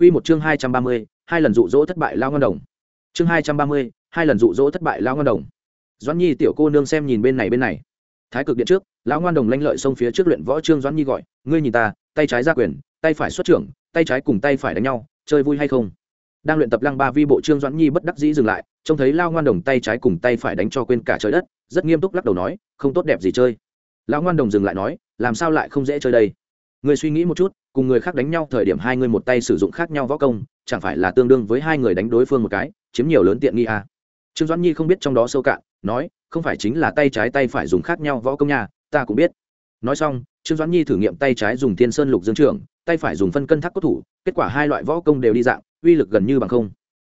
Quy một chương hai trăm ba mươi, hai lần dụ dỗ thất bại lao ngân đồng. Chương hai trăm ba mươi, hai lần dụ dỗ thất bại lao ngân đồng. Doãn Nhi tiểu cô nương xem nhìn bên này bên này. Thái cực điện trước, lão ngoan đồng lanh lợi xông phía trước luyện võ trương Doãn Nhi gọi, ngươi nhìn ta, tay trái ra quyền, tay phải xuất trưởng, tay trái cùng tay phải đánh nhau, chơi vui hay không? Đang luyện tập lăng ba vi bộ trương Doãn Nhi bất đắc dĩ dừng lại, trông thấy lao ngoan đồng tay trái cùng tay phải đánh cho quên cả trời đất, rất nghiêm túc lắc đầu nói, không tốt đẹp gì chơi. Lão ngoan đồng dừng lại nói, làm sao lại không dễ chơi đây? Ngươi suy nghĩ một chút, cùng người khác đánh nhau thời điểm hai người một tay sử dụng khác nhau võ công chẳng phải là tương đương với hai người đánh đối phương một cái chiếm nhiều lớn tiện nghi à. trương doãn nhi không biết trong đó sâu cạn nói không phải chính là tay trái tay phải dùng khác nhau võ công nha ta cũng biết. Nói xong trương doãn nhi thử nghiệm tay trái dùng thiên sơn lục dương trường tay phải dùng phân cân thác cốt thủ kết quả hai loại võ công đều đi dạng uy lực gần như bằng không.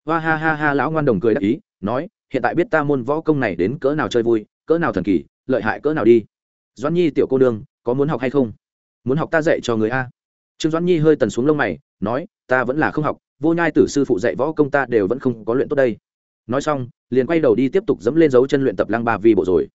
Hoa ha ha ha lão ngoan đồng cười đắc ý nói hiện tại biết ta môn võ công này đến cỡ nào chơi vui cỡ nào thần kỳ lợi hại cỡ nào đi. Doãn nhi tiểu cô đương có muốn học hay không? Muốn học ta dạy cho người a. Trương doãn nhi hơi tần xuống lông mày, nói, ta vẫn là không học, vô nhai tử sư phụ dạy võ công ta đều vẫn không có luyện tốt đây. Nói xong, liền quay đầu đi tiếp tục dẫm lên dấu chân luyện tập lăng ba vi bộ rồi.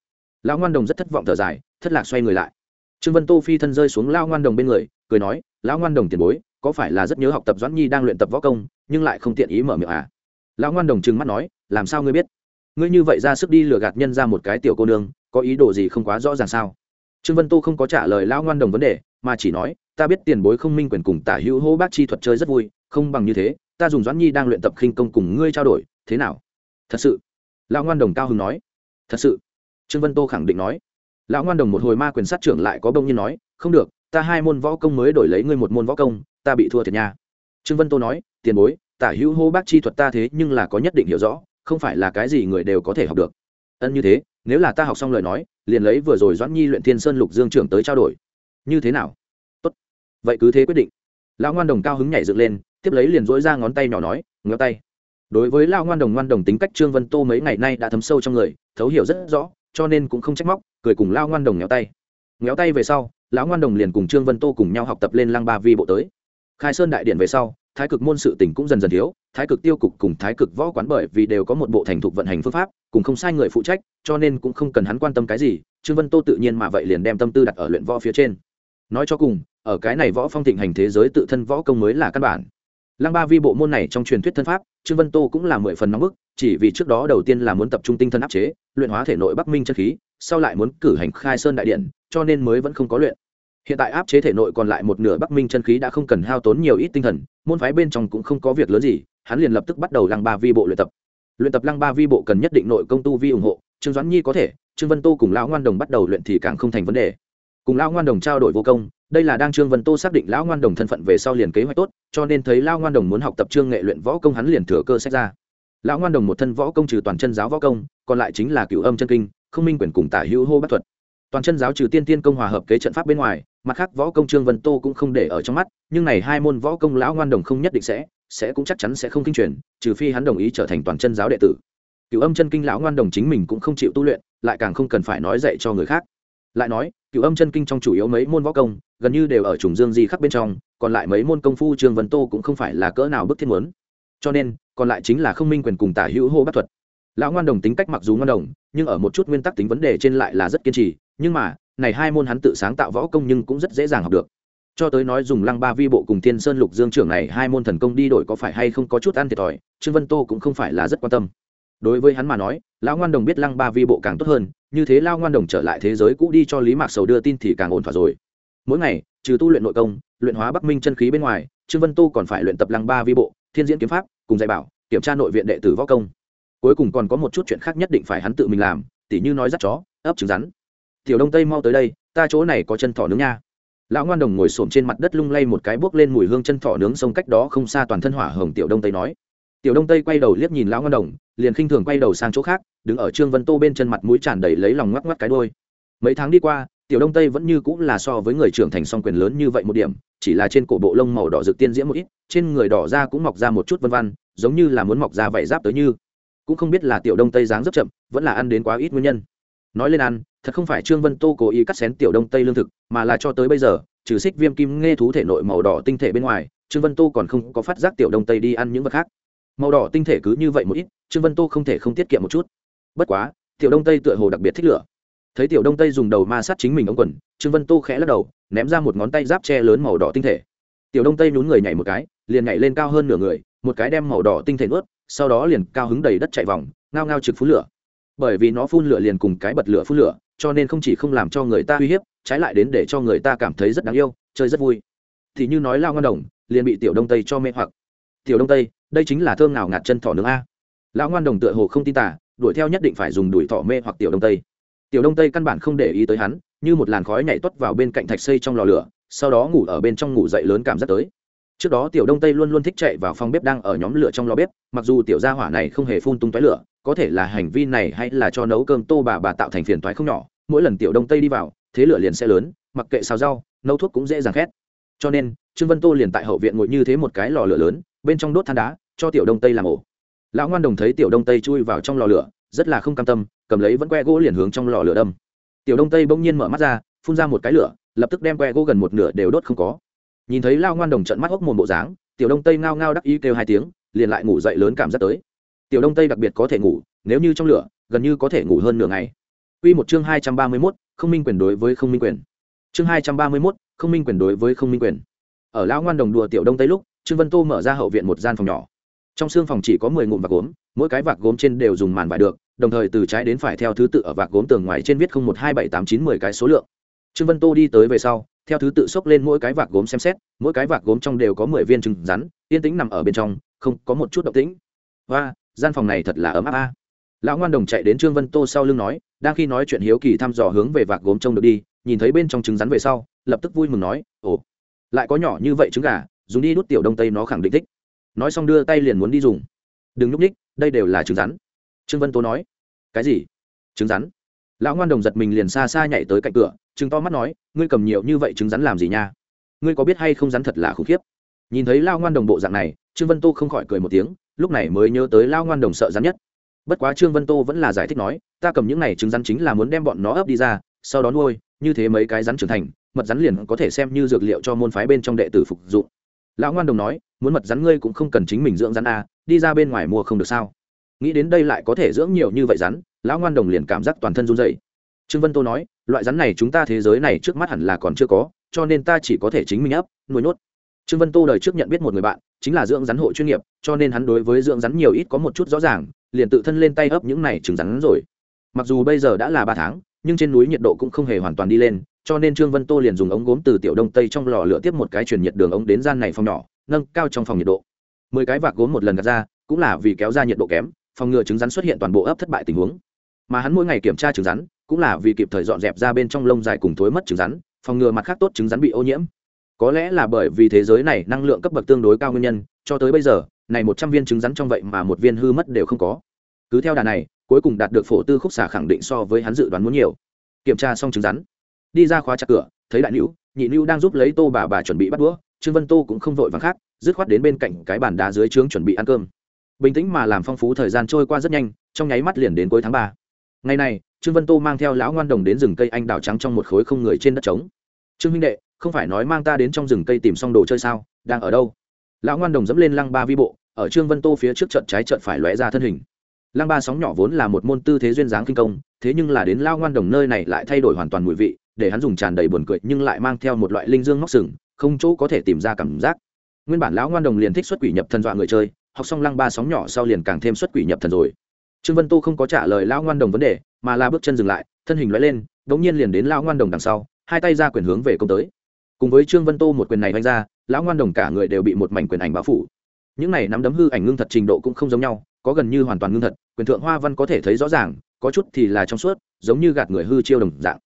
Lão ngoan đồng rất thất vọng thở dài, thất lạc xoay người lại. Trương vân tô phi thân rơi xuống lao ngoan đồng bên người, cười nói, lão ngoan đồng tiền bối, có phải là rất nhớ học tập doãn nhi đang luyện tập võ công, nhưng lại không tiện ý mở miệng à? Lão ngoan đồng trừng mắt nói, làm sao ngươi biết? Ngươi như vậy ra sức đi lừa gạt nhân ra một cái tiểu cô nương, có ý đồ gì không quá rõ ràng sao? Trương vân tô không có trả lời lão ngoan đồng vấn đề, mà chỉ nói, ta biết tiền bối không minh quyền cùng tả hữu hô bác chi thuật chơi rất vui, không bằng như thế, ta dùng doãn nhi đang luyện tập khinh công cùng ngươi trao đổi, thế nào? Thật sự. Lão ngoan đồng cao hưng nói. Thật sự. Trương vân tô khẳng định nói. Lão ngoan đồng một hồi ma quyền sát trưởng lại có bông nhiên nói, không được, ta hai môn võ công mới đổi lấy ngươi một môn võ công, ta bị thua thiệt nha. Trương vân tô nói, tiền bối, tả hữu hô bác chi thuật ta thế nhưng là có nhất định hiểu rõ, không phải là cái gì người đều có thể học được. Ân, như thế, nếu là ta học xong lời nói liền lấy vừa rồi doãn nhi luyện thiên sơn lục dương trưởng tới trao đổi. Như thế nào? Tốt. Vậy cứ thế quyết định. Lão ngoan đồng cao hứng nhảy dựng lên, tiếp lấy liền dỗi ra ngón tay nhỏ nói, ngéo tay. Đối với lão ngoan đồng ngoan đồng tính cách trương vân tô mấy ngày nay đã thấm sâu trong người, thấu hiểu rất rõ, cho nên cũng không trách móc, cười cùng Lão ngoan đồng ngéo tay. Ngéo tay về sau, lão ngoan đồng liền cùng trương vân tô cùng nhau học tập lên lăng ba vi bộ tới. Khai sơn đại điện về sau, thái cực môn sự tỉnh cũng dần dần thiếu, thái cực tiêu cục cùng thái cực võ quán bởi vì đều có một bộ thành thục vận hành phương pháp cùng không sai người phụ trách, cho nên cũng không cần hắn quan tâm cái gì, trương vân tô tự nhiên mà vậy liền đem tâm tư đặt ở luyện võ phía trên. Nói cho cùng, ở cái này võ phong thịnh hành thế giới tự thân võ công mới là căn bản. Lăng ba vi bộ môn này trong truyền thuyết thân pháp, trương vân tô cũng là mười phần nóng bức, chỉ vì trước đó đầu tiên là muốn tập trung tinh thần áp chế, luyện hóa thể nội bắc minh chân khí, sau lại muốn cử hành khai sơn đại điện, cho nên mới vẫn không có luyện. Hiện tại áp chế thể nội còn lại một nửa bắc minh chân khí đã không cần hao tốn nhiều ít tinh thần, môn phái bên trong cũng không có việc lớn gì, hắn liền lập tức bắt đầu lăng ba vi bộ luyện tập luyện tập lăng ba vi bộ cần nhất định nội công tu vi ủng hộ, trương doãn nhi có thể, trương vân tô cùng lão ngoan đồng bắt đầu luyện thì càng không thành vấn đề. Cùng lão ngoan đồng trao đổi vô công, đây là đang trương vân tô xác định lão ngoan đồng thân phận về sau liền kế hoạch tốt, cho nên thấy lão ngoan đồng muốn học tập trương nghệ luyện võ công hắn liền thừa cơ sách ra. Lão ngoan đồng một thân võ công trừ toàn chân giáo võ công, còn lại chính là cửu âm chân kinh, không minh quyền cùng tả hữu hô bắt thuật. Toàn chân giáo trừ tiên tiên công hòa hợp kế trận pháp bên ngoài, mặt khác võ công trương vân tô cũng không để ở trong mắt, nhưng này hai môn võ công lão ngoan đồng không nhất định sẽ sẽ cũng chắc chắn sẽ không kinh truyền, trừ phi hắn đồng ý trở thành toàn chân giáo đệ tử. Cựu âm chân kinh lão ngoan đồng chính mình cũng không chịu tu luyện, lại càng không cần phải nói dạy cho người khác. Lại nói cựu âm chân kinh trong chủ yếu mấy môn võ công, gần như đều ở trùng dương di khắc bên trong, còn lại mấy môn công phu trương vân tô cũng không phải là cỡ nào bức thiết muốn. Cho nên, còn lại chính là không minh quyền cùng tả hữu hô bắt thuật. Lão ngoan đồng tính cách mặc dù ngoan đồng, nhưng ở một chút nguyên tắc tính vấn đề trên lại là rất kiên trì, nhưng mà, này hai môn hắn tự sáng tạo võ công nhưng cũng rất dễ dàng học được cho tới nói dùng lăng ba vi bộ cùng thiên sơn lục dương trưởng này, hai môn thần công đi đổi có phải hay không có chút ăn thiệt thòi, trương vân tô cũng không phải là rất quan tâm. Đối với hắn mà nói, lão ngoan đồng biết lăng ba vi bộ càng tốt hơn, như thế lao ngoan đồng trở lại thế giới cũ đi cho lý mạc sầu đưa tin thì càng ổn thỏa rồi. Mỗi ngày, trừ tu luyện nội công, luyện hóa bắc minh chân khí bên ngoài, trương vân tô còn phải luyện tập lăng ba vi bộ, thiên diễn kiếm pháp, cùng dạy bảo, kiểm tra nội viện đệ tử võ công. Cuối cùng còn có một chút chuyện khác nhất định phải hắn tự mình làm, tỉ như nói dắt chó, ấp trứng rắn. Tiểu đông tây mau tới đây, ta chỗ này có chân thỏ nướng nha lão ngoan đồng ngồi xổm trên mặt đất lung lay một cái buốc lên mùi hương chân thỏ nướng sông cách đó không xa toàn thân hỏa hồng tiểu đông tây nói. Tiểu đông tây quay đầu liếc nhìn lão ngoan đồng, liền khinh thường quay đầu sang chỗ khác, đứng ở trương vân tô bên chân mặt mũi tràn đầy lấy lòng ngoắc ngoắc cái đôi mấy tháng đi qua, tiểu đông tây vẫn như cũng là so với người trưởng thành song quyền lớn như vậy một điểm, chỉ là trên cổ bộ lông màu đỏ rực tiên diễm một ít, trên người đỏ da cũng mọc ra một chút vân văn giống như là muốn mọc ra vảy giáp tới như. Cũng không biết là tiểu đông tây dáng rất chậm, vẫn là ăn đến quá ít nguyên nhân. Nói lên ăn, thật không phải trương vân tô cố ý cắt xén tiểu đông tây lương thực mà là cho tới bây giờ, trừ xích viêm kim nghe thú thể nội màu đỏ tinh thể bên ngoài, trương vân tô còn không có phát giác tiểu đông tây đi ăn những vật khác. Màu đỏ tinh thể cứ như vậy một ít, trương vân tô không thể không tiết kiệm một chút. Bất quá, tiểu đông tây tựa hồ đặc biệt thích lửa. Thấy tiểu đông tây dùng đầu ma sát chính mình ống quần, trương vân tô khẽ lắc đầu, ném ra một ngón tay giáp tre lớn màu đỏ tinh thể. Tiểu đông tây nhún người nhảy một cái, liền nhảy lên cao hơn nửa người, một cái đem màu đỏ tinh thể ướt sau đó liền cao hứng đầy đất chạy vòng, ngao ngao trực phú lửa. Bởi vì nó phun lửa liền cùng cái bật lửa phun lửa, cho nên không chỉ không làm cho người ta uy hiếp trái lại đến để cho người ta cảm thấy rất đáng yêu, chơi rất vui. Thì như nói lao ngon đồng, liền bị tiểu đông tây cho mê hoặc. Tiểu đông tây, đây chính là thơm nào ngạt chân thỏ nướng a. Lão ngoan đồng tựa hồ không tin tả đuổi theo nhất định phải dùng đuổi thỏ mê hoặc tiểu đông tây. Tiểu đông tây căn bản không để ý tới hắn, như một làn khói nhảy tuất vào bên cạnh thạch xây trong lò lửa, sau đó ngủ ở bên trong ngủ dậy lớn cảm giác tới. Trước đó tiểu đông tây luôn luôn thích chạy vào phòng bếp đang ở nhóm lửa trong lò bếp, mặc dù tiểu gia hỏa này không hề phun tung toái lửa, có thể là hành vi này hay là cho nấu cơm tô bà bà tạo thành phiền toái không nhỏ mỗi lần tiểu đông tây đi vào, thế lửa liền sẽ lớn, mặc kệ xào rau, nấu thuốc cũng dễ dàng khét. Cho nên, trương vân tô liền tại hậu viện ngồi như thế một cái lò lửa lớn, bên trong đốt than đá, cho tiểu đông tây làm ổ. Lão ngoan đồng thấy tiểu đông tây chui vào trong lò lửa, rất là không cam tâm, cầm lấy vẫn que gỗ liền hướng trong lò lửa đâm. Tiểu đông tây bỗng nhiên mở mắt ra, phun ra một cái lửa, lập tức đem que gỗ gần một nửa đều đốt không có. Nhìn thấy lao ngoan đồng trận mắt hốc mồm bộ dáng, tiểu đông tây ngao ngao đắc ý kêu hai tiếng, liền lại ngủ dậy lớn cảm giác tới. Tiểu đông tây đặc biệt có thể ngủ, nếu như trong lửa, gần như có thể ngủ hơn nửa ngày. Quy một chương hai trăm ba mươi 231, không minh quyền đối với không minh quyền. Chương hai trăm ba mươi 231, không minh quyền đối với không minh quyền. Ở lão ngoan đồng đùa tiểu đông tây lúc, Trương Vân Tô mở ra hậu viện một gian phòng nhỏ. Trong xương phòng chỉ có mười ngụm vạc gốm, mỗi cái vạc gốm trên đều dùng màn vải được, đồng thời từ trái đến phải theo thứ tự ở vạc gốm tường ngoài trên viết không một hai bảy tám chín mười cái số lượng. Trương Vân Tô đi tới về sau, theo thứ tự xốc lên mỗi cái vạc gốm xem xét, mỗi cái vạc gốm trong đều có mười viên trứng rắn, yên tĩnh nằm ở bên trong, không có một chút động tĩnh. Và, gian phòng này thật là ấm áp a lão ngoan đồng chạy đến trương vân tô sau lưng nói đang khi nói chuyện hiếu kỳ thăm dò hướng về vạc gốm trông được đi, nhìn thấy bên trong trứng rắn về sau, lập tức vui mừng nói, ồ, lại có nhỏ như vậy trứng gà, dùng đi đút tiểu đông tây nó khẳng định thích. Nói xong đưa tay liền muốn đi dùng. Đừng nhúc ních đây đều là trứng rắn. Trương vân tô nói. Cái gì? Trứng rắn? Lão ngoan đồng giật mình liền xa xa nhảy tới cạnh cửa trứng to mắt nói, ngươi cầm nhiều như vậy trứng rắn làm gì nha? Ngươi có biết hay không rắn thật là khủng khiếp? Nhìn thấy lao ngoan đồng bộ dạng này, trương vân tô không khỏi cười một tiếng, lúc này mới nhớ tới lao ngoan đồng sợ rắn nhất bất quá trương vân tô vẫn là giải thích nói, ta cầm những này trứng rắn chính là muốn đem bọn nó ấp đi ra, sau đó nuôi, như thế mấy cái rắn trưởng thành, mật rắn liền có thể xem như dược liệu cho môn phái bên trong đệ tử phục dụng. Lão ngoan đồng nói, muốn mật rắn ngươi cũng không cần chính mình dưỡng rắn a, đi ra bên ngoài mua không được sao? Nghĩ đến đây lại có thể dưỡng nhiều như vậy rắn, lão ngoan đồng liền cảm giác toàn thân run dậy trương vân tô nói, loại rắn này chúng ta thế giới này trước mắt hẳn là còn chưa có, cho nên ta chỉ có thể chính mình ấp, nuôi nhốt. Trương vân tô đời trước nhận biết một người bạn, chính là dưỡng rắn hộ chuyên nghiệp, cho nên hắn đối với dưỡng rắn nhiều ít có một chút rõ ràng liền tự thân lên tay ấp những này trứng rắn rồi. Mặc dù bây giờ đã là ba tháng, nhưng trên núi nhiệt độ cũng không hề hoàn toàn đi lên, cho nên trương vân tô liền dùng ống gốm từ tiểu đông tây trong lò lửa tiếp một cái truyền nhiệt đường ống đến gian này phòng nhỏ, nâng cao trong phòng nhiệt độ. Mười cái vạc gốm một lần gạt ra, cũng là vì kéo ra nhiệt độ kém, phòng ngừa trứng rắn xuất hiện toàn bộ ấp thất bại tình huống. Mà hắn mỗi ngày kiểm tra trứng rắn, cũng là vì kịp thời dọn dẹp ra bên trong lông dài cùng thối mất trứng rắn, phòng ngừa mặt khác tốt trứng rắn bị ô nhiễm. Có lẽ là bởi vì thế giới này năng lượng cấp bậc tương đối cao nguyên nhân, cho tới bây giờ này một trăm viên trứng rắn trong vậy mà một viên hư mất đều không có. Cứ theo đà này, cuối cùng đạt được phổ tư khúc xả khẳng định so với hắn dự đoán muốn nhiều. Kiểm tra xong trứng rắn, đi ra khóa chặt cửa, thấy đại nữ, nhị nữ đang giúp lấy tô bà bà chuẩn bị bắt đũa, trương vân tô cũng không vội vàng khác, dứt khoát đến bên cạnh cái bàn đá dưới trướng chuẩn bị ăn cơm. Bình tĩnh mà làm phong phú thời gian trôi qua rất nhanh, trong nháy mắt liền đến cuối tháng ba. Ngày này, trương vân tô mang theo lão ngoan đồng đến rừng cây anh đào trắng trong một khối không người trên đất trống. Trương huynh đệ, không phải nói mang ta đến trong rừng cây tìm xong đồ chơi sao? Đang ở đâu? Lão ngoan đồng dẫm lên lăng ba vi bộ, ở trương vân tô phía trước trận trái trận phải lóe ra thân hình. Lăng ba sóng nhỏ vốn là một môn tư thế duyên dáng kinh công, thế nhưng là đến lao ngoan đồng nơi này lại thay đổi hoàn toàn mùi vị, để hắn dùng tràn đầy buồn cười nhưng lại mang theo một loại linh dương móc sừng, không chỗ có thể tìm ra cảm giác. Nguyên bản lão ngoan đồng liền thích xuất quỷ nhập thần dọa người chơi, học xong lăng ba sóng nhỏ sau liền càng thêm xuất quỷ nhập thần rồi. Trương vân tô không có trả lời lão ngoan đồng vấn đề, mà là bước chân dừng lại, thân hình loại lên đ ỗ n g nhiên liền đến lão ngoan đồng đằng sau, hai tay ra quyền hướng về công tới. Cùng với trương vân tô một quyền này vanh ra lão ngoan đồng cả người đều bị một mảnh quyền ảnh bao phủ. Những này nắm đấm hư ảnh ngưng thật trình độ cũng không giống nhau, có gần như hoàn toàn ngưng thật, quyền thượng hoa văn có thể thấy rõ ràng, có chút thì là trong suốt, giống như gạt người hư chiêu đồng dạng.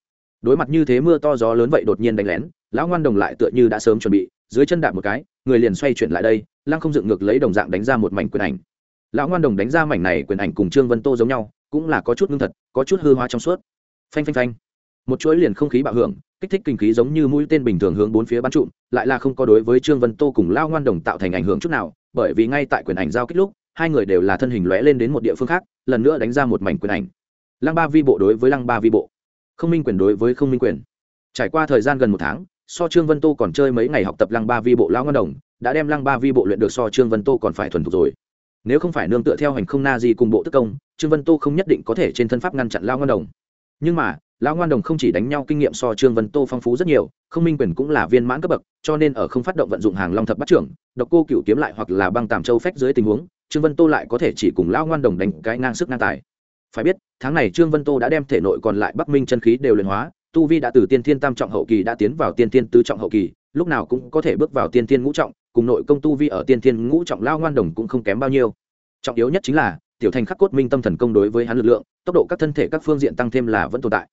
Đối mặt như thế mưa to gió lớn vậy đột nhiên đánh lén, lão ngoan đồng lại tựa như đã sớm chuẩn bị, dưới chân đạp một cái, người liền xoay chuyển lại đây, lăng không dựng ngược lấy đồng dạng đánh ra một mảnh quyền ảnh. Lão ngoan đồng đánh ra mảnh này quyền ảnh cùng trương vân tô giống nhau, cũng là có chút ngưng thật, có chút hư hoa trong suốt. Phanh phanh phanh. Một chuỗi liền không khí bạo hưởng kích thích kinh khí giống như mũi tên bình thường hướng bốn phía bắn trụm, lại là không có đối với trương vân tô cùng lao ngoan đồng tạo thành ảnh hưởng chút nào, bởi vì ngay tại quyền ảnh giao kích lúc, hai người đều là thân hình lóe lên đến một địa phương khác, lần nữa đánh ra một mảnh quyền ảnh. Lăng ba vi bộ đối với lăng ba vi bộ. Không minh quyền đối với không minh quyền. Trải qua thời gian gần một tháng, so trương vân tô còn chơi mấy ngày học tập lăng ba vi bộ lao ngoan đồng, đã đem lăng ba vi bộ luyện được so trương vân tô còn phải thuần thục rồi. Nếu không phải nương tựa theo hành không na gì cùng bộ tức công, trương vân tô không nhất định có thể trên thân pháp ngăn chặn lao ngoan đồng. Nhưng mà lão ngoan đồng không chỉ đánh nhau kinh nghiệm so trương vân tô phong phú rất nhiều, không minh quyền cũng là viên mãn cấp bậc, cho nên ở không phát động vận dụng hàng long thập bắt trưởng, độc cô cựu kiếm lại hoặc là băng tàm châu phách dưới tình huống, trương vân tô lại có thể chỉ cùng lão ngoan đồng đánh cái ngang sức ngang tài. Phải biết, tháng này trương vân tô đã đem thể nội còn lại bắc minh chân khí đều luyện hóa, tu vi đã từ tiên thiên tam trọng hậu kỳ đã tiến vào tiên thiên tứ trọng hậu kỳ, lúc nào cũng có thể bước vào tiên thiên ngũ trọng, cùng nội công tu vi ở tiên thiên ngũ trọng lao ngoan đồng cũng không kém bao nhiêu. Trọng yếu nhất chính là, tiểu thành khắc cốt minh tâm thần công đối với hắn lực lượng, tốc độ các thân thể các phương diện tăng thêm là vẫn tồn tại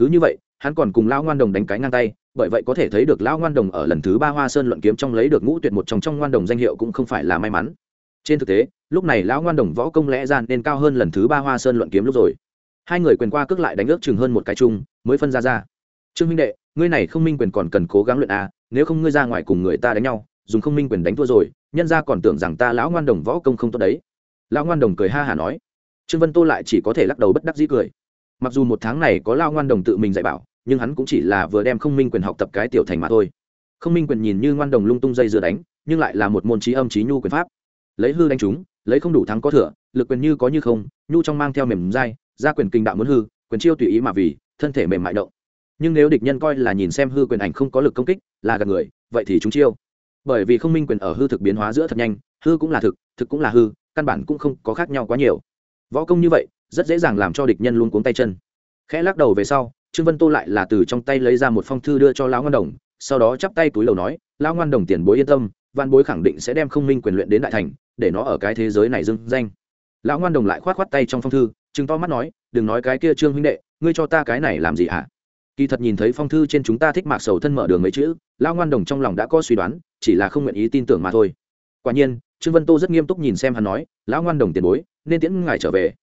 cứ như vậy, hắn còn cùng lao ngoan đồng đánh cái ngang tay, bởi vậy có thể thấy được lao ngoan đồng ở lần thứ ba hoa sơn luận kiếm trong lấy được ngũ tuyệt một trong trong ngoan đồng danh hiệu cũng không phải là may mắn. Trên thực tế, lúc này lão ngoan đồng võ công lẽ ra nên cao hơn lần thứ ba hoa sơn luận kiếm lúc rồi. Hai người quyền qua cước lại đánh ước chừng hơn một cái chung, mới phân ra ra. Trương minh đệ, ngươi này không minh quyền còn cần cố gắng luyện à nếu không ngươi ra ngoài cùng người ta đánh nhau, dùng không minh quyền đánh thua rồi, nhân ra còn tưởng rằng ta lão ngoan đồng võ công không tốt đấy. Lão ngoan đồng cười ha hả nói. Trương vân tô lại chỉ có thể lắc đầu bất đắc dĩ cười mặc dù một tháng này có lao ngoan đồng tự mình dạy bảo, nhưng hắn cũng chỉ là vừa đem không minh quyền học tập cái tiểu thành mà thôi. Không minh quyền nhìn như ngoan đồng lung tung dây dưa đánh, nhưng lại là một môn trí âm trí nhu quyền pháp. Lấy hư đánh chúng, lấy không đủ thắng có thừa, lực quyền như có như không, nhu trong mang theo mềm dai, ra quyền kinh đạo muốn hư, quyền chiêu tùy ý mà vì, thân thể mềm mại động. Nhưng nếu địch nhân coi là nhìn xem hư quyền ảnh không có lực công kích, là gạt người, vậy thì chúng chiêu. Bởi vì không minh quyền ở hư thực biến hóa giữa thật nhanh, hư cũng là thực thực cũng là hư, căn bản cũng không có khác nhau quá nhiều. Võ công như vậy rất dễ dàng làm cho địch nhân luôn cuống tay chân. Khẽ lắc đầu về sau, trương vân tô lại là từ trong tay lấy ra một phong thư đưa cho lão ngoan đồng, sau đó chắp tay túi lầu nói, lão ngoan đồng tiền bối yên tâm văn bối khẳng định sẽ đem không minh quyền luyện đến đại thành, để nó ở cái thế giới này dưng danh. Lão ngoan đồng lại khoát khoát tay trong phong thư chừng to mắt nói, đừng nói cái kia trương huynh đệ, ngươi cho ta cái này làm gì hả? Kỳ thật nhìn thấy phong thư trên chúng ta thích mạc sầu thân mở đường mấy chữ, lão ngoan đồng trong lòng đã có suy đoán, chỉ là không nguyện ý tin tưởng mà thôi. Quả nhiên, trương vân tô rất nghiêm túc nhìn xem hắn nói, lão ngoan đồng tiền bối, nên tiễn ngài trở về.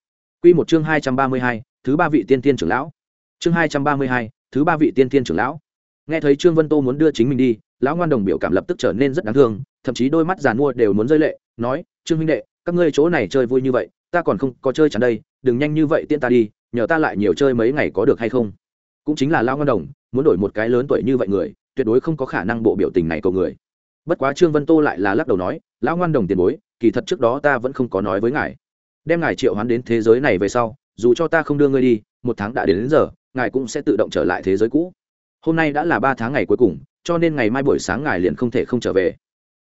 Quy một chương hai trăm ba mươi hai, thứ ba vị tiên tiên trưởng lão. Chương hai trăm ba mươi hai, thứ ba vị tiên tiên trưởng lão. Nghe thấy trương vân tô muốn đưa chính mình đi, lão ngoan đồng biểu cảm lập tức trở nên rất đáng thương, thậm chí đôi mắt giàn mua đều muốn rơi lệ, nói, trương minh đệ, các ngươi chỗ này chơi vui như vậy, ta còn không có chơi chán đây, đừng nhanh như vậy tiện ta đi, nhờ ta lại nhiều chơi mấy ngày có được hay không? Cũng chính là lão ngoan đồng, muốn đổi một cái lớn tuổi như vậy người, tuyệt đối không có khả năng bộ biểu tình này cầu người. Bất quá trương vân tô lại là lắc đầu nói, lão ngoan đồng tiền bối, kỳ thật trước đó ta vẫn không có nói với ngài đem ngài triệu hoán đến thế giới này về sau dù cho ta không đưa ngươi đi một tháng đã đến, đến giờ ngài cũng sẽ tự động trở lại thế giới cũ. Hôm nay đã là ba tháng ngày cuối cùng cho nên ngày mai buổi sáng ngài liền không thể không trở về.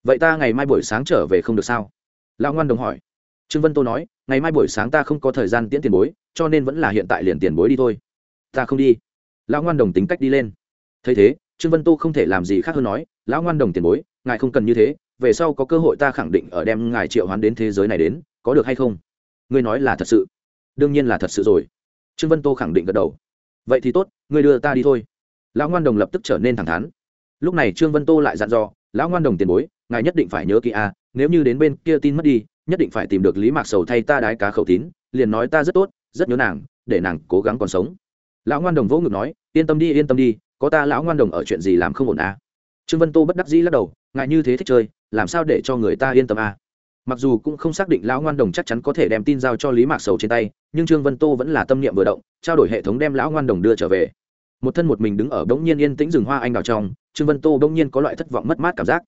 Vậy ta ngày mai buổi sáng trở về không được sao? Lão ngoan đồng hỏi. Trương vân tô nói ngày mai buổi sáng ta không có thời gian tiễn tiền bối cho nên vẫn là hiện tại liền tiền bối đi thôi. Ta không đi. Lão ngoan đồng tính cách đi lên. Thấy thế trương vân tô không thể làm gì khác hơn nói lão ngoan đồng tiền bối ngài không cần như thế về sau có cơ hội ta khẳng định ở đem ngài triệu hoán đến thế giới này đến có được hay không? Ngươi nói là thật sự. Đương nhiên là thật sự rồi. Trương vân tô khẳng định gật đầu. Vậy thì tốt, ngươi đưa ta đi thôi. Lão ngoan đồng lập tức trở nên thẳng thắn. Lúc này trương vân tô lại dặn dò, lão ngoan đồng tiền bối, ngài nhất định phải nhớ kỹ a, nếu như đến bên kia tin mất đi, nhất định phải tìm được lý mạc sầu thay ta đái cá khẩu tín, liền nói ta rất tốt, rất nhớ nàng, để nàng cố gắng còn sống. Lão ngoan đồng vỗ ngực nói, yên tâm đi, yên tâm đi, có ta lão ngoan đồng ở chuyện gì làm không ổn à trương vân tô bất đắc dĩ lắc đầu ngại như thế thích chơi, làm sao để cho người ta yên tâm à mặc dù cũng không xác định lão ngoan đồng chắc chắn có thể đem tin giao cho lý mạc sầu trên tay nhưng trương vân tô vẫn là tâm niệm vừa động trao đổi hệ thống đem lão ngoan đồng đưa trở về. Một thân một mình đứng ở bỗng nhiên yên tĩnh rừng hoa anh đào trong trương vân tô bỗng nhiên có loại thất vọng mất mát cảm giác.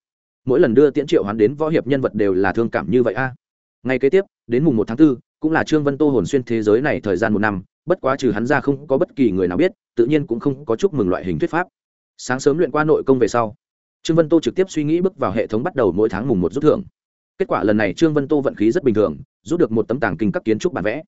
Mỗi lần đưa tiễn triệu hoán đến võ hiệp nhân vật đều là thương cảm như vậy a. À. ngay kế tiếp đến mùng một tháng 4, cũng là trương vân tô hồn xuyên thế giới này thời gian một năm bất quá trừ hắn ra không có bất kỳ người nào biết tự nhiên cũng không có chúc mừng loại hình thuyết pháp. Sáng sớm luyện qua nội công về sau trương vân tô trực tiếp suy nghĩ bước vào hệ thống bắt đầu mỗi tháng mùng một rút thưởng kết quả lần này trương vân tô vận khí rất bình thường, rút được một tấm tàng kinh các kiến trúc bản vẽ.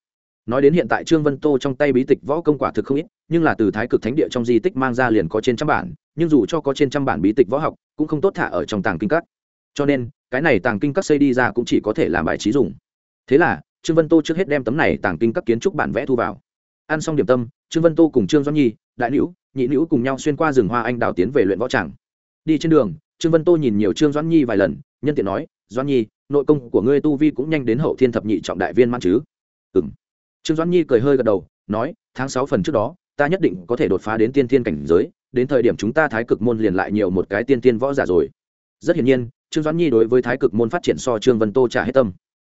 Nói đến hiện tại trương vân tô trong tay bí tịch võ công quả thực không ít, nhưng là từ thái cực thánh địa trong di tích mang ra liền có trên trăm bản, nhưng dù cho có trên trăm bản bí tịch võ học, cũng không tốt thả ở trong tàng kinh các. Cho nên, cái này tàng kinh các xây đi ra cũng chỉ có thể làm bài trí dùng. Thế là, trương vân tô trước hết đem tấm này tàng kinh các kiến trúc bản vẽ thu vào. Ăn xong điểm tâm, trương vân tô cùng trương doãn nhi, đại nữ nhị nữ cùng nhau xuyên qua rừng hoa anh đào tiến về luyện võ tràng. Đi trên đường, trương vân tô nhìn nhiều trương doãn nhi vài lần, nhân tiện nói doãn nhi, nội công của ngươi tu vi cũng nhanh đến hậu thiên thập nhị trọng đại viên mãn chứ? Ừ m trương doãn nhi cười hơi gật đầu, nói, tháng sáu phần trước đó, ta nhất định có thể đột phá đến tiên thiên cảnh giới, đến thời điểm chúng ta thái cực môn liền lại nhiều một cái tiên tiên võ giả rồi. Rất hiển nhiên, trương doãn nhi đối với thái cực môn phát triển so trương vân tô trả hết tâm.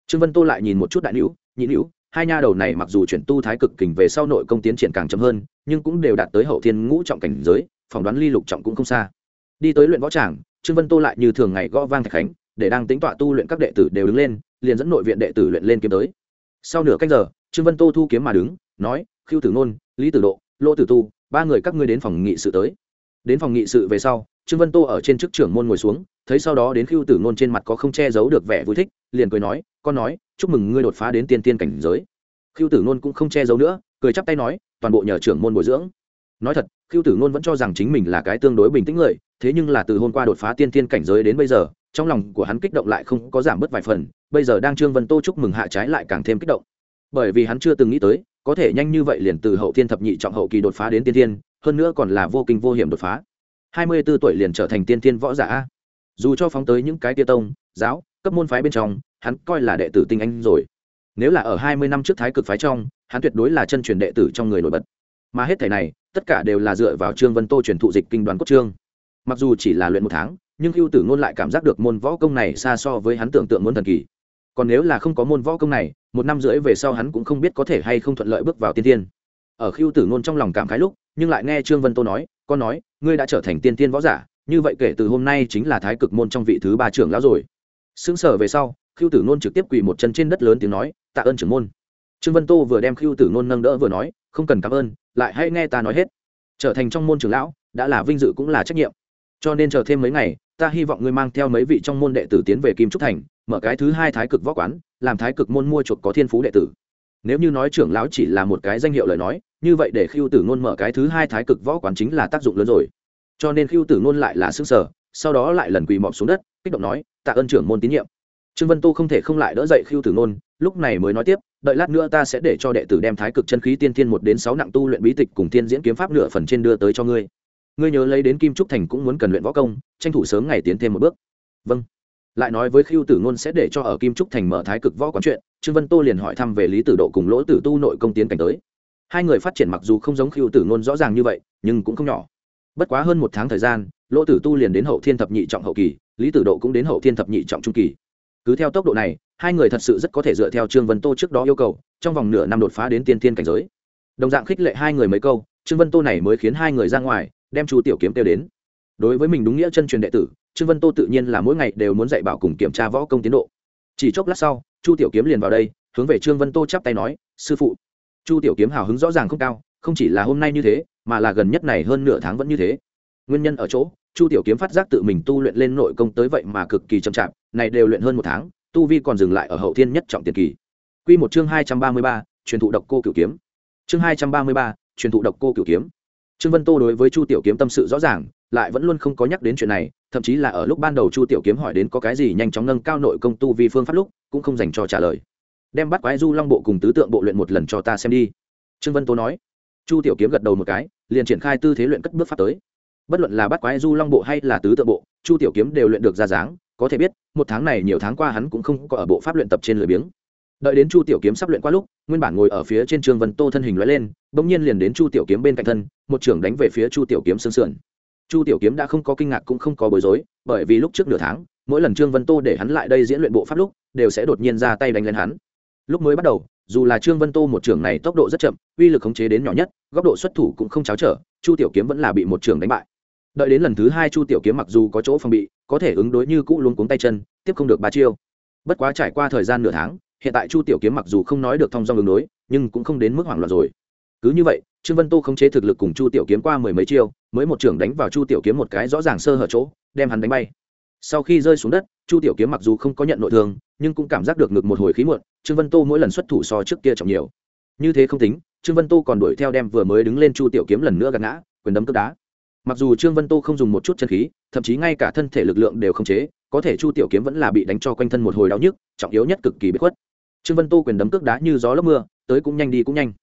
Trương vân tô lại nhìn một chút đại nữ, nhị nữ, hai nha đầu này mặc dù chuyển tu thái cực kình về sau nội công tiến triển càng chậm hơn, nhưng cũng đều đạt tới hậu thiên ngũ trọng cảnh giới, phỏng đoán ly lục trọng cũng không xa. Đi tới luyện võ tràng, trương vân tô lại như thường ngày gõ vang thạch khánh để đang tính tọa tu luyện các đệ tử đều đứng lên, liền dẫn nội viện đệ tử luyện lên kiếm tới. Sau nửa canh giờ, trương vân tô thu kiếm mà đứng, nói khiêu tử nôn, lý tử độ lỗ tử tu, ba người các ngươi đến phòng nghị sự tới. Đến phòng nghị sự về sau, trương vân tô ở trên chức trưởng môn ngồi xuống, thấy sau đó đến khiêu tử nôn trên mặt có không che giấu được vẻ vui thích, liền cười nói, con nói, chúc mừng ngươi đột phá đến tiên tiên cảnh giới. Khiêu tử nôn cũng không che giấu nữa, cười chắp tay nói, toàn bộ nhờ trưởng môn bồi dưỡng. Nói thật khiêu tử nôn vẫn cho rằng chính mình là cái tương đối bình tĩnh người, thế nhưng là từ hôm qua đột phá tiên tiên cảnh giới đến bây giờ trong lòng của hắn kích động lại không có giảm bớt vài phần bây giờ đang trương vân tô chúc mừng hạ trái lại càng thêm kích động. Bởi vì hắn chưa từng nghĩ tới có thể nhanh như vậy liền từ hậu thiên thập nhị trọng hậu kỳ đột phá đến tiên thiên, hơn nữa còn là vô kinh vô hiểm đột phá. Hai mươi 24 tuổi liền trở thành tiên thiên võ giả dù cho phóng tới những cái tia tông giáo cấp môn phái bên trong hắn coi là đệ tử tinh anh rồi. Nếu là ở hai mươi năm trước thái cực phái trong hắn tuyệt đối là chân truyền đệ tử trong người nổi bật. Mà hết thảy này tất cả đều là dựa vào trương vân tô truyền thụ dịch kinh đoàn cốt trương mặc dù chỉ là luyện một tháng nhưng cưu tử ngôn lại cảm giác được môn võ công này xa so với hắn tưởng tượng muốn thần kỳ. Còn nếu là không có môn võ công này, một năm rưỡi về sau hắn cũng không biết có thể hay không thuận lợi bước vào tiên tiên ở khiêu tử ngôn trong lòng cảm khái lúc, nhưng lại nghe trương vân tô nói, con nói, ngươi đã trở thành tiên tiên võ giả, như vậy kể từ hôm nay chính là thái cực môn trong vị thứ ba trưởng lão rồi. Xứng sở về sau khiêu tử ngôn trực tiếp quỳ một chân trên đất lớn tiếng nói, tạ ơn trưởng môn. Trương vân tô vừa đem khiêu tử ngôn nâng đỡ vừa nói, không cần cảm ơn, lại hãy nghe ta nói hết. Trở thành trong môn trưởng lão, đã là vinh dự cũng là trách nhiệm cho nên chờ thêm mấy ngày, ta hy vọng ngươi mang theo mấy vị trong môn đệ tử tiến về kim trúc thành, mở cái thứ hai thái cực võ quán, làm thái cực môn mua chuộc có thiên phú đệ tử. Nếu như nói trưởng lão chỉ là một cái danh hiệu lời nói, như vậy để khiêu tử ngôn mở cái thứ hai thái cực võ quán chính là tác dụng lớn rồi. Cho nên khiêu tử ngôn lại là xương sở sau đó lại lần quỳ mọp xuống đất, kích động nói, tạ ơn trưởng môn tín nhiệm. Trương vân tu không thể không lại đỡ dậy khiêu tử ngôn lúc này mới nói tiếp, đợi lát nữa ta sẽ để cho đệ tử đem thái cực chân khí tiên thiên một đến sáu nặng tu luyện bí tịch cùng tiên diễn kiếm pháp nửa phần trên đưa tới cho ngươi ngươi nhớ lấy đến kim trúc thành cũng muốn cần luyện võ công, tranh thủ sớm ngày tiến thêm một bước. Vâng. Lại nói với khiêu tử ngôn sẽ để cho ở kim trúc thành mở thái cực võ quán chuyện, trương vân tô liền hỏi thăm về lý tử độ cùng lỗ tử tu nội công tiến cảnh tới. Hai người phát triển mặc dù không giống khiêu tử ngôn rõ ràng như vậy, nhưng cũng không nhỏ. Bất quá hơn một tháng thời gian, lỗ tử tu liền đến hậu thiên thập nhị trọng hậu kỳ, lý tử độ cũng đến hậu thiên thập nhị trọng trung kỳ. Cứ theo tốc độ này, hai người thật sự rất có thể dựa theo trương vân tô trước đó yêu cầu, trong vòng nửa năm đột phá đến tiên thiên cảnh giới. Đồng dạng khích lệ hai người mấy câu, trương vân tô này mới khiến hai người ra ngoài đem chu tiểu kiếm kêu đến. Đối với mình đúng nghĩa chân truyền đệ tử, trương vân tô tự nhiên là mỗi ngày đều muốn dạy bảo cùng kiểm tra võ công tiến độ. Chỉ chốc lát sau, chu tiểu kiếm liền vào đây, hướng về trương vân tô chắp tay nói, sư phụ. Chu tiểu kiếm hào hứng rõ ràng không cao, không chỉ là hôm nay như thế, mà là gần nhất này hơn nửa tháng vẫn như thế. Nguyên nhân ở chỗ, chu tiểu kiếm phát giác tự mình tu luyện lên nội công tới vậy mà cực kỳ chậm chạp, này đều luyện hơn một tháng, tu vi còn dừng lại ở hậu thiên nhất trọng tiền kỳ. Quy một chương hai trăm ba mươi ba, truyền thụ độc cô cửu kiếm. Chương hai trăm ba mươi ba, truyền thụ độc cô cửu kiếm trương vân tô đối với chu tiểu kiếm tâm sự rõ ràng, lại vẫn luôn không có nhắc đến chuyện này, thậm chí là ở lúc ban đầu chu tiểu kiếm hỏi đến có cái gì nhanh chóng nâng cao nội công tu vi phương pháp lúc, cũng không dành cho trả lời. Đem bắt quái du long bộ cùng tứ tượng bộ luyện một lần cho ta xem đi. Trương vân tô nói. Chu tiểu kiếm gật đầu một cái, liền triển khai tư thế luyện cất bước pháp tới. Bất luận là bắt quái du long bộ hay là tứ tượng bộ, chu tiểu kiếm đều luyện được ra dáng, có thể biết, một tháng này nhiều tháng qua hắn cũng không có ở bộ pháp luyện tập trên lưỡi biếng đợi đến chu tiểu kiếm sắp luyện qua lúc, nguyên bản ngồi ở phía trên Trương vân tô thân hình lóe lên, bỗng nhiên liền đến chu tiểu kiếm bên cạnh thân, một trưởng đánh về phía chu tiểu kiếm sương sườn. Chu tiểu kiếm đã không có kinh ngạc cũng không có bối rối, bởi vì lúc trước nửa tháng, mỗi lần trương vân tô để hắn lại đây diễn luyện bộ pháp lúc, đều sẽ đột nhiên ra tay đánh lên hắn. Lúc mới bắt đầu, dù là trương vân tô một trưởng này tốc độ rất chậm, uy lực khống chế đến nhỏ nhất, góc độ xuất thủ cũng không cháo trở, chu tiểu kiếm vẫn là bị một trưởng đánh bại. Đợi đến lần thứ hai chu tiểu kiếm mặc dù có chỗ phòng bị, có thể ứng đối như cũ luôn cuống tay chân, tiếp không được ba chiêu. Bất quá trải qua thời gian nửa tháng hiện tại chu tiểu kiếm mặc dù không nói được thông dong ứng đối, nhưng cũng không đến mức hoảng loạn rồi. Cứ như vậy, trương vân tô khống chế thực lực cùng chu tiểu kiếm qua mười mấy chiêu, mới một trưởng đánh vào chu tiểu kiếm một cái rõ ràng sơ hở chỗ, đem hắn đánh bay. Sau khi rơi xuống đất, chu tiểu kiếm mặc dù không có nhận nội thương, nhưng cũng cảm giác được ngực một hồi khí muộn, trương vân tô mỗi lần xuất thủ so trước kia trọng nhiều. Như thế không tính, trương vân tô còn đuổi theo đem vừa mới đứng lên chu tiểu kiếm lần nữa gạt ngã, quyền đấm cướp đá. Mặc dù trương vân tô không dùng một chút chân khí, thậm chí ngay cả thân thể lực lượng đều không chế, có thể chu tiểu kiếm vẫn là bị đánh cho quanh thân một hồi đau nhức, trọng yếu nhất cực kỳ bất khuất trương vân tô quyền đấm cước đá như gió lốc mưa, tới cũng nhanh đi cũng nhanh.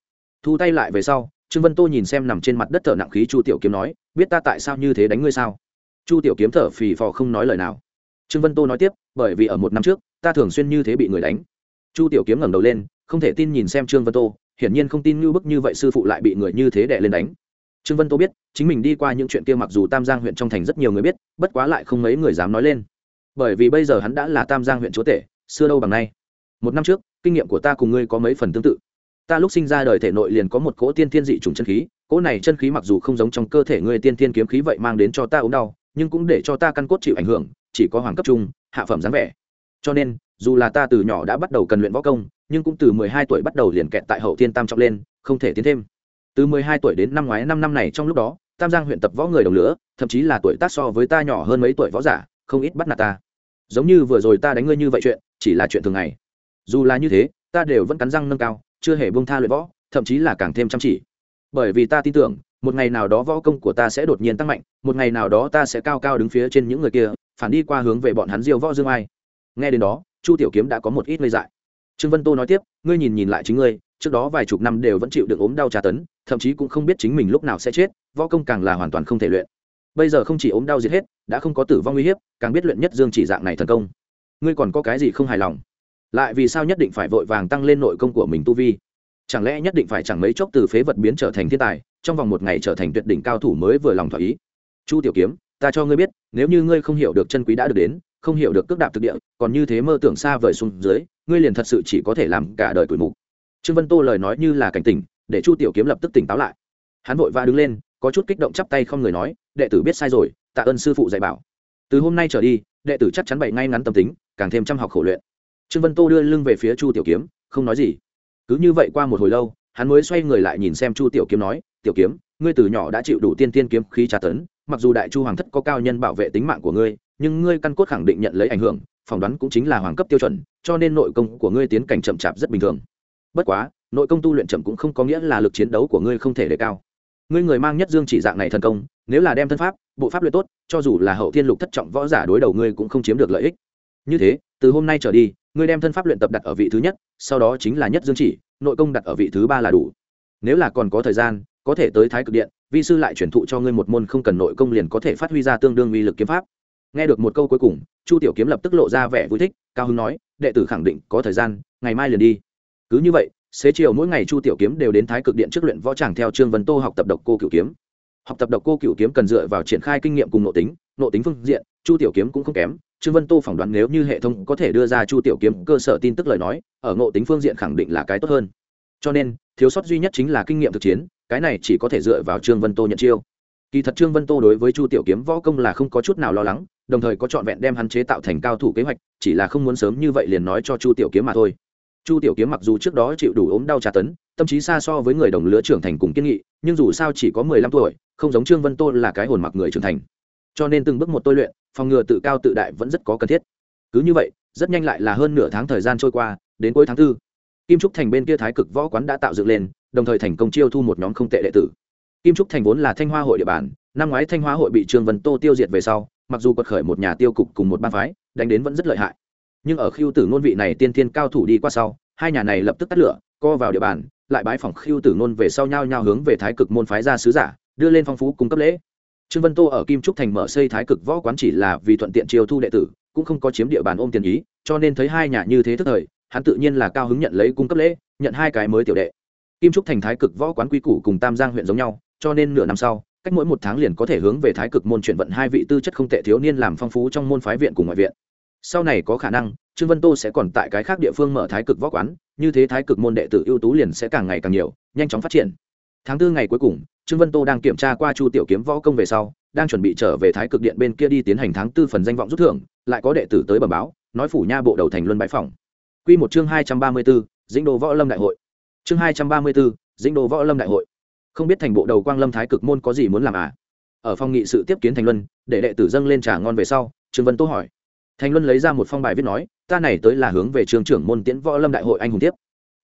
Thu tay lại về sau, trương vân tô nhìn xem nằm trên mặt đất thở nặng khí chu tiểu kiếm nói, biết ta tại sao như thế đánh ngươi sao? Chu tiểu kiếm thở phì phò không nói lời nào. Trương vân tô nói tiếp, bởi vì ở một năm trước, ta thường xuyên như thế bị người đánh. Chu tiểu kiếm ngẩng đầu lên, không thể tin nhìn xem trương vân tô, hiển nhiên không tin như bức như vậy sư phụ lại bị người như thế đè lên đánh. Trương vân tô biết, chính mình đi qua những chuyện kia mặc dù tam giang huyện trong thành rất nhiều người biết, bất quá lại không mấy người dám nói lên. Bởi vì bây giờ hắn đã là tam giang huyện chúa tể, xưa đâu bằng nay. Một năm trước kinh nghiệm của ta cùng ngươi có mấy phần tương tự. Ta lúc sinh ra đời thể nội liền có một cỗ tiên thiên dị trùng chân khí, cỗ này chân khí mặc dù không giống trong cơ thể ngươi tiên thiên kiếm khí vậy mang đến cho ta ốm đau, nhưng cũng để cho ta căn cốt chịu ảnh hưởng, chỉ có hoàng cấp trung, hạ phẩm dáng vẻ. Cho nên, dù là ta từ nhỏ đã bắt đầu cần luyện võ công, nhưng cũng từ mười hai tuổi bắt đầu liền kẹt tại hậu thiên tam trọng lên, không thể tiến thêm. Từ mười hai tuổi đến năm ngoái năm năm này trong lúc đó, tam giang huyện tập võ người đồng lửa, thậm chí là tuổi tác so với ta nhỏ hơn mấy tuổi võ giả, không ít bắt nạt ta. Giống như vừa rồi ta đánh ngươi như vậy chuyện, chỉ là chuyện thường ngày dù là như thế, ta đều vẫn cắn răng nâng cao, chưa hề bông tha luyện võ, thậm chí là càng thêm chăm chỉ. Bởi vì ta tin tưởng, một ngày nào đó võ công của ta sẽ đột nhiên tăng mạnh, một ngày nào đó ta sẽ cao cao đứng phía trên những người kia, phản đi qua hướng về bọn hắn diêu võ dương ai. Nghe đến đó, chu tiểu kiếm đã có một ít ngây dại. Trương vân tô nói tiếp, ngươi nhìn nhìn lại chính ngươi, trước đó vài chục năm đều vẫn chịu được ốm đau tra tấn, thậm chí cũng không biết chính mình lúc nào sẽ chết, võ công càng là hoàn toàn không thể luyện. Bây giờ không chỉ ốm đau giết hết, đã không có tử vong uy hiếp, càng biết luyện nhất dương chỉ dạng này thần công. Ngươi còn có cái gì không hài lòng? Lại vì sao nhất định phải vội vàng tăng lên nội công của mình tu vi? Chẳng lẽ nhất định phải chẳng mấy chốc từ phế vật biến trở thành thiên tài, trong vòng một ngày trở thành tuyệt đỉnh cao thủ mới vừa lòng thỏa ý? Chu tiểu kiếm, ta cho ngươi biết, nếu như ngươi không hiểu được chân quý đã được đến, không hiểu được cước đạp thực địa, còn như thế mơ tưởng xa vời xuống dưới, ngươi liền thật sự chỉ có thể làm cả đời tuổi mục. Trương vân tô lời nói như là cảnh tỉnh, để chu tiểu kiếm lập tức tỉnh táo lại. Hắn vội va đứng lên, có chút kích động chắp tay không người nói, đệ tử biết sai rồi, tạ ơn sư phụ dạy bảo. Từ hôm nay trở đi, đệ tử chắc chắn bày ngay ngắn tâm tính, càng thêm chăm học khổ luyện trương vân tô đưa lưng về phía chu tiểu kiếm, không nói gì. Cứ như vậy qua một hồi lâu, hắn mới xoay người lại nhìn xem chu tiểu kiếm nói, tiểu kiếm, ngươi từ nhỏ đã chịu đủ tiên tiên kiếm khí tra tấn, mặc dù đại chu hoàng thất có cao nhân bảo vệ tính mạng của ngươi, nhưng ngươi căn cốt khẳng định nhận lấy ảnh hưởng, phỏng đoán cũng chính là hoàng cấp tiêu chuẩn, cho nên nội công của ngươi tiến cảnh chậm chạp rất bình thường. Bất quá, nội công tu luyện chậm cũng không có nghĩa là lực chiến đấu của ngươi không thể đề cao. Ngươi người mang nhất dương chỉ dạng này thần công, nếu là đem thân pháp, bộ pháp luyện tốt, cho dù là hậu thiên lục thất trọng võ giả đối đầu ngươi cũng không chiếm được lợi ích. Như thế từ hôm nay trở đi, ngươi đem thân pháp luyện tập đặt ở vị thứ nhất, sau đó chính là nhất dương chỉ, nội công đặt ở vị thứ ba là đủ. Nếu là còn có thời gian, có thể tới thái cực điện, vi sư lại chuyển thụ cho ngươi một môn không cần nội công liền có thể phát huy ra tương đương uy lực kiếm pháp. Nghe được một câu cuối cùng, chu tiểu kiếm lập tức lộ ra vẻ vui thích, cao hưng nói, đệ tử khẳng định có thời gian, ngày mai liền đi. Cứ như vậy, xế chiều mỗi ngày chu tiểu kiếm đều đến thái cực điện trước luyện võ tràng theo trương vân tô học tập độc cô cựu kiếm. Học tập độc cô cựu kiếm cần dựa vào triển khai kinh nghiệm cùng nội tính nội tính phương diện, chu tiểu kiếm cũng không kém trương vân tô phỏng đoán nếu như hệ thống có thể đưa ra chu tiểu kiếm cơ sở tin tức lời nói, ở ngộ tính phương diện khẳng định là cái tốt hơn. Cho nên, thiếu sót duy nhất chính là kinh nghiệm thực chiến, cái này chỉ có thể dựa vào trương vân tô nhận chiêu. Kỳ thật trương vân tô đối với chu tiểu kiếm võ công là không có chút nào lo lắng, đồng thời có trọn vẹn đem hắn chế tạo thành cao thủ kế hoạch, chỉ là không muốn sớm như vậy liền nói cho chu tiểu kiếm mà thôi. Chu tiểu kiếm mặc dù trước đó chịu đủ ốm đau tra tấn, tâm trí xa so với người đồng lứa trưởng thành cùng kiên nghị, nhưng dù sao chỉ có mười lăm tuổi, không giống trương vân tô là cái hồn mặc người trưởng thành cho nên từng bước một tôi luyện, phòng ngừa tự cao tự đại vẫn rất có cần thiết. Cứ như vậy, rất nhanh lại là hơn nửa tháng thời gian trôi qua, đến cuối tháng tư, kim trúc thành bên kia thái cực võ quán đã tạo dựng lên, đồng thời thành công chiêu thu một nhóm không tệ đệ tử. Kim trúc thành vốn là thanh hoa hội địa bàn, năm ngoái thanh hoa hội bị trương vân tô tiêu diệt về sau, mặc dù quật khởi một nhà tiêu cục cùng một ban phái, đánh đến vẫn rất lợi hại. Nhưng ở khiêu tử ngôn vị này tiên thiên cao thủ đi qua sau, hai nhà này lập tức tắt lửa, co vào địa bàn, lại bái phòng khiêu tử ngôn về sau nhau nhau hướng về thái cực môn phái ra sứ giả, đưa lên phong phú cung cấp lễ trương vân tô ở kim trúc thành mở xây thái cực võ quán chỉ là vì thuận tiện chiêu thu đệ tử, cũng không có chiếm địa bàn ôm tiền ý, cho nên thấy hai nhà như thế thức thời, hắn tự nhiên là cao hứng nhận lấy cung cấp lễ, nhận hai cái mới tiểu đệ. Kim trúc thành thái cực võ quán quy củ cùng tam giang huyện giống nhau, cho nên nửa năm sau, cách mỗi một tháng liền có thể hướng về thái cực môn chuyển vận hai vị tư chất không tệ thiếu niên làm phong phú trong môn phái viện cùng ngoại viện. Sau này có khả năng, trương vân tô sẽ còn tại cái khác địa phương mở thái cực võ quán, như thế thái cực môn đệ tử ưu tú liền sẽ càng ngày càng nhiều, nhanh chóng phát triển tháng tư ngày cuối cùng trương vân tô đang kiểm tra qua chu tiểu kiếm võ công về sau đang chuẩn bị trở về thái cực điện bên kia đi tiến hành tháng tư phần danh vọng rút thưởng lại có đệ tử tới bẩm báo nói phủ nha bộ đầu thành luân bãi phòng quy một chương hai trăm ba mươi 234, dĩnh đồ võ lâm đại hội. Chương hai trăm ba mươi 234, dĩnh đồ võ lâm đại hội. Không biết thành bộ đầu quang lâm thái cực môn có gì muốn làm à? Ở phòng nghị sự tiếp kiến thành luân để đệ tử dâng lên trà ngon về sau trương vân tô hỏi. Thành luân lấy ra một phong bài viết nói ta này tới là hướng về trường trưởng môn tiễn võ lâm đại hội anh hùng tiếp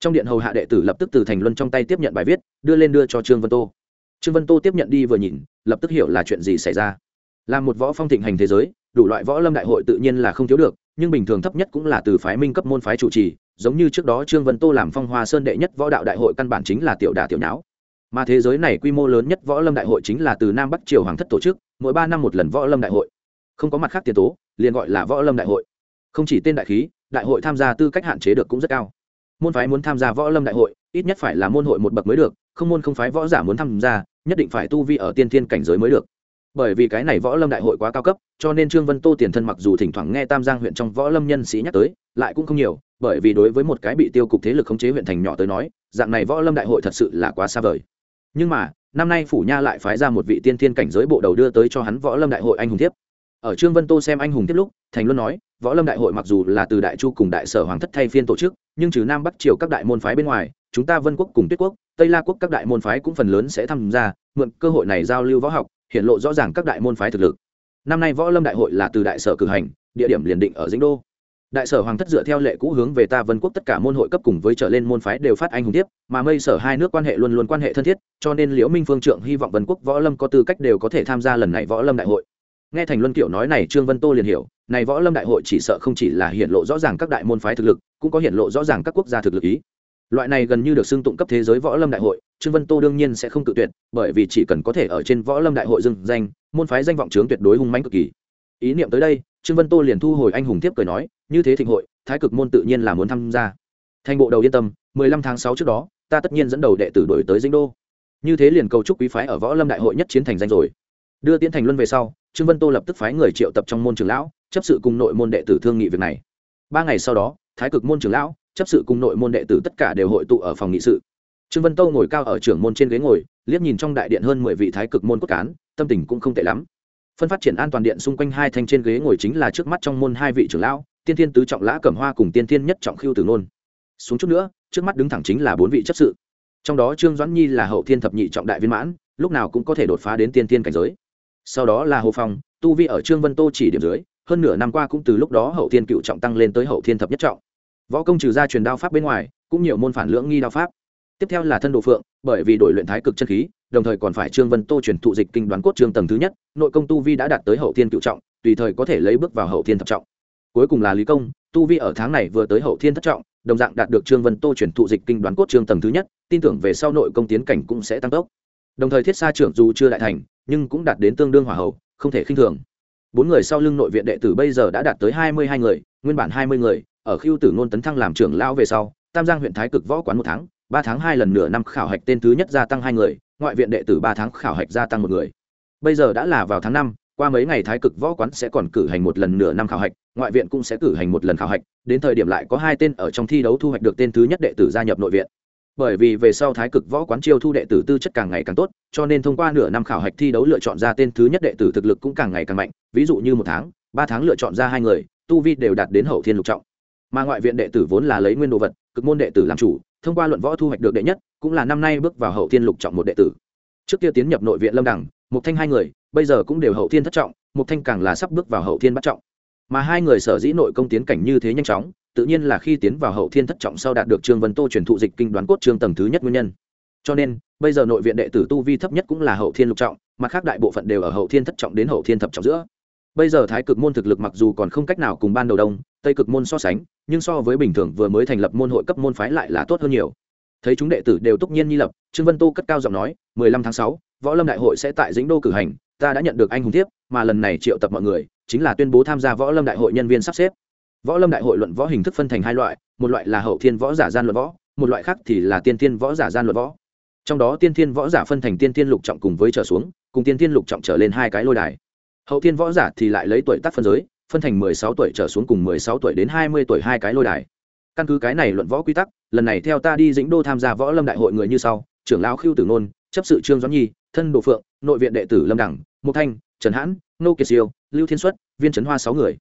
trong điện hầu hạ đệ tử lập tức từ thành luân trong tay tiếp nhận bài viết, đưa lên đưa cho trương vân tô. Trương vân tô tiếp nhận đi vừa nhìn, lập tức hiểu là chuyện gì xảy ra. Là một võ phong thịnh hành thế giới, đủ loại võ lâm đại hội tự nhiên là không thiếu được, nhưng bình thường thấp nhất cũng là từ phái minh cấp môn phái chủ trì, giống như trước đó trương vân tô làm phong hoa sơn đệ nhất võ đạo đại hội căn bản chính là tiểu đà tiểu nháo. Mà thế giới này quy mô lớn nhất võ lâm đại hội chính là từ nam bắc triều hoàng thất tổ chức, mỗi ba năm một lần võ lâm đại hội. Không có mặt khác tiền tố, liền gọi là võ lâm đại hội. Không chỉ tên đại khí, đại hội tham gia tư cách hạn chế được cũng rất cao môn phái muốn tham gia võ lâm đại hội, ít nhất phải là môn hội một bậc mới được, không môn không phái võ giả muốn tham gia, nhất định phải tu vi ở tiên thiên cảnh giới mới được. Bởi vì cái này võ lâm đại hội quá cao cấp, cho nên trương vân tô tiền thân mặc dù thỉnh thoảng nghe tam giang huyện trong võ lâm nhân sĩ nhắc tới, lại cũng không nhiều, bởi vì đối với một cái bị tiêu cục thế lực khống chế huyện thành nhỏ tới nói, dạng này võ lâm đại hội thật sự là quá xa vời. Nhưng mà, năm nay phủ nha lại phái ra một vị tiên thiên cảnh giới bộ đầu đưa tới cho hắn võ lâm đại hội anh hùng thiếp ở trương vân tô xem anh hùng tiếp lúc, thành luân nói, võ lâm đại hội mặc dù là từ đại chu cùng đại sở hoàng thất thay phiên tổ chức, nhưng trừ nam bắc triều các đại môn phái bên ngoài, chúng ta vân quốc cùng tuyết quốc, tây la quốc các đại môn phái cũng phần lớn sẽ tham gia, mượn cơ hội này giao lưu võ học hiện lộ rõ ràng các đại môn phái thực lực. Năm nay võ lâm đại hội là từ đại sở cử hành, địa điểm liền định ở dĩnh đô. Đại sở hoàng thất dựa theo lệ cũ hướng về ta vân quốc tất cả môn hội cấp cùng với trở lên môn phái đều phát anh hùng tiếp, mà mây sở hai nước quan hệ luôn luôn quan hệ thân thiết, cho nên liễu minh phương trượng hy vọng vân quốc võ lâm có tư cách đều có thể tham gia lần này võ lâm đại hội nghe thành luân kiểu nói này, trương vân tô liền hiểu, này võ lâm đại hội chỉ sợ không chỉ là hiện lộ rõ ràng các đại môn phái thực lực, cũng có hiện lộ rõ ràng các quốc gia thực lực ý. Loại này gần như được xưng tụng cấp thế giới võ lâm đại hội, trương vân tô đương nhiên sẽ không tự tuyệt, bởi vì chỉ cần có thể ở trên võ lâm đại hội dừng danh, môn phái danh vọng trướng tuyệt đối hung mãnh cực kỳ. Ý niệm tới đây, trương vân tô liền thu hồi anh hùng tiếp cười nói, như thế thịnh hội, thái cực môn tự nhiên là muốn tham gia. Thành bộ đầu yên tâm, mười lăm tháng sáu trước đó, ta tất nhiên dẫn đầu đệ tử đổi tới dinh đô. Như thế liền cầu chúc quý phái ở võ lâm đại hội nhất chiến thành danh rồi đưa tiến thành luân về sau, trương vân tô lập tức phái người triệu tập trong môn trường lão, chấp sự cùng nội môn đệ tử thương nghị việc này. Ba ngày sau đó, thái cực môn trường lão, chấp sự cùng nội môn đệ tử tất cả đều hội tụ ở phòng nghị sự. Trương vân tô ngồi cao ở trưởng môn trên ghế ngồi, liếc nhìn trong đại điện hơn mười vị thái cực môn cốt cán, tâm tình cũng không tệ lắm. Phân phát triển an toàn điện xung quanh hai thanh trên ghế ngồi chính là trước mắt trong môn hai vị trưởng lão, tiên thiên tứ trọng lã cẩm hoa cùng tiên thiên nhất trọng khiêu tử nôn. Xuống chút nữa, trước mắt đứng thẳng chính là bốn vị chấp sự. Trong đó trương doãn nhi là hậu thiên thập nhị trọng đại viên mãn, lúc nào cũng có thể đột phá đến tiên thiên cảnh giới sau đó là hồ phong, tu vi ở trương vân tô chỉ điểm dưới, hơn nửa năm qua cũng từ lúc đó hậu thiên cựu trọng tăng lên tới hậu thiên thập nhất trọng. Võ công trừ ra truyền đao pháp bên ngoài, cũng nhiều môn phản lưỡng nghi đao pháp. Tiếp theo là thân đồ phượng, bởi vì đổi luyện thái cực chân khí, đồng thời còn phải trương vân tô truyền thụ dịch kinh đoán cốt trương tầng thứ nhất, nội công tu vi đã đạt tới hậu thiên cựu trọng, tùy thời có thể lấy bước vào hậu thiên thập trọng. Cuối cùng là lý công, tu vi ở tháng này vừa tới hậu thiên thất trọng, đồng dạng đạt được trương vân tô truyền thụ dịch kinh đoán cốt trương tầng thứ nhất, tin tưởng về sau nội công tiến cảnh cũng sẽ tăng tốc. Đồng thời thiết sa trưởng dù chưa đại thành nhưng cũng đạt đến tương đương hỏa hậu, không thể khinh thường. Bốn người sau lưng nội viện đệ tử bây giờ đã đạt tới hai mươi hai người, nguyên bản hai mươi người, ở khiêu tử ngôn tấn thăng làm trưởng lão về sau, tam giang huyện thái cực võ quán một tháng, ba tháng hai lần nửa năm khảo hạch tên thứ nhất gia tăng hai người, ngoại viện đệ tử ba tháng khảo hạch gia tăng một người. Bây giờ đã là vào tháng năm, qua mấy ngày thái cực võ quán sẽ còn cử hành một lần nửa năm khảo hạch, ngoại viện cũng sẽ cử hành một lần khảo hạch, đến thời điểm lại có hai tên ở trong thi đấu thu hoạch được tên thứ nhất đệ tử gia nhập nội viện bởi vì về sau thái cực võ quán chiêu thu đệ tử tư chất càng ngày càng tốt, cho nên thông qua nửa năm khảo hạch thi đấu lựa chọn ra tên thứ nhất đệ tử thực lực cũng càng ngày càng mạnh, ví dụ như một tháng, ba tháng lựa chọn ra hai người, tu vi đều đạt đến hậu thiên lục trọng. Mà ngoại viện đệ tử vốn là lấy nguyên đồ vật, cực môn đệ tử làm chủ, thông qua luận võ thu hoạch được đệ nhất, cũng là năm nay bước vào hậu thiên lục trọng một đệ tử. Trước kia tiến nhập nội viện lâm đẳng một thanh hai người, bây giờ cũng đều hậu thiên thất trọng một thanh càng là sắp bước vào hậu thiên bắt trọng. Mà hai người sở dĩ nội công tiến cảnh như thế nhanh chóng tự nhiên là khi tiến vào hậu thiên thất trọng sau đạt được trương vân tô truyền thụ dịch kinh đoán cốt trương tầng thứ nhất nguyên nhân. Cho nên, bây giờ nội viện đệ tử tu vi thấp nhất cũng là hậu thiên lục trọng mặt khác đại bộ phận đều ở hậu thiên thất trọng đến hậu thiên thập trọng giữa. Bây giờ thái cực môn thực lực mặc dù còn không cách nào cùng ban đầu đông, tây cực môn so sánh, nhưng so với bình thường vừa mới thành lập môn hội cấp môn phái lại là tốt hơn nhiều. Thấy chúng đệ tử đều túc nhiên nhi lập, trương vân tô cất cao giọng nói, mười lăm tháng sáu, võ lâm đại hội sẽ tại dĩnh đô cử hành, ta đã nhận được anh hùng thiếp, mà lần này triệu tập mọi người, chính là tuyên bố tham gia võ lâm đại hội nhân viên sắp xếp võ lâm đại hội luận võ hình thức phân thành hai loại, một loại là hậu thiên võ giả gian luận võ, một loại khác thì là tiên thiên võ giả gian luận võ. Trong đó tiên thiên võ giả phân thành tiên thiên lục trọng cùng với trở xuống, cùng tiên thiên lục trọng trở lên hai cái lôi đài. Hậu thiên võ giả thì lại lấy tuổi tác phân giới, phân thành mười sáu tuổi trở xuống cùng mười sáu tuổi đến hai mươi tuổi hai cái lôi đài. Căn cứ cái này luận võ quy tắc, lần này theo ta đi dĩnh đô tham gia võ lâm đại hội người như sau, trưởng lão khiêu tử nôn, chấp sự trương doãn nhi, thân đồ phượng, nội viện đệ tử lâm đẳng, mục thanh, trần hãn, nô kiệt siêu, lưu thiên xuất, viên trấn hoa sáu người.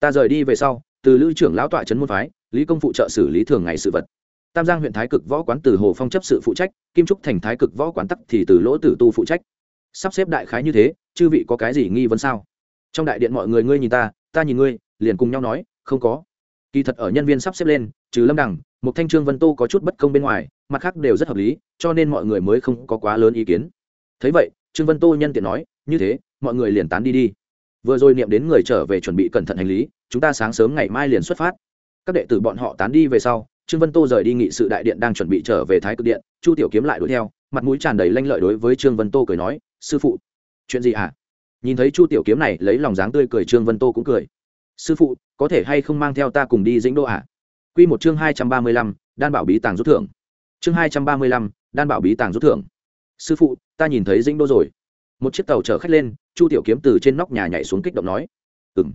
Ta rời đi về sau từ Lữ trưởng lão tọa trấn môn phái, lý công phụ trợ xử lý thường ngày sự vật. Tam giang huyện thái cực võ quán từ hồ phong chấp sự phụ trách, kim trúc thành thái cực võ quán tắc thì từ lỗ tử tu phụ trách. Sắp xếp đại khái như thế, chư vị có cái gì nghi vấn sao? Trong đại điện mọi người ngươi nhìn ta ta nhìn ngươi, liền cùng nhau nói, không có. Kỳ thật ở nhân viên sắp xếp lên, trừ lâm đằng một thanh trương vân tô có chút bất công bên ngoài, mặt khác đều rất hợp lý, cho nên mọi người mới không có quá lớn ý kiến. Thấy vậy, trương vân tô nhân tiện nói, như thế, mọi người liền tán đi đi. Vừa rồi niệm đến người trở về chuẩn bị cẩn thận hành lý chúng ta sáng sớm ngày mai liền xuất phát. Các đệ tử bọn họ tán đi về sau, trương vân tô rời đi nghị sự đại điện đang chuẩn bị trở về thái cực điện, chu tiểu kiếm lại đuổi theo, mặt mũi tràn đầy lanh lợi đối với trương vân tô cười nói, sư phụ, chuyện gì hả? À? nhìn thấy chu tiểu kiếm này, lấy lòng dáng tươi cười trương vân tô cũng cười. Sư phụ, có thể hay không mang theo ta cùng đi dĩnh đô à Quy một chương hai trăm ba mươi lăm, đan bảo bí tàng rút thưởng. Chương hai trăm ba mươi lăm, đan bảo bí tàng rút thưởng. Sư phụ, ta nhìn thấy dĩnh đô rồi. Một chiếc tàu chở khách lên, chu tiểu kiếm từ trên nóc nhà nhảy xuống kích động nói. Ừng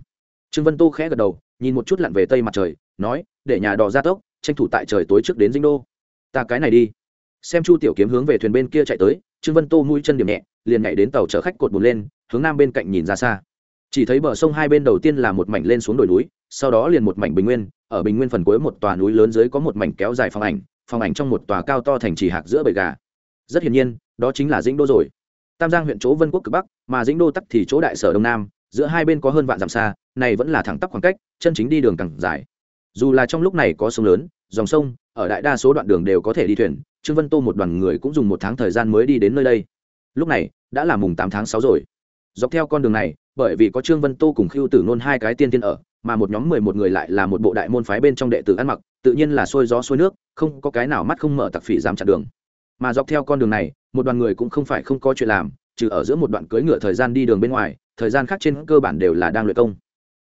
trương vân tô khẽ gật đầu, nhìn một chút lặn về tây mặt trời, nói, để nhà đò ra tốc, tranh thủ tại trời tối trước đến dinh đô. Ta cái này đi. Xem chu tiểu kiếm hướng về thuyền bên kia chạy tới, trương vân tô mũi chân điểm nhẹ, liền nhảy đến tàu chở khách cột bùn lên, hướng nam bên cạnh nhìn ra xa. Chỉ thấy bờ sông hai bên đầu tiên là một mảnh lên xuống đồi núi, sau đó liền một mảnh bình nguyên, ở bình nguyên phần cuối một tòa núi lớn dưới có một mảnh kéo dài phòng ảnh phòng ảnh trong một tòa cao to thành trì hạc giữa bầy gà. Rất hiển nhiên, đó chính là dĩnh đô rồi. Tam giang huyện chỗ vân quốc cực bắc, mà dĩnh đô tắc thì chỗ đại sở đông nam giữa hai bên có hơn vạn dặm xa, này vẫn là thẳng tắp khoảng cách, chân chính đi đường càng dài. Dù là trong lúc này có sông lớn, dòng sông, ở đại đa số đoạn đường đều có thể đi thuyền, trương vân tô một đoàn người cũng dùng một tháng thời gian mới đi đến nơi đây. Lúc này, đã là mùng tám tháng sáu rồi. Dọc theo con đường này, bởi vì có trương vân tô cùng khiêu tử nôn hai cái tiên tiên ở, mà một nhóm mười một người lại là một bộ đại môn phái bên trong đệ tử ăn mặc, tự nhiên là xuôi gió xuôi nước, không có cái nào mắt không mở tặc phỉ dám chặn đường. Mà dọc theo con đường này, một đoàn người cũng không phải không có chuyện làm, trừ ở giữa một đoạn cưỡi ngựa thời gian đi đường bên ngoài thời gian khác trên cơ bản đều là đang luyện công.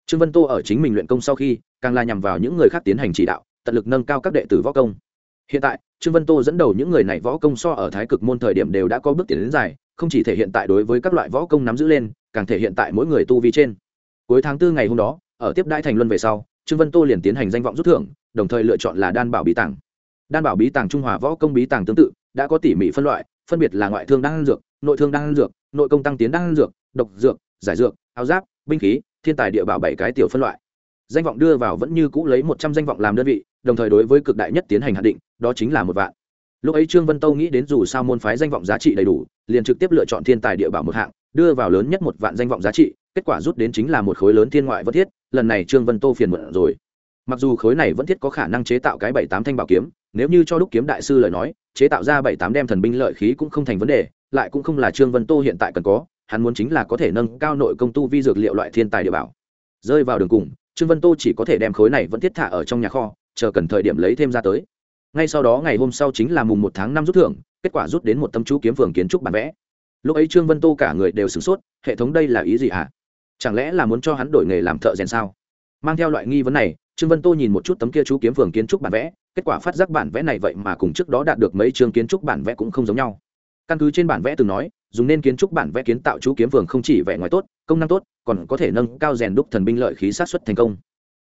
Trương vân tô ở chính mình luyện công sau khi, càng là nhằm vào những người khác tiến hành chỉ đạo, tận lực nâng cao các đệ tử võ công. Hiện tại, trương vân tô dẫn đầu những người này võ công so ở thái cực môn thời điểm đều đã có bước tiến đến dài, không chỉ thể hiện tại đối với các loại võ công nắm giữ lên, càng thể hiện tại mỗi người tu vi trên. Cuối tháng tư ngày hôm đó, ở tiếp đại thành luân về sau, trương vân tô liền tiến hành danh vọng rút thưởng, đồng thời lựa chọn là đan bảo bí tàng. Đan bảo bí tàng trung hòa võ công bí tàng tương tự, đã có tỉ mỉ phân loại, phân biệt là ngoại thương đan dược, nội thương đan dược, nội công tăng tiến đan dược, độc dược giải dược, áo giáp, binh khí, thiên tài địa bảo bảy cái tiểu phân loại. Danh vọng đưa vào vẫn như cũ lấy một trăm danh vọng làm đơn vị, đồng thời đối với cực đại nhất tiến hành hạn định, đó chính là một vạn. Lúc ấy trương vân tâu nghĩ đến dù sao môn phái danh vọng giá trị đầy đủ, liền trực tiếp lựa chọn thiên tài địa bảo một hạng, đưa vào lớn nhất một vạn danh vọng giá trị, kết quả rút đến chính là một khối lớn thiên ngoại vẫn thiết, lần này trương vân tô phiền muộn rồi. Mặc dù khối này vẫn thiết có khả năng chế tạo cái bảy tám thanh bảo kiếm, nếu như cho đúc kiếm đại sư lời nói, chế tạo ra bảy tám đem thần binh lợi khí cũng không thành vấn đề, lại cũng không là trương vân tô hiện tại cần có hắn muốn chính là có thể nâng cao nội công tu vi dược liệu loại thiên tài địa bảo. Rơi vào đường cùng, trương vân tô chỉ có thể đem khối này vẫn thiết thả ở trong nhà kho, chờ cần thời điểm lấy thêm ra tới. Ngay sau đó ngày hôm sau chính là mùng một tháng năm rút thưởng, kết quả rút đến một tâm chú kiếm phường kiến trúc bản vẽ. Lúc ấy trương vân tô cả người đều sửng sốt, hệ thống đây là ý gì hả? Chẳng lẽ là muốn cho hắn đổi nghề làm thợ rèn sao? Mang theo loại nghi vấn này, trương vân tô nhìn một chút tấm kia chú kiếm phường kiến trúc bản vẽ, kết quả phát giác bản vẽ này vậy mà cùng trước đó đạt được mấy chương kiến trúc bản vẽ cũng không giống nhau căn cứ trên bản vẽ từng nói, dùng nên kiến trúc bản vẽ kiến tạo chú kiếm vườn không chỉ vẻ ngoài tốt, công năng tốt, còn có thể nâng cao rèn đúc thần binh lợi khí sát xuất thành công.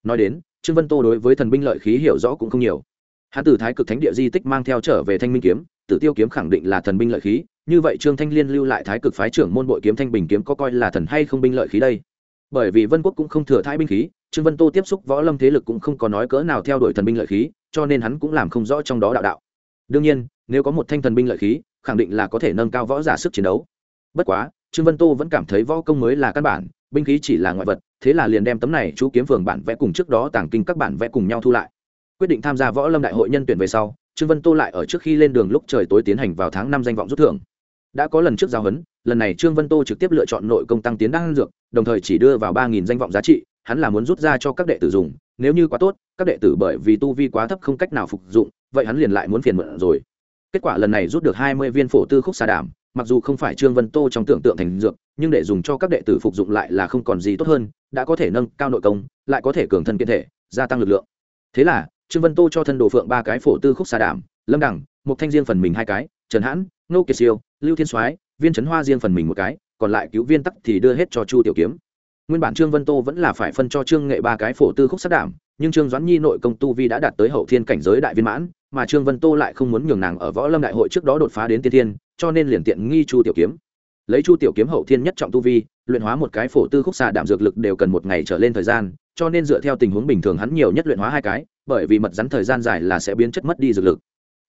Nói đến, trương vân tô đối với thần binh lợi khí hiểu rõ cũng không nhiều. Hắn từ thái cực thánh địa di tích mang theo trở về thanh minh kiếm, tử tiêu kiếm khẳng định là thần binh lợi khí, như vậy trương thanh liên lưu lại thái cực phái trưởng môn bội kiếm thanh bình kiếm có coi là thần hay không binh lợi khí đây? Bởi vì vân quốc cũng không thừa thái binh khí, trương vân tô tiếp xúc võ lâm thế lực cũng không có nói cỡ nào theo đuổi thần binh lợi khí, cho nên hắn cũng làm không rõ trong đó đạo đạo. Đương nhiên, nếu có một thanh thần binh lợi khí khẳng định là có thể nâng cao võ giả sức chiến đấu. Bất quá trương vân tô vẫn cảm thấy võ công mới là căn bản binh khí chỉ là ngoại vật thế là liền đem tấm này chú kiếm phường bản vẽ cùng trước đó tàng kinh các bản vẽ cùng nhau thu lại. Quyết định tham gia võ lâm đại hội nhân tuyển về sau trương vân tô lại ở trước khi lên đường lúc trời tối tiến hành vào tháng năm danh vọng rút thưởng. Đã có lần trước giao hấn, lần này trương vân tô trực tiếp lựa chọn nội công tăng tiến đan dược đồng thời chỉ đưa vào ba nghìn danh vọng giá trị hắn là muốn rút ra cho các đệ tử dùng nếu như quá tốt các đệ tử bởi vì tu vi quá thấp không cách nào phục dụng vậy hắn liền lại muốn phiền mượn rồi kết quả lần này rút được hai mươi viên phổ tư khúc xà đảm, mặc dù không phải trương vân tô trong tưởng tượng thành dược, nhưng để dùng cho các đệ tử phục dụng lại là không còn gì tốt hơn, đã có thể nâng cao nội công, lại có thể cường thân kiên thể, gia tăng lực lượng. Thế là, trương vân tô cho thân đồ phượng ba cái phổ tư khúc xà đảm, lâm đẳng một thanh riêng phần mình hai cái, trần hãn, nô kiệt siêu, lưu thiên soái, viên trấn hoa riêng phần mình một cái, còn lại cứu viên tắc thì đưa hết cho chu tiểu kiếm. Nguyên bản trương vân tô vẫn là phải phân cho trương nghệ ba cái phổ tư khúc sát đảm, nhưng trương doãn nhi nội công tu vi đã đạt tới hậu thiên cảnh giới đại viên mãn mà trương vân tô lại không muốn nhường nàng ở võ lâm đại hội trước đó đột phá đến tiên thiên, cho nên liền tiện nghi chu tiểu kiếm. Lấy chu tiểu kiếm hậu thiên nhất trọng tu vi, luyện hóa một cái phổ tư khúc xạ đạm dược lực đều cần một ngày trở lên thời gian, cho nên dựa theo tình huống bình thường hắn nhiều nhất luyện hóa hai cái, bởi vì mật rắn thời gian dài là sẽ biến chất mất đi dược lực.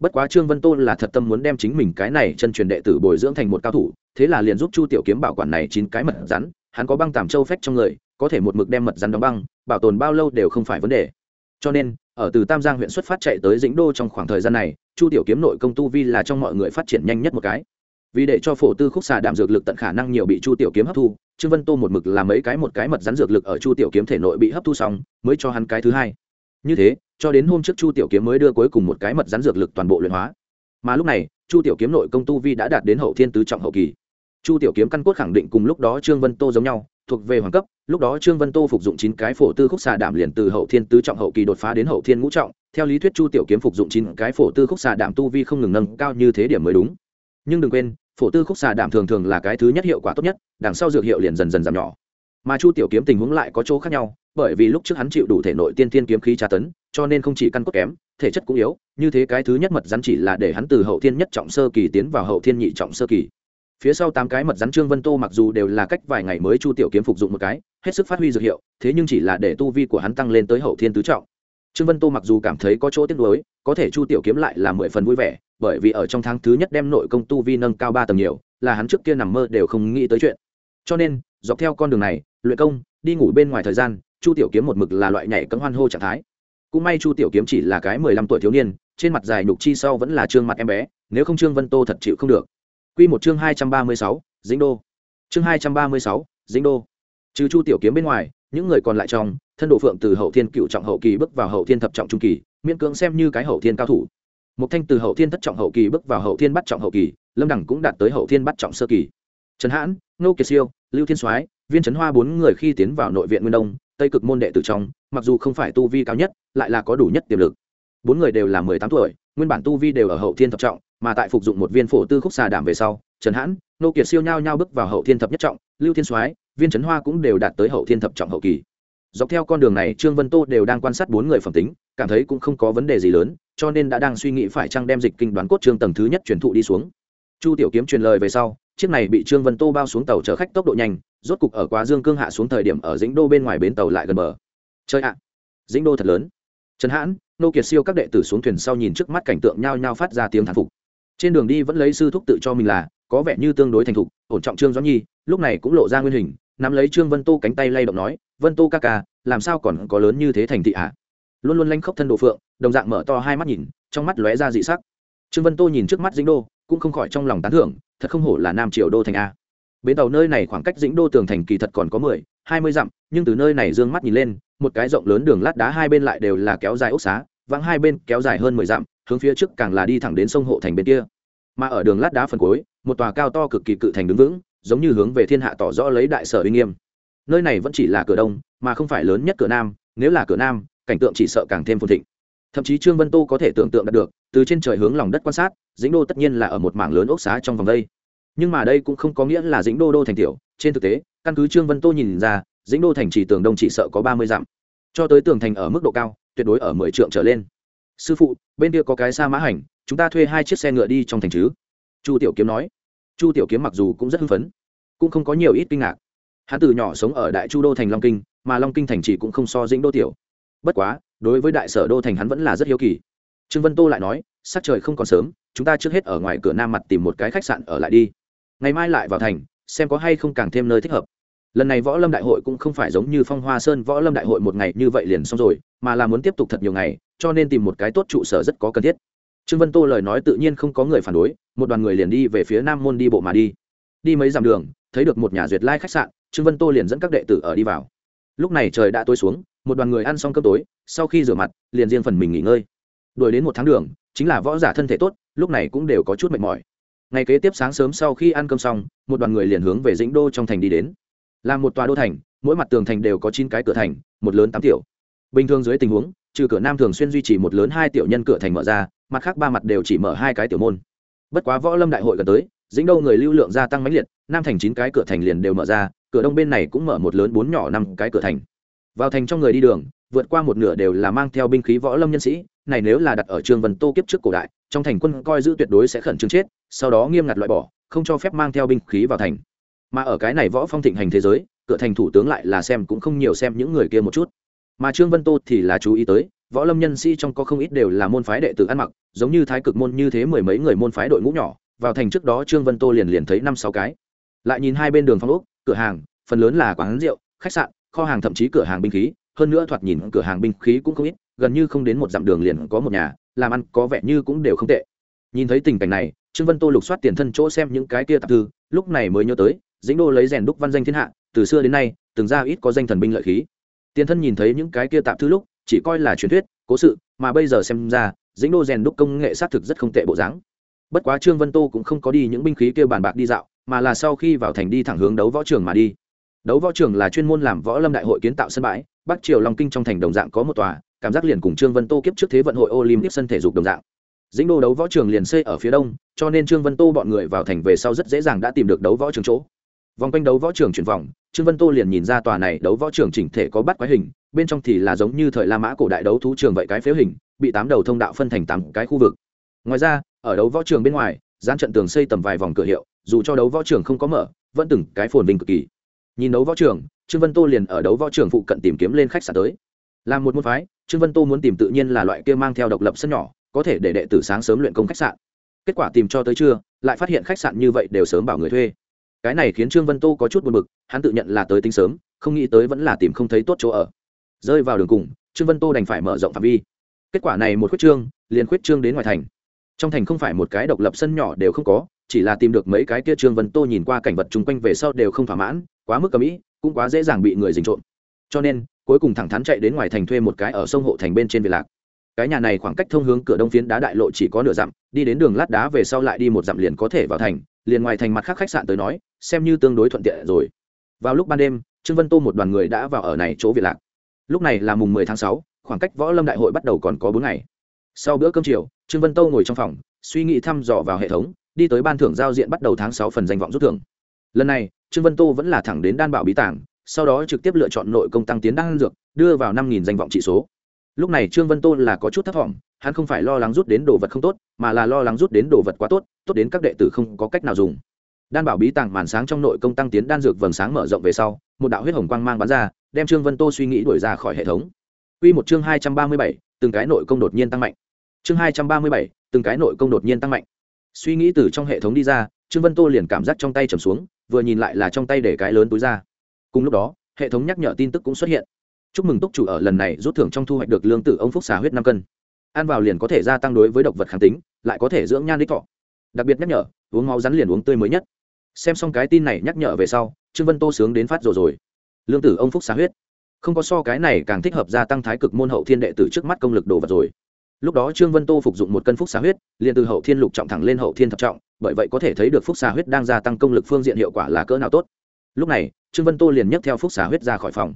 Bất quá trương vân tô là thật tâm muốn đem chính mình cái này chân truyền đệ tử bồi dưỡng thành một cao thủ, thế là liền giúp chu tiểu kiếm bảo quản này chín cái mật rắn, hắn có băng tàm châu phách trong người, có thể một mực đem mật rắn đóng băng, bảo tồn bao lâu đều không phải vấn đề. Cho nên ở từ tam giang huyện xuất phát chạy tới dĩnh đô trong khoảng thời gian này, chu tiểu kiếm nội công tu vi là trong mọi người phát triển nhanh nhất một cái. Vì để cho phổ tư khúc xà đạm dược lực tận khả năng nhiều bị chu tiểu kiếm hấp thu, trương vân tô một mực làm mấy cái một cái mật rắn dược lực ở chu tiểu kiếm thể nội bị hấp thu xong, mới cho hắn cái thứ hai. Như thế, cho đến hôm trước chu tiểu kiếm mới đưa cuối cùng một cái mật rắn dược lực toàn bộ luyện hóa. Mà lúc này, chu tiểu kiếm nội công tu vi đã đạt đến hậu thiên tứ trọng hậu kỳ. Chu tiểu kiếm căn cốt khẳng định cùng lúc đó trương vân tô giống nhau thuộc về hoàng cấp, lúc đó trương vân tô phục dụng chín cái phổ tư khúc xà đảm liền từ hậu thiên tứ trọng hậu kỳ đột phá đến hậu thiên ngũ trọng, theo lý thuyết chu tiểu kiếm phục dụng chín cái phổ tư khúc xà đảm tu vi không ngừng nâng cao như thế điểm mới đúng. Nhưng đừng quên, phổ tư khúc xà đảm thường thường là cái thứ nhất hiệu quả tốt nhất, đằng sau dược hiệu liền dần dần giảm nhỏ. Mà chu tiểu kiếm tình huống lại có chỗ khác nhau, bởi vì lúc trước hắn chịu đủ thể nội tiên tiên kiếm khí tra tấn, cho nên không chỉ căn cốt kém, thể chất cũng yếu, như thế cái thứ nhất mật rắn chỉ là để hắn từ hậu thiên nhất trọng sơ kỳ tiến vào hậu thiên nhị trọng sơ kỳ phía sau tám cái mật rắn trương vân tô mặc dù đều là cách vài ngày mới chu tiểu kiếm phục dụng một cái, hết sức phát huy dược hiệu, thế nhưng chỉ là để tu vi của hắn tăng lên tới hậu thiên tứ trọng. Trương vân tô mặc dù cảm thấy có chỗ tiếc nuối, có thể chu tiểu kiếm lại là mười phần vui vẻ, bởi vì ở trong tháng thứ nhất đem nội công tu vi nâng cao ba tầng nhiều, là hắn trước kia nằm mơ đều không nghĩ tới chuyện. Cho nên, dọc theo con đường này, luyện công, đi ngủ bên ngoài thời gian, chu tiểu kiếm một mực là loại nhảy cấm hoan hô trạng thái. Cũng may chu tiểu kiếm chỉ là cái mười lăm tuổi thiếu niên, trên mặt dài nhục chi sau vẫn là trương mặt em bé, nếu không trương vân tô thật chịu không được. Quy một chương hai trăm ba mươi sáu, dĩnh đô. Chương hai trăm ba mươi sáu, dĩnh đô. Trừ chu tiểu kiếm bên ngoài, những người còn lại trong, thân độ phượng từ hậu thiên cựu trọng hậu kỳ bước vào hậu thiên thập trọng trung kỳ, miễn cưỡng xem như cái hậu thiên cao thủ. Một thanh từ hậu thiên thất trọng hậu kỳ bước vào hậu thiên bắt trọng hậu kỳ, lâm đẳng cũng đạt tới hậu thiên bắt trọng sơ kỳ. Trần hãn, Ngô kiệt siêu, lưu thiên soái, viên trấn hoa bốn người khi tiến vào nội viện nguyên đông, tây cực môn đệ tử trong, mặc dù không phải tu vi cao nhất, lại là có đủ nhất tiềm lực bốn người đều là mười tám tuổi, nguyên bản tu vi đều ở hậu thiên thập trọng, mà tại phục dụng một viên phổ tư khúc xà đảm về sau, trần hãn, nô kiệt siêu nhau nhau bước vào hậu thiên thập nhất trọng, lưu thiên soái, viên trấn hoa cũng đều đạt tới hậu thiên thập trọng hậu kỳ. Dọc theo con đường này, trương vân tô đều đang quan sát bốn người phẩm tính, cảm thấy cũng không có vấn đề gì lớn, cho nên đã đang suy nghĩ phải chăng đem dịch kinh đoán cốt trương tầng thứ nhất truyền thụ đi xuống. Chu tiểu kiếm truyền lời về sau, chiếc này bị trương vân tô bao xuống tàu chở khách tốc độ nhanh, rốt cục ở quá dương cương hạ xuống thời điểm ở dĩnh đô bên ngoài bến tàu lại gần bờ. Chơi ạ! Dĩnh đô thật lớn trần hãn, nô kiệt siêu các đệ tử xuống thuyền sau nhìn trước mắt cảnh tượng nhao nhao phát ra tiếng thán phục. Trên đường đi vẫn lấy sư thúc tự cho mình là, có vẻ như tương đối thành thục, ổn trọng trương doãn nhi, lúc này cũng lộ ra nguyên hình, nắm lấy trương vân tô cánh tay lay động nói, vân tô ca ca, làm sao còn có lớn như thế thành thị ạ? À? luôn luôn lanh khóc thân độ phượng, đồng dạng mở to hai mắt nhìn, trong mắt lóe ra dị sắc. Trương vân tô nhìn trước mắt dĩnh đô, cũng không khỏi trong lòng tán thưởng, thật không hổ là nam triều đô thành a. Bến tàu nơi này khoảng cách dĩnh đô tường thành kỳ thật còn có mười hai mươi dặm, nhưng từ nơi này d ư ơ n g mắt nhìn lên, một cái rộng lớn đường lát đá hai bên lại đều là kéo dài ốc xá, vắng hai bên kéo dài hơn mười dặm, hướng phía trước càng là đi thẳng đến sông hộ thành bên kia. Mà ở đường lát đá phần cuối, một tòa cao to cực kỳ cự thành đứng vững, giống như hướng về thiên hạ tỏ rõ lấy đại sở uy nghiêm. Nơi này vẫn chỉ là cửa đông, mà không phải lớn nhất cửa nam, nếu là cửa nam, cảnh tượng chỉ sợ càng thêm phồn thịnh. Thậm chí trương vân tô có thể tưởng tượng đạt được, từ trên trời hướng lòng đất quan sát, dĩnh đô tất nhiên là ở một mảng lớn ốc xá trong vòng đây nhưng mà đây cũng không có nghĩa là dĩnh đô đô thành tiểu. Trên thực tế, căn cứ trương vân tô nhìn ra, dĩnh đô thành chỉ tường đông chỉ sợ có ba mươi dặm. Cho tới tường thành ở mức độ cao, tuyệt đối ở mười trượng trở lên. Sư phụ, bên kia có cái xa mã hành, chúng ta thuê hai chiếc xe ngựa đi trong thành chứ? Chu tiểu kiếm nói. Chu tiểu kiếm mặc dù cũng rất hưng phấn, cũng không có nhiều ít kinh ngạc. Hắn từ nhỏ sống ở đại chu đô thành long kinh, mà long kinh thành chỉ cũng không so dĩnh đô tiểu. Bất quá, đối với đại sở đô thành hắn vẫn là rất hiếu kỳ. Trương vân tô lại nói, sắc trời không còn sớm, chúng ta trước hết ở ngoài cửa nam mặt tìm một cái khách sạn ở lại đi ngày mai lại vào thành, xem có hay không càng thêm nơi thích hợp. Lần này võ lâm đại hội cũng không phải giống như phong hoa sơn võ lâm đại hội một ngày như vậy liền xong rồi, mà là muốn tiếp tục thật nhiều ngày, cho nên tìm một cái tốt trụ sở rất có cần thiết. Trương vân tô lời nói tự nhiên không có người phản đối, một đoàn người liền đi về phía nam môn đi bộ mà đi. Đi mấy dặm đường, thấy được một nhà duyệt lai khách sạn, trương vân tô liền dẫn các đệ tử ở đi vào. Lúc này trời đã tối xuống, một đoàn người ăn xong cơm tối, sau khi rửa mặt, liền riêng phần mình nghỉ ngơi. Đuổi đến một tháng đường, chính là võ giả thân thể tốt, lúc này cũng đều có chút mệt mỏi ngày kế tiếp sáng sớm sau khi ăn cơm xong, một đoàn người liền hướng về dĩnh đô trong thành đi đến. Là một tòa đô thành, mỗi mặt tường thành đều có chín cái cửa thành, một lớn tám tiểu. Bình thường dưới tình huống, trừ cửa nam thường xuyên duy trì một lớn hai tiểu nhân cửa thành mở ra, mặt khác ba mặt đều chỉ mở hai cái tiểu môn. Bất quá võ lâm đại hội gần tới, dĩnh đô người lưu lượng gia tăng mãnh liệt, nam thành chín cái cửa thành liền đều mở ra, cửa đông bên này cũng mở một lớn bốn nhỏ năm cái cửa thành. Vào thành trong người đi đường, vượt qua một nửa đều là mang theo binh khí võ lâm nhân sĩ, này nếu là đặt ở trường vân tô kiếp trước cổ đại trong thành quân coi giữ tuyệt đối sẽ khẩn trương chết, sau đó nghiêm ngặt loại bỏ, không cho phép mang theo binh khí vào thành. Mà ở cái này võ phong thịnh hành thế giới, cửa thành thủ tướng lại là xem cũng không nhiều xem những người kia một chút. Mà trương vân tô thì là chú ý tới, võ lâm nhân sĩ trong có không ít đều là môn phái đệ tử ăn mặc, giống như thái cực môn như thế mười mấy người môn phái đội ngũ nhỏ, vào thành trước đó trương vân tô liền liền thấy năm sáu cái. Lại nhìn hai bên đường phong ốc, cửa hàng, phần lớn là quán rượu, khách sạn, kho hàng thậm chí cửa hàng binh khí, hơn nữa thoạt nhìn cửa hàng binh khí cũng không ít, gần như không đến một dặm đường liền có một nhà làm ăn có vẻ như cũng đều không tệ. Nhìn thấy tình cảnh này, trương vân tô lục soát tiền thân chỗ xem những cái kia tạp thư, lúc này mới nhớ tới, dĩnh đô lấy rèn đúc văn danh thiên hạ, từ xưa đến nay, từng ra ít có danh thần binh lợi khí. Tiền thân nhìn thấy những cái kia tạp thư lúc, chỉ coi là truyền thuyết, cố sự, mà bây giờ xem ra, dĩnh đô rèn đúc công nghệ xác thực rất không tệ bộ dáng. Bất quá trương vân tô cũng không có đi những binh khí kia bàn bạc đi dạo, mà là sau khi vào thành đi thẳng hướng đấu võ trường mà đi. Đấu võ trường là chuyên môn làm võ lâm đại hội kiến tạo sân bãi, bắc triều long kinh trong thành đồng dạng có một tòa cảm giác liền cùng trương vân tô kiếp trước thế vận hội olympic sân thể dục đồng dạng. Dĩnh đô đấu võ trường liền xây ở phía đông, cho nên trương vân tô bọn người vào thành về sau rất dễ dàng đã tìm được đấu võ trường chỗ. Vòng quanh đấu võ trường chuyển vòng, trương vân tô liền nhìn ra tòa này đấu võ trường chỉnh thể có bắt quái hình, bên trong thì là giống như thời la mã cổ đại đấu thú trường vậy cái phếu hình, bị tám đầu thông đạo phân thành tám cái khu vực. Ngoài ra, ở đấu võ trường bên ngoài gian trận tường xây tầm vài vòng cửa hiệu, dù cho đấu võ trường không có mở, vẫn từng cái phồn vinh cực kỳ. Nhìn đấu võ trường, trương vân tô liền ở đấu võ trường phụ cận tìm kiếm lên khách sạn tới làm một môn phái, trương vân tô muốn tìm tự nhiên là loại kia mang theo độc lập sân nhỏ, có thể để đệ tử sáng sớm luyện công khách sạn. Kết quả tìm cho tới trưa, lại phát hiện khách sạn như vậy đều sớm bảo người thuê. Cái này khiến trương vân tô có chút buồn bực, hắn tự nhận là tới tính sớm, không nghĩ tới vẫn là tìm không thấy tốt chỗ ở. Rơi vào đường cùng, trương vân tô đành phải mở rộng phạm vi. Kết quả này một khuyết trương, liền khuyết trương đến ngoài thành. Trong thành không phải một cái độc lập sân nhỏ đều không có, chỉ là tìm được mấy cái kia trương vân tô nhìn qua cảnh vật chung quanh về sau đều không thỏa mãn, quá mức cầm ĩ cũng quá dễ dàng bị người dình trộm. Cho nên cuối cùng thẳng thắn chạy đến ngoài thành thuê một cái ở sông hộ thành bên trên việt lạc. Cái nhà này khoảng cách thông hướng cửa đông phiến đá đại lộ chỉ có nửa dặm, đi đến đường lát đá về sau lại đi một dặm liền có thể vào thành, liền ngoài thành mặt khác khách sạn tới nói, xem như tương đối thuận tiện rồi. Vào lúc ban đêm, trương vân tô một đoàn người đã vào ở này chỗ việt lạc. Lúc này là mùng mười tháng sáu, khoảng cách võ lâm đại hội bắt đầu còn có bốn ngày. Sau bữa cơm chiều, trương vân tô ngồi trong phòng, suy nghĩ thăm dò vào hệ thống, đi tới ban thưởng giao diện bắt đầu tháng sáu phần danh vọng rút thưởng. Lần này, trương vân tô vẫn là thẳng đến đan bảo bí tảng sau đó trực tiếp lựa chọn nội công tăng tiến đan dược đưa vào năm nghìn danh vọng trị số lúc này trương vân tô là có chút thất vọng hắn không phải lo lắng rút đến đồ vật không tốt mà là lo lắng rút đến đồ vật quá tốt tốt đến các đệ tử không có cách nào dùng đan bảo bí tàng màn sáng trong nội công tăng tiến đan dược vầng sáng mở rộng về sau một đạo huyết hồng quang mang bắn ra đem trương vân tô suy nghĩ đuổi ra khỏi hệ thống Quy một chương hai trăm ba mươi bảy, từng cái nội công đột nhiên tăng mạnh. Chương hai trăm ba mươi bảy, từng cái nội công đột nhiên tăng mạnh. Suy nghĩ từ trong hệ thống đi ra, Trương Vân Tô liền cảm giác trong tay trầm xuống, vừa nhìn lại là trong tay để cái lớn túi ra. Cùng lúc đó, hệ thống nhắc nhở tin tức cũng xuất hiện. Chúc mừng túc chủ ở lần này rút thưởng trong thu hoạch được lương tử ông phúc xà huyết năm cân. Ăn vào liền có thể gia tăng đối với độc vật kháng tính, lại có thể dưỡng nhan đích thọ. Đặc biệt nhắc nhở, uống máu rắn liền uống tươi mới nhất. Xem xong cái tin này nhắc nhở về sau, Trương Vân Tô sướng đến phát rồi rồi. Lương tử ông phúc xà huyết không có so cái này càng thích hợp gia tăng thái cực môn hậu thiên đệ tử trước mắt công lực đồ vật rồi lúc đó trương vân tô phục dụng một cân phúc xà huyết liền từ hậu thiên lục trọng thẳng lên hậu thiên thập trọng bởi vậy có thể thấy được phúc xà huyết đang gia tăng công lực phương diện hiệu quả là cỡ nào tốt lúc này, trương vân tô liền nhấc theo phúc xà huyết ra khỏi phòng.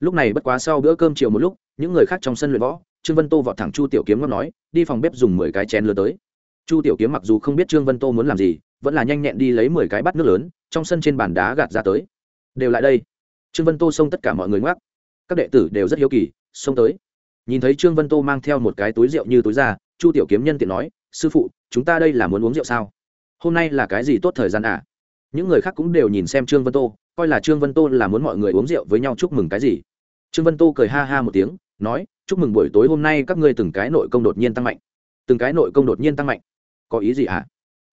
Lúc này bất quá sau bữa cơm chiều một lúc, những người khác trong sân luyện võ, trương vân tô vọt thẳng chu tiểu kiếm ngâm nói, đi phòng bếp dùng mười cái chén lớn tới. Chu tiểu kiếm mặc dù không biết trương vân tô muốn làm gì, vẫn là nhanh nhẹn đi lấy mười cái bát nước lớn, trong sân trên bàn đá gạt ra tới. Đều lại đây. Trương vân tô xông tất cả mọi người ngoắc. Các đệ tử đều rất hiếu kỳ, xông tới. Nhìn thấy trương vân tô mang theo một cái túi rượu như túi ra chu tiểu kiếm nhân tiện nói, sư phụ, chúng ta đây là muốn uống rượu sao? Hôm nay là cái gì tốt thời gian à? Những người khác cũng đều nhìn xem trương vân tô coi là trương vân tô là muốn mọi người uống rượu với nhau chúc mừng cái gì. Trương vân tô cười ha ha một tiếng, nói, chúc mừng buổi tối hôm nay các ngươi từng cái nội công đột nhiên tăng mạnh. Từng cái nội công đột nhiên tăng mạnh? Có ý gì hả?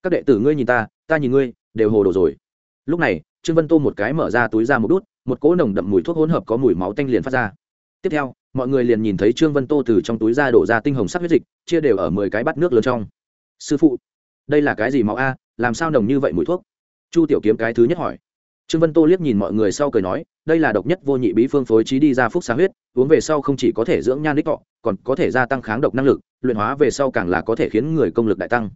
Các đệ tử ngươi nhìn ta ta nhìn ngươi, đều hồ đồ rồi. Lúc này, trương vân tô một cái mở ra túi ra một đút, một cỗ nồng đậm mùi thuốc hỗn hợp có mùi máu tanh liền phát ra. Tiếp theo, mọi người liền nhìn thấy trương vân tô từ trong túi ra đổ ra tinh hồng sắc huyết dịch, chia đều ở mười cái bát nước lớn trong. Sư phụ, đây là cái gì máu a? Làm sao nồng như vậy mùi thuốc? Chu tiểu kiếm cái thứ nhất hỏi trương vân tô liếc nhìn mọi người sau cười nói, đây là độc nhất vô nhị bí phương phối trí đi ra phúc xá huyết, uống về sau không chỉ có thể dưỡng nhan đích thọ, còn có thể gia tăng kháng độc năng lực, luyện hóa về sau càng là có thể khiến người công lực đại tăng.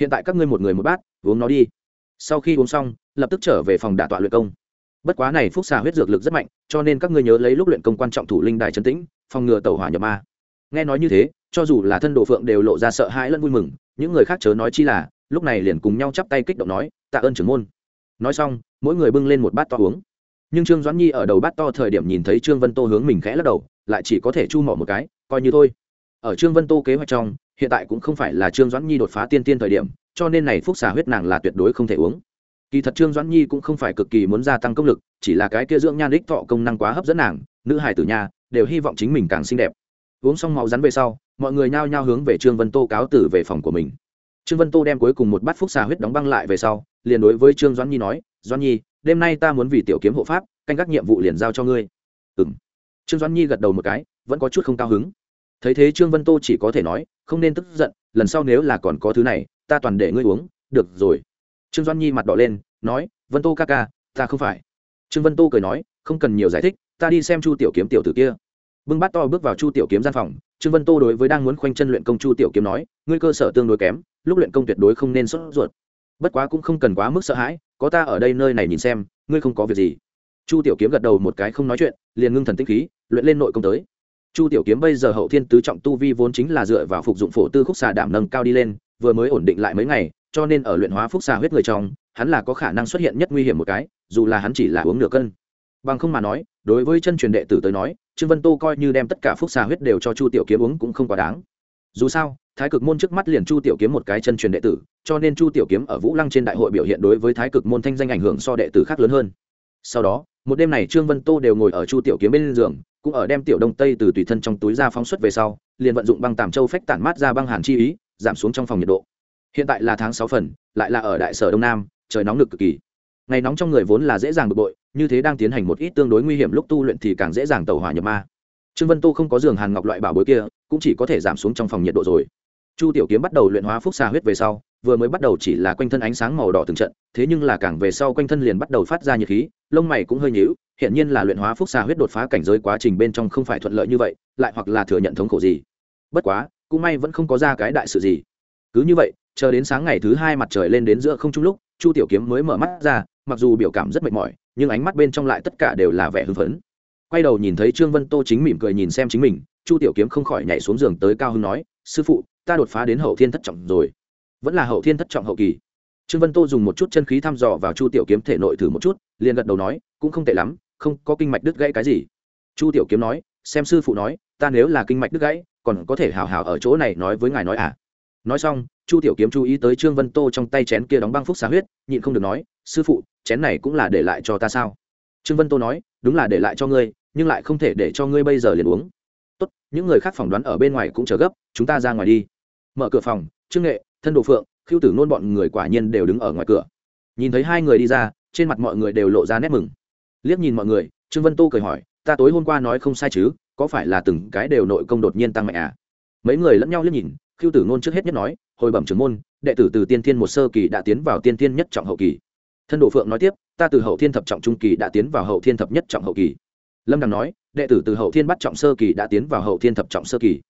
Hiện tại các ngươi một người một bát, uống nó đi. Sau khi uống xong, lập tức trở về phòng đả tọa luyện công. Bất quá này phúc xà huyết dược lực rất mạnh, cho nên các ngươi nhớ lấy lúc luyện công quan trọng thủ linh đài trấn tĩnh, phòng ngừa tàu hỏa nhập ma. Nghe nói như thế, cho dù là thân độ phượng đều lộ ra sợ hãi lẫn vui mừng, những người khác chớ nói chi là, lúc này liền cùng nhau chắp tay kích động nói, tạ ơn trưởng môn nói xong, mỗi người bưng lên một bát to uống. Nhưng trương doãn nhi ở đầu bát to thời điểm nhìn thấy trương vân tô hướng mình khẽ lắc đầu, lại chỉ có thể chu mỏ một cái, coi như thôi. Ở trương vân tô kế hoạch trong, hiện tại cũng không phải là trương doãn nhi đột phá tiên tiên thời điểm, cho nên này phúc xà huyết nàng là tuyệt đối không thể uống. Kỳ thật trương doãn nhi cũng không phải cực kỳ muốn gia tăng công lực, chỉ là cái kia dưỡng nhan đích thọ công năng quá hấp dẫn nàng, nữ hài tử nhà, đều hy vọng chính mình càng xinh đẹp. Uống xong máu rắn về sau, mọi người nhao nhao hướng về trương vân tô cáo tử về phòng của mình trương vân tô đem cuối cùng một bát phúc xà huyết đóng băng lại về sau, liền đối với trương doãn nhi nói, doãn nhi, đêm nay ta muốn vì tiểu kiếm hộ pháp, canh các nhiệm vụ liền giao cho ngươi. Ừng trương doãn nhi gật đầu một cái, vẫn có chút không cao hứng. Thấy thế trương vân tô chỉ có thể nói, không nên tức giận, lần sau nếu là còn có thứ này, ta toàn để ngươi uống, được rồi. Trương Doãn nhi mặt đỏ lên, nói, vân tô ca ca, ta không phải. Trương vân tô cười nói, không cần nhiều giải thích, ta đi xem chu tiểu kiếm tiểu tử kia. Bưng bát to bước vào chu tiểu kiếm gian phòng trương vân tô đối với đang muốn khoanh chân luyện công chu tiểu kiếm nói, ngươi cơ sở tương đối kém, lúc luyện công tuyệt đối không nên sốt ruột. Bất quá cũng không cần quá mức sợ hãi, có ta ở đây nơi này nhìn xem, ngươi không có việc gì. Chu tiểu kiếm gật đầu một cái không nói chuyện, liền ngưng thần tinh khí, luyện lên nội công tới. Chu tiểu kiếm bây giờ hậu thiên tứ trọng tu vi vốn chính là dựa vào phục dụng phổ tư khúc xà đảm nâng cao đi lên, vừa mới ổn định lại mấy ngày, cho nên ở luyện hóa phúc xà huyết người trong, hắn là có khả năng xuất hiện nhất nguy hiểm một cái, dù là hắn chỉ là uống nửa cân. Bằng không mà nói, đối với chân truyền đệ tử tới nói trương vân tô coi như đem tất cả phúc xà huyết đều cho chu tiểu kiếm uống cũng không quá đáng. Dù sao, thái cực môn trước mắt liền chu tiểu kiếm một cái chân truyền đệ tử, cho nên chu tiểu kiếm ở vũ lăng trên đại hội biểu hiện đối với thái cực môn thanh danh ảnh hưởng so đệ tử khác lớn hơn. Sau đó, một đêm này trương vân tô đều ngồi ở chu tiểu kiếm bên giường, cũng ở đem tiểu đông tây từ tùy thân trong túi ra phóng xuất về sau, liền vận dụng băng tàm châu phách tản mát ra băng hàn chi ý, giảm xuống trong phòng nhiệt độ. Hiện tại là tháng sáu phần, lại là ở đại sở đông nam, trời nóng lực cực kỳ. Ngày nóng trong người vốn là dễ dàng bực bội như thế đang tiến hành một ít tương đối nguy hiểm lúc tu luyện thì càng dễ dàng tẩu hỏa nhập ma. Trương vân tu không có giường hàn ngọc loại bảo bối kia, cũng chỉ có thể giảm xuống trong phòng nhiệt độ rồi. Chu tiểu kiếm bắt đầu luyện hóa phúc xà huyết về sau, vừa mới bắt đầu chỉ là quanh thân ánh sáng màu đỏ từng trận, thế nhưng là càng về sau quanh thân liền bắt đầu phát ra nhiệt khí, lông mày cũng hơi nhíu hiện nhiên là luyện hóa phúc xà huyết đột phá cảnh giới quá trình bên trong không phải thuận lợi như vậy, lại hoặc là thừa nhận thống khổ gì. Bất quá, cũng may vẫn không có ra cái đại sự gì. Cứ như vậy, chờ đến sáng ngày thứ hai mặt trời lên đến giữa không trung lúc, chu tiểu kiếm mới mở mắt ra, mặc dù biểu cảm rất mệt mỏi nhưng ánh mắt bên trong lại tất cả đều là vẻ hưng phấn. Quay đầu nhìn thấy trương vân tô chính mỉm cười nhìn xem chính mình, chu tiểu kiếm không khỏi nhảy xuống giường tới cao hưng nói, sư phụ, ta đột phá đến hậu thiên thất trọng rồi. Vẫn là hậu thiên thất trọng hậu kỳ. Trương vân tô dùng một chút chân khí thăm dò vào chu tiểu kiếm thể nội thử một chút, liền gật đầu nói, cũng không tệ lắm, không, có kinh mạch đứt gãy cái gì. Chu tiểu kiếm nói, xem sư phụ nói, ta nếu là kinh mạch đứt gãy, còn có thể hào hào ở chỗ này nói với ngài nói à? Nói xong, chu tiểu kiếm chú ý tới trương vân tô trong tay chén kia đóng băng phúc xá huyết, nhịn không được nói, sư phụ chén này cũng là để lại cho ta sao? Trương vân tô nói, đúng là để lại cho ngươi, nhưng lại không thể để cho ngươi bây giờ liền uống. Tốt, những người khác phỏng đoán ở bên ngoài cũng chờ gấp, chúng ta ra ngoài đi. Mở cửa phòng, trương nghệ, thân đồ phượng khiêu tử nôn bọn người quả nhiên đều đứng ở ngoài cửa. Nhìn thấy hai người đi ra, trên mặt mọi người đều lộ ra nét mừng. Liếc nhìn mọi người, trương vân tô cười hỏi, ta tối hôm qua nói không sai chứ, có phải là từng cái đều nội công đột nhiên tăng mạnh à? Mấy người lẫn nhau liếc nhìn khiêu tử nôn trước hết nhất nói, hồi bẩm trưởng môn, đệ tử từ tiên thiên một sơ kỳ đã tiến vào tiên thiên nhất trọng hậu kỳ thân đồ phượng nói tiếp ta từ hậu thiên thập trọng trung kỳ đã tiến vào hậu thiên thập nhất trọng hậu kỳ. Lâm đằng nói đệ tử từ hậu thiên bắt trọng sơ kỳ đã tiến vào hậu thiên thập trọng sơ kỳ.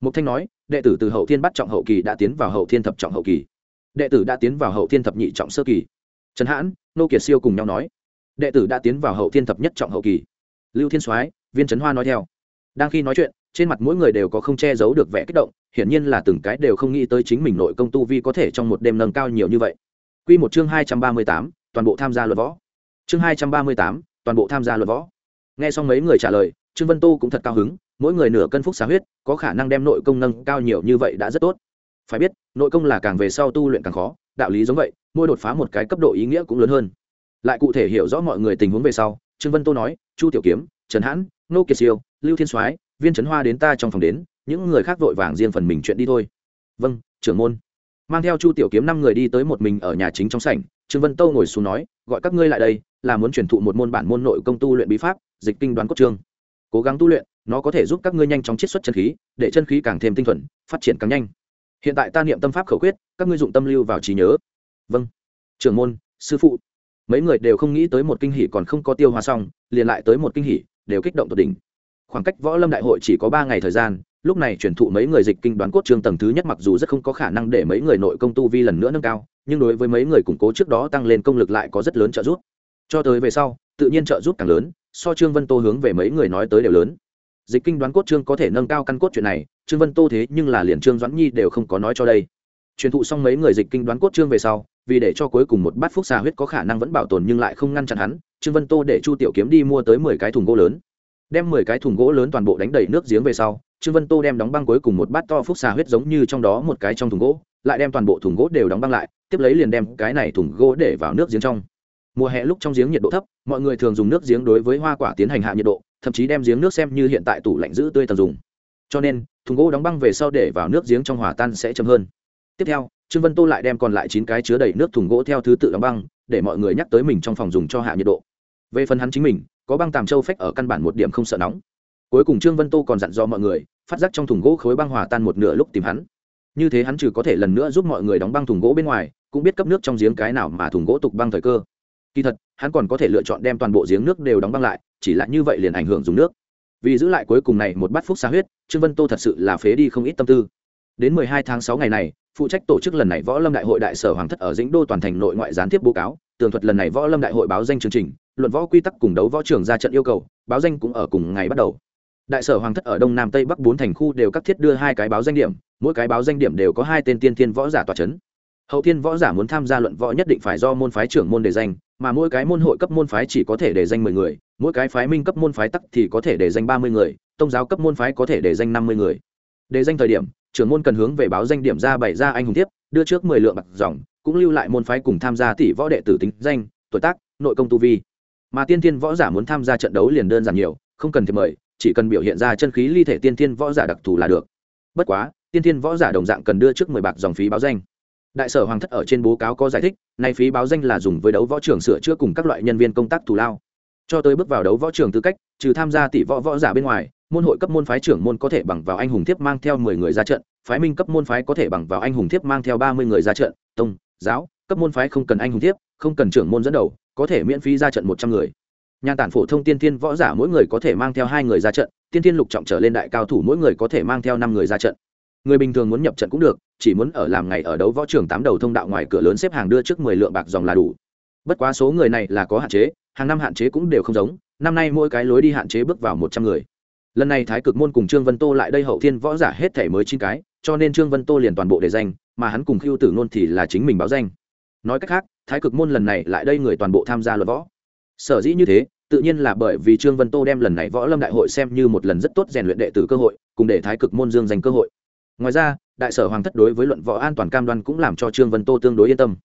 Mục thanh nói đệ tử từ hậu thiên bắt trọng hậu kỳ đã tiến vào hậu thiên thập trọng hậu kỳ. Đệ tử đã tiến vào hậu thiên thập nhị trọng sơ kỳ. Trần hãn nô kiệt siêu cùng nhau nói đệ tử đã tiến vào hậu thiên thập nhất trọng hậu kỳ. Lưu thiên soái viên trấn hoa nói theo. Đang khi nói chuyện trên mặt mỗi người đều có không che giấu được vẻ kích động hiển nhiên là từng cái đều không nghĩ tới chính mình nội công tu vi có thể trong một đêm nâng cao nhiều như vậy. Quy một chương 238, toàn bộ tham gia luật võ. Chương hai trăm ba mươi tám, toàn bộ tham gia luật võ. Nghe xong mấy người trả lời, Trương Vân Tu cũng thật cao hứng, mỗi người nửa cân phúc xá huyết, có khả năng đem nội công nâng cao nhiều như vậy đã rất tốt. Phải biết, nội công là càng về sau tu luyện càng khó, đạo lý giống vậy, mỗi đột phá một cái cấp độ ý nghĩa cũng lớn hơn. Lại cụ thể hiểu rõ mọi người tình huống về sau, Trương Vân Tu nói, Chu Tiểu Kiếm, Trần Hãn, Nô Kiệt Siêu, Lưu Thiên Soái, Viên Trấn Hoa đến ta trong phòng đến, những người khác vội vàng riêng phần mình chuyện đi thôi. Vâng, trưởng môn. Mang theo Chu Tiểu Kiếm năm người đi tới một mình ở nhà chính trong sảnh, Trương Vân Tô ngồi xuống nói, gọi các ngươi lại đây, là muốn truyền thụ một môn bản môn nội công tu luyện bí pháp, dịch kinh đoán cốt trương. Cố gắng tu luyện, nó có thể giúp các ngươi nhanh chóng chiết xuất chân khí, để chân khí càng thêm tinh thuần, phát triển càng nhanh. Hiện tại ta niệm tâm pháp khẩu quyết, các ngươi dụng tâm lưu vào trí nhớ. Vâng. Trưởng môn, sư phụ. Mấy người đều không nghĩ tới một kinh hỉ còn không có tiêu hóa xong, liền lại tới một kinh hỉ, đều kích động tột đỉnh. Khoảng cách Võ Lâm đại hội chỉ có ba ngày thời gian, lúc này truyền thụ mấy người dịch kinh đoán cốt trương tầng thứ nhất mặc dù rất không có khả năng để mấy người nội công tu vi lần nữa nâng cao, nhưng đối với mấy người củng cố trước đó tăng lên công lực lại có rất lớn trợ giúp. Cho tới về sau tự nhiên trợ giúp càng lớn so trương vân tô hướng về mấy người nói tới đều lớn. Dịch kinh đoán cốt trương có thể nâng cao căn cốt chuyện này trương vân tô thế nhưng là liền trương doãn nhi đều không có nói cho đây. Truyền thụ xong mấy người dịch kinh đoán cốt trương về sau vì để cho cuối cùng một bát phúc xà huyết có khả năng vẫn bảo tồn nhưng lại không ngăn chặn hắn trương vân tô để chu tiểu kiếm đi mua tới mười cái thùng gỗ lớn đem mười cái thùng gỗ lớn toàn bộ đánh đầy nước giếng về sau, trương vân tô đem đóng băng cuối cùng một bát to phúc xà huyết giống như trong đó một cái trong thùng gỗ, lại đem toàn bộ thùng gỗ đều đóng băng lại, tiếp lấy liền đem cái này thùng gỗ để vào nước giếng trong. Mùa hè lúc trong giếng nhiệt độ thấp, mọi người thường dùng nước giếng đối với hoa quả tiến hành hạ nhiệt độ, thậm chí đem giếng nước xem như hiện tại tủ lạnh giữ tươi tầm dùng. Cho nên, thùng gỗ đóng băng về sau để vào nước giếng trong hòa tan sẽ chậm hơn. Tiếp theo, trương vân tô lại đem còn lại chín cái chứa đầy nước thùng gỗ theo thứ tự đóng băng, để mọi người nhắc tới mình trong phòng dùng cho hạ nhiệt độ. Về phần hắn chính mình có băng tàm châu phách ở căn bản một điểm không sợ nóng. Cuối cùng trương vân tô còn dặn dò mọi người, phát giác trong thùng gỗ khối băng hòa tan một nửa lúc tìm hắn. Như thế hắn trừ có thể lần nữa giúp mọi người đóng băng thùng gỗ bên ngoài, cũng biết cấp nước trong giếng cái nào mà thùng gỗ tục băng thời cơ. Kỳ thật, hắn còn có thể lựa chọn đem toàn bộ giếng nước đều đóng băng lại, chỉ là như vậy liền ảnh hưởng dùng nước. Vì giữ lại cuối cùng này một bát phúc xa huyết, trương vân tô thật sự là phế đi không ít tâm tư. Đến mười hai tháng sáu ngày này, phụ trách tổ chức lần này võ lâm đại hội đại sở hoàng thất ở dĩnh đô toàn thành nội ngoại gián tiếp báo cáo, tường thuật lần này võ lâm đại hội báo danh chương trình luận võ quy tắc cùng đấu võ trường ra trận yêu cầu, báo danh cũng ở cùng ngày bắt đầu. Đại sở hoàng thất ở đông nam tây bắc bốn thành khu đều cắt thiết đưa hai cái báo danh điểm, mỗi cái báo danh điểm đều có hai tên tiên thiên võ giả tòa c h ấ n hậu thiên võ giả muốn tham gia luận võ nhất định phải do môn phái trưởng môn đề danh, mà mỗi cái môn hội cấp môn phái chỉ có thể đề danh mười người, mỗi cái phái minh cấp môn phái tắc thì có thể đề danh ba mươi người, tông giáo cấp môn phái có thể đề danh năm mươi người. Đề danh thời điểm, trưởng môn cần hướng về báo danh điểm ra bày ra anh hùng tiếp, đưa trước mười lượng bạc dòng, cũng lưu lại môn phái cùng tham gia tỷ võ đệ tử tính danh, tuổi tác, nội công tu vi mà tiên thiên võ giả muốn tham gia trận đấu liền đơn giản nhiều, không cần thiệp mời, chỉ cần biểu hiện ra chân khí ly thể tiên thiên võ giả đặc thù là được. Bất quá, tiên thiên võ giả đồng dạng cần đưa trước mười bạc dòng phí báo danh. Đại sở hoàng thất ở trên bố cáo có giải thích, nay phí báo danh là dùng với đấu võ trường sửa chữa cùng các loại nhân viên công tác thù lao. Cho tới bước vào đấu võ trường tư cách, trừ tham gia tỷ võ võ giả bên ngoài, môn hội cấp môn phái trưởng môn có thể bằng vào anh hùng thiếp mang theo mười người ra trận, phái minh cấp môn phái có thể bằng vào anh hùng thiếp mang theo ba mươi người ra trận, tông, giáo, cấp môn phái không cần anh hùng thiếp, không cần trưởng môn dẫn đầu có thể miễn phí ra trận một trăm người. Nhàn tản phổ thông tiên thiên võ giả mỗi người có thể mang theo hai người ra trận, tiên thiên lục trọng trở lên đại cao thủ mỗi người có thể mang theo năm người ra trận. Người bình thường muốn nhập trận cũng được, chỉ muốn ở làm ngày ở đấu võ trường tám đầu thông đạo ngoài cửa lớn xếp hàng đưa trước mười lượng bạc dòng là đủ. Bất quá số người này là có hạn chế, hàng năm hạn chế cũng đều không giống, năm nay mỗi cái lối đi hạn chế bước vào một trăm người. Lần này thái cực môn cùng trương vân tô lại đây hậu thiên võ giả hết thể mới chín cái, cho nên trương vân tô liền toàn bộ đề danh, mà hắn cùng khiêu tử nôn thì là chính mình báo danh. Nói cách khác thái cực môn lần này lại đây người toàn bộ tham gia luật võ. Sở dĩ như thế, tự nhiên là bởi vì trương vân tô đem lần này võ lâm đại hội xem như một lần rất tốt rèn luyện đệ tử cơ hội, cùng để thái cực môn dương dành cơ hội. Ngoài ra, đại sở hoàng thất đối với luận võ an toàn cam đoan cũng làm cho trương vân tô tương đối yên tâm.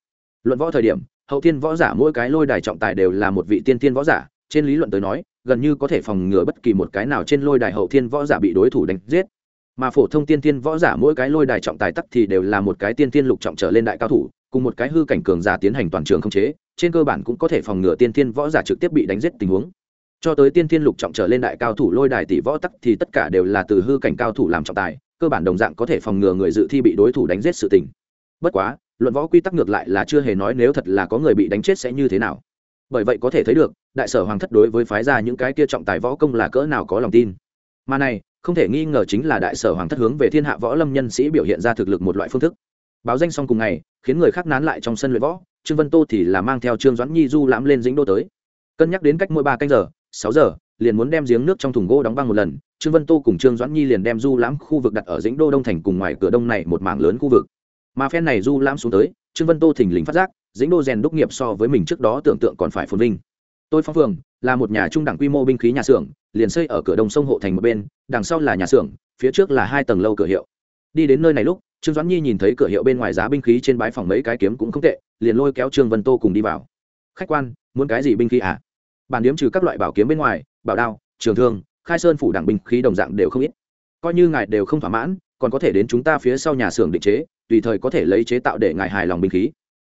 Luận võ thời điểm, hậu thiên võ giả mỗi cái lôi đài trọng tài đều là một vị tiên tiên võ giả, trên lý luận tới nói, gần như có thể phòng ngừa bất kỳ một cái nào trên lôi đài hậu thiên võ giả bị đối thủ đánh giết. Mà phổ thông tiên tiên võ giả mỗi cái lôi đài trọng tài tắc thì đều là một cái tiên tiên lục trọng trở lên đại cao thủ cùng một cái hư cảnh cường giả tiến hành toàn trường không chế, trên cơ bản cũng có thể phòng ngừa tiên thiên võ giả trực tiếp bị đánh giết tình huống. Cho tới tiên thiên lục trọng trở lên đại cao thủ lôi đài tỷ võ tắc thì tất cả đều là từ hư cảnh cao thủ làm trọng tài, cơ bản đồng dạng có thể phòng ngừa người dự thi bị đối thủ đánh giết sự tình. Bất quá, luận võ quy tắc ngược lại là chưa hề nói nếu thật là có người bị đánh chết sẽ như thế nào. Bởi vậy có thể thấy được, đại sở hoàng thất đối với phái gia những cái kia trọng tài võ công là cỡ nào có lòng tin. Mà này, không thể nghi ngờ chính là đại sở hoàng thất hướng về thiên hạ võ lâm nhân sĩ biểu hiện ra thực lực một loại phương thức báo danh xong cùng ngày, khiến người khác nán lại trong sân luyện võ, trương vân tô thì là mang theo trương doãn nhi du lãm lên dĩnh đô tới. Cân nhắc đến cách mỗi ba canh giờ, sáu giờ, liền muốn đem giếng nước trong thùng gỗ đóng băng một lần, trương vân tô cùng trương doãn nhi liền đem du lãm khu vực đặt ở dĩnh đô đông thành cùng ngoài cửa đông này một mảng lớn khu vực. Mà phen này du lãm xuống tới, trương vân tô thình lình phát giác, dĩnh đô rèn đúc nghiệp so với mình trước đó tưởng tượng còn phải phồn vinh. Tôi phong phường là một nhà trung đẳng quy mô binh khí nhà xưởng, liền xây ở cửa đông sông hộ thành một bên, đằng sau là nhà xưởng, phía trước là hai tầng lâu cửa hiệu. Đi đến nơi này lúc trương doãn nhi nhìn thấy cửa hiệu bên ngoài giá binh khí trên bãi phòng mấy cái kiếm cũng không tệ, liền lôi kéo trương vân tô cùng đi vào. Khách quan, muốn cái gì binh khí à? Bản điếm trừ các loại bảo kiếm bên ngoài, bảo đao, trường thương, khai sơn phủ đẳng binh khí đồng dạng đều không ít. Coi như ngài đều không thỏa mãn, còn có thể đến chúng ta phía sau nhà xưởng định chế, tùy thời có thể lấy chế tạo để ngài hài lòng binh khí.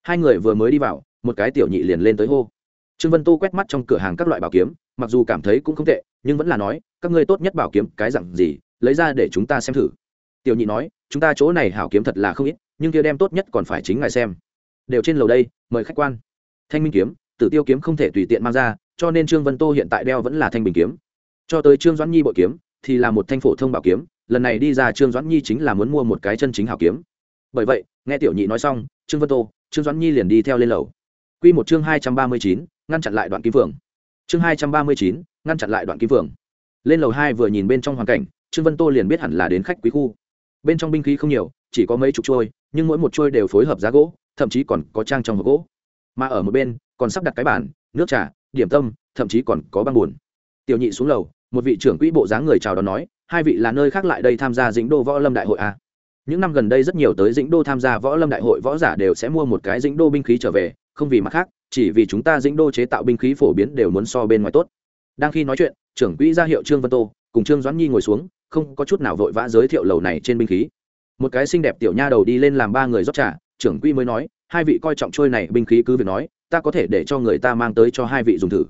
Hai người vừa mới đi vào, một cái tiểu nhị liền lên tới hô. Trương vân tô quét mắt trong cửa hàng các loại bảo kiếm, mặc dù cảm thấy cũng không tệ, nhưng vẫn là nói, các ngươi tốt nhất bảo kiếm cái dặn gì, lấy ra để chúng ta xem thử. Tiểu nhị nói chúng ta chỗ này hảo kiếm thật là không ít, nhưng kia đem tốt nhất còn phải chính ngài xem. Đều trên lầu đây, mời khách quan. Thanh minh kiếm, tử tiêu kiếm không thể tùy tiện mang ra, cho nên trương vân tô hiện tại đeo vẫn là thanh bình kiếm. Cho tới trương doãn nhi bội kiếm, thì là một thanh phổ thông bảo kiếm, lần này đi ra trương doãn nhi chính là muốn mua một cái chân chính hảo kiếm. Bởi vậy, nghe tiểu nhị nói xong, trương vân tô, trương doãn nhi liền đi theo lên lầu. Q một chương hai trăm ba mươi chín, ngăn chặn lại đoạn kim phượng. Chương hai trăm ba mươi chín, ngăn chặn lại đoạn kim phượng. Lên lầu hai vừa nhìn bên trong hoàn cảnh, trương vân tô liền biết hẳn là đến khách quý khu bên trong binh khí không nhiều, chỉ có mấy chục trôi nhưng mỗi một trôi đều phối hợp giá gỗ, thậm chí còn có trang trong hộp gỗ. Mà ở một bên, còn sắp đặt cái bản nước trà, điểm tâm, thậm chí còn có băng buồn. Tiểu nhị xuống lầu, một vị trưởng quỹ bộ dáng người chào đón nói, hai vị là nơi khác lại đây tham gia dĩnh đô võ lâm đại hội à. những năm gần đây rất nhiều tới dĩnh đô tham gia võ lâm đại hội võ giả đều sẽ mua một cái dĩnh đô binh khí trở về, không vì mặt khác, chỉ vì chúng ta dĩnh đô chế tạo binh khí phổ biến đều muốn so bên ngoài tốt. Đang khi nói chuyện, trưởng quỹ ra hiệu trương vân tô, cùng trương doãn nhi ngồi xuống không có chút nào vội vã giới thiệu lầu này trên binh khí. Một cái xinh đẹp tiểu nha đầu đi lên làm ba người rót trà, trưởng quỹ mới nói, hai vị coi trọng trôi này binh khí cứ việc nói, ta có thể để cho người ta mang tới cho hai vị dùng thử.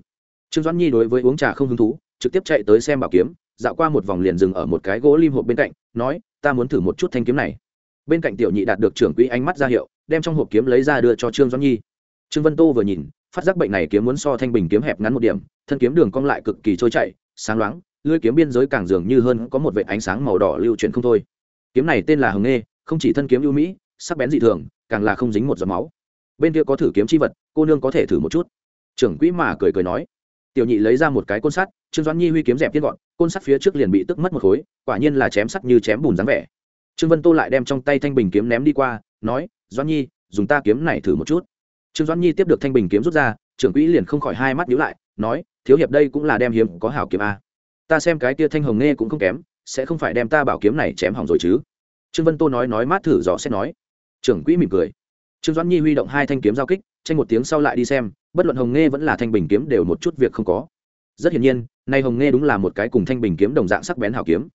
Trương doãn nhi đối với uống trà không hứng thú, trực tiếp chạy tới xem bảo kiếm, dạo qua một vòng liền dừng ở một cái gỗ lim hộp bên cạnh, nói, ta muốn thử một chút thanh kiếm này. Bên cạnh tiểu nhị đạt được trưởng quỹ ánh mắt ra hiệu, đem trong hộp kiếm lấy ra đưa cho trương doãn nhi. Trương vân tô vừa nhìn, phát giác bệnh này kiếm muốn so thanh bình kiếm hẹp ngắn một điểm, thân kiếm đường cong lại cực kỳ trôi chảy, sáng loáng lưỡi kiếm biên giới càng dường như hơn có một vệ ánh sáng màu đỏ lưu chuyển không thôi. Kiếm này tên là hồng nghê, không chỉ thân kiếm ưu mỹ, sắc bén dị thường, càng là không dính một giọt máu. Bên kia có thử kiếm chi vật, cô nương có thể thử một chút. Trưởng quỹ mà cười cười nói. Tiểu nhị lấy ra một cái côn sắt, trương doãn nhi huy kiếm dẹp tiết gọn, côn sắt phía trước liền bị tức mất một khối, quả nhiên là chém sắt như chém bùn dáng vẻ. Trương vân tô lại đem trong tay thanh bình kiếm ném đi qua, nói, doãn nhi, dùng ta kiếm này thử một chút. Trương doãn nhi tiếp được thanh bình kiếm rút ra, trưởng quỹ liền không khỏi hai mắt nhíu lại, nói, thiếu hiệp đây cũng là đem hiếm có hảo kiếm a ta xem cái tia thanh hồng nghe cũng không kém, sẽ không phải đem ta bảo kiếm này chém hỏng rồi chứ. Trương vân tô nói nói mát thử dò xét nói. Trưởng quỹ mỉm cười. Trương doãn nhi huy động hai thanh kiếm giao kích, tranh một tiếng sau lại đi xem, bất luận hồng nghe vẫn là thanh bình kiếm đều một chút việc không có. Rất hiển nhiên, nay hồng nghe đúng là một cái cùng thanh bình kiếm đồng dạng sắc bén hảo kiếm.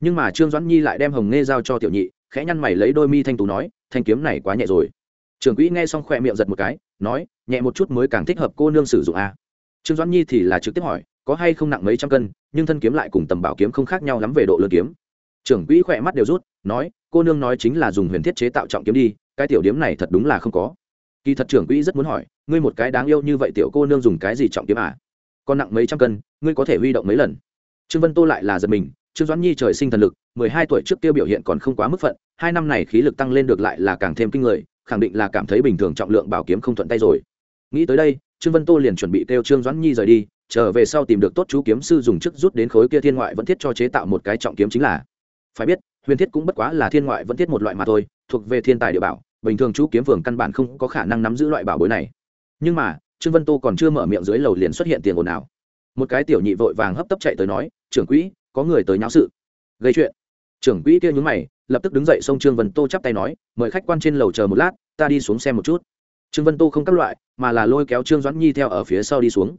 Nhưng mà trương doãn nhi lại đem hồng nghe giao cho tiểu nhị, khẽ nhăn mày lấy đôi mi thanh tú nói, thanh kiếm này quá nhẹ rồi. Trưởng quỹ nghe xong khoe miệng giật một cái, nói, nhẹ một chút mới càng thích hợp cô nương sử dụng a trương doãn nhi thì là trực tiếp hỏi có hay không nặng mấy trăm cân, nhưng thân kiếm lại cùng tầm bảo kiếm không khác nhau lắm về độ lớn kiếm. Trưởng quỹ khỏe mắt đều rút, nói, cô nương nói chính là dùng huyền thiết chế tạo trọng kiếm đi, cái tiểu điếm này thật đúng là không có. Kỳ thật trưởng quỹ rất muốn hỏi, ngươi một cái đáng yêu như vậy tiểu cô nương dùng cái gì trọng kiếm à? Còn nặng mấy trăm cân, ngươi có thể huy động mấy lần? Trương vân tô lại là giật mình, trương doãn nhi trời sinh thần lực, mười hai tuổi trước tiêu biểu hiện còn không quá mức phận, hai năm này khí lực tăng lên được lại là càng thêm kinh người, khẳng định là cảm thấy bình thường trọng lượng bảo kiếm không thuận tay rồi. Nghĩ tới đây, trương vân tô liền chuẩn bị kêu trương doãn nhi rời đi trở về sau tìm được tốt chú kiếm sư dùng chức rút đến khối kia thiên ngoại vẫn thiết cho chế tạo một cái trọng kiếm chính là. Phải biết, huyền thiết cũng bất quá là thiên ngoại vẫn thiết một loại mà thôi, thuộc về thiên tài địa bảo, bình thường chú kiếm phường căn bản không có khả năng nắm giữ loại bảo bối này. Nhưng mà, trương vân tô còn chưa mở miệng dưới lầu liền xuất hiện tiền ồn ào. Một cái tiểu nhị vội vàng hấp tấp chạy tới nói, trưởng quỹ, có người tới nháo sự. Gây chuyện? Trưởng quỹ kia nhúng mày, lập tức đứng dậy xông trương vân tô chắp tay nói, mời khách quan trên lầu chờ một lát, ta đi xuống xem một chút. Trương vân tô không các loại, mà là lôi kéo trương doãn nhi theo ở phía sau đi xuống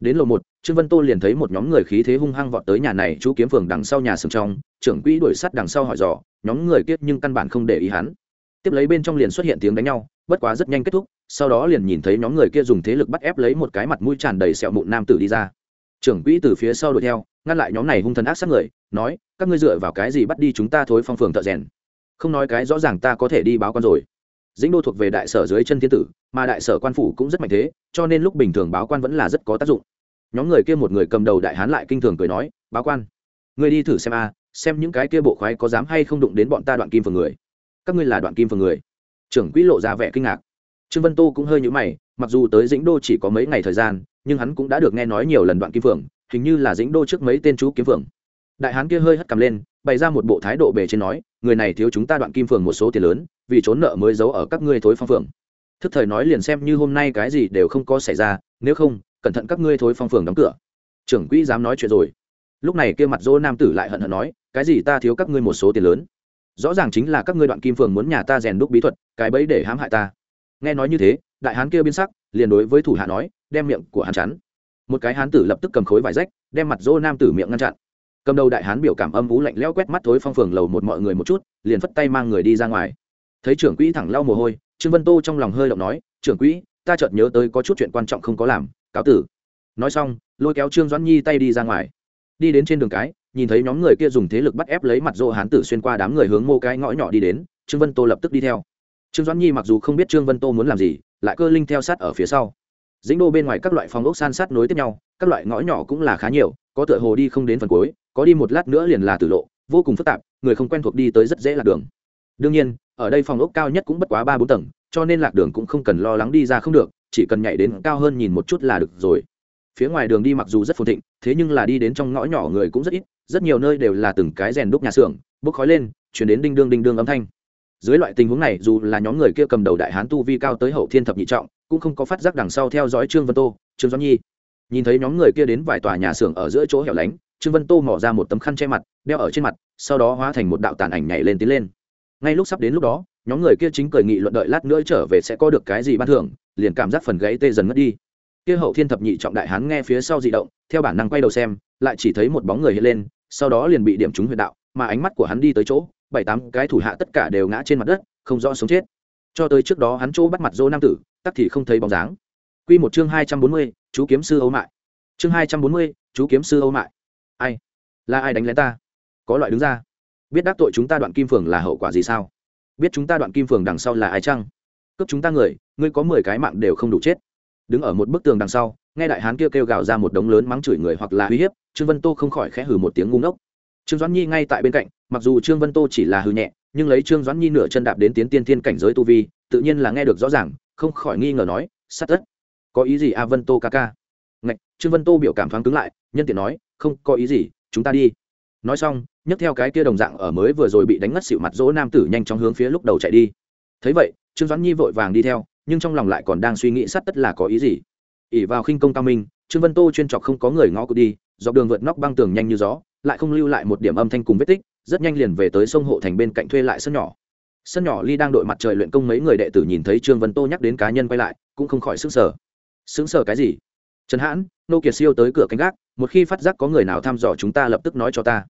đến lầu một, trương vân tô liền thấy một nhóm người khí thế hung hăng vọt tới nhà này chú kiếm phường đằng sau nhà sừng trong, trưởng quỹ đuổi sắt đằng sau hỏi dò, nhóm người kiết nhưng căn bản không để ý hắn. Tiếp lấy bên trong liền xuất hiện tiếng đánh nhau, bất quá rất nhanh kết thúc, sau đó liền nhìn thấy nhóm người kia dùng thế lực bắt ép lấy một cái mặt mũi tràn đầy sẹo mụn nam tử đi ra. Trưởng quỹ từ phía sau đuổi theo, ngăn lại nhóm này hung thần ác sát người, nói, các ngươi dựa vào cái gì bắt đi chúng ta thối phong phường thợ rèn? Không nói cái rõ ràng ta có thể đi báo con rồi dĩnh đô thuộc về đại sở dưới chân thiên tử, mà đại sở quan phủ cũng rất mạnh thế, cho nên lúc bình thường báo quan vẫn là rất có tác dụng. Nhóm người kia một người cầm đầu đại hán lại kinh thường cười nói, báo quan người đi thử xem a, xem những cái kia bộ khoái có dám hay không đụng đến bọn ta đoạn kim phường người. Các ngươi là đoạn kim phường người. Trưởng quỹ lộ ra vẻ kinh ngạc. Trương vân tô cũng hơi nhũ mày, mặc dù tới dĩnh đô chỉ có mấy ngày thời gian, nhưng hắn cũng đã được nghe nói nhiều lần đoạn kim phường, hình như là dĩnh đô trước mấy tên chú kiếm phường. Đại hán kia hơi hất cầm lên bày ra một bộ thái độ bề trên nói, người này thiếu chúng ta đoạn kim phường một số tiền lớn, vì trốn nợ mới giấu ở các ngươi thối phong phường. Thức thời nói liền xem như hôm nay cái gì đều không có xảy ra, nếu không, cẩn thận các ngươi thối phong phường đóng cửa. Trưởng quỹ dám nói chuyện rồi. Lúc này kia mặt dỗ nam tử lại hận hận nói, cái gì ta thiếu các ngươi một số tiền lớn. Rõ ràng chính là các ngươi đoạn kim phường muốn nhà ta rèn đúc bí thuật, cái bẫy để hãm hại ta. Nghe nói như thế, đại hán kia biến sắc, liền đối với thủ hạ nói, đem miệng của hắn chắn. Một cái hán tử lập tức cầm khối vải rách, đem mặt dỗ nam tử miệng ngăn chặn cầm đầu đại hán biểu cảm âm vú lạnh lẽo quét mắt thối phong phường lầu một mọi người một chút, liền phất tay mang người đi ra ngoài. Thấy trưởng quỹ thẳng lau mồ hôi, trương vân tô trong lòng hơi động nói, trưởng quỹ, ta chợt nhớ tới có chút chuyện quan trọng không có làm, cáo tử. Nói xong, lôi kéo trương doãn nhi tay đi ra ngoài. Đi đến trên đường cái, nhìn thấy nhóm người kia dùng thế lực bắt ép lấy mặt dỗ hán tử xuyên qua đám người hướng mô cái ngõ nhỏ đi đến, trương vân tô lập tức đi theo. Trương doãn nhi mặc dù không biết trương vân tô muốn làm gì, lại cơ linh theo sát ở phía sau. Dĩnh đô bên ngoài các loại phòng ốc san sát nối tiếp nhau, các loại ngõ nhỏ cũng là khá nhiều, có tựa hồ đi không đến phần cuối có đi một lát nữa liền là tử lộ, vô cùng phức tạp, người không quen thuộc đi tới rất dễ lạc đường. Đương nhiên, ở đây phòng ốc cao nhất cũng bất quá ba bốn tầng, cho nên lạc đường cũng không cần lo lắng đi ra không được, chỉ cần nhảy đến cao hơn nhìn một chút là được rồi. Phía ngoài đường đi mặc dù rất phồn thịnh, thế nhưng là đi đến trong ngõ nhỏ người cũng rất ít, rất nhiều nơi đều là từng cái rèn đúc nhà xưởng, bốc khói lên, chuyển đến đinh đương đinh đương âm thanh. Dưới loại tình huống này, dù là nhóm người kia cầm đầu đại hán tu vi cao tới hậu thiên thập nhị trọng, cũng không có phát giác đằng sau theo dõi trương vân tô, trương doãn nhi. Nhìn thấy nhóm người kia đến vài tòa nhà xưởng ở giữa chỗ hẻo lánh trương vân tô mỏ ra một tấm khăn che mặt đeo ở trên mặt sau đó hóa thành một đạo tàn ảnh nhảy lên tiến lên ngay lúc sắp đến lúc đó nhóm người kia chính cười nghị luận đợi lát nữa trở về sẽ có được cái gì ban thưởng liền cảm giác phần gãy tê dần mất đi kia hậu thiên thập nhị trọng đại hán nghe phía sau dị động theo bản năng quay đầu xem lại chỉ thấy một bóng người hiện lên sau đó liền bị điểm trúng huyệt đạo mà ánh mắt của hắn đi tới chỗ bảy tám cái thủ hạ tất cả đều ngã trên mặt đất không rõ sống chết cho tới trước đó hắn chỗ bắt mặt dô nam tử tắc thì không thấy bóng dáng Quy một chương hai trăm bốn mươi, chú kiếm sư Âu Mại. Chương hai trăm bốn mươi, chú kiếm sư Âu Mại. Ai? Là ai đánh lén ta? Có loại đứng ra. Biết đắc tội chúng ta đoạn kim phường là hậu quả gì sao? Biết chúng ta đoạn kim phường đằng sau là ai chăng? Cướp chúng ta người, ngươi có mười cái mạng đều không đủ chết. Đứng ở một bức tường đằng sau, nghe đại hán kia kêu, kêu gào ra một đống lớn mắng chửi người hoặc là uy hiếp, Trương Vân Tô không khỏi khẽ hừ một tiếng ngu ngốc. Trương Doãn Nhi ngay tại bên cạnh, mặc dù Trương Vân Tô chỉ là hừ nhẹ, nhưng lấy Trương Doãn Nhi nửa chân đạp đến tiến tiên thiên cảnh giới tu vi, tự nhiên là nghe được rõ ràng, không khỏi nghi ngờ nói, sát tất có ý gì a vân tô ca ca ngạch trương vân tô biểu cảm thoáng cứng lại nhân tiện nói không có ý gì, chúng ta đi. Nói xong, nhấc theo cái kia đồng dạng ở mới vừa rồi bị đánh ngất xỉu mặt dỗ nam tử nhanh chóng hướng phía lúc đầu chạy đi. Thấy vậy, trương doãn nhi vội vàng đi theo, nhưng trong lòng lại còn đang suy nghĩ sát tất là có ý gì. Ỉ vào khinh công cao minh, trương vân tô chuyên trọc không có người ngõ cụ đi, dọc đường vượt nóc băng tường nhanh như gió, lại không lưu lại một điểm âm thanh cùng vết tích, rất nhanh liền về tới sông hộ thành bên cạnh thuê lại sân nhỏ. Sân nhỏ ly đang đội mặt trời luyện công mấy người đệ tử nhìn thấy trương vân tô nhắc đến cá nhân quay lại, cũng không khỏi sức sở xứng sở cái gì? Trần hãn, nô kiệt siêu tới cửa canh gác một khi phát giác có người nào thăm dò chúng ta lập tức nói cho ta.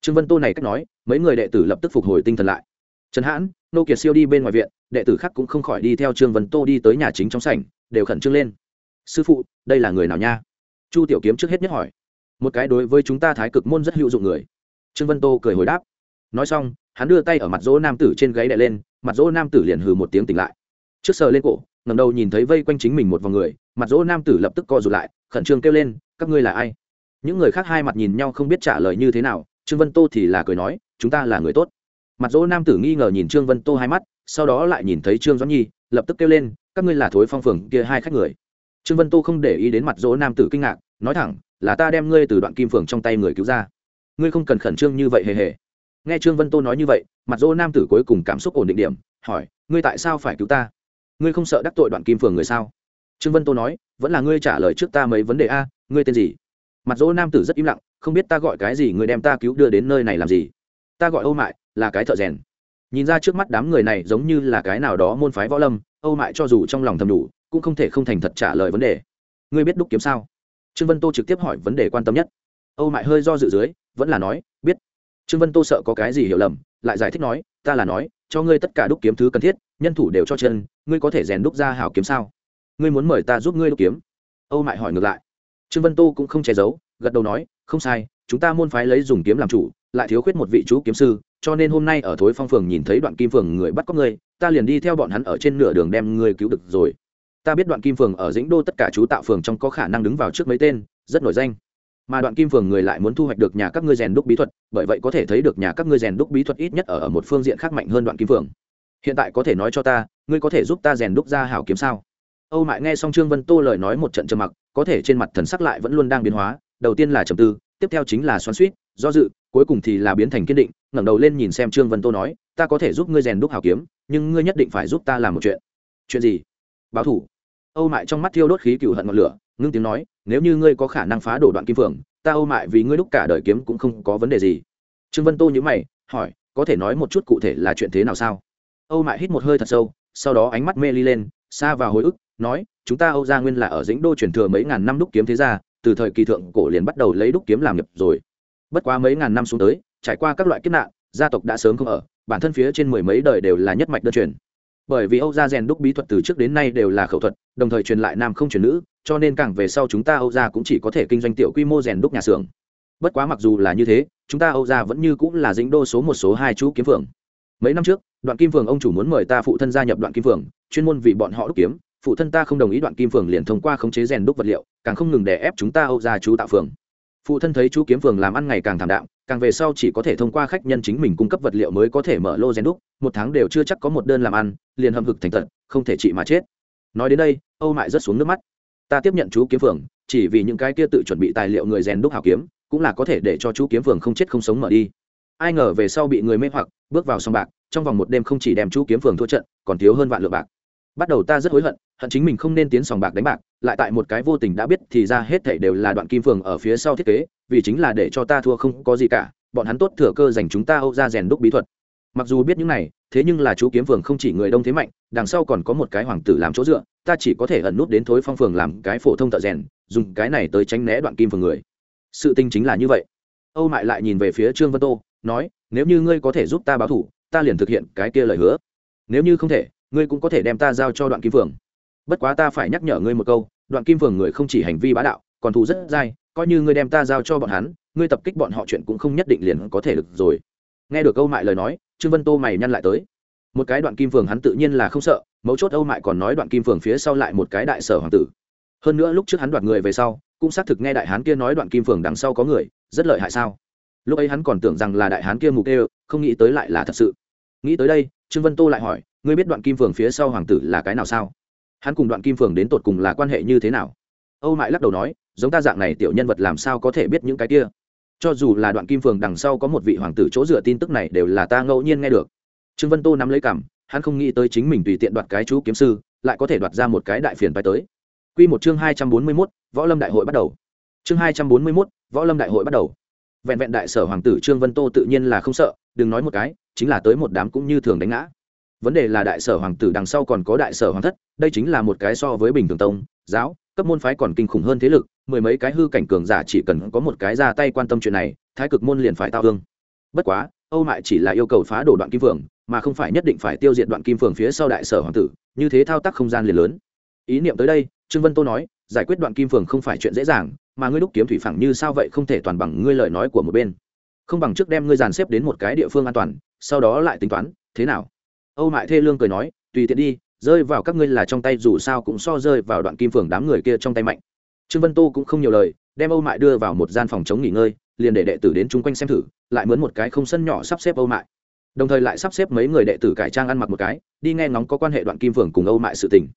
Trương vân tô này cách nói, mấy người đệ tử lập tức phục hồi tinh thần lại. Trần hãn, nô kiệt siêu đi bên ngoài viện, đệ tử khác cũng không khỏi đi theo trương vân tô đi tới nhà chính trong sảnh, đều khẩn trương lên. Sư phụ, đây là người nào nha? Chu tiểu kiếm trước hết nhất hỏi. Một cái đối với chúng ta thái cực môn rất hữu dụng người. Trương vân tô cười hồi đáp. Nói xong, hắn đưa tay ở mặt dỗ nam tử trên gáy đè lên, mặt dỗ nam tử liền hừ một tiếng tỉnh lại. Trước sờ lên cổ ngầm đầu nhìn thấy vây quanh chính mình một vòng người, mặt dỗ nam tử lập tức co rụt lại, khẩn trương kêu lên, các ngươi là ai? Những người khác hai mặt nhìn nhau không biết trả lời như thế nào, trương vân tô thì là cười nói, chúng ta là người tốt. Mặt dỗ nam tử nghi ngờ nhìn trương vân tô hai mắt, sau đó lại nhìn thấy trương doãn nhi, lập tức kêu lên, các ngươi là thối phong phường kia hai khách người. Trương vân tô không để ý đến mặt dỗ nam tử kinh ngạc, nói thẳng, là ta đem ngươi từ đoạn kim phường trong tay người cứu ra. Ngươi không cần khẩn trương như vậy hề hề. Nghe trương vân tô nói như vậy, mặt dỗ nam tử cuối cùng cảm xúc ổn định điểm, hỏi, ngươi tại sao phải cứu ta? Ngươi không sợ đắc tội đoạn kim phường người sao? Trương vân tô nói, vẫn là ngươi trả lời trước ta mấy vấn đề a, ngươi tên gì? Mặt dỗ nam tử rất im lặng, không biết ta gọi cái gì người đem ta cứu đưa đến nơi này làm gì. Ta gọi âu mại, là cái thợ rèn. Nhìn ra trước mắt đám người này giống như là cái nào đó môn phái võ lâm, âu mại cho dù trong lòng thầm đủ, cũng không thể không thành thật trả lời vấn đề. Ngươi biết đúc kiếm sao? Trương vân tô trực tiếp hỏi vấn đề quan tâm nhất. Âu mại hơi do dự dưới, vẫn là nói, biết. Trương vân tô sợ có cái gì hiểu lầm, lại giải thích nói, ta là nói, cho ngươi tất cả đúc kiếm thứ cần thiết, nhân thủ đều cho chân, ngươi có thể rèn đúc ra hảo kiếm sao? Ngươi muốn mời ta giúp ngươi đúc kiếm? Âu mại hỏi ngược lại trương vân tô cũng không che giấu gật đầu nói không sai chúng ta môn phái lấy dùng kiếm làm chủ lại thiếu khuyết một vị chú kiếm sư cho nên hôm nay ở thối phong phường nhìn thấy đoạn kim phường người bắt cóc ngươi ta liền đi theo bọn hắn ở trên nửa đường đem ngươi cứu được rồi. Ta biết đoạn kim phường ở dĩnh đô tất cả chú tạo phường trong có khả năng đứng vào trước mấy tên rất nổi danh. Mà đoạn kim phường người lại muốn thu hoạch được nhà các ngươi rèn đúc bí thuật bởi vậy có thể thấy được nhà các ngươi rèn đúc bí thuật ít nhất ở, ở một phương diện khác mạnh hơn đoạn kim phường. Hiện tại có thể nói cho ta ngươi có thể giúp ta rèn đúc ra hảo kiếm sao? Âu mại nghe xong trương vân tô lời nói một trận trầm mặc có thể trên mặt thần sắc lại vẫn luôn đang biến hóa, đầu tiên là trầm tư, tiếp theo chính là xoắn suýt do dự, cuối cùng thì là biến thành kiên định, ngẩng đầu lên nhìn xem trương vân tô nói, ta có thể giúp ngươi rèn đúc hảo kiếm, nhưng ngươi nhất định phải giúp ta làm một chuyện. Chuyện gì? Báo thủ. Âu mại trong mắt thiêu đốt khí cựu hận ngọn lửa, ngưng tiếng nói, nếu như ngươi có khả năng phá đổ đoạn kim phượng, ta âu mại vì ngươi đúc cả đời kiếm cũng không có vấn đề gì. Trương vân tô nhữ mày, hỏi, có thể nói một chút cụ thể là chuyện thế nào sao? Âu mại hít một hơi thật sâu, sau đó ánh mắt mê ly lên, xa vào hồi ức, nói chúng ta âu gia nguyên là ở dĩnh đô truyền thừa mấy ngàn năm đúc kiếm thế gia, từ thời kỳ thượng cổ liền bắt đầu lấy đúc kiếm làm nghiệp rồi. Bất quá mấy ngàn năm xuống tới, trải qua các loại kiếp nạn, gia tộc đã sớm không ở, bản thân phía trên mười mấy đời đều là nhất mạch đơn truyền. Bởi vì âu gia rèn đúc bí thuật từ trước đến nay đều là khẩu thuật, đồng thời truyền lại nam không truyền nữ, cho nên càng về sau chúng ta âu gia cũng chỉ có thể kinh doanh tiểu quy mô rèn đúc nhà xưởng. Bất quá mặc dù là như thế, chúng ta âu gia vẫn như cũng là dĩnh đô số một số hai chú kiếm phường mấy năm trước, đoạn kim phường ông chủ muốn mời ta phụ thân gia nhập đoạn kim phường chuyên môn vì bọn họ đúc kiếm phụ thân ta không đồng ý đoạn kim phường liền thông qua khống chế rèn đúc vật liệu, càng không ngừng đè ép chúng ta âu gia chú tạo phường. Phụ thân thấy chú kiếm phường làm ăn ngày càng thảm đạm, càng về sau chỉ có thể thông qua khách nhân chính mình cung cấp vật liệu mới có thể mở lô rèn đúc, một tháng đều chưa chắc có một đơn làm ăn, liền hầm hực thành tật, không thể trị mà chết. Nói đến đây, âu mại rất xuống nước mắt. Ta tiếp nhận chú kiếm phường, chỉ vì những cái kia tự chuẩn bị tài liệu người rèn đúc hảo kiếm, cũng là có thể để cho chú kiếm phường không chết không sống mở đi. Ai ngờ về sau bị người mê hoặc, bước vào sòng bạc, trong vòng một đêm không chỉ đem chú kiếm phường thua trận, còn thiếu hơn vạn lượng bạc bắt đầu ta rất hối hận hận chính mình không nên tiến sòng bạc đánh bạc, lại tại một cái vô tình đã biết thì ra hết thảy đều là đoạn kim phường ở phía sau thiết kế, vì chính là để cho ta thua không có gì cả, bọn hắn tốt thừa cơ dành chúng ta âu ra rèn đúc bí thuật. Mặc dù biết những này, thế nhưng là chú kiếm phường không chỉ người đông thế mạnh, đằng sau còn có một cái hoàng tử làm chỗ dựa, ta chỉ có thể ẩn nút đến thối phong phường làm cái phổ thông thợ rèn, dùng cái này tới tránh né đoạn kim phường người. Sự tinh chính là như vậy. Âu mại lại nhìn về phía trương vân tô, nói, nếu như ngươi có thể giúp ta báo thủ, ta liền thực hiện cái kia lời hứa. Nếu như không thể ngươi cũng có thể đem ta giao cho đoạn kim phượng bất quá ta phải nhắc nhở ngươi một câu, đoạn kim phượng người không chỉ hành vi bá đạo, còn thù rất dai, coi như ngươi đem ta giao cho bọn hắn, ngươi tập kích bọn họ chuyện cũng không nhất định liền có thể được rồi. Nghe được âu mại lời nói, trương vân tô mày nhăn lại tới. Một cái đoạn kim phường hắn tự nhiên là không sợ, mấu chốt âu mại còn nói đoạn kim phường phía sau lại một cái đại sở hoàng tử. Hơn nữa lúc trước hắn đoạt người về sau, cũng xác thực nghe đại hán kia nói đoạn kim phường đằng sau có người, rất lợi hại sao? Lúc ấy hắn còn tưởng rằng là đại hán kia mục đê không nghĩ tới lại là thật sự. Nghĩ tới đây, trương vân tô lại hỏi ngươi biết đoạn kim phường phía sau hoàng tử là cái nào sao? Hắn cùng đoạn kim phường đến tột cùng là quan hệ như thế nào? Âu mại lắc đầu nói giống ta dạng này tiểu nhân vật làm sao có thể biết những cái kia? Cho dù là đoạn kim phường đằng sau có một vị hoàng tử chỗ dựa tin tức này đều là ta ngẫu nhiên nghe được. Trương vân tô nắm lấy cảm hắn không nghĩ tới chính mình tùy tiện đoạt cái chú kiếm sư lại có thể đoạt ra một cái đại phiền bay tới. Quy một chương hai trăm bốn mươi mốt Võ Lâm đại hội bắt đầu. Chương hai trăm bốn mươi mốt Võ Lâm đại hội bắt đầu. Vẹn vẹn đại sở hoàng tử Trương Vân Tô tự nhiên là không sợ, đừng nói một cái, chính là tới một đám cũng như thường đánh ngã vấn đề là đại sở hoàng tử đằng sau còn có đại sở hoàng thất đây chính là một cái so với bình thường tông giáo cấp môn phái còn kinh khủng hơn thế lực mười mấy cái hư cảnh cường giả chỉ cần có một cái ra tay quan tâm chuyện này thái cực môn liền phải tao hương bất quá âu mại chỉ là yêu cầu phá đổ đoạn kim phượng, mà không phải nhất định phải tiêu diệt đoạn kim phượng phía sau đại sở hoàng tử như thế thao tác không gian liền lớn. Ý niệm tới đây trương vân tô nói giải quyết đoạn kim phượng không phải chuyện dễ dàng mà ngươi đúc kiếm thủy phẳng như sao vậy không thể toàn bằng ngươi lời nói của một bên. Không bằng trước đem ngươi dàn xếp đến một cái địa phương an toàn sau đó lại tính toán thế nào? Âu mại thê lương cười nói, tùy tiện đi, rơi vào các ngươi là trong tay, dù sao cũng so rơi vào đoạn kim phường đám người kia trong tay mạnh. Trương vân tô cũng không nhiều lời, đem âu mại đưa vào một gian phòng chống nghỉ ngơi, liền để đệ tử đến chung quanh xem thử, lại mướn một cái không sân nhỏ sắp xếp âu mại. Đồng thời lại sắp xếp mấy người đệ tử cải trang ăn mặc một cái, đi nghe ngóng có quan hệ đoạn kim phường cùng âu mại sự tình.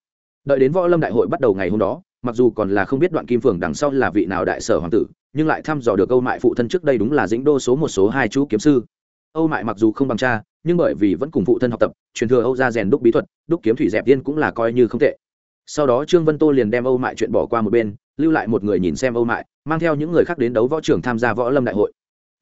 Đợi đến võ lâm đại hội bắt đầu ngày hôm đó, mặc dù còn là không biết đoạn kim phường đằng sau là vị nào đại sở hoàng tử, nhưng lại thăm dò được âu mại phụ thân trước đây đúng là dĩnh đô số một số hai chú kiếm sư. Âu mại mặc dù không bằng cha nhưng bởi vì vẫn cùng phụ thân học tập, truyền thừa âu ra rèn đúc bí thuật, đúc kiếm thủy dẹp tiên cũng là coi như không tệ. Sau đó trương vân tô liền đem âu mại chuyện bỏ qua một bên, lưu lại một người nhìn xem âu mại, mang theo những người khác đến đấu võ trường tham gia võ lâm đại hội.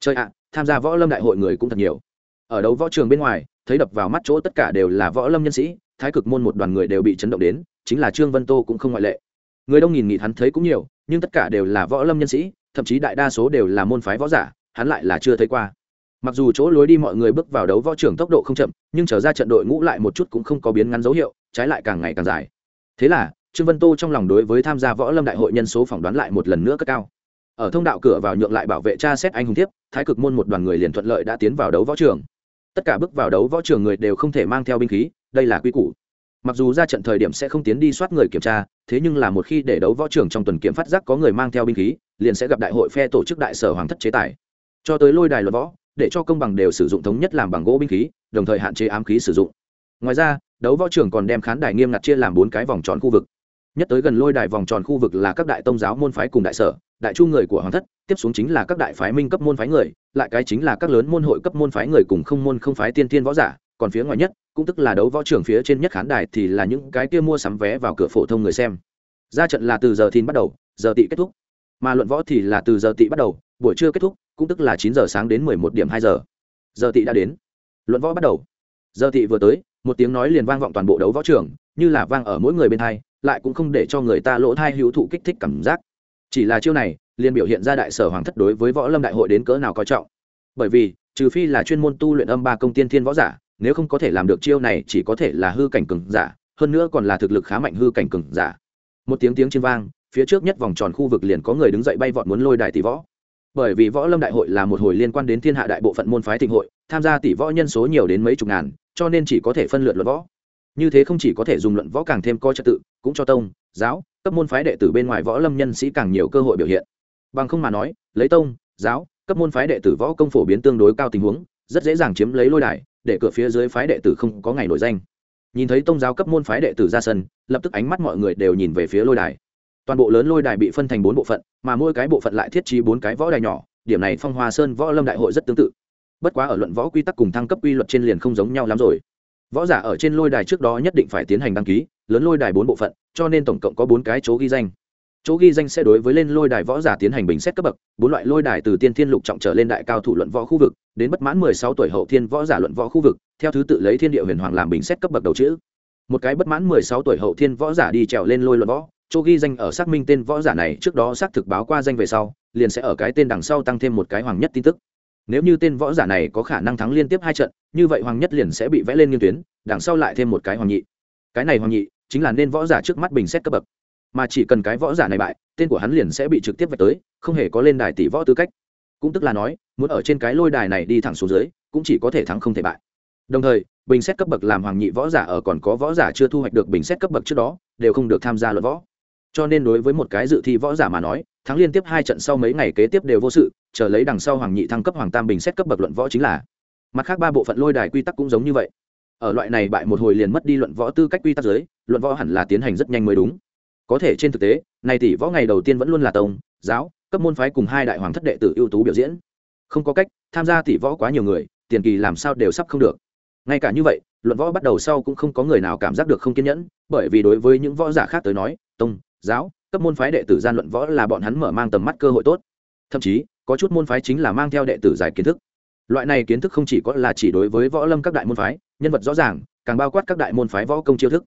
Chơi ạ, tham gia võ lâm đại hội người cũng thật nhiều. Ở đấu võ trường bên ngoài, thấy đập vào mắt chỗ tất cả đều là võ lâm nhân sĩ, thái cực môn một đoàn người đều bị chấn động đến, chính là trương vân tô cũng không ngoại lệ. Người đông nghìn nghị hắn thấy cũng nhiều, nhưng tất cả đều là võ lâm nhân sĩ, thậm chí đại đa số đều là môn phái võ giả, hắn lại là chưa thấy qua mặc dù chỗ lối đi mọi người bước vào đấu võ trưởng tốc độ không chậm, nhưng trở ra trận đội ngũ lại một chút cũng không có biến ngắn dấu hiệu, trái lại càng ngày càng dài. Thế là, trương vân tô trong lòng đối với tham gia võ lâm đại hội nhân số phỏng đoán lại một lần nữa cất cao. Ở thông đạo cửa vào nhượng lại bảo vệ cha xét anh hùng tiếp thái cực môn một đoàn người liền thuận lợi đã tiến vào đấu võ trường. Tất cả bước vào đấu võ trường người đều không thể mang theo binh khí, đây là quy củ. Mặc dù ra trận thời điểm sẽ không tiến đi soát người kiểm tra, thế nhưng là một khi để đấu võ trường trong tuần kiểm phát giác có người mang theo binh khí, liền sẽ gặp đại hội phe tổ chức đại sở hoàng thất chế tài. Cho tới lôi đài luật võ để cho công bằng đều sử dụng thống nhất làm bằng gỗ binh khí, đồng thời hạn chế ám khí sử dụng. Ngoài ra, đấu võ trưởng còn đem khán đài nghiêm ngặt chia làm bốn cái vòng tròn khu vực. Nhất tới gần lôi đài vòng tròn khu vực là các đại tông giáo môn phái cùng đại sở, đại chu người của hoàng thất, tiếp xuống chính là các đại phái minh cấp môn phái người, lại cái chính là các lớn môn hội cấp môn phái người cùng không môn không phái tiên tiên võ giả, còn phía ngoài nhất, cũng tức là đấu võ trưởng phía trên nhất khán đài thì là những cái kia mua sắm vé vào cửa phổ thông người xem. Ra trận là từ giờ thìn bắt đầu, giờ tị kết thúc. Mà luận võ thì là từ giờ tị bắt đầu, buổi trưa kết thúc cũng tức là chín giờ sáng đến mười một điểm hai giờ. Giờ tị đã đến. Luận võ bắt đầu. Giờ tị vừa tới, một tiếng nói liền vang vọng toàn bộ đấu võ trường, như là vang ở mỗi người bên thai lại cũng không để cho người ta lỗ thai hữu thụ kích thích cảm giác. Chỉ là chiêu này, liền biểu hiện ra đại sở hoàng thất đối với võ lâm đại hội đến cỡ nào coi trọng. Bởi vì, trừ phi là chuyên môn tu luyện âm ba công tiên thiên võ giả, nếu không có thể làm được chiêu này chỉ có thể là hư cảnh cường giả, hơn nữa còn là thực lực khá mạnh hư cảnh cường giả. Một tiếng tiếng trên vang, phía trước nhất vòng tròn khu vực liền có người đứng dậy bay vọt muốn lôi đài tỷ võ bởi vì võ lâm đại hội là một hồi liên quan đến thiên hạ đại bộ phận môn phái thịnh hội, tham gia tỷ võ nhân số nhiều đến mấy chục ngàn, cho nên chỉ có thể phân lượt luận võ. Như thế không chỉ có thể dùng luận võ càng thêm coi trật tự, cũng cho tông, giáo, cấp môn phái đệ tử bên ngoài võ lâm nhân sĩ càng nhiều cơ hội biểu hiện. Bằng không mà nói, lấy tông, giáo, cấp môn phái đệ tử võ công phổ biến tương đối cao tình huống, rất dễ dàng chiếm lấy lôi đài, để cửa phía dưới phái đệ tử không có ngày nổi danh. Nhìn thấy tông, giáo, cấp môn phái đệ tử ra sân, lập tức ánh mắt mọi người đều nhìn về phía lôi đài toàn bộ lớn lôi đài bị phân thành bốn bộ phận, mà mỗi cái bộ phận lại thiết trí bốn cái võ đài nhỏ, điểm này phong hoa sơn võ lâm đại hội rất tương tự. Bất quá ở luận võ quy tắc cùng thăng cấp quy luật trên liền không giống nhau lắm rồi. Võ giả ở trên lôi đài trước đó nhất định phải tiến hành đăng ký, lớn lôi đài bốn bộ phận, cho nên tổng cộng có bốn cái chỗ ghi danh. Chỗ ghi danh sẽ đối với lên lôi đài võ giả tiến hành bình xét cấp bậc, bốn loại lôi đài từ tiên thiên lục trọng trở lên đại cao thủ luận võ khu vực, đến bất mãn mười sáu tuổi hậu thiên võ giả luận võ khu vực, theo thứ tự lấy thiên địa huyền hoàng làm bình xét cấp bậc đầu chữ. Một cái bất mãn mười sáu tuổi hậu thiên võ giả đi trèo lên lôi luận võ chỗ ghi danh ở xác minh tên võ giả này trước đó xác thực báo qua danh về sau, liền sẽ ở cái tên đằng sau tăng thêm một cái hoàng nhất tin tức. Nếu như tên võ giả này có khả năng thắng liên tiếp hai trận, như vậy hoàng nhất liền sẽ bị vẽ lên nghiên tuyến, đằng sau lại thêm một cái hoàng nhị. Cái này hoàng nhị chính là nên võ giả trước mắt bình xét cấp bậc. Mà chỉ cần cái võ giả này bại, tên của hắn liền sẽ bị trực tiếp vạch tới, không hề có lên đài tỷ võ tư cách. Cũng tức là nói, muốn ở trên cái lôi đài này đi thẳng xuống dưới, cũng chỉ có thể thắng không thể bại. Đồng thời, bình xét cấp bậc làm hoàng nhị võ giả ở còn có võ giả chưa thu hoạch được bình xét cấp bậc trước đó, đều không được tham gia luận võ cho nên đối với một cái dự thi võ giả mà nói, thắng liên tiếp hai trận sau mấy ngày kế tiếp đều vô sự, chờ lấy đằng sau hoàng nhị thăng cấp hoàng tam bình xét cấp bậc luận võ chính là. Mặt khác ba bộ phận lôi đài quy tắc cũng giống như vậy. Ở loại này bại một hồi liền mất đi luận võ tư cách quy tắc giới, luận võ hẳn là tiến hành rất nhanh mới đúng. Có thể trên thực tế này tỷ võ ngày đầu tiên vẫn luôn là tông, giáo, cấp môn phái cùng hai đại hoàng thất đệ tử ưu tú biểu diễn. Không có cách, tham gia tỷ võ quá nhiều người, tiền kỳ làm sao đều sắp không được. Ngay cả như vậy, luận võ bắt đầu sau cũng không có người nào cảm giác được không kiên nhẫn, bởi vì đối với những võ giả khác tới nói, tông giáo, cấp môn phái đệ tử gian luận võ là bọn hắn mở mang tầm mắt cơ hội tốt. Thậm chí, có chút môn phái chính là mang theo đệ tử giải kiến thức. Loại này kiến thức không chỉ có là chỉ đối với võ lâm các đại môn phái, nhân vật rõ ràng, càng bao quát các đại môn phái võ công chiêu thức.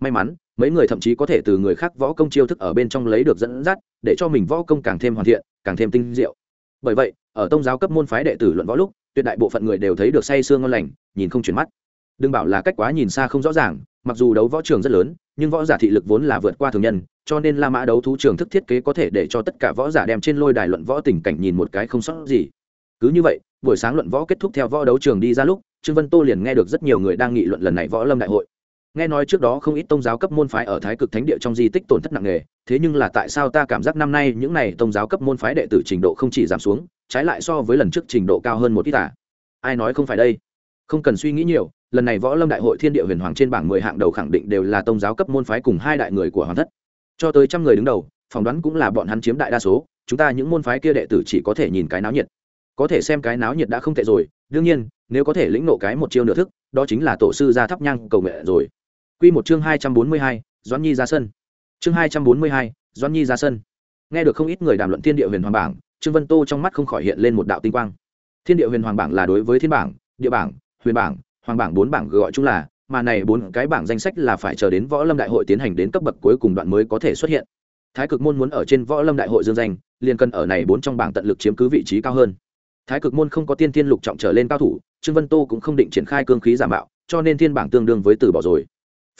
May mắn, mấy người thậm chí có thể từ người khác võ công chiêu thức ở bên trong lấy được dẫn dắt, để cho mình võ công càng thêm hoàn thiện, càng thêm tinh diệu. Bởi vậy, ở tông giáo cấp môn phái đệ tử luận võ lúc, tuyệt đại bộ phận người đều thấy được say sương ngon lành, nhìn không chuyển mắt. Đừng bảo là cách quá nhìn xa không rõ ràng, mặc dù đấu võ trường rất lớn, nhưng võ giả thị lực vốn là vượt qua thường nhân cho nên la mã đấu thú trường thức thiết kế có thể để cho tất cả võ giả đem trên lôi đài luận võ tình cảnh nhìn một cái không sót gì. Cứ như vậy, buổi sáng luận võ kết thúc theo võ đấu trường đi ra lúc, trương vân tô liền nghe được rất nhiều người đang nghị luận lần này võ lâm đại hội. Nghe nói trước đó không ít tôn giáo cấp môn phái ở thái cực thánh địa trong di tích tổn thất nặng nề, thế nhưng là tại sao ta cảm giác năm nay những n à y tôn giáo cấp môn phái đệ tử trình độ không chỉ giảm xuống, trái lại so với lần trước trình độ cao hơn một ít à? ai nói không phải đây? Không cần suy nghĩ nhiều, lần này võ lâm đại hội thiên địa huyền hoàng trên bảng mười hạng đầu khẳng định đều là tôn giáo cấp môn phái cùng hai đại người của hoàng thất cho tới trăm người đứng đầu, phỏng đoán cũng là bọn hắn chiếm đại đa số, chúng ta những môn phái kia đệ tử chỉ có thể nhìn cái náo nhiệt. Có thể xem cái náo nhiệt đã không tệ rồi, đương nhiên, nếu có thể lĩnh nộ cái một chiêu nửa thức, đó chính là tổ sư ra thắp nhang cầu nguyện rồi. Quy một chương hai trăm bốn mươi hai, doãn nhi ra sân. Chương hai trăm bốn mươi hai, doãn nhi ra sân. Nghe được không ít người đàm luận thiên địa huyền hoàng bảng, trương vân tô trong mắt không khỏi hiện lên một đạo tinh quang. Thiên địa huyền hoàng bảng là đối với thiên bảng, địa bảng, huyền bảng, hoàng bảng bốn bảng gọi chung là mà này bốn cái bảng danh sách là phải chờ đến võ lâm đại hội tiến hành đến cấp bậc cuối cùng đoạn mới có thể xuất hiện. Thái cực môn muốn ở trên võ lâm đại hội dương danh, liền cần ở này bốn trong bảng tận lực chiếm cứ vị trí cao hơn. Thái cực môn không có tiên thiên lục trọng trở lên cao thủ, trương vân tô cũng không định triển khai cương khí giả mạo, cho nên thiên bảng tương đương với từ bỏ rồi.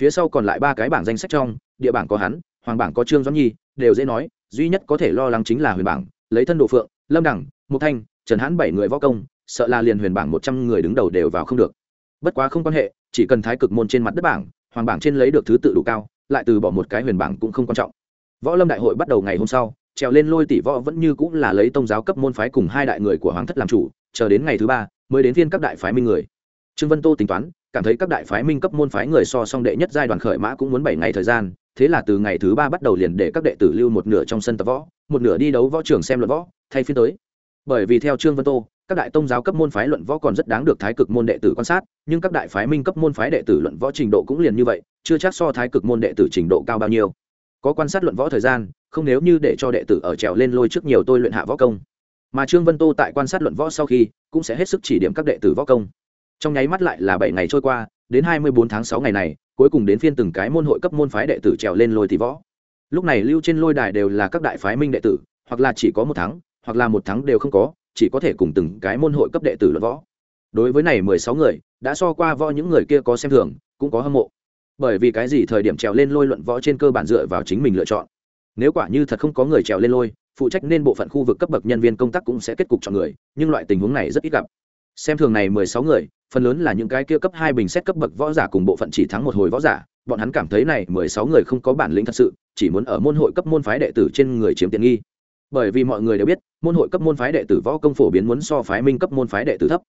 Phía sau còn lại ba cái bảng danh sách trong, địa bảng có hắn, hoàng bảng có trương doãn nhi, đều dễ nói, duy nhất có thể lo lắng chính là huyền bảng, lấy thân độ phượng, lâm đẳng, mục thanh, trần hãn bảy người võ công, sợ là liền huyền bảng một trăm người đứng đầu đều vào không được bất quá không quan hệ, chỉ cần thái cực môn trên mặt đất bảng, hoàng bảng trên lấy được thứ tự đủ cao, lại từ bỏ một cái huyền bảng cũng không quan trọng. Võ lâm đại hội bắt đầu ngày hôm sau, trèo lên lôi tỷ võ vẫn như cũng là lấy tông giáo cấp môn phái cùng hai đại người của hoàng thất làm chủ, chờ đến ngày thứ ba, mới đến thiên các đại phái minh người. Trương vân tô tính toán, cảm thấy các đại phái minh cấp môn phái người so song đệ nhất giai đoạn khởi mã cũng muốn bảy ngày thời gian, thế là từ ngày thứ ba bắt đầu liền để các đệ tử lưu một nửa trong sân tập võ, một nửa đi đấu võ trường xem luật võ, thay phiên tới. Bởi vì theo trương vân tô các đại tông giáo cấp môn phái luận võ còn rất đáng được thái cực môn đệ tử quan sát, nhưng các đại phái minh cấp môn phái đệ tử luận võ trình độ cũng liền như vậy, chưa chắc so thái cực môn đệ tử trình độ cao bao nhiêu. Có quan sát luận võ thời gian, không nếu như để cho đệ tử ở trèo lên lôi trước nhiều tôi luyện hạ võ công. Mà trương vân tô tại quan sát luận võ sau khi, cũng sẽ hết sức chỉ điểm các đệ tử võ công. Trong nháy mắt lại là bảy ngày trôi qua, đến hai mươi bốn tháng sáu ngày này, cuối cùng đến phiên từng cái môn hội cấp môn phái đệ tử trèo lên lôi thì võ. Lúc này lưu trên lôi đài đều là các đại phái minh đệ tử, hoặc là chỉ có một tháng hoặc là một tháng đều không có chỉ có thể cùng từng cái môn hội cấp đệ tử luận võ. Đối với này mười sáu người, đã so qua võ những người kia có xem thường, cũng có hâm mộ. Bởi vì cái gì thời điểm trèo lên lôi luận võ trên cơ bản dựa vào chính mình lựa chọn. Nếu quả như thật không có người trèo lên lôi, phụ trách nên bộ phận khu vực cấp bậc nhân viên công tác cũng sẽ kết cục chọn người, nhưng loại tình huống này rất ít gặp. Xem thường này mười sáu người, phần lớn là những cái kia cấp hai bình xét cấp bậc võ giả cùng bộ phận chỉ thắng một hồi võ giả, bọn hắn cảm thấy này mười sáu người không có bản lĩnh thật sự, chỉ muốn ở môn hội cấp môn phái đệ tử trên người chiếm tiện nghi bởi vì mọi người đều biết, môn hội cấp môn phái đệ tử võ công phổ biến muốn so phái minh cấp môn phái đệ tử thấp.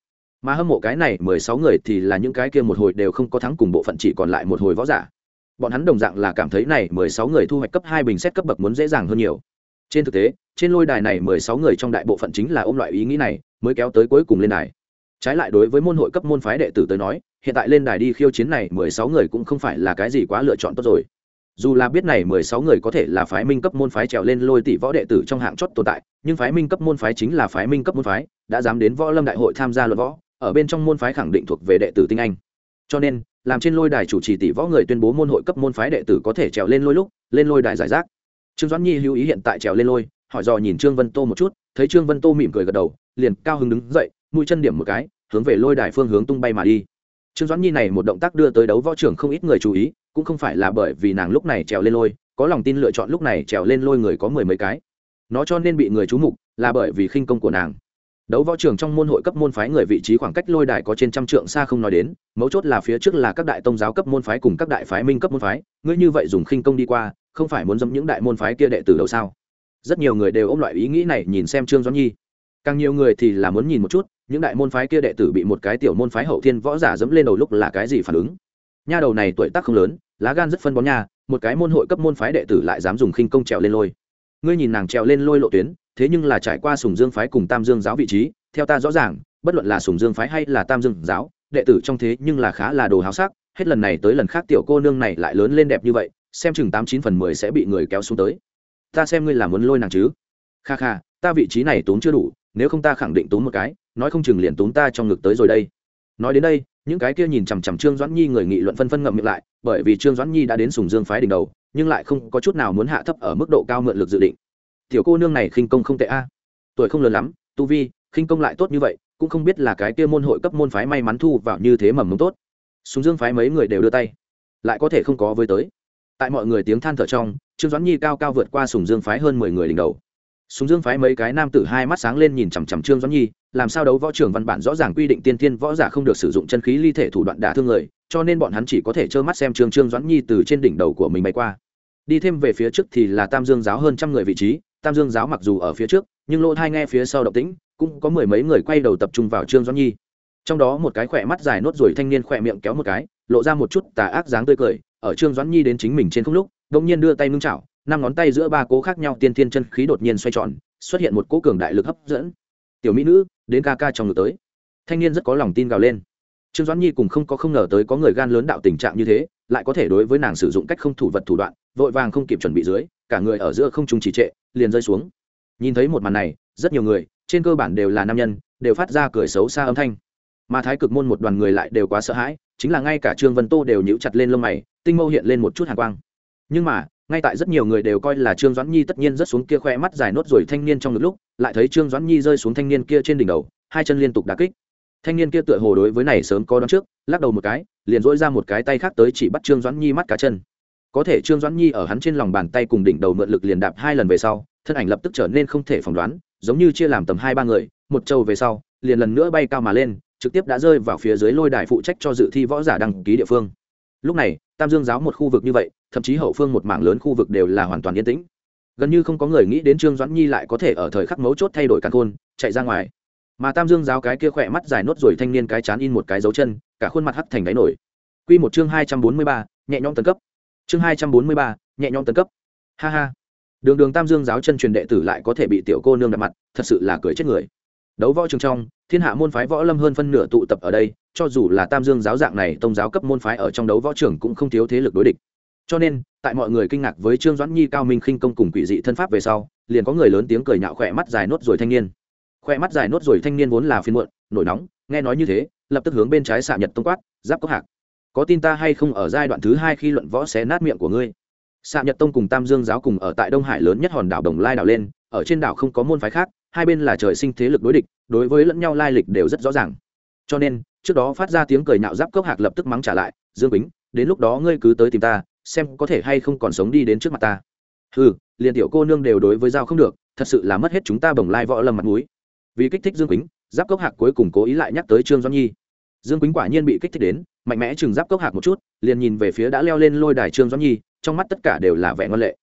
Mà hâm mộ cái này mười sáu người thì là những cái kia một hồi đều không có thắng cùng bộ phận chỉ còn lại một hồi võ giả. Bọn hắn đồng dạng là cảm thấy này mười sáu người thu hoạch cấp hai bình xét cấp bậc muốn dễ dàng hơn nhiều. Trên thực tế, trên lôi đài này mười sáu người trong đại bộ phận chính là ôm loại ý nghĩ này, mới kéo tới cuối cùng lên đài. Trái lại đối với môn hội cấp môn phái đệ tử tới nói, hiện tại lên đài đi khiêu chiến này mười sáu người cũng không phải là cái gì quá lựa chọn tốt rồi dù là biết này mười sáu người có thể là phái minh cấp môn phái trèo lên lôi tỷ võ đệ tử trong hạng chót tồn tại, nhưng phái minh cấp môn phái chính là phái minh cấp môn phái, đã dám đến võ lâm đại hội tham gia luận võ, ở bên trong môn phái khẳng định thuộc về đệ tử tinh anh. Cho nên, làm trên lôi đài chủ trì tỷ võ người tuyên bố môn hội cấp môn phái đệ tử có thể trèo lên lôi lúc, lên lôi đài giải rác. Trương doãn nhi lưu ý hiện tại trèo lên lôi, hỏi dò nhìn trương vân tô một chút, thấy trương vân tô mỉm cười gật đầu, liền cao hứng đứng dậy, mũi chân điểm một cái, hướng về lôi đài phương hướng tung bay mà đi. Trương doãn nhi này một động tác đưa tới đấu võ trưởng không ít người chú ý cũng không phải là bởi vì nàng lúc này trèo lên lôi, có lòng tin lựa chọn lúc này trèo lên lôi người có mười mấy cái. Nó cho nên bị người chú mục là bởi vì khinh công của nàng. Đấu võ trường trong môn hội cấp môn phái người vị trí khoảng cách lôi đài có trên trăm trượng xa không nói đến, mấu chốt là phía trước là các đại tông giáo cấp môn phái cùng các đại phái minh cấp môn phái, ngươi như vậy dùng khinh công đi qua, không phải muốn dẫm những đại môn phái kia đệ tử đầu sao? Rất nhiều người đều ôm loại ý nghĩ này nhìn xem trương doãn nhi. Càng nhiều người thì là muốn nhìn một chút, những đại môn phái kia đệ tử bị một cái tiểu môn phái hậu thiên võ giả dẫm lên đầu lúc là cái gì phản ứng? Nha đầu này tuổi tác không lớn, lá gan rất phân bón nha, một cái môn hội cấp môn phái đệ tử lại dám dùng khinh công trèo lên lôi. Ngươi nhìn nàng trèo lên lôi lộ tuyến, thế nhưng là trải qua sùng dương phái cùng tam dương giáo vị trí, theo ta rõ ràng, bất luận là sùng dương phái hay là tam dương giáo, đệ tử trong thế nhưng là khá là đồ háo sắc, hết lần này tới lần khác tiểu cô nương này lại lớn lên đẹp như vậy, xem chừng tám chín phần mười sẽ bị người kéo xuống tới. Ta xem ngươi là muốn lôi nàng chứ? Kha kha, ta vị trí này tốn chưa đủ, nếu không ta khẳng định tốn một cái, nói không chừng liền tốn ta trong ngực tới rồi đây. Nói đến đây những cái kia nhìn chằm chằm trương doãn nhi người nghị luận phân phân ngậm miệng lại, bởi vì trương doãn nhi đã đến sùng dương phái đỉnh đầu, nhưng lại không có chút nào muốn hạ thấp ở mức độ cao mượn lực dự định. Tiểu cô nương này khinh công không tệ a. Tuổi không lớn lắm, tu vi, khinh công lại tốt như vậy, cũng không biết là cái kia môn hội cấp môn phái may mắn thu vào như thế mầm mống tốt. Sùng dương phái mấy người đều đưa tay, lại có thể không có với tới. Tại mọi người tiếng than thở trong, trương doãn nhi cao cao vượt qua sùng dương phái hơn mười người đỉnh đầu. Súng dương phái mấy cái nam tử hai mắt sáng lên nhìn chằm chằm trương doãn nhi, làm sao đấu võ trưởng văn bản rõ ràng quy định tiên tiên võ giả không được sử dụng chân khí ly thể thủ đoạn đả thương người, cho nên bọn hắn chỉ có thể trơ mắt xem trương trương doãn nhi từ trên đỉnh đầu của mình bay qua. Đi thêm về phía trước thì là tam dương giáo hơn trăm người vị trí, tam dương giáo mặc dù ở phía trước, nhưng lỗ thai nghe phía sau động tĩnh, cũng có mười mấy người quay đầu tập trung vào trương doãn nhi. Trong đó một cái khỏe mắt dài nốt rồi thanh niên khỏe miệng kéo một cái, lộ ra một chút tà ác dáng tươi cười, ở trương doãn nhi đến chính mình trên không lúc đông nhiên đưa tay ngưng chảo năm ngón tay giữa ba cố khác nhau tiên thiên chân khí đột nhiên xoay tròn, xuất hiện một cố cường đại lực hấp dẫn. Tiểu mỹ nữ, đến ca ca trong ngực tới. Thanh niên rất có lòng tin gào lên. Trương doãn nhi cùng không có không ngờ tới có người gan lớn đạo tình trạng như thế, lại có thể đối với nàng sử dụng cách không thủ vật thủ đoạn, vội vàng không kịp chuẩn bị dưới, cả người ở giữa không trung trì trệ, liền rơi xuống. Nhìn thấy một màn này, rất nhiều người, trên cơ bản đều là nam nhân, đều phát ra cười xấu xa âm thanh. Mà thái cực môn một đoàn người lại đều quá sợ hãi, chính là ngay cả trương vân tô đều nhíu chặt lên lông mày, tinh mâu hiện lên một chút hàn quang. Nhưng mà ngay tại rất nhiều người đều coi là trương doãn nhi tất nhiên rất xuống kia khoe mắt dài nốt rồi thanh niên trong ngực lúc, lại thấy trương doãn nhi rơi xuống thanh niên kia trên đỉnh đầu, hai chân liên tục đá kích. Thanh niên kia tựa hồ đối với này sớm có đón trước, lắc đầu một cái, liền dỗi ra một cái tay khác tới chỉ bắt trương doãn nhi mắt cá chân. Có thể trương doãn nhi ở hắn trên lòng bàn tay cùng đỉnh đầu mượn lực liền đạp hai lần về sau, thân ảnh lập tức trở nên không thể phỏng đoán, giống như chia làm tầm hai ba người, một trâu về sau, liền lần nữa bay cao mà lên, trực tiếp đã rơi vào phía dưới lôi đài phụ trách cho dự thi võ giả đăng ký địa phương lúc này, tam dương giáo một khu vực như vậy, thậm chí hậu phương một mảng lớn khu vực đều là hoàn toàn yên tĩnh. Gần như không có người nghĩ đến trương doãn nhi lại có thể ở thời khắc mấu chốt thay đổi căn khôn, chạy ra ngoài. Mà tam dương giáo cái kia khỏe mắt dài nốt rồi thanh niên cái chán in một cái dấu chân, cả khuôn mặt hắt thành đáy nổi. Q một chương hai trăm bốn mươi ba, nhẹ nhõm tấn cấp. Chương hai trăm bốn mươi ba, nhẹ nhõm tấn cấp. Ha ha. Đường đường tam dương giáo chân truyền đệ tử lại có thể bị tiểu cô nương đặt mặt, thật sự là cười chết người. Đấu võ trường trong thiên hạ môn phái võ lâm hơn phân nửa tụ tập ở đây, cho dù là tam dương giáo dạng này, tông giáo cấp môn phái ở trong đấu võ trưởng cũng không thiếu thế lực đối địch. Cho nên, tại mọi người kinh ngạc với trương doãn nhi, cao minh khinh công cùng quỷ dị thân pháp về sau, liền có người lớn tiếng cười nhạo khỏe mắt dài nốt rồi thanh niên. Khoe mắt dài nốt rồi thanh niên vốn là phiên muộn, nổi nóng, nghe nói như thế, lập tức hướng bên trái xạ nhật tông quát, giáp cốc hạc, có tin ta hay không ở giai đoạn thứ hai khi luận võ xé nát miệng của ngươi? Xạ nhật tông cùng tam dương giáo cùng ở tại đông hải lớn nhất hòn đảo đồng lai đảo lên, ở trên đảo không có môn phái khác hai bên là trời sinh thế lực đối địch, đối với lẫn nhau lai lịch đều rất rõ ràng. Cho nên, trước đó phát ra tiếng cười nạo giáp cốc hạc lập tức mắng trả lại, dương bính, đến lúc đó ngươi cứ tới tìm ta, xem có thể hay không còn sống đi đến trước mặt ta. Ừ liền tiểu cô nương đều đối với giao không được, thật sự là mất hết chúng ta bồng lai võ lâm mặt mũi. Vì kích thích dương quýnh giáp cốc hạc cuối cùng cố ý lại nhắc tới trương doãn nhi. Dương quýnh quả nhiên bị kích thích đến, mạnh mẽ chừng giáp cốc hạc một chút, liền nhìn về phía đã leo lên lôi đài trương doãn nhi, trong mắt tất cả đều là vẻ ngân lệ.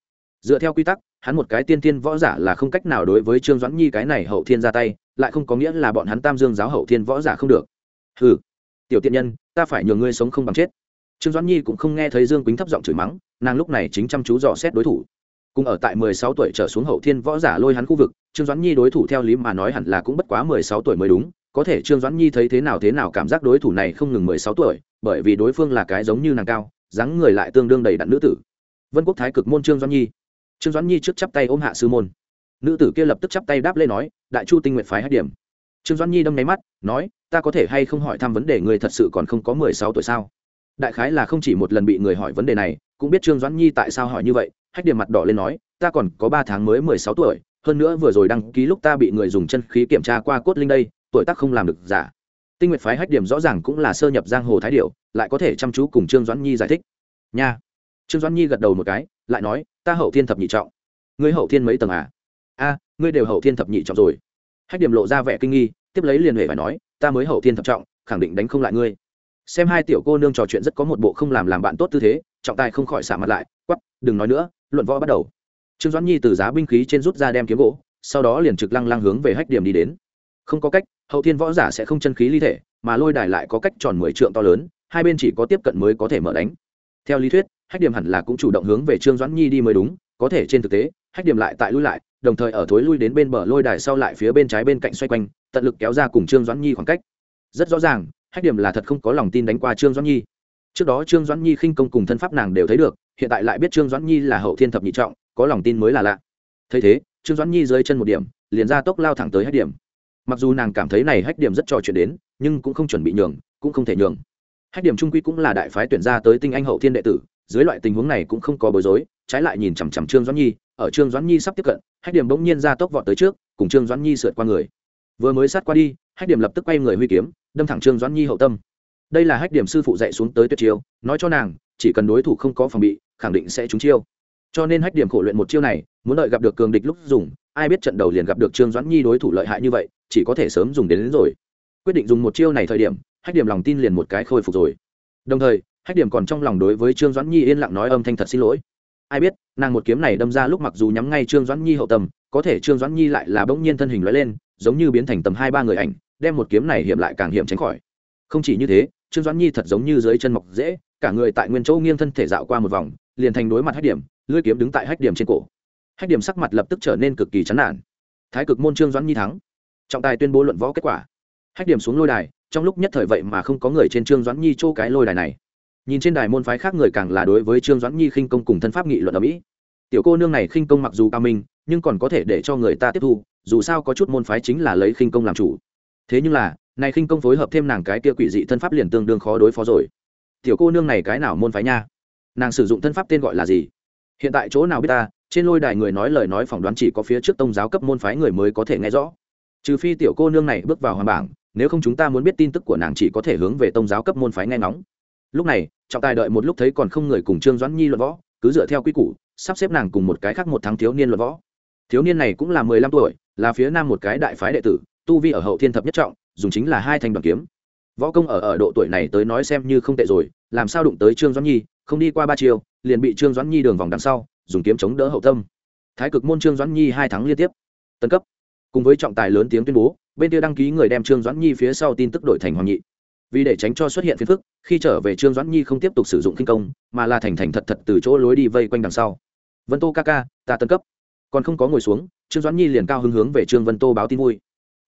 Dựa theo quy tắc hắn một cái tiên tiên võ giả là không cách nào đối với trương doãn nhi cái này hậu thiên ra tay, lại không có nghĩa là bọn hắn tam dương giáo hậu thiên võ giả không được. Ừ tiểu tiện nhân, ta phải nhường ngươi sống không bằng chết. Trương doãn nhi cũng không nghe thấy dương quýnh thấp giọng chửi mắng, nàng lúc này chính chăm chú dò xét đối thủ. Cùng ở tại mười sáu tuổi trở xuống hậu thiên võ giả lôi hắn khu vực, trương doãn nhi đối thủ theo lý mà nói hẳn là cũng bất quá mười sáu tuổi mới đúng, có thể trương doãn nhi thấy thế nào thế nào cảm giác đối thủ này không ngừng mười sáu tuổi, bởi vì đối phương là cái giống như nàng cao, dáng người lại tương đương đầy đặn nữ tử. Vân quốc thái cực môn trương doãn nhi trương doãn nhi trước chắp tay ôm hạ sư môn. Nữ tử kia lập tức chắp tay đáp lên nói, đại chu tinh nguyện phái hát điểm. Trương doãn nhi đâm nháy mắt, nói, ta có thể hay không hỏi thăm vấn đề người thật sự còn không có mười sáu tuổi sao? Đại khái là không chỉ một lần bị người hỏi vấn đề này, cũng biết trương doãn nhi tại sao hỏi như vậy, hách điểm mặt đỏ lên nói, ta còn có ba tháng mới mười sáu tuổi, hơn nữa vừa rồi đăng ký lúc ta bị người dùng chân khí kiểm tra qua cốt linh đây, tuổi tác không làm được giả. Tinh nguyệt phái hách điểm rõ ràng cũng là sơ nhập giang hồ thái điệu, lại có thể chăm chú cùng trương doãn nhi giải thích. Nha trương doãn nhi gật đầu một cái, lại nói, ta hậu thiên thập nhị trọng. Ngươi hậu thiên mấy tầng à? A, ngươi đều hậu thiên thập nhị trọng rồi. Hách điểm lộ ra vẻ kinh nghi, tiếp lấy liền huệ phải nói, ta mới hậu thiên thập trọng, khẳng định đánh không lại ngươi. Xem hai tiểu cô nương trò chuyện rất có một bộ không làm làm bạn tốt tư thế, trọng tài không khỏi xả mặt lại quắp đừng nói nữa, luận võ bắt đầu. Trương doãn nhi từ giá binh khí trên rút ra đem kiếm gỗ, sau đó liền trực lăng lăng hướng về hách điểm đi đến. Không có cách, hậu thiên võ giả sẽ không chân khí ly thể, mà lôi đài lại có cách tròn mười trượng to lớn, hai bên chỉ có tiếp cận mới có thể mở đánh. Theo lý thuyết hách điểm hẳn là cũng chủ động hướng về trương doãn nhi đi mới đúng, có thể trên thực tế, hách điểm lại tại lui lại, đồng thời ở thối lui đến bên bờ lôi đài sau lại phía bên trái bên cạnh xoay quanh, tận lực kéo ra cùng trương doãn nhi khoảng cách. Rất rõ ràng, hách điểm là thật không có lòng tin đánh qua trương doãn nhi. Trước đó trương doãn nhi khinh công cùng thân pháp nàng đều thấy được, hiện tại lại biết trương doãn nhi là hậu thiên thập nhị trọng, có lòng tin mới là lạ. Thấy thế, trương doãn nhi rơi chân một điểm, liền ra tốc lao thẳng tới hách điểm. Mặc dù nàng cảm thấy này hách điểm rất trò chuyện đến, nhưng cũng không chuẩn bị nhường, cũng không thể nhường. Hách điểm trung quy cũng là đại phái tuyển ra tới tinh anh hậu thiên đệ tử dưới loại tình huống này cũng không có bối rối trái lại nhìn chằm chằm trương doãn nhi ở trương doãn nhi sắp tiếp cận hách điểm bỗng nhiên ra tốc vọt tới trước cùng trương doãn nhi sượt qua người. Vừa mới sát qua đi hách điểm lập tức quay người huy kiếm đâm thẳng trương doãn nhi hậu tâm. Đây là hách điểm sư phụ dạy xuống tới tuyệt chiêu nói cho nàng chỉ cần đối thủ không có phòng bị khẳng định sẽ trúng chiêu. Cho nên hách điểm khổ luyện một chiêu này muốn đợi gặp được cường địch lúc dùng ai biết trận đầu liền gặp được trương doãn nhi đối thủ lợi hại như vậy chỉ có thể sớm dùng đến, đến rồi. Quyết định dùng một chiêu này thời điểm hách điểm lòng tin liền một cái khôi phục rồi. Đồng thời hách điểm còn trong lòng đối với trương doãn nhi yên lặng nói âm thanh thật xin lỗi. Ai biết, nàng một kiếm này đâm ra lúc mặc dù nhắm ngay trương doãn nhi hậu tầm, có thể trương doãn nhi lại là bỗng nhiên thân hình lóe lên, giống như biến thành tầm hai ba người ảnh, đem một kiếm này hiểm lại càng hiểm tránh khỏi. Không chỉ như thế, trương doãn nhi thật giống như dưới chân mọc dễ, cả người tại nguyên chỗ nghiêng thân thể dạo qua một vòng, liền thành đối mặt hách điểm, lưỡi kiếm đứng tại hách điểm trên cổ. Hách điểm sắc mặt lập tức trở nên cực kỳ chán nản. Thái cực môn trương doãn nhi thắng. Trọng tài tuyên bố luận võ kết quả. Hách điểm xuống lôi đài, trong lúc nhất thời vậy mà không có người trên trương doãn nhi chỗ cái lôi đài này nhìn trên đài môn phái khác người càng là đối với trương doãn nhi khinh công cùng thân pháp nghị luận ở mỹ tiểu cô nương này khinh công mặc dù cao minh, nhưng còn có thể để cho người ta tiếp thu, dù sao có chút môn phái chính là lấy khinh công làm chủ. Thế nhưng là, này khinh công phối hợp thêm nàng cái kia quỷ dị thân pháp liền tương đương khó đối phó rồi. Tiểu cô nương này cái nào môn phái nha? Nàng sử dụng thân pháp tên gọi là gì? Hiện tại chỗ nào biết ta? Trên lôi đài người nói lời nói phỏng đoán chỉ có phía trước tông giáo cấp môn phái người mới có thể nghe rõ. Trừ phi tiểu cô nương này bước vào hoàng bảng, nếu không chúng ta muốn biết tin tức của nàng chỉ có thể hướng về tông giáo cấp môn phái nghe ngóng lúc này, trọng tài đợi một lúc thấy còn không người cùng trương doãn nhi luận võ, cứ dựa theo quy củ, sắp xếp nàng cùng một cái khác một tháng thiếu niên luận võ. Thiếu niên này cũng là mười lăm tuổi, là phía nam một cái đại phái đệ tử, tu vi ở hậu thiên thập nhất trọng, dùng chính là hai thanh đoàn kiếm. Võ công ở ở độ tuổi này tới nói xem như không tệ rồi, làm sao đụng tới trương doãn nhi, không đi qua ba chiều liền bị trương doãn nhi đường vòng đằng sau, dùng kiếm chống đỡ hậu tâm. Thái cực môn trương doãn nhi hai tháng liên tiếp. Tân cấp. Cùng với trọng tài lớn tiếng tuyên bố, bên kia đăng ký người đem trương doãn nhi phía sau tin tức đổi thành hoàng nhị vì để tránh cho xuất hiện phiền phức, khi trở về trương doãn nhi không tiếp tục sử dụng kinh công, mà là thành thành thật thật từ chỗ lối đi vây quanh đằng sau. Vân tô ca ca, ta tân cấp. Còn không có ngồi xuống, trương doãn nhi liền cao hứng hướng về trương vân tô báo tin vui.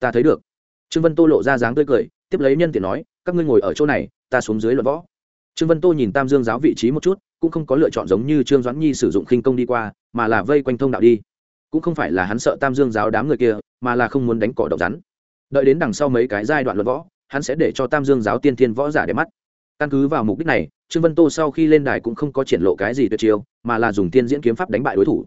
Ta thấy được. Trương vân tô lộ ra dáng tươi cười, tiếp lấy nhân tiện nói, các ngươi ngồi ở chỗ này, ta xuống dưới luận võ. Trương vân tô nhìn tam dương giáo vị trí một chút, cũng không có lựa chọn giống như trương doãn nhi sử dụng khinh công đi qua, mà là vây quanh thông đạo đi. Cũng không phải là hắn sợ tam dương giáo đám người kia, mà là không muốn đánh cỏ độc rắn. Đợi đến đằng sau mấy cái giai đoạn luận võ hắn sẽ để cho tam dương giáo tiên thiên võ giả để mắt. Căn cứ vào mục đích này, trương vân tô sau khi lên đài cũng không có triển lộ cái gì tuyệt chiêu, mà là dùng tiên diễn kiếm pháp đánh bại đối thủ.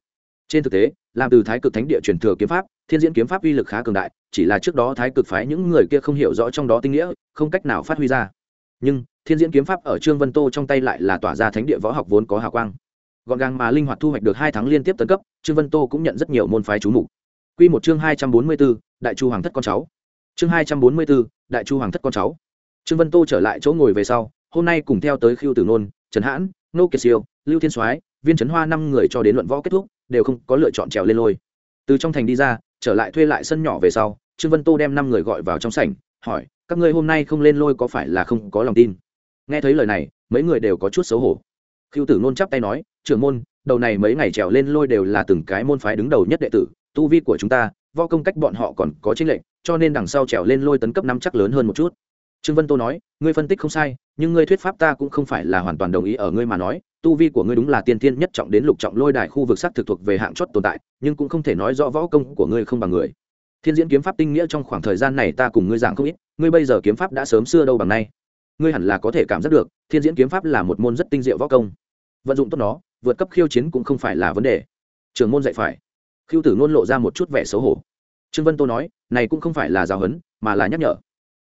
Trên thực tế, làm từ thái cực thánh địa truyền thừa kiếm pháp, thiên diễn kiếm pháp uy lực khá cường đại, chỉ là trước đó thái cực phái những người kia không hiểu rõ trong đó tinh nghĩa, không cách nào phát huy ra. Nhưng, thiên diễn kiếm pháp ở trương vân tô trong tay lại là tỏa ra thánh địa võ học vốn có hào quang. Gọn gàng mà linh hoạt thu hoạch được hai tháng liên tiếp tấn cấp, trương vân tô cũng nhận rất nhiều môn phái chú mục. Q một chương hai trăm bốn mươi b ố đại chu hoàng thất con cháu. Chương hai trăm bốn mươi b ố đại chu hoàng thất con cháu. Trương vân tô trở lại chỗ ngồi về sau, hôm nay cùng theo tới khiêu tử nôn, trần hãn, nô kiệt siêu, lưu thiên soái, viên trấn hoa năm người cho đến luận võ kết thúc, đều không có lựa chọn trèo lên lôi. Từ trong thành đi ra, trở lại thuê lại sân nhỏ về sau, trương vân tô đem năm người gọi vào trong sảnh, hỏi, các ngươi hôm nay không lên lôi có phải là không có lòng tin? Nghe thấy lời này, mấy người đều có chút xấu hổ. Khiêu tử nôn chắp tay nói, trưởng môn, đầu này mấy ngày trèo lên lôi đều là từng cái môn phái đứng đầu nhất đệ tử, tu vi của chúng ta vo công cách bọn họ còn có chính lệnh cho nên đằng sau trèo lên lôi tấn cấp năm chắc lớn hơn một chút. Trương vân tô nói, ngươi phân tích không sai, nhưng ngươi thuyết pháp ta cũng không phải là hoàn toàn đồng ý ở ngươi mà nói. Tu vi của ngươi đúng là tiên tiên nhất trọng đến lục trọng lôi đài khu vực sắc thực thuộc về hạng chót tồn tại, nhưng cũng không thể nói rõ võ công của ngươi không bằng người. Thiên diễn kiếm pháp tinh nghĩa trong khoảng thời gian này ta cùng ngươi giảng không ít, ngươi bây giờ kiếm pháp đã sớm xưa đâu bằng nay. Ngươi hẳn là có thể cảm giác được, thiên diễn kiếm pháp là một môn rất tinh diệu võ công. Vận dụng tốt nó, vượt cấp khiêu chiến cũng không phải là vấn đề. Trường môn dạy phải khiêu tử ngôn lộ ra một chút vẻ xấu hổ. Trương vân tô nói, này cũng không phải là giáo huấn, mà là nhắc nhở.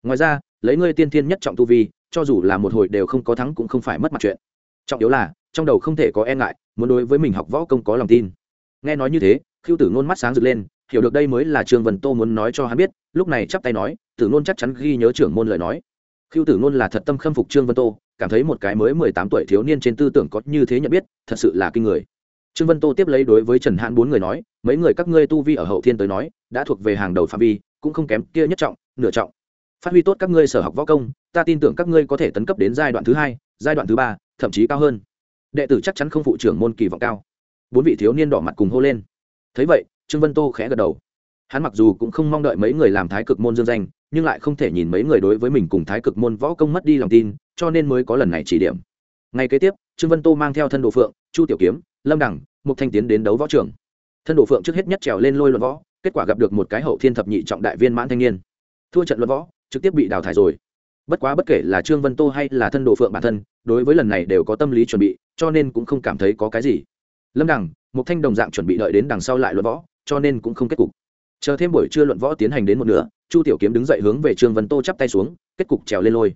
Ngoài ra, lấy ngươi tiên thiên nhất trọng tu vi, cho dù là một hồi đều không có thắng cũng không phải mất mặt chuyện. Trọng yếu là, trong đầu không thể có e ngại, muốn đối với mình học võ công có lòng tin. Nghe nói như thế khiêu tử ngôn mắt sáng rực lên, hiểu được đây mới là trương vân tô muốn nói cho hắn biết, lúc này chắp tay nói, tử ngôn chắc chắn ghi nhớ trưởng môn lời nói. Khiêu tử ngôn là thật tâm khâm phục trương vân tô, cảm thấy một cái mới mười tám tuổi thiếu niên trên tư tưởng có như thế nhận biết, thật sự là kinh người trương vân tô tiếp lấy đối với trần hãn bốn người nói, mấy người các ngươi tu vi ở hậu thiên tới nói, đã thuộc về hàng đầu phạm vi, cũng không kém kia nhất trọng, nửa trọng. Phát huy tốt các ngươi sở học võ công, ta tin tưởng các ngươi có thể tấn cấp đến giai đoạn thứ hai, giai đoạn thứ ba, thậm chí cao hơn. Đệ tử chắc chắn không phụ trưởng môn kỳ vọng cao. Bốn vị thiếu niên đỏ mặt cùng hô lên. Thấy vậy, trương vân tô khẽ gật đầu. Hắn mặc dù cũng không mong đợi mấy người làm thái cực môn dương danh, nhưng lại không thể nhìn mấy người đối với mình cùng thái cực môn võ công mất đi lòng tin, cho nên mới có lần này chỉ điểm. Ngay kế tiếp, trương vân tô mang theo thân đồ phượng, chu tiểu kiếm lâm đẳng, mục thanh tiến đến đấu võ trường. Thân đồ phượng trước hết nhất trèo lên lôi luận võ, kết quả gặp được một cái hậu thiên thập nhị trọng đại viên mãn thanh niên. Thua trận luận võ, trực tiếp bị đào thải rồi. Bất quá bất kể là trương vân tô hay là thân đồ phượng bản thân, đối với lần này đều có tâm lý chuẩn bị, cho nên cũng không cảm thấy có cái gì. Lâm đẳng một thanh đồng dạng chuẩn bị đợi đến đằng sau lại luận võ, cho nên cũng không kết cục. Chờ thêm buổi trưa luận võ tiến hành đến một nửa, chu tiểu kiếm đứng dậy hướng về trương vân tô chắp tay xuống, kết cục trèo lên lôi.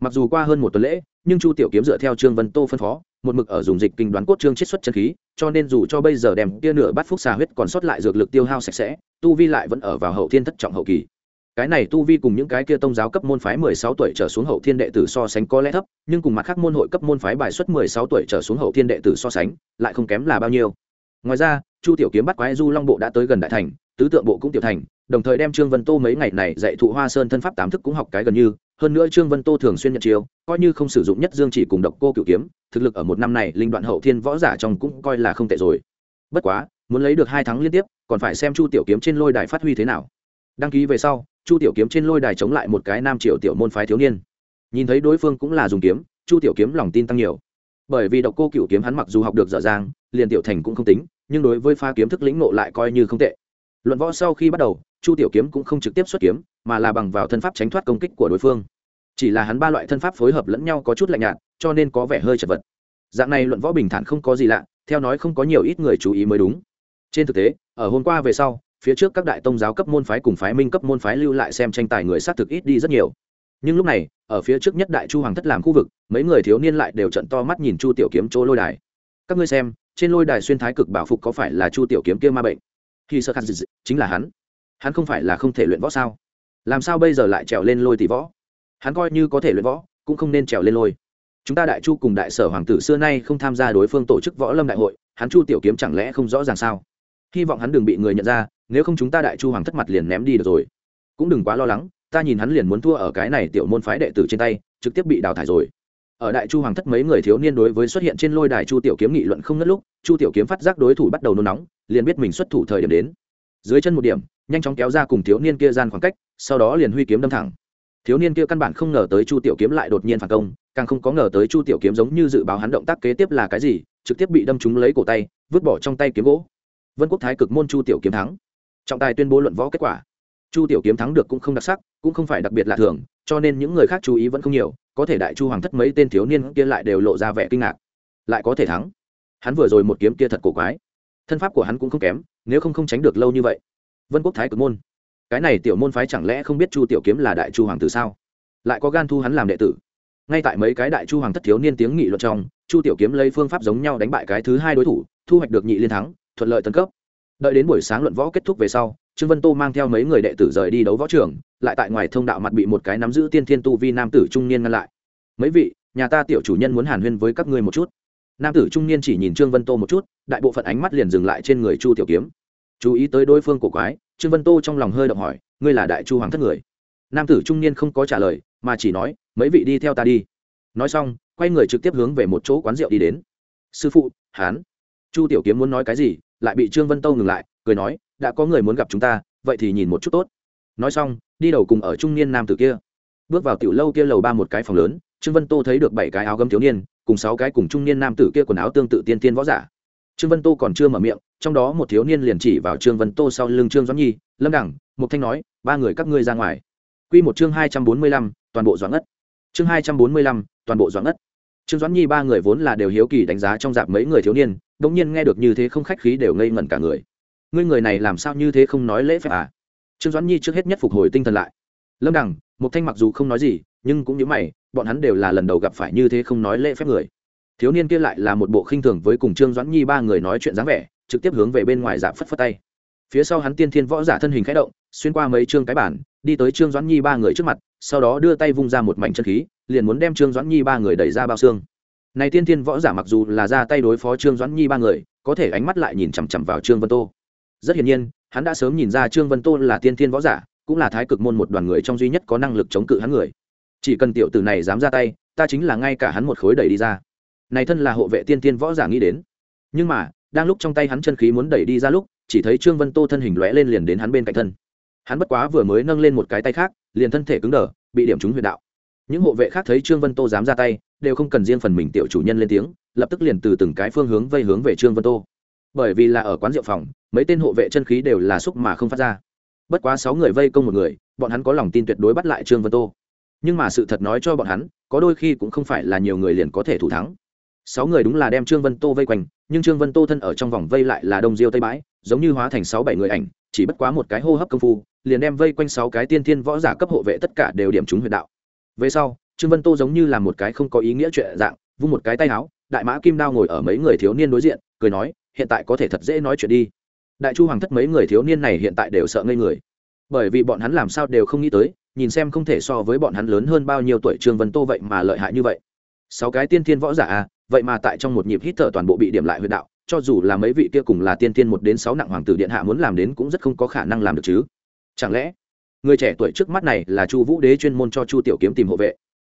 Mặc dù qua hơn một tuần lễ, nhưng chu tiểu kiếm dựa theo trương vân tô phân phó một mực ở dùng dịch kinh đoán cốt trương chiết xuất chân khí, cho nên dù cho bây giờ đem tia nửa bát phúc xà huyết còn sót lại dược lực tiêu hao sạch sẽ, tu vi lại vẫn ở vào hậu thiên thất trọng hậu kỳ. Cái này tu vi cùng những cái kia tông giáo cấp môn phái mười sáu tuổi trở xuống hậu thiên đệ tử so sánh có lẽ thấp, nhưng cùng mặt khác môn hội cấp môn phái bài xuất mười sáu tuổi trở xuống hậu thiên đệ tử so sánh, lại không kém là bao nhiêu. Ngoài ra, chu tiểu kiếm bắt quái du long bộ đã tới gần đại thành, tứ tượng bộ cũng tiểu thành, đồng thời đem trương vân tô mấy ngày này dạy thụ hoa sơn thân pháp tám thức cũng học cái gần như hơn nữa trương vân tô thường xuyên nhận chiêu, coi như không sử dụng nhất dương chỉ cùng độc cô cựu kiếm, thực lực ở một năm này linh đoạn hậu thiên võ giả trong cũng coi là không tệ rồi. Bất quá, muốn lấy được hai thắng liên tiếp, còn phải xem chu tiểu kiếm trên lôi đài phát huy thế nào. Đăng ký về sau, chu tiểu kiếm trên lôi đài chống lại một cái nam triệu tiểu môn phái thiếu niên. Nhìn thấy đối phương cũng là dùng kiếm, chu tiểu kiếm lòng tin tăng nhiều. Bởi vì độc cô cựu kiếm hắn mặc dù học được dở dàng liền tiểu thành cũng không tính, nhưng đối với pha kiếm thức lĩnh nộ lại coi như không tệ. Luận võ sau khi bắt đầu chu tiểu kiếm cũng không trực tiếp xuất kiếm, mà là bằng vào thân pháp tránh thoát công kích của đối phương. Chỉ là hắn ba loại thân pháp phối hợp lẫn nhau có chút lạnh nhạt, cho nên có vẻ hơi chật vật. Dạng này luận võ bình thản không có gì lạ, theo nói không có nhiều ít người chú ý mới đúng. Trên thực tế, ở hôm qua về sau, phía trước các đại tông giáo cấp môn phái cùng phái minh cấp môn phái lưu lại xem tranh tài người sát thực ít đi rất nhiều. Nhưng lúc này, ở phía trước nhất đại chu hoàng thất làm khu vực, mấy người thiếu niên lại đều trận to mắt nhìn chu tiểu kiếm chỗ lôi đài. Các ngươi xem, trên lôi đài xuyên thái cực bảo phục có phải là chu tiểu kiếm kia ma bệnh? Khi sơ khăn chính là hắn hắn không phải là không thể luyện võ sao? Làm sao bây giờ lại trèo lên lôi tỷ võ? Hắn coi như có thể luyện võ, cũng không nên trèo lên lôi. Chúng ta đại chu cùng đại sở hoàng tử xưa nay không tham gia đối phương tổ chức võ lâm đại hội, hắn chu tiểu kiếm chẳng lẽ không rõ ràng sao? Hy vọng hắn đừng bị người nhận ra, nếu không chúng ta đại chu hoàng thất mặt liền ném đi được rồi. Cũng đừng quá lo lắng, ta nhìn hắn liền muốn thua ở cái này tiểu môn phái đệ tử trên tay, trực tiếp bị đào thải rồi. Ở đại chu hoàng thất mấy người thiếu niên đối với xuất hiện trên lôi đài chu tiểu kiếm nghị luận không ngất lúc, chu tiểu kiếm phát giác đối thủ bắt đầu nôn nóng, liền biết mình xuất thủ thời điểm đến. Dưới chân một điểm nhanh chóng kéo ra cùng thiếu niên kia gian khoảng cách, sau đó liền huy kiếm đâm thẳng. Thiếu niên kia căn bản không ngờ tới chu tiểu kiếm lại đột nhiên phản công, càng không có ngờ tới chu tiểu kiếm giống như dự báo hắn động tác kế tiếp là cái gì, trực tiếp bị đâm trúng lấy cổ tay, vứt bỏ trong tay kiếm gỗ. Vân quốc thái cực môn chu tiểu kiếm thắng. Trọng tài tuyên bố luận võ kết quả. Chu tiểu kiếm thắng được cũng không đặc sắc, cũng không phải đặc biệt lạ thường, cho nên những người khác chú ý vẫn không nhiều, có thể đại chu hoàng thất mấy tên thiếu niên kia lại đều lộ ra vẻ kinh ngạc. Lại có thể thắng. Hắn vừa rồi một kiếm kia thật cổ quái. Thân pháp của hắn cũng không kém, nếu không không tránh được lâu như vậy vân quốc thái cực môn. Cái này tiểu môn phái chẳng lẽ không biết chu tiểu kiếm là đại chu hoàng tử sao? Lại có gan thu hắn làm đệ tử. Ngay tại mấy cái đại chu hoàng thất thiếu niên tiếng nghị luận trong, chu tiểu kiếm lấy phương pháp giống nhau đánh bại cái thứ hai đối thủ, thu hoạch được nhị liên thắng, thuận lợi tấn cấp. Đợi đến buổi sáng luận võ kết thúc về sau, trương vân tô mang theo mấy người đệ tử rời đi đấu võ trường, lại tại ngoài thông đạo mặt bị một cái nắm giữ tiên thiên tu vi nam tử trung niên ngăn lại. Mấy vị, nhà ta tiểu chủ nhân muốn hàn huyên với các ngươi một chút. Nam tử trung niên chỉ nhìn trương vân tô một chút, đại bộ phận ánh mắt liền dừng lại trên người chu tiểu kiếm chú ý tới đối phương của quái, trương vân tô trong lòng hơi động hỏi, ngươi là đại chu hoàng thất người? Nam tử trung niên không có trả lời, mà chỉ nói, mấy vị đi theo ta đi. Nói xong, quay người trực tiếp hướng về một chỗ quán rượu đi đến. Sư phụ, hán. Chu tiểu kiếm muốn nói cái gì, lại bị trương vân tô ngừng lại, cười nói, đã có người muốn gặp chúng ta, vậy thì nhìn một chút tốt. Nói xong, đi đầu cùng ở trung niên nam tử kia. Bước vào tiểu lâu kia lầu ba một cái phòng lớn, trương vân tô thấy được bảy cái áo gấm thiếu niên, cùng sáu cái cùng trung niên nam tử kia quần áo tương tự tiên tiên võ giả trương vân tô còn chưa mở miệng, trong đó một thiếu niên liền chỉ vào trương vân tô sau lưng trương doãn nhi, lâm đẳng, mục thanh nói, ba người các ngươi ra ngoài. Q một chương hai trăm bốn mươi lăm, toàn bộ doãn ất chương hai trăm bốn mươi lăm, toàn bộ doãn ất trương doãn nhi ba người vốn là đều hiếu kỳ đánh giá trong dạp mấy người thiếu niên đ ỗ n g nhiên nghe được như thế không khách khí đều ngây ngẩn cả người. Ngươi người này làm sao như thế không nói lễ phép à? Trương doãn nhi trước hết nhất phục hồi tinh thần lại. Lâm đẳng, mục thanh mặc dù không nói gì, nhưng cũng như mày, bọn hắn đều là lần đầu gặp phải như thế không nói lễ phép người thiếu niên kia lại là một bộ khinh thường với cùng trương doãn nhi ba người nói chuyện dáng vẻ, trực tiếp hướng về bên ngoài giảm phất phất tay. Phía sau hắn tiên thiên võ giả thân hình khẽ động, xuyên qua mấy chương cái bản, đi tới trương doãn nhi ba người trước mặt, sau đó đưa tay vung ra một mảnh chân khí, liền muốn đem trương doãn nhi ba người đẩy ra bao xương. Này tiên thiên võ giả mặc dù là ra tay đối phó trương doãn nhi ba người, có thể ánh mắt lại nhìn chằm chằm vào trương vân tô. Rất hiển nhiên, hắn đã sớm nhìn ra trương vân tô là tiên thiên võ giả, cũng là thái cực môn một đoàn người trong duy nhất có năng lực chống cự hắn người. Chỉ cần tiểu tử này dám ra tay, ta chính là ngay cả hắn một khối đẩy đi ra này thân là hộ vệ tiên tiên võ giả nghĩ đến. Nhưng mà, đang lúc trong tay hắn chân khí muốn đẩy đi ra lúc, chỉ thấy trương vân tô thân hình lóe lên liền đến hắn bên cạnh thân. Hắn bất quá vừa mới nâng lên một cái tay khác, liền thân thể cứng đờ, bị điểm trúng huyền đạo. Những hộ vệ khác thấy trương vân tô dám ra tay, đều không cần riêng phần mình tiểu chủ nhân lên tiếng, lập tức liền từ từng cái phương hướng vây hướng về trương vân tô. Bởi vì là ở quán rượu phòng, mấy tên hộ vệ chân khí đều là xúc mà không phát ra. Bất quá sáu người vây công một người, bọn hắn có lòng tin tuyệt đối bắt lại trương vân tô. Nhưng mà sự thật nói cho bọn hắn, có đôi khi cũng không phải là nhiều người liền có thể thủ thắng sáu người đúng là đem trương vân tô vây quanh, nhưng trương vân tô thân ở trong vòng vây lại là đông diêu tây bãi, giống như hóa thành sáu bảy người ảnh, chỉ bất quá một cái hô hấp công phu, liền đem vây quanh sáu cái tiên thiên võ giả cấp hộ vệ tất cả đều điểm trúng huyệt đạo. Về sau, trương vân tô giống như là một cái không có ý nghĩa chuyện dạng, vung một cái tay áo, đại mã kim đao ngồi ở mấy người thiếu niên đối diện, cười nói, hiện tại có thể thật dễ nói chuyện đi. Đại chu hoàng thất mấy người thiếu niên này hiện tại đều sợ ngây người. Bởi vì bọn hắn làm sao đều không nghĩ tới, nhìn xem không thể so với bọn hắn lớn hơn bao nhiêu tuổi trương vân tô vậy mà lợi hại như vậy. Sáu cái tiên thiên võ giả à vậy mà tại trong một nhịp hít thở toàn bộ bị điểm lại huyệt đạo, cho dù là mấy vị kia cùng là tiên tiên một đến sáu nặng hoàng tử điện hạ muốn làm đến cũng rất không có khả năng làm được chứ. Chẳng lẽ, người trẻ tuổi trước mắt này là chu vũ đế chuyên môn cho chu tiểu kiếm tìm hộ vệ?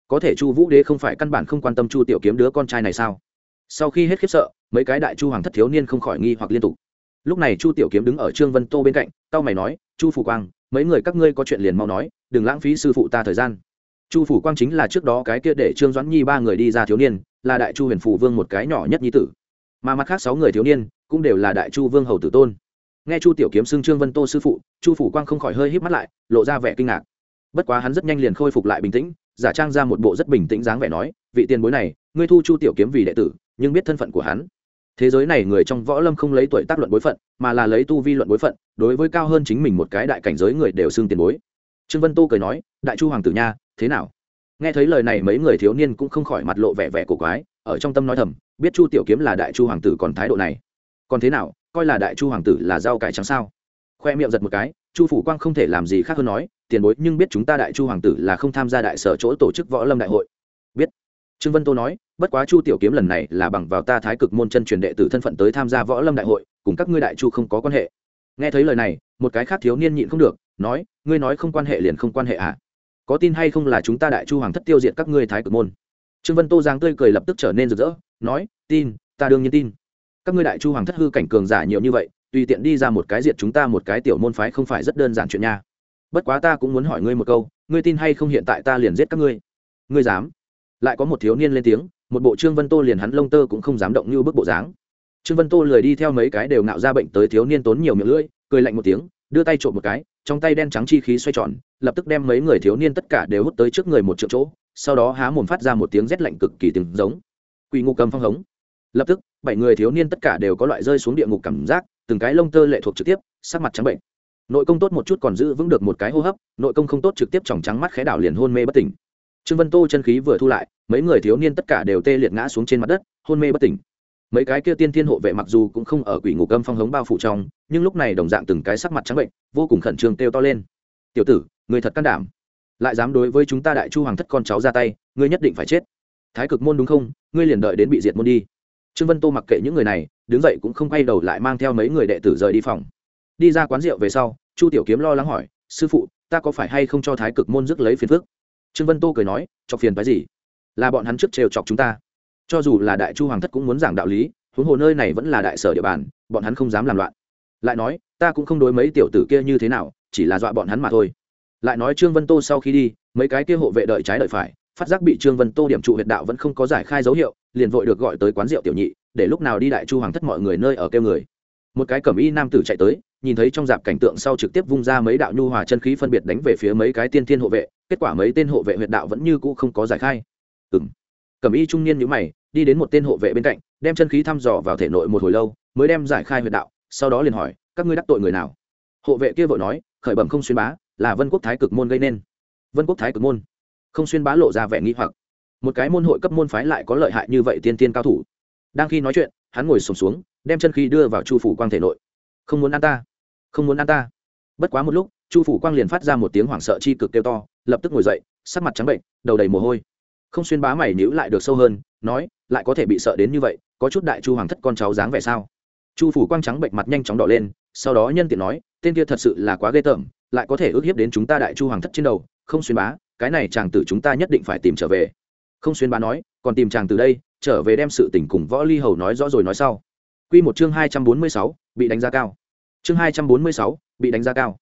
Có thể chu vũ đế không phải căn bản không quan tâm chu tiểu kiếm đứa con trai này sao? Sau khi hết khiếp sợ, mấy cái đại chu hoàng thất thiếu niên không khỏi nghi hoặc liên tục. Lúc này chu tiểu kiếm đứng ở trương vân tô bên cạnh tao mày nói, chu phủ quang, mấy người các ngươi có chuyện liền mau nói, đừng lãng phí sư phụ ta thời gian chu phủ quang chính là trước đó cái kia để trương doãn nhi ba người đi ra thiếu niên, là đại chu huyền phủ vương một cái nhỏ nhất nhi tử. Mà mặt khác sáu người thiếu niên cũng đều là đại chu vương hầu tử tôn. Nghe chu tiểu kiếm xưng trương vân tô sư phụ, chu phủ quang không khỏi hơi híp mắt lại, lộ ra vẻ kinh ngạc. Bất quá hắn rất nhanh liền khôi phục lại bình tĩnh, giả trang ra một bộ rất bình tĩnh dáng vẻ nói, vị tiền bối này, ngươi thu chu tiểu kiếm vì đệ tử, nhưng biết thân phận của hắn. Thế giới này người trong võ lâm không lấy tuổi tác luận bối phận, mà là lấy tu vi luận bối phận, đối với cao hơn chính mình một cái đại cảnh giới người đều xưng tiền bối. Trương vân tô cười nói, đại chu hoàng tử nha thế nào? Nghe thấy lời này mấy người thiếu niên cũng không khỏi mặt lộ vẻ vẻ cổ quái, ở trong tâm nói thầm, biết chu tiểu kiếm là đại chu hoàng tử còn thái độ này. Còn thế nào, coi là đại chu hoàng tử là rau cải trắng sao? Khoe miệng giật một cái, chu phủ quang không thể làm gì khác hơn nói, tiền bối, nhưng biết chúng ta đại chu hoàng tử là không tham gia đại sở chỗ tổ chức võ lâm đại hội. Biết. Trương vân tô nói, bất quá chu tiểu kiếm lần này là bằng vào ta thái cực môn chân truyền đệ tử thân phận tới tham gia võ lâm đại hội, cùng các ngươi đại chu không có quan hệ. Nghe thấy lời này, một cái khác thiếu niên nhịn không được, nói, ngươi nói không quan hệ liền không quan hệ à? Có tin hay không là chúng ta đại chu hoàng thất tiêu diệt các ngươi thái cực môn. Trương vân tô giang tươi cười lập tức trở nên rực rỡ, nói, tin, ta đương nhiên tin. Các ngươi đại chu hoàng thất hư cảnh cường giả nhiều như vậy, tùy tiện đi ra một cái diệt chúng ta một cái tiểu môn phái không phải rất đơn giản chuyện nha. Bất quá ta cũng muốn hỏi ngươi một câu, ngươi tin hay không hiện tại ta liền giết các ngươi? Ngươi dám? Lại có một thiếu niên lên tiếng, một bộ trương vân tô liền hắn lông tơ cũng không dám động như bức bộ dáng. Trương vân tô lười đi theo mấy cái đều ngạo ra bệnh tới thiếu niên tốn nhiều miệng lưỡi, cười lạnh một tiếng, đưa tay trộm một cái trong tay đen trắng chi khí xoay tròn, lập tức đem mấy người thiếu niên tất cả đều hút tới trước người một triệu chỗ, sau đó há mồm phát ra một tiếng rét lạnh cực kỳ từng giống. Quỳ ngục cầm phong hống. Lập tức, bảy người thiếu niên tất cả đều có loại rơi xuống địa ngục cảm giác, từng cái lông tơ lệ thuộc trực tiếp, sắc mặt trắng bệnh. Nội công tốt một chút còn giữ vững được một cái hô hấp, nội công không tốt trực tiếp tròng trắng mắt khẽ đảo liền hôn mê bất tỉnh. Trương vân tô chân khí vừa thu lại, mấy người thiếu niên tất cả đều tê liệt ngã xuống trên mặt đất, hôn mê bất tỉnh mấy cái kia tiên thiên hộ vệ mặc dù cũng không ở quỷ ngục âm phong hống bao phủ trong, nhưng lúc này đồng dạng từng cái sắc mặt trắng bệnh, vô cùng khẩn trương kêu to lên. Tiểu tử người thật can đảm. Lại dám đối với chúng ta đại chu hoàng thất con cháu ra tay, ngươi nhất định phải chết. Thái cực môn đúng không? Ngươi liền đợi đến bị diệt môn đi. Trương vân tô mặc kệ những người này, đứng dậy cũng không quay đầu lại mang theo mấy người đệ tử rời đi phòng. Đi ra quán rượu về sau, chu tiểu kiếm lo lắng hỏi, sư phụ, ta có phải hay không cho thái cực môn dứt lấy phiền phước trương vân tô cười nói, chọc phiền cái gì? Là bọn hắn trước trêu chọc chúng ta cho dù là đại chu hoàng thất cũng muốn giảng đạo lý, huống hồ nơi này vẫn là đại sở địa bàn, bọn hắn không dám làm loạn. Lại nói, ta cũng không đối mấy tiểu tử kia như thế nào, chỉ là dọa bọn hắn mà thôi. Lại nói trương vân tô sau khi đi, mấy cái kia hộ vệ đợi trái đợi phải, phát giác bị trương vân tô điểm trụ huyệt đạo vẫn không có giải khai dấu hiệu, liền vội được gọi tới quán rượu tiểu nhị, để lúc nào đi đại chu hoàng thất mọi người nơi ở kêu người. Một cái cẩm y nam tử chạy tới, nhìn thấy trong dạp cảnh tượng sau trực tiếp vung ra mấy đạo nhu hòa chân khí phân biệt đánh về phía mấy cái tiên thiên hộ vệ, kết quả mấy tên hộ vệ huyệt đạo vẫn như cũ không có giải khai. Ừng cẩm y trung niên nhữ mày đi đến một tên hộ vệ bên cạnh đem chân khí thăm dò vào thể nội một hồi lâu mới đem giải khai huyệt đạo sau đó liền hỏi các ngươi đắc tội người nào? Hộ vệ kia vội nói khởi bẩm không xuyên bá là vân quốc thái cực môn gây nên. Vân quốc thái cực môn? Không xuyên bá lộ ra vẻ nghi hoặc. Một cái môn hội cấp môn phái lại có lợi hại như vậy tiên tiên cao thủ. Đang khi nói chuyện hắn ngồi sùng xuống, xuống đem chân khí đưa vào chu phủ quang thể nội. Không muốn ăn ta không muốn ăn ta. Bất quá một lúc chu phủ quang liền phát ra một tiếng hoảng sợ chi cực kêu to lập tức ngồi dậy sắc mặt trắng bệnh đầu đầy mồ hôi không xuyên bá mày nhữ lại được sâu hơn, nói, lại có thể bị sợ đến như vậy, có chút đại chu hoàng thất con cháu dáng vẻ sao? Chu phủ quang trắng bệnh mặt nhanh chóng đỏ lên, sau đó nhân tiện nói, tên kia thật sự là quá ghê tởm, lại có thể ước hiếp đến chúng ta đại chu hoàng thất trên đầu, không xuyên bá, cái này chàng tử chúng ta nhất định phải tìm trở về. Không xuyên bá nói, còn tìm chàng từ đây, trở về đem sự tình cùng võ ly hầu nói rõ rồi nói sau. Q một chương hai trăm bốn mươi sáu, bị đánh giá cao. Chương hai trăm bốn mươi sáu, bị đánh giá cao.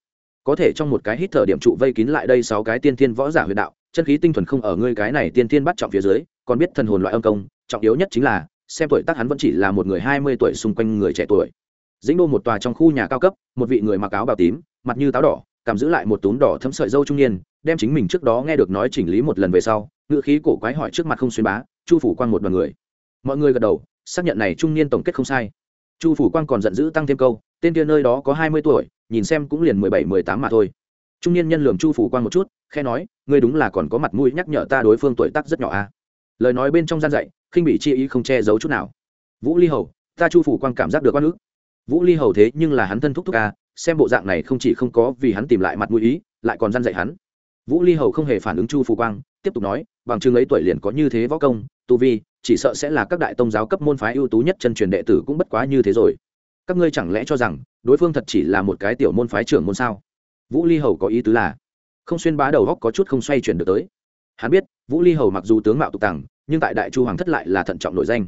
Có thể trong một cái hít thở điểm trụ vây kín lại đây sáu cái tiên thiên võ giả huyền đạo chân khí tinh thuần không ở ngươi cái này tiên tiên bắt trọng phía dưới, còn biết thần hồn loại âm công, trọng yếu nhất chính là, xem tuổi tác hắn vẫn chỉ là một người hai mươi tuổi xung quanh người trẻ tuổi. Dĩnh đô một tòa trong khu nhà cao cấp, một vị người mặc áo bào tím, mặt như táo đỏ cầm giữ lại một túm đỏ thấm sợi dâu trung niên, đem chính mình trước đó nghe được nói chỉnh lý một lần về sau ngự khí cổ quái hỏi trước mặt không xuyên bá, chu phủ quang một đoàn người. Mọi người gật đầu, xác nhận này trung niên tổng kết không sai. Chu phủ quang còn giận dữ tăng thêm câu, tên kia nơi đó có hai mươi tuổi, nhìn xem cũng liền mười bảy, mười tám mà thôi. Trung niên nhân lường chu phủ quan một chút khe nói, ngươi đúng là còn có mặt mũi nhắc nhở ta đối phương tuổi tác rất nhỏ a à. lời nói bên trong gian dạy, khinh bị chi ý không che giấu chút nào. Vũ ly hầu, ta chu phủ quan cảm giác được quan ước vũ ly hầu thế nhưng là hắn thân thúc thúc a xem bộ dạng này không chỉ không có vì hắn tìm lại mặt mũi ý, lại còn gian dạy hắn. Vũ ly hầu không hề phản ứng chu phủ quang, tiếp tục nói, bằng chứng ấy tuổi liền có như thế võ công, tu vi, chỉ sợ sẽ là các đại tông giáo cấp môn phái ưu tú nhất chân truyền đệ tử cũng bất quá như thế rồi. Các ngươi chẳng lẽ cho rằng đối phương thật chỉ là một cái tiểu môn phái trưởng môn sao? Vũ ly hầu có ý tứ là không xuyên bá đầu góc có chút không xoay chuyển được tới. Hắn biết, vũ ly hầu mặc dù tướng mạo tục tằng, nhưng tại đại chu hoàng thất lại là thận trọng nội danh.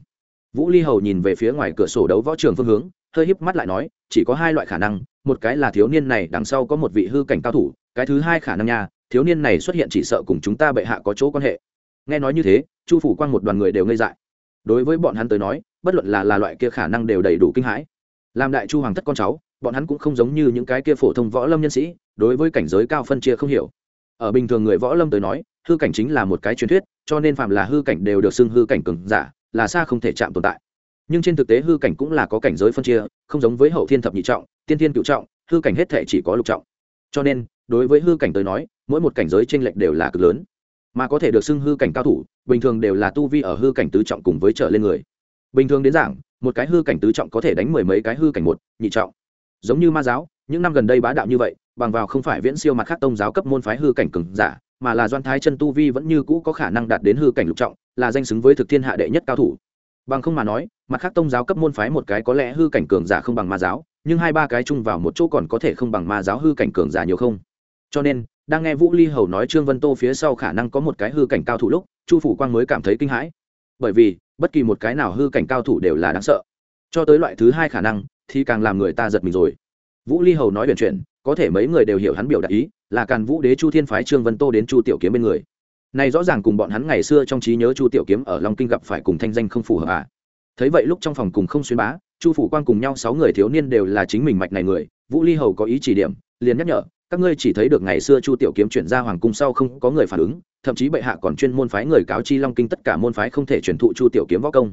Vũ ly hầu nhìn về phía ngoài cửa sổ đấu võ trường phương hướng, hơi híp mắt lại nói, chỉ có hai loại khả năng, một cái là thiếu niên này đằng sau có một vị hư cảnh cao thủ, cái thứ hai khả năng nha, thiếu niên này xuất hiện chỉ sợ cùng chúng ta bệ hạ có chỗ quan hệ. Nghe nói như thế, chu phủ quan một đoàn người đều ngây dại. Đối với bọn hắn tới nói, bất luận là là loại kia khả năng đều đầy đủ kinh hãi. Làm đại chu hoàng thất con cháu bọn hắn cũng không giống như những cái kia phổ thông võ lâm nhân sĩ đối với cảnh giới cao phân chia không hiểu ở bình thường người võ lâm tới nói hư cảnh chính là một cái truyền thuyết cho nên phạm là hư cảnh đều được xưng hư cảnh cường giả là xa không thể chạm tồn tại nhưng trên thực tế hư cảnh cũng là có cảnh giới phân chia không giống với hậu thiên thập nhị trọng tiên thiên cựu trọng hư cảnh hết thể chỉ có lục trọng cho nên đối với hư cảnh tới nói mỗi một cảnh giới t r ê n lệch đều là cực lớn mà có thể được xưng hư cảnh cao thủ bình thường đều là tu vi ở hư cảnh tứ trọng cùng với trở lên người bình thường đến giảng một cái hư cảnh tứ trọng có thể đánh mười mấy cái hư cảnh một nhị trọng giống như ma giáo, những năm gần đây bá đạo như vậy, bằng vào không phải viễn siêu mặt khác tông giáo cấp môn phái hư cảnh cừng giả, mà là doan thái chân tu vi vẫn như cũ có khả năng đạt đến hư cảnh lục trọng, là danh xứng với thực thiên hạ đệ nhất cao thủ. Bằng không mà nói, mặt khác tông giáo cấp môn phái một cái có lẽ hư cảnh cường giả không bằng ma giáo, nhưng hai ba cái chung vào một chỗ còn có thể không bằng ma giáo hư cảnh cường giả nhiều không? Cho nên, đang nghe vũ ly hầu nói trương vân tô phía sau khả năng có một cái hư cảnh cao thủ lúc, chu phủ quang mới cảm thấy kinh hãi. Bởi vì, bất kỳ một cái nào hư cảnh cao thủ đều là đáng sợ. Cho tới loại thứ hai khả năng thì càng làm người ta giật mình rồi. Vũ ly hầu nói chuyện chuyện, có thể mấy người đều hiểu hắn biểu đạt ý, là càn vũ đế chu thiên phái trương vân tô đến chu tiểu kiếm bên người. Này rõ ràng cùng bọn hắn ngày xưa trong trí nhớ chu tiểu kiếm ở long kinh gặp phải cùng thanh danh không phù hợp à? Thấy vậy lúc trong phòng cùng không xuyên bá, chu phủ quan cùng nhau sáu người thiếu niên đều là chính mình mạch này người, vũ ly hầu có ý chỉ điểm, liền nhắc nhở, các ngươi chỉ thấy được ngày xưa chu tiểu kiếm chuyển ra hoàng cung sau không có người phản ứng, thậm chí bệ hạ còn chuyên môn phái người cáo chi long kinh tất cả môn phái không thể truyền thụ chu tiểu kiếm võ công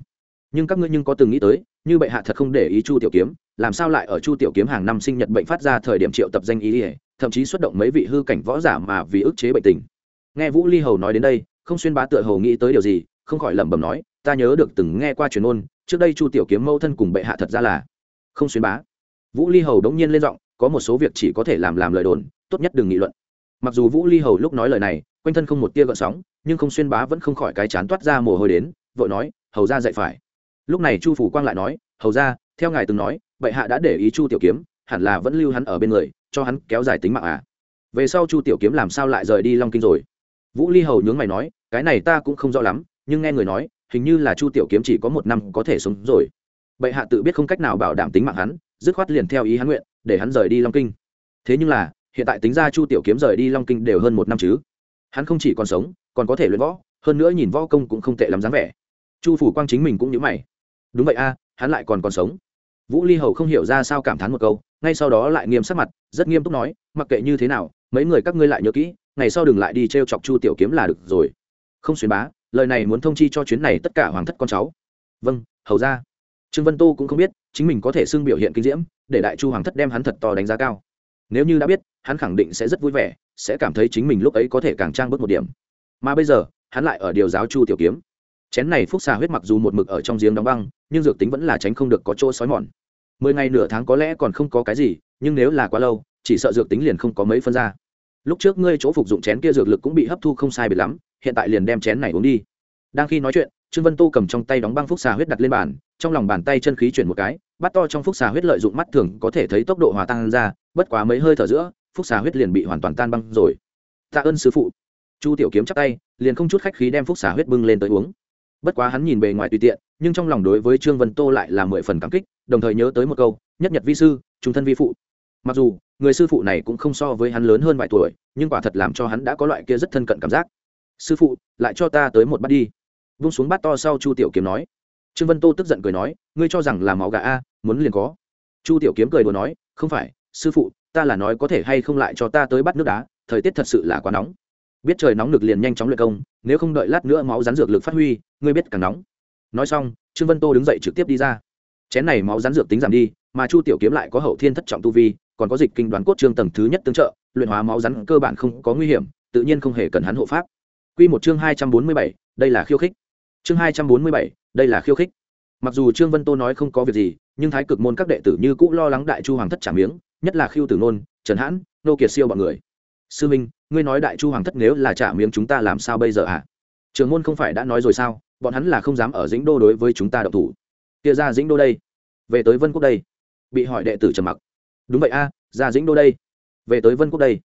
nhưng các ngươi nhưng có từng nghĩ tới, như bệ hạ thật không để ý chu tiểu kiếm, làm sao lại ở chu tiểu kiếm hàng năm sinh nhật bệnh phát ra thời điểm triệu tập danh ý ỉa thậm chí xuất động mấy vị hư cảnh võ giả mà vì ức chế bệnh tình. Nghe vũ ly hầu nói đến đây, không xuyên bá tựa hầu nghĩ tới điều gì, không khỏi lẩm bẩm nói, ta nhớ được từng nghe qua truyền ôn trước đây chu tiểu kiếm mâu thân cùng bệ hạ thật ra là không xuyên bá. Vũ ly hầu đống nhiên lên giọng, có một số việc chỉ có thể làm làm lời đồn, tốt nhất đừng nghị luận. Mặc dù vũ ly hầu lúc nói lời này, quanh thân không một tia gợn sóng, nhưng không xuyên bá vẫn không khỏi cái chán toát ra mồ hôi đến, vội nói, hầu ra dạy phải lúc này chu phủ quang lại nói, hầu ra theo ngài từng nói, bệ hạ đã để ý chu tiểu kiếm, hẳn là vẫn lưu hắn ở bên người, cho hắn kéo dài tính mạng à. Về sau chu tiểu kiếm làm sao lại rời đi long kinh rồi? Vũ ly hầu nhướng mày nói, cái này ta cũng không rõ lắm, nhưng nghe người nói, hình như là chu tiểu kiếm chỉ có một năm có thể sống rồi. Bệ hạ tự biết không cách nào bảo đảm tính mạng hắn, dứt khoát liền theo ý hắn nguyện, để hắn rời đi long kinh. Thế nhưng là, hiện tại tính ra chu tiểu kiếm rời đi long kinh đều hơn một năm chứ. Hắn không chỉ còn sống, còn có thể luyện võ, hơn nữa nhìn võ công cũng không tệ lắm dáng vẻ. Chu phủ quang chính mình cũng nhớ mày đúng vậy a, hắn lại còn còn sống. Vũ ly hầu không hiểu ra sao cảm thán một câu, ngay sau đó lại nghiêm sắc mặt, rất nghiêm túc nói, mặc kệ như thế nào, mấy người các ngươi lại nhớ kỹ, ngày sau đừng lại đi t r e o chọc chu tiểu kiếm là được rồi. Không xuyên bá, lời này muốn thông chi cho chuyến này tất cả hoàng thất con cháu. Vâng hầu ra. Trương vân tô cũng không biết, chính mình có thể xưng biểu hiện kinh diễm, để đại chu hoàng thất đem hắn thật to đánh giá cao. Nếu như đã biết, hắn khẳng định sẽ rất vui vẻ, sẽ cảm thấy chính mình lúc ấy có thể càng trang bớt một điểm. Mà bây giờ, hắn lại ở điều giáo chu tiểu kiếm. Chén này phúc xà huyết mặc dù một mực ở trong giếng đóng băng nhưng dược tính vẫn là tránh không được có chỗ sói mòn. Mười ngày nửa tháng có lẽ còn không có cái gì, nhưng nếu là quá lâu, chỉ sợ dược tính liền không có mấy phân ra. Lúc trước ngươi chỗ phục dụng chén kia dược lực cũng bị hấp thu không sai biệt lắm, hiện tại liền đem chén này uống đi. Đang khi nói chuyện, trương vân tô cầm trong tay đóng băng phúc xà huyết đặt lên bàn, trong lòng bàn tay chân khí chuyển một cái, bắt to trong phúc xà huyết lợi dụng mắt thường có thể thấy tốc độ hòa tan ra, bất quá mấy hơi thở giữa, phúc xà huyết liền bị hoàn toàn tan băng rồi. Tạ ơn sư phụ. Chu tiểu kiếm chắc tay, liền không chút khách khí đem phúc xà huyết bưng lên tới uống bất quá hắn nhìn bề ngoài tùy tiện, nhưng trong lòng đối với trương vân tô lại là mười phần cảm kích, đồng thời nhớ tới một câu, nhất nhật vi sư, trung thân vi phụ. Mặc dù, người sư phụ này cũng không so với hắn lớn hơn vài tuổi, nhưng quả thật làm cho hắn đã có loại kia rất thân cận cảm giác. Sư phụ, lại cho ta tới một bát đi. Vung xuống bát to sau chu tiểu kiếm nói. Trương vân tô tức giận cười nói, ngươi cho rằng là máu gà a, muốn liền có. Chu tiểu kiếm cười đùa nói, không phải, sư phụ, ta là nói có thể hay không lại cho ta tới bắt nước đá, thời tiết thật sự là quá nóng biết trời nóng lực liền nhanh chóng luyện công nếu không đợi lát nữa máu rắn dược lực phát huy ngươi biết càng nóng. Nói xong trương vân tô đứng dậy trực tiếp đi ra. Chén này máu rắn dược tính giảm đi mà chu tiểu kiếm lại có hậu thiên thất trọng tu vi còn có dịch kinh đoán cốt trương tầng thứ nhất tương trợ luyện hóa máu rắn cơ bản không có nguy hiểm tự nhiên không hề cần hắn hộ pháp. Quy một chương hai trăm bốn mươi bảy, đây là khiêu khích. Chương hai trăm bốn mươi bảy, đây là khiêu khích. Mặc dù trương vân tô nói không có việc gì nhưng thái cực môn các đệ tử như cũ lo lắng đại chu hoàng thất trả miếng nhất là khiêu tử nôn trần hãn nô kiệt siêu bọn người sư minh ngươi nói đại chu hoàng thất nếu là trả miếng chúng ta làm sao bây giờ hả? À? trường môn không phải đã nói rồi sao? Bọn hắn là không dám ở dĩnh đô đối với chúng ta độc thủ. Kia ra dĩnh đô đây. Về tới vân quốc đây. Bị hỏi đệ tử trầm mặc. Đúng vậy a ra dĩnh đô đây. Về tới vân quốc đây.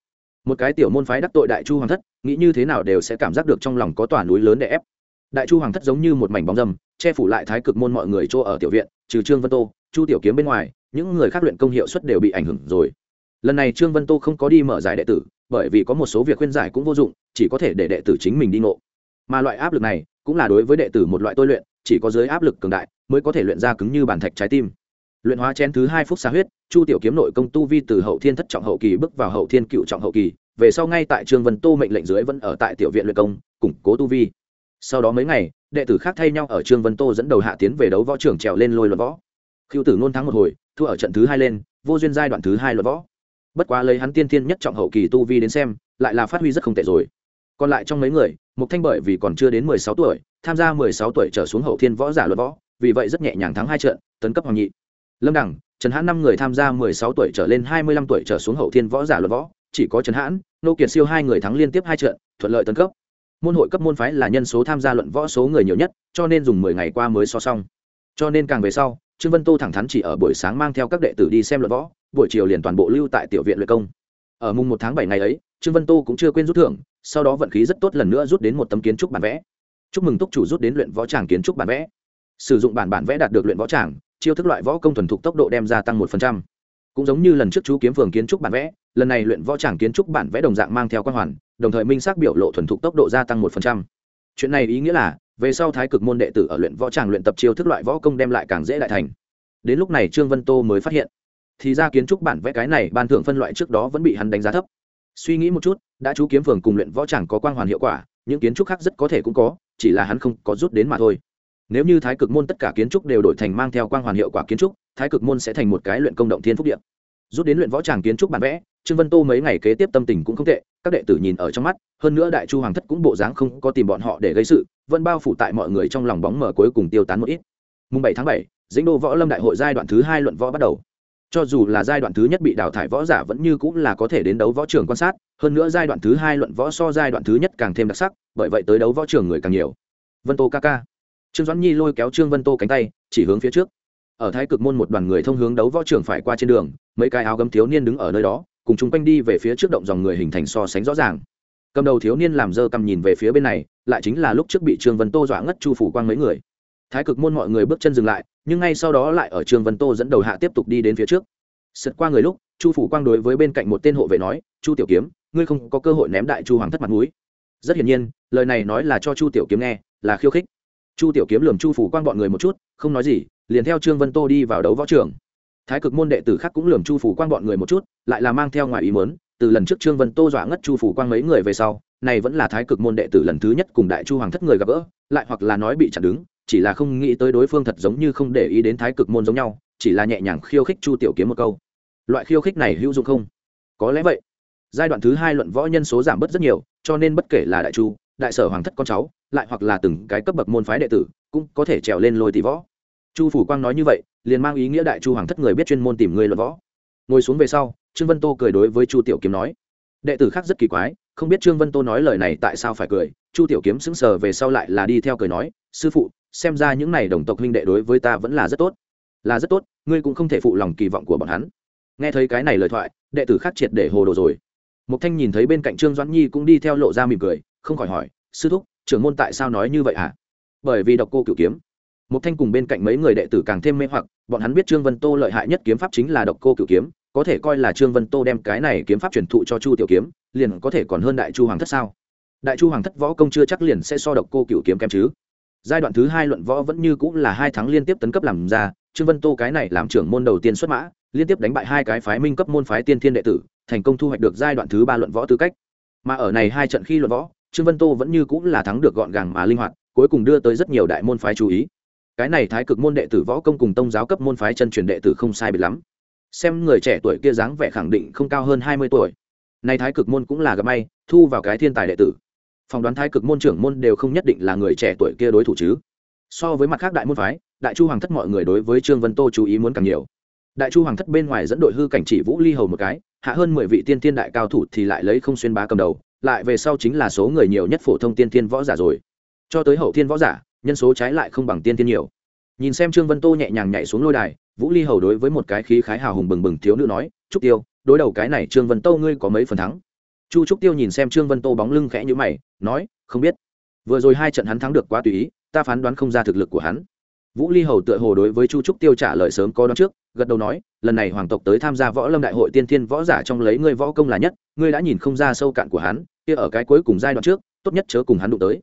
Một cái tiểu môn phái đắc tội đại chu hoàng thất nghĩ như thế nào đều sẽ cảm giác được trong lòng có tòa núi lớn để ép. Đại chu hoàng thất giống như một mảnh bóng dầm, che phủ lại thái cực môn mọi người chỗ ở tiểu viện trừ trương vân tô chu tiểu kiếm bên ngoài những người khác luyện công hiệu suất đều bị ảnh hưởng rồi. Lần này trương vân tô không có đi mở giải đệ tử bởi vì có một số việc khuyên giải cũng vô dụng, chỉ có thể để đệ tử chính mình đi ngộ. Mà loại áp lực này cũng là đối với đệ tử một loại tôi luyện, chỉ có dưới áp lực cường đại mới có thể luyện ra cứng như bàn thạch trái tim. Luyện hóa chén thứ hai phút xa huyết, chu tiểu kiếm nội công tu vi từ hậu thiên thất trọng hậu kỳ bước vào hậu thiên cựu trọng hậu kỳ, về sau ngay tại trương vân tô mệnh lệnh dưới vẫn ở tại tiểu viện luyện công, củng cố tu vi. Sau đó mấy ngày, đệ tử khác thay nhau ở trương vân tô dẫn đầu hạ tiến về đấu võ trưởng trèo lên lôi luật võ. Khiêu tử nôn thắng một hồi, thua ở trận thứ hai lên, vô duyên giai đoạn thứ hai luật võ bất quá lấy hắn tiên thiên nhất trọng hậu kỳ tu vi đến xem, lại là phát huy rất không tệ rồi. Còn lại trong mấy người, mục thanh bởi vì còn chưa đến mười sáu tuổi, tham gia mười sáu tuổi trở xuống hậu thiên võ giả luật võ, vì vậy rất nhẹ nhàng thắng hai trận, tấn cấp hoàng nhị. Lâm đẳng trần hãn năm người tham gia mười sáu tuổi trở lên hai mươi lăm tuổi trở xuống hậu thiên võ giả luật võ, chỉ có trần hãn, nô kiệt siêu hai người thắng liên tiếp hai trận, thuận lợi tấn cấp. Môn hội cấp môn phái là nhân số tham gia luận võ số người nhiều nhất, cho nên dùng mười ngày qua mới so xong. Cho nên càng về sau, trương vân tô thẳng thắn chỉ ở buổi sáng mang theo các đệ tử đi xem luận võ buổi chiều liền toàn bộ lưu tại tiểu viện luyện công. Ở mùng một tháng bảy ngày ấy, trương vân tô cũng chưa quên rút thưởng, sau đó vận khí rất tốt lần nữa rút đến một tấm kiến trúc bản vẽ. Chúc mừng túc chủ rút đến luyện võ tràng kiến trúc bản vẽ. Sử dụng bản bản vẽ đạt được luyện võ tràng, chiêu thức loại võ công thuần thục tốc độ đem ra tăng một phần trăm. Cũng giống như lần trước chú kiếm phường kiến trúc bản vẽ, lần này luyện võ tràng kiến trúc bản vẽ đồng dạng mang theo quan hoàn, đồng thời minh xác biểu lộ thuần thục tốc độ gia tăng một phần trăm. Chuyện này ý nghĩa là, về sau thái cực môn đệ tử ở luyện võ tràng luyện tập chiêu thức loại võ công đem lại càng dễ đại thành. Đến lúc này trương vân tô mới phát hiện thì ra kiến trúc bản vẽ cái này ban thưởng phân loại trước đó vẫn bị hắn đánh giá thấp. Suy nghĩ một chút, đã chú kiếm phường cùng luyện võ chẳng có quang hoàn hiệu quả, những kiến trúc khác rất có thể cũng có, chỉ là hắn không có rút đến mà thôi. Nếu như thái cực môn tất cả kiến trúc đều đổi thành mang theo quang hoàn hiệu quả kiến trúc, thái cực môn sẽ thành một cái luyện công động thiên phúc điện rút đến luyện võ tràng kiến trúc bản vẽ, trương vân tô mấy ngày kế tiếp tâm tình cũng không tệ, các đệ tử nhìn ở trong mắt, hơn nữa đại chu hoàng thất cũng bộ dáng không có tìm bọn họ để gây sự, vẫn bao phủ tại mọi người trong lòng bóng mở cuối cùng tiêu tán một ít. Mùng bảy tháng bảy, dĩnh đô võ lâm đại hội giai đoạn thứ hai luận võ bắt đầu cho dù là giai đoạn thứ nhất bị đào thải võ giả vẫn như cũng là có thể đến đấu võ trường quan sát, hơn nữa giai đoạn thứ hai luận võ so giai đoạn thứ nhất càng thêm đặc sắc, bởi vậy tới đấu võ trường người càng nhiều. Vân tô ca ca. Trương doãn nhi lôi kéo trương vân tô cánh tay, chỉ hướng phía trước. Ở thái cực môn một đoàn người thông hướng đấu võ trường phải qua trên đường, mấy cái áo gấm thiếu niên đứng ở nơi đó, cùng chung quanh đi về phía trước động dòng người hình thành so sánh rõ ràng. Cầm đầu thiếu niên làm dơ cầm nhìn về phía bên này, lại chính là lúc trước bị trương vân tô dọa ngất chu phủ quang mấy người. Thái cực môn mọi người bước chân dừng lại nhưng ngay sau đó lại ở trương vân tô dẫn đầu hạ tiếp tục đi đến phía trước. Sượt qua người lúc, chu phủ quang đối với bên cạnh một tên hộ vệ nói, chu tiểu kiếm, ngươi không có cơ hội ném đại chu hoàng thất mặt mũi. rất hiển nhiên, lời này nói là cho chu tiểu kiếm nghe, là khiêu khích. Chu tiểu kiếm lườm chu phủ quang bọn người một chút, không nói gì, liền theo trương vân tô đi vào đấu võ trường. Thái cực môn đệ tử khác cũng lườm chu phủ quang bọn người một chút, lại là mang theo ngoài ý mớn từ lần trước trương vân tô dọa ngất chu phủ quang mấy người về sau, này vẫn là thái cực môn đệ tử lần thứ nhất cùng đại chu hoàng thất người gặp gỡ, lại hoặc là nói bị chặn đứng chỉ là không nghĩ tới đối phương thật giống như không để ý đến thái cực môn giống nhau, chỉ là nhẹ nhàng khiêu khích chu tiểu kiếm một câu. Loại khiêu khích này hữu dụng không? Có lẽ vậy. Giai đoạn thứ hai luận võ nhân số giảm bớt rất nhiều, cho nên bất kể là đại chu, đại sở hoàng thất con cháu, lại hoặc là từng cái cấp bậc môn phái đệ tử, cũng có thể trèo lên lôi tỷ võ. Chu phủ quang nói như vậy, liền mang ý nghĩa đại chu hoàng thất người biết chuyên môn tìm người luận võ. Ngồi xuống về sau, trương vân tô cười đối với chu tiểu kiếm nói, đệ tử khác rất kỳ quái, không biết trương vân tô nói lời này tại sao phải cười. Chu tiểu kiếm sững sờ về sau lại là đi theo cười nói sư phụ, xem ra những này đồng tộc huynh đệ đối với ta vẫn là rất tốt. Là rất tốt, ngươi cũng không thể phụ lòng kỳ vọng của bọn hắn. Nghe thấy cái này lời thoại, đệ tử khác triệt để hồ đồ rồi. Mục thanh nhìn thấy bên cạnh trương doãn nhi cũng đi theo lộ ra mỉm cười, không khỏi hỏi, sư thúc, trưởng môn tại sao nói như vậy hả? À? bởi vì độc cô cửu kiếm. Mục thanh cùng bên cạnh mấy người đệ tử càng thêm mê hoặc, bọn hắn biết trương vân tô lợi hại nhất kiếm pháp chính là độc cô cửu kiếm, có thể coi là trương vân tô đem cái này kiếm pháp truyền thụ cho chu tiểu kiếm, liền có thể còn hơn đại chu hoàng thất sao? Đại chu hoàng thất võ công chưa chắc liền sẽ so độc cô cửu kiếm kém chứ giai đoạn thứ hai luận võ vẫn như cũng là hai tháng liên tiếp tấn cấp làm ra, trương vân tô cái này làm trưởng môn đầu tiên xuất mã, liên tiếp đánh bại hai cái phái minh cấp môn phái tiên thiên đệ tử, thành công thu hoạch được giai đoạn thứ ba luận võ tư cách. Mà ở này hai trận khi luận võ, trương vân tô vẫn như cũng là thắng được gọn gàng mà linh hoạt, cuối cùng đưa tới rất nhiều đại môn phái chú ý. Cái này thái cực môn đệ tử võ công cùng tông giáo cấp môn phái chân truyền đệ tử không sai biệt lắm. Xem người trẻ tuổi kia dáng vẻ khẳng định không cao hơn hai mươi tuổi. Nay thái cực môn cũng là gặp may, thu vào cái thiên tài đệ tử phỏng đoán thái cực môn trưởng môn đều không nhất định là người trẻ tuổi kia đối thủ chứ. So với mặt khác đại môn phái, đại chu hoàng thất mọi người đối với trương vân tô chú ý muốn càng nhiều. Đại chu hoàng thất bên ngoài dẫn đội hư cảnh chỉ vũ ly hầu một cái, hạ hơn mười vị tiên tiên đại cao thủ thì lại lấy không xuyên bá cầm đầu, lại về sau chính là số người nhiều nhất phổ thông tiên tiên võ giả rồi. Cho tới hậu thiên võ giả, nhân số trái lại không bằng tiên tiên nhiều. Nhìn xem trương vân tô nhẹ nhàng nhảy xuống lôi đài, vũ ly hầu đối với một cái khí khái hào hùng bừng bừng thiếu nữ nói, trúc tiêu, đối đầu cái này trương vân tô ngươi có mấy phần thắng? Chu trúc tiêu nhìn xem trương vân tô bóng lưng khẽ nhữ mày, nói, không biết. Vừa rồi hai trận hắn thắng được quá tùy ý, ta phán đoán không ra thực lực của hắn. Vũ ly hầu tựa hồ đối với chu trúc tiêu trả lời sớm có đoán trước, gật đầu nói, lần này hoàng tộc tới tham gia võ lâm đại hội tiên thiên võ giả trong lấy ngươi võ công là nhất, ngươi đã nhìn không ra sâu cạn của hắn, kia ở cái cuối cùng giai đoạn trước, tốt nhất chớ cùng hắn đụng tới.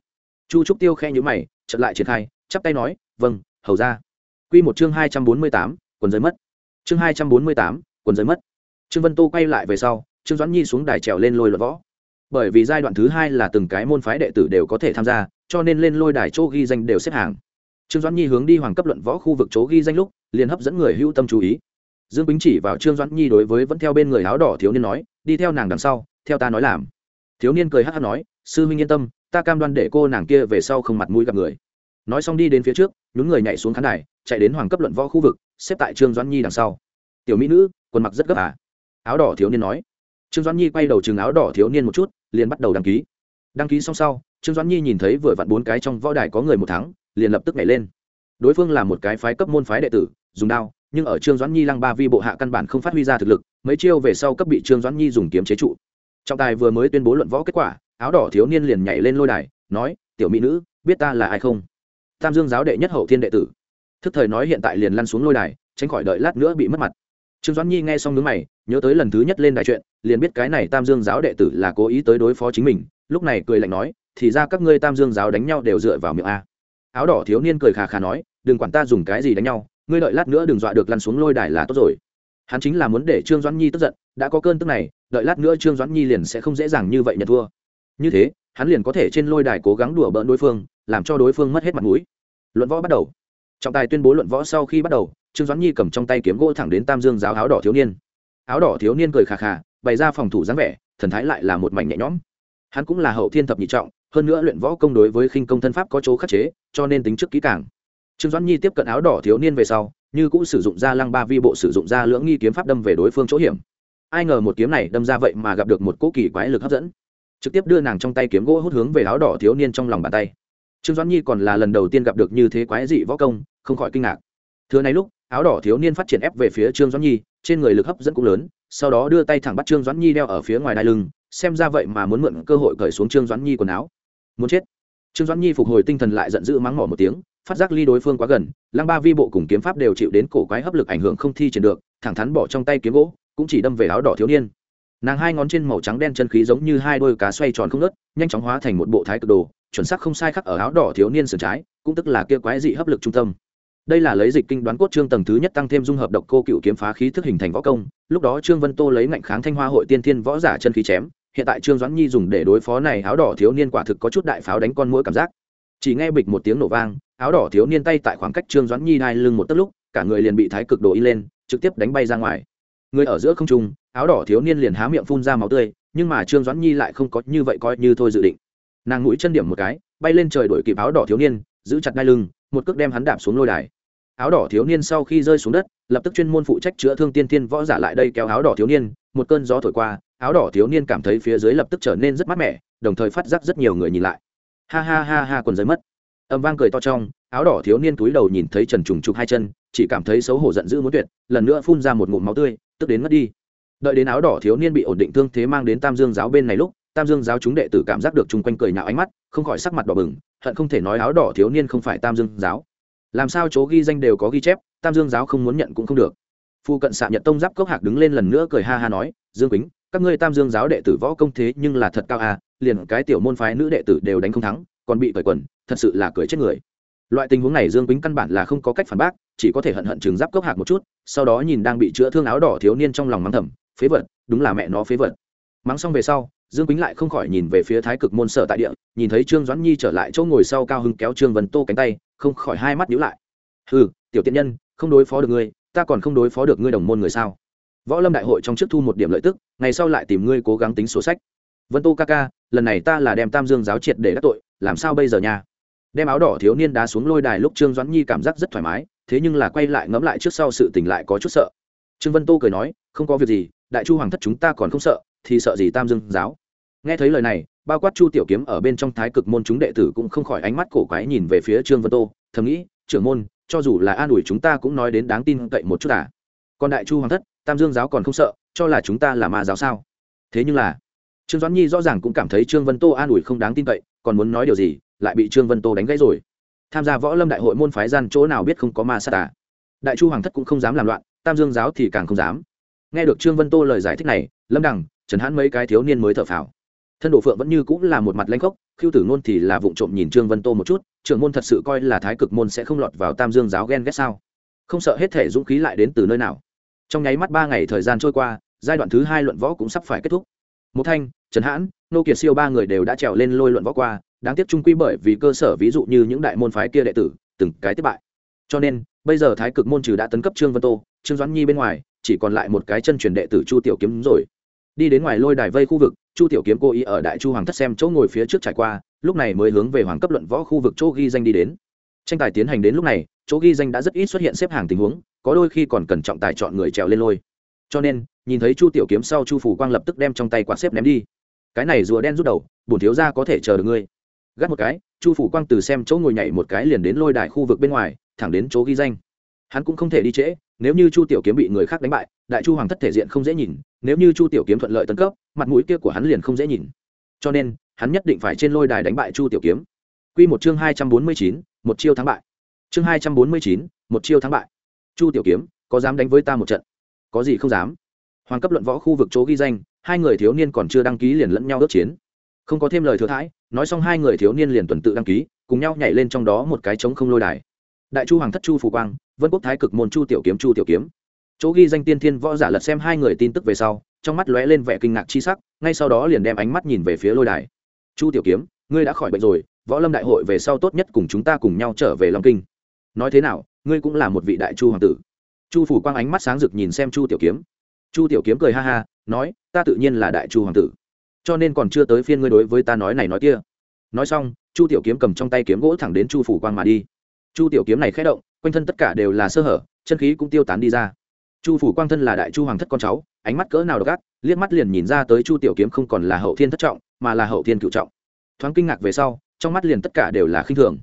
Chu trúc tiêu khe nhữ mày, chợt lại triển khai, chắp tay nói vâng hầu ra. Q một chương hai trăm bốn mươi tám, quần giới mất. Chương hai trăm bốn mươi tám, quần giới mất. Trương vân tô quay lại về sau trương doãn nhi xuống đài trèo lên lôi luận võ. Bởi vì giai đoạn thứ hai là từng cái môn phái đệ tử đều có thể tham gia, cho nên lên lôi đài chỗ ghi danh đều xếp hàng. Trương doãn nhi hướng đi hoàng cấp luận võ khu vực chỗ ghi danh lúc, liền hấp dẫn người hữu tâm chú ý. Dương bính chỉ vào trương doãn nhi đối với vẫn theo bên người áo đỏ thiếu niên nói, đi theo nàng đằng sau, theo ta nói làm. Thiếu niên cười hát hát nói, sư huynh yên tâm, ta cam đoan để cô nàng kia về sau không mặt mũi gặp người. Nói xong đi đến phía trước, nhún người nhảy xuống khán đài, chạy đến hoàng cấp luận võ khu vực, xếp tại trương doãn nhi đằng sau. Tiểu mỹ nữ, quần mặc rất gấp à? Áo đỏ thiếu niên nói trương doãn nhi quay đầu chừng áo đỏ thiếu niên một chút, liền bắt đầu đăng ký. Đăng ký xong sau, trương doãn nhi nhìn thấy vừa vặn bốn cái trong võ đài có người một tháng liền lập tức nhảy lên. Đối phương là một cái phái cấp môn phái đệ tử, dùng đao, nhưng ở trương doãn nhi lăng ba vi bộ hạ căn bản không phát huy ra thực lực, mấy chiêu về sau cấp bị trương doãn nhi dùng kiếm chế trụ. Trọng tài vừa mới tuyên bố luận võ kết quả, áo đỏ thiếu niên liền nhảy lên lôi đài, nói, tiểu mỹ nữ, biết ta là ai không? Tam dương giáo đệ nhất hậu thiên đệ tử. Thức thời nói hiện tại liền lăn xuống lôi đài, tránh khỏi đợi lát nữa bị mất mặt trương doãn nhi nghe xong nước mày, nhớ tới lần thứ nhất lên đài chuyện, liền biết cái này tam dương giáo đệ tử là cố ý tới đối phó chính mình, lúc này cười lạnh nói, thì ra các ngươi tam dương giáo đánh nhau đều dựa vào miệng a. Áo đỏ thiếu niên cười khà khà nói, đừng quản ta dùng cái gì đánh nhau, ngươi đợi lát nữa đừng dọa được lăn xuống lôi đài là tốt rồi. Hắn chính là muốn để trương doãn nhi tức giận, đã có cơn tức này, đợi lát nữa trương doãn nhi liền sẽ không dễ dàng như vậy nhận thua. Như thế, hắn liền có thể trên lôi đài cố gắng đùa bỡn đối phương, làm cho đối phương mất hết mặt mũi. Luận võ bắt đầu. Trọng tài tuyên bố luận võ sau khi bắt đầu trương doãn nhi cầm trong tay kiếm gỗ thẳng đến tam dương giáo áo đỏ thiếu niên áo đỏ thiếu niên cười khà khà, bày ra phòng thủ dáng vẻ, thần thái lại là một mảnh nhẹ nhõm. Hắn cũng là hậu thiên thập nhị trọng, hơn nữa luyện võ công đối với khinh công thân pháp có chỗ khắc chế, cho nên tính trước kỹ càng. Trương doãn nhi tiếp cận áo đỏ thiếu niên về sau, như cũng sử dụng ra lăng ba vi bộ, sử dụng ra lưỡng nghi kiếm pháp đâm về đối phương chỗ hiểm. Ai ngờ một kiếm này đâm ra vậy mà gặp được một cỗ kỳ quái lực hấp dẫn. Trực tiếp đưa nàng trong tay kiếm gỗ hút hướng về áo đỏ thiếu niên trong lòng bàn tay. Trương doãn nhi còn là lần đầu tiên gặp được như thế quái dị võ công, không khỏi kinh ngạc. Thưa này lúc áo đỏ thiếu niên phát triển ép về phía trương doãn nhi, trên người lực hấp dẫn cũng lớn, sau đó đưa tay thẳng bắt trương doãn nhi đeo ở phía ngoài đai lưng, xem ra vậy mà muốn mượn cơ hội cởi xuống trương doãn nhi quần áo. Muốn chết. Trương doãn nhi phục hồi tinh thần lại giận dữ mắng mỏ một tiếng, phát giác ly đối phương quá gần, lăng ba vi bộ cùng kiếm pháp đều chịu đến cổ quái hấp lực ảnh hưởng không thi triển được, thẳng thắn bỏ trong tay kiếm gỗ, cũng chỉ đâm về áo đỏ thiếu niên. Nàng hai ngón trên màu trắng đen chân khí giống như hai đôi cá xoay tròn không nớt nhanh chóng hóa thành một bộ thái cực đồ, chuẩn xác không sai khắc ở áo đỏ thiếu niên sườn trái, cũng tức là kia quái dị hấp lực trung tâm đây là lấy dịch kinh đoán cốt trương tầng thứ nhất tăng thêm dung hợp độc cô cựu kiếm phá khí thức hình thành võ công. Lúc đó trương vân tô lấy ngạnh kháng thanh hoa hội tiên thiên võ giả chân khí chém. Hiện tại trương doãn nhi dùng để đối phó này áo đỏ thiếu niên quả thực có chút đại pháo đánh con mũi cảm giác. Chỉ nghe bịch một tiếng nổ vang, áo đỏ thiếu niên tay tại khoảng cách trương doãn nhi đai lưng một tấc lúc, cả người liền bị thái cực đồ y lên, trực tiếp đánh bay ra ngoài. Người ở giữa không trung, áo đỏ thiếu niên liền há miệng phun ra máu tươi, nhưng mà trương doãn nhi lại không có như vậy coi như thôi dự định. Nàng mũi chân điểm một cái, bay lên trời đuổi kịp áo đỏ thiếu niên giữ chặt đai lưng, một cước đem hắn đạp xuống lôi đài. Áo đỏ thiếu niên sau khi rơi xuống đất, lập tức chuyên môn phụ trách chữa thương tiên tiên võ giả lại đây kéo áo đỏ thiếu niên, một cơn gió thổi qua, áo đỏ thiếu niên cảm thấy phía dưới lập tức trở nên rất mát mẻ, đồng thời phát giác rất nhiều người nhìn lại. Ha ha ha ha, quần giới mất. Âm vang cười to trong, áo đỏ thiếu niên túi đầu nhìn thấy trần trùng trục hai chân, chỉ cảm thấy xấu hổ giận dữ muốn tuyệt, lần nữa phun ra một ngụm máu tươi, tức đến mất đi. Đợi đến áo đỏ thiếu niên bị ổn định thương thế mang đến tam dương giáo bên này lúc tam dương giáo chúng đệ tử cảm giác được chung quanh cười nhạo ánh mắt, không khỏi sắc mặt đỏ bừng, hận không thể nói áo đỏ thiếu niên không phải tam dương giáo. Làm sao chỗ ghi danh đều có ghi chép, tam dương giáo không muốn nhận cũng không được. Phu cận xạ nhật tông giáp cốc hạc đứng lên lần nữa cười ha ha nói, dương quýnh các ngươi tam dương giáo đệ tử võ công thế nhưng là thật cao à liền cái tiểu môn phái nữ đệ tử đều đánh không thắng, còn bị cởi quần, thật sự là cười chết người. Loại tình huống này dương quýnh căn bản là không có cách phản bác, chỉ có thể hận hận chừng giáp cốc hạc một chút, sau đó nhìn đang bị chữa thương áo đỏ thiếu niên trong lòng mắng thầm, phế vật, đúng là mẹ nó phế vật. Mắng xong về sau dương quýnh lại không khỏi nhìn về phía thái cực môn sở tại địa, nhìn thấy trương doãn nhi trở lại chỗ ngồi sau cao hưng kéo trương vân tô cánh tay, không khỏi hai mắt nhíu lại. Ừ tiểu tiện nhân, không đối phó được ngươi, ta còn không đối phó được ngươi đồng môn người sao? Võ lâm đại hội trong trước thu một điểm lợi tức, ngày sau lại tìm ngươi cố gắng tính sổ sách. Vân tô ca ca, lần này ta là đem tam dương giáo triệt để các tội, làm sao bây giờ nha? Đem áo đỏ thiếu niên đá xuống lôi đài lúc trương doãn nhi cảm giác rất thoải mái, thế nhưng là quay lại ngẫm lại trước sau sự tỉnh lại có chút sợ. Trương vân tô cười nói, không có việc gì, đại chu hoàng thất chúng ta còn không sợ, thì sợ gì tam dương giáo? Nghe thấy lời này, bao quát chu tiểu kiếm ở bên trong thái cực môn chúng đệ tử cũng không khỏi ánh mắt cổ quái nhìn về phía trương vân tô, thầm nghĩ, trưởng môn, cho dù là an ủi chúng ta cũng nói đến đáng tin cậy một chút à. Còn đại chu hoàng thất, tam dương giáo còn không sợ, cho là chúng ta là ma giáo sao? Thế nhưng là, trương doãn nhi rõ ràng cũng cảm thấy trương vân tô an ủi không đáng tin cậy, còn muốn nói điều gì, lại bị trương vân tô đánh gãy rồi. Tham gia võ lâm đại hội môn phái gian chỗ nào biết không có ma sát à. Đại chu hoàng thất cũng không dám làm loạn, tam dương giáo thì càng không dám. Nghe được trương vân tô lời giải thích này, lâm đằng, trần hãn mấy cái thiếu niên mới thở phào thân đồ phượng vẫn như cũng là một mặt lanh khốc khiêu tử ngôn thì là vụng trộm nhìn trương vân tô một chút, trưởng môn thật sự coi là thái cực môn sẽ không lọt vào tam dương giáo ghen ghét sao? Không sợ hết thể dũng khí lại đến từ nơi nào? Trong nháy mắt ba ngày thời gian trôi qua, giai đoạn thứ hai luận võ cũng sắp phải kết thúc. Một thanh, trần hãn, nô kiệt siêu ba người đều đã trèo lên lôi luận võ qua, đáng tiếc trung quy bởi vì cơ sở ví dụ như những đại môn phái kia đệ tử, từng cái tiếp bại. Cho nên, bây giờ thái cực môn trừ đã tấn cấp trương vân tô, trương doãn nhi bên ngoài, chỉ còn lại một cái chân truyền đệ tử chu tiểu kiếm rồi đi đến ngoài lôi đài vây khu vực, chu tiểu kiếm cố ý ở đại chu hoàng thất xem chỗ ngồi phía trước trải qua, lúc này mới hướng về hoàng cấp luận võ khu vực chỗ ghi danh đi đến. Tranh tài tiến hành đến lúc này, chỗ ghi danh đã rất ít xuất hiện xếp hàng tình huống, có đôi khi còn cần trọng tài chọn người trèo lên lôi. Cho nên, nhìn thấy chu tiểu kiếm sau chu phủ quang lập tức đem trong tay quạt xếp ném đi. Cái này rùa đen rút đầu, bổn thiếu ra có thể chờ được ngươi. Gắt một cái, chu phủ quang từ xem chỗ ngồi nhảy một cái liền đến lôi đài khu vực bên ngoài, thẳng đến chỗ ghi danh. Hắn cũng không thể đi trễ nếu như chu tiểu kiếm bị người khác đánh bại, đại chu hoàng thất thể diện không dễ nhìn, nếu như chu tiểu kiếm thuận lợi tấn cấp, mặt mũi kia của hắn liền không dễ nhìn. Cho nên, hắn nhất định phải trên lôi đài đánh bại chu tiểu kiếm. Q một chương hai trăm bốn mươi chín, một chiêu thắng bại. Chương hai trăm bốn mươi chín, một chiêu thắng bại. Chu tiểu kiếm, có dám đánh với ta một trận? Có gì không dám? Hoàng cấp luận võ khu vực chỗ ghi danh, hai người thiếu niên còn chưa đăng ký liền lẫn nhau ước chiến. Không có thêm lời thừa thãi, nói xong hai người thiếu niên liền tuần tự đăng ký, cùng nhau nhảy lên trong đó một cái trống không lôi đài đại chu hoàng thất chu phù quang, vân quốc thái cực môn chu tiểu kiếm, chu tiểu kiếm. Chỗ ghi danh tiên thiên võ giả lật xem hai người tin tức về sau, trong mắt lóe lên vẻ kinh ngạc chi sắc, ngay sau đó liền đem ánh mắt nhìn về phía lôi đài. Chu tiểu kiếm, ngươi đã khỏi bệnh rồi, võ lâm đại hội về sau tốt nhất cùng chúng ta cùng nhau trở về long kinh. Nói thế nào, ngươi cũng là một vị đại chu hoàng tử. Chu phủ quang ánh mắt sáng rực nhìn xem chu tiểu kiếm. Chu tiểu kiếm cười ha ha, nói, ta tự nhiên là đại chu hoàng tử, cho nên còn chưa tới phiên ngươi đối với ta nói này nói kia. Nói xong, chu tiểu kiếm cầm trong tay kiếm gỗ thẳng đến chu phủ quang mà đi chu tiểu kiếm này khẽ động, quanh thân tất cả đều là sơ hở, chân khí cũng tiêu tán đi ra. Chu phủ quang thân là đại chu hoàng thất con cháu, ánh mắt cỡ nào đ ộ c gác liếc mắt liền nhìn ra tới chu tiểu kiếm không còn là hậu thiên thất trọng, mà là hậu thiên cựu trọng. Thoáng kinh ngạc về sau, trong mắt liền tất cả đều là khinh thường.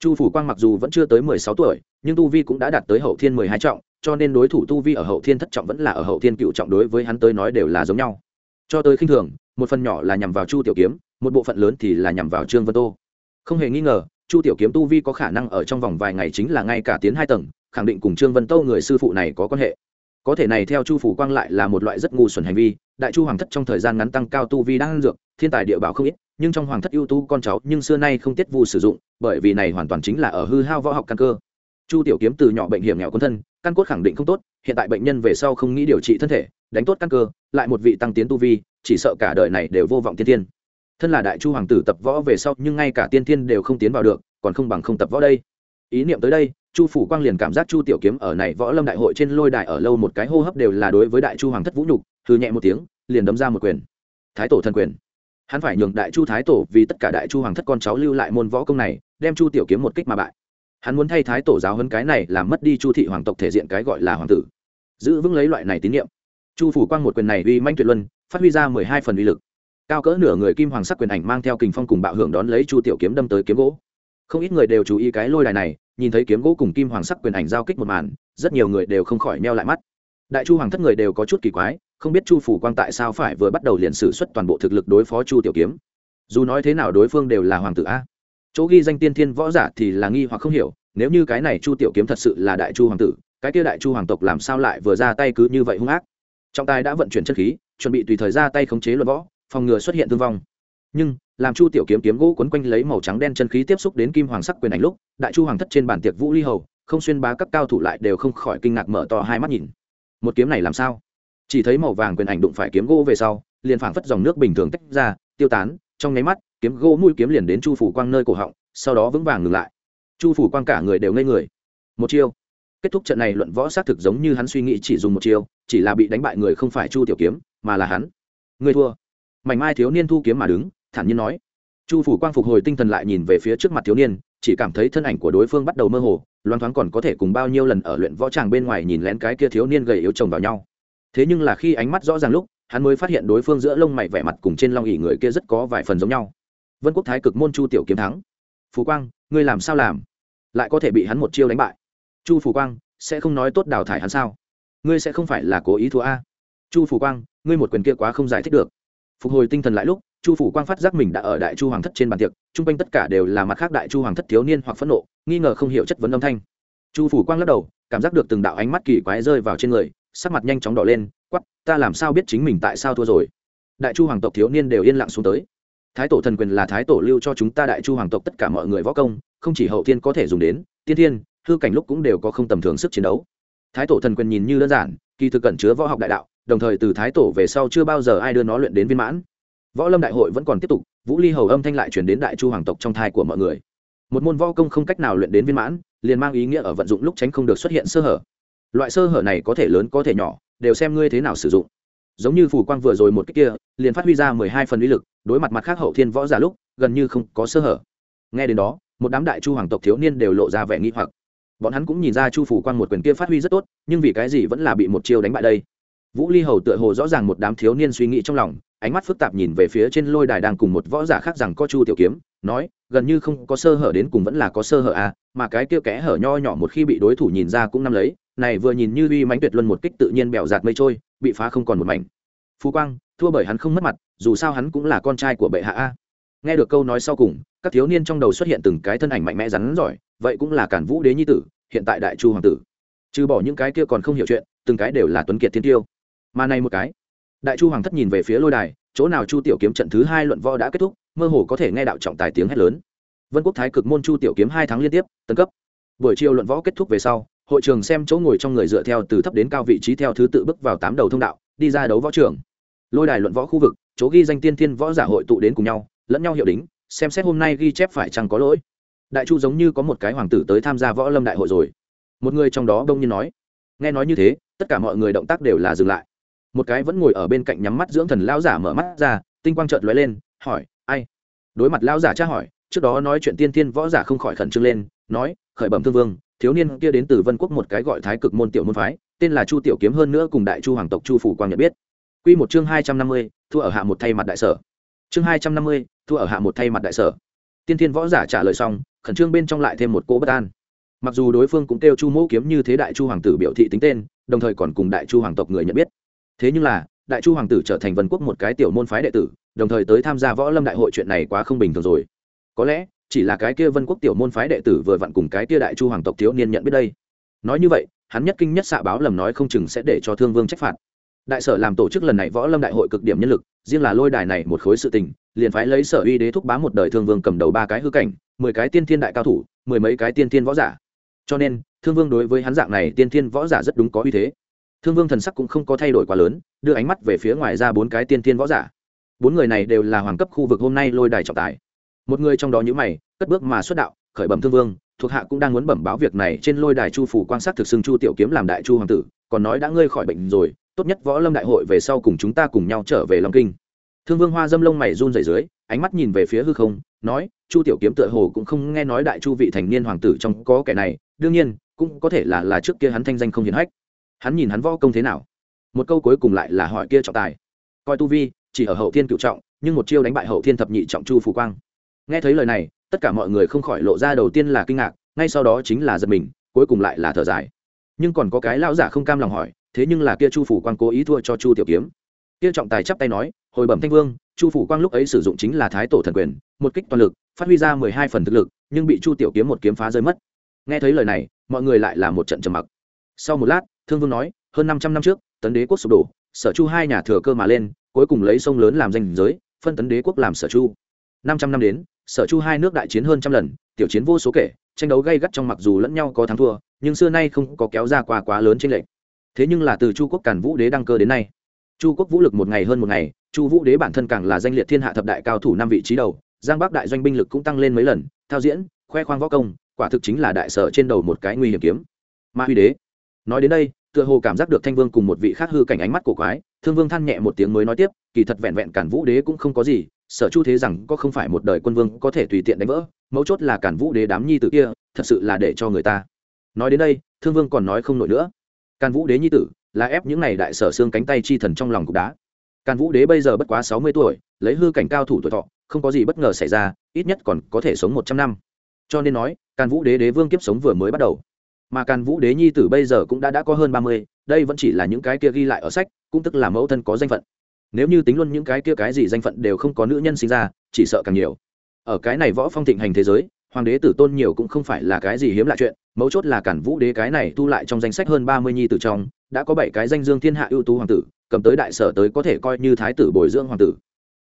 Chu phủ quang mặc dù vẫn chưa tới mười sáu tuổi, nhưng tu vi cũng đã đạt tới hậu thiên mười hai trọng, cho nên đối thủ tu vi ở hậu thiên thất trọng vẫn là ở hậu thiên cựu trọng đối với hắn tới nói đều là giống nhau. Cho tới khinh thường, một phần nhỏ là nhằm vào chu tiểu kiếm, một bộ phận lớn thì là nhằm vào trương vân tô. Không hề nghi ngờ chu tiểu kiếm tu vi có khả năng ở trong vòng vài ngày chính là ngay cả tiến hai tầng, khẳng định cùng trương vân tô người sư phụ này có quan hệ. Có thể này theo chu phủ quang lại là một loại rất ngu xuẩn hành vi, đại chu hoàng thất trong thời gian ngắn tăng cao tu vi đang dược, thiên tài địa bảo không ít, nhưng trong hoàng thất ưu tú con cháu nhưng xưa nay không tiết vu sử dụng, bởi vì này hoàn toàn chính là ở hư hao võ học căn cơ. Chu tiểu kiếm từ nhỏ bệnh hiểm nghèo quân thân, căn cốt khẳng định không tốt, hiện tại bệnh nhân về sau không nghĩ điều trị thân thể, đánh tốt căn cơ, lại một vị tăng tiến tu vi, chỉ sợ cả đời này đều vô vọng tiên tiên thân là đại chu hoàng tử tập võ về sau, nhưng ngay cả tiên thiên đều không tiến vào được, còn không bằng không tập võ đây. Ý niệm tới đây, chu phủ quang liền cảm giác chu tiểu kiếm ở này võ lâm đại hội trên lôi đài ở lâu một cái hô hấp đều là đối với đại chu hoàng thất vũ nhục thư nhẹ một tiếng, liền đấm ra một quyền. Thái tổ thân quyền. Hắn phải nhường đại chu thái tổ vì tất cả đại chu hoàng thất con cháu lưu lại môn võ công này, đem chu tiểu kiếm một kích mà bại. Hắn muốn thay thái tổ giáo hơn cái này làm mất đi chu thị hoàng tộc thể diện cái gọi là hoàng tử. Giữ vững lấy loại này tín nhiệm chu phủ quang một quyền này uy manh tuyệt luân, phát huy ra mười hai phần uy lực cao cỡ nửa người kim hoàng sắc quyền ảnh mang theo kình phong cùng bạo hưởng đón lấy chu tiểu kiếm đâm tới kiếm gỗ. Không ít người đều chú ý cái lôi đài này, nhìn thấy kiếm gỗ cùng kim hoàng sắc quyền ảnh giao kích một màn, rất nhiều người đều không khỏi meo lại mắt. Đại chu hoàng thất người đều có chút kỳ quái, không biết chu phủ quang tại sao phải vừa bắt đầu liền sử xuất toàn bộ thực lực đối phó chu tiểu kiếm. Dù nói thế nào đối phương đều là hoàng tử a. Chỗ ghi danh tiên thiên võ giả thì là nghi hoặc không hiểu, nếu như cái này chu tiểu kiếm thật sự là đại chu hoàng tử, cái kia đại chu hoàng tộc làm sao lại vừa ra tay cứ như vậy hung ác. Trọng tài đã vận chuyển chất khí, chuẩn bị tùy thời ra tay khống chế luật võ phòng ngừa xuất hiện thương vong. Nhưng, làm chu tiểu kiếm kiếm gỗ quấn quanh lấy màu trắng đen chân khí tiếp xúc đến kim hoàng sắc quyền ảnh lúc, đại chu hoàng thất trên bàn tiệc vũ ly hầu, không xuyên bá các cao thủ lại đều không khỏi kinh ngạc mở to hai mắt nhìn. Một kiếm này làm sao? Chỉ thấy màu vàng quyền ảnh đụng phải kiếm gỗ về sau, liền phảng phất dòng nước bình thường tách ra, tiêu tán, trong nháy mắt, kiếm gỗ mũi kiếm liền đến chu phủ quang nơi cổ họng, sau đó vững vàng ngừng lại. Chu phủ quang cả người đều ngây người. Một chiêu. Kết thúc trận này luận võ xác thực giống như hắn suy nghĩ chỉ dùng một chiêu, chỉ là bị đánh bại người không phải chu tiểu kiếm, mà là hắn. Người thua mảnh mai thiếu niên thu kiếm mà đứng, thản nhiên nói. Chu phủ quang phục hồi tinh thần lại nhìn về phía trước mặt thiếu niên, chỉ cảm thấy thân ảnh của đối phương bắt đầu mơ hồ, loan thoáng còn có thể cùng bao nhiêu lần ở luyện võ tràng bên ngoài nhìn lén cái kia thiếu niên gầy yếu chồng vào nhau. Thế nhưng là khi ánh mắt rõ ràng lúc, hắn mới phát hiện đối phương giữa lông mày vẻ mặt cùng trên long ỉ người kia rất có vài phần giống nhau. Vân quốc thái cực môn chu tiểu kiếm thắng. Phú quang, ngươi làm sao làm? Lại có thể bị hắn một chiêu đánh bại. Chu phủ quang, sẽ không nói tốt đào thải hắn sao? Ngươi sẽ không phải là cố ý thua a. Chu phủ quang, ngươi một quyền kia quá không giải thích được phục hồi tinh thần lại lúc, chu phủ quang phát giác mình đã ở đại chu hoàng thất trên bàn tiệc, chung quanh tất cả đều là mặt khác đại chu hoàng thất thiếu niên hoặc phẫn nộ, nghi ngờ không hiểu chất vấn âm thanh. Chu phủ quang lắc đầu, cảm giác được từng đạo ánh mắt kỳ quái rơi vào trên người, sắc mặt nhanh chóng đỏ lên quắp ta làm sao biết chính mình tại sao thua rồi? Đại chu hoàng tộc thiếu niên đều yên lặng xuống tới. Thái tổ thần quyền là thái tổ lưu cho chúng ta đại chu hoàng tộc tất cả mọi người võ công, không chỉ hậu thiên có thể dùng đến, tiên thiên, hư cảnh lúc cũng đều có không tầm thường sức chiến đấu. Thái tổ thần quyền nhìn như đơn giản, kỳ thực cẩn chứa võ học đại đạo đồng thời từ thái tổ về sau chưa bao giờ ai đưa nó luyện đến viên mãn. Võ lâm đại hội vẫn còn tiếp tục, vũ ly hầu âm thanh lại chuyển đến đại chu hoàng tộc trong thai của mọi người. Một môn võ công không cách nào luyện đến viên mãn, liền mang ý nghĩa ở vận dụng lúc tránh không được xuất hiện sơ hở. Loại sơ hở này có thể lớn có thể nhỏ, đều xem ngươi thế nào sử dụng. Giống như phủ quang vừa rồi một cách kia, liền phát huy ra mười hai phần uy lực, đối mặt mặt khác hậu thiên võ giả lúc, gần như không có sơ hở. Nghe đến đó, một đám đại chu hoàng tộc thiếu niên đều lộ ra vẻ nghi hoặc. Bọn hắn cũng nhìn ra chu phủ quang một quyền kia phát huy rất tốt, nhưng vì cái gì vẫn là bị một chiêu đánh bại đây? Vũ ly hầu tựa hồ rõ ràng một đám thiếu niên suy nghĩ trong lòng, ánh mắt phức tạp nhìn về phía trên lôi đài đang cùng một võ giả khác rằng có chu tiểu kiếm, nói, gần như không có sơ hở đến cùng vẫn là có sơ hở à mà cái kia kẽ hở nho nhỏ một khi bị đối thủ nhìn ra cũng nắm lấy, này vừa nhìn như uy mãnh tuyệt luân một kích tự nhiên bẹo giạt mây trôi, bị phá không còn một mảnh. Phú quang, thua bởi hắn không mất mặt, dù sao hắn cũng là con trai của bệ hạ a. Nghe được câu nói sau cùng, các thiếu niên trong đầu xuất hiện từng cái thân ảnh mạnh mẽ rắn giỏi, vậy cũng là cản vũ đế nhi tử, hiện tại đại chu hoàng tử. Trừ bỏ những cái kia còn không hiểu chuyện, từng cái đều là tuấn kiệt thiên tiêu mà này một cái. Đại chu hoàng thất nhìn về phía lôi đài, chỗ nào chu tiểu kiếm trận thứ hai luận võ đã kết thúc, mơ hồ có thể nghe đạo trọng tài tiếng hét lớn. Vân quốc thái cực môn chu tiểu kiếm hai tháng liên tiếp, tấn cấp. Buổi chiều luận võ kết thúc về sau, hội trường xem chỗ ngồi trong người dựa theo từ thấp đến cao vị trí theo thứ tự bước vào tám đầu thông đạo, đi ra đấu võ trường. Lôi đài luận võ khu vực, chỗ ghi danh tiên thiên võ giả hội tụ đến cùng nhau, lẫn nhau hiệu đính, xem xét hôm nay ghi chép phải chăng có lỗi. Đại chu giống như có một cái hoàng tử tới tham gia võ lâm đại hội rồi. Một người trong đó đông như nói, nghe nói như thế, tất cả mọi người động tác đều là dừng lại một cái vẫn ngồi ở bên cạnh nhắm mắt dưỡng thần lao giả mở mắt ra tinh quang trợt lóe lên hỏi ai đối mặt lao giả tra hỏi trước đó nói chuyện tiên thiên võ giả không khỏi khẩn trương lên nói khởi bẩm thương vương thiếu niên kia đến từ vân quốc một cái gọi thái cực môn tiểu môn phái tên là chu tiểu kiếm hơn nữa cùng đại chu hoàng tộc chu phủ quang nhận biết Quy một chương hai trăm năm mươi, thua ở hạ một thay mặt đại sở. Chương hai trăm năm mươi, thua ở hạ một thay mặt đại sở. Tiên Thiên võ giả trả lời xong, khẩn trương bên trong lại thêm một cỗ bất an. Mặc dù đối phương cũng kêu Chu Mẫu kiếm như thế đại chu hoàng tử biểu thị tính tên, đồng thời còn cùng đại chu hoàng tộc người nhận biết. Thế nhưng là, đại chu hoàng tử trở thành vân quốc một cái tiểu môn phái đệ tử, đồng thời tới tham gia võ lâm đại hội chuyện này quá không bình thường rồi. Có lẽ, chỉ là cái kia vân quốc tiểu môn phái đệ tử vừa vặn cùng cái kia đại chu hoàng tộc thiếu niên nhận biết đây. Nói như vậy hắn nhất kinh nhất xạ báo lầm nói không chừng sẽ để cho thương vương trách phạt. Đại sở làm tổ chức lần này võ lâm đại hội cực điểm nhân lực riêng là lôi đài này một khối sự tình liền phái lấy sở uy đế thúc bá một đời thương vương cầm đầu ba cái hư cảnh mười cái tiên thiên đại cao thủ mười mấy cái tiên thiên võ giả. Cho nên thương vương đối với hắn dạng này tiên thiên võ giả rất đúng có uy thế thương vương thần sắc cũng không có thay đổi quá lớn, đưa ánh mắt về phía ngoài ra bốn cái tiên thiên võ giả. Bốn người này đều là hoàng cấp khu vực hôm nay lôi đài trọng tài. Một người trong đó nhữ mày, cất bước mà xuất đạo, khởi bẩm thương vương, thuộc hạ cũng đang muốn bẩm báo việc này trên lôi đài chu phủ quan sát thực xưng chu tiểu kiếm làm đại chu hoàng tử, còn nói đã ngơi khỏi bệnh rồi, tốt nhất võ lâm đại hội về sau cùng chúng ta cùng nhau trở về long kinh. Thương vương hoa dâm lông mày run rẩy dưới, ánh mắt nhìn về phía hư không, nói, chu tiểu kiếm tựa hồ cũng không nghe nói đại chu vị thành niên hoàng tử trong có kẻ này, đương nhiên, cũng có thể là là trước kia hắn thanh danh không hiển hách hắn nhìn hắn võ công thế nào? Một câu cuối cùng lại là hỏi kia trọng tài. Coi tu vi, chỉ ở hậu thiên cựu trọng, nhưng một chiêu đánh bại hậu thiên thập nhị trọng chu phù quang. Nghe thấy lời này, tất cả mọi người không khỏi lộ ra đầu tiên là kinh ngạc, ngay sau đó chính là giật mình, cuối cùng lại là thở dài. Nhưng còn có cái lão giả không cam lòng hỏi, thế nhưng là kia chu phủ quang cố ý thua cho chu tiểu kiếm. Kia trọng tài chắp tay nói, hồi bẩm thanh vương, chu phủ quang lúc ấy sử dụng chính là thái tổ thần quyền, một kích toàn lực, phát huy ra mười hai phần thực lực, nhưng bị chu tiểu kiếm một kiếm phá rơi mất. Nghe thấy lời này, mọi người lại là một trận trầm mặc. Sau một lát thương vương nói, hơn năm trăm năm trước, tấn đế quốc sụp đổ, sở chu hai nhà thừa cơ mà lên, cuối cùng lấy sông lớn làm danh giới, phân tấn đế quốc làm sở chu năm trăm năm đến, sở chu hai nước đại chiến hơn trăm lần, tiểu chiến vô số kể, tranh đấu gay gắt trong mặc dù lẫn nhau có thắng thua, nhưng xưa nay không có kéo ra qua quá lớn trên lệ. thế nhưng là từ chu quốc cản vũ đế đăng cơ đến nay, chu quốc vũ lực một ngày hơn một ngày, chu vũ đế bản thân càng là danh liệt thiên hạ thập đại cao thủ năm vị trí đầu, giang bắc đại doanh binh lực cũng tăng lên mấy lần, thao diễn, khoe khoang võ công, quả thực chính là đại sở trên đầu một cái nguy hiểm kiếm ma huy đế, nói đến đây tựa hồ cảm giác được thanh vương cùng một vị khác hư cảnh ánh mắt của quái, thương vương than nhẹ một tiếng mới nói tiếp, kỳ thật vẹn vẹn cản vũ đế cũng không có gì, sở chu thế rằng có không phải một đời quân vương có thể tùy tiện đánh vỡ, mấu chốt là cản vũ đế đám nhi tử kia, thật sự là để cho người ta. Nói đến đây, thương vương còn nói không nổi nữa. Càn vũ đế nhi tử, là ép những này đại sở xương cánh tay chi thần trong lòng cục đá. Càn vũ đế bây giờ bất quá sáu mươi tuổi, lấy hư cảnh cao thủ tuổi thọ, không có gì bất ngờ xảy ra, ít nhất còn có thể sống một trăm năm. Cho nên nói, càn vũ đế đế vương kiếp sống vừa mới bắt đầu mà càn vũ đế nhi tử bây giờ cũng đã đã có hơn ba mươi, đây vẫn chỉ là những cái kia ghi lại ở sách, cũng tức là mẫu thân có danh phận. Nếu như tính luôn những cái kia cái gì danh phận đều không có nữ nhân sinh ra, chỉ sợ càng nhiều. Ở cái này võ phong thịnh hành thế giới, hoàng đế tử tôn nhiều cũng không phải là cái gì hiếm lạ chuyện, mấu chốt là cản vũ đế cái này thu lại trong danh sách hơn ba mươi nhi tử trong, đã có bảy cái danh dương thiên hạ ưu tú hoàng tử, cầm tới đại sở tới có thể coi như thái tử bồi dưỡng hoàng tử.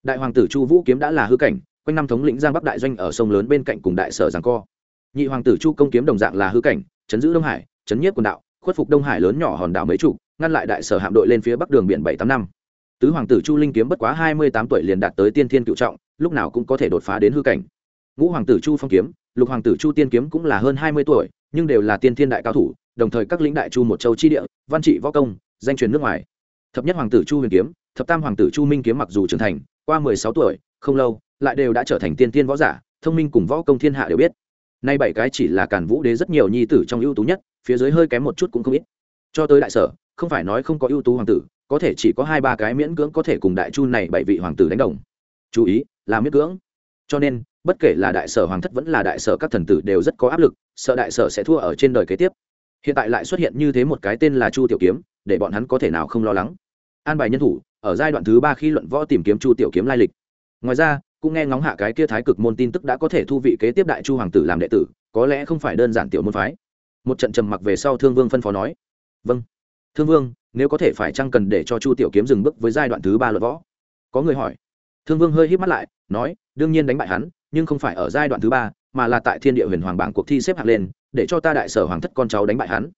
Đại hoàng tử chu vũ kiếm đã là hư cảnh, quanh năm thống lĩnh giang bắc đại doanh ở sông lớn bên cạnh cùng đại sở giang co. Nhị hoàng tử chu công kiếm đồng dạng là hư cảnh chấn giữ đông hải, chấn nhiếp quần đạo, khuất phục đông hải lớn nhỏ hòn đảo mấy trụ ngăn lại đại sở hạm đội lên phía bắc đường biển bảy tám năm. Tứ hoàng tử chu linh kiếm bất quá hai mươi tám tuổi liền đạt tới tiên thiên cựu trọng, lúc nào cũng có thể đột phá đến hư cảnh. Ngũ hoàng tử chu phong kiếm, lục hoàng tử chu tiên kiếm cũng là hơn hai mươi tuổi, nhưng đều là tiên thiên đại cao thủ, đồng thời các lĩnh đại chu một châu chi địa, văn trị võ công, danh truyền nước ngoài. Thập nhất hoàng tử chu huyền kiếm, thập tam hoàng tử chu minh kiếm mặc dù trưởng thành, qua mười sáu tuổi, không lâu, lại đều đã trở thành tiên tiên võ giả, thông minh cùng võ công thiên hạ đều biết nay bảy cái chỉ là càn vũ đế rất nhiều nhi tử trong ưu tú nhất, phía dưới hơi kém một chút cũng không ít. Cho tới đại sở, không phải nói không có ưu tú hoàng tử, có thể chỉ có hai ba cái miễn cưỡng có thể cùng đại chu này bảy vị hoàng tử đánh đồng. Chú ý, là miễn cưỡng. Cho nên, bất kể là đại sở hoàng thất vẫn là đại sở các thần tử đều rất có áp lực, sợ đại sở sẽ thua ở trên đời kế tiếp. Hiện tại lại xuất hiện như thế một cái tên là chu tiểu kiếm, để bọn hắn có thể nào không lo lắng. An bài nhân thủ, ở giai đoạn thứ ba khi luận võ tìm kiếm chu tiểu kiếm lai lịch. Ngoài ra cũng nghe ngóng hạ cái kia thái cực môn tin tức đã có thể thu vị kế tiếp đại chu hoàng tử làm đệ tử, có lẽ không phải đơn giản tiểu môn phái. Một trận trầm mặc về sau thương vương phân phó nói vâng thương vương, nếu có thể phải chăng cần để cho chu tiểu kiếm dừng bước với giai đoạn thứ ba luận võ? Có người hỏi. Thương vương hơi hít mắt lại, nói, đương nhiên đánh bại hắn, nhưng không phải ở giai đoạn thứ ba, mà là tại thiên địa huyền hoàng bảng cuộc thi xếp hạng lên, để cho ta đại sở hoàng thất con cháu đánh bại hắn.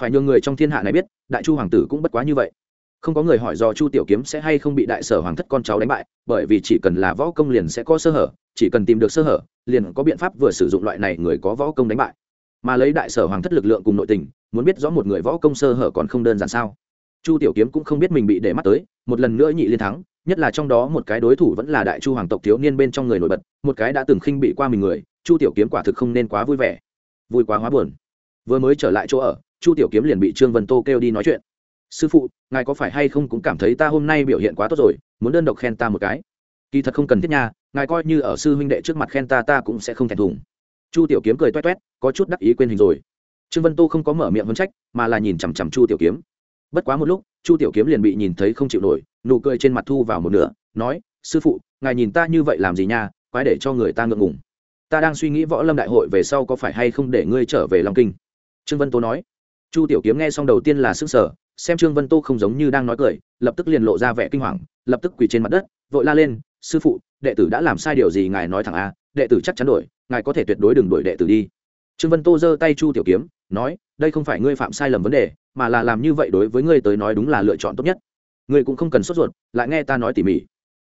Phải nhường người trong thiên hạ này biết, đại chu hoàng tử cũng bất quá như vậy không có người hỏi do chu tiểu kiếm sẽ hay không bị đại sở hoàng thất con cháu đánh bại, bởi vì chỉ cần là võ công liền sẽ có sơ hở, chỉ cần tìm được sơ hở, liền có biện pháp vừa sử dụng loại này người có võ công đánh bại. Mà lấy đại sở hoàng thất lực lượng cùng nội tình, muốn biết rõ một người võ công sơ hở còn không đơn giản sao? Chu tiểu kiếm cũng không biết mình bị để mắt tới, một lần nữa nhị liên thắng, nhất là trong đó một cái đối thủ vẫn là đại chu hoàng tộc thiếu niên bên trong người nổi bật, một cái đã từng khinh bị qua mình người, chu tiểu kiếm quả thực không nên quá vui vẻ. Vui quá hóa buồn. Vừa mới trở lại chỗ ở, chu tiểu kiếm liền bị trương vân tô kêu đi nói chuyện sư phụ, ngài có phải hay không cũng cảm thấy ta hôm nay biểu hiện quá tốt rồi, muốn đơn độc khen ta một cái? Kỳ thật không cần thiết nha, ngài coi như ở sư huynh đệ trước mặt khen ta ta cũng sẽ không thèm thùng. Chu tiểu kiếm cười toét toét, có chút đắc ý quên hình rồi. Trương vân tô không có mở miệng hơn trách, mà là nhìn chằm chằm chu tiểu kiếm. Bất quá một lúc, chu tiểu kiếm liền bị nhìn thấy không chịu nổi, nụ cười trên mặt thu vào một nửa, nói, sư phụ, ngài nhìn ta như vậy làm gì nha, quái để cho người ta ngượng ngùng. Ta đang suy nghĩ võ lâm đại hội về sau có phải hay không để ngươi trở về long kinh. Trương vân tô nói. Chu tiểu kiếm nghe xong đầu tiên là sức sở xem trương vân tô không giống như đang nói cười lập tức liền lộ ra vẻ kinh hoàng lập tức quỳ trên mặt đất vội la lên sư phụ đệ tử đã làm sai điều gì ngài nói thẳng a đệ tử chắc chắn đổi ngài có thể tuyệt đối đừng đổi đệ tử đi trương vân tô giơ tay chu tiểu kiếm nói đây không phải ngươi phạm sai lầm vấn đề mà là làm như vậy đối với ngươi tới nói đúng là lựa chọn tốt nhất ngươi cũng không cần sốt ruột lại nghe ta nói tỉ mỉ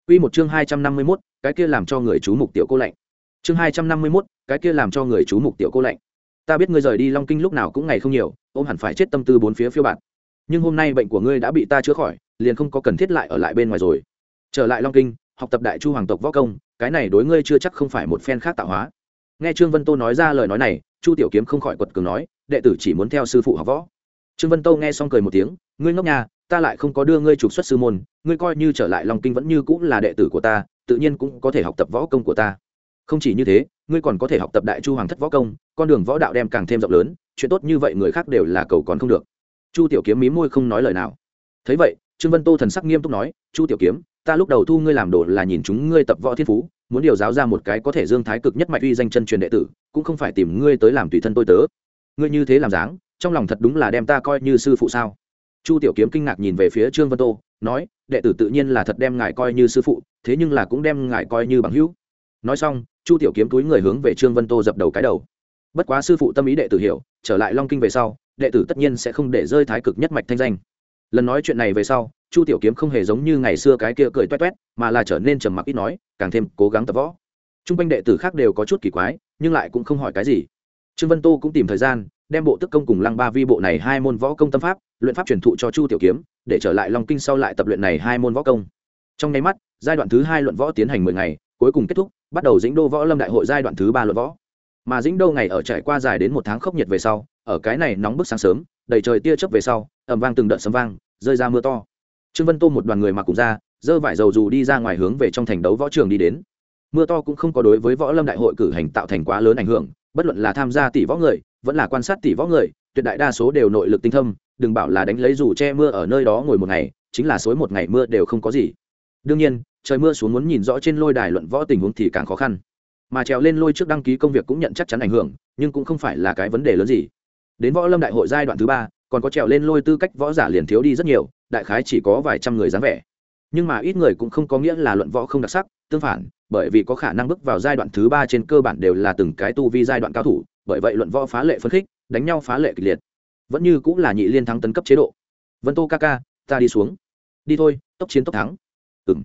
Quy một chương hai trăm năm mươi 251, cái kia làm cho người chú mục tiểu cô lạnh. Chương hai trăm năm mươi 251, cái kia làm cho người chú mục tiểu cô lạnh. Ta biết ngươi rời đi Long Kinh lúc nào cũng ngày không nhiều, ôm hẳn phải chết tâm tư bốn phía phiêu bạt. Nhưng hôm nay bệnh của ngươi đã bị ta chữa khỏi, liền không có cần thiết lại ở lại bên ngoài rồi. Trở lại Long Kinh, học tập Đại Chu hoàng tộc võ công, cái này đối ngươi chưa chắc không phải một phen khác tạo hóa. Nghe Trương Vân Tô nói ra lời nói này, Chu Tiểu Kiếm không khỏi quật cường nói, đệ tử chỉ muốn theo sư phụ học võ trương vân Tô nghe xong cười một tiếng ngươi ngốc nhà ta lại không có đưa ngươi trục xuất sư môn ngươi coi như trở lại long kinh vẫn như cũng là đệ tử của ta tự nhiên cũng có thể học tập võ công của ta không chỉ như thế ngươi còn có thể học tập đại chu hoàng thất võ công con đường võ đạo đem càng thêm rộng lớn chuyện tốt như vậy người khác đều là cầu còn không được chu tiểu kiếm mí môi không nói lời nào. Thấy vậy, trương vân tô thần sắc nghiêm túc nói, chu tiểu kiếm, ta lúc đầu thu ngươi làm đồ là nhìn chúng ngươi tập võ thiên phú, muốn điều giáo ra một cái có thể dương thái cực nhất mạch uy danh chân truyền đệ tử, cũng không phải tìm ngươi tới làm tùy thân tôi tớ. Ngươi như thế làm dáng, trong lòng thật đúng là đem ta coi như sư phụ sao? Chu tiểu kiếm kinh ngạc nhìn về phía trương vân tô, nói, đệ tử tự nhiên là thật đem ngài coi như sư phụ, thế nhưng là cũng đem ngài coi như bằng hữu. Nói xong, chu tiểu kiếm túi người hướng về trương vân tô dập đầu cái đầu. Bất quá sư phụ tâm ý đệ tử hiểu, trở lại long kinh về sau đệ tử tất nhiên sẽ không để rơi thái cực nhất mạch thanh danh. Lần nói chuyện này về sau, chu tiểu kiếm không hề giống như ngày xưa cái kia cười toét toét, mà là trở nên trầm mặc ít nói, càng thêm cố gắng tập võ. T r u n g quanh đệ tử khác đều có chút kỳ quái, nhưng lại cũng không hỏi cái gì. Trương vân tô cũng tìm thời gian, đem bộ tức công cùng lăng ba vi bộ này hai môn võ công tâm pháp, luyện pháp truyền thụ cho chu tiểu kiếm, để trở lại long kinh sau lại tập luyện này hai môn võ công. Trong nháy mắt, giai đoạn thứ hai luận võ tiến hành mười ngày, cuối cùng kết thúc, bắt đầu dĩnh đô võ lâm đại hội giai đoạn thứ ba luận võ. Mà dĩnh đô ngày ở trải qua dài đến một tháng khốc nhiệt về sau ở cái này nóng bức sáng sớm, đầy trời tia chớp về sau ẩm vang từng đợt sấm vang, rơi ra mưa to. Trương vân tô một đoàn người mặc cùng ra dơ vải dầu dù đi ra ngoài hướng về trong thành đấu võ trường đi đến. Mưa to cũng không có đối với võ lâm đại hội cử hành tạo thành quá lớn ảnh hưởng, bất luận là tham gia tỷ võ người, vẫn là quan sát tỷ võ người, tuyệt đại đa số đều nội lực tinh thâm, đừng bảo là đánh lấy dù che mưa ở nơi đó ngồi một ngày, chính là suối một ngày mưa đều không có gì. Đương nhiên, trời mưa xuống muốn nhìn rõ trên lôi đài luận võ tình huống thì càng khó khăn. Mà trèo lên lôi trước đăng ký công việc cũng nhận chắc chắn ảnh hưởng, nhưng cũng không phải là cái vấn đề lớn gì đến võ lâm đại hội giai đoạn thứ ba, còn có trèo lên lôi tư cách võ giả liền thiếu đi rất nhiều, đại khái chỉ có vài trăm người dáng vẻ. Nhưng mà ít người cũng không có nghĩa là luận võ không đặc sắc, tương phản, bởi vì có khả năng bước vào giai đoạn thứ ba trên cơ bản đều là từng cái tu vi giai đoạn cao thủ, bởi vậy luận võ phá lệ phấn khích, đánh nhau phá lệ kịch liệt. Vẫn như cũng là nhị liên thắng tấn cấp chế độ. Vân tô ca ca, ta đi xuống. Đi thôi, tốc chiến tốc thắng. Ừng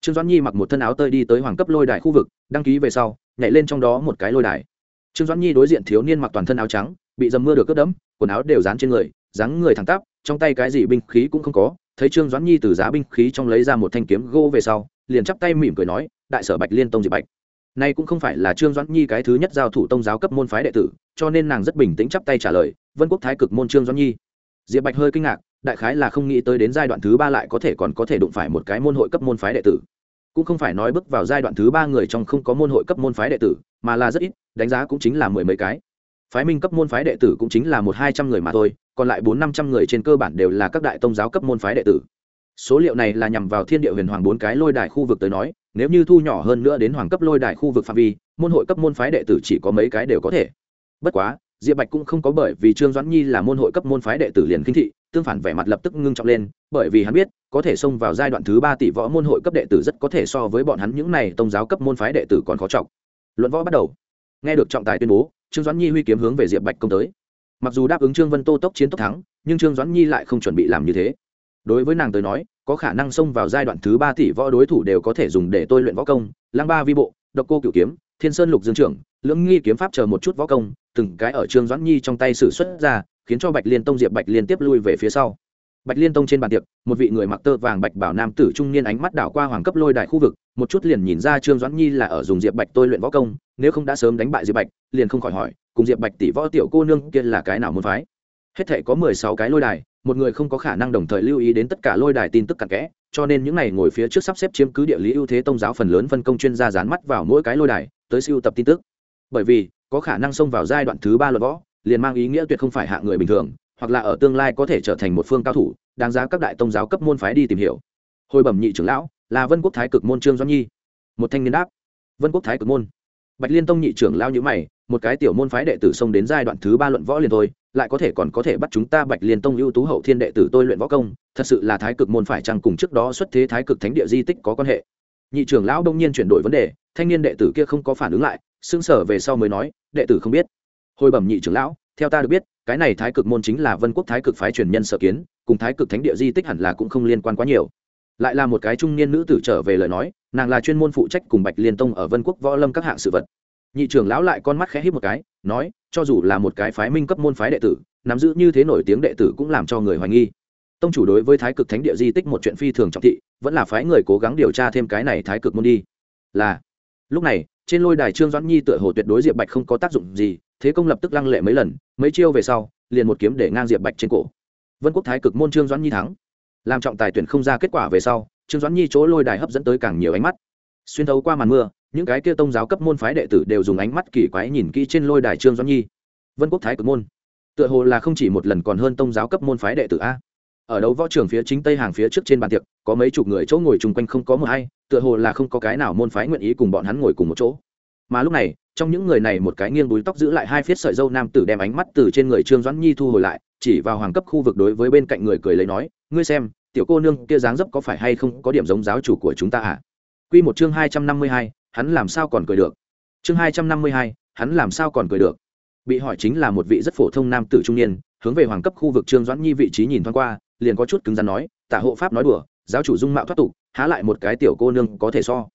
trương doãn nhi mặc một thân áo tơi đi tới hoàng cấp lôi đài khu vực, đăng ký về sau, nhảy lên trong đó một cái lôi đài. Trương doãn nhi đối diện thiếu niên mặc toàn thân áo trắng bị dầm mưa được cướp đẫm, quần áo đều dán trên người, dáng người thẳng tắp, trong tay cái gì binh khí cũng không có, thấy trương doãn nhi từ giá binh khí trong lấy ra một thanh kiếm gỗ về sau, liền chắp tay mỉm cười nói, đại sở bạch liên tông diệp bạch. Nay cũng không phải là trương doãn nhi cái thứ nhất giao thủ tông giáo cấp môn phái đệ tử, cho nên nàng rất bình tĩnh chắp tay trả lời, vân quốc thái cực môn trương doãn nhi. Diệp bạch hơi kinh ngạc, đại khái là không nghĩ tới đến giai đoạn thứ ba lại có thể còn có thể đụng phải một cái môn hội cấp môn phái đệ tử. Cũng không phải nói bước vào giai đoạn thứ ba người trong không có môn hội cấp môn phái đệ tử, mà là rất ít, đánh giá cũng chính là mười mấy cái phái minh cấp môn phái đệ tử cũng chính là một hai trăm người mà thôi, còn lại bốn năm trăm người trên cơ bản đều là các đại tông giáo cấp môn phái đệ tử. Số liệu này là nhằm vào thiên địa huyền hoàng bốn cái lôi đài khu vực tới nói, nếu như thu nhỏ hơn nữa đến hoàng cấp lôi đài khu vực phạm vi, môn hội cấp môn phái đệ tử chỉ có mấy cái đều có thể. Bất quá, diệp bạch cũng không có bởi vì trương doãn nhi là môn hội cấp môn phái đệ tử liền kinh thị, tương phản vẻ mặt lập tức ngưng trọng lên, bởi vì hắn biết, có thể xông vào giai đoạn thứ ba tỷ võ môn hội cấp đệ tử rất có thể so với bọn hắn những này tông giáo cấp môn phái đệ tử còn khó trọng luận võ bắt đầu. Nghe được trọng tài tuyên bố trương doãn nhi huy kiếm hướng về diệp bạch công tới. Mặc dù đáp ứng trương vân tô tốc chiến tốc thắng, nhưng trương doãn nhi lại không chuẩn bị làm như thế. Đối với nàng tới nói, có khả năng xông vào giai đoạn thứ ba tỷ võ đối thủ đều có thể dùng để tôi luyện võ công. Lang ba vi bộ, độc cô cựu kiếm, thiên sơn lục dương trưởng, lưỡng nghi kiếm pháp chờ một chút võ công, từng cái ở trương doãn nhi trong tay sử xuất ra, khiến cho bạch liên tông diệp bạch liên tiếp lui về phía sau bạch liên tông trên bàn tiệc, một vị người mặc tơ vàng bạch bảo nam tử trung niên ánh mắt đảo qua hoàng cấp lôi đại khu vực, một chút liền nhìn ra trương doãn nhi là ở dùng diệp bạch tôi luyện võ công, nếu không đã sớm đánh bại diệp bạch, liền không khỏi hỏi, cùng diệp bạch tỷ võ tiểu cô nương kia là cái nào muốn phái? Hết thể có mười sáu cái lôi đài, một người không có khả năng đồng thời lưu ý đến tất cả lôi đài tin tức cặn kẽ, cho nên những này ngồi phía trước sắp xếp chiếm cứ địa lý ưu thế tôn giáo phần lớn phân công chuyên gia dán mắt vào mỗi cái lôi đài, tới siêu tập tin tức. Bởi vì, có khả năng xông vào giai đoạn thứ ba luật võ, liền mang ý nghĩa tuyệt không phải hạ người bình thường hoặc là ở tương lai có thể trở thành một phương cao thủ, đáng giá các đại tông giáo cấp môn phái đi tìm hiểu. Hồi bẩm nhị trưởng lão, là vân quốc thái cực môn trương doãn nhi. Một thanh niên đáp. Vân quốc thái cực môn. Bạch liên tông nhị trưởng lao nhữ mày, một cái tiểu môn phái đệ tử xông đến giai đoạn thứ ba luận võ liền thôi, lại có thể còn có thể bắt chúng ta bạch liên tông ưu tú hậu thiên đệ tử tôi luyện võ công, thật sự là thái cực môn phải chăng cùng trước đó xuất thế thái cực thánh địa di tích có quan hệ? Nhị trưởng lão đông nhiên chuyển đổi vấn đề, thanh niên đệ tử kia không có phản ứng lại xưng sở về sau mới nói, đệ tử không biết. Hồi bẩm nhị trưởng lão, theo ta được biết cái này thái cực môn chính là vân quốc thái cực phái truyền nhân sở kiến, cùng thái cực thánh địa di tích hẳn là cũng không liên quan quá nhiều. Lại là một cái trung niên nữ tử trở về lời nói, nàng là chuyên môn phụ trách cùng bạch liên tông ở vân quốc võ lâm các hạng sự vật. Nhị trưởng lão lại con mắt khẽ hít một cái, nói, cho dù là một cái phái minh cấp môn phái đệ tử, nắm giữ như thế nổi tiếng đệ tử cũng làm cho người hoài nghi. Tông chủ đối với thái cực thánh địa di tích một chuyện phi thường trọng thị, vẫn là phái người cố gắng điều tra thêm cái này thái cực môn đi. Là, lúc này, trên lôi đài trương doãn nhi tựa hồ tuyệt đối diệp bạch không có tác dụng gì thế công lập tức lăng lệ mấy lần, mấy chiêu về sau, liền một kiếm để ngang diệp bạch trên cổ. Vân quốc thái cực môn trương doãn nhi thắng. Làm trọng tài tuyển không ra kết quả về sau, trương doãn nhi chỗ lôi đài hấp dẫn tới càng nhiều ánh mắt. Xuyên thấu qua màn mưa, những cái kia tông giáo cấp môn phái đệ tử đều dùng ánh mắt kỳ quái nhìn kỹ trên lôi đài trương doãn nhi. Vân quốc thái cực môn. Tựa hồ là không chỉ một lần còn hơn tông giáo cấp môn phái đệ tử a. Ở đấu võ trường phía chính tây hàng phía trước trên bàn tiệc, có mấy chục người chỗ ngồi chung quanh không có một hay tựa hồ là không có cái nào môn phái nguyện ý cùng bọn hắn ngồi cùng một chỗ. Mà lúc này trong những người này một cái nghiêng đuôi tóc giữ lại hai phiết sợi dâu nam tử đem ánh mắt từ trên người trương doãn nhi thu hồi lại, chỉ vào hoàng cấp khu vực đối với bên cạnh người cười lấy nói, ngươi xem, tiểu cô nương kia dáng dấp có phải hay không có điểm giống giáo chủ của chúng ta à? Quy một chương hai trăm năm mươi hai, hắn làm sao còn cười được? Chương hai trăm năm mươi hai, hắn làm sao còn cười được? Bị hỏi chính là một vị rất phổ thông nam tử trung niên, hướng về hoàng cấp khu vực trương doãn nhi vị trí nhìn thoáng qua, liền có chút cứng rắn nói, tả hộ pháp nói đùa, giáo chủ dung mạo thoát tục, há lại một cái tiểu cô nương có thể so.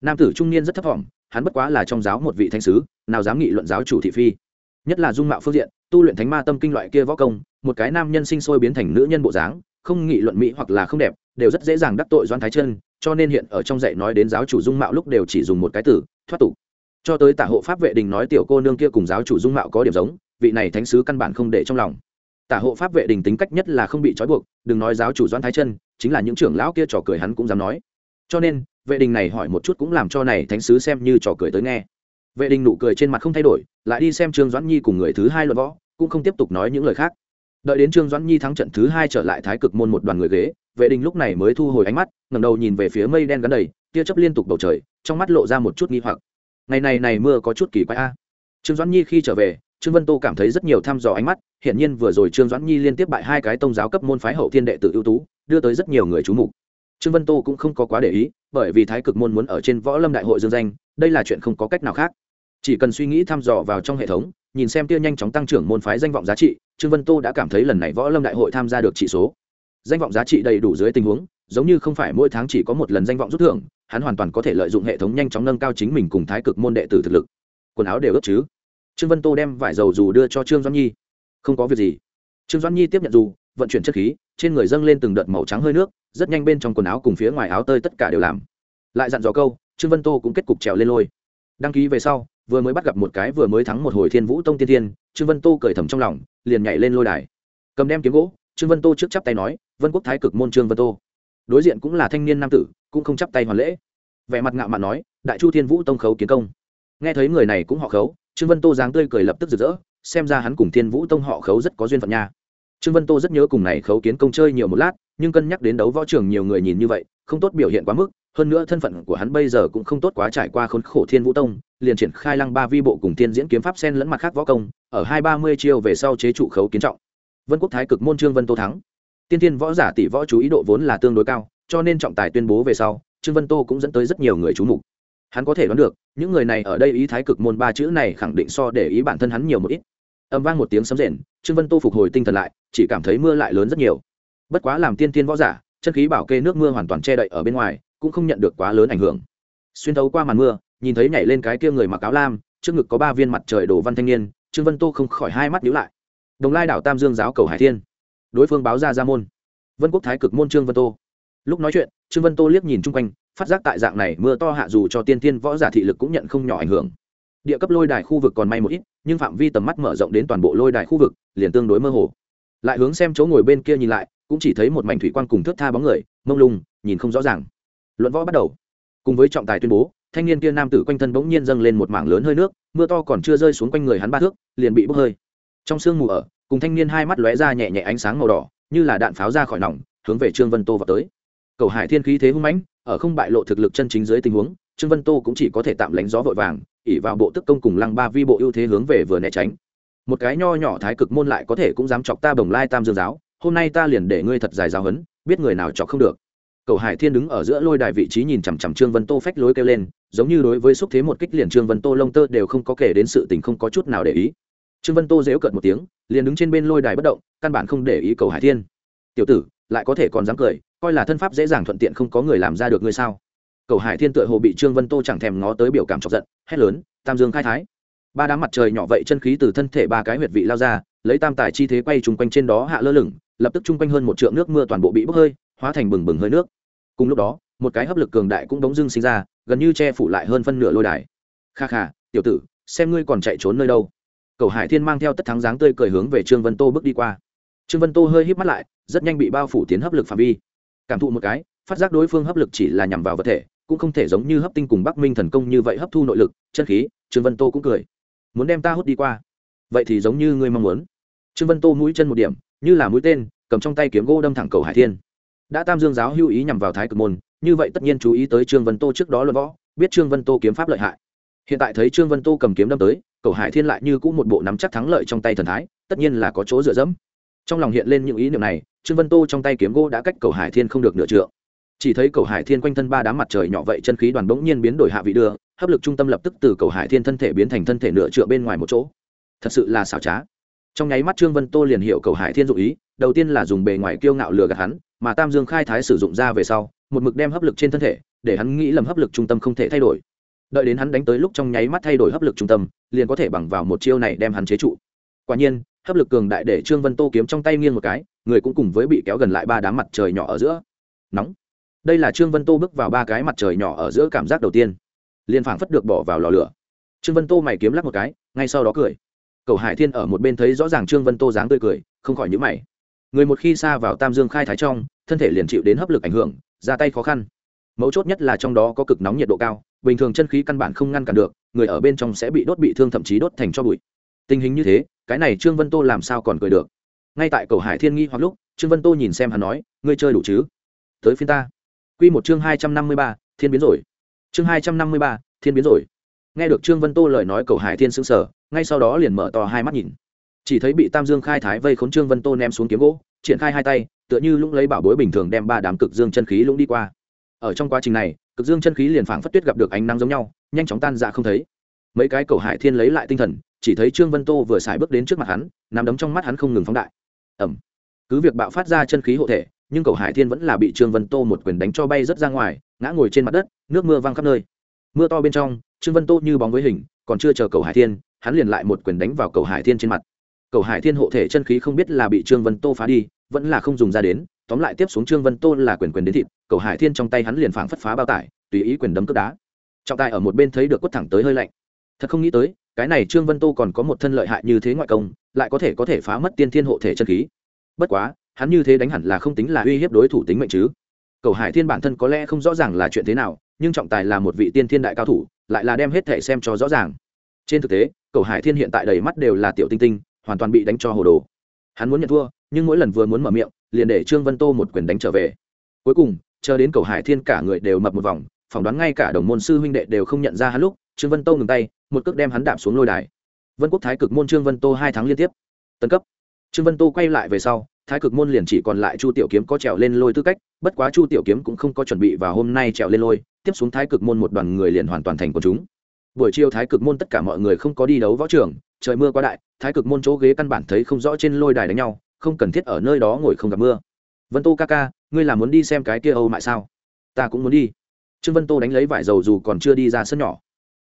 Nam tử trung niên rất thấp thỏm hắn bất quá là trong giáo một vị thánh sứ, nào dám nghị luận giáo chủ thị phi. Nhất là dung mạo phương diện, tu luyện thánh ma tâm kinh loại kia võ công, một cái nam nhân sinh sôi biến thành nữ nhân bộ dáng, không nghị luận mỹ hoặc là không đẹp, đều rất dễ dàng đắc tội doan thái chân, cho nên hiện ở trong dạy nói đến giáo chủ dung mạo lúc đều chỉ dùng một cái từ, thoát tục. Cho tới tả hộ pháp vệ đình nói tiểu cô nương kia cùng giáo chủ dung mạo có điểm giống, vị này thánh sứ căn bản không để trong lòng. Tả hộ pháp vệ đình tính cách nhất là không bị trói buộc, đừng nói giáo chủ doan thái chân, chính là những trưởng lão kia trò cười hắn cũng dám nói. Cho nên vệ đình này hỏi một chút cũng làm cho này thánh sứ xem như trò cười tới nghe. Vệ đình nụ cười trên mặt không thay đổi, lại đi xem trương doãn nhi cùng người thứ hai luận võ, cũng không tiếp tục nói những lời khác. Đợi đến trương doãn nhi thắng trận thứ hai trở lại thái cực môn một đoàn người ghế, vệ đình lúc này mới thu hồi ánh mắt, ngẩng đầu nhìn về phía mây đen gắn đầy, tia chớp liên tục bầu trời, trong mắt lộ ra một chút nghi hoặc. Ngày này này mưa có chút kỳ quái a. Trương doãn nhi khi trở về, trương vân tô cảm thấy rất nhiều thăm dò ánh mắt hiện nhiên vừa rồi trương doãn nhi liên tiếp bại hai cái tông giáo cấp môn phái hậu thiên đệ tử ưu tú, đưa tới rất nhiều người chú mục trương vân tô cũng không có quá để ý, bởi vì thái cực môn muốn ở trên võ lâm đại hội dương danh, đây là chuyện không có cách nào khác. Chỉ cần suy nghĩ thăm dò vào trong hệ thống, nhìn xem tia nhanh chóng tăng trưởng môn phái danh vọng giá trị, trương vân tô đã cảm thấy lần này võ lâm đại hội tham gia được trị số. Danh vọng giá trị đầy đủ dưới tình huống, giống như không phải mỗi tháng chỉ có một lần danh vọng rút thưởng, hắn hoàn toàn có thể lợi dụng hệ thống nhanh chóng nâng cao chính mình cùng thái cực môn đệ tử thực lực. Quần áo đều ướt chứ? Trương vân tô đem vải dầu dù đưa cho trương doãn nhi. Không có việc gì. Trương doãn nhi tiếp nhận dù, vận chuyển chất khí trên người dâng lên từng đợt màu trắng hơi nước, rất nhanh bên trong quần áo cùng phía ngoài áo tơi tất cả đều làm. Lại dặn dò câu, trương vân tô cũng kết cục trèo lên lôi. Đăng ký về sau, vừa mới bắt gặp một cái vừa mới thắng một hồi thiên vũ tông tiên tiên trương vân tô cởi thầm trong lòng, liền nhảy lên lôi đài. Cầm đem kiếm gỗ, trương vân tô trước chắp tay nói, vân quốc thái cực môn trương vân tô. Đối diện cũng là thanh niên nam tử, cũng không chắp tay hoàn lễ. Vẻ mặt ngạo mạn nói, đại chu thiên vũ tông khấu kiến công. Nghe thấy người này cũng họ khấu, trương vân tô dáng tươi cười lập tức rực rỡ, xem ra hắn cùng thiên vũ tông họ khấu rất có duyên phận nha trương vân tô rất nhớ cùng này khấu kiến công chơi nhiều một lát, nhưng cân nhắc đến đấu võ trường nhiều người nhìn như vậy, không tốt biểu hiện quá mức, hơn nữa thân phận của hắn bây giờ cũng không tốt quá trải qua khốn khổ thiên vũ tông, liền triển khai lăng ba vi bộ cùng thiên diễn kiếm pháp sen lẫn mặt khác võ công, ở hai ba mươi chiêu về sau chế trụ khấu kiến trọng. Vân quốc thái cực môn trương vân tô thắng. Tiên thiên võ giả tỷ võ chú ý độ vốn là tương đối cao, cho nên trọng tài tuyên bố về sau, trương vân tô cũng dẫn tới rất nhiều người chú mục. Hắn có thể đoán được, những người này ở đây ý thái cực môn ba chữ này khẳng định so để ý bản thân hắn nhiều một ít âm vang một tiếng sấm rền, trương vân tô phục hồi tinh thần lại, chỉ cảm thấy mưa lại lớn rất nhiều. Bất quá làm tiên tiên võ giả, chân khí bảo kê nước mưa hoàn toàn che đậy ở bên ngoài, cũng không nhận được quá lớn ảnh hưởng. Xuyên thấu qua màn mưa, nhìn thấy nhảy lên cái kia người mặc áo lam, trước ngực có ba viên mặt trời đồ văn thanh niên, trương vân tô không khỏi hai mắt nhíu lại. Đồng lai đảo tam dương giáo cầu hải thiên. Đối phương báo ra ra môn. Vân quốc thái cực môn trương vân tô. Lúc nói chuyện, trương vân tô liếc nhìn chung quanh, phát giác tại dạng này mưa to hạ dù cho tiên tiên võ giả thị lực cũng nhận không nhỏ ảnh hưởng địa cấp lôi đài khu vực còn may một ít, nhưng phạm vi tầm mắt mở rộng đến toàn bộ lôi đài khu vực, liền tương đối mơ hồ. Lại hướng xem chỗ ngồi bên kia nhìn lại, cũng chỉ thấy một mảnh thủy quan cùng thước tha bóng người, mông lung, nhìn không rõ ràng. Luận võ bắt đầu. Cùng với trọng tài tuyên bố, thanh niên kia nam tử quanh thân bỗng nhiên dâng lên một mảng lớn hơi nước, mưa to còn chưa rơi xuống quanh người hắn ba thước, liền bị bốc hơi. Trong sương mù ở, cùng thanh niên hai mắt lóe ra nhẹ nhẹ ánh sáng màu đỏ, như là đạn pháo ra khỏi nòng, hướng về trương vân tô vào tới. Cầu hải thiên khí thế hung mãnh, ở không bại lộ thực lực chân chính dưới tình huống, trương vân tô cũng chỉ có thể tạm lánh gió vội vàng ỉ vào bộ tức công cùng lăng ba vi bộ ưu thế hướng về vừa né tránh. Một cái nho nhỏ thái cực môn lại có thể cũng dám chọc ta bồng lai tam dương giáo, hôm nay ta liền để ngươi thật dài giáo hấn biết người nào chọc không được. Cầu hải thiên đứng ở giữa lôi đài vị trí nhìn chằm chằm trương vân tô phách lối kêu lên, giống như đối với xúc thế một kích liền trương vân tô lông tơ đều không có kể đến sự tình không có chút nào để ý. Trương vân tô dễu cợt một tiếng, liền đứng trên bên lôi đài bất động, căn bản không để ý cầu hải thiên. Tiểu tử, lại có thể còn dám cười, coi là thân pháp dễ dàng thuận tiện không có người làm ra được ngươi sao? Cầu hải thiên tựa hồ bị trương vân tô chẳng thèm ngó tới biểu cảm chọc giận, hét lớn, tam dương khai thái. Ba đám mặt trời nhỏ vậy chân khí từ thân thể ba cái huyệt vị lao ra, lấy tam tài chi thế quay chung quanh trên đó hạ lơ lửng, lập tức chung quanh hơn một trượng nước mưa toàn bộ bị bốc hơi, hóa thành bừng bừng hơi nước. Cùng lúc đó, một cái hấp lực cường đại cũng đống dưng sinh ra, gần như che phủ lại hơn phân nửa lôi đài. Kha kha, tiểu tử, xem ngươi còn chạy trốn nơi đâu. Cầu hải thiên mang theo tất thắng dáng tươi cười hướng về trương vân tô bước đi qua. Trương vân tô hơi híp mắt lại, rất nhanh bị bao phủ tiến hấp lực phạm vi. Cảm thụ một cái, phát giác đối phương hấp lực chỉ là nhằm vào vật thể cũng không thể giống như hấp tinh cùng bắc minh thần công như vậy hấp thu nội lực, chân khí, trương vân tô cũng cười. Muốn đem ta hút đi qua. Vậy thì giống như ngươi mong muốn. Trương vân tô mũi chân một điểm, như là mũi tên, cầm trong tay kiếm gỗ đâm thẳng cầu hải thiên. Đã tam dương giáo hưu ý nhằm vào thái cực môn, như vậy tất nhiên chú ý tới trương vân tô trước đó luận võ, biết trương vân tô kiếm pháp lợi hại. Hiện tại thấy trương vân tô cầm kiếm đâm tới, cầu hải thiên lại như cũng một bộ nắm chắc thắng lợi trong tay thần thái, tất nhiên là có chỗ dựa dẫm. Trong lòng hiện lên những ý niệm này, trương vân tô trong tay kiếm gỗ đã cách cầu hải thiên không được nửa trượng chỉ thấy cầu hải thiên quanh thân ba đám mặt trời nhỏ vậy, chân khí đoàn bỗng nhiên biến đổi hạ vị đưa, hấp lực trung tâm lập tức từ cầu hải thiên thân thể biến thành thân thể nửa trựa bên ngoài một chỗ. Thật sự là xảo trá. Trong nháy mắt trương vân tô liền hiểu cầu hải thiên dụ ý, đầu tiên là dùng bề ngoài kiêu ngạo lừa gạt hắn, mà tam dương khai thái sử dụng ra về sau, một mực đem hấp lực trên thân thể, để hắn nghĩ lầm hấp lực trung tâm không thể thay đổi. Đợi đến hắn đánh tới lúc trong nháy mắt thay đổi hấp lực trung tâm, liền có thể bằng vào một chiêu này đem hắn chế trụ. Quả nhiên, hấp lực cường đại để trương vân tô kiếm trong tay nghiêng một cái, người cũng cùng với bị kéo gần lại ba đám mặt trời nhỏ ở giữa. Nóng đây là trương vân tô bước vào ba cái mặt trời nhỏ ở giữa cảm giác đầu tiên. Liền phảng phất được bỏ vào lò lửa. Trương vân tô mày kiếm lắc một cái, ngay sau đó cười. Cầu hải thiên ở một bên thấy rõ ràng trương vân tô dáng tươi cười, không khỏi nhữ mày. Người một khi xa vào tam dương khai thái trong, thân thể liền chịu đến hấp lực ảnh hưởng, ra tay khó khăn. Mấu chốt nhất là trong đó có cực nóng nhiệt độ cao, bình thường chân khí căn bản không ngăn cản được, người ở bên trong sẽ bị đốt bị thương thậm chí đốt thành cho bụi. Tình hình như thế, cái này trương vân tô làm sao còn cười được? Ngay tại cầu hải thiên nghi hoặc lúc, trương vân tô nhìn xem hắn nói, ngươi chơi đủ chứ? Tới phiên ta. Quy một chương hai trăm năm mươi ba thiên biến rồi. Chương hai trăm năm mươi ba thiên biến rồi. Nghe được trương vân tô lời nói cầu hải thiên sững sờ, sở ngay sau đó liền mở to hai mắt nhìn. Chỉ thấy bị tam dương khai thái vây khốn trương vân tô ném xuống kiếm gỗ triển khai hai tay tựa như lũng lấy bảo bối bình thường đem ba đám cực dương chân khí lũng đi qua. Ở trong quá trình này cực dương chân khí liền phảng phất tuyết gặp được ánh nắng giống nhau nhanh chóng tan dạ không thấy. Mấy cái cầu hải thiên lấy lại tinh thần chỉ thấy trương vân tô vừa xài bước đến trước mặt hắn nắm đấm trong mắt hắn không ngừng phóng đại. Ẩm cứ việc bạo phát ra chân khí hộ thể nhưng cầu hải thiên vẫn là bị trương vân tô một quyền đánh cho bay rớt ra ngoài, ngã ngồi trên mặt đất, nước mưa văng khắp nơi. Mưa to bên trong, trương vân tô như bóng với hình, còn chưa chờ cầu hải thiên, hắn liền lại một quyền đánh vào cầu hải thiên trên mặt. Cầu hải thiên hộ thể chân khí không biết là bị trương vân tô phá đi, vẫn là không dùng ra đến, tóm lại tiếp xuống trương vân tô là quyền quyền đến thịt cầu hải thiên trong tay hắn liền phảng phất phá bao tải, tùy ý quyền đấm cướp đá. Trọng tài ở một bên thấy được quất thẳng tới hơi lạnh. Thật không nghĩ tới, cái này trương vân tô còn có một thân lợi hại như thế ngoại công, lại có thể có thể phá mất tiên thiên hộ thể chân khí. Bất quá hắn như thế đánh hẳn là không tính là uy hiếp đối thủ tính mệnh chứ. Cầu hải thiên bản thân có lẽ không rõ ràng là chuyện thế nào, nhưng trọng tài là một vị tiên thiên đại cao thủ, lại là đem hết thể xem cho rõ ràng. Trên thực tế, cầu hải thiên hiện tại đầy mắt đều là tiểu tinh tinh, hoàn toàn bị đánh cho hồ đồ. Hắn muốn nhận thua, nhưng mỗi lần vừa muốn mở miệng, liền để trương vân tô một quyền đánh trở về. Cuối cùng, chờ đến cầu hải thiên cả người đều mập một vòng, phỏng đoán ngay cả đồng môn sư huynh đệ đều không nhận ra hắn lúc, trương vân tô ngừng tay, một cước đem hắn đạp xuống lôi đài. Vân quốc thái cực môn trương vân tô hai tháng liên tiếp. Tấn cấp. Trương vân tô quay lại về sau thái cực môn liền chỉ còn lại chu tiểu kiếm có trèo lên lôi tư cách, bất quá chu tiểu kiếm cũng không có chuẩn bị và hôm nay trèo lên lôi, tiếp xuống thái cực môn một đoàn người liền hoàn toàn thành của chúng. Buổi chiều thái cực môn tất cả mọi người không có đi đấu võ trường, trời mưa quá đại, thái cực môn chỗ ghế căn bản thấy không rõ trên lôi đài đánh nhau, không cần thiết ở nơi đó ngồi không gặp mưa. Vân tô ca ca, ngươi là muốn đi xem cái kia âu mại sao? Ta cũng muốn đi. Trương vân tô đánh lấy vải dầu dù còn chưa đi ra sân nhỏ.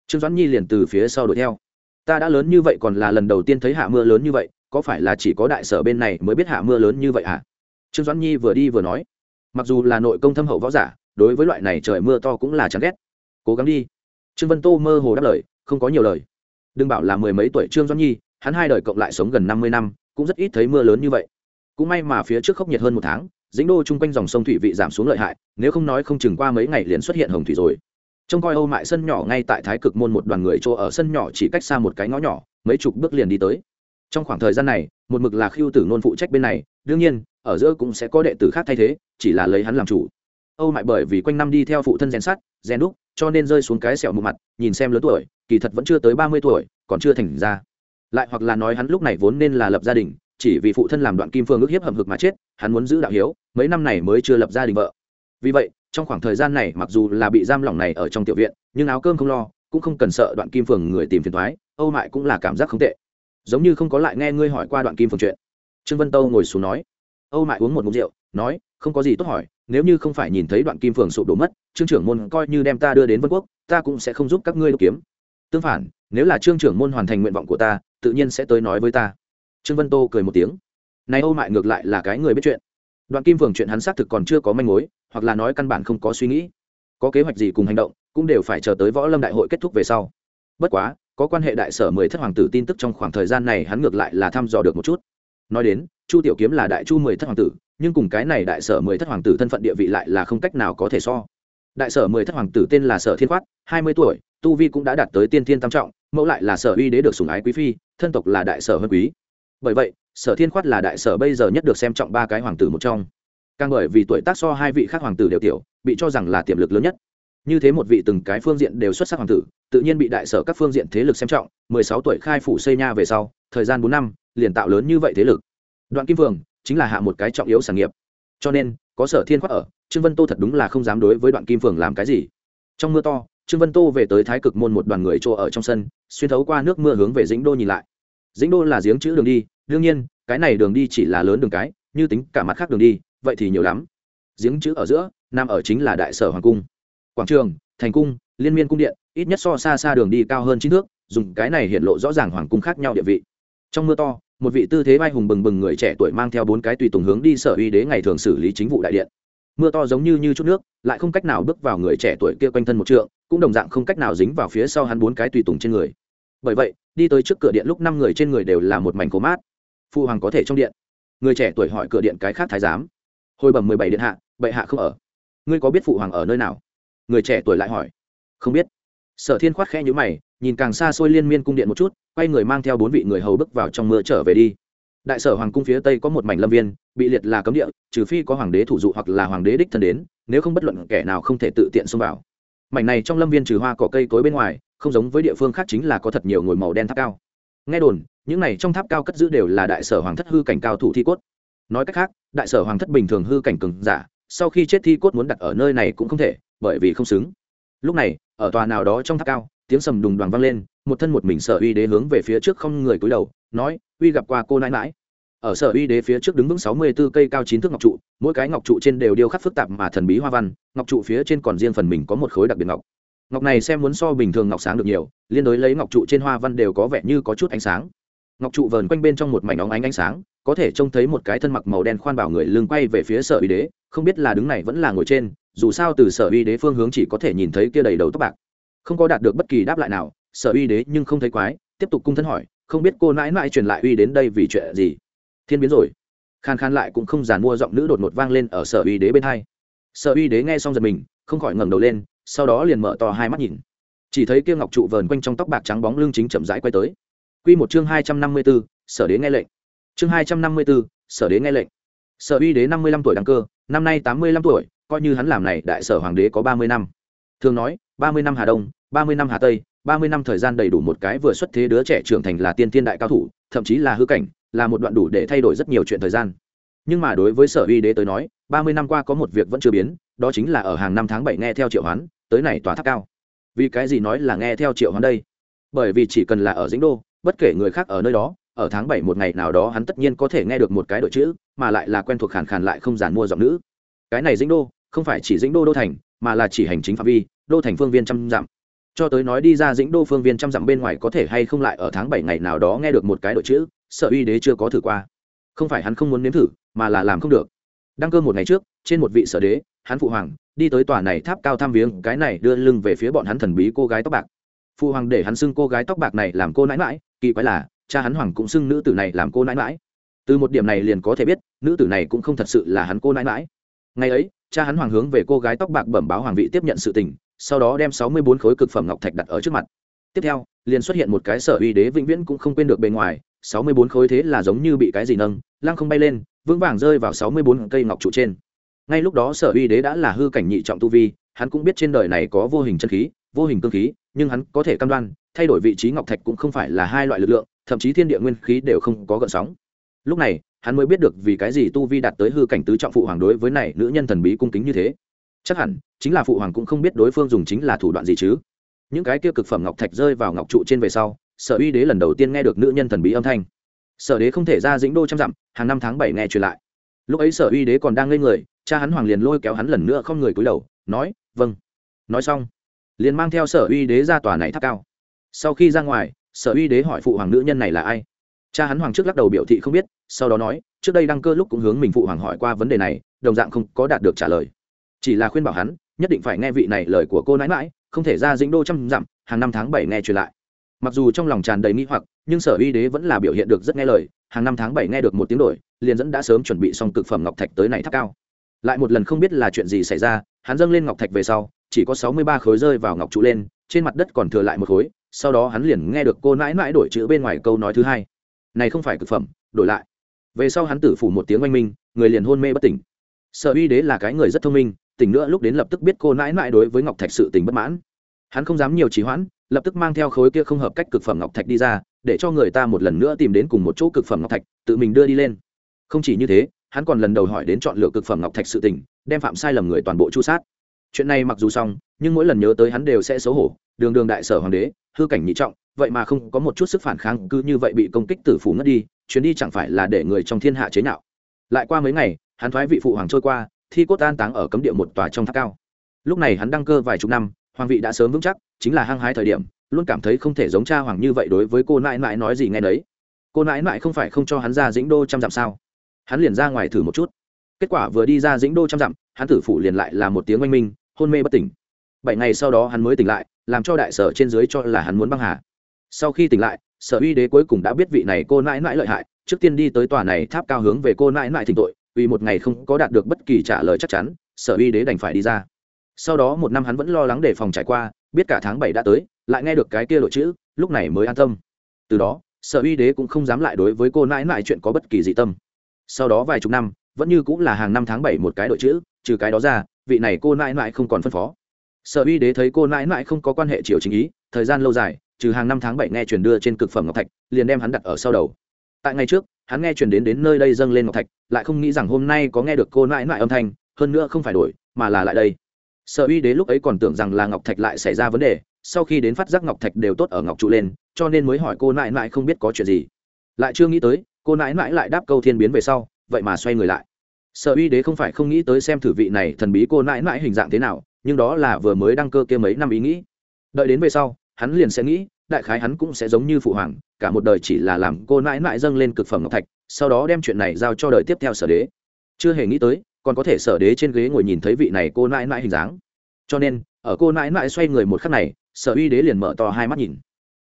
Trương doãn nhi liền từ phía sau đuổi theo. Ta đã lớn như vậy còn là lần đầu tiên thấy hạ mưa lớn như vậy có phải là chỉ có đại sở bên này mới biết hạ mưa lớn như vậy hả? Trương doãn nhi vừa đi vừa nói, mặc dù là nội công thâm hậu võ giả, đối với loại này trời mưa to cũng là chán ghét. Cố gắng đi. Trương vân tô mơ hồ đáp lời, không có nhiều lời. Đừng bảo là mười mấy tuổi trương doãn nhi, hắn hai đời cộng lại sống gần năm mươi năm, cũng rất ít thấy mưa lớn như vậy. Cũng may mà phía trước khốc nhiệt hơn một tháng, dĩnh đô chung quanh dòng sông thủy vị giảm xuống lợi hại, nếu không nói không chừng qua mấy ngày liền xuất hiện hồng thủy rồi. Trông coi âu mại sân nhỏ ngay tại thái cực môn một đoàn người chỗ ở sân nhỏ chỉ cách xa một cái ngõ nhỏ, mấy chục bước liền đi tới trong khoảng thời gian này, một mực là khiêu tử nôn phụ trách bên này, đương nhiên, ở giữa cũng sẽ có đệ tử khác thay thế, chỉ là lấy hắn làm chủ. Âu mại bởi vì quanh năm đi theo phụ thân rèn sắt, rèn đúc, cho nên rơi xuống cái sẹo mù mặt, nhìn xem lớn tuổi, kỳ thật vẫn chưa tới ba mươi tuổi, còn chưa thành ra. Lại hoặc là nói hắn lúc này vốn nên là lập gia đình, chỉ vì phụ thân làm đoạn kim phương ước hiếp hầm hực mà chết, hắn muốn giữ đạo hiếu, mấy năm này mới chưa lập gia đình vợ. Vì vậy, trong khoảng thời gian này mặc dù là bị giam lỏng này ở trong tiểu viện, nhưng áo cơm không lo, cũng không cần sợ đoạn kim phường người tìm phiền thoái âu mại cũng là cảm giác không tệ giống như không có lại nghe ngươi hỏi qua đoạn kim Phượng chuyện. Trương vân tâu ngồi xuống nói. Âu mại uống một mục rượu, nói, không có gì tốt hỏi, nếu như không phải nhìn thấy đoạn kim Phượng sụp đổ mất, trương trưởng môn coi như đem ta đưa đến vân quốc, ta cũng sẽ không giúp các ngươi đ kiếm. Tương phản, nếu là trương trưởng môn hoàn thành nguyện vọng của ta, tự nhiên sẽ tới nói với ta. Trương vân tô cười một tiếng. Này âu mại ngược lại là cái người biết chuyện. Đoạn kim Phượng chuyện hắn xác thực còn chưa có manh mối, hoặc là nói căn bản không có suy nghĩ. Có kế hoạch gì cùng hành động, cũng đều phải chờ tới võ lâm đại hội kết thúc về sau. Bất quá có quan hệ đại sở mười thất hoàng tử tin tức trong khoảng thời gian này hắn ngược lại là thăm dò được một chút. Nói đến, chu tiểu kiếm là đại chu mười thất hoàng tử, nhưng cùng cái này đại sở mười thất hoàng tử thân phận địa vị lại là không cách nào có thể so. Đại sở mười thất hoàng tử tên là sở thiên khoát, hai mươi tuổi, tu vi cũng đã đạt tới tiên thiên tam trọng, mẫu lại là sở uy đế được sủng ái quý phi, thân tộc là đại sở hơn quý. Bởi vậy, sở thiên khoát là đại sở bây giờ nhất được xem trọng ba cái hoàng tử một trong. Càng bởi vì tuổi tác so hai vị khác hoàng tử đều tiểu, bị cho rằng là tiềm lực lớn nhất. Như thế một vị từng cái phương diện đều xuất sắc hoàng tử tự nhiên bị đại sở các phương diện thế lực xem trọng, mười sáu tuổi khai phủ xây nha về sau, thời gian bốn năm, liền tạo lớn như vậy thế lực. Đoạn kim vương chính là hạ một cái trọng yếu sản nghiệp. Cho nên, có sở thiên khoát ở, trương vân tô thật đúng là không dám đối với đoạn kim Vương làm cái gì. Trong mưa to, trương vân tô về tới thái cực môn một đoàn người chỗ ở trong sân, xuyên thấu qua nước mưa hướng về dĩnh đô nhìn lại. Dĩnh đô là giếng chữ đường đi, đương nhiên, cái này đường đi chỉ là lớn đường cái, như tính cả mặt khác đường đi, vậy thì nhiều lắm. Giếng chữ ở giữa nam ở chính là đại sở hoàng cung. Quảng trường, thành cung, liên miên cung điện ít nhất so xa xa đường đi cao hơn chín thước, dùng cái này hiện lộ rõ ràng hoàng cung khác nhau địa vị. Trong mưa to, một vị tư thế vai hùng bừng bừng người trẻ tuổi mang theo bốn cái tùy tùng hướng đi sở uy đế ngày thường xử lý chính vụ đại điện. Mưa to giống như như chút nước, lại không cách nào bước vào người trẻ tuổi kia quanh thân một trượng, cũng đồng dạng không cách nào dính vào phía sau hắn bốn cái tùy tùng trên người. Bởi vậy, đi tới trước cửa điện lúc năm người trên người đều là một mảnh cố mát. Phụ hoàng có thể trong điện. Người trẻ tuổi hỏi cửa điện cái khác thái giám. Hồi bẩm mười bảy điện hạ, bệ hạ không ở. Ngươi có biết phụ hoàng ở nơi nào? Người trẻ tuổi lại hỏi. Không biết sở thiên khoát khẽ nhữ mày, nhìn càng xa xôi liên miên cung điện một chút, quay người mang theo bốn vị người hầu bước vào trong mưa trở về đi. Đại sở hoàng cung phía tây có một mảnh lâm viên, bị liệt là cấm địa, trừ phi có hoàng đế thủ dụ hoặc là hoàng đế đích thân đến, nếu không bất luận kẻ nào không thể tự tiện xông vào. Mảnh này trong lâm viên trừ hoa cỏ cây cối bên ngoài, không giống với địa phương khác chính là có thật nhiều ngồi màu đen tháp cao. Nghe đồn, những này trong tháp cao cất giữ đều là đại sở hoàng thất hư cảnh cao thủ thi cốt. Nói cách khác, đại sở hoàng thất bình thường hư cảnh cường giả, sau khi chết thi cốt muốn đặt ở nơi này cũng không thể, bởi vì không xứng. Lúc này ở tòa nào đó trong tháp cao, tiếng sầm đùng đoàn vang lên, một thân một mình sở uy đế hướng về phía trước không người cúi đầu, nói, uy gặp qua cô nãi mãi ở sở uy đế phía trước đứng vững sáu mươi 64 cây cao chín thước ngọc trụ, mỗi cái ngọc trụ trên đều điêu khắc phức tạp mà thần bí hoa văn, ngọc trụ phía trên còn riêng phần mình có một khối đặc biệt ngọc. Ngọc này xem muốn so bình thường ngọc sáng được nhiều, liên đối lấy ngọc trụ trên hoa văn đều có vẻ như có chút ánh sáng. Ngọc trụ vờn quanh bên trong một mảnh óng ánh ánh sáng, có thể trông thấy một cái thân mặc màu đen khoan bảo người lưng quay về phía sở uy đế, không biết là đứng này vẫn là ngồi trên dù sao từ sở uy đế phương hướng chỉ có thể nhìn thấy kia đầy đầu tóc bạc. Không có đạt được bất kỳ đáp lại nào sở uy đế nhưng không thấy quái tiếp tục cung thân hỏi không biết cô nãi nãi truyền lại uy đến đây vì chuyện gì? Thiên biến rồi. Khan khan lại cũng không giàn mua giọng nữ đột ngột vang lên ở sở uy đế bên hai. Sở uy đế nghe xong giật mình không khỏi ngẩng đầu lên sau đó liền mở to hai mắt nhìn. Chỉ thấy kia ngọc trụ vờn quanh trong tóc bạc trắng bóng lưng chính chậm rãi quay tới. Quy một chương hai trăm năm mươi 254, sở đế nghe lệnh. Chương hai trăm năm mươi 254, sở đế nghe lệnh. Sở uy đế năm mươi lăm tuổi đăng cơ năm nay tám mươi lăm tuổi coi như hắn làm này đại sở hoàng đế có ba mươi năm. Thường nói, ba mươi năm hà đông, ba mươi năm hà tây, ba mươi năm thời gian đầy đủ một cái vừa xuất thế đứa trẻ trưởng thành là tiên tiên đại cao thủ, thậm chí là hư cảnh, là một đoạn đủ để thay đổi rất nhiều chuyện thời gian. Nhưng mà đối với sở uy đế tới nói, ba mươi năm qua có một việc vẫn chưa biến, đó chính là ở hàng năm tháng bảy nghe theo triệu hoán, tới này tòa tháp cao. Vì cái gì nói là nghe theo triệu hoán đây? Bởi vì chỉ cần là ở dĩnh đô, bất kể người khác ở nơi đó, ở tháng bảy một ngày nào đó hắn tất nhiên có thể nghe được một cái đội chữ, mà lại là quen thuộc khàn khàn lại không giản mua giọng nữ. Cái này dĩnh đô không phải chỉ dĩnh đô đô thành, mà là chỉ hành chính phạm vi, đô thành phương viên trăm dặm. Cho tới nói đi ra dĩnh đô phương viên trăm dặm bên ngoài có thể hay không lại ở tháng bảy ngày nào đó nghe được một cái đội chữ, sở uy đế chưa có thử qua. Không phải hắn không muốn nếm thử, mà là làm không được. Đăng cơ một ngày trước, trên một vị sở đế, hắn phụ hoàng, đi tới tòa này tháp cao tham viếng, cái này đưa lưng về phía bọn hắn thần bí cô gái tóc bạc. Phụ hoàng để hắn xưng cô gái tóc bạc này làm cô nãi mãi kỳ quái là, cha hắn hoàng cũng xưng nữ tử này làm cô nãi mãi từ một điểm này liền có thể biết, nữ tử này cũng không thật sự là hắn cô nãi mãi ngày ấy cha hắn hoàng hướng về cô gái tóc bạc bẩm báo hoàng vị tiếp nhận sự tình, sau đó đem sáu mươi bốn khối cực phẩm ngọc thạch đặt ở trước mặt. Tiếp theo, liền xuất hiện một cái sở uy đế vĩnh viễn cũng không quên được bề ngoài, sáu mươi bốn khối thế là giống như bị cái gì nâng, lăng không bay lên, vững vàng rơi vào sáu mươi bốn cây ngọc trụ trên. Ngay lúc đó sở uy đế đã là hư cảnh nhị trọng tu vi, hắn cũng biết trên đời này có vô hình chân khí, vô hình cương khí, nhưng hắn có thể cam đoan, thay đổi vị trí ngọc thạch cũng không phải là hai loại lực lượng, thậm chí thiên địa nguyên khí đều không có gợn sóng. Lúc này hắn mới biết được vì cái gì tu vi đạt tới hư cảnh tứ trọng phụ hoàng đối với này nữ nhân thần bí cung kính như thế. Chắc hẳn, chính là phụ hoàng cũng không biết đối phương dùng chính là thủ đoạn gì chứ. Những cái kia cực phẩm ngọc thạch rơi vào ngọc trụ trên về sau, sở uy đế lần đầu tiên nghe được nữ nhân thần bí âm thanh. Sở đế không thể ra dĩnh đô trăm dặm, hàng năm tháng bảy nghe truyền lại. Lúc ấy sở uy đế còn đang ngây người, cha hắn hoàng liền lôi kéo hắn lần nữa không người cúi đầu, nói vâng. Nói xong, liền mang theo sở uy đế ra tòa này tháp cao. Sau khi ra ngoài, sở uy đế hỏi phụ hoàng nữ nhân này là ai cha hắn hoàng trước lắc đầu biểu thị không biết, sau đó nói, trước đây đăng cơ lúc cũng hướng mình phụ hoàng hỏi qua vấn đề này, đồng dạng không có đạt được trả lời. Chỉ là khuyên bảo hắn, nhất định phải nghe vị này lời của cô nãi mãi không thể ra dĩnh đô trăm dặm, hàng năm tháng bảy nghe truyền lại. Mặc dù trong lòng tràn đầy nghi hoặc, nhưng sở uy đế vẫn là biểu hiện được rất nghe lời, hàng năm tháng bảy nghe được một tiếng đổi, liền dẫn đã sớm chuẩn bị xong cực phẩm ngọc thạch tới này tháp cao. Lại một lần không biết là chuyện gì xảy ra, hắn dâng lên ngọc thạch về sau, chỉ có sáu mươi ba khối rơi vào ngọc trụ lên, trên mặt đất còn thừa lại một khối, sau đó hắn liền nghe được cô nãi nãi đổi chữ bên ngoài câu nói thứ hai này không phải cực phẩm, đổi lại. Về sau hắn tử phủ một tiếng oanh minh, người liền hôn mê bất tỉnh. Sở uy đế là cái người rất thông minh, tỉnh nữa lúc đến lập tức biết cô nãi nãi đối với ngọc thạch sự tình bất mãn. Hắn không dám nhiều trì hoãn, lập tức mang theo khối kia không hợp cách cực phẩm ngọc thạch đi ra, để cho người ta một lần nữa tìm đến cùng một chỗ cực phẩm ngọc thạch, tự mình đưa đi lên. Không chỉ như thế, hắn còn lần đầu hỏi đến chọn lựa cực phẩm ngọc thạch sự tình, đem phạm sai lầm người toàn bộ chu sát. Chuyện này mặc dù xong nhưng mỗi lần nhớ tới hắn đều sẽ xấu hổ. Đường đường đại sở hoàng đế, hư cảnh nhị trọng, vậy mà không có một chút sức phản kháng, cứ như vậy bị công kích tử phủ ngất đi, chuyến đi chẳng phải là để người trong thiên hạ chế nhạo. Lại qua mấy ngày, hắn thoái vị phụ hoàng trôi qua, thi cốt an táng ở cấm địa một tòa trong tháp cao. Lúc này hắn đăng cơ vài chục năm, hoàng vị đã sớm vững chắc, chính là hăng hái thời điểm, luôn cảm thấy không thể giống cha hoàng như vậy đối với cô nãi nãi nói gì nghe đấy cô nãi nãi không phải không cho hắn ra dĩnh đô trăm dặm sao? Hắn liền ra ngoài thử một chút. Kết quả vừa đi ra dĩnh đô trăm dặm, hắn tử phủ liền lại là một tiếng oanh minh, hôn mê bất tỉnh bảy ngày sau đó hắn mới tỉnh lại, làm cho đại sở trên dưới cho là hắn muốn băng hà. Sau khi tỉnh lại, sở uy đế cuối cùng đã biết vị này cô nãi nãi lợi hại, trước tiên đi tới tòa này tháp cao hướng về cô nãi nãi thỉnh tội, vì một ngày không có đạt được bất kỳ trả lời chắc chắn, sở uy đế đành phải đi ra. Sau đó một năm hắn vẫn lo lắng để phòng trải qua, biết cả tháng bảy đã tới, lại nghe được cái kia đội chữ, lúc này mới an tâm. Từ đó, sở uy đế cũng không dám lại đối với cô nãi nãi chuyện có bất kỳ dị tâm. Sau đó vài chục năm, vẫn như cũng là hàng năm tháng bảy một cái đội chữ, trừ cái đó ra, vị này cô nãi nãi không còn phân phó sở uy đế thấy cô nãi nãi không có quan hệ triều chính ý, thời gian lâu dài, trừ hàng năm tháng bảy nghe truyền đưa trên cực phẩm ngọc thạch, liền đem hắn đặt ở sau đầu. Tại ngày trước, hắn nghe truyền đến đến nơi đây dâng lên ngọc thạch, lại không nghĩ rằng hôm nay có nghe được cô nãi nãi âm thanh, hơn nữa không phải đổi, mà là lại đây. Sở uy đế lúc ấy còn tưởng rằng là ngọc thạch lại xảy ra vấn đề, sau khi đến phát giác ngọc thạch đều tốt ở ngọc trụ lên, cho nên mới hỏi cô nãi nãi không biết có chuyện gì. Lại chưa nghĩ tới, cô nãi nãi lại đáp câu thiên biến về sau, vậy mà xoay người lại. Sở uy đế không phải không nghĩ tới xem thử vị này thần bí cô nãi nãi hình dạng thế nào nhưng đó là vừa mới đăng cơ kia mấy năm ý nghĩ. Đợi đến về sau, hắn liền sẽ nghĩ, đại khái hắn cũng sẽ giống như phụ hoàng, cả một đời chỉ là làm cô nãi nãi dâng lên cực phẩm ngọc thạch, sau đó đem chuyện này giao cho đời tiếp theo sở đế. Chưa hề nghĩ tới, còn có thể sở đế trên ghế ngồi nhìn thấy vị này cô nãi nãi hình dáng. Cho nên, ở cô nãi nãi xoay người một khắc này, sở uy đế liền mở to hai mắt nhìn.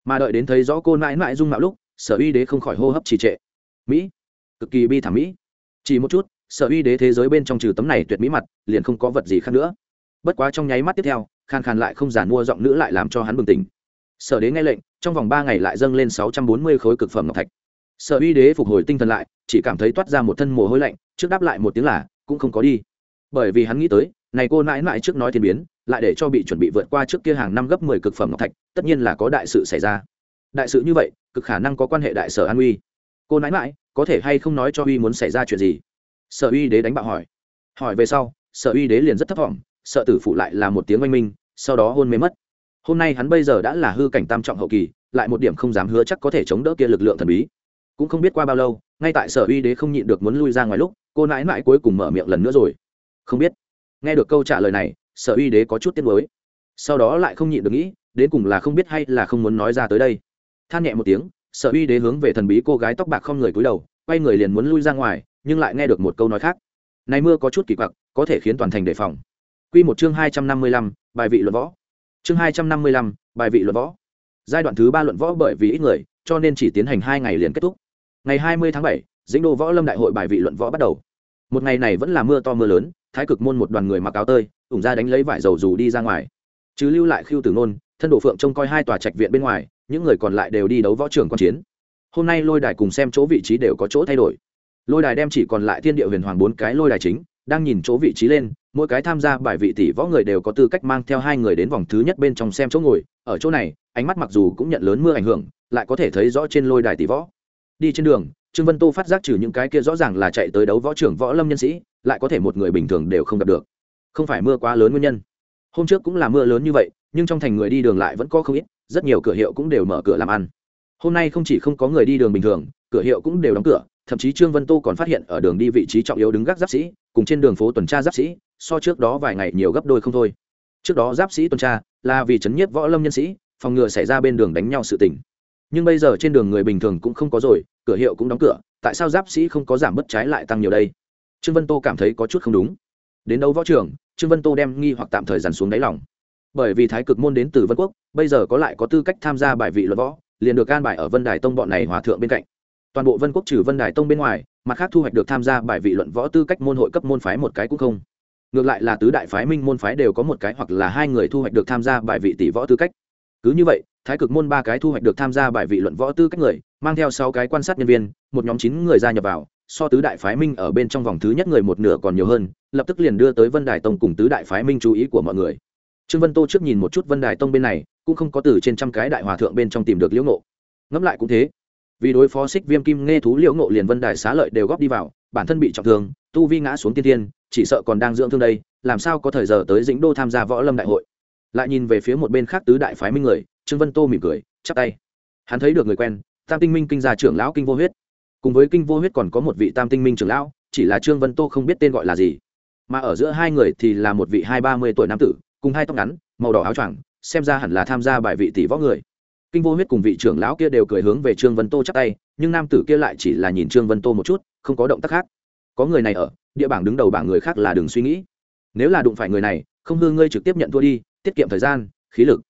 Mà đợi đến thấy rõ cô nãi nãi dung mạo lúc, sở uy đế không khỏi hô hấp trì trệ. Mỹ, cực kỳ bi thảm mỹ. Chỉ một chút, sở uy đế thế giới bên trong trừ tấm này tuyệt mỹ mặt, liền không có vật gì khác nữa bất quá trong nháy mắt tiếp theo khan khan lại không giản mua giọng nữ lại làm cho hắn bừng tỉnh. Sở đế nghe lệnh, trong vòng ba ngày lại dâng lên sáu trăm bốn mươi khối cực phẩm ngọc thạch. Sở uy đế phục hồi tinh thần lại, chỉ cảm thấy toát ra một thân mồ hôi lạnh, trước đáp lại một tiếng là, cũng không có đi. Bởi vì hắn nghĩ tới, này cô nãi nãi trước nói thiên biến, lại để cho bị chuẩn bị vượt qua trước kia hàng năm gấp mười cực phẩm ngọc thạch, tất nhiên là có đại sự xảy ra. Đại sự như vậy, cực khả năng có quan hệ đại sở an uy. Cô nãi nãi, có thể hay không nói cho uy muốn xảy ra chuyện gì? Sở uy đế đánh bạo hỏi. Hỏi về sau, sở uy đế liền rất thất vọng sợ tử phụ lại là một tiếng oanh minh, sau đó hôn mê mất. Hôm nay hắn bây giờ đã là hư cảnh tam trọng hậu kỳ, lại một điểm không dám hứa chắc có thể chống đỡ kia lực lượng thần bí. Cũng không biết qua bao lâu, ngay tại sở uy đế không nhịn được muốn lui ra ngoài lúc, cô nãi nãi cuối cùng mở miệng lần nữa rồi. Không biết. Nghe được câu trả lời này, sở uy đế có chút tiếc mới sau đó lại không nhịn được nghĩ, đến cùng là không biết hay là không muốn nói ra tới đây. Than nhẹ một tiếng, sở uy đế hướng về thần bí cô gái tóc bạc không người cúi đầu, quay người liền muốn lui ra ngoài, nhưng lại nghe được một câu nói khác. Này mưa có chút kỳ quặc, có thể khiến toàn thành đề phòng. Quy một chương hai trăm năm mươi lăm, bài vị luận võ. Chương hai trăm năm mươi lăm, bài vị luận võ. Giai đoạn thứ ba luận võ bởi vì ít người, cho nên chỉ tiến hành hai ngày liền kết thúc. Ngày hai mươi tháng bảy, dĩnh đô võ lâm đại hội bài vị luận võ bắt đầu. Một ngày này vẫn là mưa to mưa lớn, thái cực môn một đoàn người mặc áo tơi, ủng ra đánh lấy vải dầu dù đi ra ngoài. Chứ lưu lại khiêu tử nôn, thân độ phượng trông coi hai tòa trạch viện bên ngoài, những người còn lại đều đi đấu võ trường quan chiến. Hôm nay lôi đài cùng xem chỗ vị trí đều có chỗ thay đổi. Lôi đài đem chỉ còn lại thiên địa huyền hoàng bốn cái lôi đài chính, đang nhìn chỗ vị trí lên mỗi cái tham gia bài vị tỷ võ người đều có tư cách mang theo hai người đến vòng thứ nhất bên trong xem chỗ ngồi. Ở chỗ này, ánh mắt mặc dù cũng nhận lớn mưa ảnh hưởng, lại có thể thấy rõ trên lôi đài tỷ võ. Đi trên đường, trương vân tô phát giác trừ những cái kia rõ ràng là chạy tới đấu võ trưởng võ lâm nhân sĩ, lại có thể một người bình thường đều không gặp được. Không phải mưa quá lớn nguyên nhân. Hôm trước cũng là mưa lớn như vậy, nhưng trong thành người đi đường lại vẫn có không ít, rất nhiều cửa hiệu cũng đều mở cửa làm ăn. Hôm nay không chỉ không có người đi đường bình thường, cửa hiệu cũng đều đóng cửa, thậm chí trương vân tô còn phát hiện ở đường đi vị trí trọng yếu đứng gác giáp sĩ, cùng trên đường phố tuần tra giáp sĩ so trước đó vài ngày nhiều gấp đôi không thôi. Trước đó giáp sĩ tuần tra là vì chấn nhiếp võ lâm nhân sĩ, phòng ngừa xảy ra bên đường đánh nhau sự tình. Nhưng bây giờ trên đường người bình thường cũng không có rồi, cửa hiệu cũng đóng cửa, tại sao giáp sĩ không có giảm bớt trái lại tăng nhiều đây? Trương vân tô cảm thấy có chút không đúng. Đến đâu võ trường trương vân tô đem nghi hoặc tạm thời dàn xuống đáy lòng. Bởi vì thái cực môn đến từ vân quốc, bây giờ có lại có tư cách tham gia bài vị luật võ, liền được can bài ở vân đài tông bọn này hòa thượng bên cạnh. Toàn bộ vân quốc trừ vân đài tông bên ngoài, mặt khác thu hoạch được tham gia bài vị luận võ tư cách môn hội cấp môn phái một cái cũng không ngược lại là tứ đại phái minh môn phái đều có một cái hoặc là hai người thu hoạch được tham gia bài vị tỷ võ tư cách. Cứ như vậy, thái cực môn ba cái thu hoạch được tham gia bài vị luận võ tư cách người, mang theo sáu cái quan sát nhân viên, một nhóm chín người gia nhập vào, so tứ đại phái minh ở bên trong vòng thứ nhất người một nửa còn nhiều hơn, lập tức liền đưa tới vân đài tông cùng tứ đại phái minh chú ý của mọi người. Trương vân tô trước nhìn một chút vân đài tông bên này, cũng không có từ trên trăm cái đại hòa thượng bên trong tìm được liễu ngộ. Ngẫm lại cũng thế, vì đối phó xích viêm kim nghe thú liễu ngộ liền vân đài xá lợi đều góp đi vào, bản thân bị trọng thương, tu vi ngã xuống tiên tiên chỉ sợ còn đang dưỡng thương đây, làm sao có thời giờ tới dĩnh đô tham gia võ lâm đại hội? Lại nhìn về phía một bên khác tứ đại phái minh người, trương vân tô mỉm cười, chắp tay. Hắn thấy được người quen, tam tinh minh kinh gia trưởng lão kinh vô huyết. Cùng với kinh vô huyết còn có một vị tam tinh minh trưởng lão, chỉ là trương vân tô không biết tên gọi là gì. Mà ở giữa hai người thì là một vị hai ba mươi tuổi nam tử, cùng hai tóc ngắn, màu đỏ áo choàng, xem ra hẳn là tham gia bài vị tỷ võ người. Kinh vô huyết cùng vị trưởng lão kia đều cười hướng về trương vân tô chắc tay, nhưng nam tử kia lại chỉ là nhìn trương vân tô một chút, không có động tác khác. Có người này ở địa bảng đứng đầu bảng người khác là đừng suy nghĩ. Nếu là đụng phải người này, không hư ngươi trực tiếp nhận thua đi, tiết kiệm thời gian, khí lực.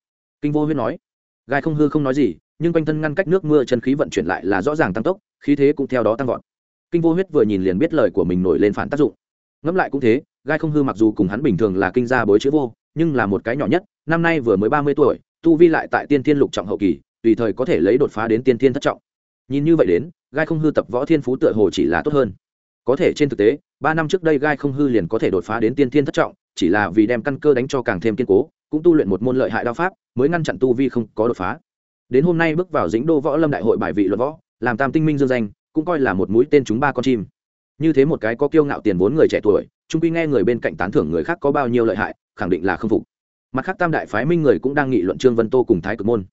Kinh vô huyết nói. Gai không hư không nói gì, nhưng quanh thân ngăn cách nước mưa chân khí vận chuyển lại là rõ ràng tăng tốc, khí thế cũng theo đó tăng vọt. Kinh vô huyết vừa nhìn liền biết lời của mình nổi lên phản tác dụng. Ngẫm lại cũng thế, gai không hư mặc dù cùng hắn bình thường là kinh gia bối chữ vô, nhưng là một cái nhỏ nhất, năm nay vừa mới ba mươi tuổi, tu vi lại tại tiên thiên lục trọng hậu kỳ, tùy thời có thể lấy đột phá đến tiên thiên thất trọng. Nhìn như vậy đến, gai không hư tập võ thiên phú tựa hồ chỉ là tốt hơn. Có thể trên thực tế ba năm trước đây gai không hư liền có thể đột phá đến tiên thiên thất trọng, chỉ là vì đem căn cơ đánh cho càng thêm kiên cố, cũng tu luyện một môn lợi hại đao pháp, mới ngăn chặn tu vi không có đột phá. Đến hôm nay bước vào dĩnh đô võ lâm đại hội bài vị luật võ, làm tam tinh minh dương danh, cũng coi là một mũi tên chúng ba con chim. Như thế một cái có kiêu ngạo tiền vốn người trẻ tuổi trung quy nghe người bên cạnh tán thưởng người khác có bao nhiêu lợi hại, khẳng định là không phục. Mặt khác tam đại phái minh người cũng đang nghị luận trương vân tô cùng thái cực môn.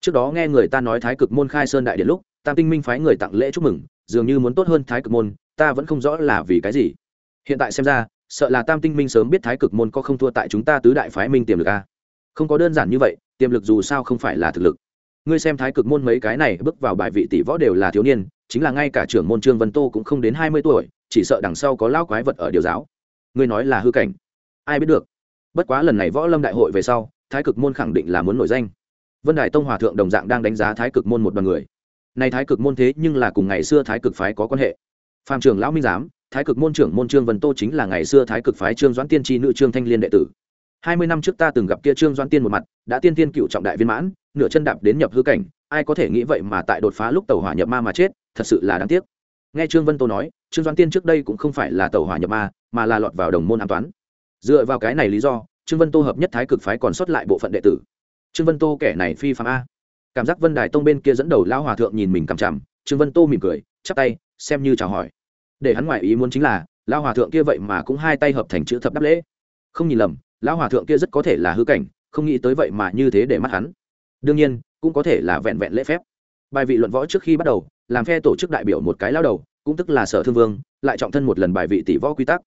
Trước đó nghe người ta nói thái cực môn khai sơn đại điện lúc, tam tinh minh phái người tặng lễ chúc mừng, dường như muốn tốt hơn thái cực môn ta vẫn không rõ là vì cái gì. Hiện tại xem ra, sợ là tam tinh minh sớm biết thái cực môn có không thua tại chúng ta tứ đại phái minh tiềm lực a. Không có đơn giản như vậy, tiềm lực dù sao không phải là thực lực. Ngươi xem thái cực môn mấy cái này bước vào bài vị tỷ võ đều là thiếu niên, chính là ngay cả trưởng môn trương vân tô cũng không đến hai mươi tuổi, chỉ sợ đằng sau có lao quái vật ở điều giáo. Ngươi nói là hư cảnh. Ai biết được. Bất quá lần này võ lâm đại hội về sau, thái cực môn khẳng định là muốn nổi danh. Vân đài tông hòa thượng đồng dạng đang đánh giá thái cực môn một đ o à n người. Nay thái cực môn thế nhưng là cùng ngày xưa thái cực phái có quan hệ phạm trưởng lão minh giám, thái cực môn trưởng môn trương vân tô chính là ngày xưa thái cực phái trương doãn tiên tri nữ trương thanh liên đệ tử. Hai mươi năm trước ta từng gặp kia trương doãn tiên một mặt, đã tiên tiên cựu trọng đại viên mãn, nửa chân đạp đến nhập hư cảnh, ai có thể nghĩ vậy mà tại đột phá lúc tàu hỏa nhập ma mà chết, thật sự là đáng tiếc. Nghe trương vân tô nói, trương doãn tiên trước đây cũng không phải là tàu hỏa nhập ma, mà là lọt vào đồng môn an toán. Dựa vào cái này lý do, trương vân tô hợp nhất thái cực phái còn sót lại bộ phận đệ tử. Trương vân tô kẻ này phi phạm a. Cảm giác vân đài tông bên kia dẫn đầu lão hòa thượng nhìn mình cằm chằm, trương vân tô mỉm cười, chắp tay xem như chào hỏi. Để hắn ngoại ý muốn chính là, lão hòa thượng kia vậy mà cũng hai tay hợp thành chữ thập đáp lễ. Không nhìn lầm, lão hòa thượng kia rất có thể là hư cảnh, không nghĩ tới vậy mà như thế để mắt hắn. Đương nhiên, cũng có thể là vẹn vẹn lễ phép. Bài vị luận võ trước khi bắt đầu, làm phe tổ chức đại biểu một cái lao đầu, cũng tức là sở thương vương, lại trọng thân một lần bài vị tỷ võ quy tắc.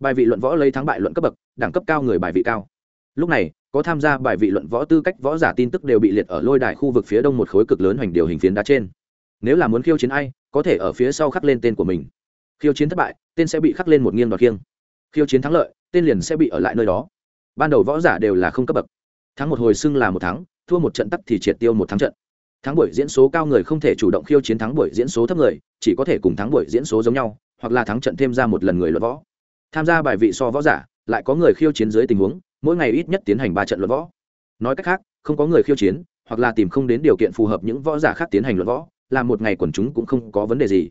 Bài vị luận võ lấy thắng bại luận cấp bậc, đẳng cấp cao người bài vị cao. Lúc này, có tham gia bài vị luận võ tư cách võ giả tin tức đều bị liệt ở lôi đài khu vực phía đông một khối cực lớn hoành điều hình phiến đá trên. Nếu là muốn khiêu chiến ai có thể ở phía sau khắc lên tên của mình. Khiêu chiến thất bại, tên sẽ bị khắc lên một nghiêng đoạt kiêng. khiêu chiến thắng lợi, tên liền sẽ bị ở lại nơi đó. Ban đầu võ giả đều là không cấp bậc. Thắng một hồi xưng là một thắng, thua một trận tắc thì triệt tiêu một thắng trận. Thắng buổi diễn số cao người không thể chủ động khiêu chiến thắng buổi diễn số thấp người, chỉ có thể cùng thắng buổi diễn số giống nhau, hoặc là thắng trận thêm ra một lần người luận võ. Tham gia bài vị so võ giả, lại có người khiêu chiến dưới tình huống, mỗi ngày ít nhất tiến hành ba trận luận võ. Nói cách khác, không có người khiêu chiến, hoặc là tìm không đến điều kiện phù hợp những võ giả khác tiến hành luận võ làm một ngày quần chúng cũng không có vấn đề gì.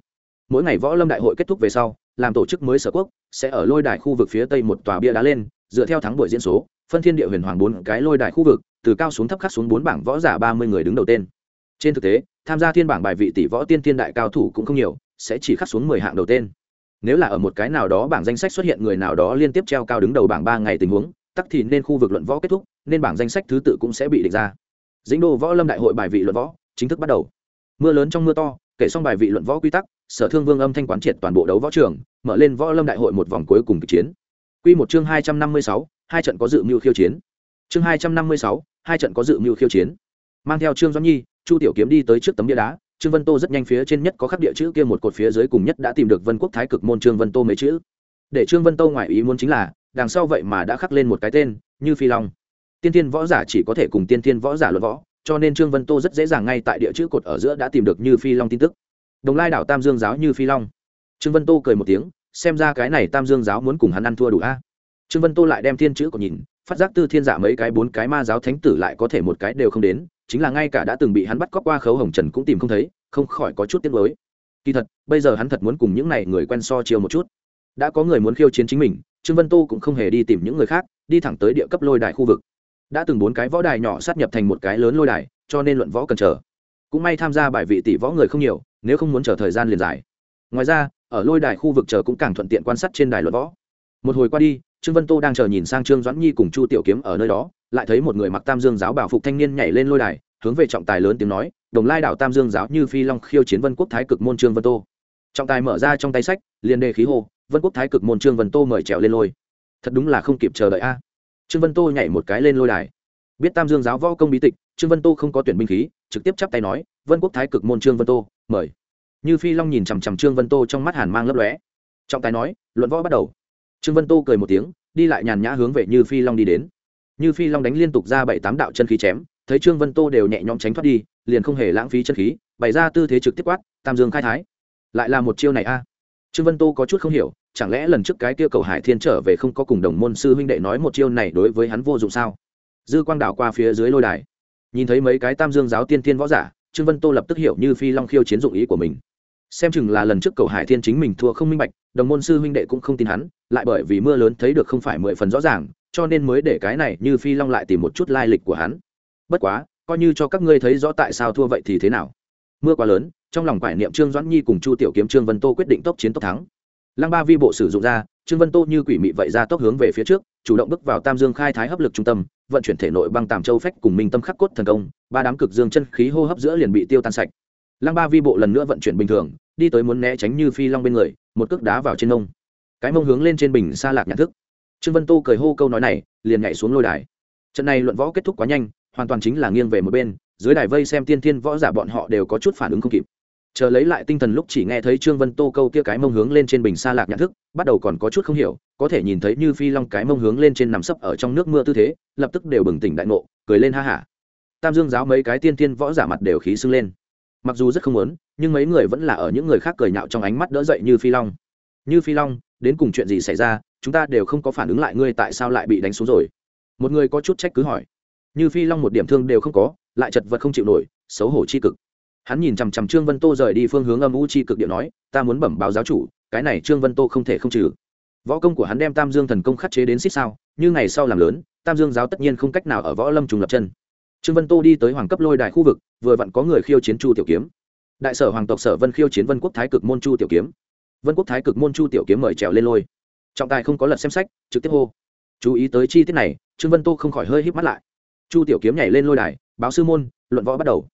Mỗi ngày võ lâm đại hội kết thúc về sau, làm tổ chức mới sở quốc, sẽ ở lôi đài khu vực phía tây một tòa bia đá lên, dựa theo thắng buổi diễn số, phân thiên địa huyền hoàng bốn cái lôi đài khu vực, từ cao xuống thấp khắc xuống bốn bảng võ giả ba mươi người đứng đầu tên. Trên thực tế, tham gia thiên bảng bài vị tỷ võ tiên thiên đại cao thủ cũng không nhiều, sẽ chỉ khắc xuống mười hạng đầu tên. Nếu là ở một cái nào đó bảng danh sách xuất hiện người nào đó liên tiếp treo cao đứng đầu bảng ba ngày tình huống, tắc thì nên khu vực luận võ kết thúc, nên bảng danh sách thứ tự cũng sẽ bị định ra. Dĩnh đô võ lâm đại hội bài vị luận võ, chính thức bắt đầu mưa lớn trong mưa to, kể xong bài vị luận võ quy tắc, sở thương vương âm thanh quán triệt toàn bộ đấu võ trường, mở lên võ lâm đại hội một vòng cuối cùng kịch chiến. Q một chương hai trăm năm mươi sáu, hai trận có dự mưu khiêu chiến. Chương hai trăm năm mươi sáu, hai trận có dự mưu khiêu chiến. Mang theo trương doãn nhi, chu tiểu kiếm đi tới trước tấm bia đá, trương vân tô rất nhanh phía trên nhất có khắc địa chữ kia một cột phía dưới cùng nhất đã tìm được vân quốc thái cực môn trương vân tô mấy chữ. Để trương vân tô ngoại ý muốn chính là, đằng sau vậy mà đã khắc lên một cái tên, như phi long. Tiên tiên võ giả chỉ có thể cùng tiên tiên võ giả luận võ cho nên trương vân tô rất dễ dàng ngay tại địa chữ cột ở giữa đã tìm được như phi long tin tức. Đồng lai đảo tam dương giáo như phi long. Trương vân tô cười một tiếng, xem ra cái này tam dương giáo muốn cùng hắn ăn thua đủ a. Trương vân tô lại đem thiên chữ cột nhìn, phát giác tư thiên giả mấy cái bốn cái ma giáo thánh tử lại có thể một cái đều không đến, chính là ngay cả đã từng bị hắn bắt cóc qua khấu hồng trần cũng tìm không thấy, không khỏi có chút tiếc lối kỳ thật, bây giờ hắn thật muốn cùng những này người quen so chiều một chút. Đã có người muốn khiêu chiến chính mình, trương vân tô cũng không hề đi tìm những người khác, đi thẳng tới địa cấp lôi đài khu vực đã từng bốn cái võ đài nhỏ sát nhập thành một cái lớn lôi đài, cho nên luận võ cần chờ. Cũng may tham gia bài vị tỷ võ người không nhiều, nếu không muốn chờ thời gian liền dài. Ngoài ra, ở lôi đài khu vực chờ cũng càng thuận tiện quan sát trên đài luận võ. Một hồi qua đi, trương vân tô đang chờ nhìn sang trương doãn nhi cùng chu tiểu kiếm ở nơi đó, lại thấy một người mặc tam dương giáo bảo phục thanh niên nhảy lên lôi đài, hướng về trọng tài lớn tiếng nói, đồng lai đảo tam dương giáo như phi long khiêu chiến vân quốc thái cực môn trương vân tô. Trọng tài mở ra trong tay sách, liền đề khí hô, vân quốc thái cực môn trương vân tô mời trèo lên lôi. Thật đúng là không kịp chờ đợi a trương vân tô nhảy một cái lên lôi đài. Biết tam dương giáo võ công bí tịch, trương vân tô không có tuyển binh khí, trực tiếp chắp tay nói, vân quốc thái cực môn trương vân tô, mời. Như phi long nhìn chằm chằm trương vân tô trong mắt hàn mang lấp lóe. Trọng tài nói, luận võ bắt đầu. Trương vân tô cười một tiếng, đi lại nhàn nhã hướng về như phi long đi đến. Như phi long đánh liên tục ra bảy tám đạo chân khí chém, thấy trương vân tô đều nhẹ nhõm tránh thoát đi, liền không hề lãng phí chân khí, bày ra tư thế trực tiếp quát, tam dương khai thái. Lại là một chiêu này a. Trương vân tô có chút không hiểu chẳng lẽ lần trước cái kia cầu hải thiên trở về không có cùng đồng môn sư huynh đệ nói một chiêu này đối với hắn vô dụng sao? Dư quang đảo qua phía dưới lôi đài, nhìn thấy mấy cái tam dương giáo tiên thiên võ giả, trương vân tô lập tức hiểu như phi long khiêu chiến dụng ý của mình. Xem chừng là lần trước cầu hải thiên chính mình thua không minh bạch, đồng môn sư huynh đệ cũng không tin hắn, lại bởi vì mưa lớn thấy được không phải mười phần rõ ràng, cho nên mới để cái này như phi long lại tìm một chút lai lịch của hắn. Bất quá, coi như cho các ngươi thấy rõ tại sao thua vậy thì thế nào? Mưa quá lớn, trong lòng quải niệm trương doãn nhi cùng chu tiểu kiếm trương vân tô quyết định tốc chiến tốc thắng lăng ba vi bộ sử dụng ra, trương vân tô như quỷ mị vậy ra tốc hướng về phía trước, chủ động bước vào tam dương khai thái hấp lực trung tâm, vận chuyển thể nội băng tàm châu phách cùng minh tâm khắc cốt thần công, ba đám cực dương chân khí hô hấp giữa liền bị tiêu tan sạch. Lăng ba vi bộ lần nữa vận chuyển bình thường, đi tới muốn né tránh như phi long bên người, một cước đá vào trên nông cái mông hướng lên trên bình xa lạc nhận thức. Trương vân tô cười hô câu nói này, liền nhảy xuống lôi đài. Trận này luận võ kết thúc quá nhanh, hoàn toàn chính là nghiêng về một bên, dưới đài vây xem tiên thiên võ giả bọn họ đều có chút phản ứng không kịp chờ lấy lại tinh thần lúc chỉ nghe thấy trương vân tô câu kia cái mông hướng lên trên bình xa lạc nhận thức, bắt đầu còn có chút không hiểu, có thể nhìn thấy như phi long cái mông hướng lên trên nằm sấp ở trong nước mưa tư thế, lập tức đều bừng tỉnh đại ngộ, cười lên ha hả. Tam dương giáo mấy cái tiên tiên võ giả mặt đều khí sưng lên. Mặc dù rất không muốn, nhưng mấy người vẫn là ở những người khác cười nhạo trong ánh mắt đỡ dậy như phi long. Như phi long, đến cùng chuyện gì xảy ra, chúng ta đều không có phản ứng lại ngươi tại sao lại bị đánh xuống rồi. Một người có chút trách cứ hỏi. Như phi long một điểm thương đều không có, lại chật vật không chịu nổi, xấu hổ chi cực hắn nhìn chằm chằm trương vân tô rời đi phương hướng âm u chi cực điệu nói, ta muốn bẩm báo giáo chủ, cái này trương vân tô không thể không trừ. Võ công của hắn đem tam dương thần công khắc chế đến xích sao, như ngày sau làm lớn, tam dương giáo tất nhiên không cách nào ở võ lâm trùng lập chân. Trương vân tô đi tới hoàng cấp lôi đài khu vực, vừa vặn có người khiêu chiến chu tiểu kiếm. Đại sở hoàng tộc sở vân khiêu chiến vân quốc thái cực môn chu tiểu kiếm. Vân quốc thái cực môn chu tiểu kiếm mời trèo lên lôi. Trọng tài không có lật xem sách, trực tiếp hô. Chú ý tới chi tiết này, trương vân tô không khỏi hơi híp mắt lại. Chu tiểu kiếm nhảy lên lôi đài, báo sư môn, luận võ bắt đầu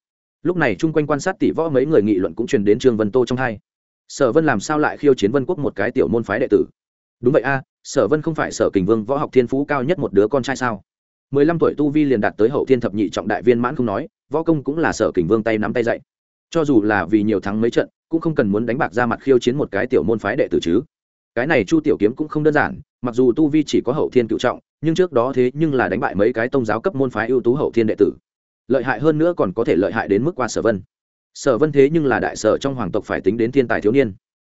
lúc này chung quanh quan sát tỷ võ mấy người nghị luận cũng truyền đến trương vân tô trong hai. Sở vân làm sao lại khiêu chiến vân quốc một cái tiểu môn phái đệ tử? Đúng vậy a, sở vân không phải sở kình vương võ học thiên phú cao nhất một đứa con trai sao? Mười lăm tuổi tu vi liền đạt tới hậu thiên thập nhị trọng đại viên mãn không nói, võ công cũng là sở kình vương tay nắm tay dạy. Cho dù là vì nhiều thắng mấy trận, cũng không cần muốn đánh bạc ra mặt khiêu chiến một cái tiểu môn phái đệ tử chứ. Cái này chu tiểu kiếm cũng không đơn giản, mặc dù tu vi chỉ có hậu thiên cựu trọng, nhưng trước đó thế nhưng là đánh bại mấy cái tông giáo cấp môn phái ưu tú hậu thiên đệ tử lợi hại hơn nữa còn có thể lợi hại đến mức qua sở vân. Sở vân thế nhưng là đại sở trong hoàng tộc phải tính đến thiên tài thiếu niên.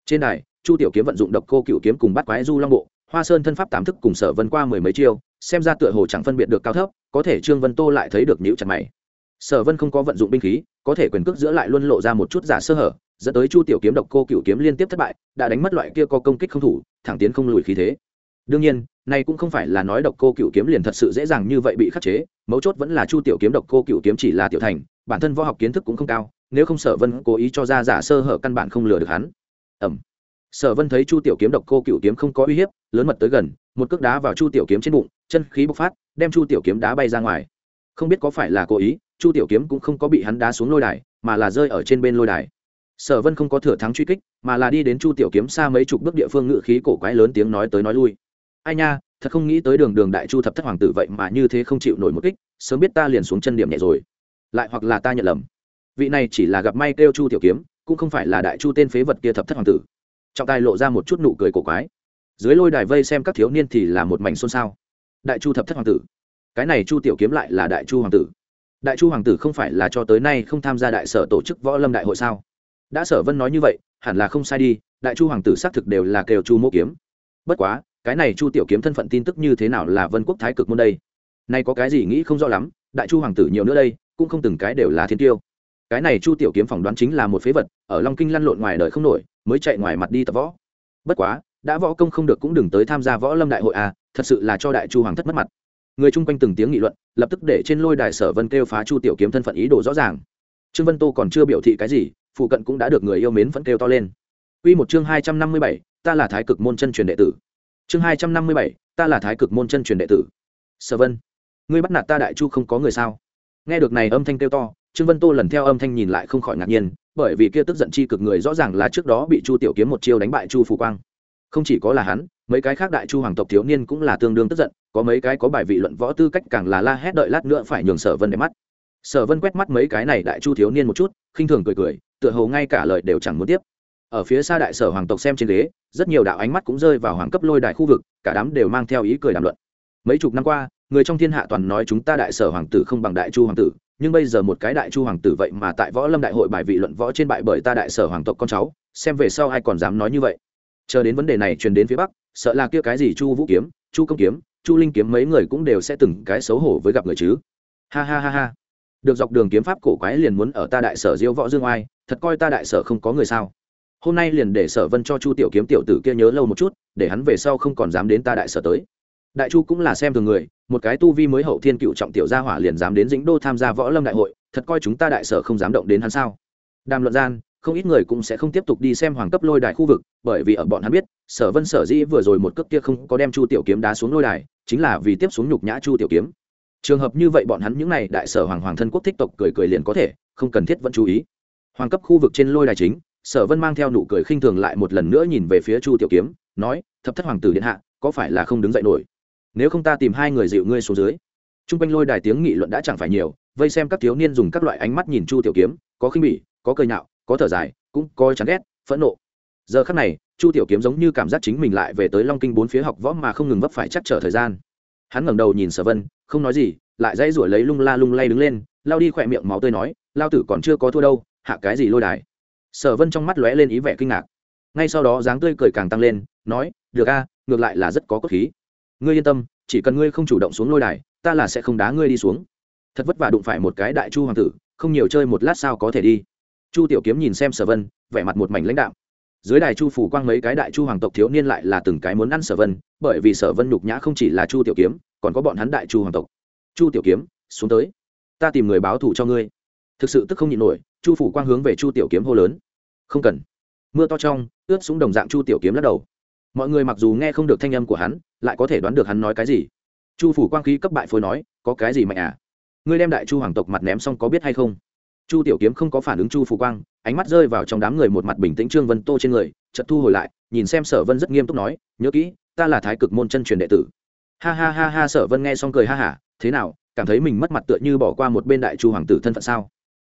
Trên đài, chu tiểu kiếm vận dụng độc cô cựu kiếm cùng bắt quái du long bộ, hoa sơn thân pháp tám thức cùng sở vân qua mười mấy chiêu, xem ra tựa hồ chẳng phân biệt được cao thấp, có thể trương vân tô lại thấy được nhữ chặt mày. Sở vân không có vận dụng binh khí, có thể quyền cước giữa lại luôn lộ ra một chút giả sơ hở, dẫn tới chu tiểu kiếm độc cô cựu kiếm liên tiếp thất bại, đã đánh mất loại kia có công kích không thủ, thẳng tiến không lùi khí thế. Đương nhiên này cũng không phải là nói độc cô cựu kiếm liền thật sự dễ dàng như vậy bị khắc chế, mấu chốt vẫn là chu tiểu kiếm độc cô cựu kiếm chỉ là tiểu thành, bản thân võ học kiến thức cũng không cao, nếu không sở vân cố ý cho ra giả sơ hở căn bản không lừa được hắn. Ẩm sở vân thấy chu tiểu kiếm độc cô cựu kiếm không có uy hiếp, lớn mật tới gần, một cước đá vào chu tiểu kiếm trên bụng, chân khí bộc phát, đem chu tiểu kiếm đá bay ra ngoài. Không biết có phải là cố ý, chu tiểu kiếm cũng không có bị hắn đá xuống lôi đài, mà là rơi ở trên bên lôi đài. Sở vân không có thừa thắng truy kích, mà là đi đến chu tiểu kiếm xa mấy chục bước địa phương ngự khí cổ quái lớn tiếng nói tới nói lui ai nha, thật không nghĩ tới đường đường đại chu thập thất hoàng tử vậy mà như thế không chịu nổi một kích, sớm biết ta liền xuống chân điểm nhẹ rồi. Lại hoặc là ta nhận lầm. Vị này chỉ là gặp may kêu chu tiểu kiếm, cũng không phải là đại chu tên phế vật kia thập thất hoàng tử. Trọng tài lộ ra một chút nụ cười cổ quái. Dưới lôi đài vây xem các thiếu niên thì là một mảnh xôn xao. Đại chu thập thất hoàng tử. Cái này chu tiểu kiếm lại là đại chu hoàng tử. Đại chu hoàng tử không phải là cho tới nay không tham gia đại sở tổ chức võ lâm đại hội sao? Đã sở vân nói như vậy, hẳn là không sai đi, đại chu hoàng tử xác thực đều là kêu chu mỗ kiếm. Bất quá cái này chu tiểu kiếm thân phận tin tức như thế nào là vân quốc thái cực môn đây? Nay có cái gì nghĩ không rõ lắm đại chu hoàng tử nhiều nữa đây cũng không từng cái đều là thiên tiêu. Cái này chu tiểu kiếm phỏng đoán chính là một phế vật ở long kinh lăn lộn ngoài đời không nổi mới chạy ngoài mặt đi tập võ. Bất quá đã võ công không được cũng đừng tới tham gia võ lâm đại hội à thật sự là cho đại chu hoàng thất mất mặt. Người chung quanh từng tiếng nghị luận lập tức để trên lôi đài sở vân kêu phá chu tiểu kiếm thân phận ý đồ rõ ràng. Trương vân tô còn chưa biểu thị cái gì phụ cận cũng đã được người yêu mến vẫn kêu to lên. Quy một chương hai trăm năm mươi bảy, ta là thái cực môn chân truyền đệ tử chương hai trăm năm mươi bảy, ta là thái cực môn chân truyền đệ tử. Sở vân, ngươi bắt nạt ta đại chu không có người sao? Nghe được này âm thanh kêu to, trương vân tô lần theo âm thanh nhìn lại không khỏi ngạc nhiên, bởi vì kia tức giận chi cực người rõ ràng là trước đó bị chu tiểu kiếm một chiêu đánh bại chu phù quang. Không chỉ có là hắn, mấy cái khác đại chu hoàng tộc thiếu niên cũng là tương đương tức giận, có mấy cái có bài vị luận võ tư cách càng là la hét đợi lát nữa phải nhường sở vân để mắt. Sở vân quét mắt mấy cái này đại chu thiếu niên một chút, khinh thường cười cười, tựa hồ ngay cả lời đều chẳng muốn tiếp. Ở phía xa đại sở hoàng tộc xem trên ghế rất nhiều đạo ánh mắt cũng rơi vào hoàng cấp lôi đài khu vực, cả đám đều mang theo ý cười đàm luận. Mấy chục năm qua, người trong thiên hạ toàn nói chúng ta đại sở hoàng tử không bằng đại chu hoàng tử, nhưng bây giờ một cái đại chu hoàng tử vậy mà tại võ lâm đại hội bài vị luận võ trên bại bởi ta đại sở hoàng tộc con cháu, xem về sau ai còn dám nói như vậy. Chờ đến vấn đề này truyền đến phía bắc, sợ là kia cái gì chu vũ kiếm, chu công kiếm, chu linh kiếm mấy người cũng đều sẽ từng cái xấu hổ với gặp người chứ. Ha ha ha ha. Được dọc đường kiếm pháp cổ quái liền muốn ở ta đại sở diêu võ dương oai, thật coi ta đại sở không có người sao? Hôm nay liền để sở vân cho chu tiểu kiếm tiểu tử kia nhớ lâu một chút, để hắn về sau không còn dám đến ta đại sở tới. Đại chu cũng là xem thường người, một cái tu vi mới hậu thiên cựu trọng tiểu gia hỏa liền dám đến dĩnh đô tham gia võ lâm đại hội, thật coi chúng ta đại sở không dám động đến hắn sao? Đàm luận gian, không ít người cũng sẽ không tiếp tục đi xem hoàng cấp lôi đài khu vực, bởi vì ở bọn hắn biết, sở vân sở dĩ vừa rồi một cước kia không có đem chu tiểu kiếm đá xuống lôi đài, chính là vì tiếp xuống nhục nhã chu tiểu kiếm. Trường hợp như vậy bọn hắn những n à y đại sở hoàng hoàng thân quốc thích tộc cười cười liền có thể, không cần thiết vẫn chú ý. Hoàng cấp khu vực trên lôi đài chính sở vân mang theo nụ cười khinh thường lại một lần nữa nhìn về phía chu tiểu kiếm, nói, thập thất hoàng tử điện hạ, có phải là không đứng dậy nổi? Nếu không ta tìm hai người dịu ngươi xuống dưới. T r u n g quanh lôi đài tiếng nghị luận đã chẳng phải nhiều, vây xem các thiếu niên dùng các loại ánh mắt nhìn chu tiểu kiếm, có khinh bỉ, có cười nhạo, có thở dài, cũng có chán ghét, phẫn nộ. Giờ khắc này, chu tiểu kiếm giống như cảm giác chính mình lại về tới long kinh bốn phía học võ mà không ngừng vấp phải chắc trở thời gian. Hắn ngẩng đầu nhìn sở vân, không nói gì, lại dãy ruổi lấy lung la lung lay đứng lên lao đi khỏe miệng máu tươi nói, lao tử còn chưa có thua đâu, hạ cái gì lôi đài? Sở vân trong mắt lóe lên ý vẻ kinh ngạc. Ngay sau đó dáng tươi cười càng tăng lên, nói, được a, ngược lại là rất có cốt khí. Ngươi yên tâm, chỉ cần ngươi không chủ động xuống lôi đài, ta là sẽ không đá ngươi đi xuống. Thật vất vả đụng phải một cái đại chu hoàng tử, không nhiều chơi một lát sao có thể đi. Chu tiểu kiếm nhìn xem sở vân, vẻ mặt một mảnh lãnh đạo dưới đài chu phủ quang mấy cái đại chu hoàng tộc thiếu niên lại là từng cái muốn ăn sở vân, bởi vì sở vân nhục nhã không chỉ là chu tiểu kiếm, còn có bọn hắn đại chu hoàng tộc. Chu tiểu kiếm, xuống tới. Ta tìm người báo thù cho ngươi. Thực sự tức không nhịn nổi chu phủ quang hướng về chu tiểu kiếm hô lớn. Không cần. Mưa to trong, ướt xuống đồng dạng chu tiểu kiếm lắc đầu. Mọi người mặc dù nghe không được thanh âm của hắn, lại có thể đoán được hắn nói cái gì. Chu phủ quang khí cấp bại phối nói, có cái gì mạnh à? Ngươi đem đại chu hoàng tộc mặt ném xong có biết hay không? Chu tiểu kiếm không có phản ứng chu phủ quang, ánh mắt rơi vào trong đám người một mặt bình tĩnh trương vân tô trên người chật thu hồi lại, nhìn xem sở vân rất nghiêm túc nói, nhớ kỹ, ta là thái cực môn chân truyền đệ tử. Ha ha ha ha, sở vân nghe xong cười ha hả, thế nào, cảm thấy mình mất mặt tựa như bỏ qua một bên đại chu hoàng tử thân phận sao?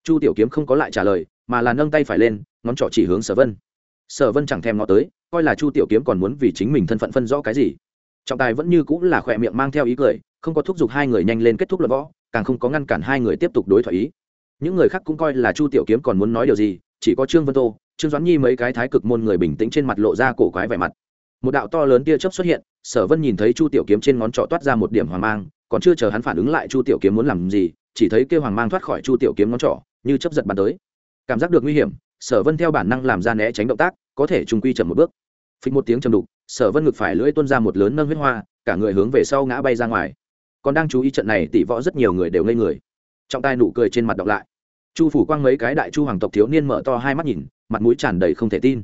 Chu tiểu kiếm không có lại trả lời, mà là nâng tay phải lên, ngón trỏ chỉ hướng sở vân. Sở vân chẳng thèm ngó tới, coi là chu tiểu kiếm còn muốn vì chính mình thân phận phân rõ cái gì. Trọng tài vẫn như cũng là khỏe miệng mang theo ý cười, không có thúc giục hai người nhanh lên kết thúc luận võ, càng không có ngăn cản hai người tiếp tục đối thoại ý. Những người khác cũng coi là chu tiểu kiếm còn muốn nói điều gì, chỉ có trương vân tô, trương doãn nhi mấy cái thái cực môn người bình tĩnh trên mặt lộ ra cổ quái vẻ mặt. Một đạo to lớn tia chớp xuất hiện, sở vân nhìn thấy chu tiểu kiếm trên ngón trỏ toát ra một điểm hoàng mang, còn chưa chờ hắn phản ứng lại chu tiểu kiếm muốn làm gì, chỉ thấy kêu hoàng mang thoát khỏi chu tiểu kiếm ngón trỏ như chấp giật bắn tới. Cảm giác được nguy hiểm, sở vân theo bản năng làm ra né tránh động tác, có thể trung quy chậm một bước. Phịch một tiếng chầm đục, sở vân ngực phải lưỡi tuôn ra một lớn nâng huyết hoa, cả người hướng về sau ngã bay ra ngoài. Còn đang chú ý trận này, tỷ võ rất nhiều người đều ngây người. Trọng tài nụ cười trên mặt đọc lại. Chu phủ quang mấy cái đại chu hoàng tộc thiếu niên mở to hai mắt nhìn, mặt mũi tràn đầy không thể tin.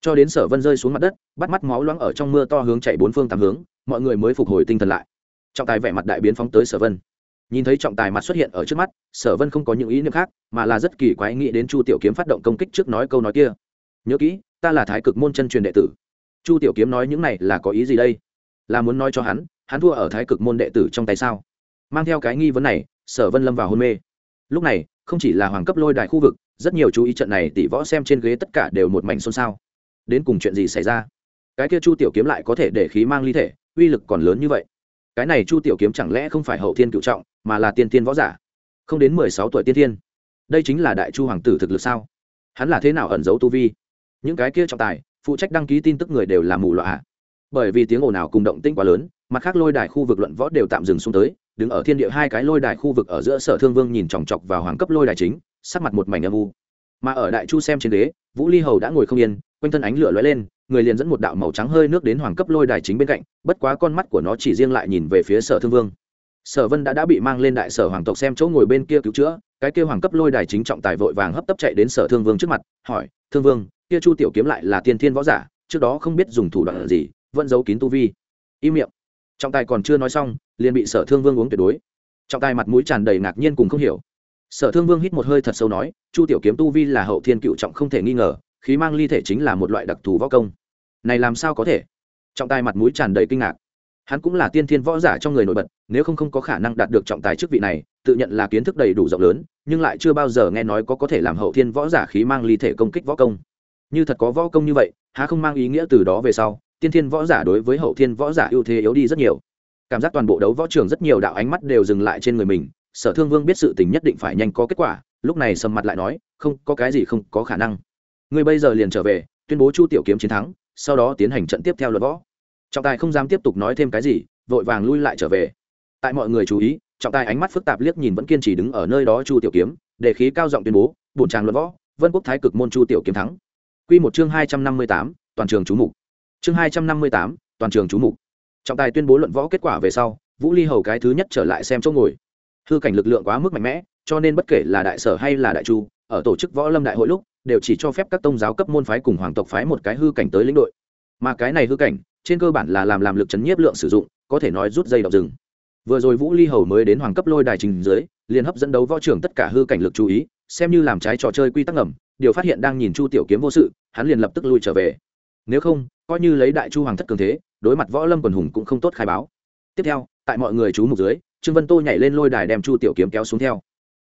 Cho đến sở vân rơi xuống mặt đất, bắt mắt máu loãng ở trong mưa to hướng chạy bốn phương tám hướng, mọi người mới phục hồi tinh thần lại. Trọng tài vẻ mặt đại biến phóng tới sở vân nhìn thấy trọng tài mặt xuất hiện ở trước mắt, sở vân không có những ý niệm khác, mà là rất kỳ quái nghĩ đến chu tiểu kiếm phát động công kích trước nói câu nói kia. Nhớ kỹ, ta là thái cực môn chân truyền đệ tử. Chu tiểu kiếm nói những này là có ý gì đây? Là muốn nói cho hắn hắn thua ở thái cực môn đệ tử trong tay sao? Mang theo cái nghi vấn này, sở vân lâm vào hôn mê. Lúc này, không chỉ là hoàng cấp lôi đại khu vực, rất nhiều chú ý trận này tỷ võ xem trên ghế tất cả đều một mảnh xôn xao. Đến cùng chuyện gì xảy ra? Cái kia chu tiểu kiếm lại có thể để khí mang ly thể, uy lực còn lớn như vậy. Cái này chu tiểu kiếm chẳng lẽ không phải hậu thiên cựu trọng mà là tiên tiên võ giả. Không đến mười sáu tuổi tiên tiên đây chính là đại chu hoàng tử thực lực sao? Hắn là thế nào ẩn giấu tu vi? Những cái kia trọng tài, phụ trách đăng ký tin tức người đều là mù loạ à? bởi vì tiếng ồn ào cùng động tĩnh quá lớn, mặt khác lôi đài khu vực luận võ đều tạm dừng xuống tới, đứng ở thiên địa hai cái lôi đài khu vực ở giữa sở thương vương nhìn chòng chọc vào hoàng cấp lôi đài chính, sắc mặt một mảnh âm u. Mà ở đại chu xem trên đế vũ ly hầu đã ngồi không yên, quanh thân ánh lửa lóe lên, người liền dẫn một đạo màu trắng hơi nước đến hoàng cấp lôi đài chính bên cạnh, bất quá con mắt của nó chỉ riêng lại nhìn về phía sở thương vương sở vân đã đã bị mang lên đại sở hoàng tộc xem chỗ ngồi bên kia cứu chữa, cái kia hoàng cấp lôi đài chính trọng tài vội vàng hấp tấp chạy đến sở thương vương trước mặt, hỏi, thương vương, kia chu tiểu kiếm lại là tiên thiên võ giả, trước đó không biết dùng thủ đoạn gì, vẫn giấu kín tu vi. Im miệng. Trọng tài còn chưa nói xong, liền bị sở thương vương uống tuyệt đối. Trọng tài mặt mũi tràn đầy ngạc nhiên cùng không hiểu. Sở thương vương hít một hơi thật sâu nói, chu tiểu kiếm tu vi là hậu thiên cựu trọng không thể nghi ngờ, khí mang ly thể chính là một loại đặc thù võ công. Này làm sao có thể? Trọng tài mặt mũi tràn đầy kinh ngạc hắn cũng là tiên thiên võ giả trong người nổi bật, nếu không không có khả năng đạt được trọng tài chức vị này, tự nhận là kiến thức đầy đủ rộng lớn, nhưng lại chưa bao giờ nghe nói có có thể làm hậu thiên võ giả khí mang ly thể công kích võ công. Như thật có võ công như vậy, há không mang ý nghĩa từ đó về sau, tiên thiên võ giả đối với hậu thiên võ giả ưu thế yếu đi rất nhiều. Cảm giác toàn bộ đấu võ trường rất nhiều đạo ánh mắt đều dừng lại trên người mình, sở thương vương biết sự tình nhất định phải nhanh có kết quả, lúc này sầm mặt lại nói, không, có cái gì không có khả năng. Ngươi bây giờ liền trở về, tuyên bố chu tiểu kiếm chiến thắng, sau đó tiến hành trận tiếp theo luật võ trọng tài không dám tiếp tục nói thêm cái gì, vội vàng lui lại trở về. Tại mọi người chú ý, trọng tài ánh mắt phức tạp liếc nhìn vẫn kiên trì đứng ở nơi đó chu tiểu kiếm, để khí cao giọng tuyên bố, bổn tràng luận võ, vân quốc thái cực môn chu tiểu kiếm thắng. Quy một chương hai trăm năm mươi tám, toàn trường chú mục. Chương hai trăm năm mươi tám, toàn trường chú mục. Trọng tài tuyên bố luận võ kết quả về sau, vũ ly hầu cái thứ nhất trở lại xem chỗ ngồi. Hư cảnh lực lượng quá mức mạnh mẽ, cho nên bất kể là đại sở hay là đại chu, ở tổ chức võ lâm đại hội lúc, đều chỉ cho phép các tôn giáo cấp môn phái cùng hoàng tộc phái một cái hư cảnh tới lĩnh đội. Mà cái này hư cảnh trên cơ bản là làm làm lực chấn nhiếp lượng sử dụng, có thể nói rút dây đọc rừng. Vừa rồi vũ ly hầu mới đến hoàng cấp lôi đài trình dưới, liền hấp dẫn đấu võ trưởng tất cả hư cảnh lực chú ý, xem như làm trái trò chơi quy tắc ngầm, điều phát hiện đang nhìn chu tiểu kiếm vô sự, hắn liền lập tức lui trở về. Nếu không, coi như lấy đại chu hoàng thất cường thế, đối mặt võ lâm quần hùng cũng không tốt khai báo. Tiếp theo, tại mọi người chú mục dưới, trương vân tô nhảy lên lôi đài đem chu tiểu kiếm kéo xuống theo.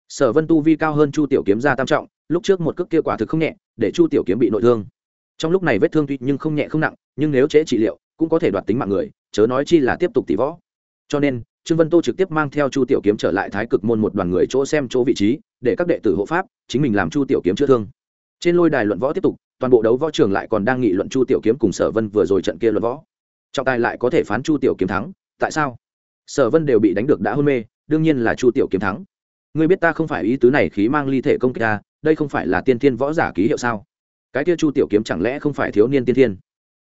Sở vân tu vi cao hơn chu tiểu kiếm ra tam trọng, lúc trước một cước kia quả thực không nhẹ, để chu tiểu kiếm bị nội thương. Trong lúc này vết thương tuy nhưng không nhẹ không nặng, nhưng nếu trễ trị liệu cũng có thể đoạt tính mạng người, chớ nói chi là tiếp tục tỷ võ. Cho nên, trương vân tô trực tiếp mang theo chu tiểu kiếm trở lại thái cực môn một đoàn người chỗ xem chỗ vị trí, để các đệ tử hộ pháp, chính mình làm chu tiểu kiếm chữa thương. Trên lôi đài luận võ tiếp tục, toàn bộ đấu võ trường lại còn đang nghị luận chu tiểu kiếm cùng sở vân vừa rồi trận kia luận võ. Trọng tài lại có thể phán chu tiểu kiếm thắng, tại sao? Sở vân đều bị đánh được đã hôn mê, đương nhiên là chu tiểu kiếm thắng. Ngươi biết ta không phải ý tứ này khí mang ly thể công kích ta, đây không phải là tiên thiên võ giả ký hiệu sao? Cái kia chu tiểu kiếm chẳng lẽ không phải thiếu niên tiên thiên?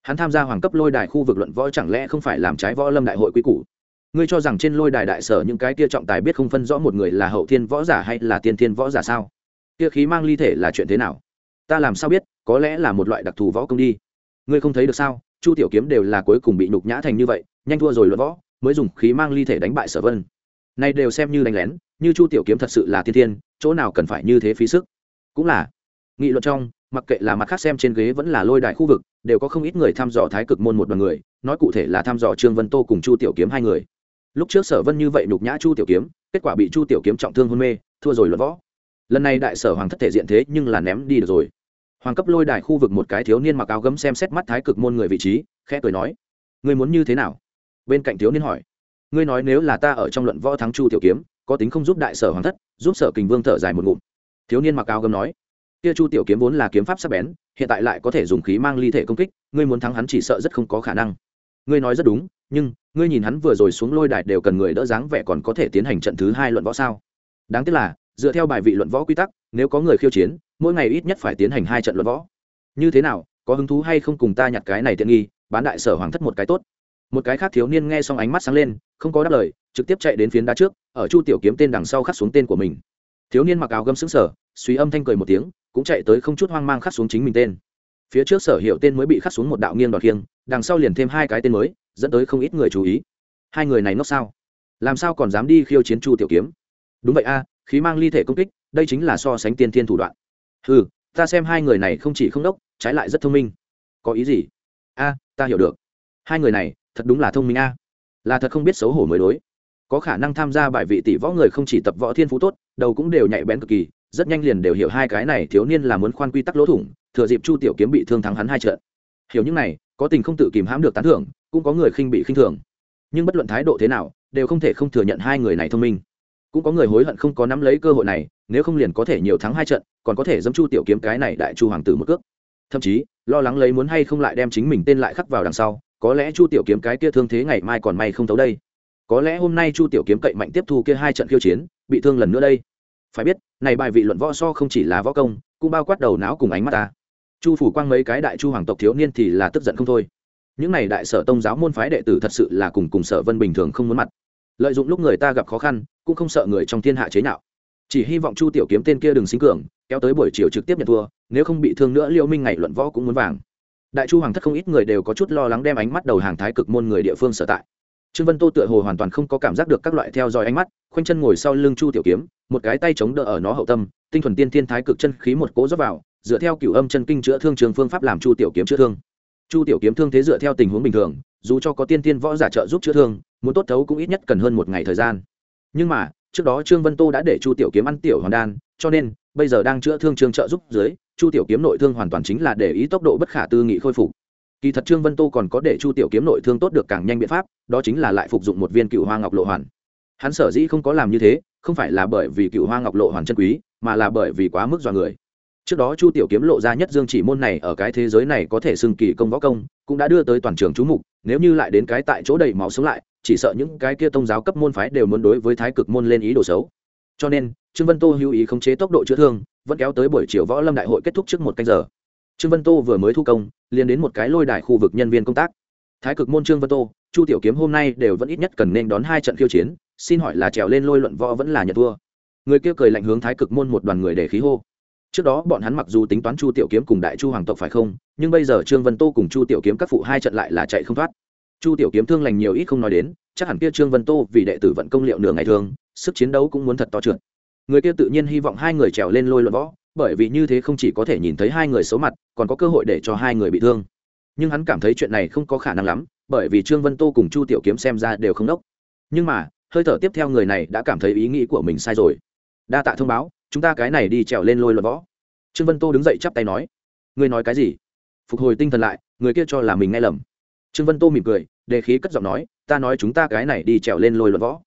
Hắn tham gia hoàng cấp lôi đài khu vực luận võ chẳng lẽ không phải làm trái võ lâm đại hội quy củ? Ngươi cho rằng trên lôi đài đại sở những cái kia trọng tài biết không phân rõ một người là hậu thiên võ giả hay là tiên thiên võ giả sao? Kia khí mang ly thể là chuyện thế nào? Ta làm sao biết, có lẽ là một loại đặc thù võ công đi. Ngươi không thấy được sao? Chu tiểu kiếm đều là cuối cùng bị nhục nhã thành như vậy, nhanh thua rồi luận võ, mới dùng khí mang ly thể đánh bại sở vân. Này đều xem như đánh lén, như chu tiểu kiếm thật sự là thiên thiên, chỗ nào cần phải như thế phí sức? Cũng là, nghị luận trong mặc kệ là mặt khác xem trên ghế vẫn là lôi đài khu vực, đều có không ít người thăm dò thái cực môn một đoàn người, nói cụ thể là thăm dò trương vân tô cùng chu tiểu kiếm hai người. Lúc trước sở vân như vậy nhục nhã chu tiểu kiếm, kết quả bị chu tiểu kiếm trọng thương hôn mê, thua rồi luận võ. Lần này đại sở hoàng thất thể diện thế nhưng là ném đi được rồi. Hoàng cấp lôi đài khu vực một cái thiếu niên mặc áo gấm xem xét mắt thái cực môn người vị trí, khẽ cười nói, ngươi muốn như thế nào? Bên cạnh thiếu niên hỏi, ngươi nói nếu là ta ở trong luận võ thắng chu tiểu kiếm, có tính không giúp đại sở hoàng thất, giúp sở kình vương thở dài một ngụm? Thiếu niên mặc áo gấm nói kia chu tiểu kiếm vốn là kiếm pháp sắc bén, hiện tại lại có thể dùng khí mang ly thể công kích, ngươi muốn thắng hắn chỉ sợ rất không có khả năng. Ngươi nói rất đúng, nhưng, ngươi nhìn hắn vừa rồi xuống lôi đài đều cần người đỡ dáng vẻ còn có thể tiến hành trận thứ hai luận võ sao? Đáng tiếc là, dựa theo bài vị luận võ quy tắc, nếu có người khiêu chiến, mỗi ngày ít nhất phải tiến hành hai trận luận võ. Như thế nào, có hứng thú hay không cùng ta nhặt cái này tiện nghi, bán đại sở hoàng thất một cái tốt. Một cái khác thiếu niên nghe xong ánh mắt sáng lên, không có đáp lời, trực tiếp chạy đến phiến đá trước, ở chu tiểu kiếm tên đằng sau khắc xuống tên của mình thiếu niên mặc áo gấm xứng sở suy âm thanh cười một tiếng, cũng chạy tới không chút hoang mang khắc xuống chính mình tên. Phía trước sở hiệu tên mới bị khắc xuống một đạo nghiêng đọt khiêng, đằng sau liền thêm hai cái tên mới, dẫn tới không ít người chú ý. Hai người này ngốc sao? Làm sao còn dám đi khiêu chiến chu tiểu kiếm? Đúng vậy a, khí mang ly thể công kích, đây chính là so sánh tiên thiên thủ đoạn. Ừ ta xem hai người này không chỉ không đốc, trái lại rất thông minh. Có ý gì? A, ta hiểu được. Hai người này, thật đúng là thông minh a. Là thật không biết xấu hổ mới đối có khả năng tham gia bài vị tỷ võ người không chỉ tập võ thiên phú tốt, đầu cũng đều nhạy bén cực kỳ, rất nhanh liền đều hiểu hai cái này thiếu niên là muốn khoan quy tắc lỗ thủng, thừa dịp chu tiểu kiếm bị thương thắng hắn hai trận. Hiểu những này, có tình không tự kìm hãm được tán thưởng, cũng có người khinh bị khinh thường. Nhưng bất luận thái độ thế nào, đều không thể không thừa nhận hai người này thông minh. Cũng có người hối hận không có nắm lấy cơ hội này, nếu không liền có thể nhiều thắng hai trận, còn có thể dâm chu tiểu kiếm cái này đại chu hoàng tử một cước. Thậm chí, lo lắng lấy muốn hay không lại đem chính mình tên lại khắc vào đằng sau, có lẽ chu tiểu kiếm cái kia thương thế ngày mai còn may không thấu đây có lẽ hôm nay chu tiểu kiếm cậy mạnh tiếp thu kia hai trận khiêu chiến, bị thương lần nữa đây. Phải biết, này bài vị luận võ so không chỉ là võ công, cũng bao quát đầu não cùng ánh mắt ta. Chu phủ quang mấy cái đại chu hoàng tộc thiếu niên thì là tức giận không thôi. Những này đại sở tông giáo môn phái đệ tử thật sự là cùng cùng sở vân bình thường không muốn mặt. Lợi dụng lúc người ta gặp khó khăn, cũng không sợ người trong thiên hạ chế nhạo. Chỉ hy vọng chu tiểu kiếm tên kia đừng sinh cường, kéo tới buổi chiều trực tiếp nhận thua, nếu không bị thương nữa liêu minh ngày luận võ cũng muốn vàng. Đại chu hoàng thất không ít người đều có chút lo lắng đem ánh mắt đầu hàng thái cực môn người địa phương sở tại trương vân tô tựa hồ hoàn toàn không có cảm giác được các loại theo dõi ánh mắt, khoanh chân ngồi sau lưng chu tiểu kiếm, một cái tay chống đỡ ở nó hậu tâm, tinh thuần tiên thiên thái cực chân khí một cố dốc vào, dựa theo cửu âm chân kinh chữa thương trường phương pháp làm chu tiểu kiếm chữa thương. Chu tiểu kiếm thương thế dựa theo tình huống bình thường, dù cho có tiên tiên võ giả trợ giúp chữa thương, muốn tốt thấu cũng ít nhất cần hơn một ngày thời gian. Nhưng mà, trước đó trương vân tô đã để chu tiểu kiếm ăn tiểu hoàn đan, cho nên, bây giờ đang chữa thương trường trợ giúp dưới, chu tiểu kiếm nội thương hoàn toàn chính là để ý tốc độ bất khả tư nghị khôi phục kỳ thật trương vân tô còn có để chu tiểu kiếm nội thương tốt được càng nhanh biện pháp, đó chính là lại phục dụng một viên cựu hoa ngọc lộ hoàn. Hắn sở dĩ không có làm như thế, không phải là bởi vì cựu hoa ngọc lộ hoàn chân quý, mà là bởi vì quá mức dọa người. Trước đó chu tiểu kiếm lộ ra nhất dương chỉ môn này ở cái thế giới này có thể xưng kỳ công võ công, cũng đã đưa tới toàn trường chú mục, nếu như lại đến cái tại chỗ đầy máu sống lại, chỉ sợ những cái kia tông giáo cấp môn phái đều muốn đối với thái cực môn lên ý đồ xấu. Cho nên, trương vân tô hữu ý khống chế tốc độ chữa thương, vẫn kéo tới buổi chiều võ lâm đại hội kết thúc trước một canh giờ trương vân tô vừa mới thu công, liền đến một cái lôi đài khu vực nhân viên công tác. Thái cực môn trương vân tô, chu tiểu kiếm hôm nay đều vẫn ít nhất cần nên đón hai trận khiêu chiến, xin hỏi là trèo lên lôi luận võ vẫn là nhận thua? Người kia cười lạnh hướng thái cực môn một đoàn người để khí hô. Trước đó bọn hắn mặc dù tính toán chu tiểu kiếm cùng đại chu hoàng tộc phải không, nhưng bây giờ trương vân tô cùng chu tiểu kiếm các phụ hai trận lại là chạy không thoát. Chu tiểu kiếm thương lành nhiều ít không nói đến, chắc hẳn kia trương vân tô vì đệ tử vận công liệu nửa ngày thường, sức chiến đấu cũng muốn thật to trượt. Người kia tự nhiên hy vọng hai người trèo lên lôi luận võ bởi vì như thế không chỉ có thể nhìn thấy hai người xấu mặt, còn có cơ hội để cho hai người bị thương. Nhưng hắn cảm thấy chuyện này không có khả năng lắm, bởi vì trương vân tô cùng chu tiểu kiếm xem ra đều không đốc. Nhưng mà, hơi thở tiếp theo người này đã cảm thấy ý nghĩ của mình sai rồi. Đa tạ thông báo, chúng ta cái này đi trèo lên lôi luận võ. Trương vân tô đứng dậy chắp tay nói. Ngươi nói cái gì? Phục hồi tinh thần lại, người kia cho là mình nghe lầm. Trương vân tô mỉm cười, đề khí cất giọng nói, ta nói chúng ta cái này đi trèo lên lôi luận võ.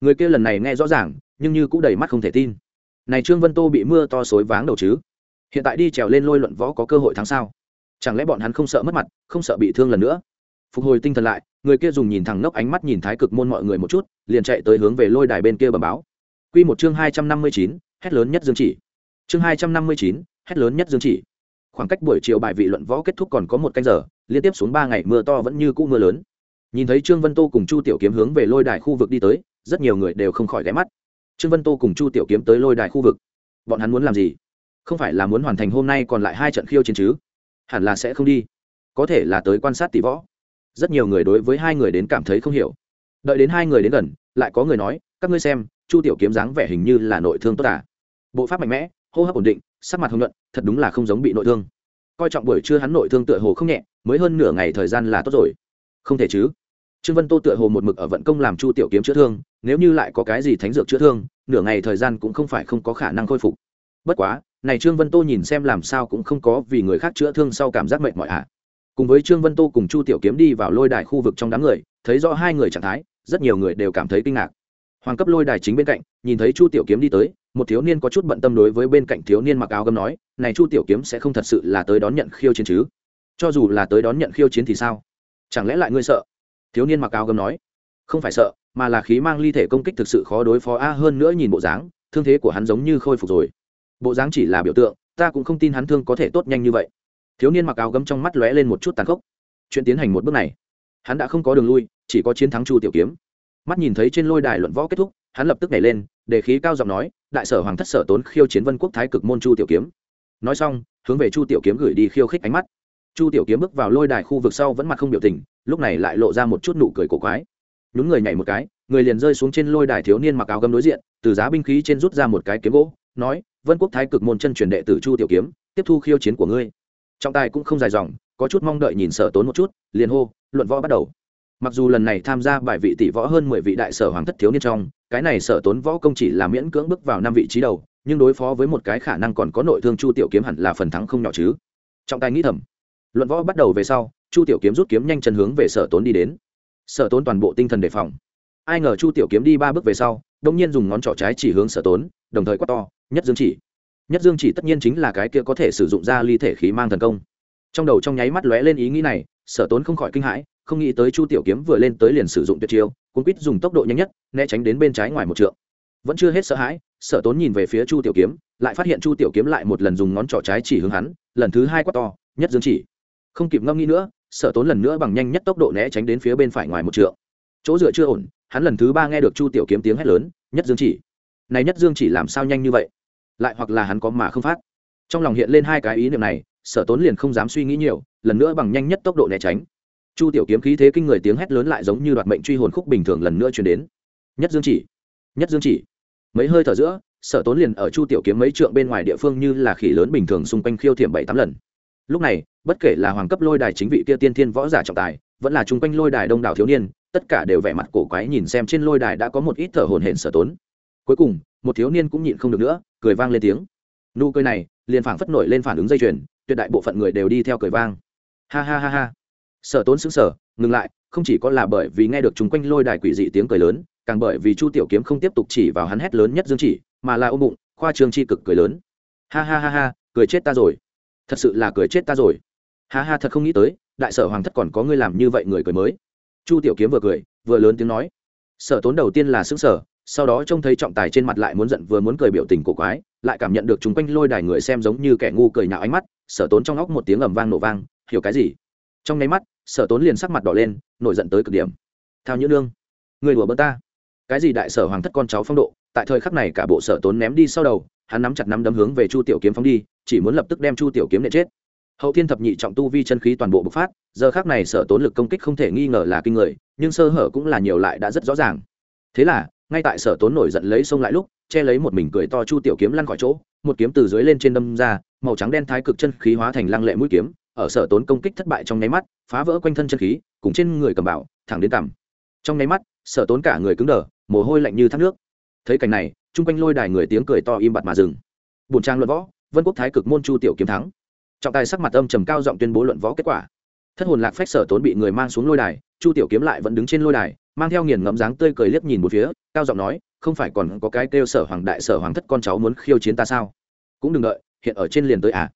Người kia lần này nghe rõ ràng, nhưng như cũng đầy mắt không thể tin này trương vân tô bị mưa to xối váng đầu chứ? Hiện tại đi trèo lên lôi luận võ có cơ hội thắng sao? Chẳng lẽ bọn hắn không sợ mất mặt, không sợ bị thương lần nữa? Phục hồi tinh thần lại, người kia dùng nhìn thẳng nốc ánh mắt nhìn thái cực môn mọi người một chút, liền chạy tới hướng về lôi đài bên kia bẩm báo. Q một chương hai trăm năm mươi chín, hét lớn nhất dương chỉ. Chương hai trăm năm mươi chín, hét lớn nhất dương chỉ. Khoảng cách buổi chiều bài vị luận võ kết thúc còn có một canh giờ, liên tiếp xuống ba ngày mưa to vẫn như cũ mưa lớn. Nhìn thấy trương vân tô cùng chu tiểu kiếm hướng về lôi đài khu vực đi tới, rất nhiều người đều không khỏi ghé mắt trương vân tô cùng chu tiểu kiếm tới lôi đài khu vực. Bọn hắn muốn làm gì? Không phải là muốn hoàn thành hôm nay còn lại hai trận khiêu chiến chứ? Hẳn là sẽ không đi. Có thể là tới quan sát tỷ võ. Rất nhiều người đối với hai người đến cảm thấy không hiểu. Đợi đến hai người đến gần, lại có người nói, các ngươi xem, chu tiểu kiếm dáng vẻ hình như là nội thương tốt à. bộ pháp mạnh mẽ, hô hấp ổn định, sắc mặt hồng nhuận, thật đúng là không giống bị nội thương. Coi trọng buổi trưa hắn nội thương tựa hồ không nhẹ, mới hơn nửa ngày thời gian là tốt rồi. Không thể chứ trương vân tô tựa hồ một mực ở vận công làm chu tiểu kiếm chữa thương, nếu như lại có cái gì thánh dược chữa thương, nửa ngày thời gian cũng không phải không có khả năng khôi phục. Bất quá, này trương vân tô nhìn xem làm sao cũng không có vì người khác chữa thương sau cảm giác mệt mỏi ạ. Cùng với trương vân tô cùng chu tiểu kiếm đi vào lôi đài khu vực trong đám người, thấy rõ hai người trạng thái, rất nhiều người đều cảm thấy kinh ngạc. Hoàng cấp lôi đài chính bên cạnh, nhìn thấy chu tiểu kiếm đi tới, một thiếu niên có chút bận tâm đối với bên cạnh thiếu niên mặc áo gấm nói, này chu tiểu kiếm sẽ không thật sự là tới đón nhận khiêu chiến chứ? Cho dù là tới đón nhận khiêu chiến thì sao? Chẳng lẽ lại ngươi sợ? Thiếu niên mặc áo gấm nói, không phải sợ, mà là khí mang ly thể công kích thực sự khó đối phó a, hơn nữa nhìn bộ dáng, thương thế của hắn giống như khôi phục rồi. Bộ dáng chỉ là biểu tượng, ta cũng không tin hắn thương có thể tốt nhanh như vậy. Thiếu niên mặc áo gấm trong mắt lóe lên một chút tàn khốc. Chuyện tiến hành một bước này, hắn đã không có đường lui, chỉ có chiến thắng chu tiểu kiếm. Mắt nhìn thấy trên lôi đài luận võ kết thúc, hắn lập tức nhảy lên, để khí cao giọng nói, đại sở hoàng thất sở tốn khiêu chiến vân quốc thái cực môn chu tiểu kiếm. Nói xong, hướng về chu tiểu kiếm gửi đi khiêu khích ánh mắt chu tiểu kiếm bước vào lôi đài khu vực sau vẫn mặt không biểu tình, lúc này lại lộ ra một chút nụ cười cổ quái. Nhún người nhảy một cái, người liền rơi xuống trên lôi đài thiếu niên mặc áo gấm đối diện, từ giá binh khí trên rút ra một cái kiếm gỗ, nói, vân quốc thái cực môn chân truyền đệ tử chu tiểu kiếm, tiếp thu khiêu chiến của ngươi. Trọng tài cũng không dài dòng, có chút mong đợi nhìn sở tốn một chút, liền hô, luận võ bắt đầu. Mặc dù lần này tham gia bài vị tỷ võ hơn mười vị đại sở hoàng thất thiếu niên trong, cái này sở tốn võ công chỉ là miễn cưỡng bước vào năm vị trí đầu, nhưng đối phó với một cái khả năng còn có nội thương chu tiểu kiếm hẳn là phần thắng không nhỏ chứ. Trọng tài nghĩ thầm luận võ bắt đầu về sau, chu tiểu kiếm rút kiếm nhanh chân hướng về sở tốn đi đến. Sở tốn toàn bộ tinh thần đề phòng. Ai ngờ chu tiểu kiếm đi ba bước về sau đông nhiên dùng ngón trỏ trái chỉ hướng sở tốn, đồng thời quát to, nhất dương chỉ. Nhất dương chỉ tất nhiên chính là cái kia có thể sử dụng ra ly thể khí mang thần công. Trong đầu trong nháy mắt lóe lên ý nghĩ này, sở tốn không khỏi kinh hãi, không nghĩ tới chu tiểu kiếm vừa lên tới liền sử dụng tuyệt chiêu, cuốn quýt dùng tốc độ nhanh nhất, né tránh đến bên trái ngoài một trượng. Vẫn chưa hết sợ hãi, sở tốn nhìn về phía chu tiểu kiếm, lại phát hiện chu tiểu kiếm lại một lần dùng ngón trỏ trái chỉ hướng hắn, lần thứ hai quát to, nhất dương chỉ không kịp ngâm nghĩ nữa, sở tốn lần nữa bằng nhanh nhất tốc độ né tránh đến phía bên phải ngoài một trượng. Chỗ dựa chưa ổn, hắn lần thứ ba nghe được chu tiểu kiếm tiếng hét lớn, nhất dương chỉ, này nhất dương chỉ làm sao nhanh như vậy? Lại hoặc là hắn có mà không phát. Trong lòng hiện lên hai cái ý niệm này, sở tốn liền không dám suy nghĩ nhiều, lần nữa bằng nhanh nhất tốc độ né tránh. Chu tiểu kiếm khí thế kinh người tiếng hét lớn lại giống như đoạt mệnh truy hồn khúc bình thường lần nữa chuyển đến. Nhất dương chỉ, nhất dương chỉ. Mấy hơi thở giữa, sở tốn liền ở chu tiểu kiếm mấy trượng bên ngoài địa phương như là khỉ lớn bình thường xung quanh khiêu thiểm bảy tám lần lúc này, bất kể là hoàng cấp lôi đài chính vị kia tiên thiên võ giả trọng tài, vẫn là chung quanh lôi đài đông đảo thiếu niên, tất cả đều vẻ mặt cổ quái nhìn xem trên lôi đài đã có một ít thở hồn hển sở tốn. Cuối cùng, một thiếu niên cũng nhịn không được nữa, cười vang lên tiếng. Nụ cười này, liền phảng phất nổi lên phản ứng dây chuyền, tuyệt đại bộ phận người đều đi theo cười vang. Ha ha ha ha. Sở tốn xứng sở ngừng lại, không chỉ có là bởi vì nghe được chung quanh lôi đài quỷ dị tiếng cười lớn, càng bởi vì chu tiểu kiếm không tiếp tục chỉ vào hắn hét lớn nhất dương chỉ, mà là ôm bụng, khoa trương chi cực cười lớn. Ha ha ha ha, cười chết ta rồi thật sự là cười chết ta rồi. Ha ha, thật không nghĩ tới, đại sở hoàng thất còn có ngươi làm như vậy người cười mới. Chu tiểu kiếm vừa cười, vừa lớn tiếng nói. Sở tốn đầu tiên là xứng sở sau đó trông thấy trọng tài trên mặt lại muốn giận, vừa muốn cười biểu tình cổ quái, lại cảm nhận được chúng quanh lôi đài người xem giống như kẻ ngu cười nhạo ánh mắt, sở tốn trong óc một tiếng ầm vang nổ vang, hiểu cái gì? Trong nháy mắt, sở tốn liền sắc mặt đỏ lên, nổi giận tới cực điểm. Thao nhữ nương, người đùa bỡn ta. Cái gì đại sở hoàng thất con cháu phong độ? Tại thời khắc này cả bộ sở tốn ném đi sau đầu, hắn nắm chặt nắm đấm hướng về chu tiểu kiếm phóng đi chỉ muốn lập tức đem chu tiểu kiếm nệ chết. Hậu thiên thập nhị trọng tu vi chân khí toàn bộ bộc phát, giờ khác này sở tốn lực công kích không thể nghi ngờ là kinh người, nhưng sơ hở cũng là nhiều lại đã rất rõ ràng. Thế là, ngay tại sở tốn nổi giận lấy xông lại lúc, che lấy một mình cười to chu tiểu kiếm lăn khỏi chỗ, một kiếm từ dưới lên trên đâm ra, màu trắng đen thái cực chân khí hóa thành lăng lệ mũi kiếm, ở sở tốn công kích thất bại trong nháy mắt, phá vỡ quanh thân chân khí, cùng trên người cầm bảo, thẳng đến cằm. Trong nháy mắt, sở tốn cả người cứng đờ, mồ hôi lạnh như thác nước. Thấy cảnh này, chung quanh lôi đài người tiếng cười to im bặt mà dừng. Bùn trang luận võ vân quốc thái cực môn chu tiểu kiếm thắng trọng tài sắc mặt âm trầm cao giọng tuyên bố luận võ kết quả thất hồn lạc phách sở tốn bị người mang xuống lôi đài chu tiểu kiếm lại vẫn đứng trên lôi đài mang theo nghiền ngẫm dáng tươi cười liếc nhìn một phía cao giọng nói không phải còn có cái kêu sở hoàng đại sở hoàng thất con cháu muốn khiêu chiến ta sao cũng đừng đợi hiện ở trên liền tới à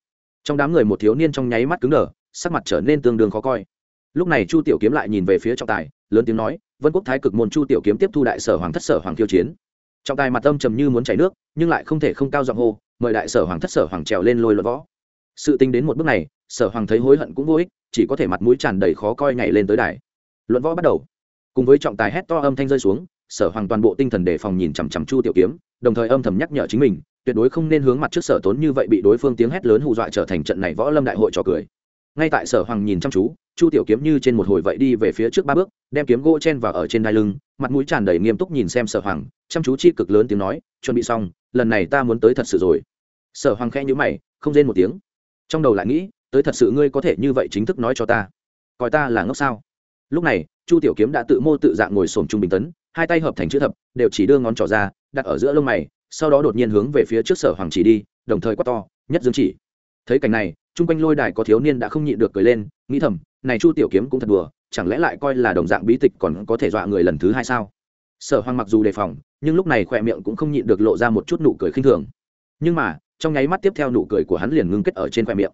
trong đám người một thiếu niên trong nháy mắt cứng đờ sắc mặt trở nên tương đương khó coi lúc này chu tiểu kiếm lại nhìn về phía trọng tài lớn tiếng nói vân quốc thái cực môn chu tiểu kiếm tiếp thu đại sở hoàng thất sở hoàng khiêu chiến trọng tài mặt âm trầm như muốn chảy nước nhưng lại không thể không cao giọng hô mời đại sở hoàng thất sở hoàng trèo lên lôi luận võ. Sự tính đến một bước này, sở hoàng thấy hối hận cũng vô ích, chỉ có thể mặt mũi tràn đầy khó coi nhảy lên tới đài. Luận võ bắt đầu. Cùng với trọng tài hét to âm thanh rơi xuống, sở hoàng toàn bộ tinh thần đề phòng nhìn chằm chằm chu tiểu kiếm, đồng thời âm thầm nhắc nhở chính mình, tuyệt đối không nên hướng mặt trước sở tốn như vậy bị đối phương tiếng hét lớn hù dọa trở thành trận này võ lâm đại hội trò cười ngay tại sở hoàng nhìn chăm chú, chu tiểu kiếm như trên một hồi vậy đi về phía trước ba bước, đem kiếm gỗ chen vào ở trên đai lưng, mặt mũi tràn đầy nghiêm túc nhìn xem sở hoàng, chăm chú chi cực lớn tiếng nói, chuẩn bị xong, lần này ta muốn tới thật sự rồi. Sở hoàng khẽ nhữ mày, không rên một tiếng. Trong đầu lại nghĩ, tới thật sự ngươi có thể như vậy chính thức nói cho ta? Coi ta là ngốc sao? Lúc này, chu tiểu kiếm đã tự mô tự dạng ngồi sổm trung bình tấn, hai tay hợp thành chữ thập, đều chỉ đưa ngón trỏ ra, đặt ở giữa lông mày, sau đó đột nhiên hướng về phía trước sở hoàng chỉ đi, đồng thời quát to, nhất dương chỉ. Thấy cảnh này chung quanh lôi đài có thiếu niên đã không nhịn được cười lên nghĩ thầm này chu tiểu kiếm cũng thật đùa chẳng lẽ lại coi là đồng dạng bí tịch còn có thể dọa người lần thứ hai sao sở Hoang mặc dù đề phòng nhưng lúc này khỏe miệng cũng không nhịn được lộ ra một chút nụ cười khinh thường nhưng mà trong nháy mắt tiếp theo nụ cười của hắn liền ngưng kết ở trên khỏe miệng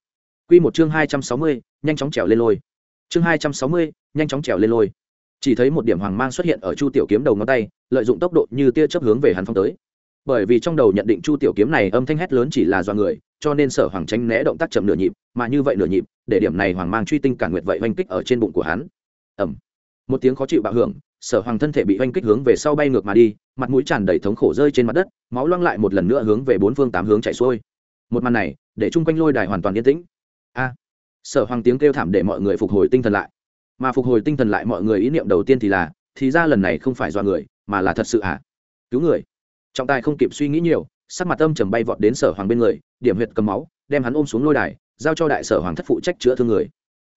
Quy một chương hai trăm sáu mươi, nhanh chóng trèo lên lôi. Chương hai trăm sáu mươi, nhanh chóng trèo lên lôi. Chỉ thấy một điểm hoàng mang xuất hiện ở Chu Tiểu Kiếm đầu ngón tay, lợi dụng tốc độ như tia chớp hướng về hắn phong tới. Bởi vì trong đầu nhận định Chu Tiểu Kiếm này âm thanh hét lớn chỉ là do người, cho nên Sở Hoàng tránh né động tác chậm nửa nhịp, mà như vậy nửa nhịp, để điểm này hoàng mang truy tinh cản nguyệt vậy oanh kích ở trên bụng của hắn. Ầm. Một tiếng khó chịu bạo hưởng, Sở Hoàng thân thể bị oanh kích hướng về sau bay ngược mà đi, mặt mũi tràn đầy thống khổ rơi trên mặt đất, máu loang lại một lần nữa hướng về bốn phương tám hướng chạy xuôi. Một màn này, để chung quanh lôi đài hoàn toàn yên tĩnh a à. sở hoàng tiếng kêu thảm để mọi người phục hồi tinh thần lại mà phục hồi tinh thần lại mọi người ý niệm đầu tiên thì là thì ra lần này không phải do người mà là thật sự à cứu người trọng tài không kịp suy nghĩ nhiều, sắc mặt âm trầm bay vọt đến sở hoàng bên người, điểm huyệt cầm máu, đem hắn ôm xuống lôi đài, giao cho đại sở hoàng thất phụ trách chữa thương người.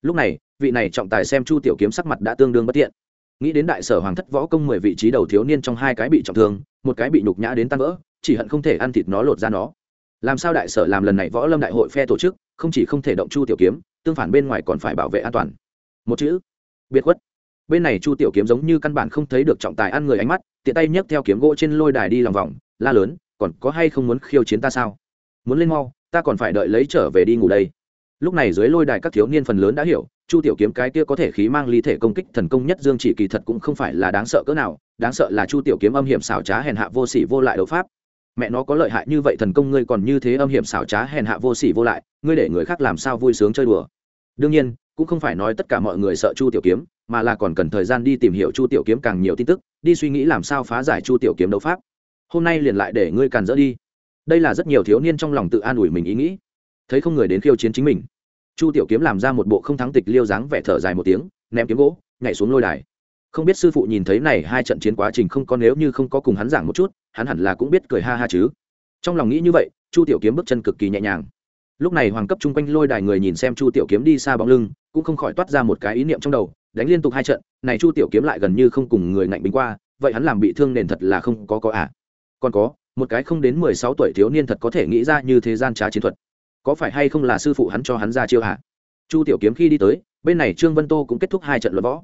Lúc này, vị này trọng tài xem chu tiểu kiếm sắc mặt đã tương đương bất tiện. Nghĩ đến đại sở hoàng thất võ công mười vị trí đầu thiếu niên trong hai cái bị trọng thương, một cái bị nhục nhã đến tan vỡ, chỉ hận không thể ăn thịt nó lột ra nó. Làm sao đại sở làm lần này võ lâm đại hội phe tổ chức, không chỉ không thể động chu tiểu kiếm, tương phản bên ngoài còn phải bảo vệ an toàn. Một chữ. Biệt khuất bên này chu tiểu kiếm giống như căn bản không thấy được trọng tài ăn người ánh mắt, tiện tay nhấc theo kiếm gỗ trên lôi đài đi lòng vòng, la lớn, còn có hay không muốn khiêu chiến ta sao? Muốn lên mau, ta còn phải đợi lấy trở về đi ngủ đây. Lúc này dưới lôi đài các thiếu niên phần lớn đã hiểu, chu tiểu kiếm cái kia có thể khí mang ly thể công kích thần công nhất dương chỉ kỳ thật cũng không phải là đáng sợ cỡ nào, đáng sợ là chu tiểu kiếm âm hiểm xảo trá hèn hạ vô sỉ vô lại đấu pháp. Mẹ nó có lợi hại như vậy thần công ngươi còn như thế âm hiểm xảo trá hèn hạ vô sỉ vô lại, ngươi để người khác làm sao vui sướng chơi đùa? Đương nhiên, cũng không phải nói tất cả mọi người sợ chu tiểu kiếm mà là còn cần thời gian đi tìm hiểu chu tiểu kiếm càng nhiều tin tức, đi suy nghĩ làm sao phá giải chu tiểu kiếm đấu pháp. Hôm nay liền lại để ngươi càn dỡ đi. Đây là rất nhiều thiếu niên trong lòng tự an ủi mình ý nghĩ. Thấy không người đến khiêu chiến chính mình. Chu tiểu kiếm làm ra một bộ không thắng tịch liêu dáng vẻ thở dài một tiếng, ném kiếm gỗ, nhảy xuống lôi đài. Không biết sư phụ nhìn thấy này hai trận chiến quá trình không có nếu như không có cùng hắn giảng một chút, hắn hẳn là cũng biết cười ha ha chứ. Trong lòng nghĩ như vậy, chu tiểu kiếm bước chân cực kỳ nhẹ nhàng. Lúc này hoàng cấp chung quanh lôi đài người nhìn xem chu tiểu kiếm đi xa bóng lưng, cũng không khỏi toát ra một cái ý niệm trong đầu đánh liên tục hai trận, này chu tiểu kiếm lại gần như không cùng người ngạnh binh qua, vậy hắn làm bị thương nền thật là không có có à. Còn có, một cái không đến mười sáu tuổi thiếu niên thật có thể nghĩ ra như thế gian trá chiến thuật. Có phải hay không là sư phụ hắn cho hắn ra chiêu hạ chu tiểu kiếm khi đi tới, bên này trương vân tô cũng kết thúc hai trận luận võ.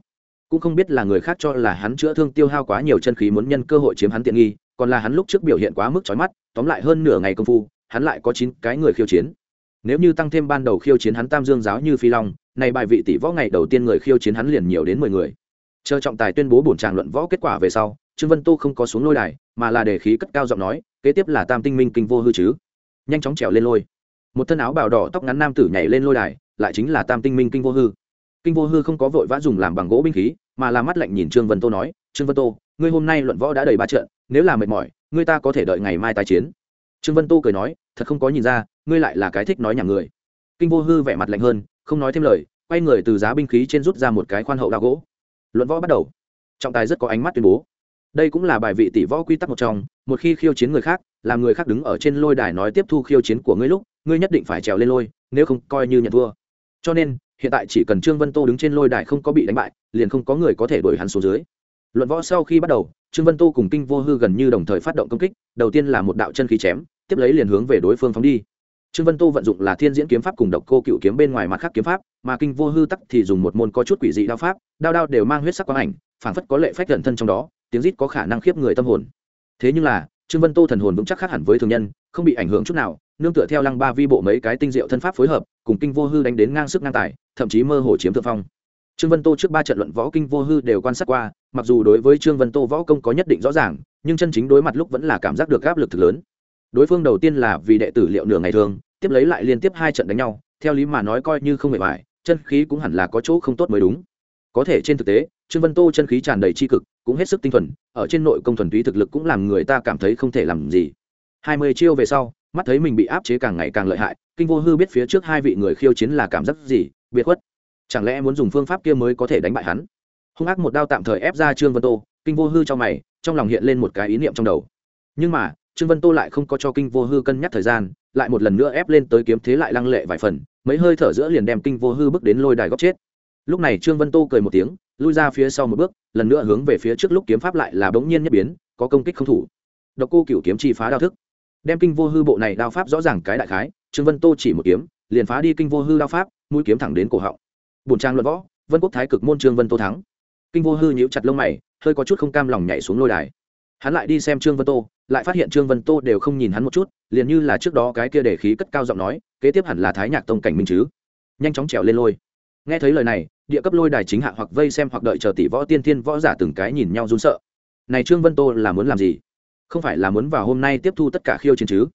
Cũng không biết là người khác cho là hắn chữa thương tiêu hao quá nhiều chân khí muốn nhân cơ hội chiếm hắn tiện nghi, còn là hắn lúc trước biểu hiện quá mức trói mắt, tóm lại hơn nửa ngày công phu, hắn lại có chín cái người khiêu chiến. Nếu như tăng thêm ban đầu khiêu chiến hắn tam dương giáo như phi long này bài vị tỷ võ ngày đầu tiên người khiêu chiến hắn liền nhiều đến mười người. Chờ trọng tài tuyên bố bổn tràng luận võ kết quả về sau, trương vân tô không có xuống lôi đài, mà là để khí cất cao giọng nói, kế tiếp là tam tinh minh kinh vô hư chứ. Nhanh chóng trèo lên lôi. Một thân áo bào đỏ tóc ngắn nam tử nhảy lên lôi đài, lại chính là tam tinh minh kinh vô hư. Kinh vô hư không có vội vã dùng làm bằng gỗ binh khí, mà là mắt lạnh nhìn trương vân tô nói, trương vân tô, ngươi hôm nay luận võ đã đầy ba trận, nếu là mệt mỏi, ngươi ta có thể đợi ngày mai tái chiến. Trương vân tô cười nói, thật không có nhìn ra, ngươi lại là cái thích nói nhảm người. Kinh vô hư vẻ mặt lạnh hơn không nói thêm lời, quay người từ giá binh khí trên rút ra một cái khoan hậu đao gỗ. Luận võ bắt đầu. Trọng tài rất có ánh mắt tuyên bố. Đây cũng là bài vị tỷ võ quy tắc một trong, một khi khiêu chiến người khác, làm người khác đứng ở trên lôi đài nói tiếp thu khiêu chiến của ngươi lúc, ngươi nhất định phải trèo lên lôi, nếu không coi như nhận thua. Cho nên, hiện tại chỉ cần trương vân tô đứng trên lôi đài không có bị đánh bại, liền không có người có thể đuổi hắn xuống dưới. Luận võ sau khi bắt đầu, trương vân tô cùng kinh vô hư gần như đồng thời phát động công kích, đầu tiên là một đạo chân khí chém, tiếp lấy liền hướng về đối phương phóng đi trương vân tô vận dụng là thiên diễn kiếm pháp cùng độc cô cựu kiếm bên ngoài mặt khác kiếm pháp, mà kinh vô hư tắc thì dùng một môn có chút quỷ dị đao pháp, đao đao đều mang huyết sắc quang ảnh, phảng phất có lệ phách gần thân trong đó, tiếng rít có khả năng khiếp người tâm hồn. Thế nhưng là, trương vân tô thần hồn vững chắc khác hẳn với thường nhân, không bị ảnh hưởng chút nào, nương tựa theo lăng ba vi bộ mấy cái tinh diệu thân pháp phối hợp, cùng kinh vô hư đánh đến ngang sức ngang tài, thậm chí mơ hồ chiếm thượng phong. Trương vân tô trước ba trận luận võ kinh vô hư đều quan sát qua, mặc dù đối với trương vân tô võ công có nhất định rõ ràng, nhưng chân chính đối mặt lúc vẫn là cảm giác được áp lực thực lớn đối phương đầu tiên là vì đệ tử liệu nửa ngày thường, tiếp lấy lại liên tiếp hai trận đánh nhau, theo lý mà nói coi như không hề vải chân khí cũng hẳn là có chỗ không tốt mới đúng. Có thể trên thực tế, trương vân tô chân khí tràn đầy tri cực, cũng hết sức tinh thuần, ở trên nội công thuần túy thực lực cũng làm người ta cảm thấy không thể làm gì. Hai mươi chiêu về sau, mắt thấy mình bị áp chế càng ngày càng lợi hại, kinh vô hư biết phía trước hai vị người khiêu chiến là cảm giác gì, biệt khuất. Chẳng lẽ muốn dùng phương pháp kia mới có thể đánh bại hắn? Hung ác một đao tạm thời ép ra trương vân tô, kinh vô hư cho mày, trong lòng hiện lên một cái ý niệm trong đầu. Nhưng mà trương vân tô lại không có cho kinh vô hư cân nhắc thời gian, lại một lần nữa ép lên tới kiếm thế lại lăng lệ vài phần, mấy hơi thở giữa liền đem kinh vô hư bước đến lôi đài góc chết. Lúc này trương vân tô cười một tiếng, lui ra phía sau một bước, lần nữa hướng về phía trước lúc kiếm pháp lại là bỗng nhiên nhất biến, có công kích không thủ. Độc cô cửu kiếm chi phá đao thức. Đem kinh vô hư bộ này đao pháp rõ ràng cái đại khái, trương vân tô chỉ một kiếm, liền phá đi kinh vô hư đao pháp, mũi kiếm thẳng đến cổ họng. Bùn trang luận võ, vân quốc thái cực môn trương vân tô thắng. Kinh vô hư nhíu chặt lông mày, hơi có chút không cam lòng nhảy xuống lôi đài hắn lại đi xem trương vân tô, lại phát hiện trương vân tô đều không nhìn hắn một chút, liền như là trước đó cái kia để khí cất cao giọng nói, kế tiếp hẳn là thái nhạc tông cảnh minh chứ. Nhanh chóng trèo lên lôi. Nghe thấy lời này, địa cấp lôi đài chính hạ hoặc vây xem hoặc đợi chờ tỷ võ tiên thiên võ giả từng cái nhìn nhau run sợ. Này trương vân tô là muốn làm gì? Không phải là muốn vào hôm nay tiếp thu tất cả khiêu chiến chứ?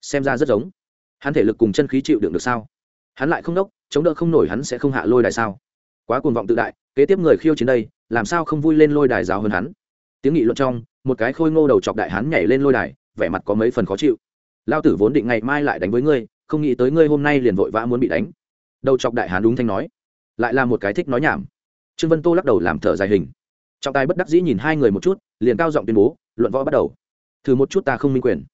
Xem ra rất giống. Hắn thể lực cùng chân khí chịu đựng được sao? Hắn lại không đốc, chống đỡ không nổi hắn sẽ không hạ lôi đài sao? Quá cuồng vọng tự đại, kế tiếp người khiêu chiến đây, làm sao không vui lên lôi đài giáo hơn hắn? Tiếng nghị luận trong một cái khôi ngô đầu chọc đại hán nhảy lên lôi đài, vẻ mặt có mấy phần khó chịu. Lao tử vốn định ngày mai lại đánh với ngươi, không nghĩ tới ngươi hôm nay liền vội vã muốn bị đánh. Đầu chọc đại hán đúng thanh nói, lại là một cái thích nói nhảm. Trương vân tô lắc đầu làm thở dài hình. Trọng tài bất đắc dĩ nhìn hai người một chút, liền cao giọng tuyên bố, luận võ bắt đầu. Thử một chút ta không minh quyền.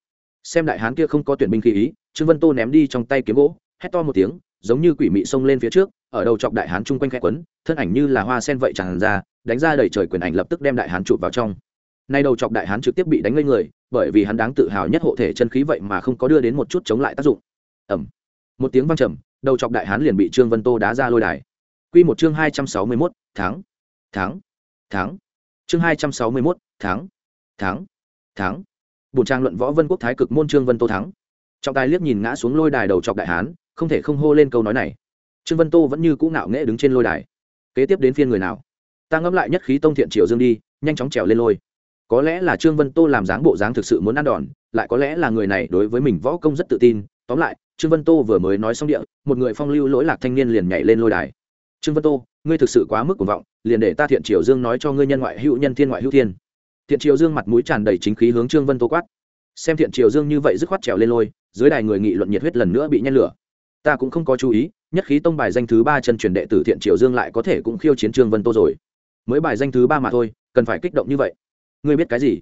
Xem đại hán kia không có tuyển binh khí ý, trương vân tô ném đi trong tay kiếm gỗ, hét to một tiếng, giống như quỷ mị xông lên phía trước, ở đầu chọc đại hán chung quanh khẽ quấn, thân ảnh như là hoa sen vậy tràn ra, đánh ra đầy trời quyền ảnh lập tức đem đại hán chụp vào trong nay đầu chọc đại hán trực tiếp bị đánh ngây người, bởi vì hắn đáng tự hào nhất hộ thể chân khí vậy mà không có đưa đến một chút chống lại tác dụng. Ẩm một tiếng vang trầm, đầu chọc đại hán liền bị trương vân tô đá ra lôi đài. Q một chương hai trăm sáu mươi mốt tháng tháng tháng chương hai trăm sáu mươi mốt tháng tháng tháng bùn trang luận võ vân quốc thái cực môn trương vân tô thắng. Trọng tài liếc nhìn ngã xuống lôi đài đầu chọc đại hán, không thể không hô lên câu nói này. Trương vân tô vẫn như cũ ngạo nghễ đứng trên lôi đài. Kế tiếp đến phiên người nào? Ta ngẫm lại nhất khí tông thiện triều dương đi, nhanh chóng trèo lên lôi có lẽ là trương vân tô làm dáng bộ dáng thực sự muốn ăn đòn, lại có lẽ là người này đối với mình võ công rất tự tin. Tóm lại, trương vân tô vừa mới nói xong địa, một người phong lưu lỗi lạc thanh niên liền nhảy lên lôi đài. Trương vân tô, ngươi thực sự quá mức cuồng vọng, liền để ta thiện triều dương nói cho ngươi nhân ngoại hữu nhân thiên ngoại hữu thiên. Thiện triều dương mặt mũi tràn đầy chính khí hướng trương vân tô quát. Xem thiện triều dương như vậy dứt khoát trèo lên lôi, dưới đài người nghị luận nhiệt huyết lần nữa bị nhen lửa. Ta cũng không có chú ý, nhất khí tông bài danh thứ ba chân truyền đệ tử thiện triều dương lại có thể cũng khiêu chiến trương vân tô rồi. Mới bài danh thứ ba mà thôi, cần phải kích động như vậy ngươi biết cái gì?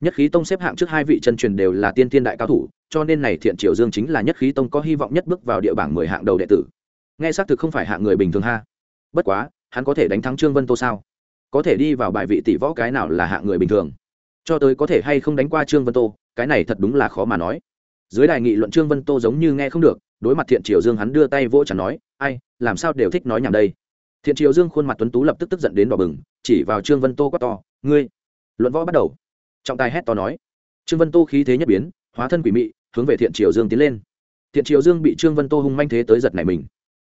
Nhất khí tông xếp hạng trước hai vị chân truyền đều là tiên thiên đại cao thủ, cho nên này thiện triều dương chính là nhất khí tông có hy vọng nhất bước vào địa bảng mười hạng đầu đệ tử. Nghe xác thực không phải hạng người bình thường ha. Bất quá, hắn có thể đánh thắng trương vân tô sao? Có thể đi vào bài vị tỷ võ cái nào là hạng người bình thường? Cho tới có thể hay không đánh qua trương vân tô, cái này thật đúng là khó mà nói. Dưới đài nghị luận trương vân tô giống như nghe không được, đối mặt thiện triều dương hắn đưa tay vỗ chẳng nói, ai, làm sao đều thích nói nhảm đây? Thiện triều dương khuôn mặt tuấn tú lập tức tức giận đến đỏ bừng, chỉ vào trương vân tô quát to, ngươi luận võ bắt đầu. Trọng tài hét to nói. Trương vân tô khí thế nhất biến, hóa thân quỷ mị, hướng về thiện triều dương tiến lên. Thiện triều dương bị trương vân tô hung manh thế tới giật này mình.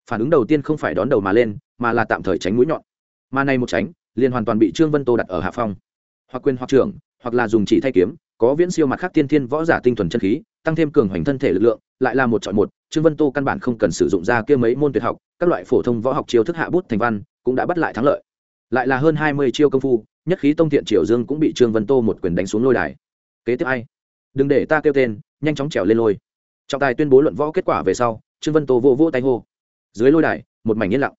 Phản ứng đầu tiên không phải đón đầu mà lên, mà là tạm thời tránh mũi nhọn. Mà này một tránh, liền hoàn toàn bị trương vân tô đặt ở hạ phong. Hoặc quyền hoặc trưởng, hoặc là dùng chỉ thay kiếm, có viễn siêu mặt khác tiên thiên võ giả tinh thuần chân khí, tăng thêm cường hoành thân thể lực lượng, lại là một chọn một, trương vân tô căn bản không cần sử dụng ra kia mấy môn tuyệt học, các loại phổ thông võ học chiêu thức hạ bút thành văn, cũng đã bắt lại thắng lợi. Lại là hơn hai mươi chiêu công phu nhất khí tông thiện triều dương cũng bị trương vân tô một quyền đánh xuống lôi đài kế tiếp ai đừng để ta kêu tên nhanh chóng trèo lên lôi trọng tài tuyên bố luận võ kết quả về sau trương vân tô vô vô tay hô dưới lôi đài một mảnh yên lặng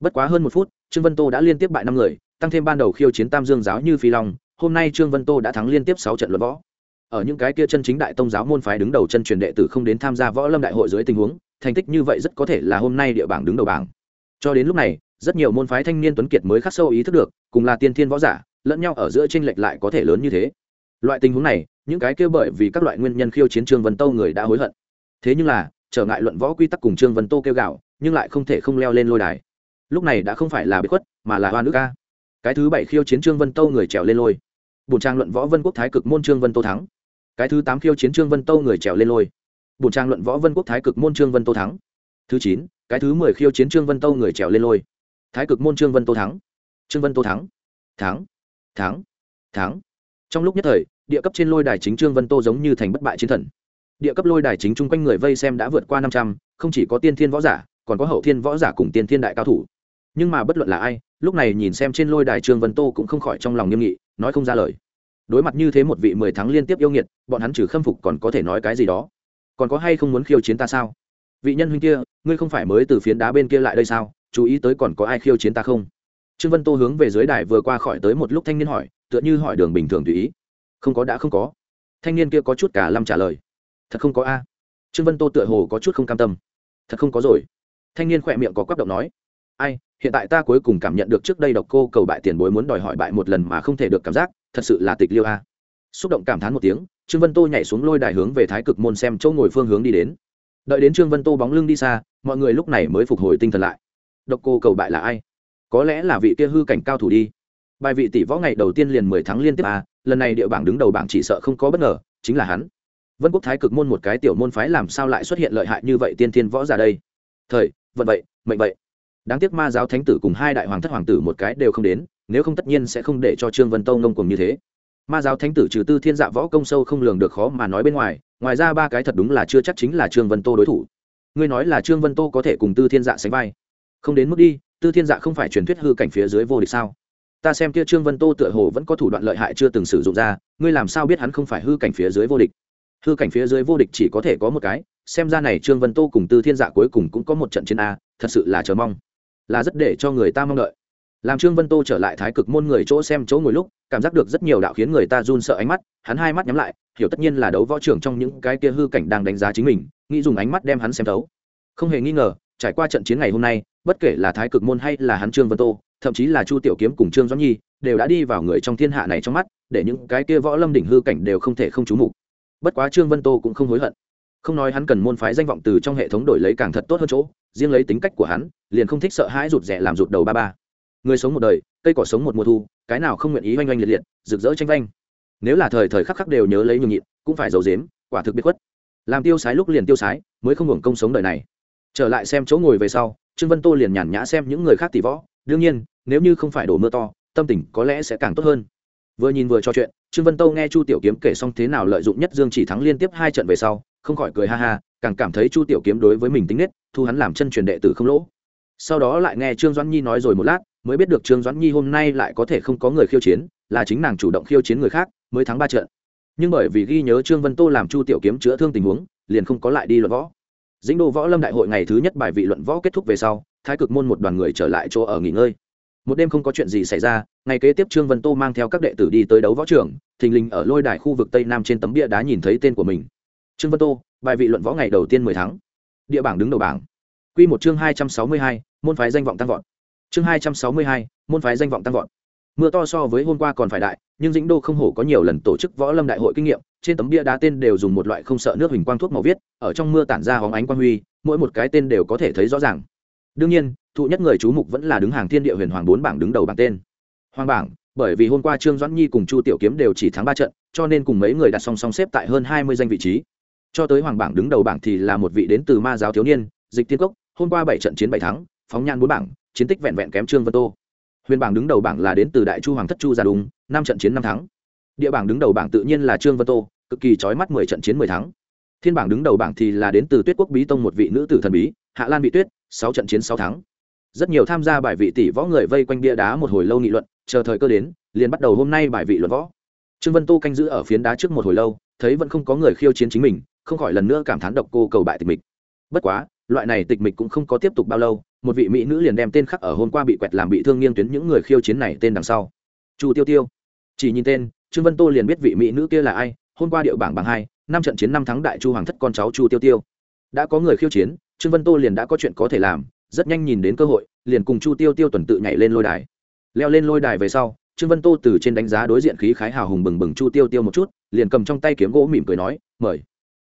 bất quá hơn một phút trương vân tô đã liên tiếp bại năm người tăng thêm ban đầu khiêu chiến tam dương giáo như phi long hôm nay trương vân tô đã thắng liên tiếp sáu trận luận võ ở những cái kia chân chính đại tông giáo môn phái đứng đầu chân truyền đệ tử không đến tham gia võ lâm đại hội dưới tình huống thành tích như vậy rất có thể là hôm nay địa bảng đứng đầu bảng cho đến lúc này rất nhiều môn phái thanh niên tuấn kiệt mới khắc sâu ý thức được cùng là tiên thiên võ giả lẫn nhau ở giữa tranh lệch lại có thể lớn như thế. Loại tình huống này, những cái kia bởi vì các loại nguyên nhân khiêu chiến trương vân tô người đã hối hận. Thế nhưng là, trở ngại luận võ quy tắc cùng trương vân tô kêu gạo, nhưng lại không thể không leo lên lôi đài. Lúc này đã không phải là bị khuất, mà là hoa nước ca cái thứ bảy khiêu chiến trương vân tô người trèo lên lôi. Bùn trang luận võ vân quốc thái cực môn trương vân tô thắng. Cái thứ tám khiêu chiến trương vân tô người trèo lên lôi. Bùn trang luận võ vân quốc thái cực môn trương vân tô thắng. Thứ chín, cái thứ mười khiêu chiến trương vân tô người trèo lên lôi. Thái cực môn trương vân tô thắng. Trương vân tô thắng. Thắng thắng thắng. Trong lúc nhất thời, địa cấp trên lôi đài chính trương vân tô giống như thành bất bại chiến thần. Địa cấp lôi đài chính chung quanh người vây xem đã vượt qua năm trăm, không chỉ có tiên thiên võ giả, còn có hậu thiên võ giả cùng tiên thiên đại cao thủ. Nhưng mà bất luận là ai, lúc này nhìn xem trên lôi đài trương vân tô cũng không khỏi trong lòng nghiêm nghị, nói không ra lời. Đối mặt như thế một vị mười tháng liên tiếp yêu nghiệt, bọn hắn trừ khâm phục còn có thể nói cái gì đó? Còn có hay không muốn khiêu chiến ta sao? Vị nhân huynh kia, ngươi không phải mới từ phiến đá bên kia lại đây sao? Chú ý tới còn có ai khiêu chiến ta không? Trương vân tô hướng về dưới đài vừa qua khỏi tới một lúc thanh niên hỏi, tựa như hỏi đường bình thường tùy ý. Không có đã không có. Thanh niên kia có chút cả lâm trả lời. Thật không có a. Trương vân tô tựa hồ có chút không cam tâm. Thật không có rồi. Thanh niên khỏe miệng có quắp động nói. Ai, hiện tại ta cuối cùng cảm nhận được trước đây độc cô cầu bại tiền bối muốn đòi hỏi bại một lần mà không thể được cảm giác, thật sự là tịch liêu a. Xúc động cảm thán một tiếng, trương vân tô nhảy xuống lôi đài hướng về thái cực môn xem chỗ ngồi phương hướng đi đến. Đợi đến trương vân tô bóng lưng đi xa, mọi người lúc này mới phục hồi tinh thần lại. Độc cô cầu bại là ai? Có lẽ là vị kia hư cảnh cao thủ đi. Bài vị tỷ võ ngày đầu tiên liền mười tháng liên tiếp a lần này địa bảng đứng đầu bảng chỉ sợ không có bất ngờ, chính là hắn. Vân quốc thái cực môn một cái tiểu môn phái làm sao lại xuất hiện lợi hại như vậy tiên thiên võ ra đây? Thời, vận vậy, mệnh vậy. Đáng tiếc ma giáo thánh tử cùng hai đại hoàng thất hoàng tử một cái đều không đến, nếu không tất nhiên sẽ không để cho trương vân tâu ngông cùng như thế. Ma giáo thánh tử trừ tư thiên dạ võ công sâu không lường được khó mà nói bên ngoài ngoài ra ba cái thật đúng là chưa chắc chính là trương vân tô đối thủ. Ngươi nói là trương vân tô có thể cùng tư thiên dạ sánh vai. Không đến mức đi tư thiên dạ không phải truyền thuyết hư cảnh phía dưới vô địch sao? Ta xem kia trương vân tô tựa hồ vẫn có thủ đoạn lợi hại chưa từng sử dụng ra, ngươi làm sao biết hắn không phải hư cảnh phía dưới vô địch? Hư cảnh phía dưới vô địch chỉ có thể có một cái, xem ra này trương vân tô cùng tư thiên dạ cuối cùng cũng có một trận chiến a, thật sự là chờ mong. Là rất để cho người ta mong đợi. Làm trương vân tô trở lại thái cực môn người chỗ xem chỗ ngồi lúc, cảm giác được rất nhiều đạo khiến người ta run sợ ánh mắt, hắn hai mắt nhắm lại, hiểu tất nhiên là đấu võ trưởng trong những cái kia hư cảnh đang đánh giá chính mình, nghĩ dùng ánh mắt đem hắn xem thấu. Không hề nghi ngờ, trải qua trận chiến ngày hôm nay bất kể là thái cực môn hay là hắn trương vân tô, thậm chí là chu tiểu kiếm cùng trương doãn nhi, đều đã đi vào người trong thiên hạ này trong mắt, để những cái kia võ lâm đỉnh hư cảnh đều không thể không chú mục. Bất quá trương vân tô cũng không hối hận. Không nói hắn cần môn phái danh vọng từ trong hệ thống đổi lấy càng thật tốt hơn chỗ, riêng lấy tính cách của hắn, liền không thích sợ hãi rụt rẻ làm rụt đầu ba ba. Người sống một đời, cây cỏ sống một mùa thu, cái nào không nguyện ý oanh oanh liệt liệt, rực rỡ tranh vanh. Nếu là thời thời khắc khắc đều nhớ lấy nhường nhịn, cũng phải giấu dếm quả thực biết khuất. Làm tiêu sái lúc liền tiêu sái, mới không hưởng công sống đời này. Trở lại xem chỗ ngồi về sau trương vân tô liền nhàn nhã xem những người khác tỷ võ. Đương nhiên, nếu như không phải đổ mưa to, tâm tình có lẽ sẽ càng tốt hơn. Vừa nhìn vừa trò chuyện, trương vân tô nghe chu tiểu kiếm kể xong thế nào lợi dụng nhất dương chỉ thắng liên tiếp hai trận về sau, không khỏi cười ha ha, càng cảm thấy chu tiểu kiếm đối với mình tính nết, thu hắn làm chân truyền đệ tử không lỗ. Sau đó lại nghe trương doãn nhi nói rồi một lát, mới biết được trương doãn nhi hôm nay lại có thể không có người khiêu chiến, là chính nàng chủ động khiêu chiến người khác, mới thắng ba trận. Nhưng bởi vì ghi nhớ trương vân tô làm chu tiểu kiếm chữa thương tình huống, liền không có lại đi luận võ dĩnh đô võ lâm đại hội ngày thứ nhất bài vị luận võ kết thúc về sau, thái cực môn một đoàn người trở lại chỗ ở nghỉ ngơi. Một đêm không có chuyện gì xảy ra, ngày kế tiếp trương vân tô mang theo các đệ tử đi tới đấu võ trường, thình lình ở lôi đài khu vực tây nam trên tấm bia đá nhìn thấy tên của mình. Trương vân tô, bài vị luận võ ngày đầu tiên mười tháng. Địa bảng đứng đầu bảng. Q một chương hai trăm sáu mươi hai, môn phái danh vọng tăng vọt. Chương hai trăm sáu mươi hai, môn phái danh vọng tăng vọt. Mưa to so với hôm qua còn phải đại, nhưng dĩnh đô không hổ có nhiều lần tổ chức võ lâm đại hội kinh nghiệm trên tấm bia đá tên đều dùng một loại không sợ nước hình quang thuốc màu viết, ở trong mưa tản ra hóng ánh quang huy, mỗi một cái tên đều có thể thấy rõ ràng. Đương nhiên, thụ nhất người chú mục vẫn là đứng hàng thiên địa huyền hoàng bốn bảng đứng đầu bảng tên. Hoàng bảng, bởi vì hôm qua trương doãn nhi cùng chu tiểu kiếm đều chỉ thắng ba trận, cho nên cùng mấy người đặt song song xếp tại hơn hai mươi danh vị trí. Cho tới hoàng bảng đứng đầu bảng thì là một vị đến từ ma giáo thiếu niên, dịch tiên cốc, hôm qua bảy trận chiến bảy thắng, phóng nhan bốn bảng, chiến tích vẹn vẹn kém trương vân tô. Huyền bảng đứng đầu bảng là đến từ đại chu hoàng thất chu gia đúng năm trận chiến năm thắng. Địa bảng đứng đầu bảng tự nhiên là trương vân tô cực kỳ trói mắt mười trận chiến mười thắng. Thiên bảng đứng đầu bảng thì là đến từ tuyết quốc bí tông một vị nữ tử thần bí, hạ lan bị tuyết, sáu trận chiến sáu thắng. Rất nhiều tham gia bài vị tỷ võ người vây quanh bia đá một hồi lâu nghị luận, chờ thời cơ đến, liền bắt đầu hôm nay bài vị luận võ. Trương vân tô canh giữ ở phiến đá trước một hồi lâu, thấy vẫn không có người khiêu chiến chính mình, không khỏi lần nữa cảm thán độc cô cầu bại tịch mịch. Bất quá, loại này tịch mịch cũng không có tiếp tục bao lâu, một vị mỹ nữ liền đem tên khắc ở hôm qua bị quẹt làm bị thương nghiêng tuyến những người khiêu chiến này tên đằng sau. Chu tiêu tiêu. Chỉ nhìn tên, trương vân tô liền biết vị mỹ nữ kia là ai hôm qua điệu bảng bảng hai, năm trận chiến năm thắng đại chu hoàng thất con cháu chu tiêu tiêu. Đã có người khiêu chiến, trương vân tô liền đã có chuyện có thể làm, rất nhanh nhìn đến cơ hội, liền cùng chu tiêu tiêu tuần tự nhảy lên lôi đài. Leo lên lôi đài về sau, trương vân tô từ trên đánh giá đối diện khí khái hào hùng bừng bừng chu tiêu tiêu một chút, liền cầm trong tay kiếm gỗ mỉm cười nói, mời.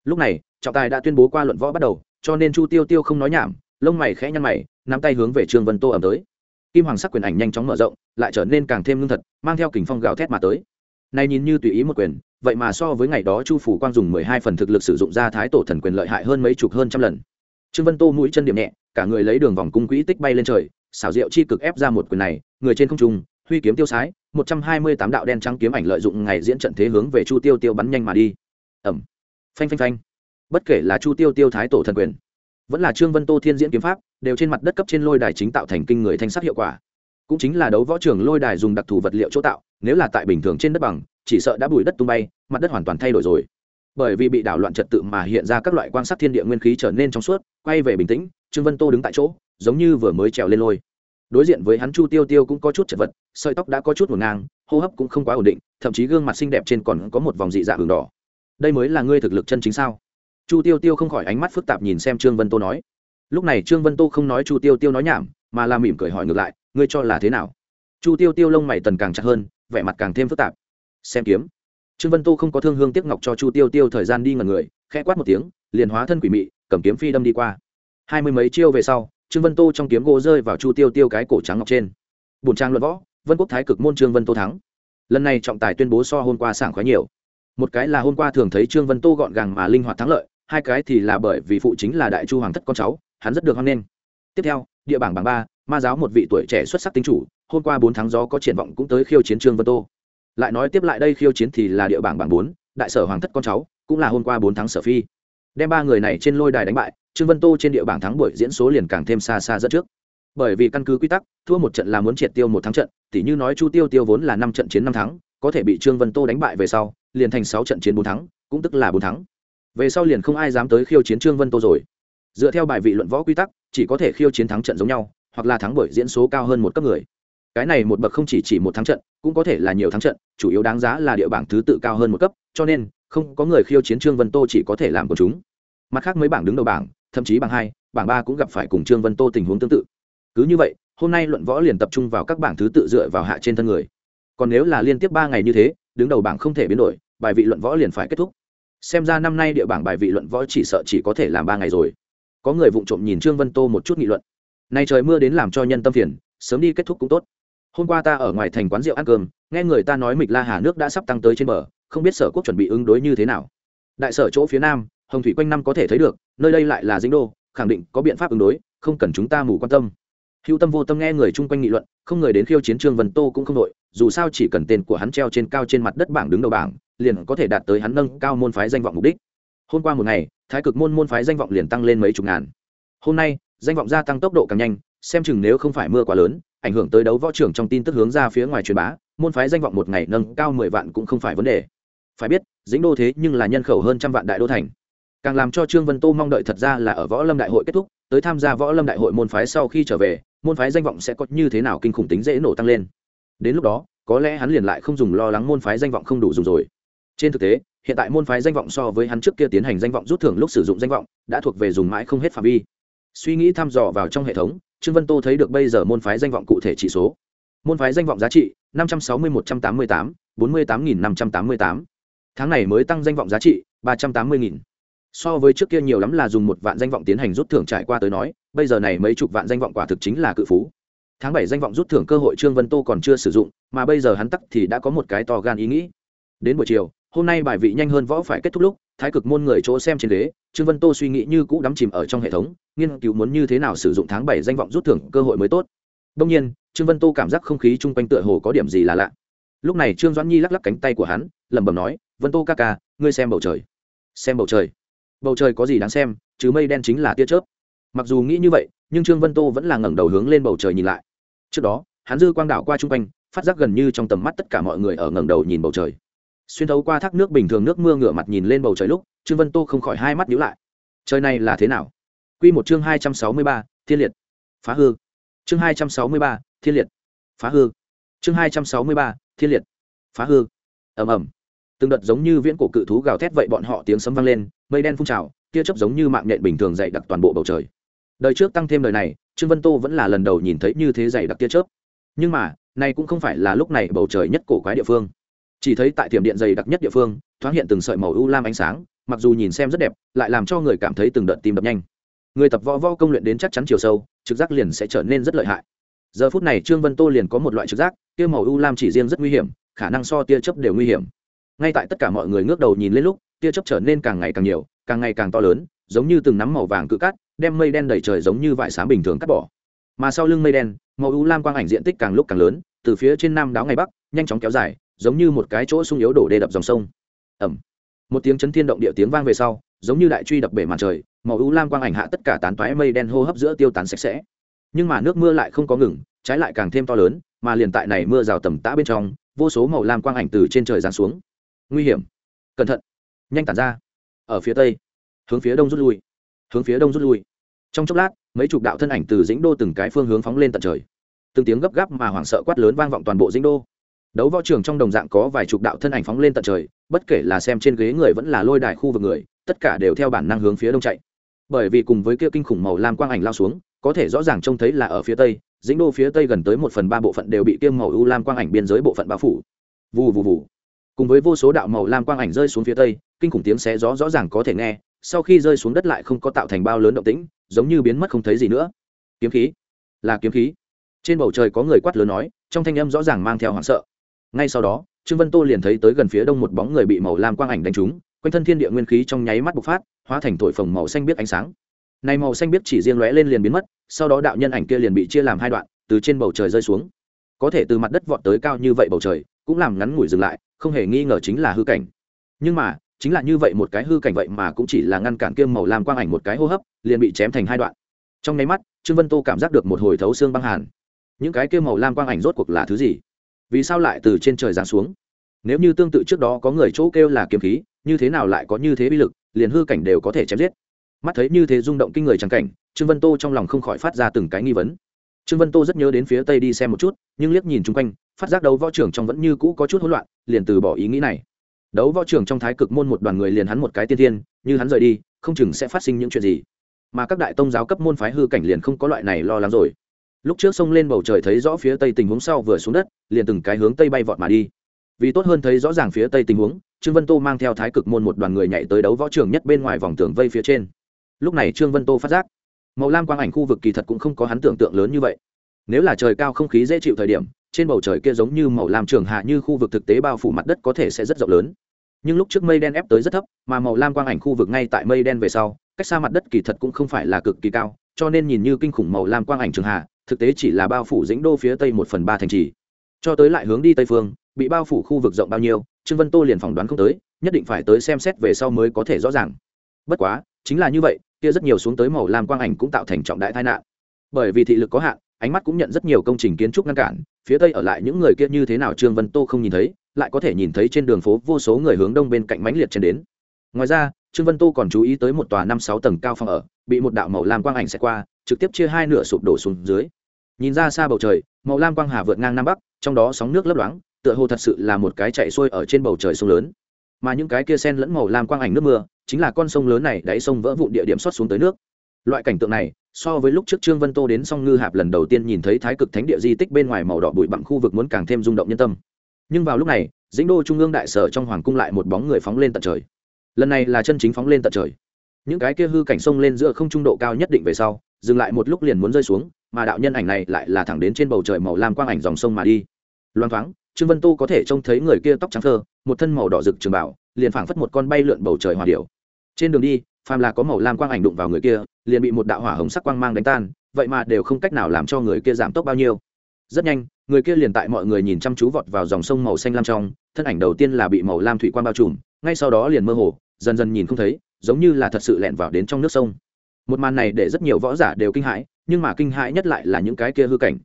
Lúc này, trọng tài đã tuyên bố qua luận võ bắt đầu, cho nên chu tiêu tiêu không nói nhảm, lông mày khẽ nhăn mày, nắm tay hướng về trương vân tô ẩm tới. Kim hoàng sắc quyền ảnh nhanh chóng mở rộng, lại trở nên càng thêm lương thật, mang theo kình phong gào thét mà tới. Này nhìn như tùy ý một quyền vậy mà so với ngày đó chu phủ quang dùng mười hai phần thực lực sử dụng ra thái tổ thần quyền lợi hại hơn mấy chục hơn trăm lần. Trương vân tô mũi chân điểm nhẹ, cả người lấy đường vòng cung quỹ tích bay lên trời, xảo diệu chi cực ép ra một quyền này, người trên không trung, huy kiếm tiêu sái, một trăm hai mươi tám đạo đen trắng kiếm ảnh lợi dụng ngày diễn trận thế hướng về chu tiêu tiêu bắn nhanh mà đi. Ẩm. Phanh phanh phanh. Bất kể là chu tiêu tiêu thái tổ thần quyền, vẫn là trương vân tô thiên diễn kiếm pháp, đều trên mặt đất cấp trên lôi đài chính tạo thành kinh người thanh sắc hiệu quả. Cũng chính là đấu võ trường lôi đài dùng đặc thù vật liệu chỗ tạo, nếu là tại bình thường trên đất bằng chỉ sợ đã bùi đất tung bay, mặt đất hoàn toàn thay đổi rồi. Bởi vì bị đảo loạn trật tự mà hiện ra các loại quan sát thiên địa nguyên khí trở nên trong suốt, quay về bình tĩnh, trương vân tô đứng tại chỗ, giống như vừa mới trèo lên lôi. Đối diện với hắn chu tiêu tiêu cũng có chút chật vật, sợi tóc đã có chút ngổn ngang, hô hấp cũng không quá ổn định, thậm chí gương mặt xinh đẹp trên còn có một vòng dị dạ hừng đỏ. Đây mới là ngươi thực lực chân chính sao? Chu tiêu tiêu không khỏi ánh mắt phức tạp nhìn xem trương vân tô nói. Lúc này trương vân tô không nói chu tiêu tiêu nói nhảm, mà là mỉm cười hỏi ngược lại, ngươi cho là thế nào? Chu tiêu tiêu lông mày tần càng chặt hơn, vẻ mặt càng thêm phức tạp xem kiếm. Trương vân tô không có thương hương tiếc ngọc cho chu tiêu tiêu thời gian đi ngần người, khẽ quát một tiếng, liền hóa thân quỷ mị, cầm kiếm phi đâm đi qua. Hai mươi mấy chiêu về sau, trương vân tô trong kiếm gỗ rơi vào chu tiêu tiêu cái cổ trắng ngọc trên. Bùn trang luận võ, vân quốc thái cực môn trương vân tô thắng. Lần này trọng tài tuyên bố so hôm qua sảng khoái nhiều. Một cái là hôm qua thường thấy trương vân tô gọn gàng mà linh hoạt thắng lợi, hai cái thì là bởi vì phụ chính là đại chu hoàng thất con cháu, hắn rất được hoan nghênh. Tiếp theo, địa bảng bảng ba, ma giáo một vị tuổi trẻ xuất sắc tính chủ, hôm qua bốn tháng gió có triển vọng cũng tới khiêu chiến trương vân tô lại nói tiếp lại đây khiêu chiến thì là địa bảng bảng bốn, đại sở hoàng thất con cháu, cũng là hôm qua bốn tháng sở phi. Đem ba người này trên lôi đài đánh bại, trương vân tô trên địa bảng thắng buổi diễn số liền càng thêm xa xa dẫn trước. Bởi vì căn cứ quy tắc, thua một trận là muốn triệt tiêu một thắng trận, tỉ như nói chu tiêu tiêu vốn là năm trận chiến năm thắng, có thể bị trương vân tô đánh bại về sau, liền thành sáu trận chiến bốn thắng, cũng tức là bốn thắng. Về sau liền không ai dám tới khiêu chiến trương vân tô rồi. Dựa theo bài vị luận võ quy tắc, chỉ có thể khiêu chiến thắng trận giống nhau, hoặc là thắng bởi diễn số cao hơn một cấp người cái này một bậc không chỉ chỉ một thắng trận, cũng có thể là nhiều thắng trận, chủ yếu đáng giá là địa bảng thứ tự cao hơn một cấp, cho nên, không có người khiêu chiến trương vân tô chỉ có thể làm của chúng. Mặt khác mấy bảng đứng đầu bảng, thậm chí bảng hai, bảng ba cũng gặp phải cùng trương vân tô tình huống tương tự. Cứ như vậy, hôm nay luận võ liền tập trung vào các bảng thứ tự dựa vào hạ trên thân người. Còn nếu là liên tiếp ba ngày như thế, đứng đầu bảng không thể biến đổi, bài vị luận võ liền phải kết thúc. Xem ra năm nay địa bảng bài vị luận võ chỉ sợ chỉ có thể làm ba ngày rồi. Có người vụng trộm nhìn trương vân tô một chút nghị luận. Nay trời mưa đến làm cho nhân tâm phiền, sớm đi kết thúc cũng tốt hôm qua ta ở ngoài thành quán rượu ăn cơm, nghe người ta nói mịch la hà nước đã sắp tăng tới trên bờ, không biết sở quốc chuẩn bị ứng đối như thế nào. Đại sở chỗ phía nam, hồng thủy quanh năm có thể thấy được, nơi đây lại là dinh đô, khẳng định có biện pháp ứng đối, không cần chúng ta mù quan tâm. Hữu tâm vô tâm nghe người chung quanh nghị luận, không người đến khiêu chiến trương vân tô cũng không đội, dù sao chỉ cần tên của hắn treo trên cao trên mặt đất bảng đứng đầu bảng, liền có thể đạt tới hắn nâng cao môn phái danh vọng mục đích. Hôm qua một ngày, thái cực môn môn phái danh vọng liền tăng lên mấy chục ngàn. Hôm nay, danh vọng gia tăng tốc độ càng nhanh, xem chừng nếu không phải mưa quá lớn ảnh hưởng tới đấu võ trưởng trong tin tức hướng ra phía ngoài truyền bá, môn phái danh vọng một ngày nâng cao mười vạn cũng không phải vấn đề. Phải biết, dĩnh đô thế nhưng là nhân khẩu hơn trăm vạn đại đô thành. Càng làm cho trương vân tô mong đợi thật ra là ở võ lâm đại hội kết thúc, tới tham gia võ lâm đại hội môn phái sau khi trở về, môn phái danh vọng sẽ có như thế nào kinh khủng tính dễ nổ tăng lên. Đến lúc đó, có lẽ hắn liền lại không dùng lo lắng môn phái danh vọng không đủ dùng rồi. Trên thực tế, hiện tại môn phái danh vọng so với hắn trước kia tiến hành danh vọng rút thưởng lúc sử dụng danh vọng, đã thuộc về dùng mãi không hết phạm vi suy nghĩ thăm dò vào trong hệ thống, trương vân tô thấy được bây giờ môn phái danh vọng cụ thể chỉ số. Môn phái danh vọng giá trị, năm trăm sáu mươi một trăm tám mươi tám, bốn mươi tám nghìn năm trăm tám mươi tám. Tháng này mới tăng danh vọng giá trị, ba trăm tám mươi nghìn. So với trước kia nhiều lắm là dùng một vạn danh vọng tiến hành rút thưởng trải qua tới nói, bây giờ này mấy chục vạn danh vọng quả thực chính là cự phú. Tháng bảy danh vọng rút thưởng cơ hội trương vân tô còn chưa sử dụng, mà bây giờ hắn tắc thì đã có một cái to gan ý nghĩ. Đến buổi chiều, hôm nay bài vị nhanh hơn võ phải kết thúc lúc, thái cực môn người chỗ xem trên đế trương vân tô suy nghĩ như cũ đắm chìm ở trong hệ thống nghiên cứu muốn như thế nào sử dụng tháng bảy danh vọng rút thưởng cơ hội mới tốt. Đông nhiên, trương vân tô cảm giác không khí chung quanh tựa hồ có điểm gì là lạ. Lúc này trương doãn nhi lắc lắc cánh tay của hắn, lẩm bẩm nói, vân tô ca ca, ngươi xem bầu trời. Xem bầu trời. Bầu trời có gì đáng xem, chứ mây đen chính là tia chớp. Mặc dù nghĩ như vậy, nhưng trương vân tô vẫn là ngẩng đầu hướng lên bầu trời nhìn lại. Trước đó, hắn dư quang đảo qua chung quanh, phát giác gần như trong tầm mắt tất cả mọi người ở ngẩng đầu nhìn bầu trời. Xuyên thấu qua thác nước bình thường nước mưa ngửa mặt nhìn lên bầu trời lúc, trương vân tô không khỏi hai mắt nhíu lại. Trời này là thế nào? Quy một chương hai trăm sáu mươi ba, thiên liệt. Phá hư. Chương hai trăm sáu mươi ba, thiên liệt. Phá hư. Chương hai trăm sáu mươi ba, thiên liệt. Phá hư. Ầm ầm. Từng đợt giống như viễn cổ cự thú gào thét vậy bọn họ tiếng sấm vang lên, mây đen phun trào, tia chớp giống như mạng nhện bình thường dày đặc toàn bộ bầu trời. Đời trước tăng thêm đời này, trương vân tô vẫn là lần đầu nhìn thấy như thế dày đặc tia chớp. Nhưng mà, này cũng không phải là lúc này bầu trời nhất cổ quái địa phương. Chỉ thấy tại tiệm điện dày đặc nhất địa phương, thoáng hiện từng sợi màu u lam ánh sáng, mặc dù nhìn xem rất đẹp, lại làm cho người cảm thấy từng đợt tim đập nhanh người tập võ võ công luyện đến chắc chắn chiều sâu, trực giác liền sẽ trở nên rất lợi hại. Giờ phút này trương vân tô liền có một loại trực giác tiêu màu u lam chỉ riêng rất nguy hiểm, khả năng so tia chớp đều nguy hiểm. Ngay tại tất cả mọi người ngước đầu nhìn lên lúc, tia chớp trở nên càng ngày càng nhiều, càng ngày càng to lớn, giống như từng nắm màu vàng cự cát, đem mây đen đầy trời giống như vải sáng bình thường cắt bỏ. Mà sau lưng mây đen, màu u lam quang ảnh diện tích càng lúc càng lớn, từ phía trên nam đáo ngày bắc, nhanh chóng kéo dài, giống như một cái chỗ sung yếu đổ đê đập dòng sông. Ẩm một tiếng chấn thiên động địa tiếng vang về sau giống như đại truy đập bể màn trời, màu u lam quang ảnh hạ tất cả tán toái mây đen hô hấp giữa tiêu tán sạch sẽ. Nhưng mà nước mưa lại không có ngừng, trái lại càng thêm to lớn, mà liền tại này mưa rào tầm tã bên trong, vô số màu lam quang ảnh từ trên trời giáng xuống. Nguy hiểm. Cẩn thận. Nhanh tản ra. Ở phía tây. Hướng phía đông rút lui. Hướng phía đông rút lui. Trong chốc lát, mấy chục đạo thân ảnh từ dĩnh đô từng cái phương hướng phóng lên tận trời. Từng tiếng gấp gáp mà hoảng sợ quát lớn vang vọng toàn bộ dĩnh đô. Đấu võ trường trong đồng dạng có vài chục đạo thân ảnh phóng lên tận trời, bất kể là xem trên ghế người vẫn là lôi đài khu vực người tất cả đều theo bản năng hướng phía đông chạy. Bởi vì cùng với kia kinh khủng màu lam quang ảnh lao xuống, có thể rõ ràng trông thấy là ở phía tây, dĩnh đô phía tây gần tới một phần ba bộ phận đều bị kiêm màu u lam quang ảnh biên giới bộ phận bao phủ. Vù vù vù. Cùng với vô số đạo màu lam quang ảnh rơi xuống phía tây, kinh khủng tiếng xé gió rõ ràng có thể nghe, sau khi rơi xuống đất lại không có tạo thành bao lớn động tĩnh, giống như biến mất không thấy gì nữa. Kiếm khí. Là kiếm khí. Trên bầu trời có người quát lớn nói, trong thanh âm rõ ràng mang theo hoảng sợ. Ngay sau đó, trương vân tô liền thấy tới gần phía đông một bóng người bị màu lam quang ảnh đánh trúng quanh thân thiên địa nguyên khí trong nháy mắt bộc phát, hóa thành thổi phồng màu xanh biết ánh sáng. Này màu xanh biết chỉ riêng lóe lên liền biến mất, sau đó đạo nhân ảnh kia liền bị chia làm hai đoạn, từ trên bầu trời rơi xuống. Có thể từ mặt đất vọt tới cao như vậy bầu trời, cũng làm ngắn ngủi dừng lại, không hề nghi ngờ chính là hư cảnh. Nhưng mà, chính là như vậy một cái hư cảnh vậy mà cũng chỉ là ngăn cản kiêm màu lam quang ảnh một cái hô hấp, liền bị chém thành hai đoạn. Trong nháy mắt, trương vân tô cảm giác được một hồi thấu xương băng hàn. Những cái kiêm màu lam quang ảnh rốt cuộc là thứ gì? Vì sao lại từ trên trời giáng xuống? Nếu như tương tự trước đó có người chỗ kêu là kiếm khí như thế nào lại có như thế bi lực, liền hư cảnh đều có thể chém giết. Mắt thấy như thế rung động kinh người trắng cảnh, trương vân tô trong lòng không khỏi phát ra từng cái nghi vấn. Trương vân tô rất nhớ đến phía tây đi xem một chút, nhưng liếc nhìn chung quanh, phát giác đấu võ trưởng trong vẫn như cũ có chút hỗn loạn, liền từ bỏ ý nghĩ này. Đấu võ trưởng trong thái cực môn một đoàn người liền hắn một cái tiên thiên, như hắn rời đi, không chừng sẽ phát sinh những chuyện gì. Mà các đại tông giáo cấp môn phái hư cảnh liền không có loại này lo lắng rồi. Lúc trước xông lên bầu trời thấy rõ phía tây tình huống sau vừa xuống đất, liền từng cái hướng tây bay vọt mà đi vì tốt hơn thấy rõ ràng phía tây tình huống, trương vân tô mang theo thái cực môn một đoàn người nhảy tới đấu võ trường nhất bên ngoài vòng tường vây phía trên. Lúc này trương vân tô phát giác, màu lam quang ảnh khu vực kỳ thật cũng không có hắn tưởng tượng lớn như vậy. Nếu là trời cao không khí dễ chịu thời điểm, trên bầu trời kia giống như màu lam trường hạ như khu vực thực tế bao phủ mặt đất có thể sẽ rất rộng lớn. Nhưng lúc trước mây đen ép tới rất thấp, mà màu lam quang ảnh khu vực ngay tại mây đen về sau, cách xa mặt đất kỳ thật cũng không phải là cực kỳ cao, cho nên nhìn như kinh khủng màu lam quang ảnh trường hạ, thực tế chỉ là bao phủ dĩnh đô phía tây một phần ba thành trì. Cho tới lại hướng đi tây phương bị bao phủ khu vực rộng bao nhiêu, trương vân tô liền phỏng đoán không tới, nhất định phải tới xem xét về sau mới có thể rõ ràng. Bất quá, chính là như vậy, kia rất nhiều xuống tới màu lam quang ảnh cũng tạo thành trọng đại tai nạn. Bởi vì thị lực có hạn, ánh mắt cũng nhận rất nhiều công trình kiến trúc ngăn cản, phía tây ở lại những người kia như thế nào trương vân tô không nhìn thấy, lại có thể nhìn thấy trên đường phố vô số người hướng đông bên cạnh mãnh liệt trên đến. Ngoài ra, trương vân tô còn chú ý tới một tòa năm sáu tầng cao phòng ở, bị một đạo màu lam quang ảnh xẹt qua, trực tiếp chia hai nửa sụp đổ xuống dưới. Nhìn ra xa bầu trời, màu lam quang hà vượt ngang nam bắc, trong đó sóng nước lấp loáng tựa hồ thật sự là một cái chạy xuôi ở trên bầu trời sông lớn. Mà những cái kia sen lẫn màu lam quang ảnh nước mưa, chính là con sông lớn này đáy sông vỡ vụn địa điểm xót xuống tới nước. Loại cảnh tượng này, so với lúc trước trương vân tô đến song ngư hạp lần đầu tiên nhìn thấy thái cực thánh địa di tích bên ngoài màu đỏ bụi bặm khu vực muốn càng thêm rung động nhân tâm. Nhưng vào lúc này, dĩnh đô trung ương đại sở trong hoàng cung lại một bóng người phóng lên tận trời. Lần này là chân chính phóng lên tận trời. Những cái kia hư cảnh sông lên giữa không trung độ cao nhất định về sau, dừng lại một lúc liền muốn rơi xuống, mà đạo nhân ảnh này lại là thẳng đến trên bầu trời màu lam quang ảnh dòng sông mà đi. Loang thoáng trương vân tu có thể trông thấy người kia tóc trắng thơ, một thân màu đỏ rực trường bảo liền phảng phất một con bay lượn bầu trời hòa điệu. Trên đường đi, phàm là có màu lam quang ảnh đụng vào người kia, liền bị một đạo hỏa hồng sắc quang mang đánh tan, vậy mà đều không cách nào làm cho người kia giảm tốc bao nhiêu. Rất nhanh, người kia liền tại mọi người nhìn chăm chú vọt vào dòng sông màu xanh lam trong, thân ảnh đầu tiên là bị màu lam thủy quang bao trùm, ngay sau đó liền mơ hồ, dần dần nhìn không thấy, giống như là thật sự lẹn vào đến trong nước sông. Một màn này để rất nhiều võ giả đều kinh hãi, nhưng mà kinh hãi nhất lại là những cái kia hư cảnh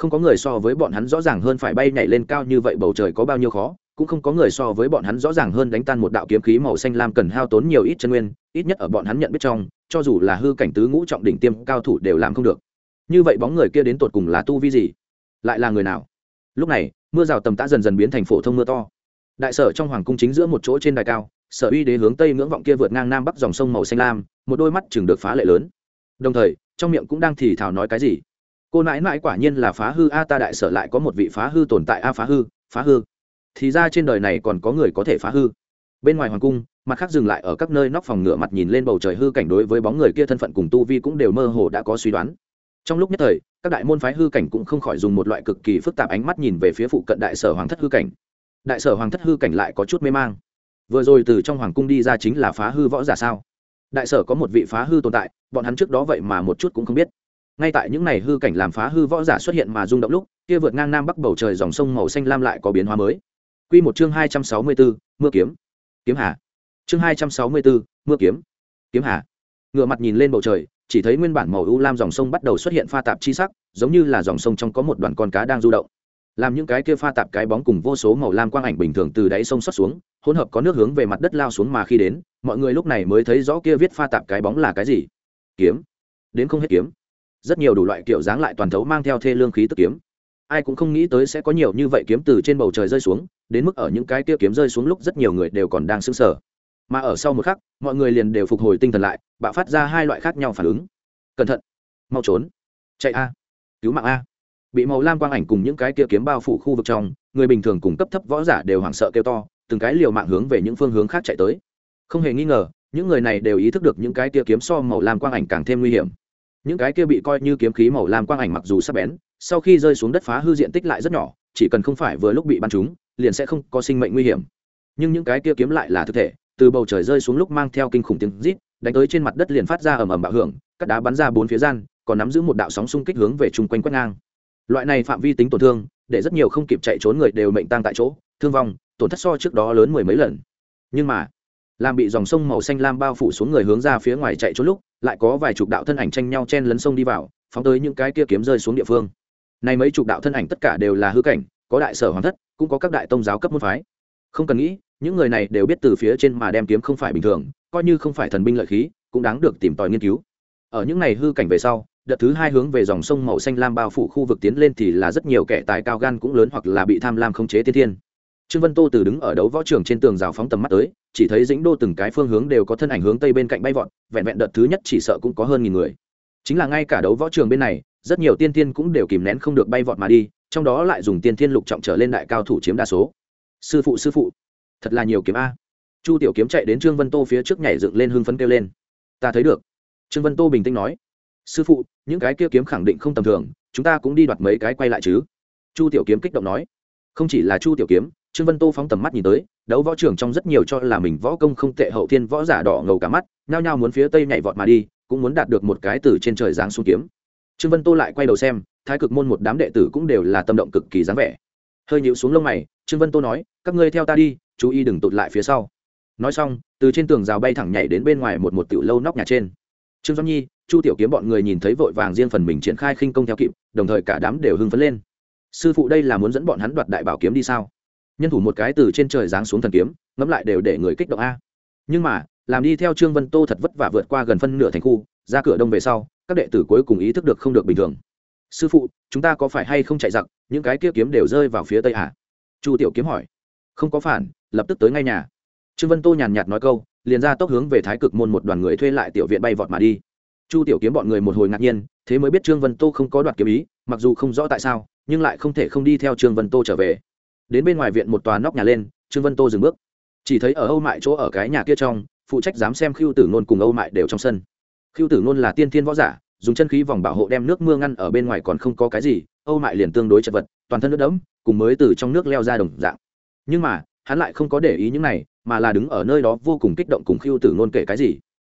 không có người so với bọn hắn rõ ràng hơn phải bay nhảy lên cao như vậy, bầu trời có bao nhiêu khó, cũng không có người so với bọn hắn rõ ràng hơn đánh tan một đạo kiếm khí màu xanh lam cần hao tốn nhiều ít chân nguyên, ít nhất ở bọn hắn nhận biết trong, cho dù là hư cảnh tứ ngũ trọng đỉnh tiêm cao thủ đều làm không được. Như vậy bóng người kia đến tột cùng là tu vi gì? Lại là người nào? Lúc này, mưa rào tầm tã dần dần biến thành phổ thông mưa to. Đại sở trong hoàng cung chính giữa một chỗ trên đài cao, sở uy đế hướng tây ngưỡng vọng kia vượt ngang nam bắc dòng sông màu xanh lam, một đôi mắt chừng được phá lệ lớn. Đồng thời, trong miệng cũng đang thì thào nói cái gì? Cô nãi nãi quả nhiên là phá hư, a, ta đại sở lại có một vị phá hư tồn tại, a, phá hư phá hư. Thì ra trên đời này còn có người có thể phá hư. Bên ngoài hoàng cung, mặt khác dừng lại ở các nơi nóc phòng ngựa mặt nhìn lên bầu trời hư cảnh đối với bóng người kia thân phận cùng tu vi cũng đều mơ hồ đã có suy đoán. Trong lúc nhất thời, các đại môn phái hư cảnh cũng không khỏi dùng một loại cực kỳ phức tạp ánh mắt nhìn về phía phụ cận đại sở hoàng thất hư cảnh. Đại sở hoàng thất hư cảnh lại có chút mê mang. Vừa rồi từ trong hoàng cung đi ra chính là phá hư võ giả sao? Đại sở có một vị phá hư tồn tại, bọn hắn trước đó vậy mà một chút cũng không biết ngay tại những ngày hư cảnh làm phá hư võ giả xuất hiện mà rung động lúc, kia vượt ngang nam bắc bầu trời dòng sông màu xanh lam lại có biến hóa mới. Q một chương hai trăm sáu mươi bốn mưa kiếm. Kiếm hà. Chương hai trăm sáu mươi bốn mưa kiếm. Kiếm hà. Ngựa mặt nhìn lên bầu trời, chỉ thấy nguyên bản màu u lam dòng sông bắt đầu xuất hiện pha tạp chi sắc, giống như là dòng sông trong có một đoàn con cá đang du động. Làm những cái kia pha tạp cái bóng cùng vô số màu lam quang ảnh bình thường từ đáy sông xuất xuống, hỗn hợp có nước hướng về mặt đất lao xuống mà khi đến, mọi người lúc này mới thấy rõ kia viết pha tạp cái bóng là cái gì. Kiếm. Đến không hết kiếm rất nhiều đủ loại kiểu dáng lại toàn thấu mang theo thê lương khí tức kiếm. Ai cũng không nghĩ tới sẽ có nhiều như vậy kiếm từ trên bầu trời rơi xuống, đến mức ở những cái kia kiếm rơi xuống lúc rất nhiều người đều còn đang sững sờ. Mà ở sau một khắc, mọi người liền đều phục hồi tinh thần lại, bạo phát ra hai loại khác nhau phản ứng. Cẩn thận, mau trốn, chạy a, cứu mạng a. Bị màu lam quang ảnh cùng những cái kia kiếm bao phủ khu vực trong, người bình thường cùng cấp thấp võ giả đều hoảng sợ kêu to, từng cái liều mạng hướng về những phương hướng khác chạy tới. Không hề nghi ngờ, những người này đều ý thức được những cái kia kiếm so màu lam quang ảnh càng thêm nguy hiểm những cái kia bị coi như kiếm khí màu lam quang ảnh mặc dù sắp bén, sau khi rơi xuống đất phá hư diện tích lại rất nhỏ, chỉ cần không phải vừa lúc bị bắn trúng, liền sẽ không có sinh mệnh nguy hiểm. Nhưng những cái kia kiếm lại là thực thể, từ bầu trời rơi xuống lúc mang theo kinh khủng tiếng rít, đánh tới trên mặt đất liền phát ra ầm ầm bạo hưởng các đá bắn ra bốn phía gian, còn nắm giữ một đạo sóng xung kích hướng về chung quanh quét ngang. Loại này phạm vi tính tổn thương, để rất nhiều không kịp chạy trốn người đều mệnh tang tại chỗ, thương vong, tổn thất so trước đó lớn mười mấy lần. Nhưng mà làm bị dòng sông màu xanh lam bao phủ xuống người hướng ra phía ngoài chạy trốn lúc, lại có vài chục đạo thân ảnh tranh nhau chen lấn sông đi vào, phóng tới những cái kia kiếm rơi xuống địa phương. Này mấy chục đạo thân ảnh tất cả đều là hư cảnh, có đại sở hoàng thất, cũng có các đại tông giáo cấp môn phái. Không cần nghĩ, những người này đều biết từ phía trên mà đem kiếm không phải bình thường, coi như không phải thần binh lợi khí, cũng đáng được tìm tòi nghiên cứu. Ở những này hư cảnh về sau, đợt thứ hai hướng về dòng sông màu xanh lam bao phủ khu vực tiến lên thì là rất nhiều kẻ tài cao gan cũng lớn hoặc là bị tham lam không chế tiên thiên trương vân tô từ đứng ở đấu võ trường trên tường rào phóng tầm mắt tới, chỉ thấy dĩnh đô từng cái phương hướng đều có thân ảnh hướng tây bên cạnh bay vọt, vẹn vẹn đợt thứ nhất chỉ sợ cũng có hơn nghìn người. Chính là ngay cả đấu võ trường bên này, rất nhiều tiên tiên cũng đều kìm nén không được bay vọt mà đi, trong đó lại dùng tiên thiên lục trọng trở lên đại cao thủ chiếm đa số. Sư phụ sư phụ, thật là nhiều kiếm a. Chu tiểu kiếm chạy đến trương vân tô phía trước nhảy dựng lên hưng phấn kêu lên. Ta thấy được. Trương vân tô bình tĩnh nói. Sư phụ, những cái kia kiếm khẳng định không tầm thường, chúng ta cũng đi đoạt mấy cái quay lại chứ. Chu tiểu kiếm kích động nói. Không chỉ là chu tiểu kiếm trương vân tô phóng tầm mắt nhìn tới, đấu võ trưởng trong rất nhiều cho là mình võ công không tệ, hậu thiên võ giả đỏ ngầu cả mắt, nhao nhao muốn phía tây nhảy vọt mà đi, cũng muốn đạt được một cái từ trên trời giáng xuống kiếm. Trương vân tô lại quay đầu xem, thái cực môn một đám đệ tử cũng đều là tâm động cực kỳ dáng vẻ. Hơi nhịu xuống lông mày, trương vân tô nói, các ngươi theo ta đi, chú ý đừng tụt lại phía sau. Nói xong, từ trên tường rào bay thẳng nhảy đến bên ngoài một một tiểu lâu nóc nhà trên. Trương doãn nhi, chu tiểu kiếm bọn người nhìn thấy vội vàng riêng phần mình triển khai khinh công theo kịp, đồng thời cả đám đều hưng phấn lên. Sư phụ đây là muốn dẫn bọn hắn đoạt đại bảo kiếm đi sao? Nhân thủ một cái từ trên trời giáng xuống thần kiếm, ngẫm lại đều để người kích động a. Nhưng mà, làm đi theo trương vân tô thật vất vả vượt qua gần phân nửa thành khu, ra cửa đông về sau, các đệ tử cuối cùng ý thức được không được bình thường. Sư phụ, chúng ta có phải hay không chạy giặc, những cái kia kiếm đều rơi vào phía tây à? chu tiểu kiếm hỏi. Không có phản, lập tức tới ngay nhà. Trương vân tô nhàn nhạt nói câu, liền ra tốc hướng về thái cực môn một đoàn người thuê lại tiểu viện bay vọt mà đi. Chu tiểu kiếm bọn người một hồi ngạc nhiên, thế mới biết trương vân tô không có đoạt kiếm ý, mặc dù không rõ tại sao, nhưng lại không thể không đi theo trương vân tô trở về đến bên ngoài viện một tòa nóc nhà lên, trương vân tô dừng bước. Chỉ thấy ở âu mại chỗ ở cái nhà kia trong, phụ trách dám xem khiêu tử nôn cùng âu mại đều trong sân. Khiêu tử nôn là tiên thiên võ giả, dùng chân khí vòng bảo hộ đem nước mưa ngăn ở bên ngoài còn không có cái gì, âu mại liền tương đối chật vật, toàn thân nước đẫm, cùng mới từ trong nước leo ra đồng dạng. Nhưng mà, hắn lại không có để ý những này, mà là đứng ở nơi đó vô cùng kích động cùng khiêu tử nôn kể cái gì.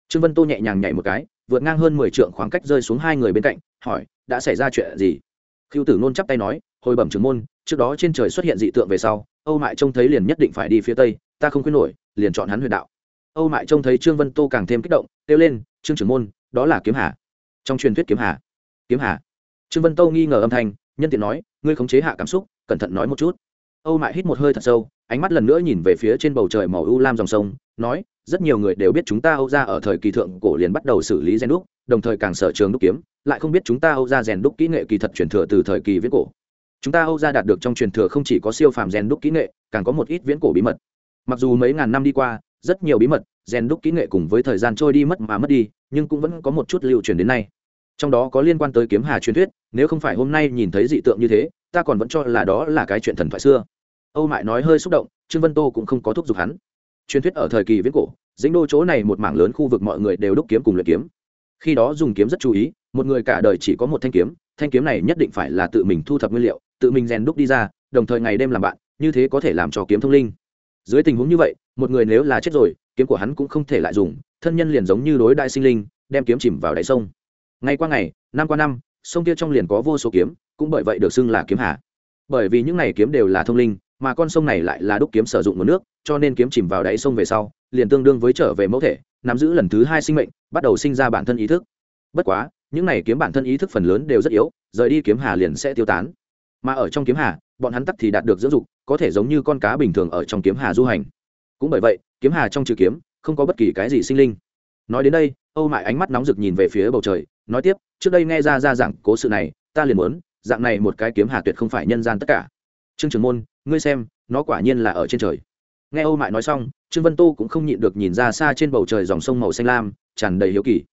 Trương vân tô nhẹ nhàng nhảy một cái, vượt ngang hơn mười trượng khoảng cách rơi xuống hai người bên cạnh, hỏi, đã xảy ra chuyện gì? Khiêu tử nôn chắp tay nói, hồi bẩm trưởng môn, trước đó trên trời xuất hiện dị tượng về sau, âu mại trông thấy liền nhất định phải đi phía tây, ta không khuyên nổi, liền chọn hắn huyền đạo. Âu mại trông thấy trương vân tô càng thêm kích động, kêu lên, trương trưởng môn, đó là kiếm hà. Trong truyền thuyết kiếm hà. Kiếm hà. Trương vân tô nghi ngờ âm thanh, nhân tiện nói, ngươi khống chế hạ cảm xúc, cẩn thận nói một chút. Âu mại hít một hơi thật sâu, ánh mắt lần nữa nhìn về phía trên bầu trời màu u lam dòng sông, nói, rất nhiều người đều biết chúng ta âu ra ở thời kỳ thượng cổ liền bắt đầu xử lý gen đúc, đồng thời càng sở trường đúc kiếm lại không biết chúng ta âu gia rèn đúc kỹ nghệ kỳ thật truyền thừa từ thời kỳ viễn cổ. Chúng ta âu gia đạt được trong truyền thừa không chỉ có siêu phàm rèn đúc kỹ nghệ, càng có một ít viễn cổ bí mật. Mặc dù mấy ngàn năm đi qua, rất nhiều bí mật, rèn đúc kỹ nghệ cùng với thời gian trôi đi mất mà mất đi, nhưng cũng vẫn có một chút lưu truyền đến nay. Trong đó có liên quan tới kiếm hà truyền thuyết, nếu không phải hôm nay nhìn thấy dị tượng như thế, ta còn vẫn cho là đó là cái chuyện thần thoại xưa. Âu mại nói hơi xúc động, trương vân tô cũng không có thúc giục hắn. Truyền thuyết ở thời kỳ viễn cổ, dĩnh đô chỗ này một mảng lớn khu vực mọi người đều đúc kiếm cùng luyện kiếm khi đó dùng kiếm rất chú ý, một người cả đời chỉ có một thanh kiếm thanh kiếm này nhất định phải là tự mình thu thập nguyên liệu, tự mình rèn đúc đi ra, đồng thời ngày đêm làm bạn, như thế có thể làm cho kiếm thông linh. Dưới tình huống như vậy, một người nếu là chết rồi, kiếm của hắn cũng không thể lại dùng, thân nhân liền giống như đối đại sinh linh, đem kiếm chìm vào đáy sông. Ngày qua ngày, năm qua năm, sông kia trong liền có vô số kiếm, cũng bởi vậy được xưng là kiếm hà. Bởi vì những này kiếm đều là thông linh, mà con sông này lại là đúc kiếm sử dụng nguồn nước, cho nên kiếm chìm vào đáy sông về sau liền tương đương với trở về mẫu thể, nắm giữ lần thứ hai sinh mệnh, bắt đầu sinh ra bản thân ý thức. Bất quá, những này kiếm bản thân ý thức phần lớn đều rất yếu, rời đi kiếm hà liền sẽ tiêu tán. Mà ở trong kiếm hà, bọn hắn tắc thì đạt được dưỡng dục, có thể giống như con cá bình thường ở trong kiếm hà du hành. Cũng bởi vậy, kiếm hà trong trừ kiếm, không có bất kỳ cái gì sinh linh. Nói đến đây, âu mại ánh mắt nóng rực nhìn về phía bầu trời, nói tiếp, trước đây nghe ra ra dạng cố sự này, ta liền muốn, dạng này một cái kiếm hà tuyệt không phải nhân gian tất cả. Trương trường môn, ngươi xem, nó quả nhiên là ở trên trời nghe âu mại nói xong, trương vân tô cũng không nhịn được nhìn ra xa trên bầu trời dòng sông màu xanh lam, tràn đầy hiếu kỳ.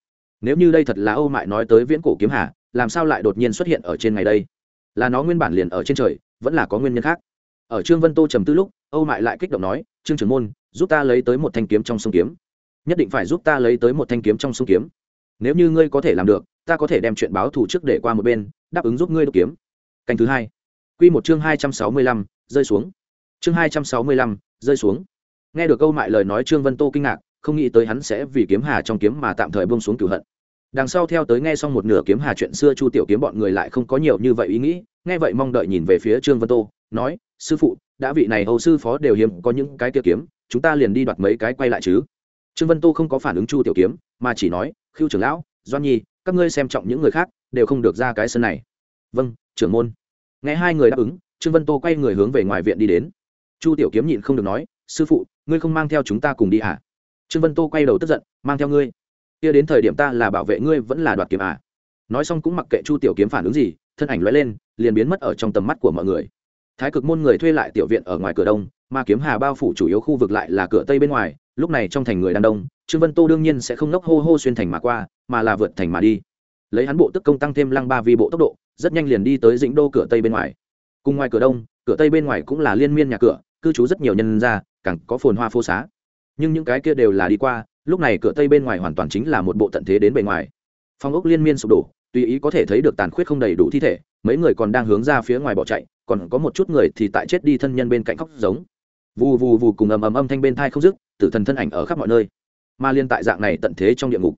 Nếu như đây thật là âu mại nói tới viễn cổ kiếm hà, làm sao lại đột nhiên xuất hiện ở trên ngày đây? Là nó nguyên bản liền ở trên trời, vẫn là có nguyên nhân khác? Ở trương vân tô trầm tư lúc, âu mại lại kích động nói, trương trưởng môn, giúp ta lấy tới một thanh kiếm trong sông kiếm. Nhất định phải giúp ta lấy tới một thanh kiếm trong sông kiếm. Nếu như ngươi có thể làm được, ta có thể đem chuyện báo thù trước để qua một bên, đáp ứng giúp ngươi đúc kiếm. Canh thứ hai. Q một chương hai trăm sáu mươi lăm, rơi xuống. Chương hai trăm sáu mươi lăm rơi xuống. Nghe được câu mại lời nói trương vân tô kinh ngạc, không nghĩ tới hắn sẽ vì kiếm hà trong kiếm mà tạm thời bông xuống cửu hận. Đằng sau theo tới nghe xong một nửa kiếm hà chuyện xưa chu tiểu kiếm bọn người lại không có nhiều như vậy ý nghĩ, nghe vậy mong đợi nhìn về phía trương vân tô, nói, sư phụ, đã vị này hầu sư phó đều hiếm, có những cái kia kiếm, chúng ta liền đi đoạt mấy cái quay lại chứ. Trương vân tô không có phản ứng chu tiểu kiếm, mà chỉ nói khiêu trưởng lão, doan nhi, các ngươi xem trọng những người khác, đều không được ra cái sân này. Vâng trưởng môn. Nghe hai người đáp ứng, trương vân tô quay người hướng về ngoài viện đi đến chu tiểu kiếm nhịn không được nói, sư phụ, ngươi không mang theo chúng ta cùng đi à? Trương vân tô quay đầu tức giận, mang theo ngươi? Kia đến thời điểm ta là bảo vệ ngươi vẫn là đoạt kiếm à? Nói xong cũng mặc kệ chu tiểu kiếm phản ứng gì, thân ảnh l lên, liền biến mất ở trong tầm mắt của mọi người. Thái cực môn người thuê lại tiểu viện ở ngoài cửa đông, mà kiếm hà bao phủ chủ yếu khu vực lại là cửa tây bên ngoài, lúc này trong thành người đàn đông, trương vân tô đương nhiên sẽ không nốc hô hô xuyên thành mà qua, mà là vượt thành mà đi. Lấy hắn bộ tức công tăng thêm lăng ba vi bộ tốc độ, rất nhanh liền đi tới dĩnh đô cửa tây bên ngoài. Cùng ngoài cửa đông, cửa tây bên ngoài cũng là liên miên nhà cửa cư trú rất nhiều nhân ra, càng có phồn hoa phô xá. Nhưng những cái kia đều là đi qua, lúc này cửa tây bên ngoài hoàn toàn chính là một bộ tận thế đến bề ngoài. Phong ốc liên miên sụp đổ, tùy ý có thể thấy được tàn khuyết không đầy đủ thi thể, mấy người còn đang hướng ra phía ngoài bỏ chạy, còn có một chút người thì tại chết đi thân nhân bên cạnh khóc giống. Vù vù vù cùng ầm ầm âm thanh bên thai không dứt, tử thần thân ảnh ở khắp mọi nơi. Mà liên tại dạng này tận thế trong địa ngục.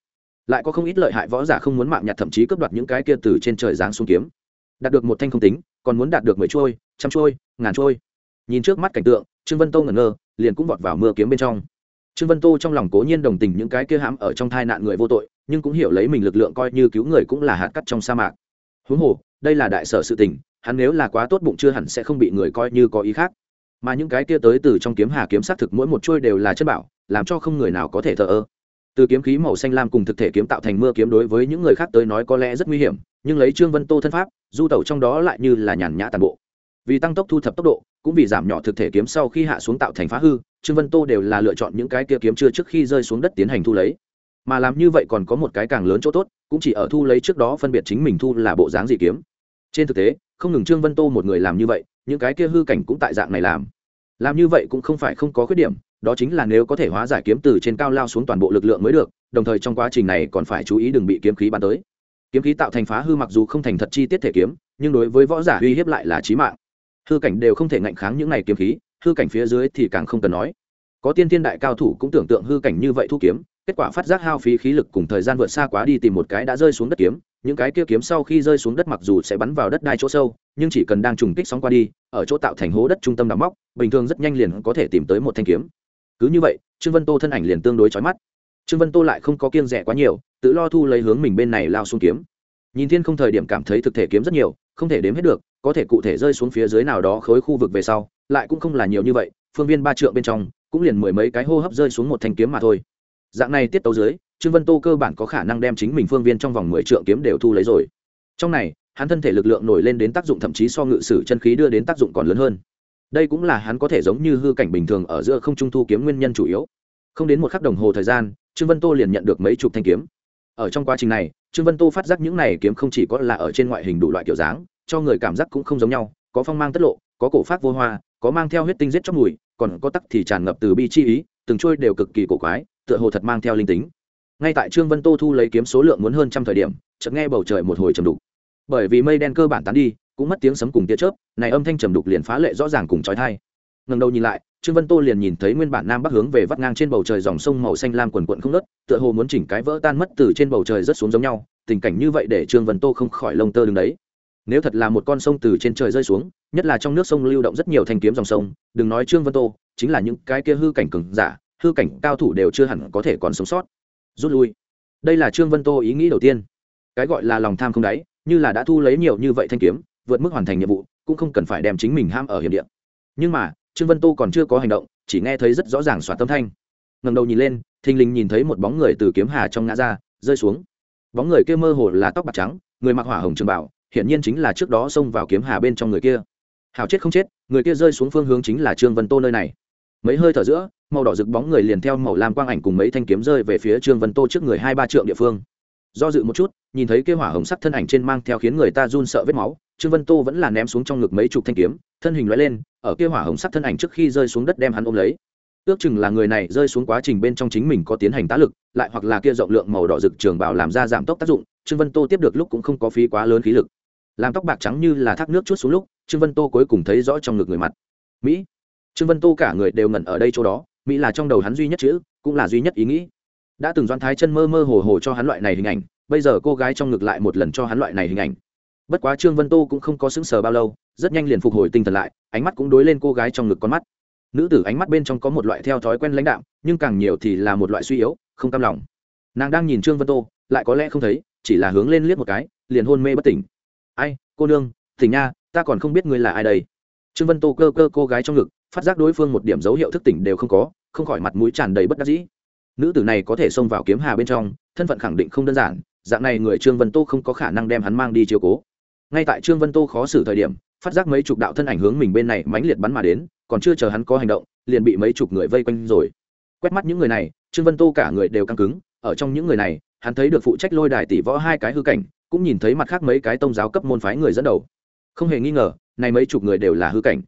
Lại có không ít lợi hại võ giả không muốn mạng nhặt thậm chí cướp đoạt những cái kia từ trên trời giáng xuống kiếm. Đạt được một thanh không tính, còn muốn đạt được mười trôi, trăm trôi, ngàn trôi nhìn trước mắt cảnh tượng, trương vân tô ngẩn ngơ, liền cũng vọt vào mưa kiếm bên trong. Trương vân tô trong lòng cố nhiên đồng tình những cái kia hãm ở trong thai nạn người vô tội, nhưng cũng hiểu lấy mình lực lượng coi như cứu người cũng là hạt cắt trong sa mạc. Huống hồ, đây là đại sở sự tình, hắn nếu là quá tốt bụng chưa hẳn sẽ không bị người coi như có ý khác. Mà những cái kia tới từ trong kiếm hà kiếm xác thực mỗi một chuôi đều là chất bảo, làm cho không người nào có thể thờ ơ. Từ kiếm khí màu xanh lam cùng thực thể kiếm tạo thành mưa kiếm đối với những người khác tới nói có lẽ rất nguy hiểm, nhưng lấy trương vân tô thân pháp, du tẩu trong đó lại như là nhàn nhã tàn bộ vì tăng tốc thu thập tốc độ, cũng vì giảm nhỏ thực thể kiếm sau khi hạ xuống tạo thành phá hư, trương vân tô đều là lựa chọn những cái kia kiếm chưa trước khi rơi xuống đất tiến hành thu lấy. Mà làm như vậy còn có một cái càng lớn chỗ tốt, cũng chỉ ở thu lấy trước đó phân biệt chính mình thu là bộ dáng gì kiếm. Trên thực tế, không ngừng trương vân tô một người làm như vậy, những cái kia hư cảnh cũng tại dạng này làm. Làm như vậy cũng không phải không có khuyết điểm, đó chính là nếu có thể hóa giải kiếm từ trên cao lao xuống toàn bộ lực lượng mới được, đồng thời trong quá trình này còn phải chú ý đừng bị kiếm khí bắn tới. Kiếm khí tạo thành phá hư mặc dù không thành thật chi tiết thể kiếm, nhưng đối với võ giả uy hiếp lại là chí mạng hư cảnh đều không thể ngạnh kháng những này kiếm khí, hư cảnh phía dưới thì càng không cần nói. Có tiên thiên đại cao thủ cũng tưởng tượng hư cảnh như vậy thu kiếm, kết quả phát giác hao phí khí lực cùng thời gian vượt xa quá đi tìm một cái đã rơi xuống đất kiếm, những cái kia kiếm sau khi rơi xuống đất mặc dù sẽ bắn vào đất đai chỗ sâu, nhưng chỉ cần đang trùng kích sóng qua đi, ở chỗ tạo thành hố đất trung tâm đắm móc, bình thường rất nhanh liền có thể tìm tới một thanh kiếm. Cứ như vậy, trương vân tô thân ảnh liền tương đối chói mắt. Trương vân tô lại không có kiêng rẻ quá nhiều, tự lo thu lấy hướng mình bên này lao xuống kiếm. Nhìn thiên không thời điểm cảm thấy thực thể kiếm rất nhiều, không thể đếm hết được có thể cụ thể rơi xuống phía dưới nào đó khối khu vực về sau, lại cũng không là nhiều như vậy, phương viên ba trượng bên trong, cũng liền mười mấy cái hô hấp rơi xuống một thanh kiếm mà thôi. Dạng này tiết tấu dưới, trương vân tô cơ bản có khả năng đem chính mình phương viên trong vòng mười trượng kiếm đều thu lấy rồi. Trong này, hắn thân thể lực lượng nổi lên đến tác dụng thậm chí so ngự sử chân khí đưa đến tác dụng còn lớn hơn. Đây cũng là hắn có thể giống như hư cảnh bình thường ở giữa không trung thu kiếm nguyên nhân chủ yếu. Không đến một khắc đồng hồ thời gian, trương vân tô liền nhận được mấy chục thanh kiếm. Ở trong quá trình này, trương vân tô phát giác những này kiếm không chỉ có là ở trên ngoại hình đủ loại kiểu dáng cho người cảm giác cũng không giống nhau, có phong mang tất lộ, có cổ phát vô hoa, có mang theo huyết tinh giết chóc mùi, còn có tắc thì tràn ngập từ bi chi ý, từng trôi đều cực kỳ cổ quái, tựa hồ thật mang theo linh tính. Ngay tại trương vân tô thu lấy kiếm số lượng muốn hơn trăm thời điểm, chợt nghe bầu trời một hồi trầm đục. Bởi vì mây đen cơ bản tán đi, cũng mất tiếng sấm cùng tia chớp, này âm thanh trầm đục liền phá lệ rõ ràng cùng trói thai ngần đầu nhìn lại, trương vân tô liền nhìn thấy nguyên bản nam bắc hướng về vắt ngang trên bầu trời dòng sông màu xanh lam quần quận không nớt tựa hồ muốn chỉnh cái vỡ tan mất từ trên bầu trời rất xuống giống nhau, tình cảnh như vậy để trương vân tô không khỏi lông tơ đứng đấy nếu thật là một con sông từ trên trời rơi xuống, nhất là trong nước sông lưu động rất nhiều thanh kiếm dòng sông, đừng nói trương vân tô, chính là những cái kia hư cảnh cừng giả, hư cảnh cao thủ đều chưa hẳn có thể còn sống sót. Rút lui. Đây là trương vân tô ý nghĩ đầu tiên. Cái gọi là lòng tham không đáy, như là đã thu lấy nhiều như vậy thanh kiếm, vượt mức hoàn thành nhiệm vụ, cũng không cần phải đem chính mình ham ở hiểm địa. Nhưng mà, trương vân tô còn chưa có hành động, chỉ nghe thấy rất rõ ràng xoạt tâm thanh. Ngầm đầu nhìn lên, thình lình nhìn thấy một bóng người từ kiếm hà trong ngã ra, rơi xuống. Bóng người kia mơ hồ là tóc bạc trắng, người mặc hỏa hồng trường bảo hiển nhiên chính là trước đó xông vào kiếm hà bên trong người kia. Hào chết không chết, người kia rơi xuống phương hướng chính là trương vân tô nơi này. Mấy hơi thở giữa, màu đỏ rực bóng người liền theo màu lam quang ảnh cùng mấy thanh kiếm rơi về phía trương vân tô trước người hai ba trượng địa phương. Do dự một chút, nhìn thấy kêu hỏa hồng sắc thân ảnh trên mang theo khiến người ta run sợ vết máu, trương vân tô vẫn là ném xuống trong ngực mấy chục thanh kiếm, thân hình loại lên, ở kêu hỏa hồng sắc thân ảnh trước khi rơi xuống đất đem hắn ôm lấy. Ước chừng là người này rơi xuống quá trình bên trong chính mình có tiến hành tá lực, lại hoặc là kia rộng lượng màu đỏ rực trường bảo làm ra giảm tốc tác dụng, trương vân tô tiếp được lúc cũng không có phí quá lớn khí lực làm tóc bạc trắng như là thác nước chút xuống lúc, trương vân tô cuối cùng thấy rõ trong ngực người mặt. Mỹ. Trương vân tô cả người đều ngẩn ở đây chỗ đó, mỹ là trong đầu hắn duy nhất chữ, cũng là duy nhất ý nghĩ. Đã từng doan thái chân mơ mơ hồ hồ cho hắn loại này hình ảnh, bây giờ cô gái trong ngực lại một lần cho hắn loại này hình ảnh. Bất quá trương vân tô cũng không có sững sờ bao lâu, rất nhanh liền phục hồi tinh thần lại, ánh mắt cũng đối lên cô gái trong ngực con mắt. Nữ tử ánh mắt bên trong có một loại theo thói quen lãnh đạo nhưng càng nhiều thì là một loại suy yếu, không cam lòng. Nàng đang nhìn trương vân tô, lại có lẽ không thấy, chỉ là hướng lên liếc một cái, liền hôn mê bất tỉnh ai, cô nương tỉnh nha, ta còn không biết ngươi là ai đây. Trương vân tô cơ cơ cô gái trong ngực, phát giác đối phương một điểm dấu hiệu thức tỉnh đều không có, không khỏi mặt mũi tràn đầy bất đắc dĩ. Nữ tử này có thể xông vào kiếm hà bên trong, thân phận khẳng định không đơn giản, dạng này người trương vân tô không có khả năng đem hắn mang đi chiều cố. Ngay tại trương vân tô khó xử thời điểm, phát giác mấy chục đạo thân ảnh hướng mình bên này mãnh liệt bắn mà đến, còn chưa chờ hắn có hành động, liền bị mấy chục người vây quanh rồi. Quét mắt những người này, trương vân tô cả người đều căng cứng, ở trong những người này, hắn thấy được phụ trách lôi đài tỷ võ hai cái hư cảnh cũng nhìn thấy mặt khác mấy cái tông giáo cấp môn phái người dẫn đầu không hề nghi ngờ này mấy chục người đều là hư cảnh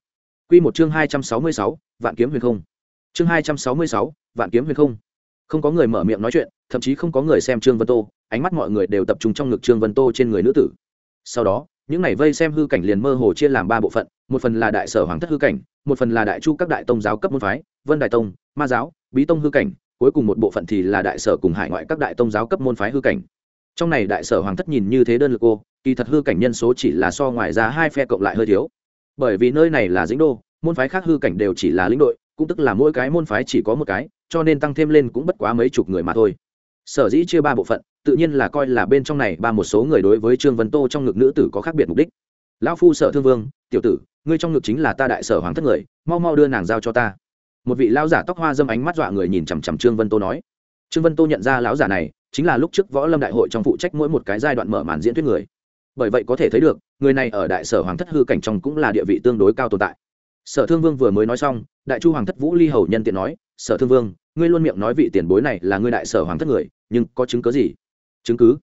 Quy một chương hai trăm sáu mươi sáu, vạn kiếm huyền không. Chương hai trăm sáu mươi sáu, vạn kiếm huyền không. Không có người mở miệng nói chuyện, thậm chí không có người xem Trương Vân Tô, ánh mắt mọi người đều tập trung trong ngực Trương Vân Tô trên người nữ tử. Sau đó, những này vây xem hư cảnh liền mơ hồ chia làm ba bộ phận, một phần là đại sở hoàng thất hư cảnh, một phần là đại chu các đại tông giáo cấp môn phái, Vân Đại Tông, Ma giáo, Bí Tông hư cảnh, cuối cùng một bộ phận thì là đại sở cùng hải ngoại các đại tông giáo cấp môn phái hư cảnh. Trong này đại sở hoàng thất nhìn như thế đơn lực cô, kỳ thật hư cảnh nhân số chỉ là so ngoài ra hai phe cộng lại hơi thiếu. Bởi vì nơi này là dĩnh đô, môn phái khác hư cảnh đều chỉ là lĩnh đội, cũng tức là mỗi cái môn phái chỉ có một cái, cho nên tăng thêm lên cũng bất quá mấy chục người mà thôi. Sở dĩ chia ba bộ phận, tự nhiên là coi là bên trong này ba một số người đối với Trương Vân Tô trong ngực nữ tử có khác biệt mục đích. Lão phu Sở Thương Vương, tiểu tử, ngươi trong ngực chính là ta đại sở hoàng thất người, mau mau đưa nàng giao cho ta. Một vị lão giả tóc hoa dâm ánh mắt dọa người nhìn chằm chằm Trương Vân Tô nói. Trương Vân Tô nhận ra lão giả này, chính là lúc trước Võ Lâm đại hội trong phụ trách mỗi một cái giai đoạn mở màn diễn thuyết người. Bởi vậy có thể thấy được, người này ở đại sở hoàng thất hư cảnh trong cũng là địa vị tương đối cao tồn tại. Sở thương vương vừa mới nói xong đại chu hoàng thất vũ ly hầu nhân tiện nói sở thương vương ngươi luôn miệng nói vị tiền bối này là ngươi đại sở hoàng thất người nhưng có chứng cứ gì? Chứng cứ?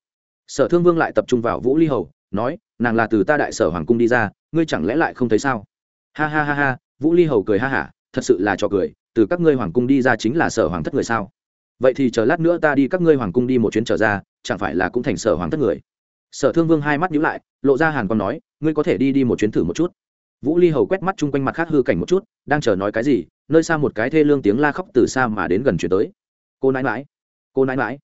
Sở thương vương lại tập trung vào vũ ly hầu nói nàng là từ ta đại sở hoàng cung đi ra ngươi chẳng lẽ lại không thấy sao? Ha ha ha ha vũ ly hầu cười ha hả thật sự là trò cười từ các ngươi hoàng cung đi ra chính là sở hoàng thất người sao? Vậy thì chờ lát nữa ta đi các ngươi hoàng cung đi một chuyến trở ra, chẳng phải là cũng thành sở hoàng thất người? Sở thương vương hai mắt nhíu lại, lộ ra hàn còn nói, ngươi có thể đi đi một chuyến thử một chút. Vũ ly hầu quét mắt chung quanh mặt khác hư cảnh một chút, đang chờ nói cái gì, nơi xa một cái thê lương tiếng la khóc từ xa mà đến gần chuyển tới. Cô nãi mãi cô nãi mãi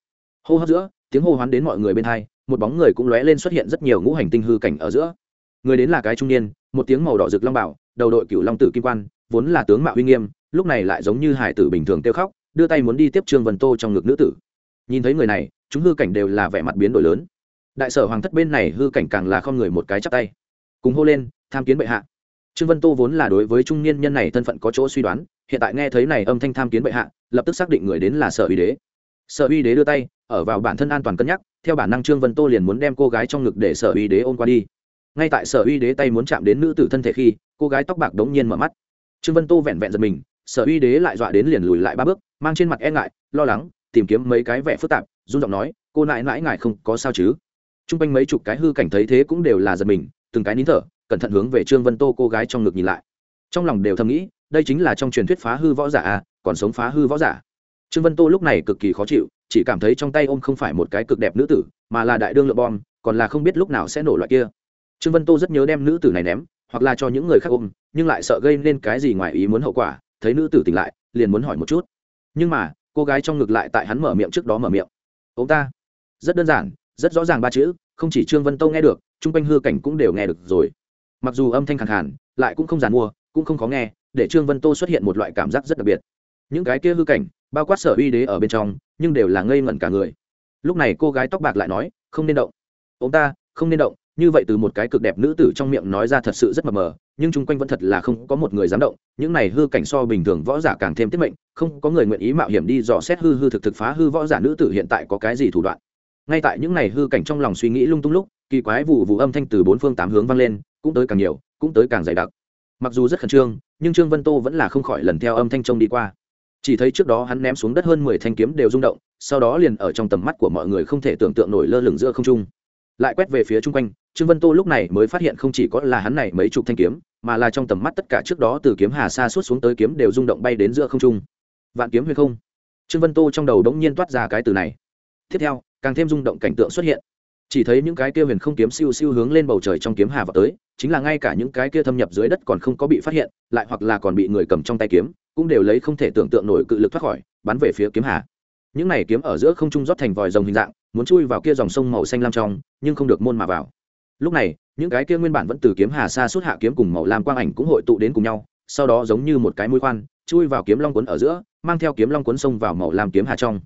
hô hấp giữa, tiếng hô hoán đến mọi người bên hai, một bóng người cũng lóe lên xuất hiện rất nhiều ngũ hành tinh hư cảnh ở giữa. Người đến là cái trung niên, một tiếng màu đỏ rực long bảo, đầu đội cựu long tử kim quan, vốn là tướng mạo uy nghiêm, lúc này lại giống như hải tử bình thường kêu khóc đưa tay muốn đi tiếp trương vân tô trong ngực nữ tử. Nhìn thấy người này, chúng hư cảnh đều là vẻ mặt biến đổi lớn. Đại sở hoàng thất bên này hư cảnh càng là không người một cái chắp tay. Cùng hô lên, tham kiến bệ hạ. Trương vân tô vốn là đối với trung niên nhân này thân phận có chỗ suy đoán, hiện tại nghe thấy này âm thanh tham kiến bệ hạ lập tức xác định người đến là sở uy đế. Sở uy đế đưa tay, ở vào bản thân an toàn cân nhắc, theo bản năng trương vân tô liền muốn đem cô gái trong ngực để sở uy đế ôm qua đi. Ngay tại sở uy đế tay muốn chạm đến nữ tử thân thể khi, cô gái tóc bạc đống nhiên mở mắt. Trương vân tô vẹn vẹn giật mình, sở uy đế lại dọa đến liền lùi lại ba bước mang trên mặt e ngại, lo lắng, tìm kiếm mấy cái vẻ phức tạp, run giọng nói, cô nại nãi ngại không có sao chứ? T r u n g quanh mấy chục cái hư cảnh thấy thế cũng đều là giật mình, từng cái nín thở, cẩn thận hướng về trương vân tô cô gái trong ngực nhìn lại. Trong lòng đều thầm nghĩ, đây chính là trong truyền thuyết phá hư võ giả à còn sống phá hư võ giả. Trương vân tô lúc này cực kỳ khó chịu, chỉ cảm thấy trong tay ôm không phải một cái cực đẹp nữ tử, mà là đại đương lượng bom, còn là không biết lúc nào sẽ nổ loại kia. Trương vân tô rất nhớ đem nữ tử này ném, hoặc là cho những người khác ôm, nhưng lại sợ gây nên cái gì ngoài ý muốn hậu quả, thấy nữ tử tỉnh lại, liền muốn hỏi một chút nhưng mà, cô gái trong ngực lại tại hắn mở miệng trước đó mở miệng. Ông ta. Rất đơn giản, rất rõ ràng ba chữ, không chỉ trương vân tâu nghe được, chung quanh hư cảnh cũng đều nghe được rồi. Mặc dù âm thanh khẳng hẳn lại cũng không giàn mua, cũng không khó nghe, để trương vân tô xuất hiện một loại cảm giác rất đặc biệt. Những cái kia hư cảnh, bao quát sở uy đế ở bên trong, nhưng đều là ngây ngẩn cả người. Lúc này cô gái tóc bạc lại nói, không nên động. Ông ta, không nên động như vậy từ một cái cực đẹp nữ tử trong miệng nói ra thật sự rất mờ mờ, nhưng chung quanh vẫn thật là không có một người dám động, những này hư cảnh so bình thường võ giả càng thêm tiết mệnh, không có người nguyện ý mạo hiểm đi dò xét hư hư thực thực phá hư võ giả nữ tử hiện tại có cái gì thủ đoạn. Ngay tại những này hư cảnh trong lòng suy nghĩ lung tung lúc, kỳ quái vụ vụ âm thanh từ bốn phương tám hướng vang lên, cũng tới càng nhiều, cũng tới càng dày đặc. Mặc dù rất khẩn trương, nhưng trương vân tô vẫn là không khỏi lần theo âm thanh trông đi qua. Chỉ thấy trước đó hắn ném xuống đất hơn mười thanh kiếm đều rung động, sau đó liền ở trong tầm mắt của mọi người không thể tưởng tượng nổi lơ lửng giữa không trung lại quét về phía chung quanh, trương vân tô lúc này mới phát hiện không chỉ có là hắn này mấy chục thanh kiếm, mà là trong tầm mắt tất cả trước đó từ kiếm hà xa suốt xuống tới kiếm đều rung động bay đến giữa không trung. Vạn kiếm hay không. Trương vân tô trong đầu đống nhiên toát ra cái từ này. Tiếp theo, càng thêm rung động cảnh tượng xuất hiện. Chỉ thấy những cái kia huyền không kiếm siêu siêu hướng lên bầu trời trong kiếm hà vào tới, chính là ngay cả những cái kia thâm nhập dưới đất còn không có bị phát hiện, lại hoặc là còn bị người cầm trong tay kiếm, cũng đều lấy không thể tưởng tượng nổi cự lực thoát khỏi, bắn về phía kiếm hà những này kiếm ở giữa không trung rót thành vòi rồng hình dạng, muốn chui vào kia dòng sông màu xanh lam trong, nhưng không được môn mà vào. Lúc này, những cái kia nguyên bản vẫn từ kiếm hà xa suốt hạ kiếm cùng màu lam quang ảnh cũng hội tụ đến cùng nhau, sau đó giống như một cái mũi khoan, chui vào kiếm long cuốn ở giữa, mang theo kiếm long cuốn sông vào màu lam kiếm hà trong.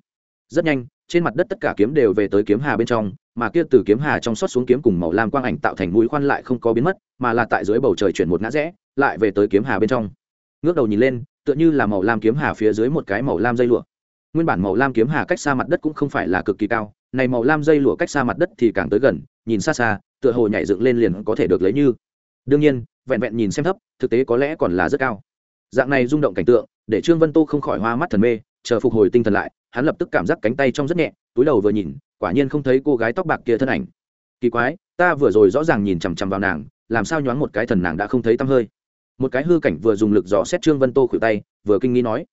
Rất nhanh, trên mặt đất tất cả kiếm đều về tới kiếm hà bên trong, mà kia từ kiếm hà trong xót xuống kiếm cùng màu lam quang ảnh tạo thành mũi khoan lại không có biến mất, mà là tại dưới bầu trời chuyển một ngã rẽ, lại về tới kiếm hà bên trong. Ngước đầu nhìn lên, tựa như là màu lam kiếm hà phía dưới một cái màu lam dây lụa nguyên bản màu lam kiếm hà cách xa mặt đất cũng không phải là cực kỳ cao, này màu lam dây lụa cách xa mặt đất thì càng tới gần, nhìn xa xa, tựa hồ nhảy dựng lên liền có thể được lấy như. Đương nhiên, vẹn vẹn nhìn xem thấp, thực tế có lẽ còn là rất cao. Dạng này rung động cảnh tượng, để trương vân tô không khỏi hoa mắt thần mê, chờ phục hồi tinh thần lại, hắn lập tức cảm giác cánh tay trong rất nhẹ, túi đầu vừa nhìn, quả nhiên không thấy cô gái tóc bạc kia thân ảnh. Kỳ quái, ta vừa rồi rõ ràng nhìn chằm chằm vào nàng, làm sao nhoáng một cái thần nàng đã không thấy tăm hơi. Một cái hư cảnh vừa dùng lực dò xét trương vân tô khuỷu tay, vừa kinh nghi nói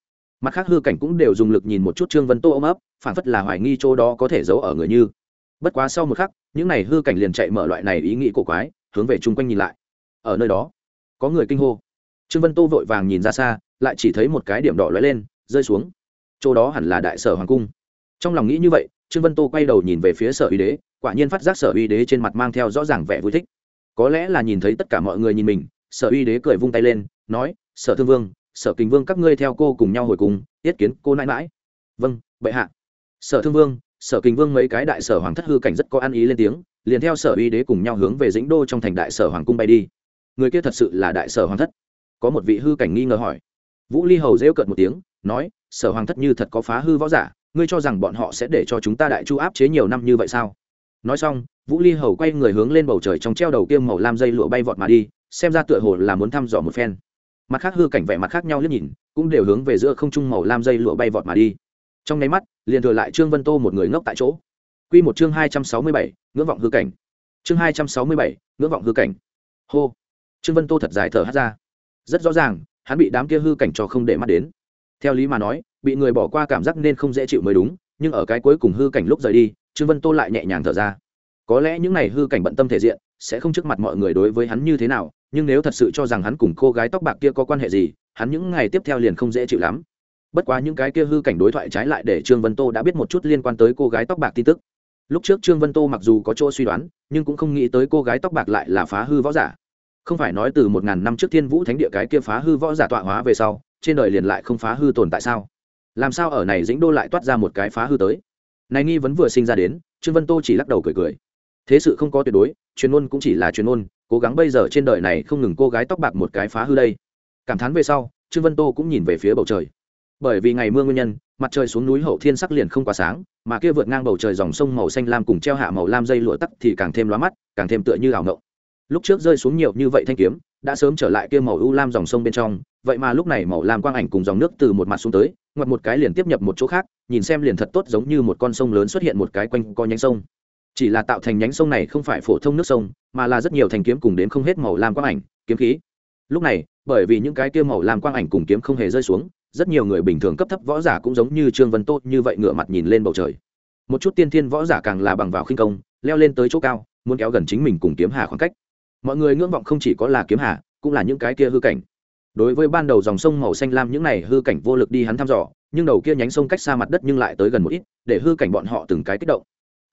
mặt khác hư cảnh cũng đều dùng lực nhìn một chút trương vân tô ôm ấp phản phất là hoài nghi chỗ đó có thể giấu ở người như. Bất quá sau một khắc, những này hư cảnh liền chạy mở loại này ý nghĩ cổ quái, hướng về chung quanh nhìn lại. Ở nơi đó, có người kinh hô. Trương vân tô vội vàng nhìn ra xa, lại chỉ thấy một cái điểm đỏ lóe lên, rơi xuống. Chỗ đó hẳn là đại sở hoàng cung. Trong lòng nghĩ như vậy, trương vân tô quay đầu nhìn về phía sở uy đế, quả nhiên phát giác sở uy đế trên mặt mang theo rõ ràng vẻ vui thích. Có lẽ là nhìn thấy tất cả mọi người nhìn mình, sở uy đế cười vung tay lên, nói, sở thương vương sở kình vương các ngươi theo cô cùng nhau hồi cùng, yết kiến cô nãi mãi vâng bệ hạ. Sở thương vương, sở kình vương mấy cái đại sở hoàng thất hư cảnh rất có ăn ý lên tiếng, liền theo sở uy đế cùng nhau hướng về dĩnh đô trong thành đại sở hoàng cung bay đi. Người kia thật sự là đại sở hoàng thất. Có một vị hư cảnh nghi ngờ hỏi. Vũ ly hầu rêu cợt một tiếng, nói, sở hoàng thất như thật có phá hư võ giả, ngươi cho rằng bọn họ sẽ để cho chúng ta đại chu áp chế nhiều năm như vậy sao? Nói xong, vũ ly hầu quay người hướng lên bầu trời trong treo đầu kiêm màu lam dây lụa bay vọt mà đi, xem ra tựa hồ là muốn thăm dò một phen mặt khác hư cảnh vẻ mặt khác nhau liếc nhìn, cũng đều hướng về giữa không trung màu lam dây lụa bay vọt mà đi. Trong nháy mắt, liền thừa lại trương vân tô một người ngốc tại chỗ. Q một chương hai trăm sáu mươi bảy, ngưỡng vọng hư cảnh. Chương hai trăm sáu mươi bảy, ngưỡng vọng hư cảnh. Hô. Trương vân tô thật dài thở hát ra. Rất rõ ràng, hắn bị đám kia hư cảnh cho không để mắt đến. Theo lý mà nói, bị người bỏ qua cảm giác nên không dễ chịu mới đúng, nhưng ở cái cuối cùng hư cảnh lúc rời đi, trương vân tô lại nhẹ nhàng thở ra. Có lẽ những n à y hư cảnh bận tâm thể diện, sẽ không trước mặt mọi người đối với hắn như thế nào nhưng nếu thật sự cho rằng hắn cùng cô gái tóc bạc kia có quan hệ gì, hắn những ngày tiếp theo liền không dễ chịu lắm. Bất quá những cái kia hư cảnh đối thoại trái lại để trương vân tô đã biết một chút liên quan tới cô gái tóc bạc tin tức. Lúc trước trương vân tô mặc dù có chỗ suy đoán, nhưng cũng không nghĩ tới cô gái tóc bạc lại là phá hư võ giả. Không phải nói từ một ngàn năm trước thiên vũ thánh địa cái kia phá hư võ giả tọa hóa về sau, trên đời liền lại không phá hư tồn tại sao? Làm sao ở này dĩnh đô lại toát ra một cái phá hư tới? Này nghi vấn vừa sinh ra đến, trương vân tô chỉ lắc đầu cười cười. Thế sự không có tuyệt đối, truyền ngôn cũng chỉ là truyền ngôn cố gắng bây giờ trên đời này không ngừng cô gái tóc bạc một cái phá hư đây. Cảm thán về sau, trương vân tô cũng nhìn về phía bầu trời. Bởi vì ngày mưa nguyên nhân, mặt trời xuống núi hậu thiên sắc liền không quá sáng, mà kia vượt ngang bầu trời dòng sông màu xanh lam cùng treo hạ màu lam dây lụa tắc thì càng thêm lóa mắt, càng thêm tựa như ảo ngộng lúc trước rơi xuống nhiều như vậy thanh kiếm, đã sớm trở lại kia màu u lam dòng sông bên trong, vậy mà lúc này màu lam quang ảnh cùng dòng nước từ một mặt xuống tới, ngoặt một cái liền tiếp nhập một chỗ khác, nhìn xem liền thật tốt giống như một con sông lớn xuất hiện một cái quanh co nhánh sông chỉ là tạo thành nhánh sông này không phải phổ thông nước sông, mà là rất nhiều thành kiếm cùng đến không hết màu lam quang ảnh, kiếm khí. Lúc này, bởi vì những cái kia màu lam quang ảnh cùng kiếm không hề rơi xuống, rất nhiều người bình thường cấp thấp võ giả cũng giống như trương vân tốt như vậy ngửa mặt nhìn lên bầu trời. Một chút tiên thiên võ giả càng là bằng vào khinh công, leo lên tới chỗ cao, muốn kéo gần chính mình cùng kiếm hà khoảng cách. Mọi người ngưỡng vọng không chỉ có là kiếm hà, cũng là những cái kia hư cảnh. Đối với ban đầu dòng sông màu xanh lam những này hư cảnh vô lực đi hắn thăm dò, nhưng đầu kia nhánh sông cách xa mặt đất nhưng lại tới gần một ít, để hư cảnh bọn họ từng cái kích động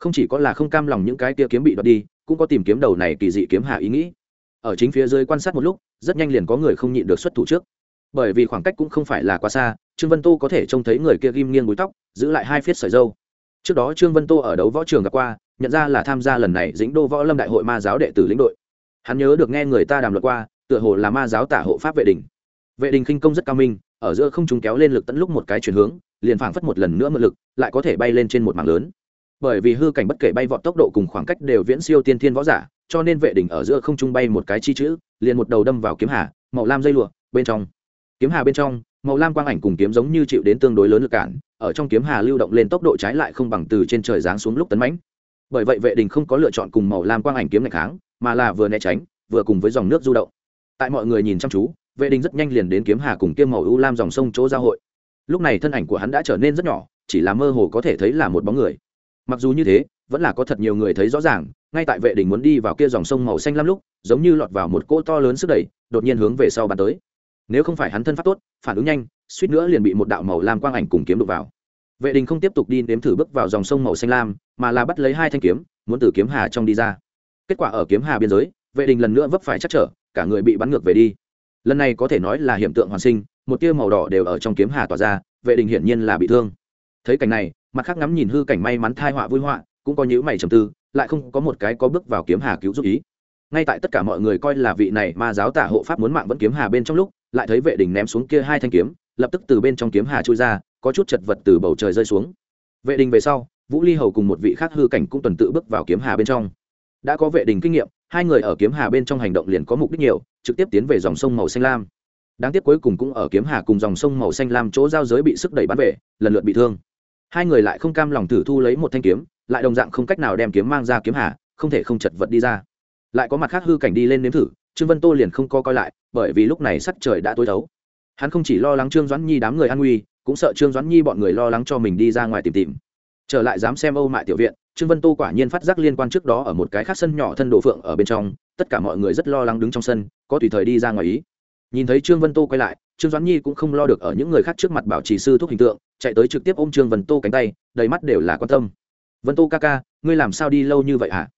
không chỉ có là không cam lòng những cái kia kiếm bị đoạt đi, cũng có tìm kiếm đầu này kỳ dị kiếm hạ ý nghĩ. Ở chính phía dưới quan sát một lúc, rất nhanh liền có người không nhịn được xuất thủ trước. Bởi vì khoảng cách cũng không phải là quá xa, trương vân tô có thể trông thấy người kia ghim nghiêng búi tóc, giữ lại hai phiết sợi dâu trước đó trương vân tô ở đấu võ trường gặp qua, nhận ra là tham gia lần này dĩnh đô võ lâm đại hội ma giáo đệ tử lĩnh đội. Hắn nhớ được nghe người ta đàm luận qua, tựa hồ là ma giáo tả hộ pháp vệ đình vệ đình khinh công rất cao minh, ở giữa không chúng kéo lên lực tận lúc một cái chuyển hướng, liền phảng phất một lần nữa mượn lực, lại có thể bay lên trên một mảng lớn bởi vì hư cảnh bất kể bay vọt tốc độ cùng khoảng cách đều viễn siêu tiên thiên võ giả, cho nên vệ đỉnh ở giữa không trung bay một cái chi chữ, liền một đầu đâm vào kiếm hà, màu lam dây lụa, bên trong. Kiếm hà bên trong, màu lam quang ảnh cùng kiếm giống như chịu đến tương đối lớn lực cản, ở trong kiếm hà lưu động lên tốc độ trái lại không bằng từ trên trời giáng xuống lúc tấn mãnh. Bởi vậy vệ đình không có lựa chọn cùng màu lam quang ảnh kiếm ngày kháng, mà là vừa né tránh, vừa cùng với dòng nước du động. Tại mọi người nhìn chăm chú, vệ đình rất nhanh liền đến kiếm hà cùng kiếm màu u lam dòng sông chỗ giao hội. Lúc này thân ảnh của hắn đã trở nên rất nhỏ, chỉ là mơ hồ có thể thấy là một bóng người mặc dù như thế, vẫn là có thật nhiều người thấy rõ ràng, ngay tại vệ đình muốn đi vào kia dòng sông màu xanh lắm lúc, giống như lọt vào một cỗ to lớn sức đẩy, đột nhiên hướng về sau bắn tới. Nếu không phải hắn thân pháp tốt, phản ứng nhanh, suýt nữa liền bị một đạo màu lam quang ảnh cùng kiếm đục vào. Vệ đình không tiếp tục đi nếm thử bước vào dòng sông màu xanh lam, mà là bắt lấy hai thanh kiếm, muốn từ kiếm hà trong đi ra. Kết quả ở kiếm hà biên giới, vệ đình lần nữa vấp phải chắc trở, cả người bị bắn ngược về đi. Lần này có thể nói là hiện tượng hoàn sinh, một tia màu đỏ đều ở trong kiếm hà tỏa ra, vệ đình hiển nhiên là bị thương. Thấy cảnh này mặt khác ngắm nhìn hư cảnh may mắn thai họa vui họa, cũng có nhữ mày trầm tư, lại không có một cái có bước vào kiếm hà cứu giúp ý. Ngay tại tất cả mọi người coi là vị này ma giáo tả hộ pháp muốn mạng vẫn kiếm hà bên trong lúc, lại thấy vệ đình ném xuống kia hai thanh kiếm, lập tức từ bên trong kiếm hà trôi ra, có chút chật vật từ bầu trời rơi xuống. Vệ đình về sau, vũ ly hầu cùng một vị khác hư cảnh cũng tuần tự bước vào kiếm hà bên trong. Đã có vệ đình kinh nghiệm, hai người ở kiếm hà bên trong hành động liền có mục đích nhiều, trực tiếp tiến về dòng sông màu xanh lam. Đáng tiếc cuối cùng cũng ở kiếm hà cùng dòng sông màu xanh lam chỗ giao giới bị sức đẩy bắn về, lần lượt bị thương hai người lại không cam lòng thử thu lấy một thanh kiếm, lại đồng dạng không cách nào đem kiếm mang ra kiếm hà, không thể không chật vật đi ra. Lại có mặt khác hư cảnh đi lên nếm thử, trương vân tô liền không co coi lại, bởi vì lúc này sắc trời đã tối thấu hắn không chỉ lo lắng trương doãn nhi đám người an nguy, cũng sợ trương doãn nhi bọn người lo lắng cho mình đi ra ngoài tìm tìm. Trở lại dám xem âu mại tiểu viện, trương vân tô quả nhiên phát giác liên quan trước đó ở một cái khác sân nhỏ thân đồ phượng ở bên trong, tất cả mọi người rất lo lắng đứng trong sân, có tùy thời đi ra ngoài ý. Nhìn thấy trương vân tô quay lại trương doãn nhi cũng không lo được ở những người khác trước mặt bảo trì sư thuốc hình tượng, chạy tới trực tiếp ôm trương vân tô cánh tay, đầy mắt đều là quan tâm. Vân tô ca ca, ngươi làm sao đi lâu như vậy hả? À?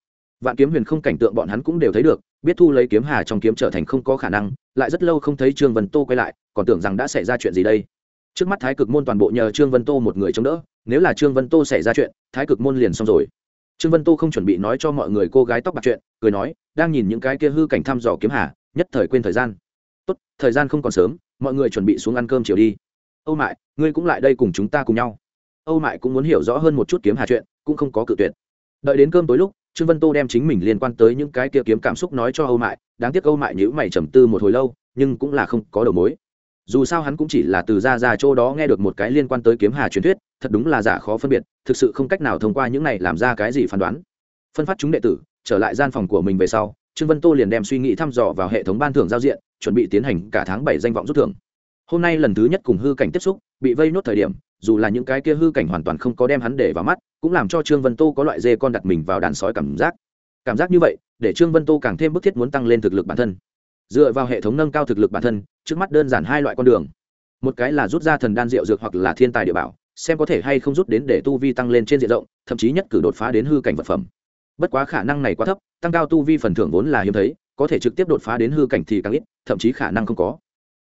vạn kiếm huyền không cảnh tượng bọn hắn cũng đều thấy được, biết thu lấy kiếm hà trong kiếm trở thành không có khả năng, lại rất lâu không thấy trương vân tô quay lại, còn tưởng rằng đã xảy ra chuyện gì đây. Trước mắt thái cực môn toàn bộ nhờ trương vân tô một người chống đỡ, nếu là trương vân tô xảy ra chuyện, thái cực môn liền xong rồi. Trương vân tô không chuẩn bị nói cho mọi người cô gái tóc bạc chuyện, cười nói, đang nhìn những cái kia hư cảnh thăm dò kiếm hà, nhất thời quên thời gian. Tốt, thời gian không còn sớm mọi người chuẩn bị xuống ăn cơm chiều đi. Âu mại, ngươi cũng lại đây cùng chúng ta cùng nhau. Âu mại cũng muốn hiểu rõ hơn một chút kiếm hà chuyện, cũng không có cự tuyệt. Đợi đến cơm tối lúc, trương vân tô đem chính mình liên quan tới những cái kia kiếm cảm xúc nói cho âu mại, đáng tiếc âu mại nhữ mày trầm tư một hồi lâu, nhưng cũng là không có đầu mối. Dù sao hắn cũng chỉ là từ ra ra chỗ đó nghe được một cái liên quan tới kiếm hà truyền thuyết, thật đúng là giả khó phân biệt, thực sự không cách nào thông qua những này làm ra cái gì phán đoán. Phân phát chúng đệ tử, trở lại gian phòng của mình về sau, trương vân tô liền đem suy nghĩ thăm dò vào hệ thống ban thưởng giao diện chuẩn bị tiến hành cả tháng bảy danh vọng rút thưởng. Hôm nay lần thứ nhất cùng hư cảnh tiếp xúc, bị vây nốt thời điểm, dù là những cái kia hư cảnh hoàn toàn không có đem hắn để vào mắt, cũng làm cho trương vân tô có loại dê con đặt mình vào đàn sói cảm giác. Cảm giác như vậy, để trương vân tô càng thêm bức thiết muốn tăng lên thực lực bản thân. Dựa vào hệ thống nâng cao thực lực bản thân, trước mắt đơn giản hai loại con đường. Một cái là rút ra thần đan rượu dược hoặc là thiên tài địa bảo, xem có thể hay không rút đến để tu vi tăng lên trên diện rộng, thậm chí nhất cử đột phá đến hư cảnh vật phẩm. Bất quá khả năng này quá thấp, tăng cao tu vi phần thưởng vốn là hiếm thấy có thể trực tiếp đột phá đến hư cảnh thì càng ít, thậm chí khả năng không có.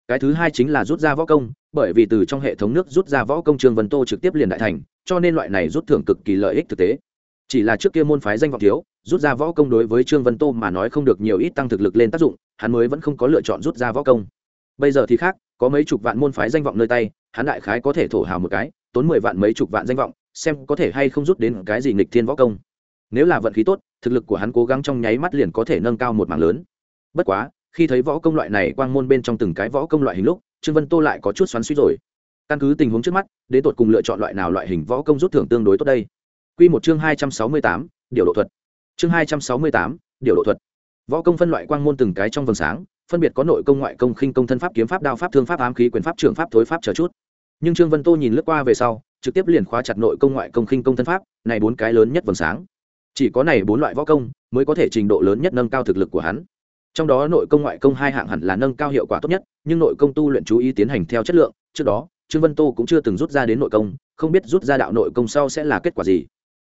Cái thứ hai chính là rút ra võ công, bởi vì từ trong hệ thống nước rút ra võ công trương vân tô trực tiếp liền đại thành, cho nên loại này rút thưởng cực kỳ lợi ích thực tế. Chỉ là trước kia môn phái danh vọng thiếu, rút ra võ công đối với trương vân tô mà nói không được nhiều ít tăng thực lực lên tác dụng, hắn mới vẫn không có lựa chọn rút ra võ công. Bây giờ thì khác, có mấy chục vạn môn phái danh vọng nơi tay, hắn đại khái có thể thổ hào một cái, tốn mười vạn mấy chục vạn danh vọng, xem có thể hay không rút đến cái gì nghịch thiên võ công nếu là vận khí tốt, thực lực của hắn cố gắng trong nháy mắt liền có thể nâng cao một mảng lớn. Bất quá, khi thấy võ công loại này quang môn bên trong từng cái võ công loại hình lúc, trương vân tô lại có chút xoắn suýt rồi. Căn cứ tình huống trước mắt, đến tột cùng lựa chọn loại nào loại hình võ công rút thưởng tương đối tốt đây? Q một chương hai trăm sáu mươi tám, điều độ thuật. Chương hai trăm sáu mươi tám, điều độ thuật. Võ công phân loại quang môn từng cái trong vầng sáng, phân biệt có nội công ngoại công, khinh công thân pháp, kiếm pháp, đao pháp, thương pháp, ám khí, quyền pháp trường pháp, thối pháp chờ chút. Nhưng trương vân tô nhìn lướt qua về sau, trực tiếp liền khóa chặt nội công ngoại công, khinh công thân pháp, này bốn cái lớn nhất vầng sáng chỉ có này bốn loại võ công mới có thể trình độ lớn nhất nâng cao thực lực của hắn. Trong đó nội công ngoại công hai hạng hẳn là nâng cao hiệu quả tốt nhất, nhưng nội công tu luyện chú ý tiến hành theo chất lượng, trước đó, trương vân tô cũng chưa từng rút ra đến nội công, không biết rút ra đạo nội công sau sẽ là kết quả gì.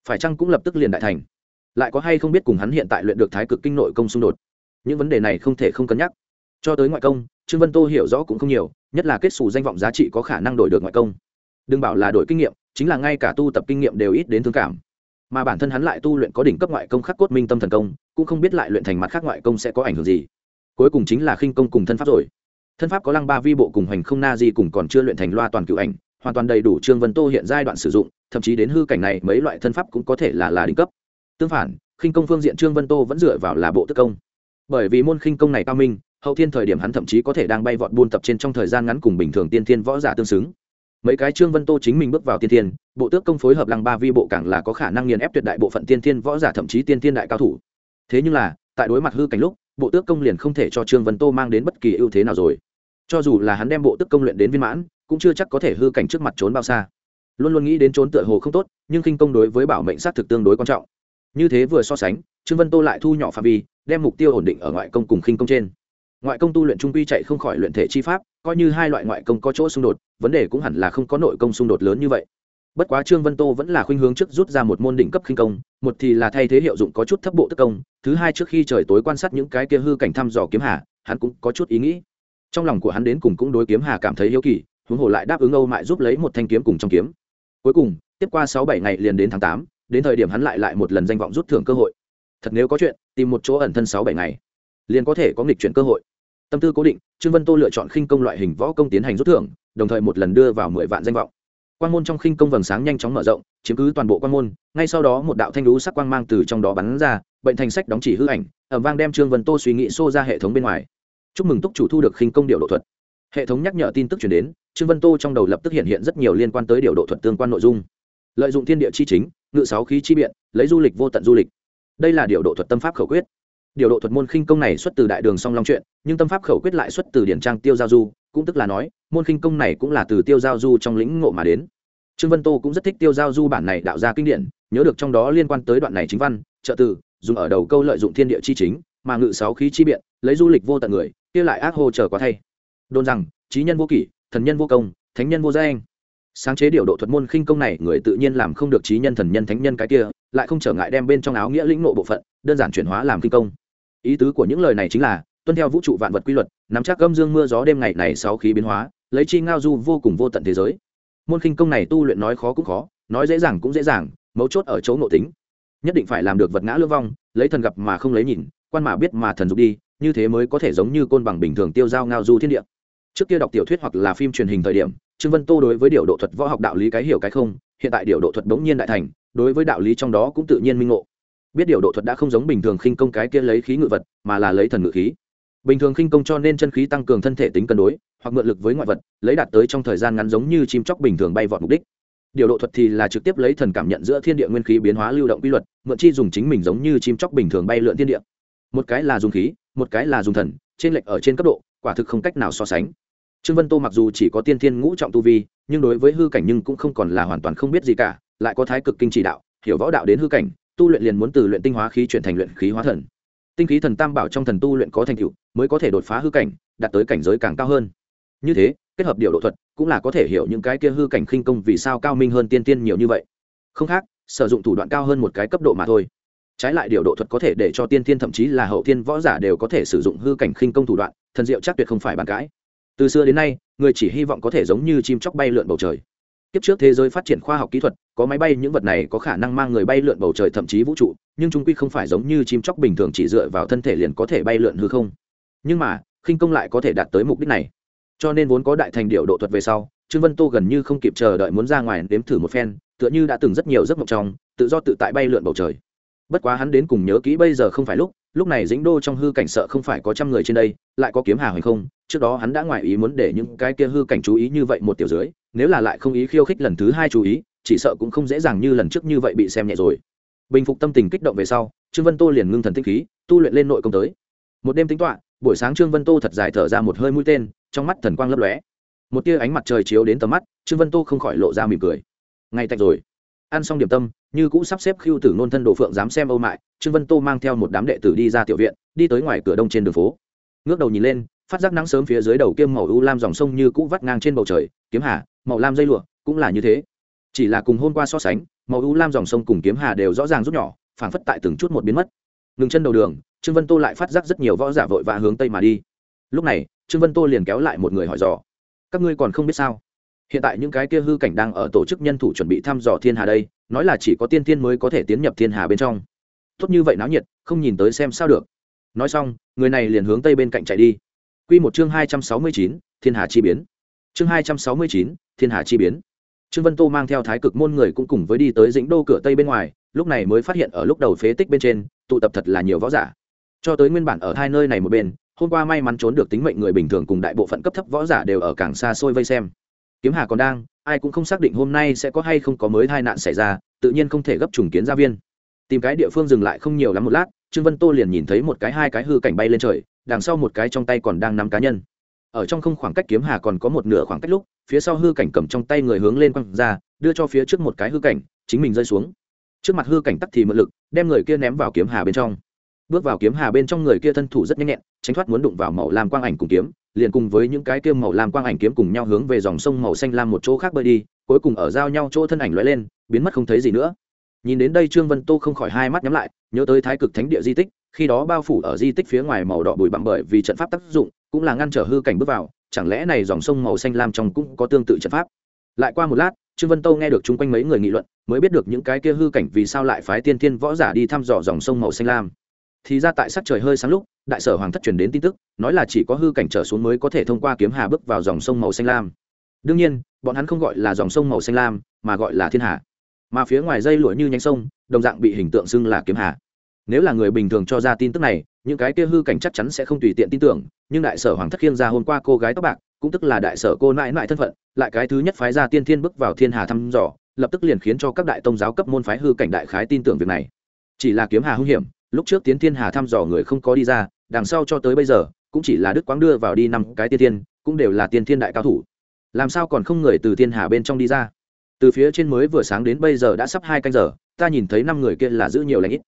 Phải chăng cũng lập tức liền đại thành? Lại có hay không biết cùng hắn hiện tại luyện được thái cực kinh nội công xung đột? Những vấn đề này không thể không cân nhắc. Cho tới ngoại công, trương vân tô hiểu rõ cũng không nhiều, nhất là kết xù danh vọng giá trị có khả năng đổi được ngoại công. Đừng bảo là đổi kinh nghiệm, chính là ngay cả tu tập kinh nghiệm đều ít đến thương cảm mà bản thân hắn lại tu luyện có đỉnh cấp ngoại công khắc cốt minh tâm thần công, cũng không biết lại luyện thành mặt khác ngoại công sẽ có ảnh hưởng gì. Cuối cùng chính là khinh công cùng thân pháp rồi. Thân pháp có lăng ba vi bộ cùng hành không na di cùng còn chưa luyện thành loa toàn cựu ảnh, hoàn toàn đầy đủ trương vân tô hiện giai đoạn sử dụng, thậm chí đến hư cảnh này mấy loại thân pháp cũng có thể là là đỉnh cấp. Tương phản, khinh công phương diện trương vân tô vẫn dựa vào là bộ tức công. Bởi vì môn khinh công này cao minh, hậu thiên thời điểm hắn thậm chí có thể đang bay vọt buôn tập trên trong thời gian ngắn cùng bình thường tiên thiên võ giả tương xứng mấy cái trương vân tô chính mình bước vào tiên thiên, bộ tước công phối hợp lăng ba vi bộ càng là có khả năng nghiền ép tuyệt đại bộ phận tiên thiên võ giả thậm chí tiên thiên đại cao thủ. Thế nhưng là, tại đối mặt hư cảnh lúc, bộ tước công liền không thể cho trương vân tô mang đến bất kỳ ưu thế nào rồi. Cho dù là hắn đem bộ tước công luyện đến viên mãn, cũng chưa chắc có thể hư cảnh trước mặt trốn bao xa. Luôn luôn nghĩ đến trốn tựa hồ không tốt, nhưng khinh công đối với bảo mệnh sát thực tương đối quan trọng. Như thế vừa so sánh, trương vân tô lại thu nhỏ phạm vi, đem mục tiêu ổn định ở ngoại công cùng khinh công trên ngoại công tu luyện trung quy chạy không khỏi luyện thể chi pháp, coi như hai loại ngoại công có chỗ xung đột, vấn đề cũng hẳn là không có nội công xung đột lớn như vậy. Bất quá trương vân tô vẫn là khuynh hướng trước rút ra một môn đỉnh cấp khinh công, một thì là thay thế hiệu dụng có chút thấp bộ tức công, thứ hai trước khi trời tối quan sát những cái kia hư cảnh thăm dò kiếm hà, hắn cũng có chút ý nghĩ. Trong lòng của hắn đến cùng cũng đối kiếm hà cảm thấy hiếu kỳ, huống hồ lại đáp ứng âu mại giúp lấy một thanh kiếm cùng trong kiếm. Cuối cùng, tiếp qua sáu bảy ngày liền đến tháng tám, đến thời điểm hắn lại lại một lần danh vọng rút thưởng cơ hội. Thật nếu có chuyện, tìm một chỗ ẩn thân sáu bảy ngày, liền có thể có nghịch chuyển cơ hội tâm tư cố định, trương vân tô lựa chọn khinh công loại hình võ công tiến hành rút thưởng, đồng thời một lần đưa vào mười vạn danh vọng. Quan môn trong khinh công vầng sáng nhanh chóng mở rộng, chiếm cứ toàn bộ quan môn, ngay sau đó một đạo thanh lũ sắc quang mang từ trong đó bắn ra, bệnh thành sách đóng chỉ hư ảnh ẩm vang đem trương vân tô suy nghĩ xô ra hệ thống bên ngoài. Chúc mừng túc chủ thu được khinh công điều độ thuật. Hệ thống nhắc nhở tin tức chuyển đến, trương vân tô trong đầu lập tức hiện hiện rất nhiều liên quan tới điều độ thuật tương quan nội dung. Lợi dụng thiên địa chi chính, ngự sáu khí chi biện, lấy du lịch vô tận du lịch. Đây là điều độ thuật tâm pháp khẩu quyết điều độ thuật môn khinh công này xuất từ đại đường song long chuyện, nhưng tâm pháp khẩu quyết lại xuất từ điển trang tiêu giao du, cũng tức là nói, môn khinh công này cũng là từ tiêu giao du trong lĩnh ngộ mà đến. Trương vân tô cũng rất thích tiêu giao du bản này đạo ra kinh điển, nhớ được trong đó liên quan tới đoạn này chính văn, trợ từ, dùng ở đầu câu lợi dụng thiên địa chi chính, mà ngự sáu khí chi biện, lấy du lịch vô tận người, kia lại ác hồ trở quá thay. Đồn rằng, trí nhân vô kỷ, thần nhân vô công, thánh nhân vô danh. Sáng chế điều độ thuật môn khinh công này, người tự nhiên làm không được trí nhân thần nhân thánh nhân cái kia, lại không trở ngại đem bên trong áo nghĩa lĩnh nộ bộ phận, đơn giản chuyển hóa làm khinh công ý tứ của những lời này chính là, tuân theo vũ trụ vạn vật quy luật, nắm chắc gâm dương mưa gió đêm ngày này sáu khí biến hóa, lấy chi ngao du vô cùng vô tận thế giới. Môn khinh công này tu luyện nói khó cũng khó, nói dễ dàng cũng dễ dàng, mấu chốt ở chỗ nội tính. Nhất định phải làm được vật ngã lương vong, lấy thần gặp mà không lấy nhìn, quan mà biết mà thần dục đi, như thế mới có thể giống như côn bằng bình thường tiêu giao ngao du thiên địa. Trước kia đọc tiểu thuyết hoặc là phim truyền hình thời điểm, trương vân tô đối với điều độ thuật võ học đạo lý cái hiểu cái không, hiện tại điều độ thuật đống nhiên đại thành, đối với đạo lý trong đó cũng tự nhiên minh ngộ biết điều độ thuật đã không giống bình thường khinh công cái kia lấy khí ngự vật, mà là lấy thần ngự khí. Bình thường khinh công cho nên chân khí tăng cường thân thể tính cân đối, hoặc mượn lực với ngoại vật, lấy đạt tới trong thời gian ngắn giống như chim chóc bình thường bay vọt mục đích. Điều độ thuật thì là trực tiếp lấy thần cảm nhận giữa thiên địa nguyên khí biến hóa lưu động quy luật, mượn chi dùng chính mình giống như chim chóc bình thường bay lượn thiên địa. Một cái là dùng khí, một cái là dùng thần, trên lệch ở trên cấp độ, quả thực không cách nào so sánh. Trương vân tô mặc dù chỉ có tiên thiên ngũ trọng tu vi, nhưng đối với hư cảnh nhưng cũng không còn là hoàn toàn không biết gì cả, lại có thái cực kinh chỉ đạo, hiểu võ đạo đến hư cảnh tu luyện liền muốn từ luyện tinh hóa khí chuyển thành luyện khí hóa thần. Tinh khí thần tam bảo trong thần tu luyện có thành tựu, mới có thể đột phá hư cảnh, đạt tới cảnh giới càng cao hơn. Như thế, kết hợp điều độ thuật, cũng là có thể hiểu những cái kia hư cảnh khinh công vì sao cao minh hơn tiên tiên nhiều như vậy. Không khác, sử dụng thủ đoạn cao hơn một cái cấp độ mà thôi. Trái lại điều độ thuật có thể để cho tiên tiên thậm chí là hậu tiên võ giả đều có thể sử dụng hư cảnh khinh công thủ đoạn, thần diệu chắc tuyệt không phải bàn cãi. Từ xưa đến nay, người chỉ hy vọng có thể giống như chim chóc bay lượn bầu trời kiếp trước thế giới phát triển khoa học kỹ thuật, có máy bay những vật này có khả năng mang người bay lượn bầu trời thậm chí vũ trụ, nhưng chúng quy không phải giống như chim chóc bình thường chỉ dựa vào thân thể liền có thể bay lượn hư không. Nhưng mà, khinh công lại có thể đạt tới mục đích này. Cho nên vốn có đại thành điệu độ thuật về sau, trương vân tô gần như không kịp chờ đợi muốn ra ngoài đếm thử một phen, tựa như đã từng rất nhiều giấc mộng trong, tự do tự tại bay lượn bầu trời. Bất quá hắn đến cùng nhớ kỹ bây giờ không phải lúc lúc này dĩnh đô trong hư cảnh sợ không phải có trăm người trên đây, lại có kiếm hà hay không, trước đó hắn đã ngoài ý muốn để những cái kia hư cảnh chú ý như vậy một tiểu dưới nếu là lại không ý khiêu khích lần thứ hai chú ý, chỉ sợ cũng không dễ dàng như lần trước như vậy bị xem nhẹ rồi. Bình phục tâm tình kích động về sau, trương vân tô liền ngưng thần tinh khí, tu luyện lên nội công tới. Một đêm tính toạ buổi sáng trương vân tô thật dài thở ra một hơi mũi tên, trong mắt thần quang lấp lóe. Một tia ánh mặt trời chiếu đến tầm mắt, trương vân tô không khỏi lộ ra mỉm cười. Ngay tạch rồi. Ăn xong điểm tâm, như cũ sắp xếp khiêu tử nôn thân đồ phượng dám xem âu mại, trương vân tô mang theo một đám đệ tử đi ra tiểu viện, đi tới ngoài cửa đông trên đường phố. Ngước đầu nhìn lên, phát giác nắng sớm phía dưới đầu kiêm màu u lam dòng sông như cũ vắt ngang trên bầu trời, kiếm hà màu lam dây lụa cũng là như thế. Chỉ là cùng hôm qua so sánh, màu u lam dòng sông cùng kiếm hà đều rõ ràng rút nhỏ, phảng phất tại từng chút một biến mất. Ngừng chân đầu đường, trương vân tô lại phát giác rất nhiều võ giả vội và hướng tây mà đi. Lúc này, trương vân tô liền kéo lại một người hỏi dò, các ngươi còn không biết sao? Hiện tại những cái kia hư cảnh đang ở tổ chức nhân thủ chuẩn bị thăm dò thiên hà đây, nói là chỉ có tiên tiên mới có thể tiến nhập thiên hà bên trong. Tốt như vậy náo nhiệt, không nhìn tới xem sao được. Nói xong, người này liền hướng tây bên cạnh chạy đi. Quy một chương hai trăm sáu mươi chín, thiên hà chi biến. Chương hai trăm sáu mươi chín thiên hà chi biến. Trương vân tô mang theo thái cực môn người cũng cùng với đi tới dĩnh đô cửa tây bên ngoài, lúc này mới phát hiện ở lúc đầu phế tích bên trên, tụ tập thật là nhiều võ giả. Cho tới nguyên bản ở hai nơi này một bên, hôm qua may mắn trốn được tính mệnh người bình thường cùng đại bộ phận cấp thấp võ giả đều ở càng xa xôi vây xem. Kiếm hà còn đang, ai cũng không xác định hôm nay sẽ có hay không có mới tai nạn xảy ra, tự nhiên không thể gấp trùng kiến gia viên. Tìm cái địa phương dừng lại không nhiều lắm một lát, trương vân tô liền nhìn thấy một cái hai cái hư cảnh bay lên trời, đằng sau một cái trong tay còn đang nắm cá nhân ở trong không khoảng cách kiếm hà còn có một nửa khoảng cách lúc, phía sau hư cảnh cầm trong tay người hướng lên quăng ra, đưa cho phía trước một cái hư cảnh, chính mình rơi xuống. Trước mặt hư cảnh tắc thì mượn lực, đem người kia ném vào kiếm hà bên trong. Bước vào kiếm hà bên trong người kia thân thủ rất nhanh nhẹn, tránh thoát muốn đụng vào màu lam quang ảnh cùng kiếm, liền cùng với những cái kia màu lam quang ảnh kiếm cùng nhau hướng về dòng sông màu xanh lam một chỗ khác bơi đi, cuối cùng ở giao nhau chỗ thân ảnh lóe lên, biến mất không thấy gì nữa. Nhìn đến đây trương vân tô không khỏi hai mắt nhắm lại, nhớ tới thái cực thánh địa di tích, khi đó bao phủ ở di tích phía ngoài màu đỏ bụi bặm bởi vì trận pháp tác dụng cũng là ngăn trở hư cảnh bước vào, chẳng lẽ này dòng sông màu xanh lam trong cũng có tương tự trận pháp? Lại qua một lát, trương vân tô nghe được chung quanh mấy người nghị luận, mới biết được những cái kia hư cảnh vì sao lại phái tiên thiên võ giả đi thăm dò dòng sông màu xanh lam. Thì ra tại sắc trời hơi sáng lúc, đại sở hoàng thất truyền đến tin tức, nói là chỉ có hư cảnh trở xuống mới có thể thông qua kiếm hà bước vào dòng sông màu xanh lam. Đương nhiên, bọn hắn không gọi là dòng sông màu xanh lam, mà gọi là thiên hà. Mà phía ngoài dây lụa như nhánh sông, đồng dạng bị hình tượng xưng là kiếm hà nếu là người bình thường cho ra tin tức này, những cái kia hư cảnh chắc chắn sẽ không tùy tiện tin tưởng, nhưng đại sở hoàng thất khiêng ra hôm qua cô gái tóc bạc, cũng tức là đại sở cô nãi nãi thân phận, lại cái thứ nhất phái ra tiên thiên bước vào thiên hà thăm dò, lập tức liền khiến cho các đại tông giáo cấp môn phái hư cảnh đại khái tin tưởng việc này. Chỉ là kiếm hà hung hiểm, lúc trước tiến thiên hà thăm dò người không có đi ra, đằng sau cho tới bây giờ, cũng chỉ là đức quáng đưa vào đi năm cái tiên thiên, cũng đều là tiên thiên đại cao thủ. Làm sao còn không người từ thiên hà bên trong đi ra? Từ phía trên mới vừa sáng đến bây giờ đã sắp hai canh giờ, ta nhìn thấy năm người kia là giữ nhiều lãnh ít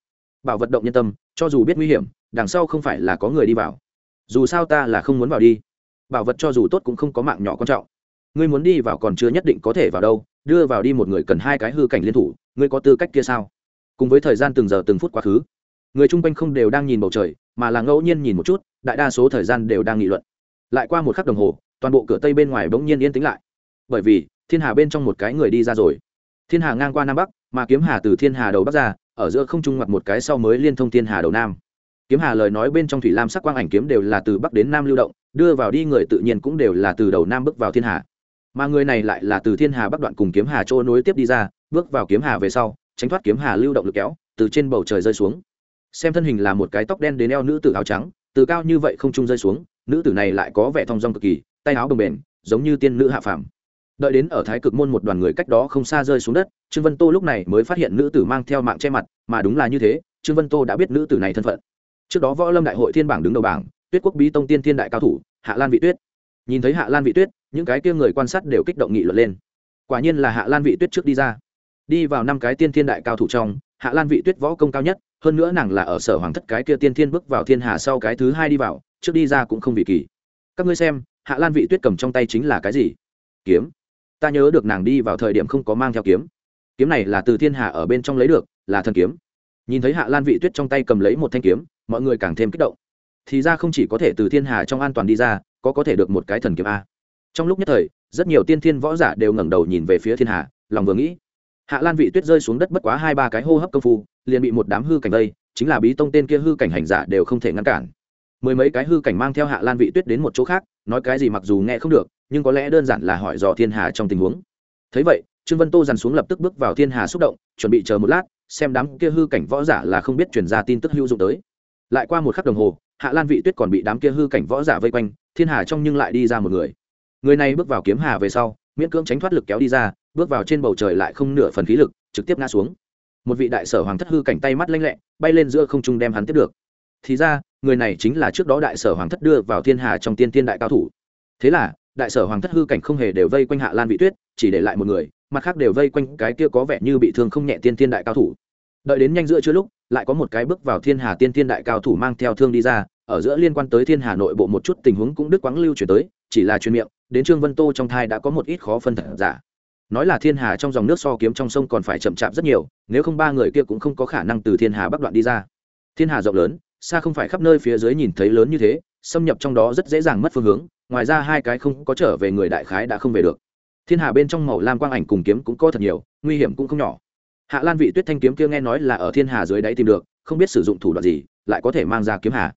bảo vật động nhân tâm, cho dù biết nguy hiểm, đằng sau không phải là có người đi vào. Dù sao ta là không muốn vào đi. Bảo vật cho dù tốt cũng không có mạng nhỏ quan trọng. Ngươi muốn đi vào còn chưa nhất định có thể vào đâu, đưa vào đi một người cần hai cái hư cảnh liên thủ, ngươi có tư cách kia sao? Cùng với thời gian từng giờ từng phút quá khứ, người chung quanh không đều đang nhìn bầu trời, mà là ngẫu nhiên nhìn một chút, đại đa số thời gian đều đang nghị luận. Lại qua một khắc đồng hồ, toàn bộ cửa tây bên ngoài bỗng nhiên yên tĩnh lại. Bởi vì, thiên hà bên trong một cái người đi ra rồi. Thiên hà ngang qua nam bắc, mà kiếm hà từ thiên hà đầu bắc ra ở giữa không trung ngoặt một cái sau mới liên thông thiên hà đầu nam. Kiếm hà lời nói bên trong thủy lam sắc quang ảnh kiếm đều là từ bắc đến nam lưu động, đưa vào đi người tự nhiên cũng đều là từ đầu nam bước vào thiên hà. Mà người này lại là từ thiên hà bắc đoạn cùng kiếm hà chỗ nối tiếp đi ra, bước vào kiếm hà về sau, tránh thoát kiếm hà lưu động lực kéo, từ trên bầu trời rơi xuống. Xem thân hình là một cái tóc đen đến eo nữ tử áo trắng, từ cao như vậy không trung rơi xuống, nữ tử này lại có vẻ thong dong cực kỳ, tay áo bồng bềnh, giống như tiên nữ hạ phàm đợi đến ở thái cực môn một đoàn người cách đó không xa rơi xuống đất, trương vân tô lúc này mới phát hiện nữ tử mang theo mạng che mặt, mà đúng là như thế, trương vân tô đã biết nữ tử này thân phận. Trước đó võ lâm đại hội thiên bảng đứng đầu bảng, tuyết quốc bí tông tiên thiên đại cao thủ, hạ lan vị tuyết. Nhìn thấy hạ lan vị tuyết, những cái kia người quan sát đều kích động nghị luận lên. Quả nhiên là hạ lan vị tuyết trước đi ra. Đi vào năm cái tiên thiên đại cao thủ trong, hạ lan vị tuyết võ công cao nhất, hơn nữa nàng là ở sở hoàng thất cái kia tiên thiên bước vào thiên hà sau cái thứ hai đi vào, trước đi ra cũng không vị kỳ. Các ngươi xem, hạ lan vị tuyết cầm trong tay chính là cái gì? Kiếm ta nhớ được nàng đi vào thời điểm không có mang theo kiếm. Kiếm này là từ thiên hà ở bên trong lấy được, là thần kiếm. Nhìn thấy hạ lan vị tuyết trong tay cầm lấy một thanh kiếm, mọi người càng thêm kích động. Thì ra không chỉ có thể từ thiên hà trong an toàn đi ra, có có thể được một cái thần kiếm a. Trong lúc nhất thời, rất nhiều tiên thiên võ giả đều ngẩng đầu nhìn về phía thiên hà, lòng vừa nghĩ. Hạ lan vị tuyết rơi xuống đất bất quá hai ba cái hô hấp công phu, liền bị một đám hư cảnh vây, chính là bí tông tên kia hư cảnh hành giả đều không thể ngăn cản. Mười mấy cái hư cảnh mang theo hạ lan vị tuyết đến một chỗ khác, nói cái gì mặc dù nghe không được nhưng có lẽ đơn giản là hỏi dò thiên hà trong tình huống. Thấy vậy, trương vân tô dằn xuống lập tức bước vào thiên hà xúc động, chuẩn bị chờ một lát, xem đám kia hư cảnh võ giả là không biết truyền ra tin tức hữu dụng tới. Lại qua một khắc đồng hồ, hạ lan vị tuyết còn bị đám kia hư cảnh võ giả vây quanh, thiên hà trong nhưng lại đi ra một người. Người này bước vào kiếm hà về sau, miễn cưỡng tránh thoát lực kéo đi ra, bước vào trên bầu trời lại không nửa phần khí lực, trực tiếp ngã xuống. Một vị đại sở hoàng thất hư cảnh tay mắt lanh lẹ, bay lên giữa không trung đem hắn tiếp được. Thì ra, người này chính là trước đó đại sở hoàng thất đưa vào thiên hà trong tiên tiên đại cao thủ. Thế là đại sở hoàng thất hư cảnh không hề đều vây quanh hạ lan vị tuyết, chỉ để lại một người, mặt khác đều vây quanh cái kia có vẻ như bị thương không nhẹ tiên thiên đại cao thủ. Đợi đến nhanh giữa chưa lúc, lại có một cái bước vào thiên hà tiên thiên đại cao thủ mang theo thương đi ra, ở giữa liên quan tới thiên hà nội bộ một chút tình huống cũng đức quáng lưu chuyển tới, chỉ là truyền miệng, đến trương vân tô trong thai đã có một ít khó phân thật giả. Nói là thiên hà trong dòng nước so kiếm trong sông còn phải chậm chạp rất nhiều, nếu không ba người kia cũng không có khả năng từ thiên hà bắc đoạn đi ra. Thiên hà rộng lớn, xa không phải khắp nơi phía dưới nhìn thấy lớn như thế, xâm nhập trong đó rất dễ dàng mất phương hướng ngoài ra hai cái không có trở về người đại khái đã không về được. Thiên hà bên trong màu lam quang ảnh cùng kiếm cũng có thật nhiều, nguy hiểm cũng không nhỏ. Hạ lan vị tuyết thanh kiếm kia nghe nói là ở thiên hà dưới đáy tìm được, không biết sử dụng thủ đoạn gì, lại có thể mang ra kiếm hà.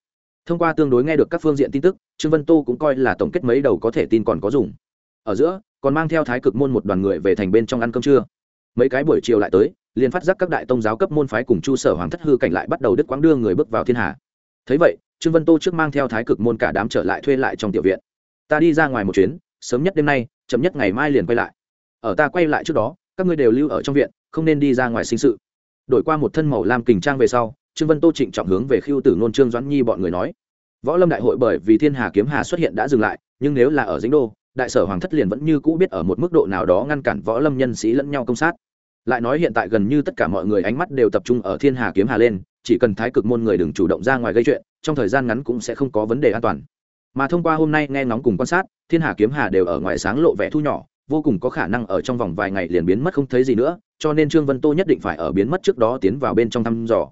Thông qua tương đối nghe được các phương diện tin tức, trương vân tô cũng coi là tổng kết mấy đầu có thể tin còn có dùng. Ở giữa, còn mang theo thái cực môn một đoàn người về thành bên trong ăn cơm trưa. Mấy cái buổi chiều lại tới, liền phát giác các đại tông giáo cấp môn phái cùng chu sở hoàng thất hư cảnh lại bắt đầu đứt quãng đưa người bước vào thiên hà. Thấy vậy, trương vân tô trước mang theo thái cực môn cả đám trở lại thuê lại trong tiểu viện ta đi ra ngoài một chuyến, sớm nhất đêm nay, chậm nhất ngày mai liền quay lại. Ở ta quay lại trước đó, các ngươi đều lưu ở trong viện, không nên đi ra ngoài sinh sự. Đổi qua một thân màu lam kình trang về sau, trương vân tô trịnh trọng hướng về khiêu tử nôn trương doãn nhi bọn người nói. Võ lâm đại hội bởi vì thiên hà kiếm hà xuất hiện đã dừng lại, nhưng nếu là ở dĩnh đô, đại sở hoàng thất liền vẫn như cũ biết ở một mức độ nào đó ngăn cản võ lâm nhân sĩ lẫn nhau công sát. Lại nói hiện tại gần như tất cả mọi người ánh mắt đều tập trung ở thiên hà kiếm hà lên, chỉ cần thái cực môn người đừng chủ động ra ngoài gây chuyện, trong thời gian ngắn cũng sẽ không có vấn đề an toàn mà thông qua hôm nay nghe ngóng cùng quan sát, thiên hà kiếm hà đều ở ngoài sáng lộ vẻ thu nhỏ, vô cùng có khả năng ở trong vòng vài ngày liền biến mất không thấy gì nữa, cho nên trương vân tô nhất định phải ở biến mất trước đó tiến vào bên trong thăm dò.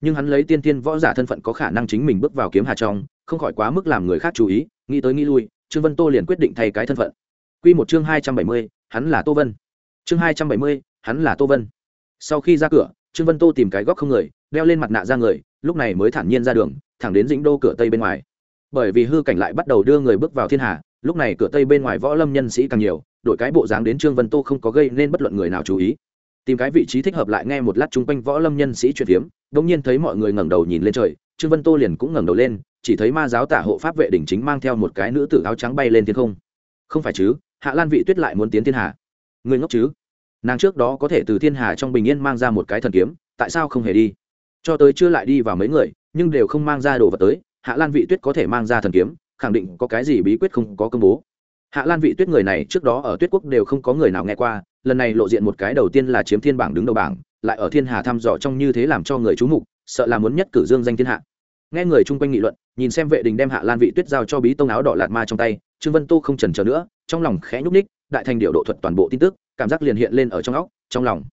Nhưng hắn lấy tiên tiên võ giả thân phận có khả năng chính mình bước vào kiếm hà trong, không khỏi quá mức làm người khác chú ý, nghĩ tới nghĩ lui, trương vân tô liền quyết định thay cái thân phận. Q một chương hai trăm bảy mươi, hắn là tô vân. Chương hai trăm bảy mươi, hắn là tô vân. Sau khi ra cửa, trương vân tô tìm cái góc không người, đeo lên mặt nạ ra người, lúc này mới thản nhiên ra đường, thẳng đến dĩnh đô cửa tây bên ngoài bởi vì hư cảnh lại bắt đầu đưa người bước vào thiên hà, lúc này cửa tây bên ngoài võ lâm nhân sĩ càng nhiều đổi cái bộ dáng đến trương vân tô không có gây nên bất luận người nào chú ý. Tìm cái vị trí thích hợp lại nghe một lát chung quanh võ lâm nhân sĩ chuyện phiếm bỗng nhiên thấy mọi người ngẩng đầu nhìn lên trời, trương vân tô liền cũng ngẩng đầu lên, chỉ thấy ma giáo tả hộ pháp vệ đỉnh chính mang theo một cái nữ tử áo trắng bay lên thiên không. Không phải chứ, hạ lan vị tuyết lại muốn tiến thiên hà. Người ngốc chứ? Nàng trước đó có thể từ thiên hà trong bình yên mang ra một cái thần kiếm, tại sao không hề đi? Cho tới chưa lại đi vào mấy người, nhưng đều không mang ra đồ vật tới hạ lan vị tuyết có thể mang ra thần kiếm, khẳng định có cái gì bí quyết không có công bố. Hạ lan vị tuyết người này trước đó ở tuyết quốc đều không có người nào nghe qua, lần này lộ diện một cái đầu tiên là chiếm thiên bảng đứng đầu bảng, lại ở thiên hà thăm dò trong như thế làm cho người chú mục, sợ là muốn nhất cử dương danh thiên hạ. Nghe người chung quanh nghị luận, nhìn xem vệ đình đem hạ lan vị tuyết giao cho bí tông áo đỏ lạt ma trong tay, trương vân tô không trần chờ nữa, trong lòng khẽ nhúc ních đại thành điệu độ thuật toàn bộ tin tức, cảm giác liền hiện lên ở trong óc, trong lòng.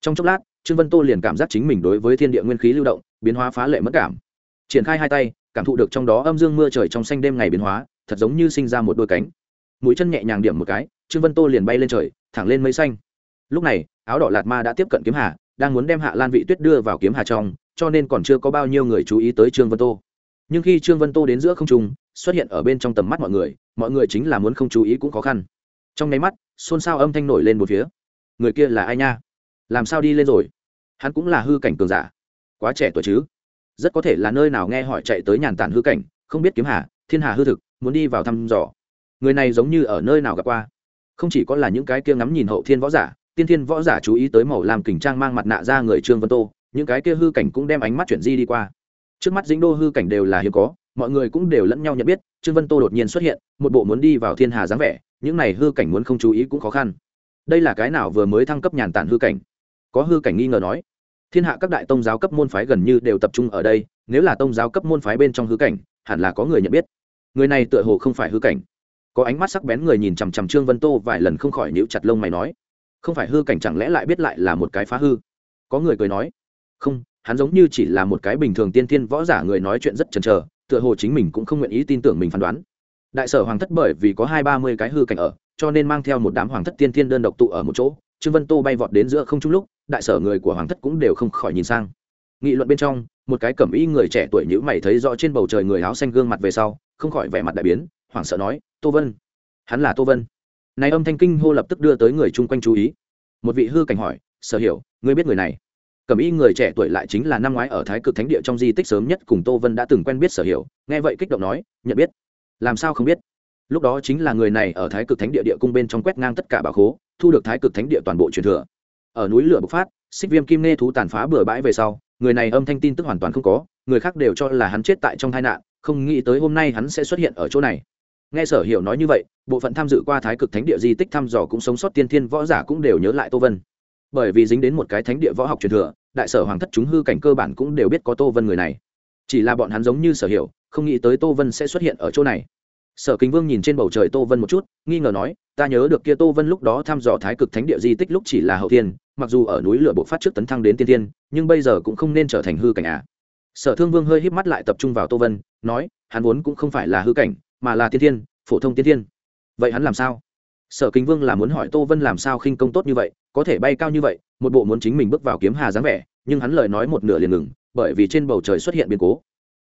Trong chốc lát, trương vân tô liền cảm giác chính mình đối với thiên địa nguyên khí lưu động, biến hóa phá lệ mất cảm. Triển khai hai tay cảm thụ được trong đó âm dương mưa trời trong xanh đêm ngày biến hóa, thật giống như sinh ra một đôi cánh. Mũi chân nhẹ nhàng điểm một cái, trương vân tô liền bay lên trời, thẳng lên mây xanh. Lúc này, áo đỏ lạt ma đã tiếp cận kiếm hà, đang muốn đem hạ lan vị tuyết đưa vào kiếm hà trong, cho nên còn chưa có bao nhiêu người chú ý tới trương vân tô. Nhưng khi trương vân tô đến giữa không trung, xuất hiện ở bên trong tầm mắt mọi người mọi người chính là muốn không chú ý cũng khó khăn. Trong nháy mắt, xôn xao âm thanh nổi lên một phía. Người kia là ai nha? Làm sao đi lên rồi? Hắn cũng là hư cảnh cường giả. Quá trẻ tuổi chứ? Rất có thể là nơi nào nghe hỏi chạy tới nhàn tản hư cảnh, không biết kiếm hà, thiên hà hư thực, muốn đi vào thăm dò. Người này giống như ở nơi nào gặp qua. Không chỉ có là những cái kia ngắm nhìn hậu thiên võ giả, tiên thiên võ giả chú ý tới màu làm kình trang mang mặt nạ ra người trương vân tô, những cái kia hư cảnh cũng đem ánh mắt chuyển di đi qua. Trước mắt dính đô hư cảnh đều là hiếm có, mọi người cũng đều lẫn nhau nhận biết, trương vân tô đột nhiên xuất hiện, một bộ muốn đi vào thiên hà dáng vẻ, những này hư cảnh muốn không chú ý cũng khó khăn. Đây là cái nào vừa mới thăng cấp nhàn tản hư cảnh? Có hư cảnh nghi ngờ nói thiên hạ các đại tông giáo cấp môn phái gần như đều tập trung ở đây, nếu là tông giáo cấp môn phái bên trong hư cảnh, hẳn là có người nhận biết. Người này tựa hồ không phải hư cảnh. Có ánh mắt sắc bén người nhìn chằm chằm trương vân tô vài lần không khỏi níu chặt lông mày nói, không phải hư cảnh chẳng lẽ lại biết lại là một cái phá hư? Có người cười nói, không, hắn giống như chỉ là một cái bình thường tiên thiên võ giả người nói chuyện rất chần chờ, tựa hồ chính mình cũng không nguyện ý tin tưởng mình phán đoán. Đại sở hoàng thất bởi vì có hai ba mươi cái hư cảnh ở, cho nên mang theo một đám hoàng thất tiên thiên đơn độc tụ ở một chỗ trương vân tô bay vọt đến giữa không trung lúc, đại sở người của hoàng thất cũng đều không khỏi nhìn sang. Nghị luận bên trong, một cái cẩm y người trẻ tuổi nhữ mày thấy rõ trên bầu trời người áo xanh gương mặt về sau, không khỏi vẻ mặt đại biến, hoảng sợ nói, tô vân, hắn là tô vân. Này âm thanh kinh hô lập tức đưa tới người chung quanh chú ý. Một vị hư cảnh hỏi, sở hiểu, ngươi biết người này? Cẩm y người trẻ tuổi lại chính là năm ngoái ở thái cực thánh địa trong di tích sớm nhất cùng tô vân đã từng quen biết sở hiểu, nghe vậy kích động nói, nhận biết. Làm sao không biết? Lúc đó chính là người này ở thái cực thánh địa địa cung bên trong quét ngang tất cả bà khố thu được thái cực thánh địa toàn bộ truyền thừa. Ở núi lửa bộc phát, xích viêm kim nghe thú tàn phá bừa bãi về sau, người này âm thanh tin tức hoàn toàn không có, người khác đều cho là hắn chết tại trong tai nạn, không nghĩ tới hôm nay hắn sẽ xuất hiện ở chỗ này. Nghe sở hiểu nói như vậy, bộ phận tham dự qua thái cực thánh địa di tích thăm dò cũng sống sót tiên thiên võ giả cũng đều nhớ lại tô vân. Bởi vì dính đến một cái thánh địa võ học truyền thừa, đại sở hoàng thất chúng hư cảnh cơ bản cũng đều biết có tô vân người này. Chỉ là bọn hắn giống như sở hiểu, không nghĩ tới tô vân sẽ xuất hiện ở chỗ này sở kính vương nhìn trên bầu trời tô vân một chút, nghi ngờ nói, ta nhớ được kia tô vân lúc đó thăm dò thái cực thánh địa di tích lúc chỉ là hậu tiên mặc dù ở núi lửa bộ phát trước tấn thăng đến tiên tiên nhưng bây giờ cũng không nên trở thành hư cảnh à. Sở thương vương hơi híp mắt lại tập trung vào tô vân, nói, hắn vốn cũng không phải là hư cảnh, mà là tiên tiên phổ thông tiên tiên vậy hắn làm sao? Sở kính vương là muốn hỏi tô vân làm sao khinh công tốt như vậy, có thể bay cao như vậy, một bộ muốn chính mình bước vào kiếm hà dáng vẻ, nhưng hắn lời nói một nửa liền ngừng, bởi vì trên bầu trời xuất hiện biến cố.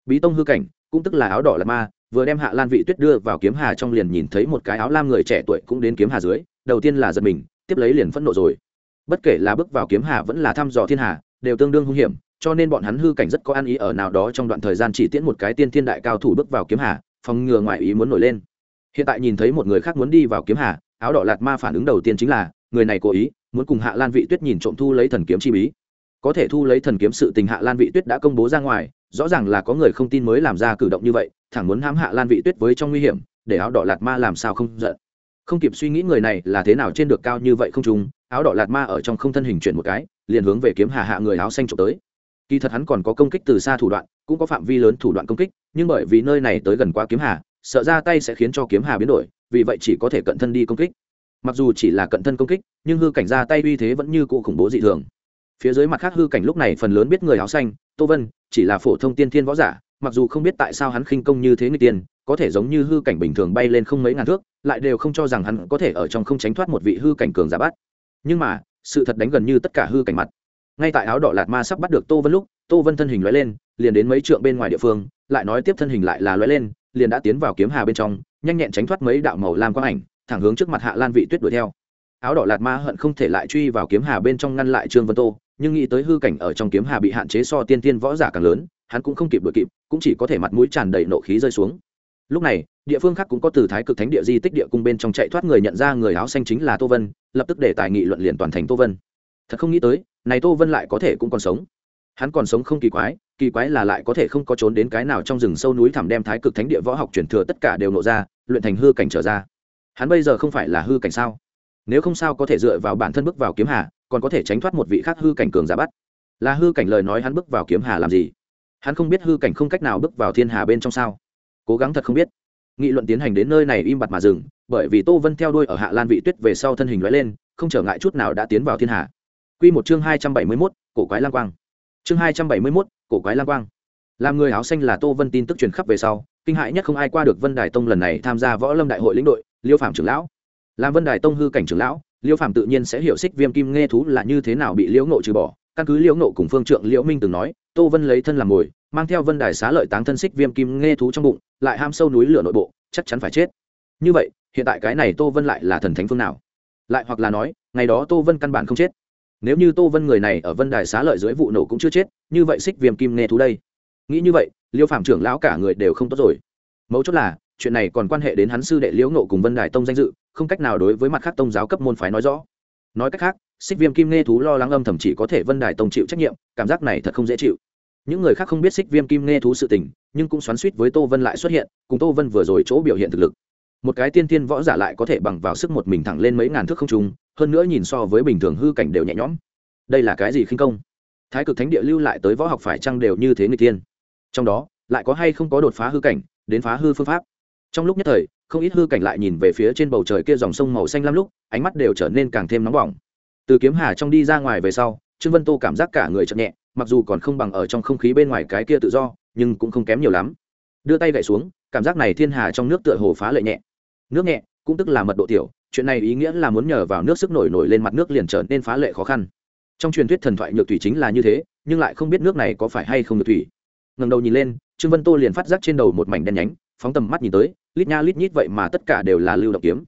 Bí tông hư cảnh, cũng tức là áo đỏ là ma vừa đem hạ lan vị tuyết đưa vào kiếm hà trong liền nhìn thấy một cái áo lam người trẻ tuổi cũng đến kiếm hà dưới, đầu tiên là giật mình, tiếp lấy liền phẫn nộ rồi. Bất kể là bước vào kiếm hà vẫn là thăm dò thiên hà, đều tương đương hung hiểm, cho nên bọn hắn hư cảnh rất có ăn ý ở nào đó trong đoạn thời gian chỉ tiễn một cái tiên thiên đại cao thủ bước vào kiếm hà, phòng ngừa ngoại ý muốn nổi lên. Hiện tại nhìn thấy một người khác muốn đi vào kiếm hà, áo đỏ lạt ma phản ứng đầu tiên chính là, người này cố ý, muốn cùng hạ lan vị tuyết nhìn trộm thu lấy thần kiếm chi bí. Có thể thu lấy thần kiếm sự tình hạ lan vị tuyết đã công bố ra ngoài rõ ràng là có người không tin mới làm ra cử động như vậy, thẳng muốn hãm hạ lan vị tuyết với trong nguy hiểm, để áo đỏ lạt ma làm sao không giận. Không kịp suy nghĩ người này là thế nào trên được cao như vậy không trùng, áo đỏ lạt ma ở trong không thân hình chuyển một cái, liền hướng về kiếm hà hạ người áo xanh trộm tới. Kỳ thật hắn còn có công kích từ xa thủ đoạn, cũng có phạm vi lớn thủ đoạn công kích, nhưng bởi vì nơi này tới gần quá kiếm hà sợ ra tay sẽ khiến cho kiếm hà biến đổi, vì vậy chỉ có thể cận thân đi công kích. Mặc dù chỉ là cận thân công kích, nhưng hư cảnh ra tay uy thế vẫn như cụ khủng bố dị thường. Phía dưới mặt khác hư cảnh lúc này phần lớn biết người áo xanh tô vân, chỉ là phổ thông tiên thiên võ giả, mặc dù không biết tại sao hắn khinh công như thế người tiên, có thể giống như hư cảnh bình thường bay lên không mấy ngàn thước, lại đều không cho rằng hắn có thể ở trong không tránh thoát một vị hư cảnh cường giả bắt. Nhưng mà, sự thật đánh gần như tất cả hư cảnh mặt. Ngay tại áo đỏ lạt ma sắp bắt được tô vân lúc, tô vân thân hình lóe lên, liền đến mấy trượng bên ngoài địa phương, lại nói tiếp thân hình lại là lóe lên, liền đã tiến vào kiếm hà bên trong, nhanh nhẹn tránh thoát mấy đạo màu lam quang ảnh, thẳng hướng trước mặt hạ lan vị tuyết đuổi theo. Áo đỏ lạt ma hận không thể lại truy vào kiếm hà bên trong ngăn lại trương vân tô nhưng nghĩ tới hư cảnh ở trong kiếm hà bị hạn chế so tiên tiên võ giả càng lớn, hắn cũng không kịp đuổi kịp, cũng chỉ có thể mặt mũi tràn đầy nộ khí rơi xuống. Lúc này, địa phương khác cũng có từ thái cực thánh địa di tích địa cung bên trong chạy thoát người nhận ra người áo xanh chính là tô vân, lập tức để tài nghị luận liền toàn thành tô vân. Thật không nghĩ tới, này tô vân lại có thể cũng còn sống. Hắn còn sống không kỳ quái kỳ quái là lại có thể không có trốn đến cái nào trong rừng sâu núi thẳm đem thái cực thánh địa võ học truyền thừa tất cả đều nộ ra, luyện thành hư cảnh trở ra. Hắn bây giờ không phải là hư cảnh sao? Nếu không sao có thể dựa vào bản thân bước vào kiếm hà còn có thể tránh thoát một vị khác hư cảnh cường giả bắt. Là hư cảnh lời nói hắn bước vào kiếm hà làm gì? Hắn không biết hư cảnh không cách nào bước vào thiên hà bên trong sao? Cố gắng thật không biết. Nghị luận tiến hành đến nơi này im bặt mà dừng, bởi vì tô vân theo đuôi ở hạ lan vị tuyết về sau thân hình lóe lên, không trở ngại chút nào đã tiến vào thiên hà. Q một chương hai trăm bảy mươi mốt, cổ quái lang quang. Chương hai trăm bảy mươi mốt, cổ quái lang quang. Làm người áo xanh là tô vân tin tức truyền khắp về sau, kinh hại nhất không ai qua được vân đài tông lần này tham gia võ lâm đại hội lĩnh đội, liêu phạm trưởng lão. Làm vân đài tông hư cảnh trưởng lão liêu phạm tự nhiên sẽ hiểu xích viêm kim nghe thú là như thế nào bị liễu ngộ trừ bỏ. Căn cứ liễu ngộ cùng phương trượng liễu minh từng nói, tô vân lấy thân làm mồi, mang theo vân đài xá lợi táng thân xích viêm kim nghe thú trong bụng, lại ham sâu núi lửa nội bộ, chắc chắn phải chết. Như vậy, hiện tại cái này tô vân lại là thần thánh phương nào? Lại hoặc là nói, ngày đó tô vân căn bản không chết. Nếu như tô vân người này ở vân đài xá lợi dưới vụ nổ cũng chưa chết, như vậy xích viêm kim nghe thú đây? Nghĩ như vậy, liêu phạm trưởng lão cả người đều không tốt rồi. Mấu chốt là chuyện này còn quan hệ đến hắn sư đệ liễu nộ cùng vân đài tông danh dự, không cách nào đối với mặt khác tông giáo cấp môn phái nói rõ. Nói cách khác, xích viêm kim nghe thú lo lắng âm thầm chỉ có thể vân đài tông chịu trách nhiệm, cảm giác này thật không dễ chịu. Những người khác không biết xích viêm kim nghe thú sự tình, nhưng cũng xoắn suýt với tô vân lại xuất hiện, cùng tô vân vừa rồi chỗ biểu hiện thực lực. Một cái tiên tiên võ giả lại có thể bằng vào sức một mình thẳng lên mấy ngàn thước không trung, hơn nữa nhìn so với bình thường hư cảnh đều nhẹ nhõm. Đây là cái gì khinh công? Thái cực thánh địa lưu lại tới võ học phải chăng đều như thế người tiên trong đó, lại có hay không có đột phá hư cảnh, đến phá hư phương pháp? Trong lúc nhất thời, không ít hư cảnh lại nhìn về phía trên bầu trời kia dòng sông màu xanh lam lúc, ánh mắt đều trở nên càng thêm nóng bỏng. Từ kiếm hà trong đi ra ngoài về sau, trương vân tô cảm giác cả người chậm nhẹ, mặc dù còn không bằng ở trong không khí bên ngoài cái kia tự do, nhưng cũng không kém nhiều lắm. Đưa tay gậy xuống, cảm giác này thiên hà trong nước tựa hồ phá lệ nhẹ. Nước nhẹ, cũng tức là mật độ tiểu, chuyện này ý nghĩa là muốn nhờ vào nước sức nổi nổi lên mặt nước liền trở nên phá lệ khó khăn. Trong truyền thuyết thần thoại nhược thủy chính là như thế, nhưng lại không biết nước này có phải hay không nhược thủy. Ngầm đầu nhìn lên, trương vân tô liền phát giác trên đầu một mảnh đen nhánh, phóng tầm mắt nhìn tới lít nha lít nhít vậy mà tất cả đều là lưu động kiếm.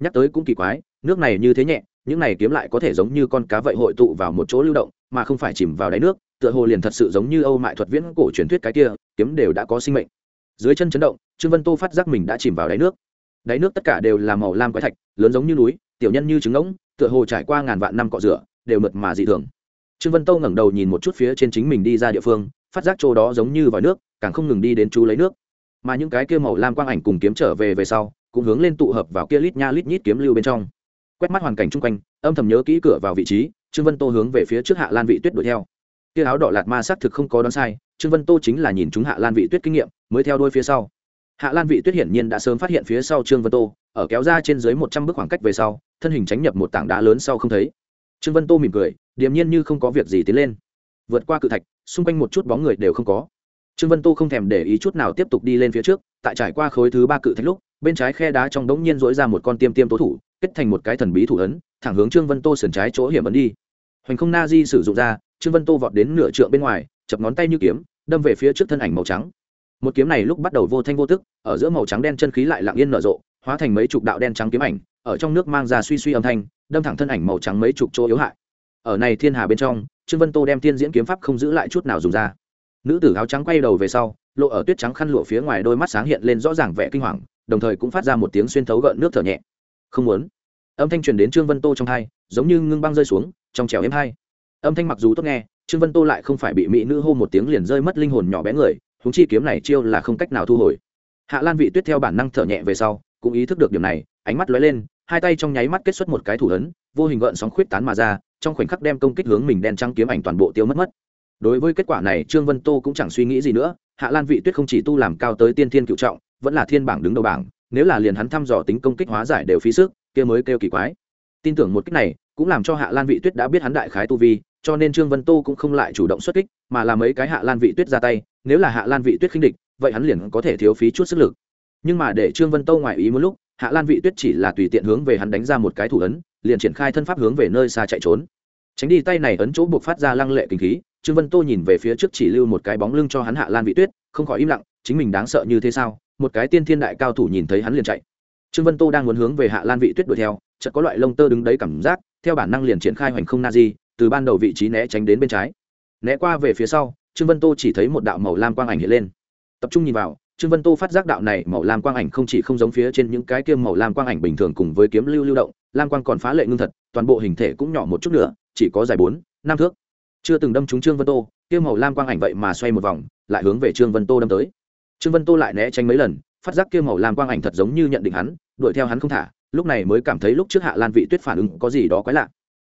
Nhắc tới cũng kỳ quái, nước này như thế nhẹ, những này kiếm lại có thể giống như con cá vậy hội tụ vào một chỗ lưu động, mà không phải chìm vào đáy nước, tựa hồ liền thật sự giống như âu mại thuật viễn cổ truyền thuyết cái kia, kiếm đều đã có sinh mệnh. Dưới chân chấn động, trương vân tô phát giác mình đã chìm vào đáy nước. Đáy nước tất cả đều là màu lam quái thạch, lớn giống như núi, tiểu nhân như trứng ngỗng, tựa hồ trải qua ngàn vạn năm cọ rửa, đều mượt mà dị thường. Trương vân tô ngẩng đầu nhìn một chút phía trên chính mình đi ra địa phương, phát giác chỗ đó giống như vòi nước, càng không ngừng đi đến chú lấy nước mà những cái kia màu lam quang ảnh cùng kiếm trở về về sau, cũng hướng lên tụ hợp vào kia lít nha lít nhít kiếm lưu bên trong. Quét mắt hoàn cảnh chung quanh, âm thầm nhớ kỹ cửa vào vị trí, trương vân tô hướng về phía trước hạ lan vị tuyết đuổi theo. Kia áo đỏ lạt ma xác thực không có đoán sai, trương vân tô chính là nhìn chúng hạ lan vị tuyết kinh nghiệm, mới theo đuôi phía sau. Hạ lan vị tuyết hiển nhiên đã sớm phát hiện phía sau trương vân tô, ở kéo ra trên dưới một trăm bước khoảng cách về sau, thân hình tránh nhập một tảng đá lớn sau không thấy. Trương vân tô mỉm cười, điềm nhiên như không có việc gì tiến lên. Vượt qua cự thạch, xung quanh một chút bóng người đều không có trương vân tô không thèm để ý chút nào tiếp tục đi lên phía trước, tại trải qua khối thứ ba cự thạch lúc, bên trái khe đá trong đống nhiên dỗi ra một con tiêm tiêm tố thủ, kết thành một cái thần bí thủ ấn, thẳng hướng trương vân tô sườn trái chỗ hiểm ấn đi. Hoành không na di sử dụng ra, trương vân tô vọt đến nửa trượng bên ngoài, chập ngón tay như kiếm, đâm về phía trước thân ảnh màu trắng. Một kiếm này lúc bắt đầu vô thanh vô tức, ở giữa màu trắng đen chân khí lại lặng yên nở rộ, hóa thành mấy chục đạo đen trắng kiếm ảnh, ở trong nước mang ra suy suy âm thanh, đâm thẳng thân ảnh màu trắng mấy chục chỗ yếu hại. Ở này thiên hà bên trong, trương vân tô đem thiên diễn kiếm pháp không giữ lại chút nào dùng ra nữ tử áo trắng quay đầu về sau, lộ ở tuyết trắng khăn lụa phía ngoài đôi mắt sáng hiện lên rõ ràng vẻ kinh hoàng, đồng thời cũng phát ra một tiếng xuyên thấu gợn nước thở nhẹ. Không muốn. Âm thanh truyền đến trương vân tô trong hai, giống như ngưng băng rơi xuống, trong trèo êm hai. Âm thanh mặc dù tốt nghe, trương vân tô lại không phải bị mỹ nữ hô một tiếng liền rơi mất linh hồn nhỏ bé người húng chi kiếm này chiêu là không cách nào thu hồi. Hạ lan vị tuyết theo bản năng thở nhẹ về sau, cũng ý thức được điểm này, ánh mắt lóe lên, hai tay trong nháy mắt kết xuất một cái thủ ấn, vô hình gợn sóng khuyết tán mà ra, trong khoảnh khắc đem công kích hướng mình đen trắng kiếm ảnh toàn bộ tiêu mất mất đối với kết quả này, trương vân tô cũng chẳng suy nghĩ gì nữa. Hạ lan vị tuyết không chỉ tu làm cao tới tiên thiên cựu trọng, vẫn là thiên bảng đứng đầu bảng. Nếu là liền hắn thăm dò tính công kích hóa giải đều phí sức, kia mới kêu kỳ quái. Tin tưởng một cách này cũng làm cho hạ lan vị tuyết đã biết hắn đại khái tu vi, cho nên trương vân tô cũng không lại chủ động xuất kích, mà là mấy cái hạ lan vị tuyết ra tay. Nếu là hạ lan vị tuyết khinh địch, vậy hắn liền có thể thiếu phí chút sức lực. Nhưng mà để trương vân tô ngoại ý một lúc, hạ lan vị tuyết chỉ là tùy tiện hướng về hắn đánh ra một cái thủ ấn, liền triển khai thân pháp hướng về nơi xa chạy trốn. Tránh đi tay này ấn chỗ buộc phát ra lăng lệ kinh khí trương vân tô nhìn về phía trước chỉ lưu một cái bóng lưng cho hắn hạ lan vị tuyết, không khỏi im lặng, chính mình đáng sợ như thế sao? Một cái tiên thiên đại cao thủ nhìn thấy hắn liền chạy. Trương vân tô đang muốn hướng về hạ lan vị tuyết đuổi theo, chợt có loại lông tơ đứng đấy cảm giác, theo bản năng liền triển khai hoành không na di, từ ban đầu vị trí né tránh đến bên trái. Né qua về phía sau, trương vân tô chỉ thấy một đạo màu lam quang ảnh hiện lên. Tập trung nhìn vào, trương vân tô phát giác đạo này màu lam quang ảnh không chỉ không giống phía trên những cái kiêm màu lam quang ảnh bình thường cùng với kiếm lưu lưu động, lam quang còn phá lệ ngưng thật, toàn bộ hình thể cũng nhỏ một chút nữa, chỉ có dài bốn, năm thước chưa từng đâm trúng trương vân tô kiêm màu lam quang ảnh vậy mà xoay một vòng, lại hướng về trương vân tô đâm tới. Trương vân tô lại né tránh mấy lần, phát giác kiêm màu lam quang ảnh thật giống như nhận định hắn, đuổi theo hắn không thả, lúc này mới cảm thấy lúc trước hạ lan vị tuyết phản ứng có gì đó quái lạ.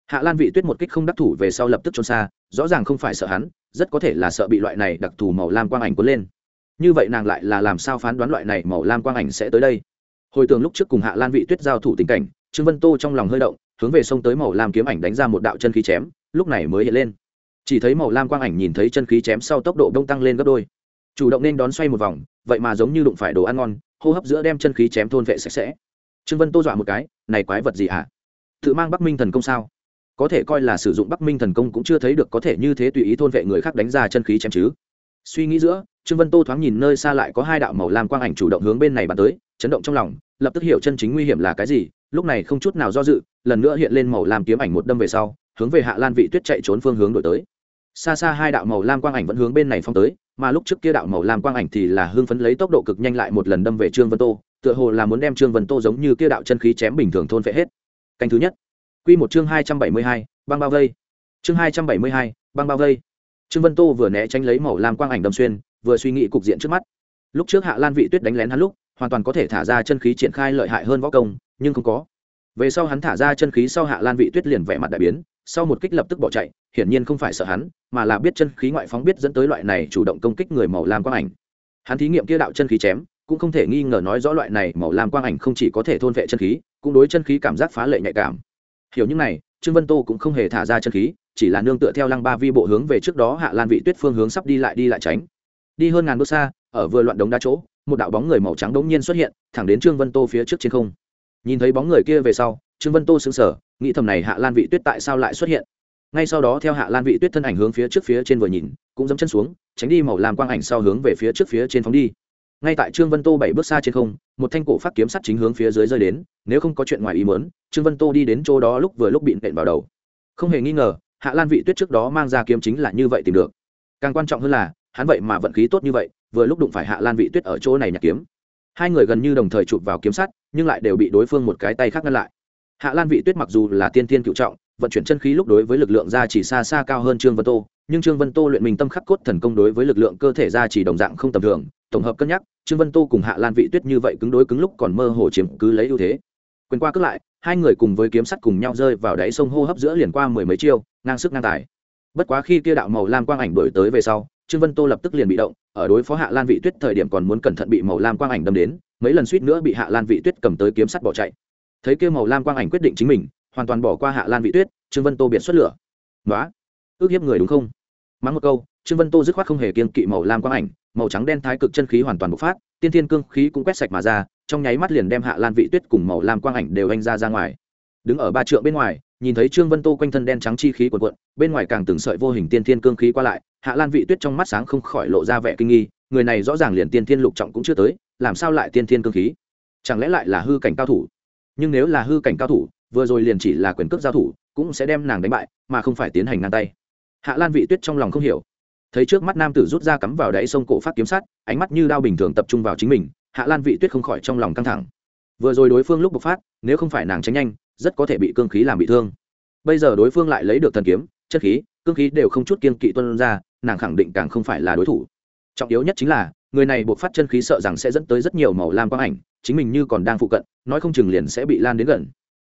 Hạ lan vị tuyết một kích không đắc thủ về sau lập tức trốn xa, rõ ràng không phải sợ hắn, rất có thể là sợ bị loại này đặc thù màu lam quang ảnh cuốn lên. Như vậy nàng lại là làm sao phán đoán loại này màu lam quang ảnh sẽ tới đây? Hồi tưởng lúc trước cùng hạ lan vị tuyết giao thủ tình cảnh, trương vân tô trong lòng hơi động, hướng về sông tới màu lam kiếm ảnh đánh ra một đạo chân khí chém, lúc này mới hiện lên chỉ thấy màu lam quang ảnh nhìn thấy chân khí chém sau tốc độ đông tăng lên gấp đôi. Chủ động nên đón xoay một vòng, vậy mà giống như đụng phải đồ ăn ngon, hô hấp giữa đem chân khí chém thôn vệ sạch sẽ. Trương vân tô dọa một cái, này quái vật gì hả tự mang bắc minh thần công sao? Có thể coi là sử dụng bắc minh thần công cũng chưa thấy được có thể như thế tùy ý thôn vệ người khác đánh ra chân khí chém chứ. Suy nghĩ giữa, trương vân tô thoáng nhìn nơi xa lại có hai đạo màu lam quang ảnh chủ động hướng bên này bàn tới, chấn động trong lòng, lập tức hiểu chân chính nguy hiểm là cái gì, lúc này không chút nào do dự, lần nữa hiện lên màu lam kiếm ảnh một đâm về sau, hướng về hạ lan vị tuyết chạy trốn phương hướng đổi tới xa xa hai đạo màu lam quang ảnh vẫn hướng bên này phong tới, mà lúc trước kia đạo màu lam quang ảnh thì là hưng phấn lấy tốc độ cực nhanh lại một lần đâm về trương vân tô, tựa hồ là muốn đem trương vân tô giống như kia đạo chân khí chém bình thường thôn phệ hết. Canh thứ nhất. Quy một chương hai trăm bảy mươi hai, băng bao vây. Chương hai trăm bảy mươi hai, băng bao vây. Trương vân tô vừa né tránh lấy màu lam quang ảnh đâm xuyên, vừa suy nghĩ cục diện trước mắt. Lúc trước hạ lan vị tuyết đánh lén hắn lúc, hoàn toàn có thể thả ra chân khí triển khai lợi hại hơn võ công, nhưng không có. Về sau hắn thả ra chân khí sau hạ lan vị tuyết liền vẻ mặt đại biến sau một kích lập tức bỏ chạy, hiển nhiên không phải sợ hắn, mà là biết chân khí ngoại phóng biết dẫn tới loại này chủ động công kích người màu lam quang ảnh. Hắn thí nghiệm kia đạo chân khí chém, cũng không thể nghi ngờ nói rõ loại này màu lam quang ảnh không chỉ có thể thôn vệ chân khí, cũng đối chân khí cảm giác phá lệ nhạy cảm. Hiểu những này, trương vân tô cũng không hề thả ra chân khí, chỉ là nương tựa theo lăng ba vi bộ hướng về trước đó hạ lan vị tuyết phương hướng sắp đi lại đi lại tránh. Đi hơn ngàn bước xa, ở vừa loạn đống đá chỗ, một đạo bóng người màu trắng đống nhiên xuất hiện, thẳng đến trương vân tô phía trước trên không. Nhìn thấy bóng người kia về sau trương vân tô xứng sở nghĩ thầm này hạ lan vị tuyết tại sao lại xuất hiện? Ngay sau đó theo hạ lan vị tuyết thân ảnh hướng phía trước phía trên vừa nhìn, cũng dẫm chân xuống, tránh đi màu làm quang ảnh sau hướng về phía trước phía trên phóng đi. Ngay tại trương vân tô bảy bước xa trên không, một thanh cổ phát kiếm sắt chính hướng phía dưới rơi đến, nếu không có chuyện ngoài ý mớn trương vân tô đi đến chỗ đó lúc vừa lúc bị nện vào đầu. Không hề nghi ngờ, hạ lan vị tuyết trước đó mang ra kiếm chính là như vậy tìm được. Càng quan trọng hơn là, hắn vậy mà vận khí tốt như vậy, vừa lúc đụng phải hạ lan vị tuyết ở chỗ này nhặt kiếm. Hai người gần như đồng thời chụp vào kiếm sắt, nhưng lại đều bị đối phương một cái tay khác ngăn lại hạ lan vị tuyết mặc dù là tiên tiên cựu trọng, vận chuyển chân khí lúc đối với lực lượng gia chỉ xa xa cao hơn trương vân tô, nhưng trương vân tô luyện mình tâm khắc cốt thần công đối với lực lượng cơ thể gia chỉ đồng dạng không tầm thường, tổng hợp cân nhắc, trương vân tô cùng hạ lan vị tuyết như vậy cứng đối cứng lúc còn mơ hồ chiếm cứ lấy ưu thế. Quyền qua cứ lại, hai người cùng với kiếm sắt cùng nhau rơi vào đáy sông hô hấp giữa liền qua mười mấy chiêu, ngang sức ngang tài. Bất quá khi kia đạo màu lam quang ảnh đổi tới về sau, trương vân tô lập tức liền bị động, ở đối phó hạ lan vị tuyết thời điểm còn muốn cẩn thận bị màu lam quang ảnh đâm đến, mấy lần suýt nữa bị hạ lan vị tuyết cầm tới kiếm sắt bỏ chạy thấy kêu màu lam quang ảnh quyết định chính mình, hoàn toàn bỏ qua hạ lan vị tuyết, trương vân tô biệt xuất lửa. Nói ước hiếp người đúng không? Mắng một câu, trương vân tô dứt khoát không hề kiên kỵ màu lam quang ảnh, màu trắng đen thái cực chân khí hoàn toàn bộc phát, tiên thiên cương khí cũng quét sạch mà ra, trong nháy mắt liền đem hạ lan vị tuyết cùng màu lam quang ảnh đều anh ra ra ngoài. Đứng ở ba trượng bên ngoài, nhìn thấy trương vân tô quanh thân đen trắng chi khí quần quận bên ngoài càng từng sợi vô hình tiên thiên cương khí qua lại, hạ lan vị tuyết trong mắt sáng không khỏi lộ ra vẻ kinh nghi, người này rõ ràng liền tiên thiên lục trọng cũng chưa tới, làm sao lại tiên thiên cương khí? Chẳng lẽ lại là hư cảnh cao thủ? Nhưng nếu là hư cảnh cao thủ vừa rồi liền chỉ là quyền cước giao thủ cũng sẽ đem nàng đánh bại mà không phải tiến hành ngang tay. Hạ lan vị tuyết trong lòng không hiểu. Thấy trước mắt nam tử rút ra cắm vào đáy sông cổ phát kiếm sát, ánh mắt như đao bình thường tập trung vào chính mình hạ lan vị tuyết không khỏi trong lòng căng thẳng. Vừa rồi đối phương lúc bộc phát nếu không phải nàng tránh nhanh rất có thể bị cương khí làm bị thương. Bây giờ đối phương lại lấy được thần kiếm chất khí cương khí đều không chút kiên kỵ tuân ra nàng khẳng định càng không phải là đối thủ. Trọng yếu nhất chính là người này buộc phát chân khí sợ rằng sẽ dẫn tới rất nhiều màu lam quang ảnh chính mình như còn đang phụ cận, nói không chừng liền sẽ bị lan đến gần.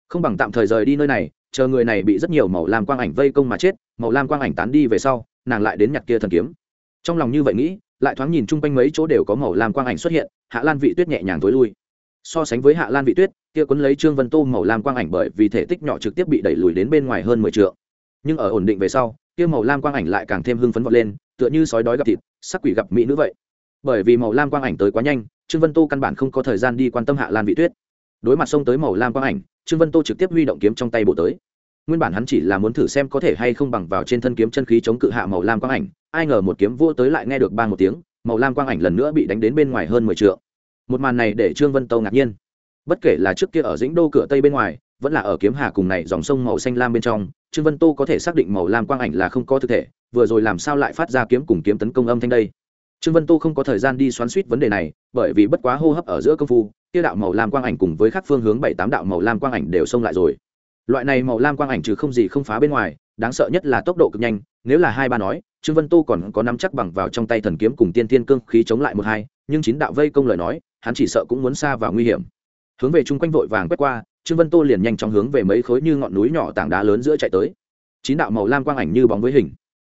Không bằng tạm thời rời đi nơi này, chờ người này bị rất nhiều màu lam quang ảnh vây công mà chết, màu lam quang ảnh tán đi về sau, nàng lại đến nhặt kia thần kiếm. Trong lòng như vậy nghĩ, lại thoáng nhìn chung quanh mấy chỗ đều có màu lam quang ảnh xuất hiện, hạ lan vị tuyết nhẹ nhàng tối lui. So sánh với hạ lan vị tuyết, kia quấn lấy trương vân tô màu lam quang ảnh bởi vì thể tích nhỏ trực tiếp bị đẩy lùi đến bên ngoài hơn mười t nhưng ở ổn định về sau, kia màu lam quang ảnh lại càng thêm hưng phấn vọt lên, tựa như sói đói gặp thịt, sắc quỷ gặp mỹ nữ vậy. Bởi vì màu lam quang ảnh tới quá nhanh trương vân tô căn bản không có thời gian đi quan tâm hạ lan vị tuyết. Đối mặt xông tới màu lam quang ảnh, trương vân tô trực tiếp huy động kiếm trong tay bổ tới. Nguyên bản hắn chỉ là muốn thử xem có thể hay không bằng vào trên thân kiếm chân khí chống cự hạ màu lam quang ảnh, ai ngờ một kiếm vô tới lại nghe được ba một tiếng, màu lam quang ảnh lần nữa bị đánh đến bên ngoài hơn mười t một màn này để trương vân tô ngạc nhiên. Bất kể là trước kia ở dĩnh đô cửa tây bên ngoài, vẫn là ở kiếm hà cùng này dòng sông màu xanh lam bên trong, trương vân tô có thể xác định màu lam quang ảnh là không có thực thể, vừa rồi làm sao lại phát ra kiếm cùng kiếm tấn công âm thanh đây? Trương vân tô không có thời gian đi xoắn suýt vấn đề này, bởi vì bất quá hô hấp ở giữa công phu tiêu đạo màu lam quang ảnh cùng với các phương hướng bảy tám đạo màu lam quang ảnh đều xông lại rồi. Loại này màu lam quang ảnh trừ không gì không phá bên ngoài, đáng sợ nhất là tốc độ cực nhanh, nếu là hai ba nói, trương vân tô còn có nắm chắc bằng vào trong tay thần kiếm cùng tiên tiên cương khí chống lại một hai, nhưng chín đạo vây công lời nói, hắn chỉ sợ cũng muốn xa vào nguy hiểm. Hướng về chung quanh vội vàng quét qua, trương vân tô liền nhanh chóng hướng về mấy khối như ngọn núi nhỏ tảng đá lớn giữa chạy tới. Chín đạo màu lam quang ảnh như bóng với hình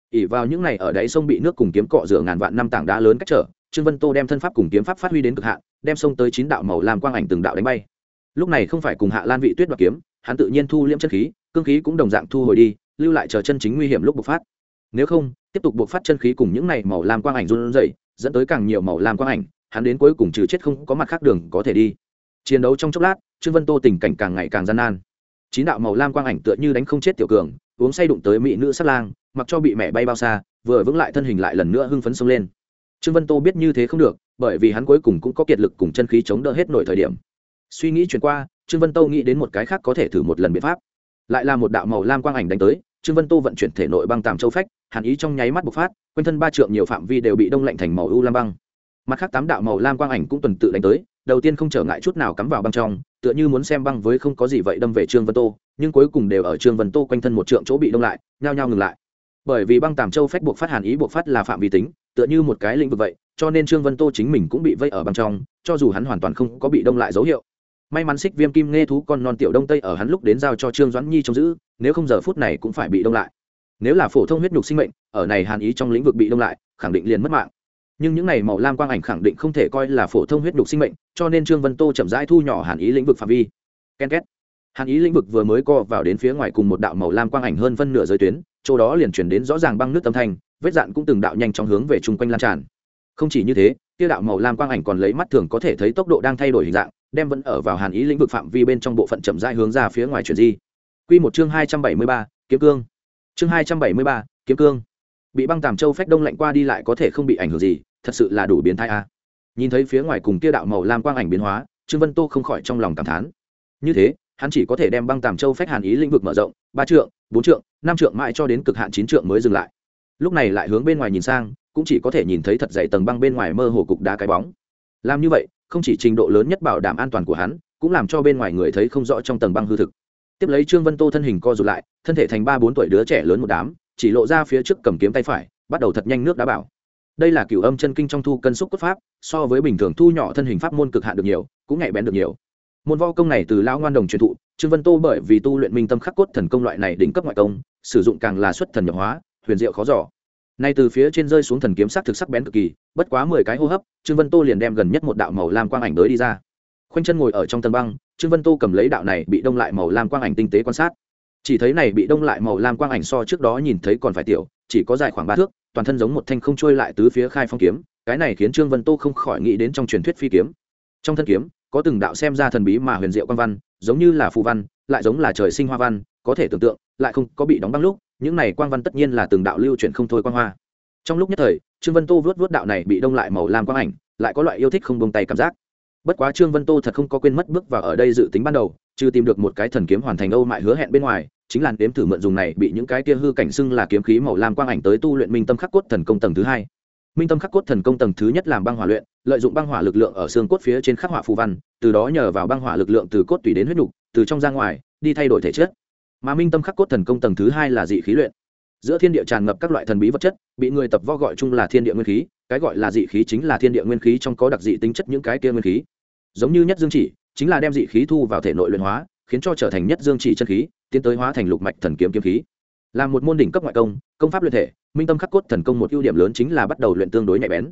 ỉ vào những này ở đáy sông bị nước cùng kiếm cọ rửa ngàn vạn năm tảng đá lớn cách trở, trương vân tô đem thân pháp cùng kiếm pháp phát huy đến cực hạn, đem sông tới chín đạo màu lam quang ảnh từng đạo đánh bay. Lúc này không phải cùng hạ lan vị tuyết đoạt kiếm, hắn tự nhiên thu liễm chân khí, cương khí cũng đồng dạng thu hồi đi, lưu lại chờ chân chính nguy hiểm lúc bộc phát. Nếu không, tiếp tục bộc phát chân khí cùng những này màu lam quang ảnh run rẩy, dẫn tới càng nhiều màu lam quang ảnh, hắn đến cuối cùng trừ chết không có mặt khác đường có thể đi. Chiến đấu trong chốc lát, trương vân tô tình cảnh càng ngày càng gian nan. Chín đạo màu lam quang ảnh tựa như đánh không chết tiểu cường uống say đụng tới mỹ nữ sát lang, mặc cho bị mẹ bay bao xa, vừa vững lại thân hình lại lần nữa hưng phấn xông lên. Trương vân tô biết như thế không được, bởi vì hắn cuối cùng cũng có kiệt lực cùng chân khí chống đỡ hết nổi thời điểm. Suy nghĩ chuyển qua, trương vân tô nghĩ đến một cái khác có thể thử một lần biện pháp. Lại là một đạo màu lam quang ảnh đánh tới, trương vân tô vận chuyển thể nội băng tàm châu phách, hàn ý trong nháy mắt bộc phát, quanh thân ba trượng nhiều phạm vi đều bị đông lạnh thành màu u lam băng. Mặt khác tám đạo màu lam quang ảnh cũng tuần tự đánh tới, đầu tiên không trở ngại chút nào cắm vào băng trong tựa như muốn xem băng với không có gì vậy đâm về trương vân tô, nhưng cuối cùng đều ở trương vân tô quanh thân một trượng chỗ bị đông lại, nhao nhao ngừng lại. Bởi vì băng tàm châu phách buộc phát hàn ý buộc phát là phạm vi tính, tựa như một cái lĩnh vực vậy, cho nên trương vân tô chính mình cũng bị vây ở băng trong, cho dù hắn hoàn toàn không có bị đông lại dấu hiệu. May mắn xích viêm kim nghe thú con non tiểu đông tây ở hắn lúc đến giao cho trương doãn nhi trông giữ, nếu không giờ phút này cũng phải bị đông lại. Nếu là phổ thông huyết nhục sinh mệnh, ở này hàn ý trong lĩnh vực bị đông lại, khẳng định liền mất mạng nhưng những này màu lam quang ảnh khẳng định không thể coi là phổ thông huyết đục sinh mệnh, cho nên trương vân tô chậm rãi thu nhỏ hàn ý lĩnh vực phạm vi. Ken két. Hàn ý lĩnh vực vừa mới co vào đến phía ngoài cùng một đạo màu lam quang ảnh hơn phân nửa giới tuyến, chỗ đó liền chuyển đến rõ ràng băng nước tâm thanh, vết dạn cũng từng đạo nhanh trong hướng về chung quanh lan tràn. Không chỉ như thế tiêu đạo màu lam quang ảnh còn lấy mắt thường có thể thấy tốc độ đang thay đổi hình dạng, đem vẫn ở vào hàn ý lĩnh vực phạm vi bên trong bộ phận chậm rãi hướng ra phía ngoài chuyển di. Quy một chương hai trăm bảy mươi ba, kiếm cương. Chương hai trăm bảy mươi ba, kiếm cương bị băng tàm châu phách đông lạnh qua đi lại có thể không bị ảnh hưởng gì, thật sự là đủ biến thái a. Nhìn thấy phía ngoài cùng kia đạo màu lam quang ảnh biến hóa, trương vân tô không khỏi trong lòng cảm thán. Như thế, hắn chỉ có thể đem băng tàm châu phách hàn ý lĩnh vực mở rộng, ba trượng, bốn trượng, năm trượng mãi cho đến cực hạn chín trượng mới dừng lại. Lúc này lại hướng bên ngoài nhìn sang, cũng chỉ có thể nhìn thấy thật dày tầng băng bên ngoài mơ hồ cục đá cái bóng. Làm như vậy, không chỉ trình độ lớn nhất bảo đảm an toàn của hắn, cũng làm cho bên ngoài người thấy không rõ trong tầng băng hư thực. Tiếp lấy trương vân tô thân hình co rụt lại, thân thể thành ba bốn tuổi đứa trẻ lớn một đám chỉ lộ ra phía trước cầm kiếm tay phải, bắt đầu thật nhanh nước đá bảo. Đây là cửu âm chân kinh trong thu cân xúc cốt pháp, so với bình thường thu nhỏ thân hình pháp môn cực hạn được nhiều, cũng nhạy bén được nhiều. Môn võ công này từ lão ngoan đồng truyền thụ, trương vân tô bởi vì tu luyện minh tâm khắc cốt thần công loại này đỉnh cấp ngoại công, sử dụng càng là xuất thần nhập hóa, huyền diệu khó giỏ nay từ phía trên rơi xuống thần kiếm sắc thực sắc bén cực kỳ, bất quá mười cái hô hấp, trương vân tô liền đem gần nhất một đạo màu lam quang ảnh tới đi ra. Khoanh chân ngồi ở trong tân băng, trương vân tô cầm lấy đạo này bị đông lại màu lam quang ảnh tinh tế quan sát chỉ thấy này bị đông lại màu lam quang ảnh so trước đó nhìn thấy còn phải tiểu, chỉ có dài khoảng ba thước, toàn thân giống một thanh không trôi lại tứ phía khai phong kiếm, cái này khiến trương vân tô không khỏi nghĩ đến trong truyền thuyết phi kiếm. Trong thân kiếm, có từng đạo xem ra thần bí mà huyền diệu quan văn, giống như là phù văn, lại giống là trời sinh hoa văn, có thể tưởng tượng, lại không có bị đóng băng lúc, những này quang văn tất nhiên là từng đạo lưu chuyển không thôi quan hoa. Trong lúc nhất thời, trương vân tô vớt vớt đạo này bị đông lại màu lam quang ảnh, lại có loại yêu thích không bông tay cảm giác. Bất quá trương vân tô thật không có quên mất bước vào ở đây dự tính ban đầu chưa tìm được một cái thần kiếm hoàn thành âu mại hứa hẹn bên ngoài chính là đếm thử mượn dùng này bị những cái kia hư cảnh xưng là kiếm khí màu lam quang ảnh tới tu luyện minh tâm khắc cốt thần công tầng thứ hai. Minh tâm khắc cốt thần công tầng thứ nhất làm băng hỏa luyện, lợi dụng băng hỏa lực lượng ở xương cốt phía trên khắc họa phù văn, từ đó nhờ vào băng hỏa lực lượng từ cốt tùy đến huyết nục từ trong ra ngoài, đi thay đổi thể chất. Mà minh tâm khắc cốt thần công tầng thứ hai là dị khí luyện. Giữa thiên địa tràn ngập các loại thần bí vật chất, bị người tập võ gọi chung là thiên địa nguyên khí, cái gọi là dị khí chính là thiên địa nguyên khí trong có đặc dị tính chất những cái kia nguyên khí. Giống như nhất dương chỉ, chính là đem dị khí thu vào thể nội luyện hóa, khiến cho trở thành nhất dương chỉ chân khí tiến tới hóa thành lục mạch thần kiếm kiếm khí. Là một môn đỉnh cấp ngoại công công pháp luyện thể, minh tâm khắc cốt thần công một ưu điểm lớn chính là bắt đầu luyện tương đối nhạy bén.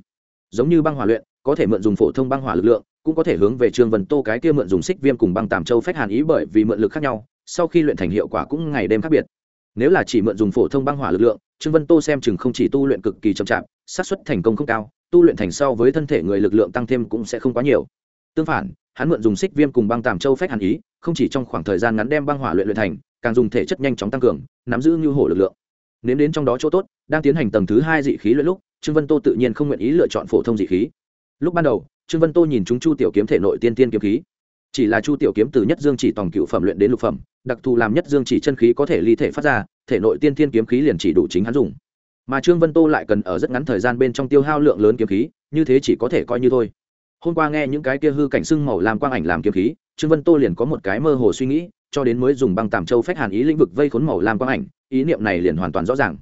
Giống như băng hỏa luyện, có thể mượn dùng phổ thông băng hỏa lực lượng, cũng có thể hướng về trương vân tô cái kia mượn dùng xích viêm cùng băng tàm châu phách hàn ý bởi vì mượn lực khác nhau, sau khi luyện thành hiệu quả cũng ngày đêm khác biệt. Nếu là chỉ mượn dùng phổ thông băng hỏa lực lượng, trương vân tô xem chừng không chỉ tu luyện cực kỳ chậm chạp, xác suất thành công không cao, tu luyện thành sau với thân thể người lực lượng tăng thêm cũng sẽ không quá nhiều. Tương phản hắn mượn dùng xích viêm cùng băng tàm châu phách hàn ý, không chỉ trong khoảng thời gian ngắn đem băng hỏa luyện luyện thành, càng dùng thể chất nhanh chóng tăng cường, nắm giữ như hổ lực lượng. Nếm đến trong đó chỗ tốt, đang tiến hành tầng thứ hai dị khí luyện lúc, trương vân tô tự nhiên không nguyện ý lựa chọn phổ thông dị khí. Lúc ban đầu, trương vân tô nhìn chúng chu tiểu kiếm thể nội tiên tiên kiếm khí. Chỉ là chu tiểu kiếm từ nhất dương chỉ tòng cựu phẩm luyện đến lục phẩm, đặc thù làm nhất dương chỉ chân khí có thể ly thể phát ra, thể nội tiên tiên kiếm khí liền chỉ đủ chính hắn dùng. Mà trương vân tô lại cần ở rất ngắn thời gian bên trong tiêu hao lượng lớn kiếm khí, như thế chỉ có thể coi như thôi hôm qua nghe những cái kia hư cảnh sưng màu làm quang ảnh làm kiếm khí, trương vân tô liền có một cái mơ hồ suy nghĩ, cho đến mới dùng băng tàm châu phách hàn ý lĩnh vực vây khốn màu làm quang ảnh, ý niệm này liền hoàn toàn rõ ràng.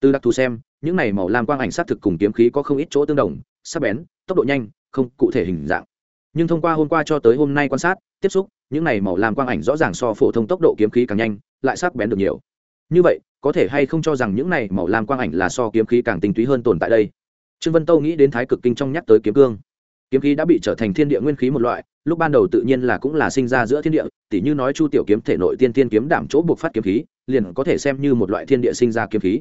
Từ đặc thù xem, những này màu làm quang ảnh xác thực cùng kiếm khí có không ít chỗ tương đồng, sắc bén, tốc độ nhanh, không cụ thể hình dạng. Nhưng thông qua hôm qua cho tới hôm nay quan sát, tiếp xúc, những này màu làm quang ảnh rõ ràng so phổ thông tốc độ kiếm khí càng nhanh, lại sắc bén được nhiều. Như vậy, có thể hay không cho rằng những này màu làm quang ảnh là so kiếm khí càng tinh túy hơn tồn tại đây? Trương vân tâu nghĩ đến thái cực kinh trong nhắc tới kiếm cương kiếm khí đã bị trở thành thiên địa nguyên khí một loại, lúc ban đầu tự nhiên là cũng là sinh ra giữa thiên địa, tỉ như nói chu tiểu kiếm thể nội tiên tiên kiếm đảm chỗ buộc phát kiếm khí, liền có thể xem như một loại thiên địa sinh ra kiếm khí.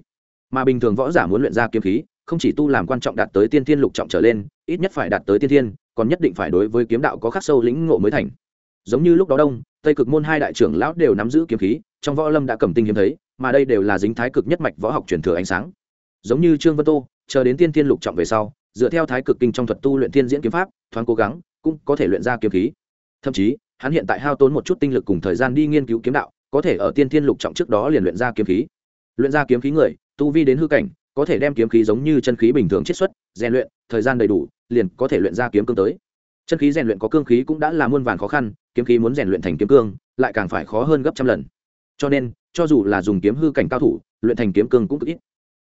Mà bình thường võ giả muốn luyện ra kiếm khí, không chỉ tu làm quan trọng đạt tới tiên tiên lục trọng trở lên, ít nhất phải đạt tới tiên tiên còn nhất định phải đối với kiếm đạo có khắc sâu lĩnh ngộ mới thành. Giống như lúc đó đông, tây cực môn hai đại trưởng lão đều nắm giữ kiếm khí, trong võ lâm đã cầm tinh hiếm thấy, mà đây đều là dính thái cực nhất mạch võ học truyền thừa ánh sáng. Giống như trương vân tô, chờ đến tiên tiên lục trọng về sau dựa theo thái cực kinh trong thuật tu luyện thiên diễn kiếm pháp, thoáng cố gắng, cũng có thể luyện ra kiếm khí. Thậm chí, hắn hiện tại hao tốn một chút tinh lực cùng thời gian đi nghiên cứu kiếm đạo, có thể ở tiên thiên lục trọng trước đó liền luyện ra kiếm khí. Luyện ra kiếm khí người, tu vi đến hư cảnh, có thể đem kiếm khí giống như chân khí bình thường chiết xuất, rèn luyện, thời gian đầy đủ, liền có thể luyện ra kiếm cương tới. Chân khí rèn luyện có cương khí cũng đã là muôn vàn khó khăn, kiếm khí muốn rèn luyện thành kiếm cương, lại càng phải khó hơn gấp trăm lần. Cho nên, cho dù là dùng kiếm hư cảnh cao thủ, luyện thành kiếm cương cũng cực ít.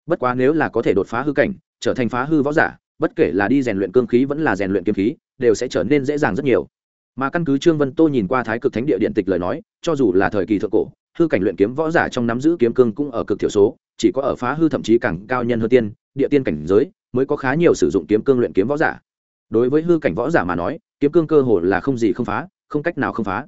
Bất quá nếu là có thể đột phá hư cảnh, trở thành phá hư võ giả bất kể là đi rèn luyện cương khí vẫn là rèn luyện kiếm khí, đều sẽ trở nên dễ dàng rất nhiều. Mà căn cứ trương vân tô nhìn qua thái cực thánh địa điện tịch lời nói, cho dù là thời kỳ thượng cổ, hư cảnh luyện kiếm võ giả trong nắm giữ kiếm cương cũng ở cực thiểu số, chỉ có ở phá hư thậm chí càng cao nhân hơn tiên, địa tiên cảnh giới, mới có khá nhiều sử dụng kiếm cương luyện kiếm võ giả. Đối với hư cảnh võ giả mà nói, kiếm cương cơ hồ là không gì không phá, không cách nào không phá.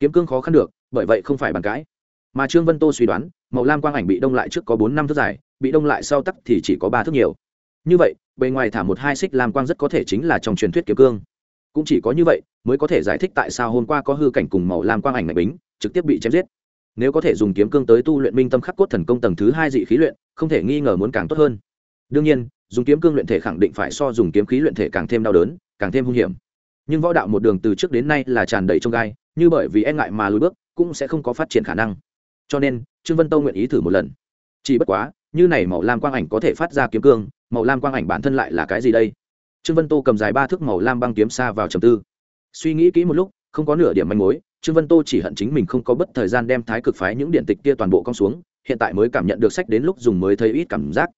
Kiếm cương khó khăn được, bởi vậy không phải bàn cãi. Mà trương vân tô suy đoán, màu lam quang ảnh bị đông lại trước có bốn năm thước dài, bị đông lại sau tắc thì chỉ có ba thước nhiều như vậy, bề ngoài thả một hai xích lam quang rất có thể chính là trong truyền thuyết kiếm cương. Cũng chỉ có như vậy mới có thể giải thích tại sao hôm qua có hư cảnh cùng màu lam quang ảnh mạnh bính, trực tiếp bị chém giết. Nếu có thể dùng kiếm cương tới tu luyện minh tâm khắc cốt thần công tầng thứ hai dị khí luyện, không thể nghi ngờ muốn càng tốt hơn. Đương nhiên, dùng kiếm cương luyện thể khẳng định phải so dùng kiếm khí luyện thể càng thêm đau đớn, càng thêm hung hiểm. Nhưng võ đạo một đường từ trước đến nay là tràn đầy trong gai, như bởi vì e ngại mà lùi bước, cũng sẽ không có phát triển khả năng. Cho nên, trương vân tâu nguyện ý thử một lần. Chỉ bất quá, như này màu lam quang ảnh có thể phát ra kiếm cương màu lam quang ảnh bản thân lại là cái gì đây? Trương vân tô cầm dài ba thước màu lam băng kiếm xa vào trầm tư. Suy nghĩ kỹ một lúc, không có nửa điểm manh mối, trương vân tô chỉ hận chính mình không có bất thời gian đem thái cực phái những điện tịch kia toàn bộ cong xuống, hiện tại mới cảm nhận được sách đến lúc dùng mới thấy ít cảm giác.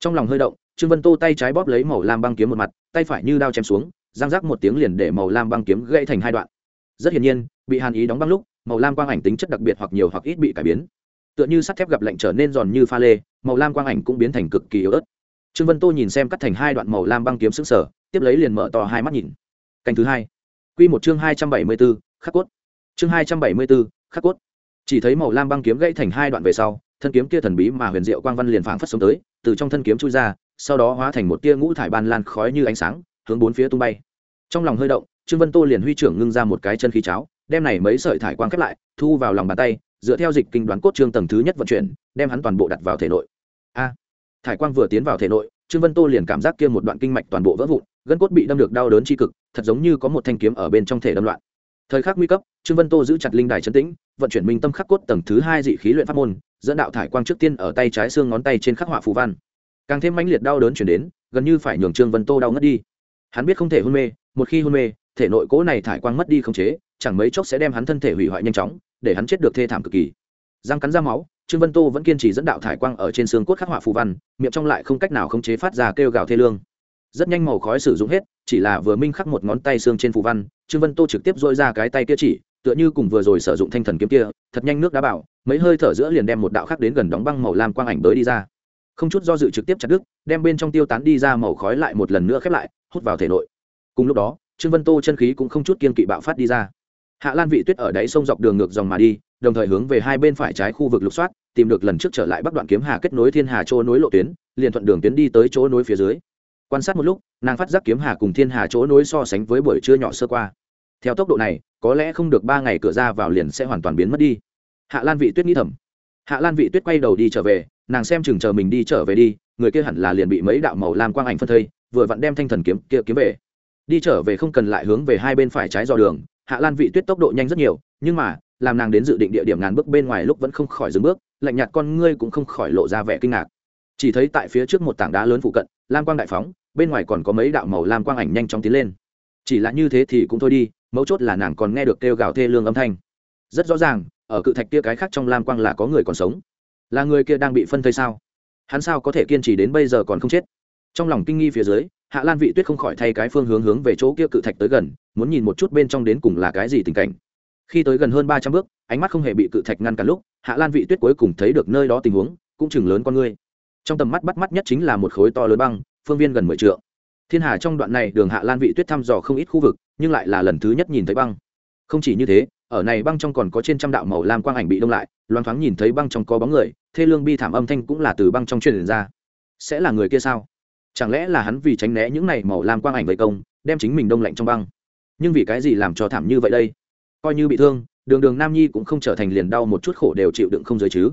Trong lòng hơi động, trương vân tô tay trái bóp lấy màu lam băng kiếm một mặt, tay phải như đao chém xuống, giang rác một tiếng liền để màu lam băng kiếm gãy thành hai đoạn. Rất hiển nhiên, bị hàn ý đóng băng lúc, màu lam quang ảnh tính chất đặc biệt hoặc nhiều hoặc ít bị cải biến. Tựa như sắt thép gặp lạnh trở nên giòn như pha lê, màu lam quang ảnh cũng biến thành cực kỳ yếu ớt trương vân tô nhìn xem cắt thành hai đoạn màu lam băng kiếm xứng sở tiếp lấy liền mở to hai mắt nhìn. Canh thứ hai. Q một chương hai trăm bảy mươi b ố khắc cốt. Chương hai trăm bảy mươi b ố khắc cốt. Chỉ thấy màu lam băng kiếm gãy thành hai đoạn về sau, thân kiếm kia thần bí mà huyền diệu quang văn liền phảng phất sống tới, từ trong thân kiếm chui ra, sau đó hóa thành một tia ngũ thải ban lan khói như ánh sáng, hướng bốn phía tung bay. Trong lòng hơi động, trương vân tô liền huy trưởng ngưng ra một cái chân khí cháo, đem này mấy sợi thải quang khép lại, thu vào lòng bàn tay, dựa theo dịch kinh đoán cốt trương tầng thứ nhất vận chuyển, đem hắn toàn bộ đặt vào thể nội. A! Thải quang vừa tiến vào thể nội, trương vân tô liền cảm giác kia một đoạn kinh mạch toàn bộ vỡ vụn, gân cốt bị đâm được đau đớn tri cực, thật giống như có một thanh kiếm ở bên trong thể đâm loạn. Thời khắc nguy cấp, trương vân tô giữ chặt linh đài chấn tĩnh, vận chuyển minh tâm khắc cốt tầng thứ hai dị khí luyện pháp môn, dẫn đạo thải quang trước tiên ở tay trái xương ngón tay trên khắc họa phù văn. Càng thêm mãnh liệt đau đớn chuyển đến, gần như phải nhường trương vân tô đau ngất đi. Hắn biết không thể hôn mê, một khi hôn mê, thể nội cố này thải quang mất đi không chế, chẳng mấy chốc sẽ đem hắn thân thể hủy hoại nhanh chóng, để hắn chết được thê thảm cực kỳ. Răng cắn ra máu trương vân tô vẫn kiên trì dẫn đạo thải quang ở trên xương cốt khắc họa phù văn, miệng trong lại không cách nào khống chế phát ra kêu gào thê lương. Rất nhanh màu khói sử dụng hết, chỉ là vừa minh khắc một ngón tay xương trên phù văn, trương vân tô trực tiếp dội ra cái tay kia chỉ, tựa như cùng vừa rồi sử dụng thanh thần kiếm kia, thật nhanh nước đá bảo mấy hơi thở giữa liền đem một đạo khắc đến gần đóng băng màu lam quang ảnh tới đi ra. Không chút do dự trực tiếp chặt đứt, đem bên trong tiêu tán đi ra màu khói lại một lần nữa khép lại, hút vào thể nội. Cùng lúc đó, trương vân tô chân khí cũng không chút kiên kỵ bạo phát đi ra. Hạ lan vị tuyết ở đáy sông dọc đường ngược dòng mà đi, đồng thời hướng về hai bên phải trái khu vực lục soát tìm được lần trước trở lại bắc đoạn kiếm hà kết nối thiên hà chỗ nối lộ tuyến, liền thuận đường tuyến đi tới chỗ nối phía dưới. Quan sát một lúc, nàng phát giác kiếm hà cùng thiên hà chỗ nối so sánh với buổi trưa nhỏ sơ qua. Theo tốc độ này, có lẽ không được ba ngày cửa ra vào liền sẽ hoàn toàn biến mất đi. Hạ lan vị tuyết nghĩ thầm. Hạ lan vị tuyết quay đầu đi trở về, nàng xem chừng chờ mình đi trở về đi, người kia hẳn là liền bị mấy đạo màu lam quang ảnh phân thây, vừa vặn đem thanh thần kiếm kia kiếm về. Đi trở về không cần lại hướng về hai bên phải trái dò đường, hạ lan vị tuyết tốc độ nhanh rất nhiều, nhưng mà làm nàng đến dự định địa điểm ngàn bước bên ngoài lúc vẫn không khỏi dừng bước, lạnh nhạt con ngươi cũng không khỏi lộ ra vẻ kinh ngạc. Chỉ thấy tại phía trước một tảng đá lớn phụ cận, lam quang đại phóng, bên ngoài còn có mấy đạo màu lam quang ảnh nhanh chóng tiến lên. Chỉ là như thế thì cũng thôi đi, mấu chốt là nàng còn nghe được kêu gào thê lương âm thanh. Rất rõ ràng, ở cự thạch kia cái khác trong lam quang là có người còn sống. Là người kia đang bị phân thây sao? Hắn sao có thể kiên trì đến bây giờ còn không chết? Trong lòng kinh nghi phía dưới, hạ lan vị tuyết không khỏi thay cái phương hướng hướng về chỗ kia cự thạch tới gần, muốn nhìn một chút bên trong đến cùng là cái gì tình cảnh khi tới gần hơn ba trăm bước, ánh mắt không hề bị cự thạch ngăn cả lúc, hạ lan vị tuyết cuối cùng thấy được nơi đó tình huống, cũng chừng lớn con ngươi. Trong tầm mắt bắt mắt nhất chính là một khối to lớn băng, phương viên gần mười t thiên hà trong đoạn này đường hạ lan vị tuyết thăm dò không ít khu vực, nhưng lại là lần thứ nhất nhìn thấy băng. Không chỉ như thế, ở này băng trong còn có trên trăm đạo màu lam quang ảnh bị đông lại loan thoáng nhìn thấy băng trong có bóng người, thê lương bi thảm âm thanh cũng là từ băng trong truyền ra. Sẽ là người kia sao? Chẳng lẽ là hắn vì tránh né những này màu lam quang ảnh vây công, đem chính mình đông lạnh trong băng? Nhưng vì cái gì làm cho thảm như vậy đây? Coi như bị thương, đường đường nam nhi cũng không trở thành liền đau một chút khổ đều chịu đựng không giới chứ.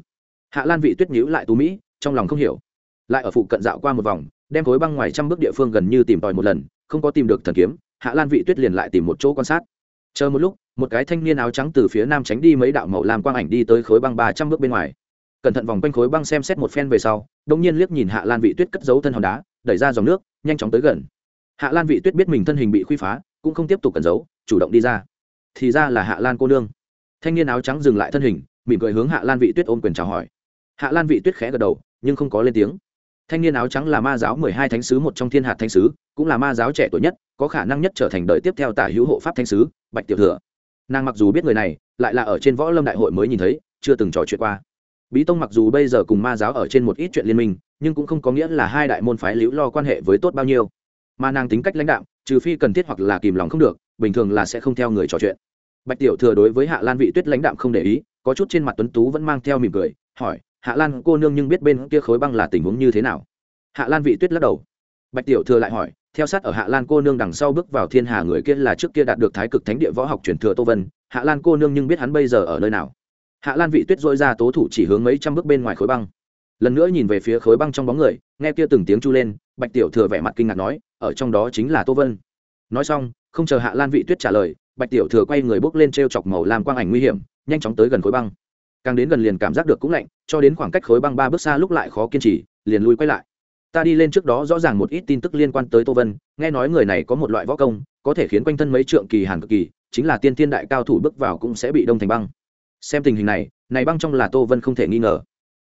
Hạ lan vị tuyết nhíu lại tú mỹ, trong lòng không hiểu. Lại ở phụ cận dạo qua một vòng, đem khối băng ngoài trăm bước địa phương gần như tìm tòi một lần, không có tìm được thần kiếm, hạ lan vị tuyết liền lại tìm một chỗ quan sát. Chờ một lúc, một cái thanh niên áo trắng từ phía nam tránh đi mấy đạo màu làm quang ảnh đi tới khối băng ba trăm bước bên ngoài. Cẩn thận vòng quanh khối băng xem xét một phen về sau đông nhiên liếc nhìn hạ lan vị tuyết cất giấu thân hòn đá, đẩy ra dòng nước, nhanh chóng tới gần. Hạ lan vị tuyết biết mình thân hình bị khuy phá, cũng không tiếp tục cẩn giấu, chủ động đi ra thì ra là hạ lan cô nương. Thanh niên áo trắng dừng lại thân hình, mỉm cười hướng hạ lan vị tuyết ôm quyền chào hỏi. Hạ lan vị tuyết khẽ gật đầu, nhưng không có lên tiếng. Thanh niên áo trắng là ma giáo mười hai thánh sứ, một trong thiên hạt thánh sứ, cũng là ma giáo trẻ tuổi nhất, có khả năng nhất trở thành đời tiếp theo tả hữu hộ pháp thánh sứ, bạch tiểu thừa. Nàng mặc dù biết người này, lại là ở trên võ lâm đại hội mới nhìn thấy, chưa từng trò chuyện qua. Bí tông mặc dù bây giờ cùng ma giáo ở trên một ít chuyện liên minh, nhưng cũng không có nghĩa là hai đại môn phái liễu lo quan hệ với tốt bao nhiêu. Mà nàng tính cách lãnh đạo trừ phi cần thiết hoặc là kìm lòng không được bình thường là sẽ không theo người trò chuyện. Bạch tiểu thừa đối với hạ lan vị tuyết lãnh đạm không để ý, có chút trên mặt tuấn tú vẫn mang theo mỉm cười, hỏi, hạ lan cô nương nhưng biết bên kia khối băng là tình huống như thế nào? Hạ lan vị tuyết lắc đầu. Bạch tiểu thừa lại hỏi, theo sát ở hạ lan cô nương đằng sau bước vào thiên hà người kia là trước kia đạt được thái cực thánh địa võ học truyền thừa tô vân, hạ lan cô nương nhưng biết hắn bây giờ ở nơi nào? Hạ lan vị tuyết dội ra tố thủ chỉ hướng mấy trăm bước bên ngoài khối băng. Lần nữa nhìn về phía khối băng trong bóng người, nghe kia từng tiếng chu lên, bạch tiểu thừa vẻ mặt kinh ngạc nói, ở trong đó chính là tô vân nói xong, không chờ hạ lan vị tuyết trả lời, bạch tiểu thừa quay người bước lên t r e o chọc màu làm quang ảnh nguy hiểm, nhanh chóng tới gần khối băng. Càng đến gần liền cảm giác được cũng lạnh, cho đến khoảng cách khối băng ba bước xa lúc lại khó kiên trì, liền lui quay lại. Ta đi lên trước đó rõ ràng một ít tin tức liên quan tới tô vân, nghe nói người này có một loại võ công, có thể khiến quanh thân mấy trượng kỳ hàn cực kỳ, chính là tiên thiên đại cao thủ bước vào cũng sẽ bị đông thành băng. Xem tình hình này này băng trong là tô vân không thể nghi ngờ.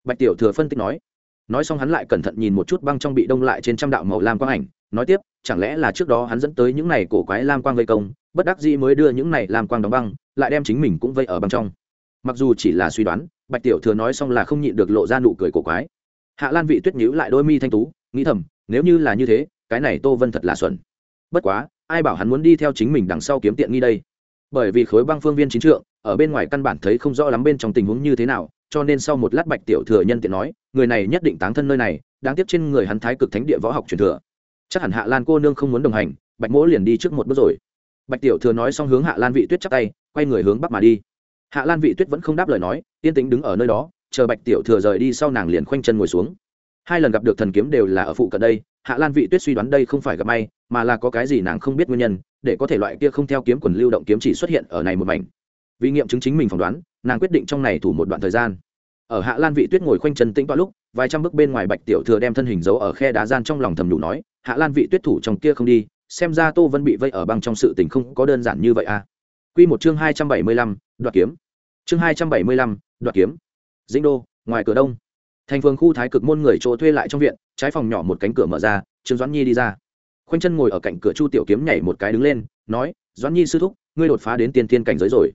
Bạch tiểu thừa phân tích nói. Nói xong hắn lại cẩn thận nhìn một chút băng trong bị đông lại trên trăm đạo màu lam quang ảnh, nói tiếp chẳng lẽ là trước đó hắn dẫn tới những này cổ quái lam quang vây công, bất đắc dĩ mới đưa những này lam quang đóng băng, lại đem chính mình cũng vây ở băng trong. Mặc dù chỉ là suy đoán, bạch tiểu thừa nói xong là không nhịn được lộ ra nụ cười cổ quái. Hạ lan vị tuyết nhíu lại đôi mi thanh tú, nghĩ thầm, nếu như là như thế, cái này tô vân thật là xuẩn. Bất quá, ai bảo hắn muốn đi theo chính mình đằng sau kiếm tiện nghi đây? Bởi vì khối băng phương viên chính trượng, ở bên ngoài căn bản thấy không rõ lắm bên trong tình huống như thế nào, cho nên sau một lát bạch tiểu thừa nhân tiện nói, người này nhất định táng thân nơi này, đáng tiếc trên người hắn thái cực thánh địa võ học truyền thừa chắc hẳn hạ lan cô nương không muốn đồng hành, bạch mỗ liền đi trước một bước rồi. Bạch tiểu thừa nói xong hướng hạ lan vị tuyết chắc tay, quay người hướng bắc mà đi. Hạ lan vị tuyết vẫn không đáp lời nói, yên tĩnh đứng ở nơi đó, chờ bạch tiểu thừa rời đi sau nàng liền khoanh chân ngồi xuống. Hai lần gặp được thần kiếm đều là ở phụ cận đây, hạ lan vị tuyết suy đoán đây không phải gặp may, mà là có cái gì nàng không biết nguyên nhân, để có thể loại kia không theo kiếm quần lưu động kiếm chỉ xuất hiện ở này một mảnh. Vì nghiệm chứng chính mình phỏng đoán, nàng quyết định trong này thủ một đoạn thời gian. Ở hạ lan vị tuyết ngồi khoanh chân tĩnh toa lúc, vài trăm bước bên ngoài bạch tiểu thừa đem thân hình giấu ở khe đá gian trong lòng thầm đủ nói hạ lan vị tuyết thủ trong kia không đi, xem ra tô vân bị vây ở băng trong sự tình không có đơn giản như vậy à. Q một chương hai trăm bảy mươi lăm, đoạt kiếm. Chương hai trăm bảy mươi lăm, đoạt kiếm. Dĩnh đô, ngoài cửa đông. Thành phường khu thái cực môn người chỗ thuê lại trong viện, trái phòng nhỏ một cánh cửa mở ra, trương doãn nhi đi ra. Khoanh chân ngồi ở cạnh cửa chu tiểu kiếm nhảy một cái đứng lên, nói, doãn nhi sư thúc, ngươi đột phá đến tiên tiên cảnh giới rồi.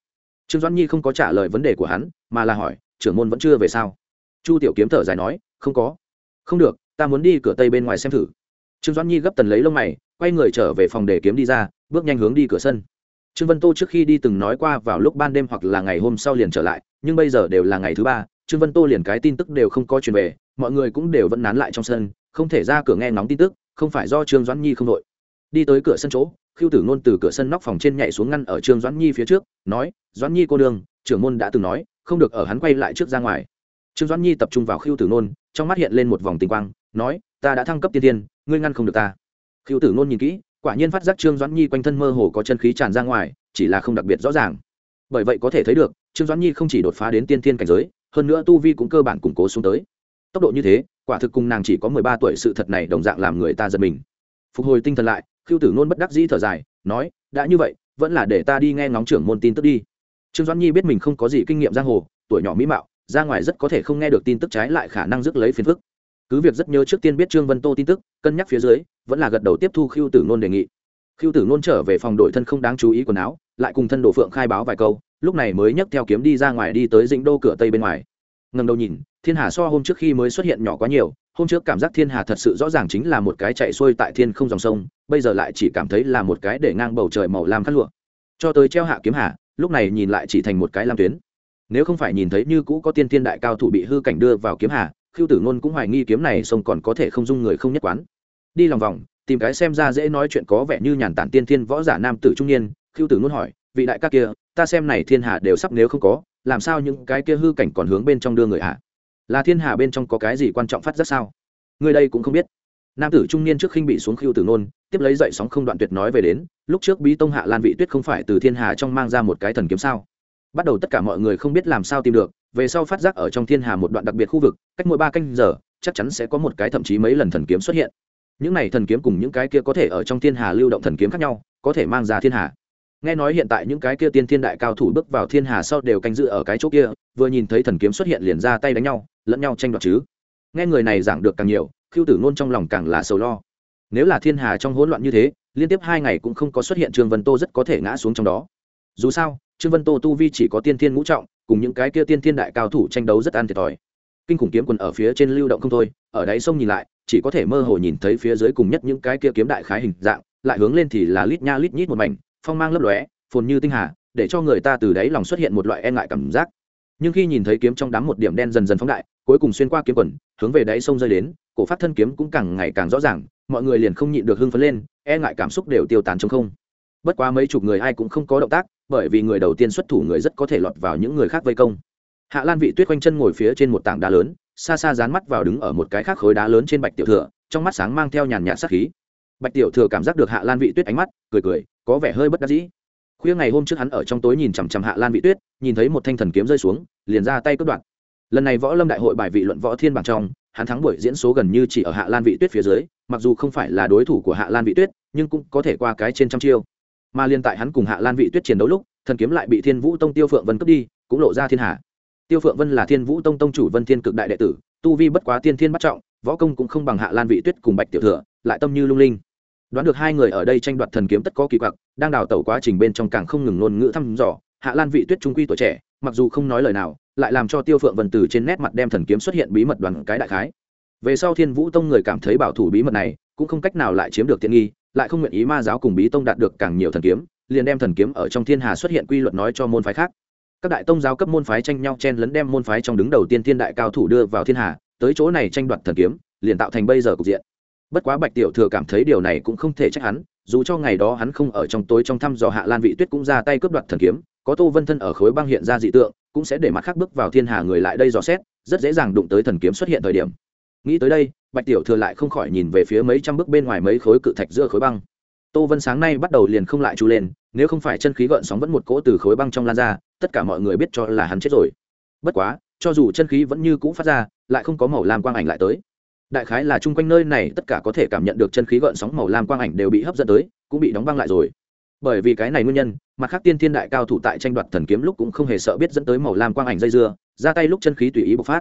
Trương doãn nhi không có trả lời vấn đề của hắn, mà là hỏi, trưởng môn vẫn chưa về sao? Chu tiểu kiếm thở dài nói, không có. Không được, ta muốn đi cửa tây bên ngoài xem thử trương doãn nhi gấp tần lấy lông mày, quay người trở về phòng để kiếm đi ra, bước nhanh hướng đi cửa sân. Trương vân tô trước khi đi từng nói qua vào lúc ban đêm hoặc là ngày hôm sau liền trở lại, nhưng bây giờ đều là ngày thứ ba, trương vân tô liền cái tin tức đều không có truyền về, mọi người cũng đều vẫn nán lại trong sân, không thể ra cửa nghe ngóng tin tức, không phải do trương doãn nhi không đội. Đi tới cửa sân chỗ khiêu tử nôn từ cửa sân nóc phòng trên nhảy xuống ngăn ở trương doãn nhi phía trước, nói, doãn nhi cô đường trưởng môn đã từng nói, không được ở hắn quay lại trước ra ngoài. Trương doãn nhi tập trung vào khiêu tử nôn, trong mắt hiện lên một vòng tinh quang, nói, ta đã thăng cấp tiên tiên ngươi ngăn không được ta. Khiêu tử nôn nhìn kỹ, quả nhiên phát giác trương doãn nhi quanh thân mơ hồ có chân khí tràn ra ngoài, chỉ là không đặc biệt rõ ràng. Bởi vậy có thể thấy được, trương doãn nhi không chỉ đột phá đến tiên Thiên cảnh giới, hơn nữa tu vi cũng cơ bản củng cố xuống tới. Tốc độ như thế, quả thực cùng nàng chỉ có mười ba tuổi sự thật này đồng dạng làm người ta giật mình. Phục hồi tinh thần lại khiêu tử nôn bất đắc dĩ thở dài, nói, đã như vậy, vẫn là để ta đi nghe ngóng trưởng môn tin tức đi. Trương doãn nhi biết mình không có gì kinh nghiệm giang hồ, tuổi nhỏ mỹ mạo, ra ngoài rất có thể không nghe được tin tức trái lại khả năng rước lấy phiền phức cứ việc rất nhớ trước tiên biết trương vân tô tin tức, cân nhắc phía dưới, vẫn là gật đầu tiếp thu khiêu tử nôn đề nghị. Khiêu tử nôn trở về phòng đội thân không đáng chú ý quần áo, lại cùng thân đồ phượng khai báo vài câu, lúc này mới nhấc theo kiếm đi ra ngoài đi tới dĩnh đô cửa tây bên ngoài. Ngần đầu nhìn, thiên hà so hôm trước khi mới xuất hiện nhỏ quá nhiều, hôm trước cảm giác thiên hà thật sự rõ ràng chính là một cái chạy xuôi tại thiên không dòng sông, bây giờ lại chỉ cảm thấy là một cái để ngang bầu trời màu lam khát lụa. Cho tới treo hạ kiếm hà, lúc này nhìn lại chỉ thành một cái lam tuyến. Nếu không phải nhìn thấy như cũ có tiên thiên đại cao thủ bị hư cảnh đưa vào kiếm hà khiêu tử ngôn cũng hoài nghi kiếm này sông còn có thể không dung người không nhất quán. Đi lòng vòng, tìm cái xem ra dễ nói chuyện có vẻ như nhàn tản tiên thiên võ giả nam tử trung niên khiêu tử ngôn hỏi, vị đại ca kia, ta xem này thiên hà đều sắp nếu không có, làm sao những cái kia hư cảnh còn hướng bên trong đưa người hạ là thiên hà bên trong có cái gì quan trọng phát rất sao? Người đây cũng không biết. Nam tử trung niên trước khinh bị xuống khiêu tử nôn tiếp lấy dậy sóng không đoạn tuyệt nói về đến, lúc trước bí tông hạ lan vị tuyết không phải từ thiên hà trong mang ra một cái thần kiếm sao? Bắt đầu tất cả mọi người không biết làm sao tìm được về sau phát giác ở trong thiên hà một đoạn đặc biệt khu vực, cách mỗi ba canh giờ, chắc chắn sẽ có một cái thậm chí mấy lần thần kiếm xuất hiện. Những này thần kiếm cùng những cái kia có thể ở trong thiên hà lưu động thần kiếm khác nhau, có thể mang ra thiên hà. Nghe nói hiện tại những cái kia tiên thiên đại cao thủ bước vào thiên hà sau đều canh giữ ở cái chỗ kia, vừa nhìn thấy thần kiếm xuất hiện liền ra tay đánh nhau, lẫn nhau tranh đoạt chứ. Nghe người này giảng được càng nhiều khiêu tử ngôn trong lòng càng là sầu lo. Nếu là thiên hà trong hỗn loạn như thế, liên tiếp hai ngày cũng không có xuất hiện trương vân tô rất có thể ngã xuống trong đó. Dù sao, trương vân tô tu vi chỉ có tiên thiên ngũ trọng cùng những cái kia tiên thiên đại cao thủ tranh đấu rất ăn thiệt thòi. Kinh khủng kiếm quần ở phía trên lưu động không thôi, ở đáy sông nhìn lại, chỉ có thể mơ hồ nhìn thấy phía dưới cùng nhất những cái kia kiếm đại khái hình dạng, lại hướng lên thì là lít nha lít nhít một mảnh, phong mang lấp lóe, phồn như tinh hà, để cho người ta từ đáy lòng xuất hiện một loại e ngại cảm giác. Nhưng khi nhìn thấy kiếm trong đám một điểm đen dần dần phóng đại, cuối cùng xuyên qua kiếm quần, hướng về đáy sông rơi đến, cổ phát thân kiếm cũng càng ngày càng rõ ràng, mọi người liền không nhịn được hưng phấn lên e ngại cảm xúc đều tiêu tán trong không. Bất quá mấy chục người ai cũng không có động tác bởi vì người đầu tiên xuất thủ người rất có thể lọt vào những người khác vây công. Hạ lan vị tuyết quanh chân ngồi phía trên một tảng đá lớn, xa xa dán mắt vào đứng ở một cái khác khối đá lớn trên bạch tiểu thừa, trong mắt sáng mang theo nhàn nhạt sắc khí. Bạch tiểu thừa cảm giác được hạ lan vị tuyết ánh mắt, cười cười, có vẻ hơi bất đắc dĩ. Khuya ngày hôm trước hắn ở trong tối nhìn chằm chằm hạ lan vị tuyết, nhìn thấy một thanh thần kiếm rơi xuống, liền ra tay cướp đoạn lần này võ lâm đại hội bài vị luận võ thiên bảng trong, hắn thắng buổi diễn số gần như chỉ ở hạ lan vị tuyết phía dưới, mặc dù không phải là đối thủ của hạ lan vị tuyết, nhưng cũng có thể qua cái trên trăm chiêu mà liên tại hắn cùng hạ lan vị tuyết chiến đấu lúc, thần kiếm lại bị thiên vũ tông tiêu phượng vân cướp đi, cũng lộ ra thiên hạ. Tiêu phượng vân là thiên vũ tông tông chủ vân thiên cực đại đệ tử, tu vi bất quá tiên thiên bắt trọng, võ công cũng không bằng hạ lan vị tuyết cùng bạch tiểu thừa, lại tâm như lung linh. Đoán được hai người ở đây tranh đoạt thần kiếm tất có kỳ quặc, đang đào tẩu quá trình bên trong càng không ngừng ngôn ngữ thăm dò, hạ lan vị tuyết trung quy tuổi trẻ, mặc dù không nói lời nào, lại làm cho tiêu phượng vân từ trên nét mặt đem thần kiếm xuất hiện bí mật đoàn cái đại khái. Về sau thiên vũ tông người cảm thấy bảo thủ bí mật này, cũng không cách nào lại chiếm được tiện nghi lại không nguyện ý ma giáo cùng bí tông đạt được càng nhiều thần kiếm, liền đem thần kiếm ở trong thiên hà xuất hiện quy luật nói cho môn phái khác. Các đại tông giáo cấp môn phái tranh nhau chen lấn đem môn phái trong đứng đầu tiên thiên đại cao thủ đưa vào thiên hà, tới chỗ này tranh đoạt thần kiếm, liền tạo thành bây giờ cục diện. Bất quá bạch tiểu thừa cảm thấy điều này cũng không thể trách hắn, dù cho ngày đó hắn không ở trong tối trong thăm dò hạ lan vị tuyết cũng ra tay cướp đoạt thần kiếm, có tô vân thân ở khối băng hiện ra dị tượng, cũng sẽ để mặt khác bước vào thiên hà người lại đây dò xét, rất dễ dàng đụng tới thần kiếm xuất hiện thời điểm. Nghĩ tới đây bạch tiểu thừa lại không khỏi nhìn về phía mấy trăm bước bên ngoài mấy khối cự thạch giữa khối băng. Tô vân sáng nay bắt đầu liền không lại chú lên, nếu không phải chân khí gợn sóng vẫn một cỗ từ khối băng trong lan ra, tất cả mọi người biết cho là hắn chết rồi. Bất quá, cho dù chân khí vẫn như cũ phát ra, lại không có màu lam quang ảnh lại tới. Đại khái là chung quanh nơi này tất cả có thể cảm nhận được chân khí gợn sóng màu lam quang ảnh đều bị hấp dẫn tới, cũng bị đóng băng lại rồi. Bởi vì cái này nguyên nhân, mặt khác tiên thiên đại cao thủ tại tranh đoạt thần kiếm lúc cũng không hề sợ biết dẫn tới màu lam quang ảnh dây dưa, ra tay lúc chân khí tùy ý bộc phát.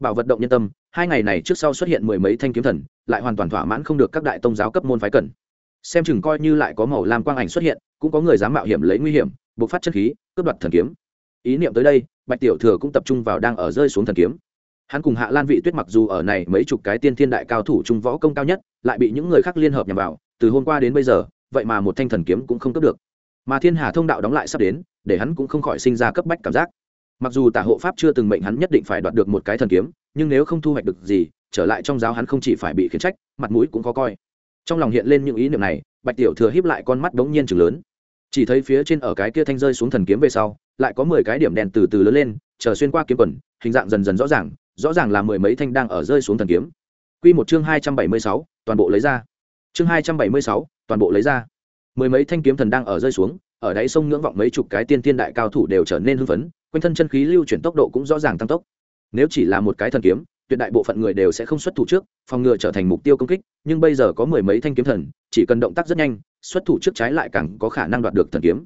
Bảo vật động nhân tâm hai ngày này trước sau xuất hiện mười mấy thanh kiếm thần, lại hoàn toàn thỏa mãn không được các đại tông giáo cấp môn phái cần. Xem chừng coi như lại có màu lam quang ảnh xuất hiện, cũng có người dám mạo hiểm lấy nguy hiểm, bộc phát chân khí, cướp đoạt thần kiếm. Ý niệm tới đây, bạch tiểu thừa cũng tập trung vào đang ở rơi xuống thần kiếm. Hắn cùng hạ lan vị tuyết mặc dù ở này mấy chục cái tiên thiên đại cao thủ trung võ công cao nhất, lại bị những người khác liên hợp nhằm vào, từ hôm qua đến bây giờ, vậy mà một thanh thần kiếm cũng không cướp được. Mà thiên hà thông đạo đóng lại sắp đến, để hắn cũng không khỏi sinh ra cấp bách cảm giác mặc dù tả hộ pháp chưa từng mệnh hắn nhất định phải đoạt được một cái thần kiếm, nhưng nếu không thu hoạch được gì, trở lại trong giáo hắn không chỉ phải bị khiển trách, mặt mũi cũng khó coi. Trong lòng hiện lên những ý niệm này, bạch tiểu thừa híp lại con mắt đống nhiên chừng lớn. Chỉ thấy phía trên ở cái kia thanh rơi xuống thần kiếm về sau, lại có mười cái điểm đèn từ từ lớn lên, chờ xuyên qua kiếm quần, hình dạng dần dần rõ ràng rõ ràng là mười mấy thanh đang ở rơi xuống thần kiếm. Quy một chương hai trăm bảy mươi sáu, toàn bộ lấy ra. Chương hai trăm bảy mươi sáu, toàn bộ lấy ra. Mười mấy thanh kiếm thần đang ở rơi xuống, ở đáy sông ngưỡng vọng mấy chục cái tiên tiên đại cao thủ đều trở nên hưng phấn quanh thân chân khí lưu chuyển tốc độ cũng rõ ràng tăng tốc. Nếu chỉ là một cái thần kiếm, tuyệt đại bộ phận người đều sẽ không xuất thủ trước, phòng ngừa trở thành mục tiêu công kích, nhưng bây giờ có mười mấy thanh kiếm thần, chỉ cần động tác rất nhanh, xuất thủ trước trái lại càng có khả năng đoạt được thần kiếm.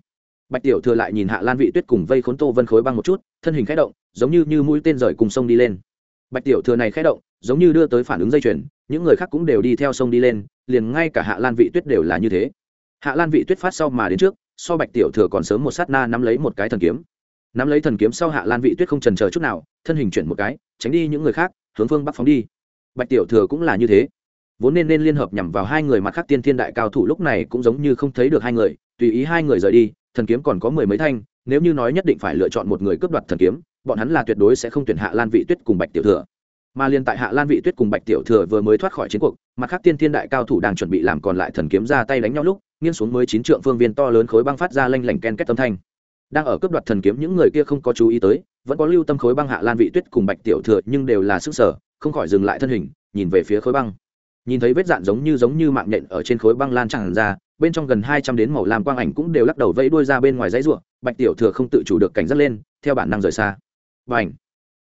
Bạch tiểu thừa lại nhìn hạ lan vị tuyết cùng vây khốn tô vân khối băng một chút, thân hình khẽ động, giống như như mũi tên rời cùng sông đi lên. Bạch tiểu thừa này khẽ động, giống như đưa tới phản ứng dây chuyền, những người khác cũng đều đi theo sông đi lên, liền ngay cả hạ lan vị tuyết đều là như thế. Hạ lan vị tuyết phát sau mà đến trước, so bạch tiểu thừa còn sớm một sát na nắm lấy một cái thần kiếm nắm lấy thần kiếm sau hạ lan vị tuyết không trần chờ chút nào, thân hình chuyển một cái, tránh đi những người khác, hướng phương bắc phóng đi. Bạch tiểu thừa cũng là như thế. Vốn nên nên liên hợp nhằm vào hai người mặt khác tiên thiên đại cao thủ lúc này cũng giống như không thấy được hai người, tùy ý hai người rời đi, thần kiếm còn có mười mấy thanh, nếu như nói nhất định phải lựa chọn một người cướp đoạt thần kiếm, bọn hắn là tuyệt đối sẽ không tuyển hạ lan vị tuyết cùng bạch tiểu thừa. Mà liên tại hạ lan vị tuyết cùng bạch tiểu thừa vừa mới thoát khỏi chiến cuộc, mặt khác tiên thiên đại cao thủ đang chuẩn bị làm còn lại thần kiếm ra tay đánh nhau lúc, nghiêng xuống mới chín trượng phương viên to lớn khối băng phát ra lanh lảnh ken kết âm thanh đang ở cướp đoạt thần kiếm, những người kia không có chú ý tới, vẫn có lưu tâm khối băng hạ lan vị tuyết cùng bạch tiểu thừa, nhưng đều là sức sở, không khỏi dừng lại thân hình, nhìn về phía khối băng. Nhìn thấy vết dạn giống như giống như mạng nhện ở trên khối băng lan tràn ra, bên trong gần hai trăm đến màu lam quang ảnh cũng đều lắc đầu vẫy đuôi ra bên ngoài dãy ruộng, bạch tiểu thừa không tự chủ được cảnh giác lên, theo bản năng rời xa. Và ảnh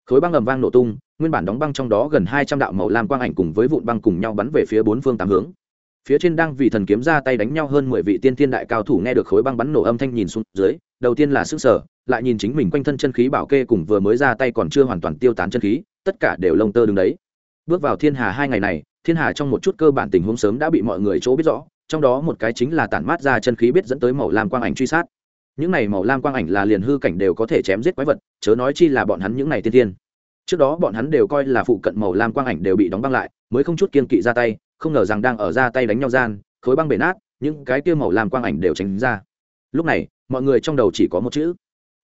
khối băng ầm vang nổ tung, nguyên bản đóng băng trong đó gần hai trăm đạo màu lam quang ảnh cùng với vụn băng cùng nhau bắn về phía bốn phương tám hướng. Phía trên đang vì thần kiếm ra tay đánh nhau hơn mười vị tiên thiên đại cao thủ nghe được khối băng bắn nổ âm thanh nhìn xuống dưới đầu tiên là sức sở, lại nhìn chính mình quanh thân chân khí bảo kê cùng vừa mới ra tay còn chưa hoàn toàn tiêu tán chân khí, tất cả đều lông tơ đứng đấy. Bước vào thiên hà hai ngày này, thiên hà trong một chút cơ bản tình huống sớm đã bị mọi người chỗ biết rõ, trong đó một cái chính là tản mát ra chân khí biết dẫn tới màu lam quang ảnh truy sát. Những này màu lam quang ảnh là liền hư cảnh đều có thể chém giết quái vật, chớ nói chi là bọn hắn những này tiên tiên. Trước đó bọn hắn đều coi là phụ cận màu lam quang ảnh đều bị đóng băng lại, mới không chút kiên kỵ ra tay, không ngờ rằng đang ở ra tay đánh nhau gian, khối băng bể nát, những cái kia màu lam quang ảnh đều tránh ra. Lúc này mọi người trong đầu chỉ có một chữ,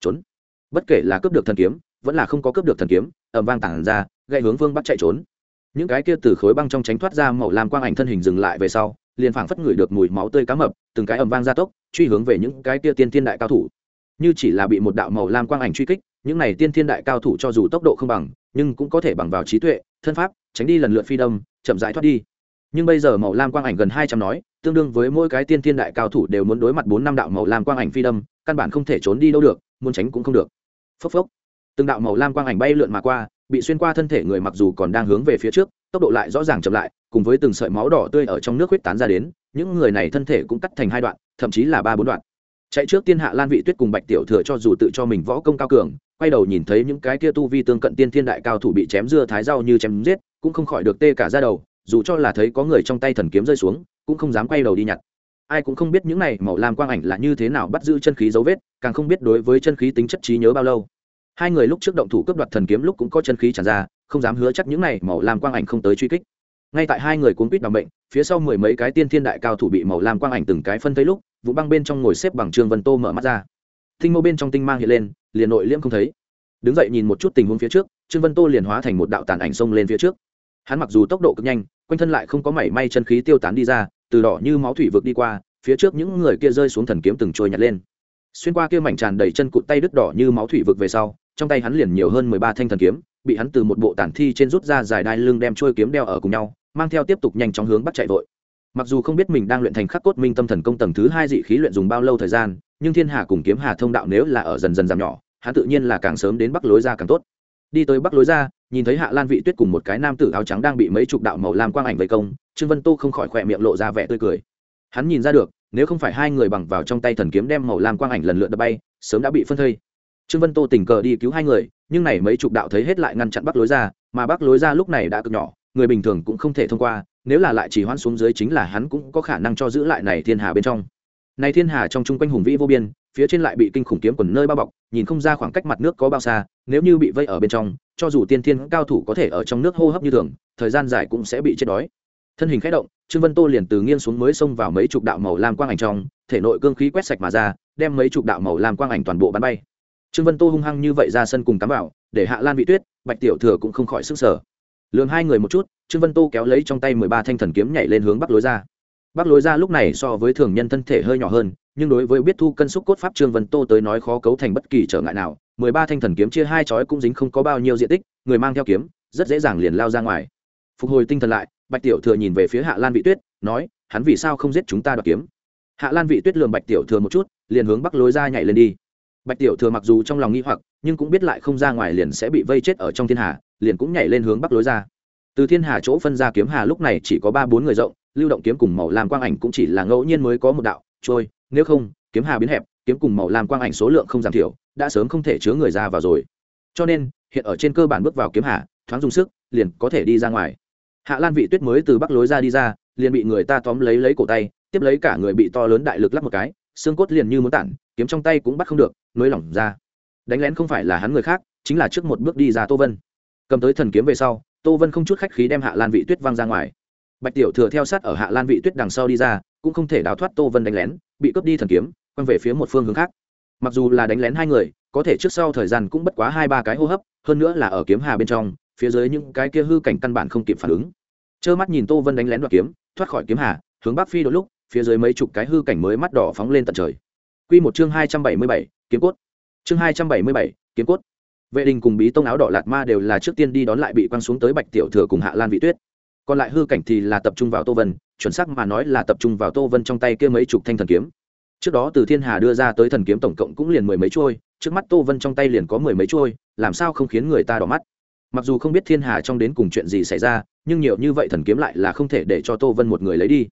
trốn. Bất kể là cướp được thần kiếm, vẫn là không có cướp được thần kiếm ẩm vang tản ra gây hướng vương bắt chạy trốn. Những cái kia từ khối băng trong tránh thoát ra màu lam quang ảnh thân hình dừng lại về sau, liền phảng phất ngửi được mùi máu tươi cá mập, từng cái ẩm vang gia tốc, truy hướng về những cái kia tiên thiên đại cao thủ. Như chỉ là bị một đạo màu lam quang ảnh truy kích, những này tiên thiên đại cao thủ cho dù tốc độ không bằng, nhưng cũng có thể bằng vào trí tuệ, thân pháp, tránh đi lần lượt phi đâm, chậm rãi thoát đi nhưng bây giờ màu lam quang ảnh gần hai trăm nói, tương đương với mỗi cái tiên thiên đại cao thủ đều muốn đối mặt bốn năm đạo màu lam quang ảnh phi đâm, căn bản không thể trốn đi đâu được, muốn tránh cũng không được. Phốc phốc. Từng đạo màu lam quang ảnh bay lượn mà qua, bị xuyên qua thân thể người mặc dù còn đang hướng về phía trước, tốc độ lại rõ ràng chậm lại, cùng với từng sợi máu đỏ tươi ở trong nước huyết tán ra đến, những người này thân thể cũng cắt thành hai đoạn, thậm chí là ba bốn đoạn. Chạy trước tiên hạ lan vị tuyết cùng bạch tiểu thừa cho dù tự cho mình võ công cao cường, quay đầu nhìn thấy những cái kia tu vi tương cận tiên thiên đại cao thủ bị chém dưa thái rau như chém giết, cũng không khỏi được tê cả ra đầu dù cho là thấy có người trong tay thần kiếm rơi xuống, cũng không dám quay đầu đi nhặt. Ai cũng không biết những này màu lam quang ảnh là như thế nào bắt giữ chân khí dấu vết, càng không biết đối với chân khí tính chất trí nhớ bao lâu. Hai người lúc trước động thủ cướp đoạt thần kiếm lúc cũng có chân khí tràn ra, không dám hứa chắc những này màu lam quang ảnh không tới truy kích. Ngay tại hai người cuốn quýt bằng bệnh phía sau mười mấy cái tiên thiên đại cao thủ bị màu lam quang ảnh từng cái phân thấy lúc, vụ băng bên trong ngồi xếp bằng trương vân tô mở mắt ra. Tinh mô bên trong tinh mang hiện lên, liền nội liễm không thấy. Đứng dậy nhìn một chút tình huống phía trước, trương vân tô liền hóa thành một đạo tàn ảnh xông lên phía trước hắn mặc dù tốc độ cực nhanh, quanh thân lại không có mảy may chân khí tiêu tán đi ra, từ đỏ như máu thủy vực đi qua, phía trước những người kia rơi xuống thần kiếm từng trôi nhặt lên. Xuyên qua kia mảnh tràn đầy chân cụt tay đứt đỏ như máu thủy vực về sau, trong tay hắn liền nhiều hơn mười ba thanh thần kiếm, bị hắn từ một bộ tản thi trên rút ra dài đai lưng đem trôi kiếm đeo ở cùng nhau, mang theo tiếp tục nhanh chóng hướng bắt chạy vội. Mặc dù không biết mình đang luyện thành khắc cốt minh tâm thần công tầng thứ hai dị khí luyện dùng bao lâu thời gian, nhưng thiên hà cùng kiếm hà thông đạo nếu là ở dần dần giảm nhỏ, hắn tự nhiên là càng sớm đến bắc lối ra càng tốt. Đi tới bắc lối ra nhìn thấy hạ lan vị tuyết cùng một cái nam tử áo trắng đang bị mấy chục đạo màu làm quang ảnh vây công, trương vân tô không khỏi khỏe miệng lộ ra vẻ tươi cười. Hắn nhìn ra được, nếu không phải hai người bằng vào trong tay thần kiếm đem màu làm quang ảnh lần lượt đập bay, sớm đã bị phân thây. Trương vân tô tình cờ đi cứu hai người, nhưng này mấy chục đạo thấy hết lại ngăn chặn bắc lối ra, mà bắc lối ra lúc này đã cực nhỏ, người bình thường cũng không thể thông qua, nếu là lại chỉ hoãn xuống dưới chính là hắn cũng có khả năng cho giữ lại này thiên hà bên trong. Này thiên hà trong chung quanh hùng vĩ vô biên, phía trên lại bị kinh khủng kiếm quần nơi bao bọc, nhìn không ra khoảng cách mặt nước có bao xa, nếu như bị vây ở bên trong cho dù tiên thiên cao thủ có thể ở trong nước hô hấp như thường, thời gian dài cũng sẽ bị chết đói. Thân hình khẽ động, trương vân tô liền từ nghiêng xuống mới xông vào mấy chục đạo màu lam quang ảnh trong, thể nội cương khí quét sạch mà ra, đem mấy chục đạo màu lam quang ảnh toàn bộ bắn bay. Trương vân tô hung hăng như vậy ra sân cùng cắm vào, để hạ lan vị tuyết, bạch tiểu thừa cũng không khỏi sức sở lường hai người một chút, trương vân tô kéo lấy trong tay mười ba thanh thần kiếm nhảy lên hướng bắc lối ra bắc lối ra lúc này so với thường nhân thân thể hơi nhỏ hơn, nhưng đối với biết thu cân xúc cốt pháp trương vân tô tới nói khó cấu thành bất kỳ trở ngại nào mười ba thanh thần kiếm chia hai chói cũng dính không có bao nhiêu diện tích, người mang theo kiếm, rất dễ dàng liền lao ra ngoài. Phục hồi tinh thần lại, bạch tiểu thừa nhìn về phía hạ lan vị tuyết, nói, hắn vì sao không giết chúng ta đoạt kiếm? Hạ lan vị tuyết lường bạch tiểu thừa một chút, liền hướng bắc lối ra nhảy lên đi. Bạch tiểu thừa mặc dù trong lòng nghi hoặc, nhưng cũng biết lại không ra ngoài liền sẽ bị vây chết ở trong thiên hà, liền cũng nhảy lên hướng bắc lối ra từ thiên hà chỗ phân ra kiếm hà lúc này chỉ có ba bốn người rộng, lưu động kiếm cùng màu lam quang ảnh cũng chỉ là ngẫu nhiên mới có một đạo. Trôi, nếu không, kiếm hà biến hẹp, kiếm cùng màu lam quang ảnh số lượng không giảm thiểu đã sớm không thể chứa người ra vào rồi. Cho nên, hiện ở trên cơ bản bước vào kiếm hà thoáng dùng sức, liền có thể đi ra ngoài. Hạ lan vị tuyết mới từ bắc lối ra đi ra, liền bị người ta tóm lấy lấy cổ tay, tiếp lấy cả người bị to lớn đại lực lắp một cái, xương cốt liền như muốn tản, kiếm trong tay cũng bắt không được, nới lỏng ra. Đánh lén không phải là hắn người khác, chính là trước một bước đi ra tô vân. Cầm tới thần kiếm về sau, tô vân không chút khách khí đem hạ lan vị tuyết văng ra ngoài. Bạch tiểu thừa theo sát ở hạ lan vị tuyết đằng sau đi ra, cũng không thể đào thoát tô vân đánh lén, bị cướp đi thần kiếm, quăng về phía một phương hướng khác mặc dù là đánh lén hai người, có thể trước sau thời gian cũng bất quá hai ba cái hô hấp, hơn nữa là ở kiếm hà bên trong, phía dưới những cái kia hư cảnh căn bản không kịp phản ứng. Trơ mắt nhìn tô vân đánh lén đoạt kiếm, thoát khỏi kiếm hà, hướng bắc phi đôi lúc, phía dưới mấy chục cái hư cảnh mới mắt đỏ phóng lên tận trời. Quy một chương hai trăm bảy mươi bảy, kiếm cốt. Chương hai trăm bảy mươi bảy, kiếm cốt. Vệ đình cùng bí tông áo đỏ lạt ma đều là trước tiên đi đón lại bị quăng xuống tới bạch tiểu thừa cùng hạ lan vị tuyết. Còn lại hư cảnh thì là tập trung vào tô vân, chuẩn xác mà nói là tập trung vào tô vân trong tay kia mấy chục thanh thần kiếm trước đó từ thiên hà đưa ra tới thần kiếm tổng cộng cũng liền mười mấy trôi trước mắt tô vân trong tay liền có mười mấy trôi làm sao không khiến người ta đỏ mắt? Mặc dù không biết thiên hà trong đến cùng chuyện gì xảy ra, nhưng nhiều như vậy thần kiếm lại là không thể để cho tô vân một người lấy đi.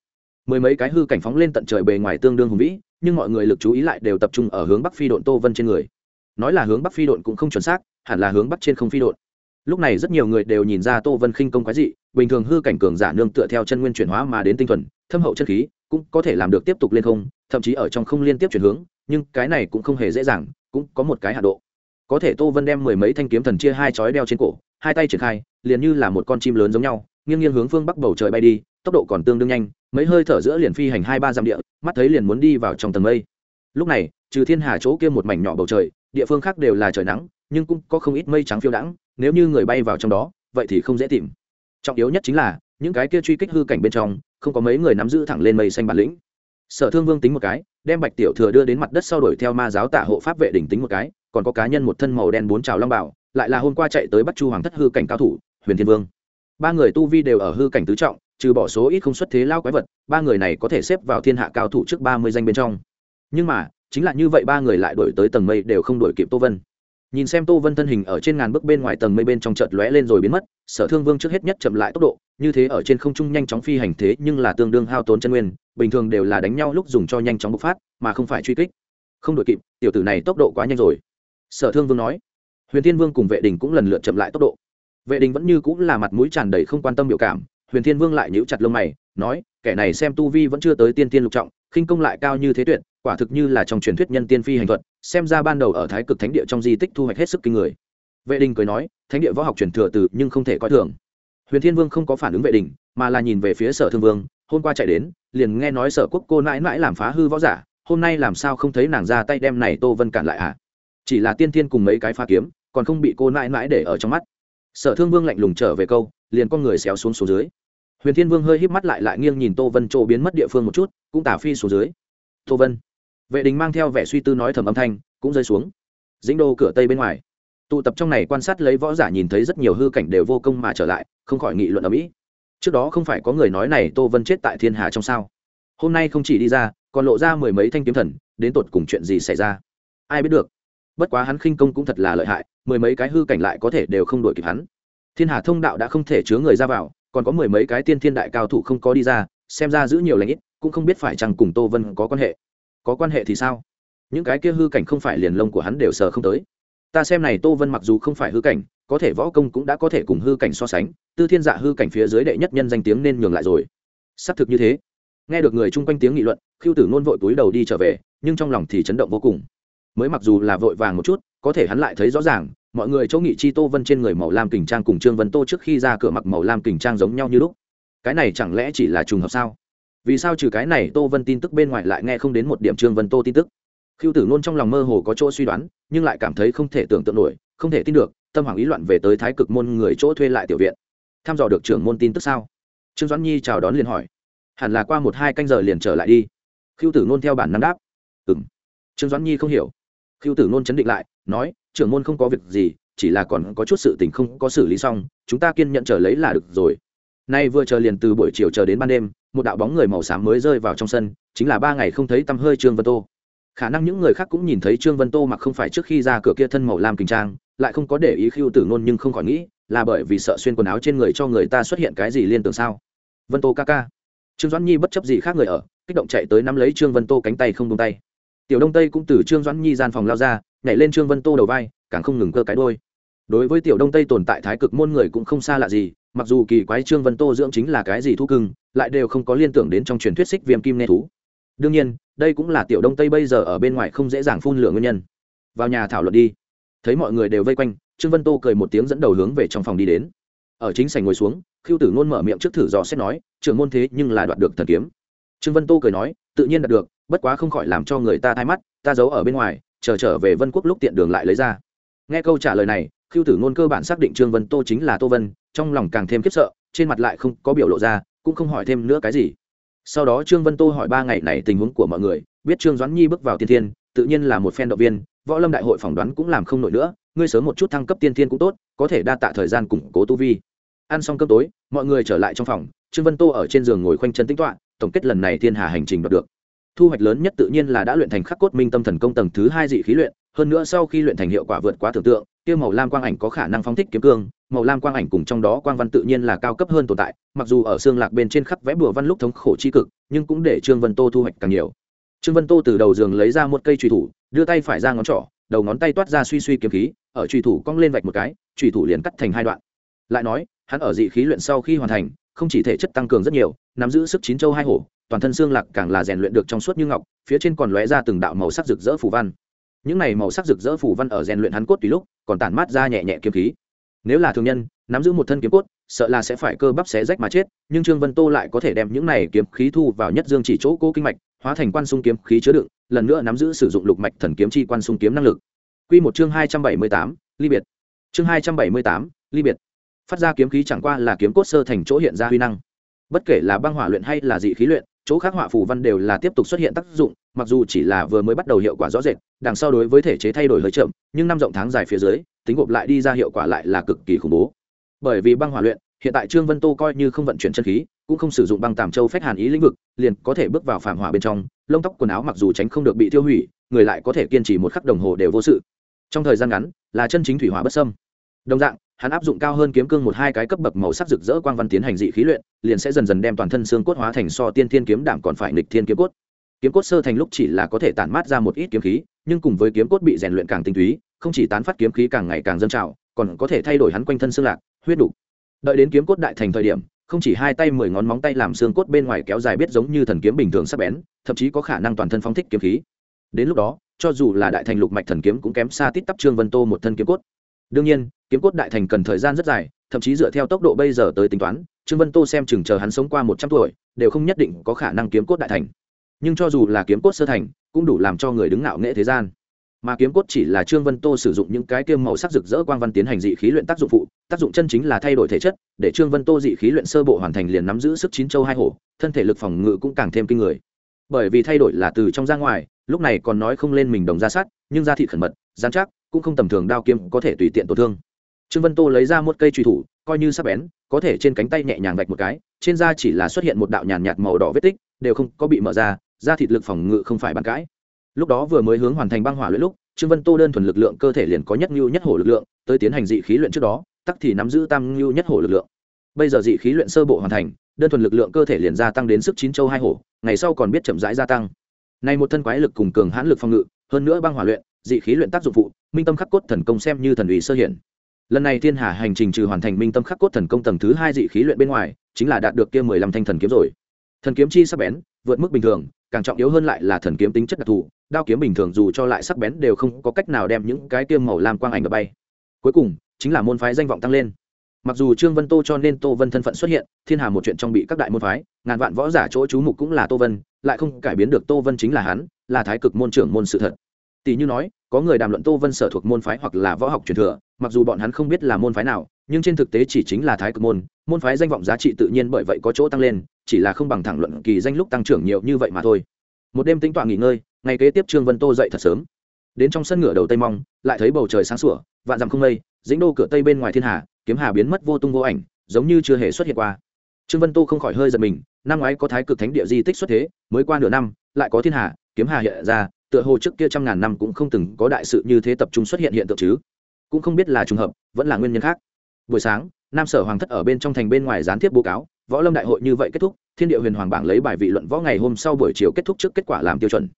Mười mấy cái hư cảnh phóng lên tận trời bề ngoài tương đương hùng vĩ, nhưng mọi người lực chú ý lại đều tập trung ở hướng bắc phi độn tô vân trên người. Nói là hướng bắc phi độn cũng không chuẩn xác, hẳn là hướng bắc trên không phi độn. Lúc này rất nhiều người đều nhìn ra tô vân khinh công quái dị, bình thường hư cảnh cường giả nương tựa theo chân nguyên chuyển hóa mà đến tinh thuần, thâm hậu chân khí, cũng có thể làm được tiếp tục lên không thậm chí ở trong không liên tiếp chuyển hướng, nhưng cái này cũng không hề dễ dàng, cũng có một cái hạ độ. Có thể tô vân đem mười mấy thanh kiếm thần chia hai chói đeo trên cổ, hai tay triển khai, liền như là một con chim lớn giống nhau, nghiêng nghiêng hướng phương bắc bầu trời bay đi, tốc độ còn tương đương nhanh, mấy hơi thở giữa liền phi hành hai ba dặm địa, mắt thấy liền muốn đi vào trong tầng mây. Lúc này, trừ thiên hà chỗ kia một mảnh nhỏ bầu trời, địa phương khác đều là trời nắng, nhưng cũng có không ít mây trắng phiêu đãng, nếu như người bay vào trong đó, vậy thì không dễ tìm. Trọng yếu nhất chính là, những cái kia truy kích hư cảnh bên trong, không có mấy người nắm giữ thẳng lên mây xanh bản lĩnh sở thương vương tính một cái, đem bạch tiểu thừa đưa đến mặt đất sau đuổi theo ma giáo tả hộ pháp vệ đỉnh tính một cái, còn có cá nhân một thân màu đen bốn trào long bảo, lại là hôm qua chạy tới bắt chu hoàng thất hư cảnh cao thủ, huyền thiên vương. Ba người tu vi đều ở hư cảnh tứ trọng, trừ bỏ số ít không xuất thế lao quái vật, ba người này có thể xếp vào thiên hạ cao thủ trước ba mươi danh bên trong. Nhưng mà, chính là như vậy ba người lại đổi tới tầng mây đều không đổi kịp tô vân. Nhìn xem tô vân thân hình ở trên ngàn bước bên ngoài tầng mây bên trong chợt lóe lên rồi biến mất, sở thương vương trước hết nhất chậm lại tốc độ như thế ở trên không trung nhanh chóng phi hành thế nhưng là tương đương hao tốn chân nguyên, bình thường đều là đánh nhau lúc dùng cho nhanh chóng bộc phát, mà không phải truy kích. Không đội kịp, tiểu tử này tốc độ quá nhanh rồi. Sở thương vương nói. Huyền thiên vương cùng vệ đình cũng lần lượt chậm lại tốc độ. Vệ đình vẫn như cũng là mặt mũi tràn đầy không quan tâm biểu cảm, huyền thiên vương lại nhíu chặt lông mày, nói, kẻ này xem tu vi vẫn chưa tới tiên tiên lục trọng, khinh công lại cao như thế tuyệt, quả thực như là trong truyền thuyết nhân tiên phi hành thuật, xem ra ban đầu ở thái cực thánh địa trong di tích thu hoạch hết sức kinh người. Vệ đình cười nói, thánh địa võ học truyền thừa từ nhưng không thể coi thường huyền thiên vương không có phản ứng vệ đình mà là nhìn về phía sở thương vương, hôm qua chạy đến, liền nghe nói sở quốc cô mãi mãi làm phá hư võ giả, hôm nay làm sao không thấy nàng ra tay đem này tô vân cản lại à chỉ là tiên thiên cùng mấy cái pha kiếm, còn không bị cô mãi mãi để ở trong mắt. Sở thương vương lạnh lùng trở về câu, liền con người xéo xuống xuống dưới. Huyền thiên vương hơi híp mắt lại lại nghiêng nhìn tô vân chỗ biến mất địa phương một chút, cũng tả phi xuống dưới. Tô vân. Vệ đình mang theo vẻ suy tư nói thầm âm thanh, cũng rơi xuống. Dĩnh đô cửa tây bên ngoài tụ tập trong này quan sát lấy võ giả nhìn thấy rất nhiều hư cảnh đều vô công mà trở lại, không khỏi nghị luận ở mỹ. Trước đó không phải có người nói này tô vân chết tại thiên hà trong sao? Hôm nay không chỉ đi ra, còn lộ ra mười mấy thanh kiếm thần, đến tột cùng chuyện gì xảy ra? Ai biết được. Bất quá hắn khinh công cũng thật là lợi hại, mười mấy cái hư cảnh lại có thể đều không đuổi kịp hắn. Thiên hà thông đạo đã không thể chứa người ra vào, còn có mười mấy cái tiên thiên đại cao thủ không có đi ra, xem ra giữ nhiều lãnh ít, cũng không biết phải chăng cùng tô vân có quan hệ. Có quan hệ thì sao? Những cái kia hư cảnh không phải liền lông của hắn đều sờ không tới ta xem này tô vân mặc dù không phải hư cảnh, có thể võ công cũng đã có thể cùng hư cảnh so sánh, tư thiên dạ hư cảnh phía dưới đệ nhất nhân danh tiếng nên nhường lại rồi. Xác thực như thế. Nghe được người chung quanh tiếng nghị luận khiêu tử nôn vội túi đầu đi trở về, nhưng trong lòng thì chấn động vô cùng. Mới mặc dù là vội vàng một chút, có thể hắn lại thấy rõ ràng, mọi người chỗ nghị chi tô vân trên người màu lam kình trang cùng trương vân tô trước khi ra cửa mặc màu lam kình trang giống nhau như lúc. Cái này chẳng lẽ chỉ là trùng hợp sao? Vì sao trừ cái này tô vân tin tức bên ngoài lại nghe không đến một điểm trương vân tô tin tức? Khiêu tử nôn trong lòng mơ hồ có chỗ suy đoán, nhưng lại cảm thấy không thể tưởng tượng nổi, không thể tin được, tâm hoàng ý loạn về tới thái cực môn người chỗ thuê lại tiểu viện. Tham dò được trưởng môn tin tức sao? Trương doãn nhi chào đón liền hỏi. Hẳn là qua một hai canh giờ liền trở lại đi. Khiêu tử nôn theo bản năng đáp. Ừ m trương doãn nhi không hiểu. Khiêu tử nôn chấn định lại, nói, trưởng môn không có việc gì, chỉ là còn có chút sự tình không có xử lý xong, chúng ta kiên nhận chờ lấy là được rồi. Nay vừa chờ liền từ buổi chiều chờ đến ban đêm, một đạo bóng người màu xám mới rơi vào trong sân, chính là ba ngày không thấy tăm hơi trương vân tô khả năng những người khác cũng nhìn thấy trương vân tô mặc không phải trước khi ra cửa kia thân màu lam kinh trang, lại không có để ý khiêu tử nôn nhưng không khỏi nghĩ, là bởi vì sợ xuyên quần áo trên người cho người ta xuất hiện cái gì liên tưởng sao? Vân tô ca ca. Trương doãn nhi bất chấp gì khác người ở, kích động chạy tới nắm lấy trương vân tô cánh tay không tung tay. Tiểu đông tây cũng từ trương doãn nhi gian phòng lao ra, nhảy lên trương vân tô đầu vai, càng không ngừng cơ cái đôi đối với tiểu đông tây tồn tại thái cực môn người cũng không xa lạ gì, mặc dù kỳ quái trương vân tô dưỡng chính là cái gì thú cưng, lại đều không có liên tưởng đến trong truyền thuyết xích viêm kim nê thú. Đương nhiên đây cũng là tiểu đông tây bây giờ ở bên ngoài không dễ dàng phun lửa nguyên nhân. Vào nhà thảo luận đi. Thấy mọi người đều vây quanh, trương vân tô cười một tiếng dẫn đầu hướng về trong phòng đi đến. Ở chính sảnh ngồi xuống khiêu tử ngôn mở miệng trước thử dò xét nói, trưởng môn thế nhưng là đoạt được thần kiếm. Trương vân tô cười nói, tự nhiên đạt được, bất quá không khỏi làm cho người ta thay mắt, ta giấu ở bên ngoài, chờ trở về vân quốc lúc tiện đường lại lấy ra. Nghe câu trả lời này khiêu tử ngôn cơ bản xác định trương vân tô chính là tô vân, trong lòng càng thêm khiếp sợ, trên mặt lại không có biểu lộ ra, cũng không hỏi thêm nữa cái gì sau đó trương vân tô hỏi ba ngày này tình huống của mọi người, biết trương doãn nhi bước vào tiên thiên, tự nhiên là một phen động viên, võ lâm đại hội phỏng đoán cũng làm không nổi nữa, ngươi sớm một chút thăng cấp tiên thiên cũng tốt, có thể đa tạ thời gian củng cố tu vi. Ăn xong cơm tối, mọi người trở lại trong phòng, trương vân tô ở trên giường ngồi khoanh chân tính toạ tổng kết lần này thiên hà hành trình đoạt được thu hoạch lớn nhất tự nhiên là đã luyện thành khắc cốt minh tâm thần công tầng thứ hai dị khí luyện, hơn nữa sau khi luyện thành hiệu quả vượt quá tưởng tượng tiêu màu lam quang ảnh có khả năng phóng thích kiếm cương, màu lam quang ảnh cùng trong đó quang văn tự nhiên là cao cấp hơn tồn tại, mặc dù ở xương lạc bên trên khắc vẽ bùa văn lúc thống khổ tri cực, nhưng cũng để trương vân tô thu hoạch càng nhiều. Trương vân tô từ đầu giường lấy ra một cây trùy thủ, đưa tay phải ra ngón trỏ, đầu ngón tay toát ra suy suy kiếm khí, ở truy thủ cong lên vạch một cái truy thủ liền cắt thành hai đoạn. Lại nói, hắn ở dị khí luyện sau khi hoàn thành, không chỉ thể chất tăng cường rất nhiều nắm giữ sức chín châu hai hổ toàn thân xương lạc càng là rèn luyện được trong suốt như ngọc phía trên còn lóe ra từng đạo màu sắc rực rỡ phủ văn những này màu sắc rực rỡ phủ văn ở rèn luyện hắn cốt tùy lúc còn tản mát ra nhẹ nhẹ kiếm khí nếu là thường nhân nắm giữ một thân kiếm cốt sợ là sẽ phải cơ bắp xé rách mà chết nhưng trương vân tô lại có thể đem những này kiếm khí thu vào nhất dương chỉ chỗ cố kinh mạch hóa thành quan sung kiếm khí chứa đựng lần nữa nắm giữ sử dụng lục mạch thần kiếm chi quan sung kiếm năng lực Quy một chương hai trăm bảy mươi tám, ly biệt. Chương hai trăm bảy mươi tám, ly biệt. Phát ra kiếm khí chẳng qua là kiếm cốt sơ thành chỗ hiện ra huy năng. Bất kể là băng hỏa luyện hay là dị khí luyện, chỗ khác hỏa phù văn đều là tiếp tục xuất hiện tác dụng, mặc dù chỉ là vừa mới bắt đầu hiệu quả rõ rệt, đằng sau đối với thể chế thay đổi hơi chậm, nhưng năm rộng tháng dài phía dưới, tính gộp lại đi ra hiệu quả lại là cực kỳ khủng bố. Bởi vì băng hỏa luyện, hiện tại Trương Vân Tô coi như không vận chuyển chân khí, cũng không sử dụng băng tàm châu phách hàn ý lĩnh vực, liền có thể bước vào phàm hỏa bên trong, lông tóc quần áo mặc dù tránh không được bị tiêu hủy, người lại có thể kiên trì một khắc đồng hồ đều vô sự. Trong thời gian ngắn, là chân chính thủy hỏa bất sâm, Đồng dạng, hắn áp dụng cao hơn kiếm cương một hai cái cấp bậc màu sắc rực rỡ quang văn tiến hành dị khí luyện, liền sẽ dần dần đem toàn thân xương cốt hóa thành so tiên thiên kiếm đảm còn phải nịch thiên kiếm cốt. Kiếm cốt sơ thành lúc chỉ là có thể tản mát ra một ít kiếm khí, nhưng cùng với kiếm cốt bị rèn luyện càng tinh túy, không chỉ tán phát kiếm khí càng ngày càng dâng trào, còn có thể thay đổi hắn quanh thân xương lạc, huyết đủ. Đợi đến kiếm cốt đại thành thời điểm, không chỉ hai tay mười ngón móng tay làm xương cốt bên ngoài kéo dài biết giống như thần kiếm bình thường sắc bén, thậm chí có khả năng toàn thân phóng thích kiếm khí. Đến lúc đó, cho dù là đại thành lục mạch thần kiếm cũng kém xa tít tắp trương vân tô một thân kiếm cốt đương nhiên kiếm cốt đại thành cần thời gian rất dài, thậm chí dựa theo tốc độ bây giờ tới tính toán, trương vân tô xem chừng chờ hắn sống qua một trăm tuổi, đều không nhất định có khả năng kiếm cốt đại thành. Nhưng cho dù là kiếm cốt sơ thành, cũng đủ làm cho người đứng ngạo nghệ thế gian. Mà kiếm cốt chỉ là trương vân tô sử dụng những cái kiêm màu sắc rực rỡ quang văn tiến hành dị khí luyện tác dụng phụ, tác dụng chân chính là thay đổi thể chất, để trương vân tô dị khí luyện sơ bộ hoàn thành liền nắm giữ sức chín châu hai hổ, thân thể lực phòng ngự cũng càng thêm kinh người. Bởi vì thay đổi là từ trong ra ngoài, lúc này còn nói không lên mình đồng ra sát, nhưng da thị khẩn mật, dán chắc, cũng không tầm thường đao kiếm có thể tùy tiện tổn thương trương vân tô lấy ra một cây truy thủ, coi như sắp bén, có thể trên cánh tay nhẹ nhàng vạch một cái, trên da chỉ là xuất hiện một đạo nhàn nhạt màu đỏ vết tích, đều không có bị mở ra, da thịt lực phòng ngự không phải bàn cãi. Lúc đó vừa mới hướng hoàn thành băng hỏa luyện lúc, trương vân tô đơn thuần lực lượng cơ thể liền có nhất ngưu nhất hổ lực lượng, tới tiến hành dị khí luyện trước đó, tắc thì nắm giữ tam ngưu nhất hổ lực lượng. Bây giờ dị khí luyện sơ bộ hoàn thành, đơn thuần lực lượng cơ thể liền gia tăng đến sức chín châu hai hổ, ngày sau còn biết chậm rãi gia tăng. Này một thân quái lực cùng cường hãn lực phòng ngự, hơn nữa băng hỏa luyện, dị khí luyện tác dụng phụ, minh tâm khắc cốt thần công xem như thần ủy sơ hiển lần này thiên hà hành trình trừ hoàn thành minh tâm khắc cốt thần công tầng thứ hai dị khí luyện bên ngoài, chính là đạt được kia mười lăm thanh thần kiếm rồi. Thần kiếm chi sắc bén, vượt mức bình thường, càng trọng yếu hơn lại là thần kiếm tính chất đặc thù, đao kiếm bình thường dù cho lại sắc bén đều không có cách nào đem những cái tiêm màu làm quang ảnh bay. Cuối cùng, chính là môn phái danh vọng tăng lên. Mặc dù trương vân tô cho nên tô vân thân phận xuất hiện, thiên hà một chuyện trong bị các đại môn phái, ngàn vạn võ giả chỗ chú mục cũng là tô vân, lại không cải biến được tô vân chính là hắn, là thái cực môn trưởng môn sự thật tỷ như nói, có người đàm luận tô vân sở thuộc môn phái hoặc là võ học truyền thừa, mặc dù bọn hắn không biết là môn phái nào, nhưng trên thực tế chỉ chính là thái cực môn môn phái danh vọng giá trị tự nhiên bởi vậy có chỗ tăng lên, chỉ là không bằng thẳng luận kỳ danh lúc tăng trưởng nhiều như vậy mà thôi. Một đêm tính toán nghỉ ngơi, ngày kế tiếp trương vân tô dậy thật sớm. Đến trong sân ngựa đầu tây mong, lại thấy bầu trời sáng sủa, vạn dặm không mây, dĩnh đô cửa tây bên ngoài thiên hà, kiếm hà biến mất vô tung vô ảnh, giống như chưa hề xuất hiện qua. Trương vân tô không khỏi hơi giật mình, năm ngoái có thái cực thánh địa di tích xuất thế, mới qua nửa năm, lại có thiên hà, kiếm hà hiện ra tựa hồ trước kia trăm ngàn năm cũng không từng có đại sự như thế tập trung xuất hiện hiện tượng chứ. Cũng không biết là trùng hợp, vẫn là nguyên nhân khác. Buổi sáng, nam sở hoàng thất ở bên trong thành bên ngoài gián tiếp báo cáo, võ lâm đại hội như vậy kết thúc, thiên địa huyền hoàng bảng lấy bài vị luận võ ngày hôm sau buổi chiều kết thúc trước kết quả làm tiêu chuẩn.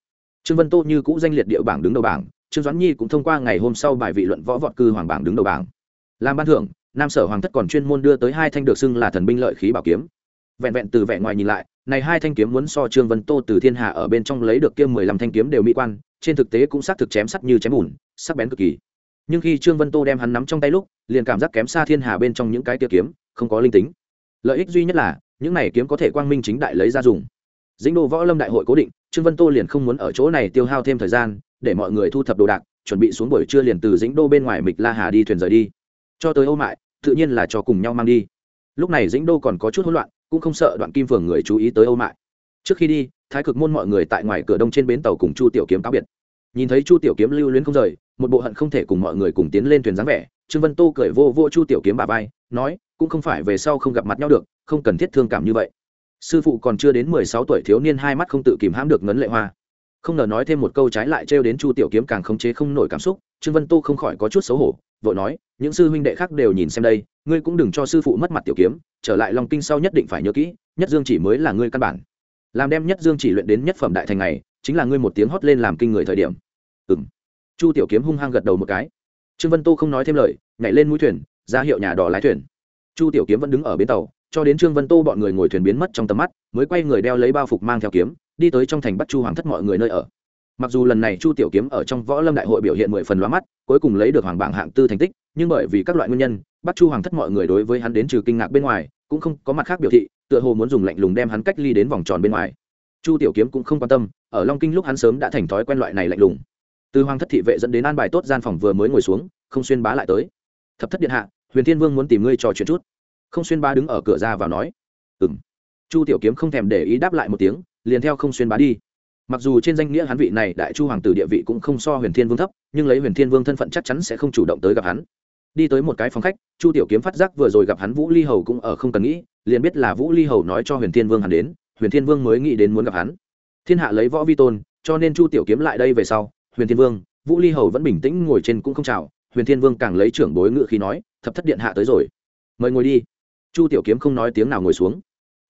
Trương vân tô như cũ danh liệt địa bảng đứng đầu bảng, trương doãn nhi cũng thông qua ngày hôm sau bài vị luận võ vọt cư hoàng bảng đứng đầu bảng. Làm ban thưởng, nam sở hoàng thất còn chuyên môn đưa tới hai thanh được xưng là thần binh lợi khí bảo kiếm. Vẹn vẹn từ vẻ ngoài nhìn lại này hai thanh kiếm muốn so trương vân tô từ thiên hạ ở bên trong lấy được kia mười lăm thanh kiếm đều mỹ quan, trên thực tế cũng xác thực chém sắt như chém bùn, sắc bén cực kỳ. Nhưng khi trương vân tô đem hắn nắm trong tay lúc, liền cảm giác kém xa thiên hà bên trong những cái kia kiếm, không có linh tính. Lợi ích duy nhất là, những này kiếm có thể quang minh chính đại lấy ra dùng. Dĩnh đô võ lâm đại hội cố định, trương vân tô liền không muốn ở chỗ này tiêu hao thêm thời gian, để mọi người thu thập đồ đạc, chuẩn bị xuống buổi trưa liền từ dĩnh đô bên ngoài mịch la hà đi thuyền rời đi. Cho tới âu mại, tự nhiên là cho cùng nhau mang đi. Lúc này dĩnh đô còn có chút hỗn loạn cũng không sợ đoạn kim phường người chú ý tới âu mại. Trước khi đi, thái cực môn mọi người tại ngoài cửa đông trên bến tàu cùng chu tiểu kiếm cáo biệt. Nhìn thấy chu tiểu kiếm lưu luyến không rời, một bộ hận không thể cùng mọi người cùng tiến lên thuyền dáng vẻ, trương vân tô cười vô vô chu tiểu kiếm bà vai, nói, cũng không phải về sau không gặp mặt nhau được, không cần thiết thương cảm như vậy. Sư phụ còn chưa đến mười sáu tuổi thiếu niên hai mắt không tự kìm hãm được ngấn lệ hoa. Không ngờ nói thêm một câu trái lại trêu đến chu tiểu kiếm càng khống chế không nổi cảm xúc, trương vân tô không khỏi có chút xấu hổ vội nói, những sư huynh đệ khác đều nhìn xem đây, ngươi cũng đừng cho sư phụ mất mặt tiểu kiếm, trở lại long kinh sau nhất định phải nhớ kỹ, nhất dương chỉ mới là ngươi căn bản. Làm đem nhất dương chỉ luyện đến nhất phẩm đại thành này, chính là ngươi một tiếng hót lên làm kinh người thời điểm. Ừ m chu tiểu kiếm hung hăng gật đầu một cái. Trương vân tô không nói thêm lời, nhảy lên mũi thuyền, ra hiệu nhà đỏ lái thuyền. Chu tiểu kiếm vẫn đứng ở bến tàu, cho đến trương vân tô bọn người ngồi thuyền biến mất trong tầm mắt, mới quay người đeo lấy bao phục mang theo kiếm, đi tới trong thành bắt chu hoàng thất mọi người nơi ở mặc dù lần này chu tiểu kiếm ở trong võ lâm đại hội biểu hiện mười phần loa mắt, cuối cùng lấy được hoàng bảng hạng tư thành tích, nhưng bởi vì các loại nguyên nhân, bắt chu hoàng thất mọi người đối với hắn đến trừ kinh ngạc bên ngoài, cũng không có mặt khác biểu thị, tựa hồ muốn dùng lạnh lùng đem hắn cách ly đến vòng tròn bên ngoài. Chu tiểu kiếm cũng không quan tâm, ở long kinh lúc hắn sớm đã thành thói quen loại này lạnh lùng. Từ hoàng thất thị vệ dẫn đến an bài tốt gian phòng vừa mới ngồi xuống, không xuyên bá lại tới. Thập thất điện hạ, huyền thiên vương muốn tìm ngươi trò chuyện chút. Không xuyên bá đứng ở cửa ra vào nói. Ừ m chu tiểu kiếm không thèm để ý đáp lại một tiếng, liền theo không xuyên bá đi mặc dù trên danh nghĩa hắn vị này đại chu hoàng tử địa vị cũng không so huyền thiên vương thấp, nhưng lấy huyền thiên vương thân phận chắc chắn sẽ không chủ động tới gặp hắn. Đi tới một cái phòng khách, chu tiểu kiếm phát giác vừa rồi gặp hắn vũ ly hầu cũng ở không cần nghĩ, liền biết là vũ ly hầu nói cho huyền thiên vương hắn đến, huyền thiên vương mới nghĩ đến muốn gặp hắn. Thiên hạ lấy võ vi tôn, cho nên chu tiểu kiếm lại đây về sau, huyền thiên vương, vũ ly hầu vẫn bình tĩnh ngồi trên cũng không chào, huyền thiên vương càng lấy trưởng bối ngự khi nói, thập thất điện hạ tới rồi. Mời ngồi đi. Chu tiểu kiếm không nói tiếng nào ngồi xuống.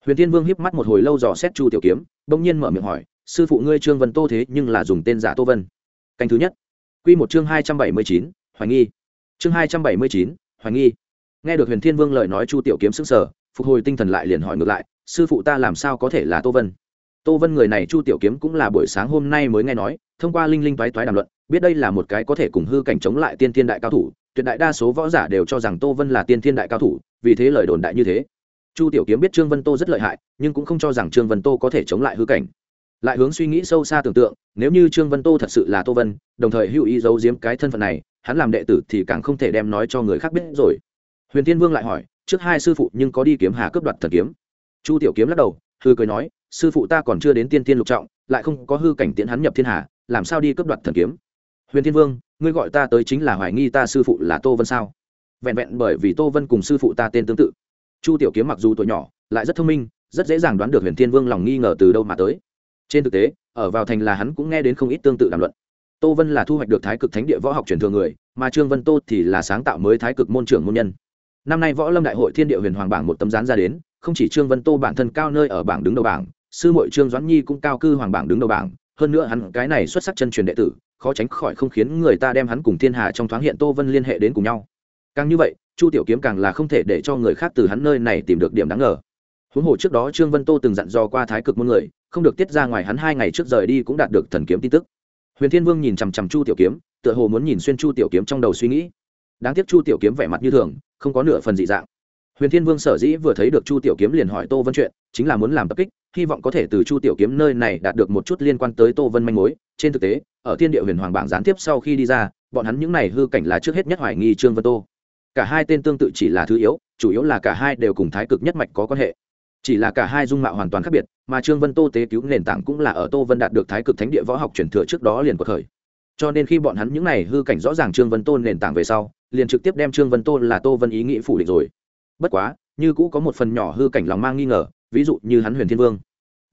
Huyền thiên vương hiếp mắt một hồi lâu dò xét chu tiểu kiếm, bỗng nhiên mở miệng hỏi sư phụ ngươi trương vân tô thế nhưng là dùng tên giả tô vân. Canh thứ nhất. Q một chương hai trăm bảy mươi chín, hoài nghi. Chương hai trăm bảy mươi chín, hoài nghi. Nghe được huyền thiên vương lời nói chu tiểu kiếm xứng sở phục hồi tinh thần lại liền hỏi ngược lại, sư phụ ta làm sao có thể là tô vân? Tô vân người này chu tiểu kiếm cũng là buổi sáng hôm nay mới nghe nói, thông qua linh linh toái toái đàm luận, biết đây là một cái có thể cùng hư cảnh chống lại tiên thiên đại cao thủ, tuyệt đại đa số võ giả đều cho rằng tô vân là tiên thiên đại cao thủ, vì thế lời đồn đại như thế. Chu tiểu kiếm biết trương vân tô rất lợi hại, nhưng cũng không cho rằng trương vân tô có thể chống lại hư cảnh lại hướng suy nghĩ sâu xa tưởng tượng, nếu như trương vân tô thật sự là tô vân, đồng thời hữu ý giấu giếm cái thân phận này, hắn làm đệ tử thì càng không thể đem nói cho người khác biết rồi. Huyền tiên vương lại hỏi, trước hai sư phụ nhưng có đi kiếm hà cướp đoạt thần kiếm. Chu tiểu kiếm lắc đầu hư cười nói, sư phụ ta còn chưa đến tiên tiên lục trọng, lại không có hư cảnh tiễn hắn nhập thiên hà, làm sao đi cướp đoạt thần kiếm? Huyền thiên vương, ngươi gọi ta tới chính là hoài nghi ta sư phụ là tô vân sao? Vẹn vẹn bởi vì tô vân cùng sư phụ ta tên tương tự. Chu tiểu kiếm mặc dù tuổi nhỏ, lại rất thông minh, rất dễ dàng đoán được huyền thiên vương lòng nghi ngờ từ đâu mà tới trên thực tế, ở vào thành là hắn cũng nghe đến không ít tương tự đàm luận. Tô vân là thu hoạch được thái cực thánh địa võ học truyền thừa người, mà trương vân tô thì là sáng tạo mới thái cực môn trưởng môn nhân. Năm nay võ lâm đại hội thiên địa huyền hoàng bảng một tấm rán ra đến, không chỉ trương vân tô bản thân cao nơi ở bảng đứng đầu bảng, sư mội trương doãn nhi cũng cao cư hoàng bảng đứng đầu bảng, hơn nữa hắn cái này xuất sắc chân truyền đệ tử, khó tránh khỏi không khiến người ta đem hắn cùng thiên hà trong thoáng hiện tô vân liên hệ đến cùng nhau. Càng như vậy, chu tiểu kiếm càng là không thể để cho người khác từ hắn nơi này tìm được điểm đáng ngờ. Huống hồ trước đó trương vân tô từng dặn dò qua thái cực môn người không được tiết ra ngoài hắn hai ngày trước rời đi cũng đạt được thần kiếm tin tức. Huyền thiên vương nhìn chằm chằm chu tiểu kiếm, tựa hồ muốn nhìn xuyên chu tiểu kiếm trong đầu suy nghĩ. Đáng tiếc chu tiểu kiếm vẻ mặt như thường, không có nửa phần dị dạng. Huyền thiên vương sở dĩ vừa thấy được chu tiểu kiếm liền hỏi tô vân chuyện, chính là muốn làm tập kích, hy vọng có thể từ chu tiểu kiếm nơi này đạt được một chút liên quan tới tô vân manh mối. Trên thực tế, ở thiên địa huyền hoàng bảng gián tiếp sau khi đi ra, bọn hắn những này hư cảnh là trước hết nhất hoài nghi trương vân tô. Cả hai tên tương tự chỉ là thứ yếu, chủ yếu là cả hai đều cùng thái cực nhất mạch có quan hệ chỉ là cả hai dung mạo hoàn toàn khác biệt, mà trương vân tô tế cứu nền tảng cũng là ở tô vân đạt được thái cực thánh địa võ học truyền thừa trước đó liền cuộc thời. Cho nên khi bọn hắn những n à y hư cảnh rõ ràng trương vân tô nền tảng về sau, liền trực tiếp đem trương vân tô là tô vân ý nghĩ phủ định rồi. Bất quá, như cũ có một phần nhỏ hư cảnh lòng mang nghi ngờ, ví dụ như hắn huyền thiên vương.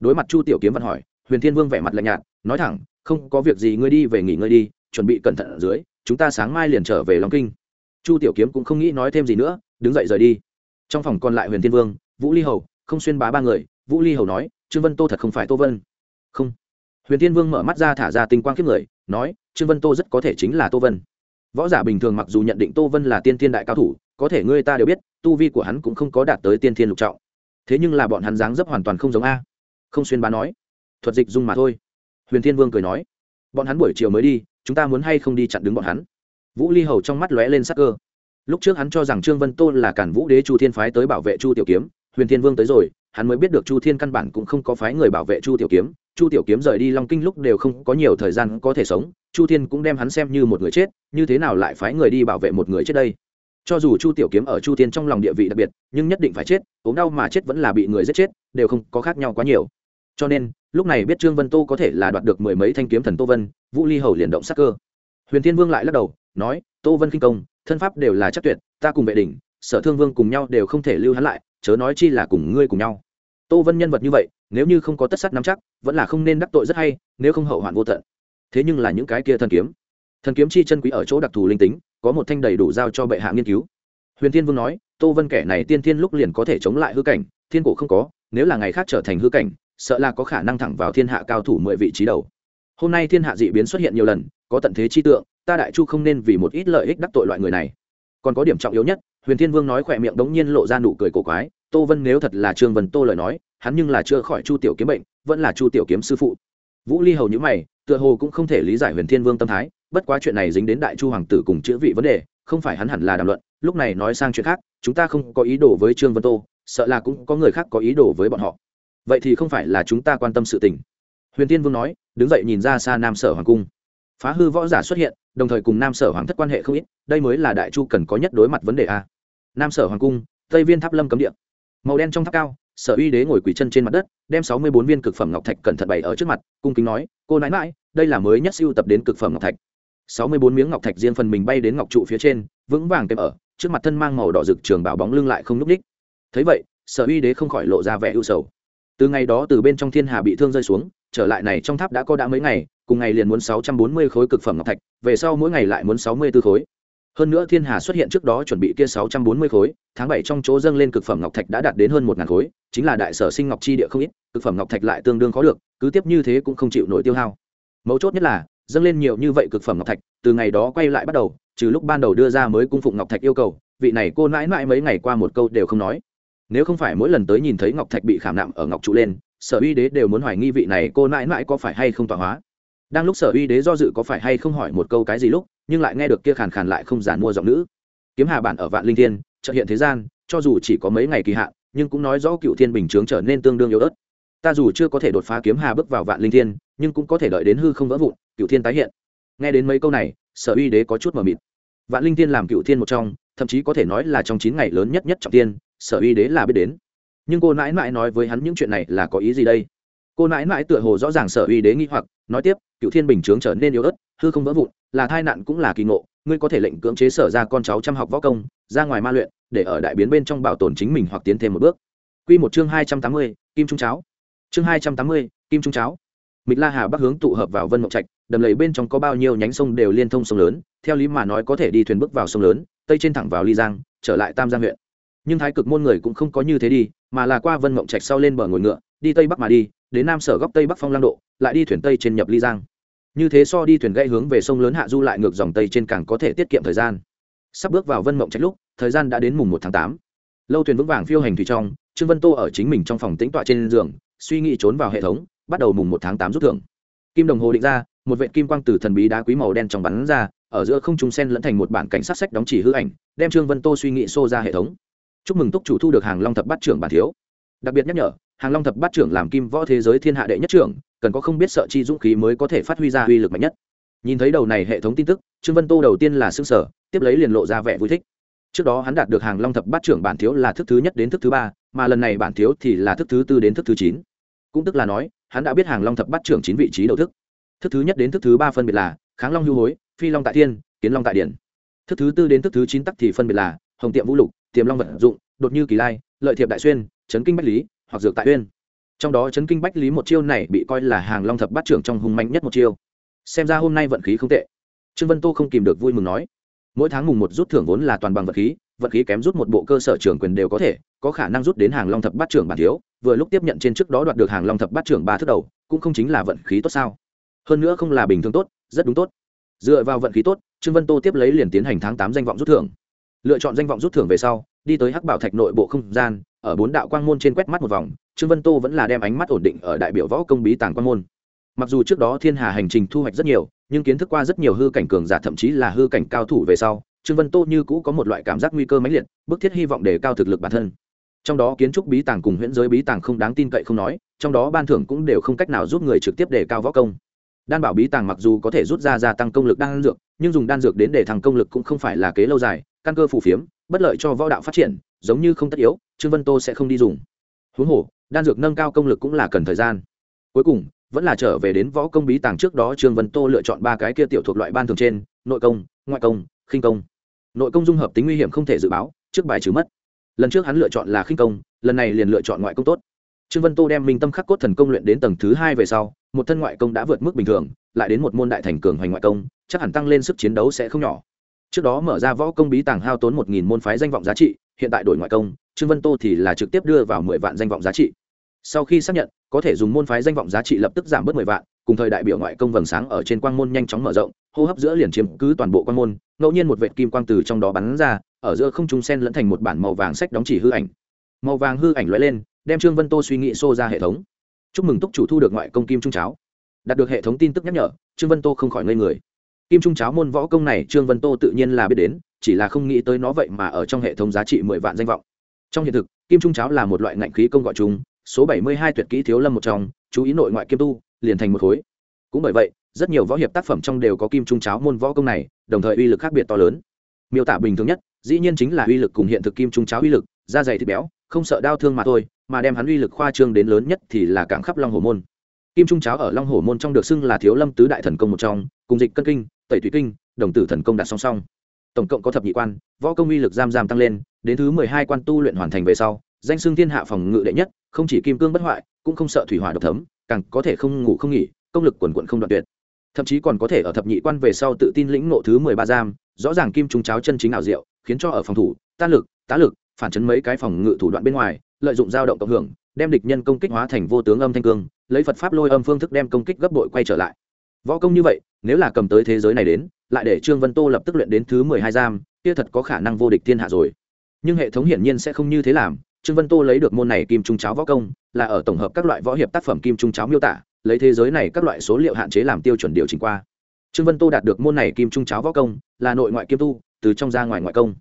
Đối mặt chu tiểu kiếm văn hỏi, huyền thiên vương vẻ mặt lạnh nhạt, nói thẳng, không có việc gì, ngươi đi về nghỉ ngơi đi, chuẩn bị cẩn thận ở dưới, chúng ta sáng mai liền trở về long kinh. Chu tiểu kiếm cũng không nghĩ nói thêm gì nữa, đứng dậy rời đi. Trong phòng còn lại huyền thiên vương, vũ ly hầu không xuyên bá ba người, vũ ly hầu nói, trương vân tô thật không phải tô vân. Không. Huyền thiên vương mở mắt ra thả ra tinh quang kiếp người, nói, trương vân tô rất có thể chính là tô vân. Võ giả bình thường mặc dù nhận định tô vân là tiên thiên đại cao thủ, có thể ngươi ta đều biết, tu vi của hắn cũng không có đạt tới tiên thiên lục trọng. Thế nhưng là bọn hắn dáng dấp hoàn toàn không giống a. Không xuyên bá nói, thuật dịch dung mà thôi. Huyền thiên vương cười nói, bọn hắn buổi chiều mới đi, chúng ta muốn hay không đi chặn đứng bọn hắn? Vũ ly hầu trong mắt lóe lên sắc cơ. Lúc trước hắn cho rằng trương vân tô là cản vũ đế chu thiên phái tới bảo vệ chu tiểu kiếm huyền thiên vương tới rồi, hắn mới biết được chu thiên căn bản cũng không có phái người bảo vệ chu tiểu kiếm. Chu tiểu kiếm rời đi long kinh lúc đều không có nhiều thời gian có thể sống. Chu thiên cũng đem hắn xem như một người chết, như thế nào lại phái người đi bảo vệ một người chết đây? Cho dù chu tiểu kiếm ở chu thiên trong lòng địa vị đặc biệt, nhưng nhất định phải chết, ốm đau mà chết vẫn là bị người giết chết, đều không có khác nhau quá nhiều. Cho nên, lúc này biết trương vân tô có thể là đoạt được mười mấy thanh kiếm thần tô vân, vũ ly hầu liền động sắc cơ. Huyền thiên vương lại lắc đầu, nói, tô vân kinh công, thân pháp đều là chắc tuyệt, ta cùng vệ đỉnh, sở thương vương cùng nhau đều không thể lưu hắn lại chớ nói chi là cùng ngươi cùng nhau. Tô vân nhân vật như vậy, nếu như không có tất sắt nắm chắc, vẫn là không nên đắc tội rất hay, nếu không hậu hoạn vô tận. Thế nhưng là những cái kia thần kiếm. Thần kiếm chi chân quý ở chỗ đặc thù linh tính, có một thanh đầy đủ giao cho bệ hạ nghiên cứu. Huyền thiên vương nói, tô vân kẻ này tiên thiên lúc liền có thể chống lại hư cảnh, thiên cổ không có, nếu là ngày khác trở thành hư cảnh, sợ là có khả năng thẳng vào thiên hạ cao thủ mười vị trí đầu. Hôm nay thiên hạ dị biến xuất hiện nhiều lần, có tận thế chi tượng, ta đại chu không nên vì một ít lợi ích đắc tội loại người này. Còn có điểm trọng yếu nhất huyền thiên vương nói khỏe miệng đống nhiên lộ ra nụ cười cổ quái, tô vân nếu thật là trương vân tô lời nói, hắn nhưng là chưa khỏi chu tiểu kiếm bệnh, vẫn là chu tiểu kiếm sư phụ. Vũ ly hầu nhữ mày, tựa hồ cũng không thể lý giải huyền thiên vương tâm thái, bất quá chuyện này dính đến đại chu hoàng tử cùng chữ vị vấn đề, không phải hắn hẳn là đàm luận, lúc này nói sang chuyện khác, chúng ta không có ý đồ với trương vân tô, sợ là cũng có người khác có ý đồ với bọn họ. Vậy thì không phải là chúng ta quan tâm sự tình. Huyền tiên vương nói, đứng dậy nhìn ra xa nam sở hoàng cung. Phá hư võ giả xuất hiện đồng thời cùng nam sở hoàng thất quan hệ không ít, đây mới là đại chu cần có nhất đối mặt vấn đề a. Nam sở hoàng cung, tây viên tháp lâm cấm địa. Màu đen trong tháp cao, sở uy đế ngồi quỳ chân trên mặt đất, đem sáu mươi bốn viên cực phẩm ngọc thạch cẩn thận bày ở trước mặt, cung kính nói, cô nãi mãi đây là mới nhất siêu tập đến cực phẩm ngọc thạch. sáu mươi bốn miếng ngọc thạch riêng phần mình bay đến ngọc trụ phía trên, vững vàng kèm ở, trước mặt thân mang màu đỏ rực trường bảo bóng lưng lại không n ú c ních thấy vậy, sở uy đế không khỏi lộ ra vẻ ưu sầu. Từ ngày đó từ bên trong thiên hà bị thương rơi xuống, trở lại này trong tháp đã có đã mấy ngày cùng ngày liền muốn sáu trăm bốn mươi khối cực phẩm ngọc thạch, về sau mỗi ngày lại muốn sáu mươi b ố khối. Hơn nữa thiên hà xuất hiện trước đó chuẩn bị kia sáu trăm bốn mươi khối, tháng bảy trong chỗ dâng lên cực phẩm ngọc thạch đã đạt đến hơn một ngàn khối, chính là đại sở sinh ngọc chi địa không ít, cực phẩm ngọc thạch lại tương đương khó được, cứ tiếp như thế cũng không chịu nổi tiêu hao. Mấu chốt nhất là, dâng lên nhiều như vậy cực phẩm ngọc thạch, từ ngày đó quay lại bắt đầu, trừ lúc ban đầu đưa ra mới cung phụng ngọc thạch yêu cầu, vị này cô mãi mãi mấy ngày qua một câu đều không nói. Nếu không phải mỗi lần tới nhìn thấy ngọc thạch bị khảm nạm ở ngọc trụ lên, sở uy đế đều muốn hoài nghi vị này cô mãi mãi có phải hay không tọa hóa đang lúc sở uy đế do dự có phải hay không hỏi một câu cái gì lúc, nhưng lại nghe được kia khàn khàn lại không giản mua giọng nữ. Kiếm hà bản ở vạn linh thiên trợ hiện thế gian, cho dù chỉ có mấy ngày kỳ hạn, nhưng cũng nói rõ cựu thiên bình chướng trở nên tương đương yếu ớt. Ta dù chưa có thể đột phá kiếm hà bước vào vạn linh thiên, nhưng cũng có thể đợi đến hư không vỡ vụn, cựu thiên tái hiện. Nghe đến mấy câu này, sở uy đế có chút mờ mịt. Vạn linh thiên làm cựu thiên một trong, thậm chí có thể nói là trong chín ngày lớn nhất nhất trọng tiên sở uy đế là biết đến. Nhưng cô nãi nãi nói với hắn những chuyện này là có ý gì đây? Cô nãi nãi tựa hồ rõ ràng sở uy đế nghi hoặc, nói tiếp cựu thiên bình chướng trở nên yếu ớt hư không vỡ vụn là thai nạn cũng là kỳ ngộ ngươi có thể lệnh cưỡng chế sở ra con cháu chăm học võ công ra ngoài ma luyện để ở đại biến bên trong bảo tồn chính mình hoặc tiến thêm một bước Quy một chương hai trăm tám mươi, kim trung cháo. Chương hai trăm tám mươi, kim trung cháo. Mịch La Hà bắc hướng tụ hợp vào Vân Mộng Trạch, đầm lầy bên trong có bao nhiêu nhánh sông đều liên thông sông lớn, theo lý mà nói có thể đi thuyền bước vào sông lớn, tây trên thẳng vào Ly Giang, trở lại Tam Giang huyện nhưng thái cực môn người cũng không có như thế đi mà là qua vân mộng trạch sau lên bờ ngồi ngựa đi tây bắc mà đi đến nam sở góc tây bắc phong lang độ lại đi thuyền tây trên nhập ly giang như thế so đi thuyền gãy hướng về sông lớn hạ du lại ngược dòng tây trên càng có thể tiết kiệm thời gian. Sắp bước vào vân mộng trách lúc, thời gian đã đến mùng một tháng tám. Lâu thuyền vững vàng phiêu hành thủy trong, trương vân tô ở chính mình trong phòng tĩnh tọa trên giường, suy nghĩ trốn vào hệ thống, bắt đầu mùng một tháng tám rút thưởng. Kim đồng hồ định ra, một vệ kim quang từ thần bí đá quý màu đen trong bắn ra, ở giữa không trung sen lẫn thành một bản cảnh sát sách đóng chỉ hư ảnh, đem trương vân tô suy nghĩ xô ra hệ thống. Chúc mừng túc chủ thu được hàng long thập bát trưởng bản thiếu. Đặc biệt nhắc nhở, hàng long thập bát trưởng làm kim võ thế giới thiên hạ đệ nhất trưởng cần có không biết sợ chi dũng khí mới có thể phát huy ra uy lực mạnh nhất. Nhìn thấy đầu này hệ thống tin tức, trương vân tô đầu tiên là xương sở tiếp lấy liền lộ ra vẻ vui thích. Trước đó hắn đạt được hàng long thập bát trưởng bản thiếu là thức thứ nhất đến thức thứ ba, mà lần này bản thiếu thì là thức thứ tư đến thức thứ chín. Cũng tức là nói, hắn đã biết hàng long thập bát trưởng chín vị trí đầu thức. Thức thứ nhất đến thức thứ ba phân biệt là kháng long hưu hối, phi long tại thiên, kiến long tại điển. Thức thứ tư đến thức thứ chín tắc thì phân biệt là hồng tiệm vũ lục, tiềm long vận dụng, đột như kỳ lai, lợi thiệp đại xuyên, chấn kinh bách lý, hoặc dược tại uyên trong đó chấn kinh bách lý một chiêu này bị coi là hàng long thập bát trưởng trong hung mạnh nhất một chiêu. Xem ra hôm nay vận khí không tệ. Trương vân tô không kìm được vui mừng nói, mỗi tháng mùng một rút thưởng vốn là toàn bằng vật khí vật khí kém rút một bộ cơ sở trưởng quyền đều có thể, có khả năng rút đến hàng long thập bát trưởng bản thiếu, vừa lúc tiếp nhận trên trước đó đoạt được hàng long thập bát trưởng ba thước đầu, cũng không chính là vận khí tốt sao? Hơn nữa không là bình thường tốt, rất đúng tốt. Dựa vào vận khí tốt, trương vân tô tiếp lấy liền tiến hành tháng tám danh vọng rút thưởng. Lựa chọn danh vọng rút thưởng về sau, đi tới hắc bảo thạch nội bộ không gian, ở bốn đạo quang môn trên quét mắt một vòng trương vân tô vẫn là đem ánh mắt ổn định ở đại biểu võ công bí tàng quan môn. Mặc dù trước đó thiên hà hành trình thu hoạch rất nhiều, nhưng kiến thức qua rất nhiều hư cảnh cường giả thậm chí là hư cảnh cao thủ về sau, trương vân tô như cũ có một loại cảm giác nguy cơ mãnh liệt, bức thiết hy vọng để cao thực lực bản thân. Trong đó kiến trúc bí tàng cùng huyễn giới bí tàng không đáng tin cậy không nói, trong đó ban thưởng cũng đều không cách nào giúp người trực tiếp đề cao võ công. Đan bảo bí tàng mặc dù có thể rút ra gia tăng công lực đan dược, nhưng dùng đan dược đến để thằng công lực cũng không phải là kế lâu dài, căn cơ phù phiếm, bất lợi cho võ đạo phát triển, giống như không tất yếu, trương vân tô sẽ không đi dùng. Huống hồ đan dược nâng cao công lực cũng là cần thời gian. Cuối cùng, vẫn là trở về đến võ công bí tàng trước đó trương vân tô lựa chọn ba cái kia tiểu thuộc loại ban thường trên, nội công, ngoại công, khinh công. Nội công dung hợp tính nguy hiểm không thể dự báo, trước bài trừ mất. Lần trước hắn lựa chọn là khinh công, lần này liền lựa chọn ngoại công tốt. Trương vân tô đem minh tâm khắc cốt thần công luyện đến tầng thứ hai về sau, một thân ngoại công đã vượt mức bình thường, lại đến một môn đại thành cường hoành ngoại công, chắc hẳn tăng lên sức chiến đấu sẽ không nhỏ. Trước đó mở ra võ công bí tàng hao tốn một nghìn môn phái danh vọng giá trị, hiện tại đổi ngoại công, trương vân tô thì là trực tiếp đưa vào mười vạn danh vọng giá trị sau khi xác nhận, có thể dùng môn phái danh vọng giá trị lập tức giảm bớt mười vạn, cùng thời đại biểu ngoại công vầng sáng ở trên quang môn nhanh chóng mở rộng, hô hấp giữa liền chiếm cứ toàn bộ quang môn, ngẫu nhiên một vệ kim quang từ trong đó bắn ra, ở giữa không trung sen lẫn thành một bản màu vàng sách đóng chỉ hư ảnh. Màu vàng hư ảnh lóe lên, đem trương vân tô suy nghĩ xô ra hệ thống. Chúc mừng túc chủ thu được ngoại công kim trung cháo. Đạt được hệ thống tin tức nhắc nhở, trương vân tô không khỏi ngây người. Kim trung cháo môn võ công này trương vân tô tự nhiên là biết đến, chỉ là không nghĩ tới nó vậy mà ở trong hệ thống giá trị mười vạn danh vọng. Trong hiện thực, kim trung cháo là một loại ngạnh khí công gọi chúng số bảy mươi hai tuyệt kỹ thiếu lâm một trong, chú ý nội ngoại kim tu, liền thành một khối. Cũng bởi vậy, rất nhiều võ hiệp tác phẩm trong đều có kim trung cháo môn võ công này, đồng thời uy lực khác biệt to lớn. Miêu tả bình thường nhất, dĩ nhiên chính là uy lực cùng hiện thực kim trung cháo uy lực, da dày thịt béo, không sợ đau thương mà thôi, mà đem hắn uy lực khoa trương đến lớn nhất thì là cảng khắp long hồ môn. Kim trung cháo ở long hồ môn trong được xưng là thiếu lâm tứ đại thần công một trong, cùng dịch cân kinh, tẩy thủy kinh, đồng tử thần công đặt song song. Tổng cộng có thập nhị quan, võ công uy lực giam giam tăng lên, đến thứ mười hai quan tu luyện hoàn thành về sau danh xưng thiên hạ phòng ngự đệ nhất, không chỉ kim cương bất hoại, cũng không sợ thủy hỏa độc thấm, càng có thể không ngủ không nghỉ, công lực quần quận không đoạn tuyệt. Thậm chí còn có thể ở thập nhị quan về sau tự tin lĩnh ngộ thứ mười ba giam, rõ ràng kim trung cháo chân chính ảo diệu, khiến cho ở phòng thủ tan lực, tá lực, phản chấn mấy cái phòng ngự thủ đoạn bên ngoài, lợi dụng dao động cộng hưởng, đem địch nhân công kích hóa thành vô tướng âm thanh cương, lấy phật pháp lôi âm phương thức đem công kích gấp bội quay trở lại. Võ công như vậy, nếu là cầm tới thế giới này đến, lại để trương vân tô lập tức luyện đến thứ mười hai giam, kia thật có khả năng vô địch thiên hạ rồi. Nhưng hệ thống hiển nhiên sẽ không như thế làm trương vân tô lấy được môn này kim trung cháo võ công, là ở tổng hợp các loại võ hiệp tác phẩm kim trung cháo miêu tả, lấy thế giới này các loại số liệu hạn chế làm tiêu chuẩn điều chỉnh qua. Trương vân tô đạt được môn này kim trung cháo võ công, là nội ngoại kim tu, từ trong ra ngoài ngoại công.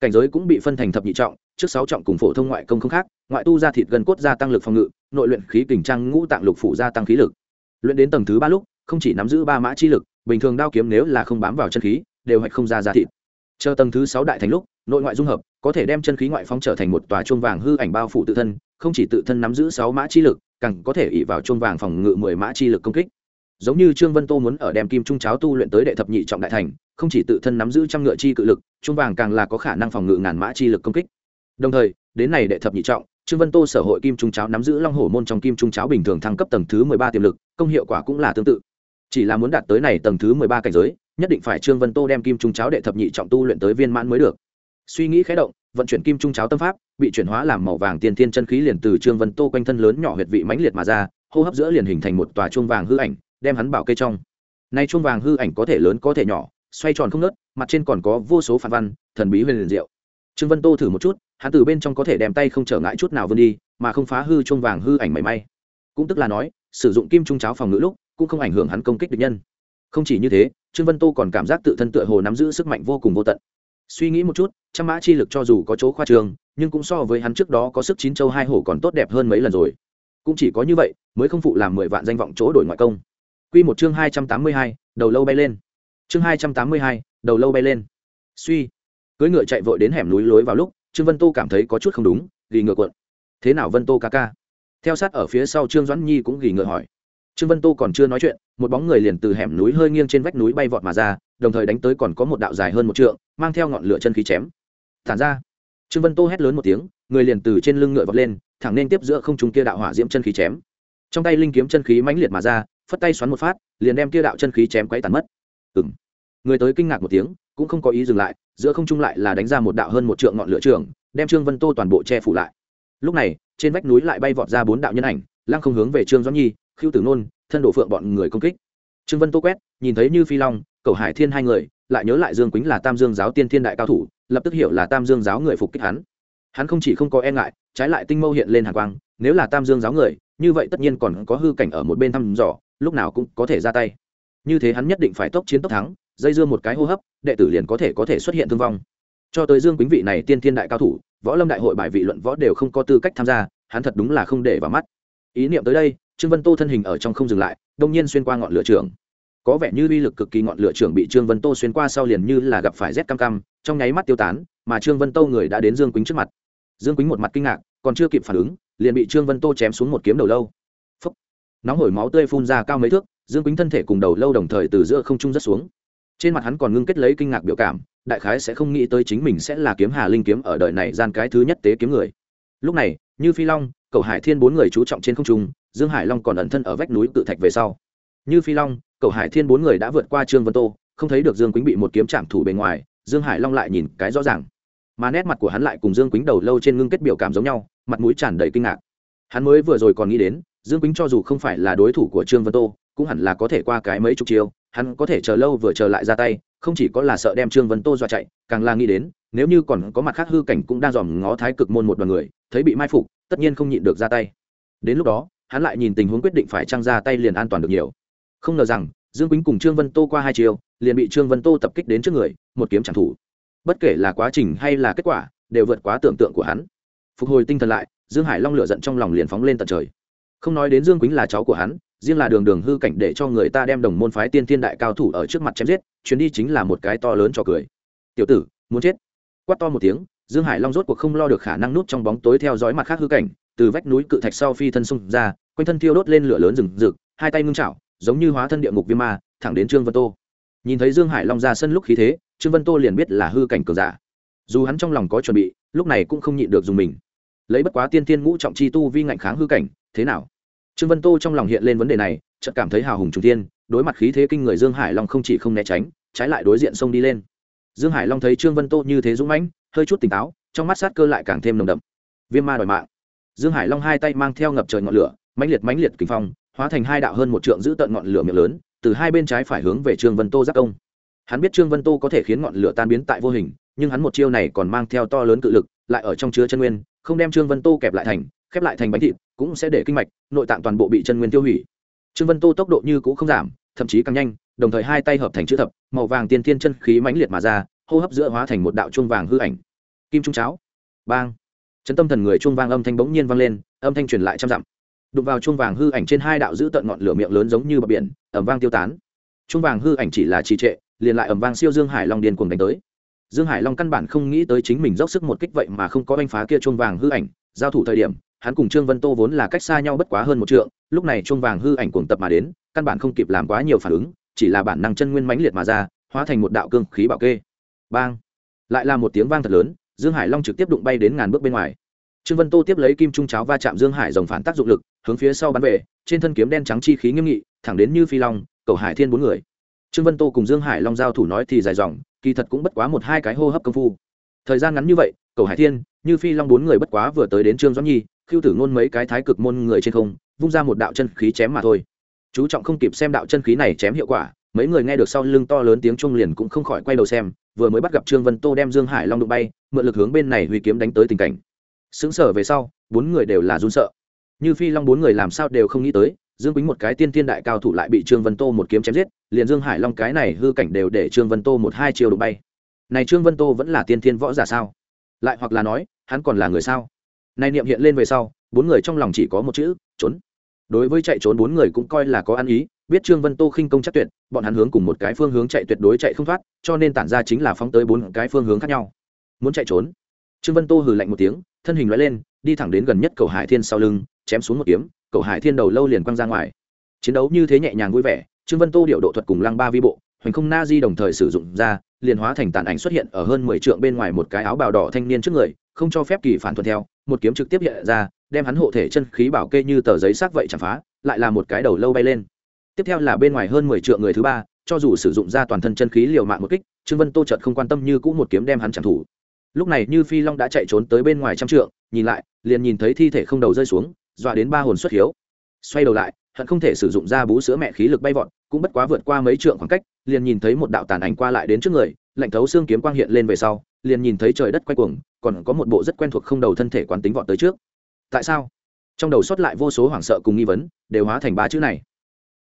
Cảnh giới cũng bị phân thành thập nhị trọng, trước sáu trọng cùng phổ thông ngoại công không khác, ngoại tu ra thịt gần cốt gia tăng lực phòng ngự, nội luyện khí kình trang ngũ tạng lục phủ gia tăng khí lực. Luyện đến tầng thứ ba lúc, không chỉ nắm giữ ba mã chi lực, bình thường đao kiếm nếu là không bám vào chân khí, đều hạch không ra ra thịt. Chờ tầng thứ sáu đại thành lúc, nội ngoại dung hợp có thể đem chân khí ngoại phong trở thành một tòa chuông vàng hư ảnh bao phủ tự thân, không chỉ tự thân nắm giữ sáu mã chi lực, càng có thể ỉ vào chuông vàng phòng ngự mười mã chi lực công kích. Giống như trương vân tô muốn ở đem kim trung cháo tu luyện tới đệ thập nhị trọng đại thành, không chỉ tự thân nắm giữ trăm ngựa chi cự lực, chuông vàng càng là có khả năng phòng ngự ngàn mã chi lực công kích. Đồng thời, đến này đệ thập nhị trọng, trương vân tô sở hội kim trung cháo nắm giữ long hổ môn trong kim trung cháo bình thường thăng cấp tầng thứ mười ba tiềm lực, công hiệu quả cũng là tương tự. Chỉ là muốn đạt tới này tầng thứ mười ba cảnh giới, nhất định phải trương vân tô đem kim trung cháo đệ thập nhị trọng tu luyện tới viên mãn mới được suy nghĩ khé động, vận chuyển kim trung cháo tâm pháp, bị chuyển hóa làm màu vàng tiền thiên chân khí liền từ trương vân tô quanh thân lớn nhỏ huyệt vị mãnh liệt mà ra, hô hấp giữa liền hình thành một tòa chuông vàng hư ảnh, đem hắn bảo cây trong. Nay chuông vàng hư ảnh có thể lớn có thể nhỏ, xoay tròn không nớt mặt trên còn có vô số phản văn, thần bí huyền liền diệu. Trương vân tô thử một chút, hắn từ bên trong có thể đem tay không trở ngại chút nào vươn đi, mà không phá hư chuông vàng hư ảnh mảy may. Cũng tức là nói, sử dụng kim trung cháo phòng ngữ lúc, cũng không ảnh hưởng hắn công kích địch nhân. Không chỉ như thế, trương vân tô còn cảm giác tự thân tựa hồ nắm giữ sức mạnh vô cùng vô tận. Suy nghĩ một chút trăm mã chi lực cho dù có chỗ khoa trường, nhưng cũng so với hắn trước đó có sức chín châu hai hổ còn tốt đẹp hơn mấy lần rồi. Cũng chỉ có như vậy, mới không phụ làm mười vạn danh vọng chỗ đổi ngoại công. Quy một chương hai trăm tám mươi hai, đầu lâu bay lên. Chương hai trăm tám mươi hai, đầu lâu bay lên. Suy. Cưỡi ngựa chạy vội đến hẻm núi lối vào lúc, trương vân tô cảm thấy có chút không đúng ghi ngựa cuộn. Thế nào vân tô ca ca? Theo sát ở phía sau trương doãn nhi cũng ghi ngựa hỏi. Trương vân tô còn chưa nói chuyện, một bóng người liền từ hẻm núi hơi nghiêng trên vách núi bay vọt mà ra, đồng thời đánh tới còn có một đạo dài hơn một trượng, mang theo ngọn lửa chân khí chém tản ra. Trương vân tô hét lớn một tiếng, người liền từ trên lưng ngựa vọt lên, thẳng nên tiếp giữa không trung kia đạo hỏa diễm chân khí chém. Trong tay linh kiếm chân khí mãnh liệt mà ra, phất tay xoắn một phát, liền đem kia đạo chân khí chém quấy tàn mất. Ừng người tới kinh ngạc một tiếng, cũng không có ý dừng lại, giữa không trung lại là đánh ra một đạo hơn một trượng ngọn lửa trường, đem trương vân tô toàn bộ che phủ lại. Lúc này, trên vách núi lại bay vọt ra bốn đạo nhân ảnh, lăng không hướng về trương doãn nhi khiêu tử nôn, thân đổ phượng bọn người công kích. Trương vân tô quét, nhìn thấy như phi long cầu hải thiên hai người, lại nhớ lại dương quýnh là tam dương giáo tiên thiên đại cao thủ lập tức hiểu là tam dương giáo người phục kích hắn. Hắn không chỉ không có e ngại, trái lại tinh mâu hiện lên hàn quang, nếu là tam dương giáo người, như vậy tất nhiên còn có hư cảnh ở một bên thăm dò, lúc nào cũng có thể ra tay. Như thế hắn nhất định phải tốc chiến tốc thắng, dây dưa một cái hô hấp, đệ tử liền có thể có thể xuất hiện thương vong. Cho tới dương quý vị này tiên thiên đại cao thủ, võ lâm đại hội bài vị luận võ đều không có tư cách tham gia, hắn thật đúng là không để vào mắt. Ý niệm tới đây, trương vân tô thân hình ở trong không dừng lại, đông nhiên xuyên qua ngọn lửa trường có vẻ như uy lực cực kỳ ngọn lửa trưởng bị trương vân tô xuyên qua sau liền như là gặp phải rét cam cam, trong nháy mắt tiêu tán, mà trương vân tô người đã đến dương quýnh trước mặt. Dương quýnh một mặt kinh ngạc, còn chưa kịp phản ứng, liền bị trương vân tô chém xuống một kiếm đầu lâu. Phúc. nóng hổi máu tươi phun ra cao mấy thước, dương quýnh thân thể cùng đầu lâu đồng thời từ giữa không trung rất xuống. Trên mặt hắn còn ngưng kết lấy kinh ngạc biểu cảm, đại khái sẽ không nghĩ tới chính mình sẽ là kiếm hà linh kiếm ở đời này gian cái thứ nhất tế kiếm người. Lúc này, như phi long, cầu hải thiên bốn người chú trọng trên không trung, dương hải long còn ẩn thân ở vách núi tự thạch về sau. Như phi long cầu hải thiên bốn người đã vượt qua trương vân tô, không thấy được dương quýnh bị một kiếm chạm thủ bề ngoài, dương hải long lại nhìn cái rõ ràng. Mà nét mặt của hắn lại cùng dương quýnh đầu lâu trên ngưng kết biểu cảm giống nhau, mặt mũi tràn đầy kinh ngạc. Hắn mới vừa rồi còn nghĩ đến, dương quýnh cho dù không phải là đối thủ của trương vân tô, cũng hẳn là có thể qua cái mấy chục chiêu, hắn có thể chờ lâu vừa chờ lại ra tay, không chỉ có là sợ đem trương vân tô dọa chạy, càng là nghĩ đến, nếu như còn có mặt khác hư cảnh cũng đang dòm ngó thái cực môn một đoàn người, thấy bị mai phục, tất nhiên không nhịn được ra tay. Đến lúc đó, hắn lại nhìn tình huống quyết định phải trăng ra tay liền an toàn được nhiều không ngờ rằng, dương quýnh cùng trương vân tô qua hai chiều, liền bị trương vân tô tập kích đến trước người, một kiếm trả thủ. Bất kể là quá trình hay là kết quả, đều vượt quá tưởng tượng của hắn. Phục hồi tinh thần lại, dương hải long lựa giận trong lòng liền phóng lên tận trời. Không nói đến dương quýnh là cháu của hắn, riêng là đường đường hư cảnh để cho người ta đem đồng môn phái tiên thiên đại cao thủ ở trước mặt chém giết, chuyến đi chính là một cái to lớn cho cười. Tiểu tử, muốn chết? Quát to một tiếng, dương hải long rốt cuộc không lo được khả năng nút trong bóng tối theo dõi mặt khác hư cảnh, từ vách núi cự thạch sau phi thân xung ra, quanh thân thiêu đốt lên lửa lớn rừng rực, hai tay ngưng chảo giống như hóa thân địa ngục viêm ma, thẳng đến trương vân tô. Nhìn thấy dương hải long ra sân lúc khí thế, trương vân tô liền biết là hư cảnh cường giả. Dù hắn trong lòng có chuẩn bị, lúc này cũng không nhịn được dùng mình. Lấy bất quá tiên tiên ngũ trọng chi tu vi ngạnh kháng hư cảnh, thế nào? Trương vân tô trong lòng hiện lên vấn đề này, chợt cảm thấy hào hùng trung tiên đối mặt khí thế kinh người dương hải long không chỉ không né tránh, trái lại đối diện xông đi lên. Dương hải long thấy trương vân tô như thế dũng mãnh, hơi chút tỉnh táo, trong mắt sát cơ lại càng thêm nồng đậm. Viêm ma đòi mạng. Dương hải long hai tay mang theo ngập trời ngọn lửa, mãnh liệt mãnh liệt kinh phong hóa thành hai đạo hơn một trượng giữ tận ngọn lửa miệng lớn, từ hai bên trái phải hướng về trương vân tô giác công. Hắn biết trương vân tô có thể khiến ngọn lửa tan biến tại vô hình, nhưng hắn một chiêu này còn mang theo to lớn cự lực, lại ở trong chứa chân nguyên, không đem trương vân tô kẹp lại thành, khép lại thành bánh thịt, cũng sẽ để kinh mạch, nội tạng toàn bộ bị chân nguyên tiêu hủy. Trương vân tô tốc độ như cũ không giảm, thậm chí càng nhanh, đồng thời hai tay hợp thành chữ thập, màu vàng tiên thiên chân khí mãnh liệt mà ra, hô hấp giữa hóa thành một đạo chuông vàng hư ảnh. Kim trung cháo. Bang. Chấn tâm thần người chuông vang âm thanh bỗng nhiên vang lên, âm thanh truyền lại trăm dặm đụng vào chuông vàng hư ảnh trên hai đạo giữ tận ngọn lửa miệng lớn giống như bờ biển ẩm vang tiêu tán. Chuông vàng hư ảnh chỉ là trì trệ, liền lại ẩm vang siêu dương hải long điên cuồng đánh tới. Dương hải long căn bản không nghĩ tới chính mình dốc sức một kích vậy mà không có đánh phá kia chuông vàng hư ảnh. Giao thủ thời điểm, hắn cùng trương vân tô vốn là cách xa nhau bất quá hơn một trượng, lúc này chuông vàng hư ảnh cuồng tập mà đến, căn bản không kịp làm quá nhiều phản ứng, chỉ là bản năng chân nguyên mãnh liệt mà ra, hóa thành một đạo cương khí bảo kê. Bang! Lại là một tiếng vang thật lớn, dương hải long trực tiếp đụng bay đến ngàn bước bên ngoài trương vân tô tiếp lấy kim trung cháo va chạm dương hải dòng phản tác dụng lực, hướng phía sau bắn về, trên thân kiếm đen trắng chi khí nghiêm nghị, thẳng đến như phi long, cầu hải thiên bốn người. Trương vân tô cùng dương hải long giao thủ nói thì dài dòng, kỳ thật cũng bất quá một hai cái hô hấp công phu. Thời gian ngắn như vậy, cầu hải thiên, như phi long bốn người bất quá vừa tới đến trương doãn nhi, khiêu tử ngôn mấy cái thái cực môn người trên không, vung ra một đạo chân khí chém mà thôi. Chú trọng không kịp xem đạo chân khí này chém hiệu quả, mấy người nghe được sau lưng to lớn tiếng trung liền cũng không khỏi quay đầu xem, vừa mới bắt gặp trương vân tô đem dương hải long đụng bay, mượn lực hướng bên này huy kiếm đánh tới tình cảnh xứng sở về sau, bốn người đều là run sợ. Như phi long bốn người làm sao đều không nghĩ tới, dương quýnh một cái tiên thiên đại cao thủ lại bị trương vân tô một kiếm chém giết, liền dương hải long cái này hư cảnh đều để trương vân tô một hai chiều đụng bay. Này trương vân tô vẫn là tiên thiên võ giả sao? Lại hoặc là nói, hắn còn là người sao? Này niệm hiện lên về sau, bốn người trong lòng chỉ có một chữ, trốn. Đối với chạy trốn bốn người cũng coi là có ăn ý, biết trương vân tô khinh công chắc tuyệt, bọn hắn hướng cùng một cái phương hướng chạy tuyệt đối chạy không thoát, cho nên tản ra chính là phóng tới bốn cái phương hướng khác nhau. Muốn chạy trốn? Trương vân tô hừ lạnh một tiếng thân hình loại lên, đi thẳng đến gần nhất cầu hải thiên sau lưng, chém xuống một kiếm, cầu hải thiên đầu lâu liền quăng ra ngoài. Chiến đấu như thế nhẹ nhàng vui vẻ, trương vân tô điệu độ thuật cùng lăng ba vi bộ, hoành không na di đồng thời sử dụng ra, liền hóa thành tàn ảnh xuất hiện ở hơn mười trượng bên ngoài một cái áo bào đỏ thanh niên trước người, không cho phép kỳ phản thuận theo, một kiếm trực tiếp hiện ra, đem hắn hộ thể chân khí bảo kê như tờ giấy xác vậy chẳng phá, lại là một cái đầu lâu bay lên. Tiếp theo là bên ngoài hơn mười trượng người thứ ba, cho dù sử dụng ra toàn thân chân khí liều mạng một kích, trương vân tô chợt không quan tâm như cũ một kiếm đem hắn chẳng thủ lúc này như phi long đã chạy trốn tới bên ngoài trăm trượng, nhìn lại, liền nhìn thấy thi thể không đầu rơi xuống, dọa đến ba hồn xuất hiếu. Xoay đầu lại, hận không thể sử dụng ra bú sữa mẹ khí lực bay vọt, cũng bất quá vượt qua mấy trượng khoảng cách, liền nhìn thấy một đạo tàn ảnh qua lại đến trước người, lạnh thấu xương kiếm quang hiện lên về sau, liền nhìn thấy trời đất quay cuồng, còn có một bộ rất quen thuộc không đầu thân thể quán tính vọt tới trước. Tại sao? Trong đầu xuất lại vô số hoảng sợ cùng nghi vấn, đều hóa thành ba chữ này.